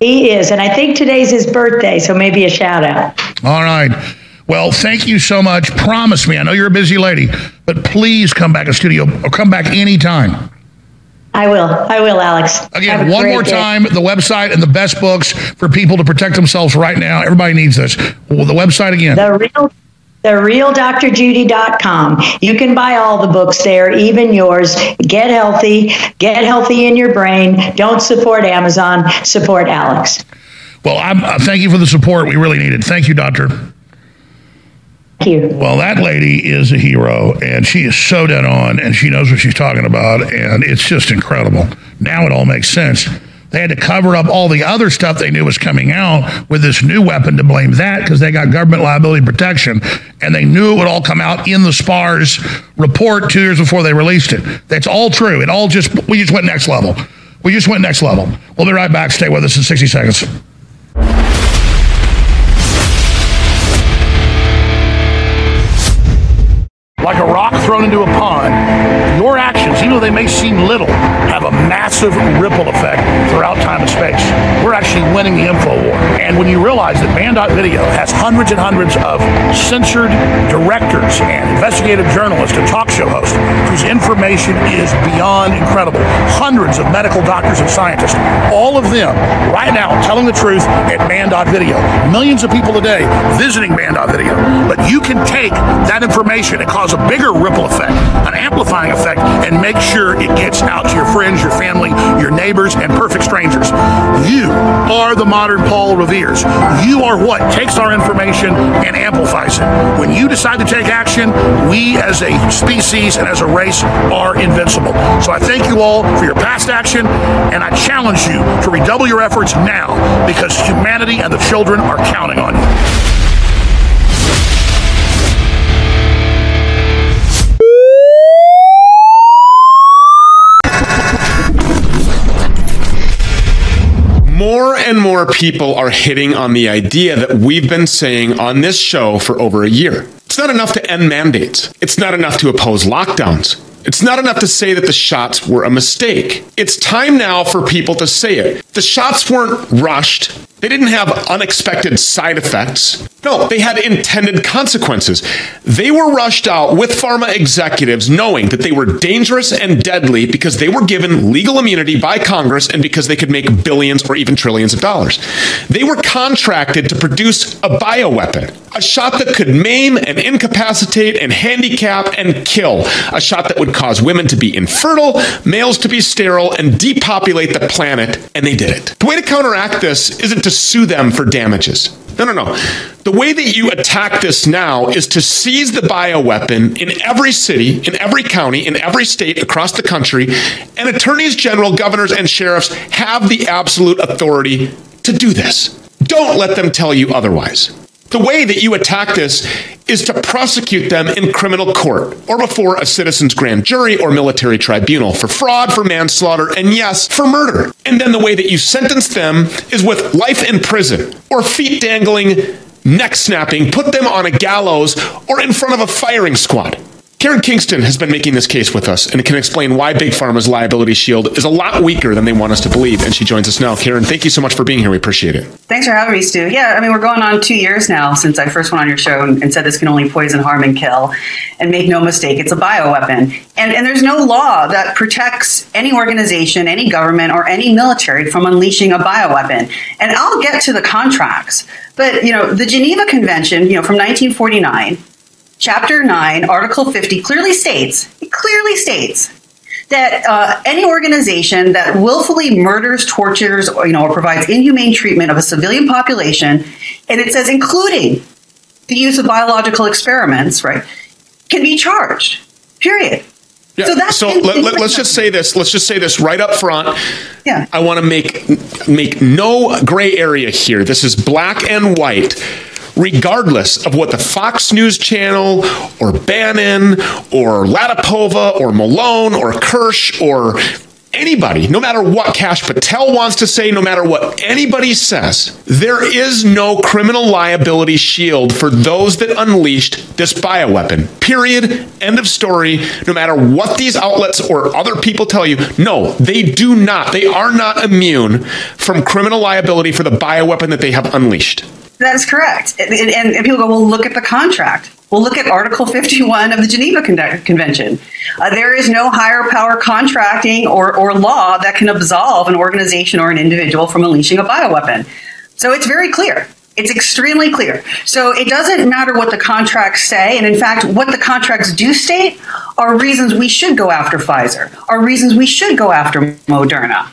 He is, and I think today's his birthday, so maybe a shout out. All right. Well, thank you so much. Promise me, I know you're a busy lady, but please come back to studio or come back anytime. I will. I will, Alex. Again, one more day. time, the website and the best books for people to protect themselves right now. Everybody needs this. Well, the website again. The real therealdrjudy.com. You can buy all the books there, even yours. Get healthy, get healthy in your brain. Don't support Amazon, support Alex. Well, I'm, uh, thank you for the support. We really need it. Thank you, doctor. You. Well, that lady is a hero, and she is so dead on, and she knows what she's talking about, and it's just incredible. Now it all makes sense. They had to cover up all the other stuff they knew was coming out with this new weapon to blame that because they got government liability protection, and they knew it would all come out in the SPARS report two years before they released it. That's all true. It all just we just went next level. We just went next level. We'll be right back. Stay with us in 60 seconds. Like a rock thrown into a pond, your actions, even though they may seem little, have a massive ripple effect throughout time and space. We're actually winning the info war. And when you realize that Banned.Video has hundreds and hundreds of censored directors and investigative journalists and talk show hosts whose information is beyond incredible, hundreds of medical doctors and scientists, all of them right now telling the truth at Banned.Video. Millions of people a day visiting Banned.Video. But you can take that information and cause a bigger ripple effect, an amplifying effect, and make sure it gets out to your friends, your family, your neighbors, and perfect strangers. You are the modern Paul Revere's. You are what takes our information and amplifies it. When you decide to take action, we as a species and as a race are invincible. So I thank you all for your past action, and I challenge you to redouble your efforts now because humanity and the children are counting on you. More and more people are hitting on the idea that we've been saying on this show for over a year. It's not enough to end mandates. It's not enough to oppose lockdowns. It's not enough to say that the shots were a mistake. It's time now for people to say it. The shots weren't rushed. They didn't have unexpected side effects. No, they had intended consequences. They were rushed out with pharma executives knowing that they were dangerous and deadly because they were given legal immunity by Congress and because they could make billions or even trillions of dollars. They were contracted to produce a bioweapon, A shot that could maim and incapacitate and handicap and kill. A shot that would cause women to be infertile, males to be sterile, and depopulate the planet. And they did it. The way to counteract this isn't to sue them for damages. No, no, no. The way that you attack this now is to seize the bioweapon in every city, in every county, in every state across the country, and attorneys general, governors, and sheriffs have the absolute authority to do this. Don't let them tell you otherwise. The way that you attack this is to prosecute them in criminal court or before a citizen's grand jury or military tribunal for fraud, for manslaughter, and yes, for murder. And then the way that you sentence them is with life in prison or feet dangling, neck snapping, put them on a gallows or in front of a firing squad. Karen Kingston has been making this case with us and can explain why Big Pharma's liability shield is a lot weaker than they want us to believe. And she joins us now. Karen, thank you so much for being here. We appreciate it. Thanks for having me, Stu. Yeah, I mean, we're going on two years now since I first went on your show and, and said this can only poison, harm, and kill. And make no mistake, it's a bioweapon. And, and there's no law that protects any organization, any government, or any military from unleashing a bioweapon. And I'll get to the contracts. But, you know, the Geneva Convention, you know, from 1949, Chapter 9, Article 50 clearly states, it clearly states that uh, any organization that willfully murders, tortures, or, you know, or provides inhumane treatment of a civilian population, and it says including the use of biological experiments, right, can be charged. Period. Yeah, So that's so in- let, in- let, us just say this. Let's just say this right up front. Yeah. I want to make make no gray area here. This is black and white. Regardless of what the Fox News Channel or Bannon or Latypova or Malone or Kirsch or anybody, no matter what Kash Patel wants to say, no matter what anybody says, there is no criminal liability shield for those that unleashed this bioweapon. Period. End of story. No matter what these outlets or other people tell you, no, they do not. They are not immune from criminal liability for the bioweapon that they have unleashed. That is correct. And, and, and people go, well, look at the contract. Well, look at Article 51 of the Geneva Con- Convention. Uh, there is no higher power contracting or, or law that can absolve an organization or an individual from unleashing a bioweapon. So it's very clear. It's extremely clear. So it doesn't matter what the contracts say. And in fact, what the contracts do state are reasons we should go after Pfizer, are reasons we should go after Moderna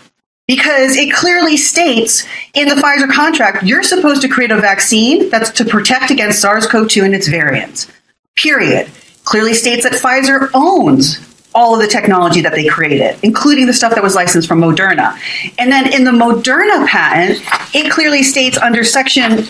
because it clearly states in the Pfizer contract you're supposed to create a vaccine that's to protect against SARS-CoV-2 and its variants. Period. Clearly states that Pfizer owns all of the technology that they created, including the stuff that was licensed from Moderna. And then in the Moderna patent, it clearly states under section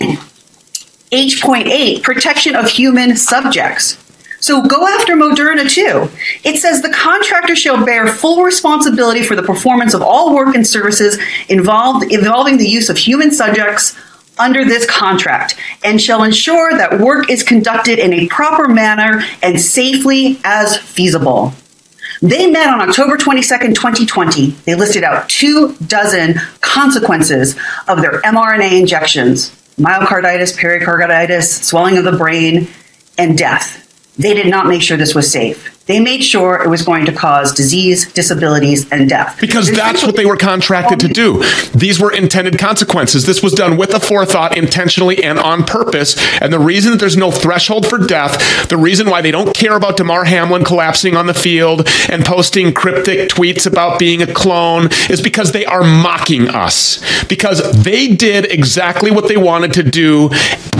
H.8 protection of human subjects. So go after Moderna too. It says the contractor shall bear full responsibility for the performance of all work and services involved involving the use of human subjects under this contract and shall ensure that work is conducted in a proper manner and safely as feasible. They met on October 22nd, 2020. They listed out two dozen consequences of their mRNA injections myocarditis, pericarditis, swelling of the brain, and death. They did not make sure this was safe. They made sure it was going to cause disease, disabilities, and death. Because that's what they were contracted to do. These were intended consequences. This was done with a forethought, intentionally, and on purpose. And the reason that there's no threshold for death, the reason why they don't care about Damar Hamlin collapsing on the field and posting cryptic tweets about being a clone is because they are mocking us. Because they did exactly what they wanted to do,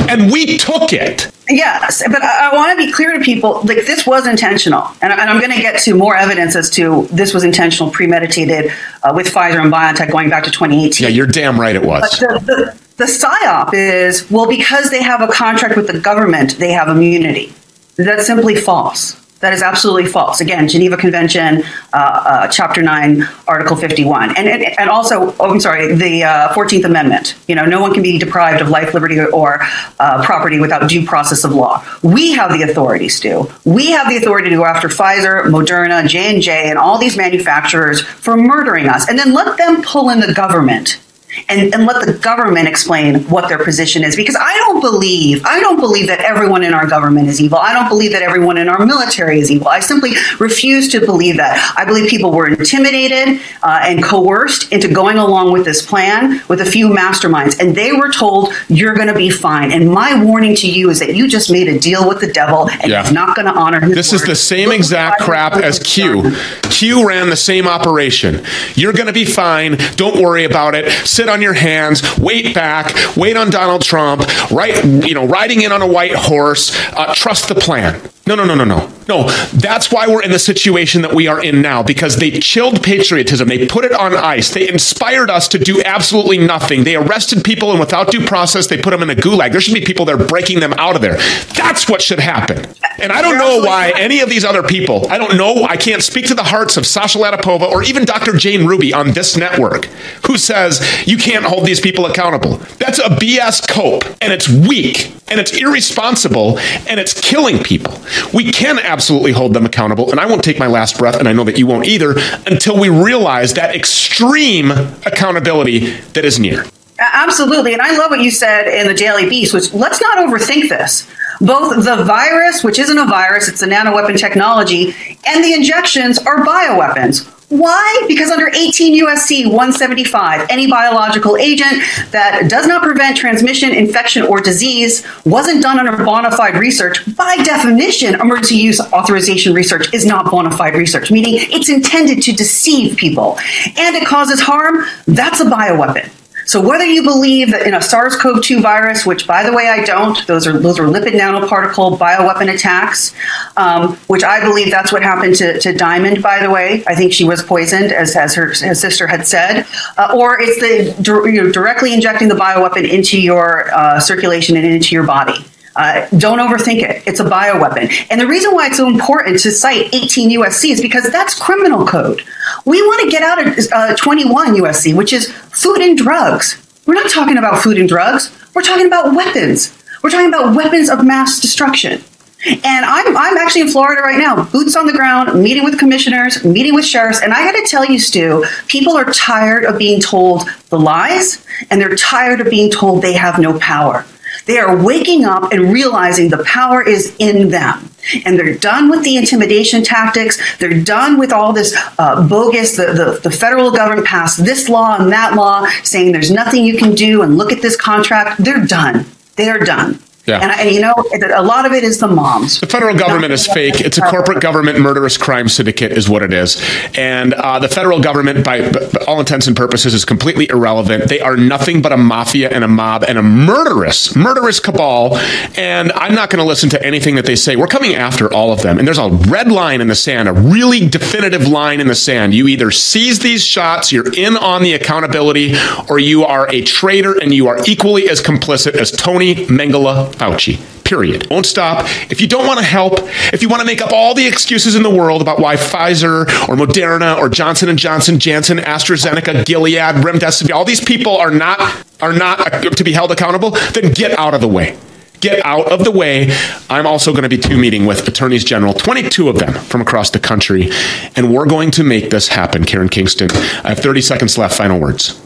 and we took it. Yes, but I, I want to be clear to people like this was intentional. And, and I'm going to get to more evidence as to this was intentional, premeditated uh, with Pfizer and BioNTech going back to 2018. Yeah, you're damn right it was. But the, the, the psyop is well, because they have a contract with the government, they have immunity. That's simply false. That is absolutely false. Again, Geneva Convention, uh, uh, Chapter 9, Article 51. And, and, and also, oh, I'm sorry, the uh, 14th Amendment. You know, no one can be deprived of life, liberty, or uh, property without due process of law. We have the authority, Stu. We have the authority to go after Pfizer, Moderna, J&J, and all these manufacturers for murdering us. And then let them pull in the government and, and let the government explain what their position is because I don't believe I don't believe that everyone in our government is evil. I don't believe that everyone in our military is evil. I simply refuse to believe that. I believe people were intimidated uh, and coerced into going along with this plan with a few masterminds, and they were told you're going to be fine. And my warning to you is that you just made a deal with the devil, and Yeah. he's not going to honor his This is the same exact crap as Q. Q ran the same operation. You're going to be fine. Don't worry about it. Sit on your hands. Wait back. Wait on Donald Trump. Right, you know, riding in on a white horse. Uh, trust the plan. No, no, no, no, no. No, that's why we're in the situation that we are in now because they chilled patriotism. They put it on ice. They inspired us to do absolutely nothing. They arrested people and without due process, they put them in a gulag. There should be people there breaking them out of there. That's what should happen. And I don't know why any of these other people, I don't know, I can't speak to the hearts of Sasha Latypova or even Dr. Jane Ruby on this network who says you can't hold these people accountable. That's a BS cope and it's weak and it's irresponsible and it's killing people. We can absolutely hold them accountable and I won't take my last breath and I know that you won't either until we realize that extreme accountability that is near. Absolutely. And I love what you said in the Daily Beast, which let's not overthink this. Both the virus, which isn't a virus, it's a nanoweapon technology, and the injections are bioweapons. Why? Because under 18 USC 175, any biological agent that does not prevent transmission, infection, or disease wasn't done under bona fide research. By definition, emergency use authorization research is not bona fide research, meaning it's intended to deceive people. And it causes harm, that's a bioweapon. So whether you believe that in a SARS-CoV-2 virus, which by the way I don't, those are those are lipid nanoparticle bioweapon attacks, um, which I believe that's what happened to, to Diamond. By the way, I think she was poisoned, as as her, her sister had said, uh, or it's the you know, directly injecting the bioweapon into your uh, circulation and into your body. Uh, don't overthink it. It's a bioweapon. And the reason why it's so important to cite 18 USC is because that's criminal code. We want to get out of uh, 21 USC, which is food and drugs. We're not talking about food and drugs. We're talking about weapons. We're talking about weapons of mass destruction. And I'm, I'm actually in Florida right now, boots on the ground, meeting with commissioners, meeting with sheriffs. And I got to tell you, Stu, people are tired of being told the lies, and they're tired of being told they have no power. They are waking up and realizing the power is in them. And they're done with the intimidation tactics. They're done with all this uh, bogus. The, the, the federal government passed this law and that law saying there's nothing you can do and look at this contract. They're done. They are done. Yeah. And, I, and you know, a lot of it is the moms. The federal government is fake. It's a corporate government murderous crime syndicate, is what it is. And uh, the federal government, by, by all intents and purposes, is completely irrelevant. They are nothing but a mafia and a mob and a murderous, murderous cabal. And I'm not going to listen to anything that they say. We're coming after all of them. And there's a red line in the sand, a really definitive line in the sand. You either seize these shots, you're in on the accountability, or you are a traitor and you are equally as complicit as Tony Mengele Fauci. Period. Won't stop. If you don't want to help, if you want to make up all the excuses in the world about why Pfizer or Moderna or Johnson and Johnson, Janssen, AstraZeneca, Gilead, Remdesivir, all these people are not are not to be held accountable, then get out of the way. Get out of the way. I'm also going to be two meeting with attorneys general, 22 of them from across the country, and we're going to make this happen. Karen Kingston, I have 30 seconds left. Final words.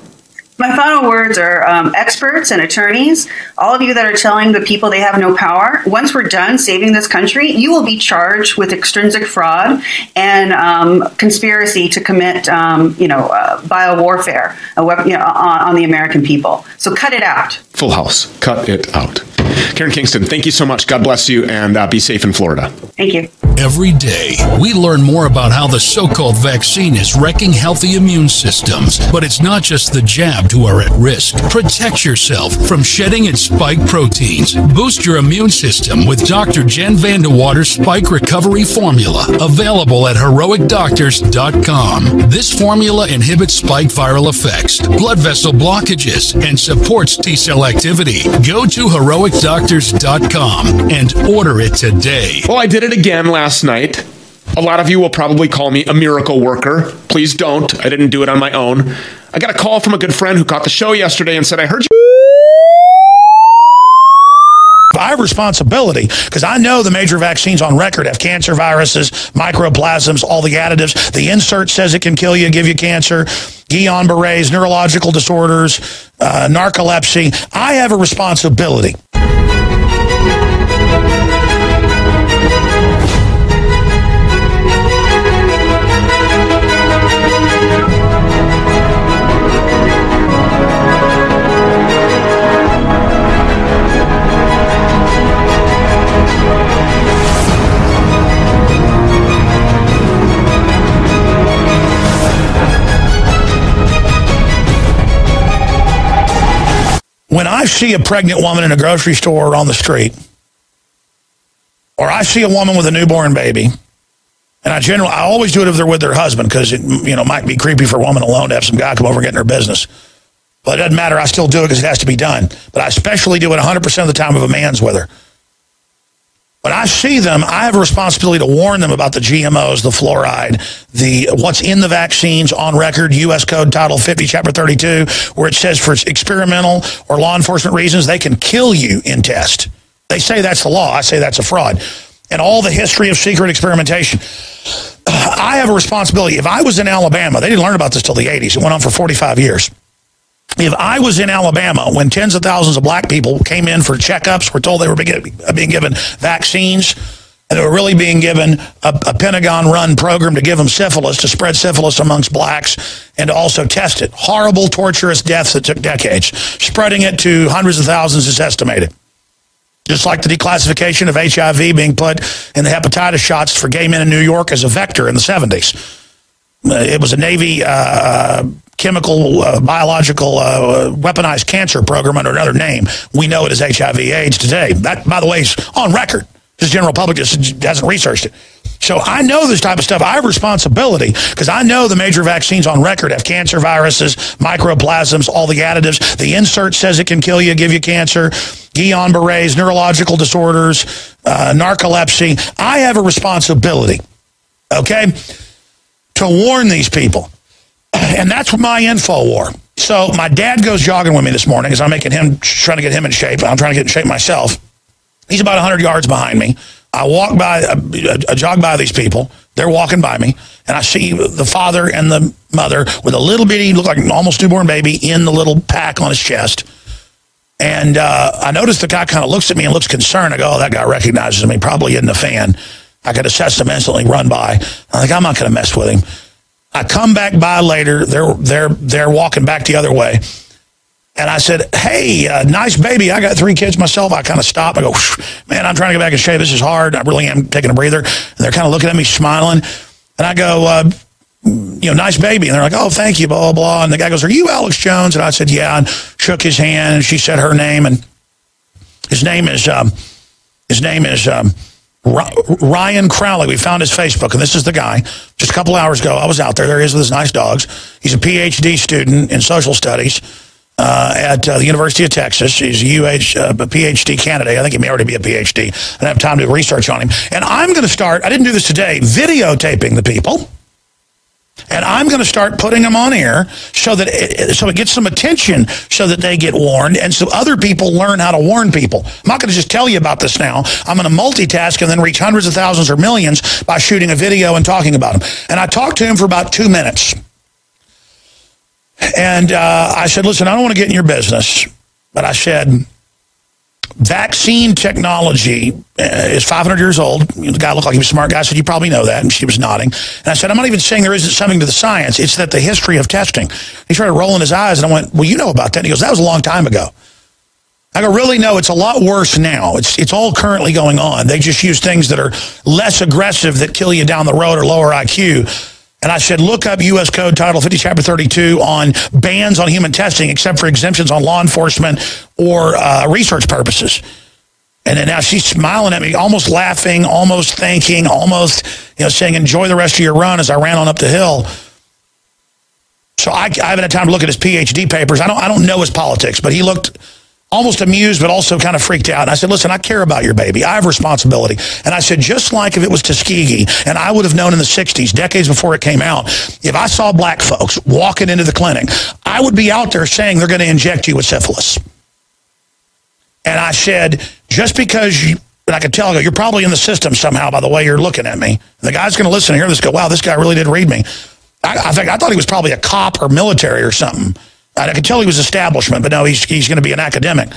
My final words are um, experts and attorneys, all of you that are telling the people they have no power, once we're done saving this country, you will be charged with extrinsic fraud and um, conspiracy to commit, um, you know, uh, biowarfare you know, on, on the American people. So cut it out. Full house. Cut it out. Karen Kingston, thank you so much. God bless you and uh, be safe in Florida. Thank you. Every day, we learn more about how the so called vaccine is wrecking healthy immune systems. But it's not just the jabbed who are at risk. Protect yourself from shedding its spike proteins. Boost your immune system with Dr. Jen Vandewater's Spike Recovery Formula, available at heroicdoctors.com. This formula inhibits spike viral effects, blood vessel blockages, and supports T cell activity. Go to heroicdoctors.com and order it today. Well, I did it again last night. A lot of you will probably call me a miracle worker. Please don't. I didn't do it on my own. I got a call from a good friend who caught the show yesterday and said, I heard you. I have responsibility because I know the major vaccines on record have cancer viruses, microplasms, all the additives. The insert says it can kill you, give you cancer. Guillain-Barre's, neurological disorders, uh, narcolepsy. I have a responsibility. When I see a pregnant woman in a grocery store or on the street, or I see a woman with a newborn baby, and I generally, I always do it if they're with their husband because it, you know, might be creepy for a woman alone to have some guy come over and get in her business. But it doesn't matter. I still do it because it has to be done. But I especially do it 100% of the time if a man's with her. When I see them, I have a responsibility to warn them about the GMOs, the fluoride, the what's in the vaccines on record, U.S. Code Title 50, Chapter 32, where it says for experimental or law enforcement reasons, they can kill you in test. They say that's the law. I say that's a fraud. And all the history of secret experimentation. <sighs> I have a responsibility. If I was in Alabama, they didn't learn about this till the 80s. It went on for 45 years. If I was in Alabama when tens of thousands of black people came in for checkups, were told they were being given vaccines, and they were really being given a, a Pentagon-run program to give them syphilis, to spread syphilis amongst blacks, and to also test it. Horrible, torturous deaths that took decades. Spreading it to hundreds of thousands is estimated. Just like the declassification of HIV being put in the hepatitis shots for gay men in New York as a vector in the 70s. It was a Navy uh, chemical, uh, biological, uh, weaponized cancer program under another name. We know it as HIV AIDS today. That, by the way, is on record. The general public just hasn't researched it. So I know this type of stuff. I have responsibility because I know the major vaccines on record have cancer viruses, microplasms, all the additives. The insert says it can kill you, give you cancer. Guillain-Barre's, neurological disorders, uh, narcolepsy. I have a responsibility, okay, to warn these people. <clears throat> And that's my info war. So my dad goes jogging with me this morning as I'm making him, trying to get him in shape. I'm trying to get in shape myself. He's about 100 yards behind me. I walk by, I jog by these people. They're walking by me, and I see the father and the mother with a little bitty, look like an almost newborn baby in the little pack on his chest. And uh, I notice the guy kind of looks at me and looks concerned. I go, oh, that guy recognizes me, probably isn't a fan. I could assess him instantly, run by. I think I'm not going to mess with him. I come back by later. They're they're they're walking back the other way. And I said, hey, uh, nice baby. I got three kids myself. I kind of stop. I go, man, I'm trying to get back in shape. This is hard. I really am taking a breather. And they're kind of looking at me, smiling. And I go, uh, you know, nice baby. And they're like, oh, thank you, blah, blah, blah. And the guy goes, are you Alex Jones? And I said, yeah, and shook his hand. And she said her name. And his name is, um, his name is um, Ryan Crowley. We found his Facebook, and this is the guy. Just a couple hours ago, I was out there. There he is with his nice dogs. He's a PhD student in social studies uh, at uh, the University of Texas. He's a UH uh, a PhD candidate. I think he may already be a PhD. I don't have time to do research on him. And I'm going to start, I didn't do this today, videotaping the people. And I'm going to start putting them on air so that it, so it gets some attention so that they get warned and so other people learn how to warn people. I'm not going to just tell you about this now. I'm going to multitask and then reach hundreds of thousands or millions by shooting a video and talking about them. And I talked to him for about two minutes. And uh, I said, listen, I don't want to get in your business, but I said, vaccine technology uh, is 500 years old. The guy looked like he was a smart guy. I said, you probably know that. And she was nodding. And I said, I'm not even saying there isn't something to the science. It's that the history of testing. He started rolling his eyes, and I went, well, you know about that. And he goes, that was a long time ago. I go, really? No, it's a lot worse now. It's, it's all currently going on. They just use things that are less aggressive that kill you down the road or lower IQ and I said, look up U.S. Code Title 50, Chapter 32 on bans on human testing, except for exemptions on law enforcement or uh, research purposes. And then now she's smiling at me, almost laughing, almost thanking, almost you know, saying, enjoy the rest of your run as I ran on up the hill. So I, I haven't had time to look at his PhD papers. I don't, I don't know his politics, but he looked almost amused, but also kind of freaked out. And I said, listen, I care about your baby. I have responsibility. And I said, just like if it was Tuskegee, and I would have known in the 60s, decades before it came out, if I saw black folks walking into the clinic, I would be out there saying they're going to inject you with syphilis. And I said, just because you, and I could tell, you're probably in the system somehow by the way you're looking at me. And the guy's going to listen and hear this go, wow, this guy really did read me. I, I think I thought he was probably a cop or military or something. I could tell he was establishment, but no, he's he's going to be an academic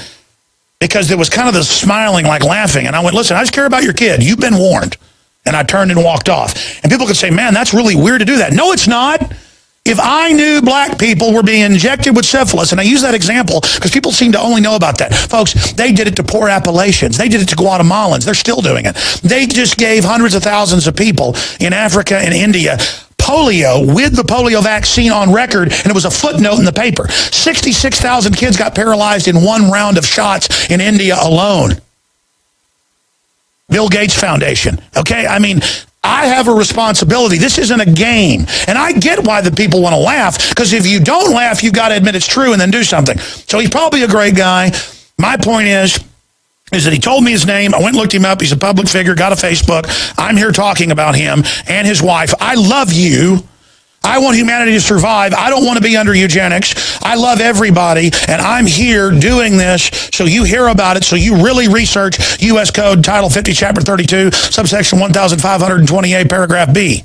because there was kind of this smiling, like laughing, and I went, "Listen, I just care about your kid. You've been warned." And I turned and walked off. And people could say, "Man, that's really weird to do that." No, it's not. If I knew black people were being injected with syphilis, and I use that example because people seem to only know about that. Folks, they did it to poor Appalachians. They did it to Guatemalans. They're still doing it. They just gave hundreds of thousands of people in Africa and India polio with the polio vaccine on record, and it was a footnote in the paper. 66,000 kids got paralyzed in one round of shots in India alone. Bill Gates Foundation. Okay, I mean, I have a responsibility. This isn't a game. And I get why the people want to laugh, because if you don't laugh, you've got to admit it's true and then do something. So he's probably a great guy. My point is, is that he told me his name. I went and looked him up. He's a public figure, got a Facebook. I'm here talking about him and his wife. I love you. I want humanity to survive. I don't want to be under eugenics. I love everybody, and I'm here doing this so you hear about it, so you really research U.S. Code Title 50, Chapter 32, subsection 1528, paragraph B.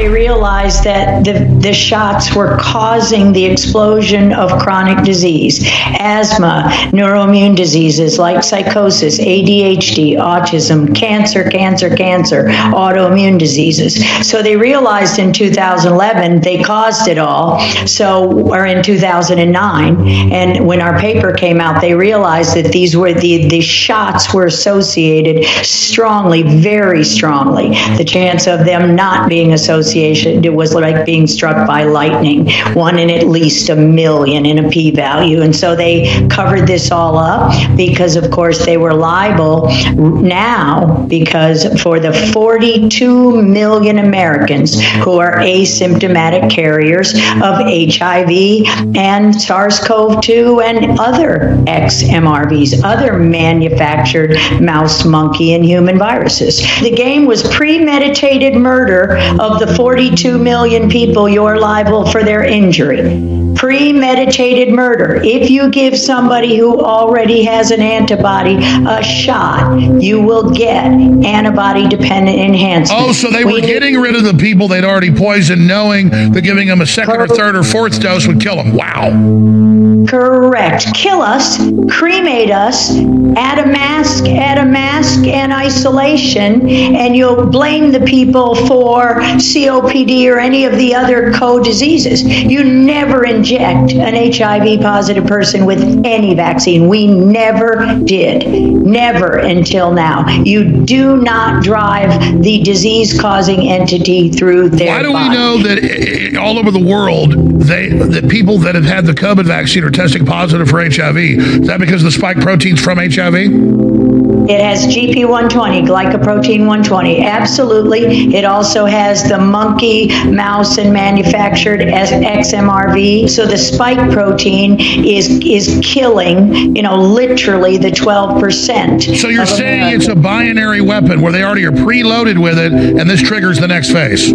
They realized that the, the shots were causing the explosion of chronic disease, asthma, neuroimmune diseases like psychosis, ADHD, autism, cancer, cancer, cancer, autoimmune diseases. So they realized in 2011 they caused it all. So, or in 2009, and when our paper came out, they realized that these were the, the shots were associated strongly, very strongly. The chance of them not being associated it was like being struck by lightning, one in at least a million in a p value. And so they covered this all up because, of course, they were liable now because for the 42 million Americans who are asymptomatic carriers of HIV and SARS CoV 2 and other XMRVs, other manufactured mouse, monkey, and human viruses. The game was premeditated murder of the 42 million people you're liable for their injury. Premeditated murder. If you give somebody who already has an antibody a shot, you will get antibody dependent enhancement. Oh, so they were getting rid of the people they'd already poisoned, knowing that giving them a second or third or fourth dose would kill them. Wow. Correct. Kill us, cremate us, add a mask, add a mask and isolation, and you'll blame the people for COPD or any of the other co-diseases. You never inject an HIV positive person with any vaccine. We never did. Never until now. You do not drive the disease causing entity through their Why do we know that uh, all over the world, they the people that have had the COVID vaccine are testing positive for HIV? Is that because the spike proteins from HIV? It has GP120, glycoprotein 120. Absolutely. It also has the monkey, mouse, and manufactured XMRV. So the spike protein is is killing, you know, literally the 12%. So you're saying it's a binary weapon where they already are preloaded with it, and this triggers the next phase.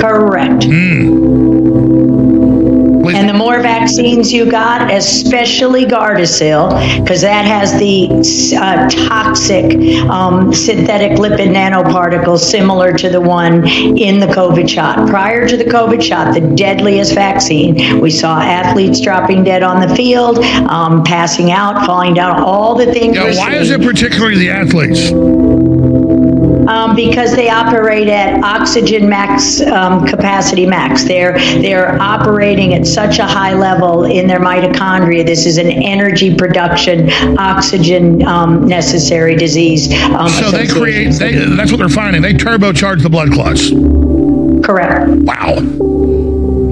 Correct. Hmm. More vaccines you got, especially Gardasil, because that has the uh, toxic um, synthetic lipid nanoparticles similar to the one in the COVID shot. Prior to the COVID shot, the deadliest vaccine, we saw athletes dropping dead on the field, um, passing out, falling down, all the things. Yeah, why is it particularly the athletes? Um, because they operate at oxygen max um, capacity max. They're they're operating at such a high level in their mitochondria. This is an energy production, oxygen um, necessary disease. Um, So they create. They, that's what they're finding. They turbocharge the blood clots. Correct. Wow.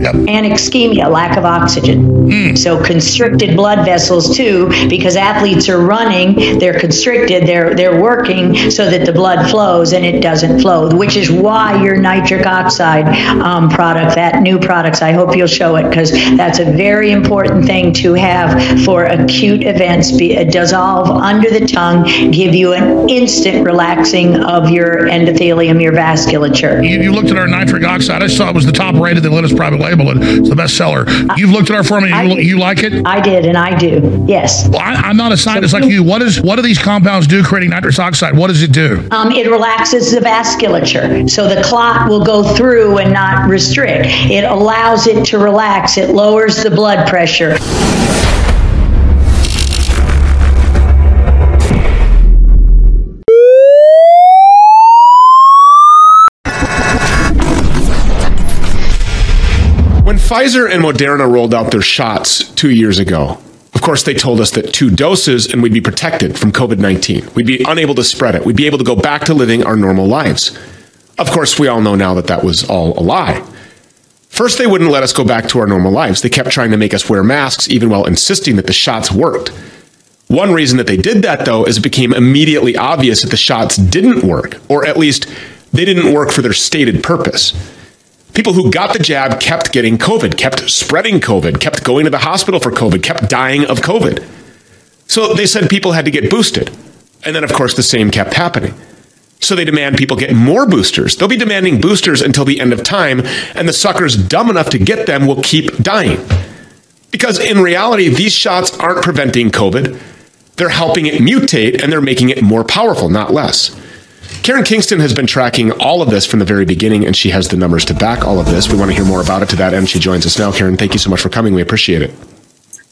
And ischemia, lack of oxygen. So constricted blood vessels too, because athletes are running, they're constricted, they're they're working so that the blood flows and it doesn't flow, which is why your nitric oxide um, product, that new products, I hope you'll show it because that's a very important thing to have for acute events. Be, uh, dissolve under the tongue, give you an instant relaxing of your endothelium, your vasculature. You, you looked at our nitric oxide. I saw it was the top rated. They let us private label it. It's the best seller. You've looked at our formula. You, you like it? I did, and I do. Yes. Well, I, I'm not a scientist like you. What is what do these compounds do? Creating nitrous oxide. What does it do? Um, it relaxes the vasculature, so the clot will go through and not restrict. It allows it to relax. It lowers the blood pressure. Pfizer and Moderna rolled out their shots two years ago, of course, they told us that two doses and we'd be protected from COVID 19. We'd be unable to spread it. We'd be able to go back to living our normal lives. Of course, we all know now that that was all a lie. First, they wouldn't let us go back to our normal lives. They kept trying to make us wear masks, even while insisting that the shots worked. One reason that they did that, though, is it became immediately obvious that the shots didn't work, or at least they didn't work for their stated purpose. People who got the jab kept getting COVID, kept spreading COVID, kept going to the hospital for COVID, kept dying of COVID. So they said people had to get boosted. And then, of course, the same kept happening. So they demand people get more boosters. They'll be demanding boosters until the end of time, and the suckers dumb enough to get them will keep dying. Because in reality, these shots aren't preventing COVID. They're helping it mutate and they're making it more powerful, not less. Karen Kingston has been tracking all of this from the very beginning, and she has the numbers to back all of this. We want to hear more about it to that end. She joins us now. Karen, thank you so much for coming. We appreciate it.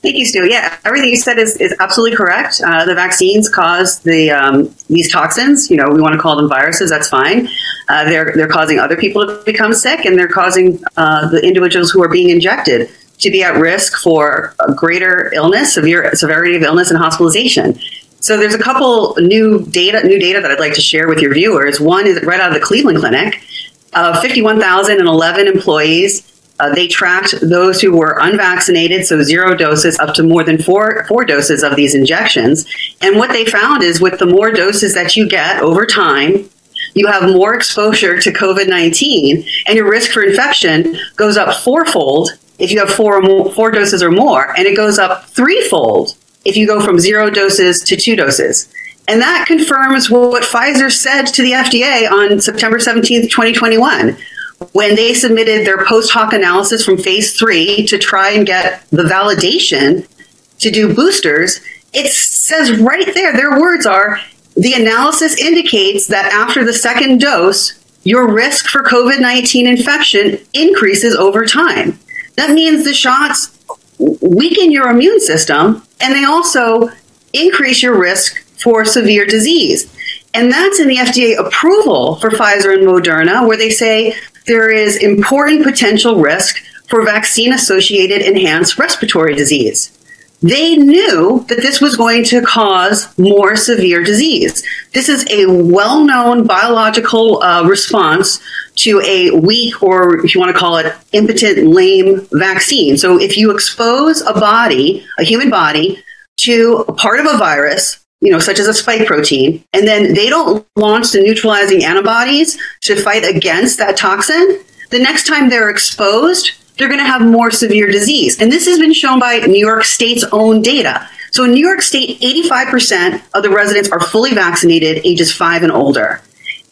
Thank you, Stu. Yeah, everything you said is, is absolutely correct. Uh, the vaccines cause the um, these toxins. You know, we want to call them viruses. That's fine. Uh, they're they're causing other people to become sick, and they're causing uh, the individuals who are being injected to be at risk for a greater illness, severe severity of illness, and hospitalization. So there's a couple new data new data that I'd like to share with your viewers. One is right out of the Cleveland Clinic. Uh, 51,011 employees uh, they tracked those who were unvaccinated, so zero doses, up to more than four four doses of these injections. And what they found is, with the more doses that you get over time, you have more exposure to COVID nineteen, and your risk for infection goes up fourfold if you have four or more, four doses or more, and it goes up threefold if you go from zero doses to two doses. And that confirms what Pfizer said to the FDA on September 17th, 2021 when they submitted their post hoc analysis from phase three to try and get the validation to do boosters, it says right there, their words are the analysis indicates that after the second dose, your risk for COVID 19 infection increases over time. That means the shots weaken your immune system and they also increase your risk for severe disease. And that's in the FDA approval for Pfizer and Moderna, where they say there is important potential risk for vaccine associated enhanced respiratory disease. They knew that this was going to cause more severe disease. This is a well known biological uh, response to a weak, or if you want to call it impotent, lame vaccine. So if you expose a body, a human body, to a part of a virus, you know, such as a spike protein, and then they don't launch the neutralizing antibodies to fight against that toxin, the next time they're exposed, they're going to have more severe disease. And this has been shown by New York State's own data. So in New York State, 85% of the residents are fully vaccinated, ages five and older.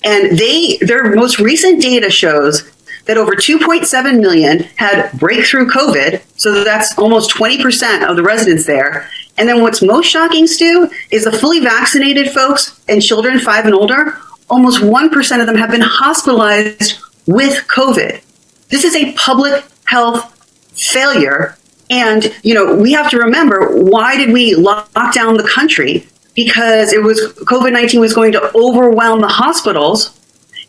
And they, their most recent data shows that over 2.7 million had breakthrough COVID. So that's almost 20% of the residents there. And then what's most shocking, Stu, is the fully vaccinated folks and children five and older, almost 1% of them have been hospitalized with COVID. This is a public health failure. And, you know, we have to remember why did we lock down the country? Because it was COVID 19 was going to overwhelm the hospitals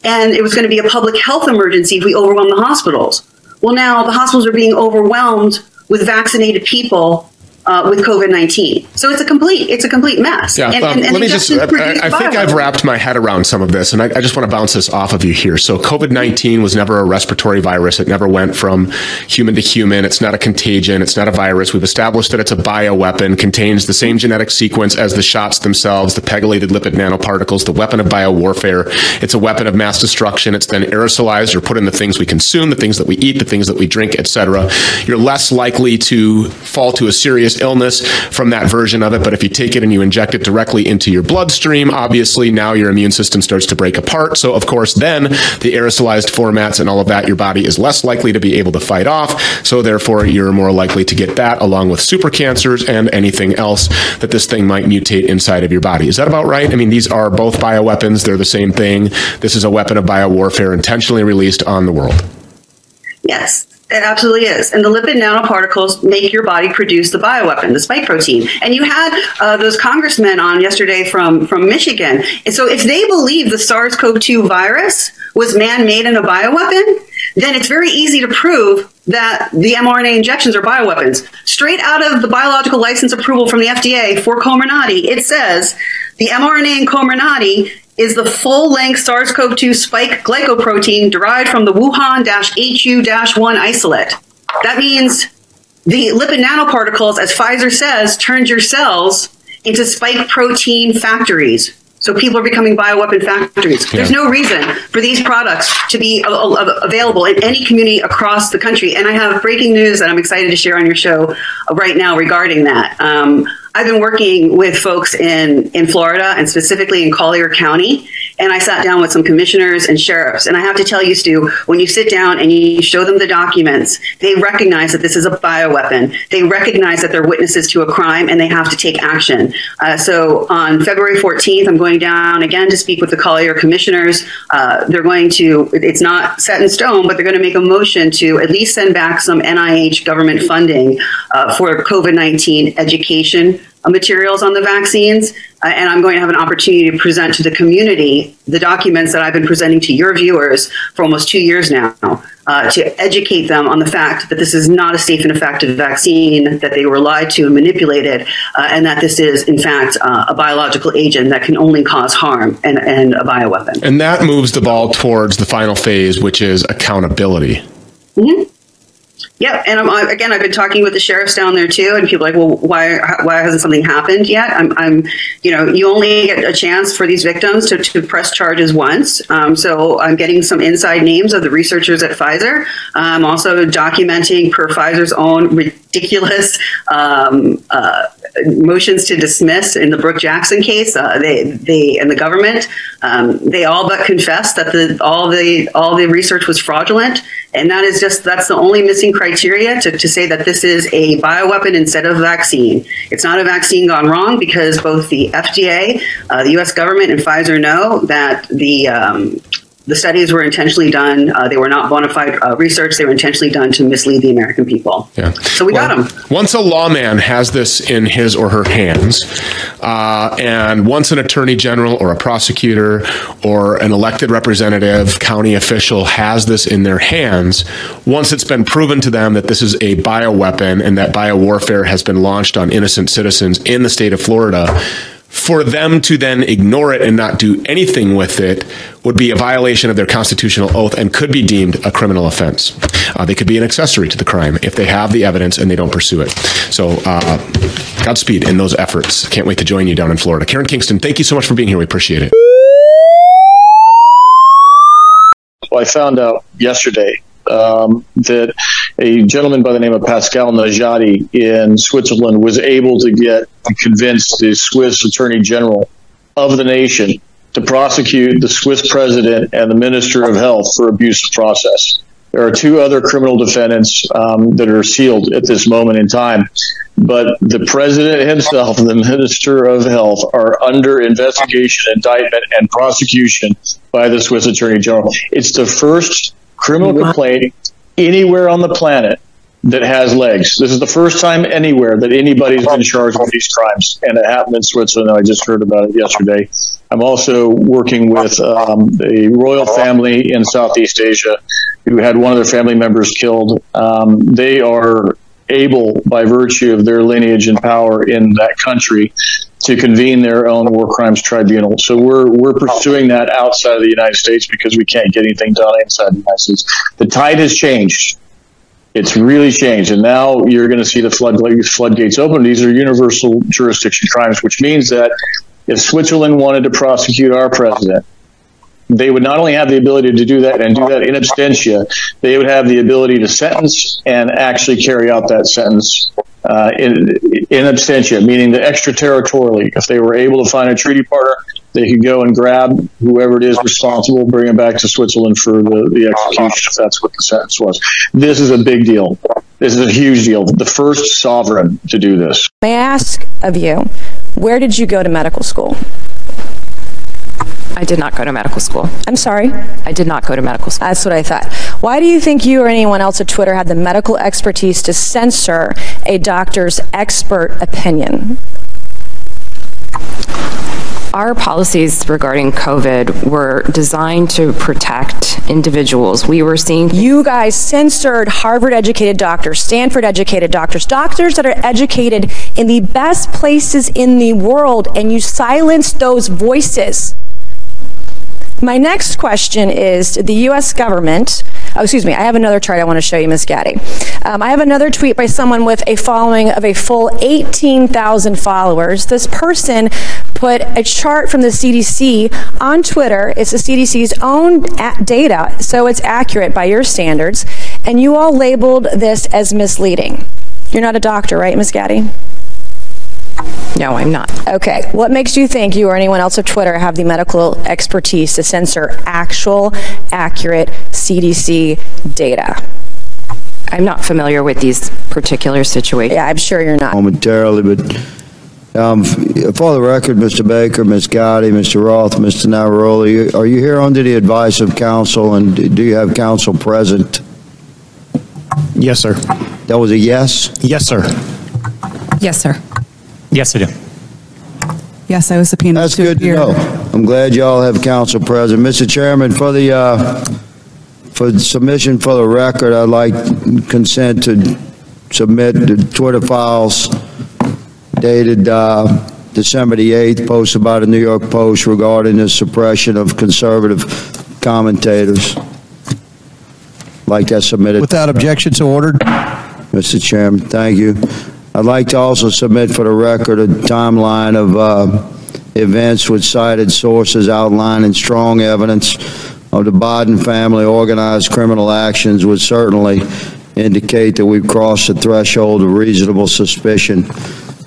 and it was going to be a public health emergency if we overwhelm the hospitals. Well, now the hospitals are being overwhelmed with vaccinated people uh, with COVID nineteen. So it's a complete it's a complete mess. Yeah, And- um, and- and let me just. I, I think. I've wrapped my head around some of this, and I, I just want to bounce this off of you here. So, COVID 19 was never a respiratory virus. It never went from human to human. It's not a contagion. It's not a virus. We've established that it's a bioweapon, contains the same genetic sequence as the shots themselves, the pegylated lipid nanoparticles, the weapon of biowarfare. It's a weapon of mass destruction. It's then aerosolized or put in the things we consume, the things that we eat, the things that we drink, etc. You're less likely to fall to a serious illness from that version of it. But if you take it and you inject it directly into your bloodstream, obviously now your immune system starts to break apart. So, of course, then the aerosolized formats and all of that, your body is less likely to be able to fight off. So, therefore, you're more likely to get that along with super cancers and anything else that this thing might mutate inside of your body. Is that about right? I mean, these are both bioweapons, they're the same thing. This is a weapon of biowarfare intentionally released on the world. Yes, it absolutely is. And the lipid nanoparticles make your body produce the bioweapon, the spike protein. And you had uh, those congressmen on yesterday from, from Michigan. And so if they believe the SARS CoV 2 virus was man made in a bioweapon, then it's very easy to prove that the mRNA injections are bioweapons. Straight out of the biological license approval from the FDA for Comirnaty, it says the mRNA in Comirnaty is the full length SARS CoV 2 spike glycoprotein derived from the Wuhan HU 1 isolate. That means the lipid nanoparticles, as Pfizer says, turned your cells into spike protein factories. So people are becoming bioweapon factories. There's no reason for these products to be available in any community across the country. And I have breaking news that I'm excited to share on your show right now regarding that. Um, I've been working with folks in, in Florida and specifically in Collier County. And I sat down with some commissioners and sheriffs. And I have to tell you, Stu, when you sit down and you show them the documents, they recognize that this is a bioweapon. They recognize that they're witnesses to a crime and they have to take action. Uh, so on February 14th, I'm going down again to speak with the Collier commissioners. Uh, they're going to, it's not set in stone, but they're going to make a motion to at least send back some NIH government funding uh, for COVID 19 education materials on the vaccines. Uh, and I'm going to have an opportunity to present to the community the documents that I've been presenting to your viewers for almost two years now. Uh, to educate them on the fact that this is not a safe and effective vaccine, that they were lied to and manipulated, uh, and that this is, in fact, uh, a biological agent that can only cause harm and, and a bioweapon. And that moves the ball towards the final phase, which is accountability. hmm Yep, and I'm, again, I've been talking with the sheriffs down there too, and people are like, well, why why hasn't something happened yet? I'm, I'm you know, you only get a chance for these victims to, to press charges once. Um, so I'm getting some inside names of the researchers at Pfizer. I'm also documenting per Pfizer's own ridiculous um, uh, motions to dismiss in the Brook Jackson case. Uh, they they and the government um, they all but confessed that the all the all the research was fraudulent, and that is just that's the only missing criteria to, to say that this is a bioweapon instead of a vaccine. It's not a vaccine gone wrong because both the FDA, uh, the U.S. government, and Pfizer know that the um, the studies were intentionally done. Uh, they were not bona fide uh, research. They were intentionally done to mislead the American people. Yeah. So we got them. Once a lawman has this in his or her hands, uh, and once an attorney general or a prosecutor or an elected representative, county official has this in their hands, once it's been proven to them that this is a bioweapon and that biowarfare has been launched on innocent citizens in the state of Florida, for them to then ignore it and not do anything with it would be a violation of their constitutional oath and could be deemed a criminal offense. Uh, they could be an accessory to the crime if they have the evidence and they don't pursue it. So, uh, Godspeed in those efforts. Can't wait to join you down in Florida. Karen Kingston, thank you so much for being here. We appreciate it. Well, I found out yesterday um, that a gentleman by the name of Pascal Najadi in Switzerland was able to get convince the Swiss Attorney General of the nation to prosecute the Swiss president and the Minister of Health for abuse of process. There are two other criminal defendants um, that are sealed at this moment in time, but the president himself and the Minister of Health are under investigation, indictment, and prosecution by the Swiss Attorney General. It's the first criminal complaint anywhere on the planet that has legs. This is the first time anywhere that anybody's been charged with these crimes, and it happened in Switzerland. I just heard about it yesterday. I'm also working with um, a royal family in Southeast Asia who had one of their family members killed. Um, they are able, by virtue of their lineage and power in that country, to convene their own war crimes tribunal. So we're we're pursuing that outside of the United States because we can't get anything done inside the United States. The tide has changed. It's really changed, and now you're going to see the floodgates floodgates open. These are universal jurisdiction crimes, which means that if Switzerland wanted to prosecute our president, they would not only have the ability to do that and do that in absentia, they would have the ability to sentence and actually carry out that sentence uh, in, in absentia, meaning the extraterritorially. If they were able to find a treaty partner, they could go and grab whoever it is responsible, bring them back to Switzerland for the, the execution, if that's what the sentence was. This is a big deal. This is a huge deal. The first sovereign to do this. May I ask of you, where did you go to medical school? I did not go to medical school. I'm sorry? I did not go to medical school. That's what I thought. Why do you think you or anyone else at Twitter had the medical expertise to censor a doctor's expert opinion? Our policies regarding COVID were designed to protect individuals. We were seeing You guys censored Harvard educated doctors, Stanford educated doctors, doctors that are educated in the best places in the world, and you silenced those voices. My next question is the U.S. government. Oh, excuse me. I have another chart I want to show you, Ms. Gadde. Um, I have another tweet by someone with a following of a full 18,000 followers. This person put a chart from the CDC on Twitter. It's the CDC's own data, so it's accurate by your standards. And you all labeled this as misleading. You're not a doctor, right, Ms. Gadde? No, I'm not. Okay. What makes you think you or anyone else at Twitter have the medical expertise to censor actual, accurate CDC data? I'm not familiar with these particular situations. Yeah, I'm sure you're not. momentarily, but um, for the record, Mr. Baker, Ms. Gotti, Mr. Roth, Mr. Navaroli, are you here under the advice of counsel, and do you have counsel present? Yes, sir. That was a yes? Yes, sir. Yes, sir. Yes, I do. Yes, I was subpoenaed That's to good to appear. know. I'm glad y'all have counsel present. Mr. Chairman, for the, uh, for submission for the record, I'd like consent to submit the Twitter files dated uh, December the 8th, posted by the New York Post regarding the suppression of conservative commentators. Like that submitted. Without objection, so ordered. Mr. Chairman, thank you. I'd like to also submit for the record a timeline of uh, events with cited sources outlining strong evidence of the Biden family organized criminal actions would certainly indicate that we've crossed the threshold of reasonable suspicion.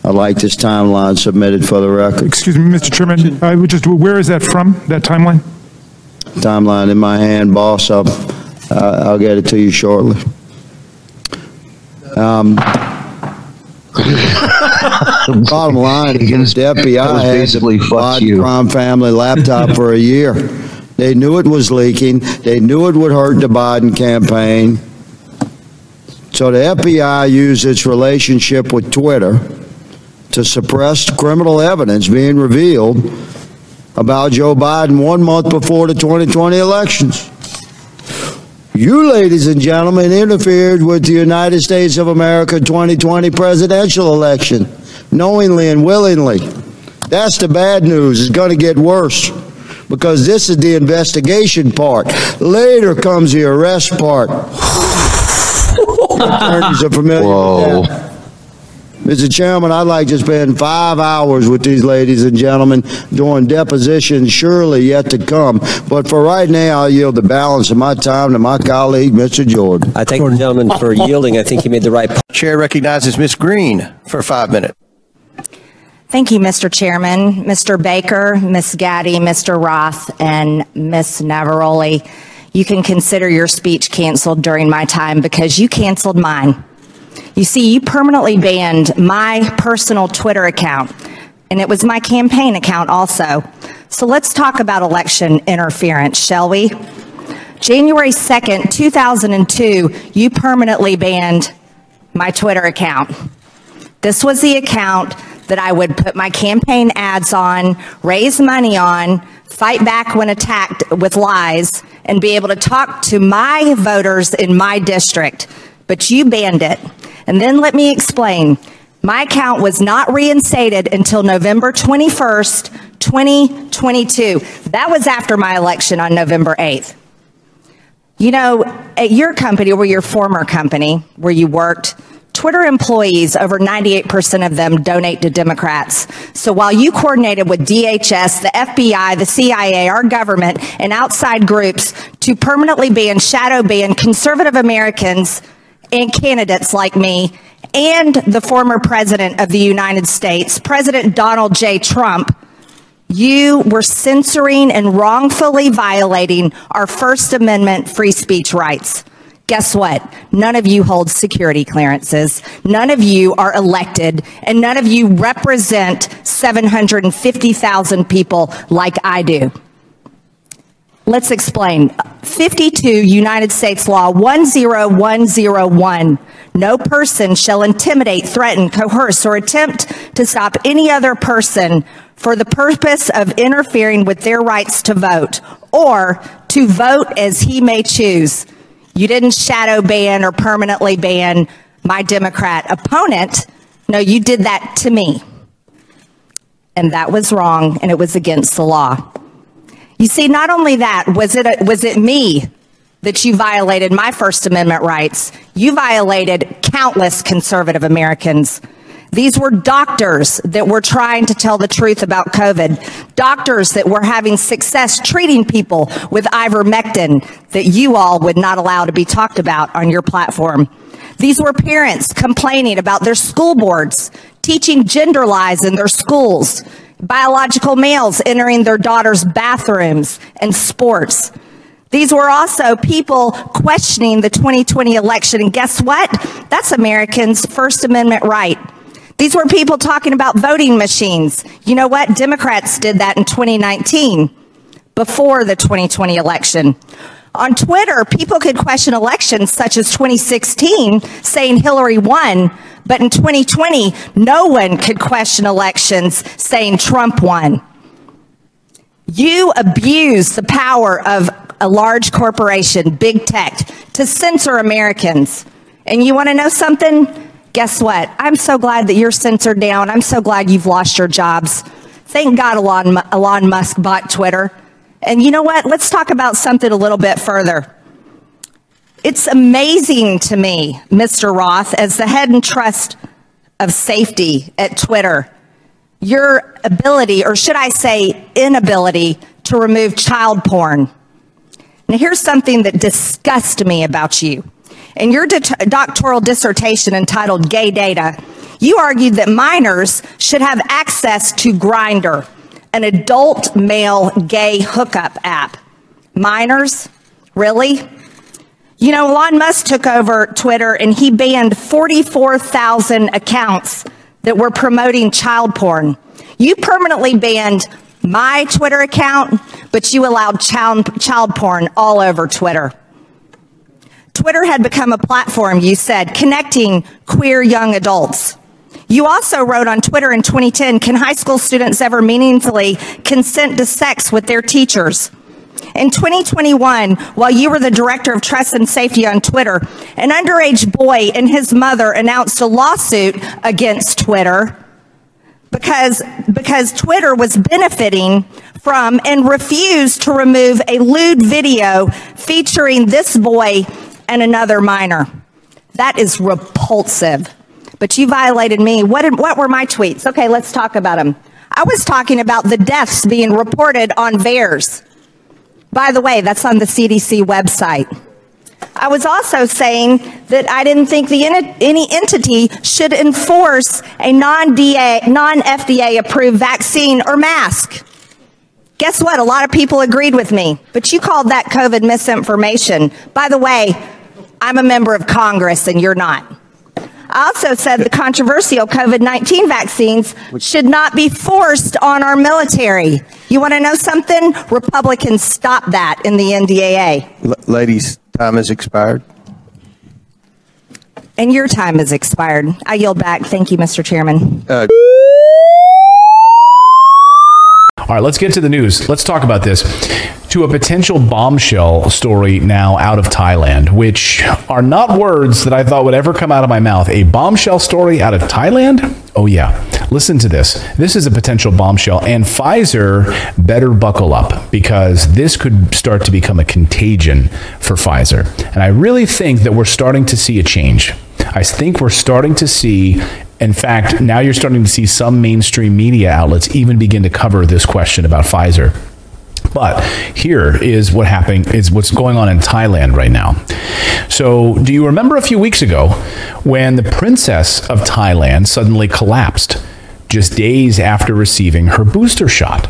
I'd like this timeline submitted for the record. Excuse me, Mr. Chairman, I would just, where is that from, that timeline? Timeline in my hand, boss. I'll, uh, I'll get it to you shortly. Um, <laughs> Bottom line is the FBI had basically the fuck Biden you. crime family laptop for a year. They knew it was leaking. They knew it would hurt the Biden campaign. So the FBI used its relationship with Twitter to suppress criminal evidence being revealed about Joe Biden one month before the 2020 elections. You, ladies and gentlemen, interfered with the United States of America 2020 presidential election, knowingly and willingly. That's the bad news. It's going to get worse because this is the investigation part. Later comes the arrest part. <laughs> Attorneys are familiar with that. Mr. Chairman, I'd like to spend five hours with these ladies and gentlemen during depositions surely yet to come. But for right now, I'll yield the balance of my time to my colleague, Mr. Jordan. I thank the gentleman for yielding. I think he made the right. Chair recognizes Ms. Green for five minutes. Thank you, Mr. Chairman, Mr. Baker, Ms. Gadde, Mr. Roth, and Ms. Navaroli. You can consider your speech canceled during my time because you canceled mine. You see, you permanently banned my personal Twitter account, and it was my campaign account also. So let's talk about election interference, shall we? January 2nd, 2002, you permanently banned my Twitter account. This was the account that I would put my campaign ads on, raise money on, fight back when attacked with lies, and be able to talk to my voters in my district. But you banned it. And then let me explain. My account was not reinstated until November 21st, 2022. That was after my election on November 8th. You know, at your company or your former company where you worked, Twitter employees, over 98% of them donate to Democrats. So while you coordinated with DHS, the FBI, the CIA, our government, and outside groups to permanently ban, shadow ban conservative Americans and candidates like me and the former president of the United States, President Donald J. Trump, you were censoring and wrongfully violating our First Amendment free speech rights. Guess what? None of you hold security clearances. None of you are elected, and none of you represent 750,000 people like I do. Let's explain. 52 United States Law 10101. No person shall intimidate, threaten, coerce, or attempt to stop any other person for the purpose of interfering with their rights to vote or to vote as he may choose. You didn't shadow ban or permanently ban my Democrat opponent. No, you did that to me. And that was wrong and it was against the law. You see, not only that, was it, a, was it me that you violated my First Amendment rights? You violated countless conservative Americans. These were doctors that were trying to tell the truth about COVID, doctors that were having success treating people with ivermectin that you all would not allow to be talked about on your platform. These were parents complaining about their school boards, teaching gender lies in their schools, biological males entering their daughters' bathrooms and sports. These were also people questioning the 2020 election. And guess what? That's Americans' First Amendment right. These were people talking about voting machines. You know what? Democrats did that in 2019 before the 2020 election. On Twitter, people could question elections such as 2016 saying Hillary won, but in 2020, no one could question elections saying Trump won. You abuse the power of a large corporation, big tech, to censor Americans. And you want to know something? Guess what? I'm so glad that you're censored down. I'm so glad you've lost your jobs. Thank God Elon, Elon Musk bought Twitter. And you know what? Let's talk about something a little bit further. It's amazing to me, Mr. Roth, as the head and trust of safety at Twitter, your ability, or should I say inability, to remove child porn. Now, here's something that disgusts me about you. In your doctoral dissertation entitled Gay Data, you argued that minors should have access to Grindr, an adult male gay hookup app. Minors? Really? You know, Elon Musk took over Twitter and he banned 44,000 accounts that were promoting child porn. You permanently banned my Twitter account, but you allowed child, child porn all over Twitter. Twitter had become a platform, you said, connecting queer young adults. You also wrote on Twitter in 2010 Can high school students ever meaningfully consent to sex with their teachers? In 2021, while you were the director of trust and safety on Twitter, an underage boy and his mother announced a lawsuit against Twitter because, because Twitter was benefiting from and refused to remove a lewd video featuring this boy and another minor. That is repulsive. But you violated me. What, did, what were my tweets? Okay, let's talk about them. I was talking about the deaths being reported on VAERS. By the way, that's on the CDC website. I was also saying that I didn't think the, any entity should enforce a non-DA, non-FDA approved vaccine or mask. Guess what? A lot of people agreed with me, but you called that COVID misinformation. By the way, I'm a member of Congress and you're not. I also said the controversial COVID 19 vaccines should not be forced on our military. You want to know something? Republicans stopped that in the NDAA. L- ladies, time has expired. And your time has expired. I yield back. Thank you, Mr. Chairman. Uh, All right, let's get to the news. Let's talk about this. To a potential bombshell story now out of Thailand, which are not words that I thought would ever come out of my mouth. A bombshell story out of Thailand? Oh, yeah. Listen to this. This is a potential bombshell, and Pfizer better buckle up because this could start to become a contagion for Pfizer. And I really think that we're starting to see a change. I think we're starting to see in fact, now you're starting to see some mainstream media outlets even begin to cover this question about Pfizer. But here is what happening is what's going on in Thailand right now. So, do you remember a few weeks ago when the princess of Thailand suddenly collapsed just days after receiving her booster shot?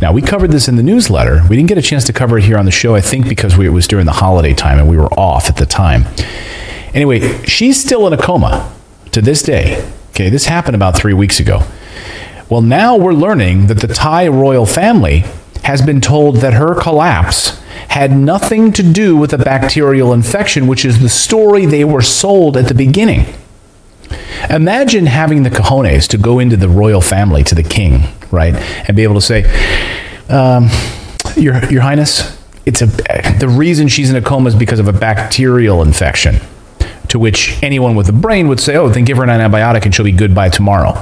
Now, we covered this in the newsletter. We didn't get a chance to cover it here on the show, I think because we, it was during the holiday time and we were off at the time. Anyway, she's still in a coma to this day. Okay, this happened about three weeks ago. Well, now we're learning that the Thai royal family has been told that her collapse had nothing to do with a bacterial infection, which is the story they were sold at the beginning. Imagine having the cojones to go into the royal family, to the king, right, and be able to say, um, "Your Your Highness, it's a the reason she's in a coma is because of a bacterial infection." To which anyone with a brain would say, "Oh, then give her an antibiotic and she'll be good by tomorrow."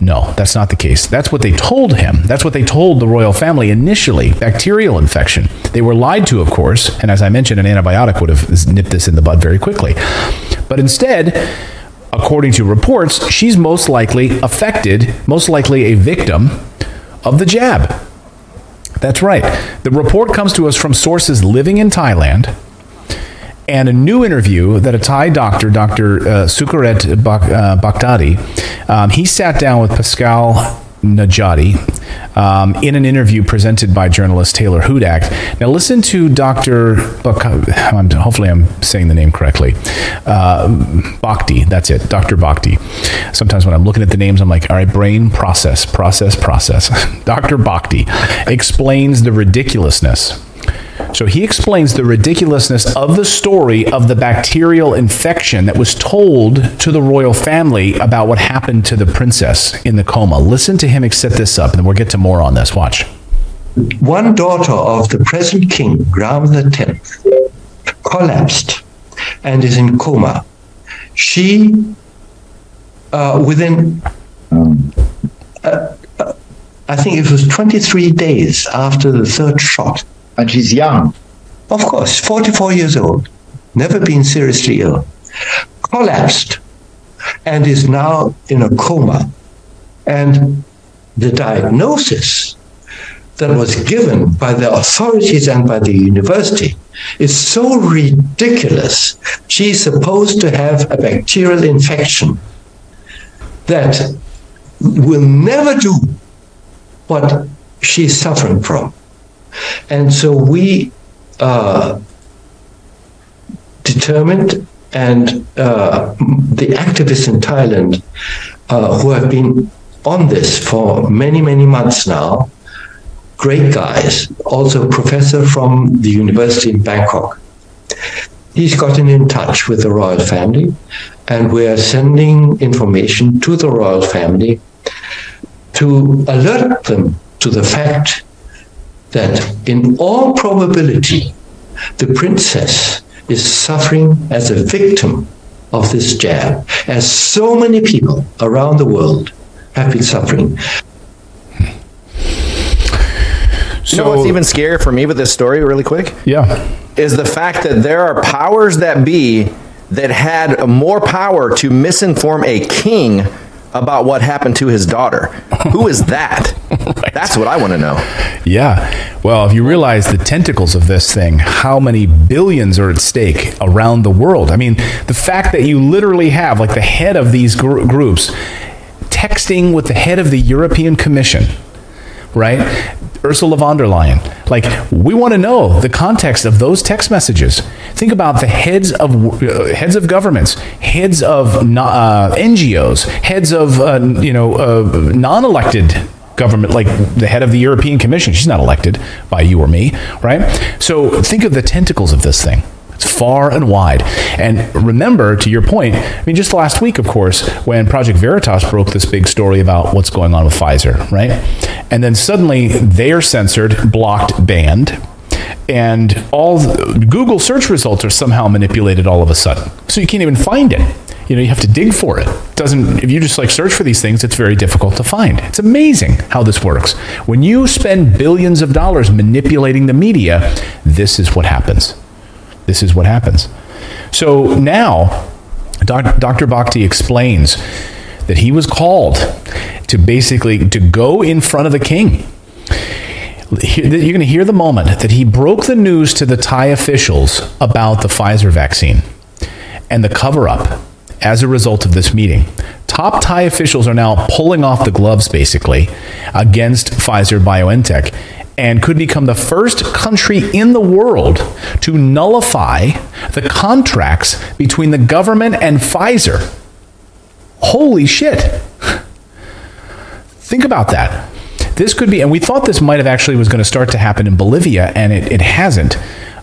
No, that's not the case. That's what they told him. That's what they told the royal family initially bacterial infection. They were lied to, of course, and as I mentioned, an antibiotic would have nipped this in the bud very quickly. But instead, according to reports, she's most likely affected, most likely a victim of the jab. That's right. The report comes to us from sources living in Thailand and a new interview that a Thai doctor, Dr. Uh, Sucharit Bak- uh, um, he sat down with Pascal Najadi um, in an interview presented by journalist Taylor Hudak. Now, listen to Dr. Bak- hopefully, I'm saying the name correctly. Uh, Bhakdi, that's it, Dr. Bhakdi. Sometimes when I'm looking at the names, I'm like, all right, brain process, process, process. <laughs> Dr. Bhakdi explains the ridiculousness so he explains the ridiculousness of the story of the bacterial infection that was told to the royal family about what happened to the princess in the coma. Listen to him set this up, and we'll get to more on this. Watch. One daughter of the present king, Rama X, collapsed and is in coma. She, uh, within, uh, uh, I think it was 23 days after the third shot, and she's young. Of course, 44 years old, never been seriously ill, collapsed and is now in a coma. And the diagnosis that was given by the authorities and by the university is so ridiculous. She's supposed to have a bacterial infection that will never do what she's suffering from. And so we uh, determined, and uh, the activists in Thailand uh, who have been on this for many, many months now, great guys, also professor from the university in Bangkok. He's gotten in touch with the royal family, and we are sending information to the royal family to alert them to the fact that in all probability, the princess is suffering as a victim of this jab, as so many people around the world have been suffering. you know what's even scarier for me with this story, really quick? Yeah. Is the fact that there are powers that be that had more power to misinform a king about what happened to his daughter. Who is that? <laughs> right. That's what I want to know. Yeah. Well, if you realize the tentacles of this thing, how many billions are at stake around the world. I mean, the fact that you literally have like the head of these gr- groups texting with the head of the European Commission, right? Ursula von der Leyen. Like, we want to know the context of those text messages. Think about the heads of uh, heads of governments, heads of uh, NGOs, heads of uh, you know uh, non-elected government, like the head of the European Commission. She's not elected by you or me, right? So think of the tentacles of this thing. It's far and wide. And remember, to your point, I mean, just last week, of course, when Project Veritas broke this big story about what's going on with Pfizer, right? And then suddenly they are censored, blocked, banned. And all Google search results are somehow manipulated all of a sudden. So you can't even find it. You know, you have to dig for it. Doesn't if you just like search for these things, it's very difficult to find. It's amazing how this works. When you spend billions of dollars manipulating the media, this is what happens. This is what happens. So now, Dr. Bhakdi explains that he was called to basically to go in front of the king. You're going to hear the moment that he broke the news to the Thai officials about the Pfizer vaccine and the cover up as a result of this meeting. Top Thai officials are now pulling off the gloves basically against Pfizer BioNTech and could become the first country in the world to nullify the contracts between the government and Pfizer. Holy shit. Think about that. This could be, and we thought this might have actually was going to start to happen in Bolivia, and it, it hasn't.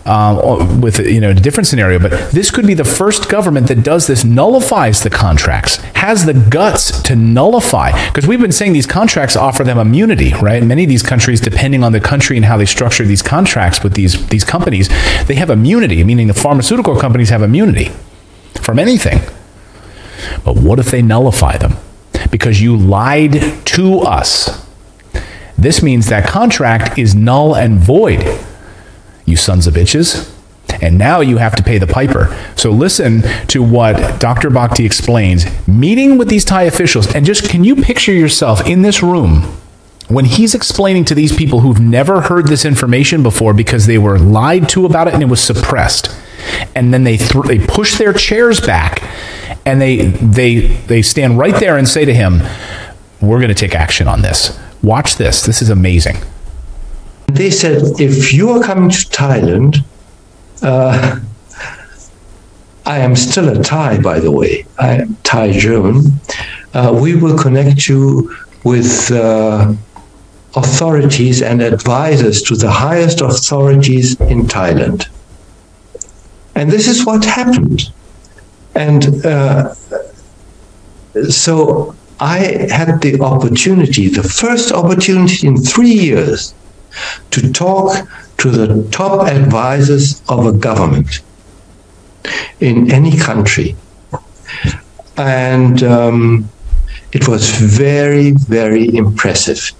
Um, with you know a different scenario, but this could be the first government that does this, nullifies the contracts, has the guts to nullify. Because we've been saying these contracts offer them immunity, right? Many of these countries, depending on the country and how they structure these contracts with these these companies, they have immunity, meaning the pharmaceutical companies have immunity from anything. But what if they nullify them? Because you lied to us. This means that contract is null and void you sons of bitches. And now you have to pay the piper. So listen to what Dr. Bhakdi explains, meeting with these Thai officials. And just can you picture yourself in this room when he's explaining to these people who've never heard this information before because they were lied to about it and it was suppressed. And then they th- they push their chairs back and they they they stand right there and say to him, "We're going to take action on this. Watch this. This is amazing." They said, if you are coming to Thailand, uh, I am still a Thai, by the way. I am Thai German. Uh, we will connect you with uh, authorities and advisors to the highest authorities in Thailand. And this is what happened. And uh, so I had the opportunity, the first opportunity in three years, to talk to the top advisors of a government in any country. And um, it was very, very impressive.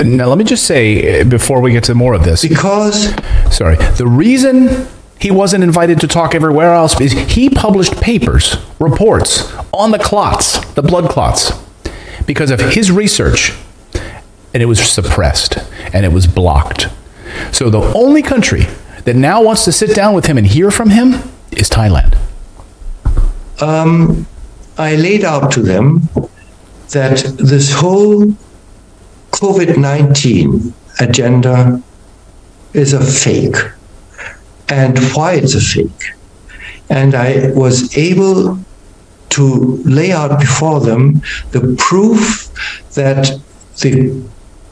Now, let me just say before we get to more of this. Because. Sorry. The reason he wasn't invited to talk everywhere else is he published papers, reports on the clots, the blood clots, because of his research and it was suppressed and it was blocked. So the only country that now wants to sit down with him and hear from him is Thailand. Um, I laid out to them that this whole COVID 19 agenda is a fake and why it's a fake. And I was able to lay out before them the proof that the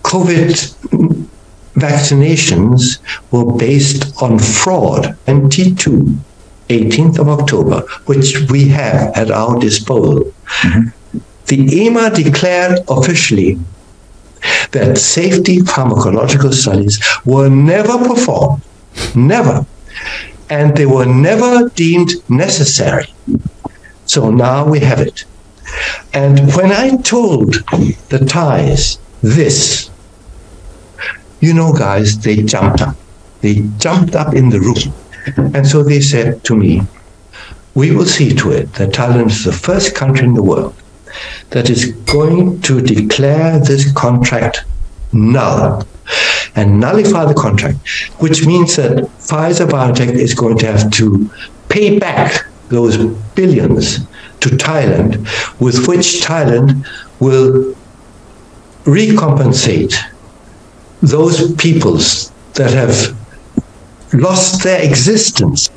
COVID vaccinations were based on fraud. 22, 18th of October, which we have at our disposal. Mm-hmm. The EMA declared officially that safety pharmacological studies were never performed, never, and they were never deemed necessary. So now we have it. And when I told the Thais this, you know, guys, they jumped up. They jumped up in the room. And so they said to me, we will see to it that Thailand is the first country in the world that is going to declare this contract null and nullify the contract, which means that Pfizer BioNTech is going to have to pay back those billions to Thailand, with which Thailand will recompensate those peoples that have lost their existence.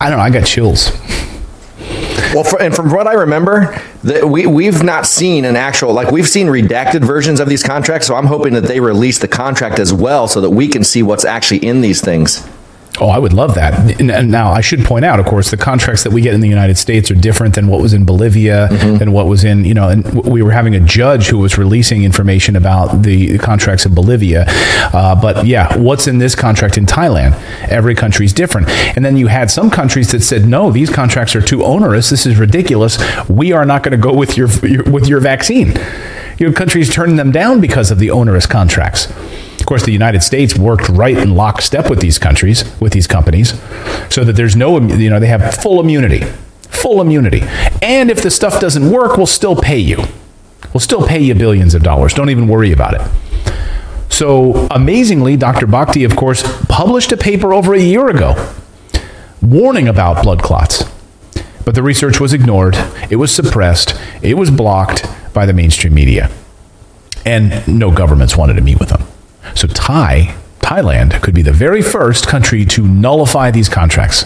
I don't know. I got chills. Well, for, and from what I remember, that we we've not seen an actual like we've seen redacted versions of these contracts. So I'm hoping that they release the contract as well, so that we can see what's actually in these things. Oh, I would love that. And- Now, I should point out, of course, the contracts that we get in the United States are different than what was in Bolivia, than what was in, you know, and we were having a judge who was releasing information about the contracts in Bolivia. Uh, but yeah, what's in this contract in Thailand? Every country's different. And then you had some countries that said, no, these contracts are too onerous. This is ridiculous. We are not going to go with your, your with your vaccine. Your know, countries turning them down because of the onerous contracts. Of course, the United States worked right in lockstep with these countries, with these companies, so that there's no, you know, they have full immunity, full immunity. And if the stuff doesn't work, we'll still pay you. We'll still pay you billions of dollars. Don't even worry about it. So amazingly, Dr. Bhakdi, of course, published a paper over a year ago warning about blood clots. But the research was ignored, it was suppressed, it was blocked by the mainstream media. And no governments wanted to meet with them. So Thai, Thailand could be the very first country to nullify these contracts.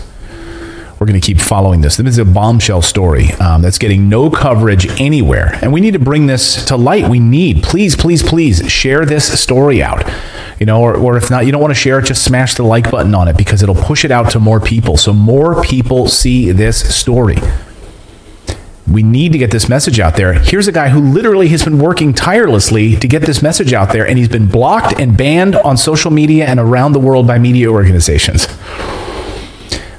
We're going to keep following this. This is a bombshell story um, that's getting no coverage anywhere. And we need to bring this to light. We need, please, please, please share this story out. You know, or, or if not, you don't want to share it, just smash the like button on it because it'll push it out to more people. So more people see this story. We need to get this message out there. Here's a guy who literally has been working tirelessly to get this message out there, and he's been blocked and banned on social media and around the world by media organizations.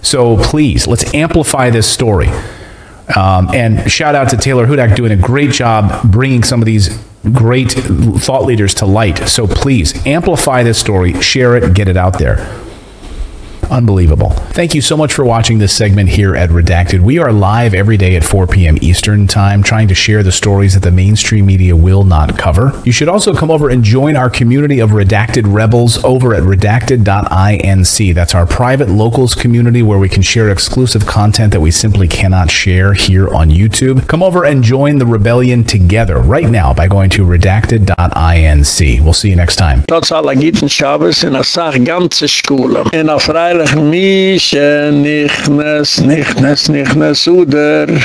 So please, let's amplify this story. Um, and shout out to Taylor Hudak doing a great job bringing some of these great thought leaders to light. So please amplify this story, share it, get it out there. Unbelievable. Thank you so much for watching this segment here at Redacted. We are live every day at 4 p.m. Eastern Time, trying to share the stories that the mainstream media will not cover. You should also come over and join our community of Redacted Rebels over at redacted.inc. That's our private locals community where we can share exclusive content that we simply cannot share here on YouTube. Come over and join the rebellion together right now by going to redacted.inc. We'll see you next time. In a ganze Schule. In a דרך מי שנכנס, נכנס, נכנס, oder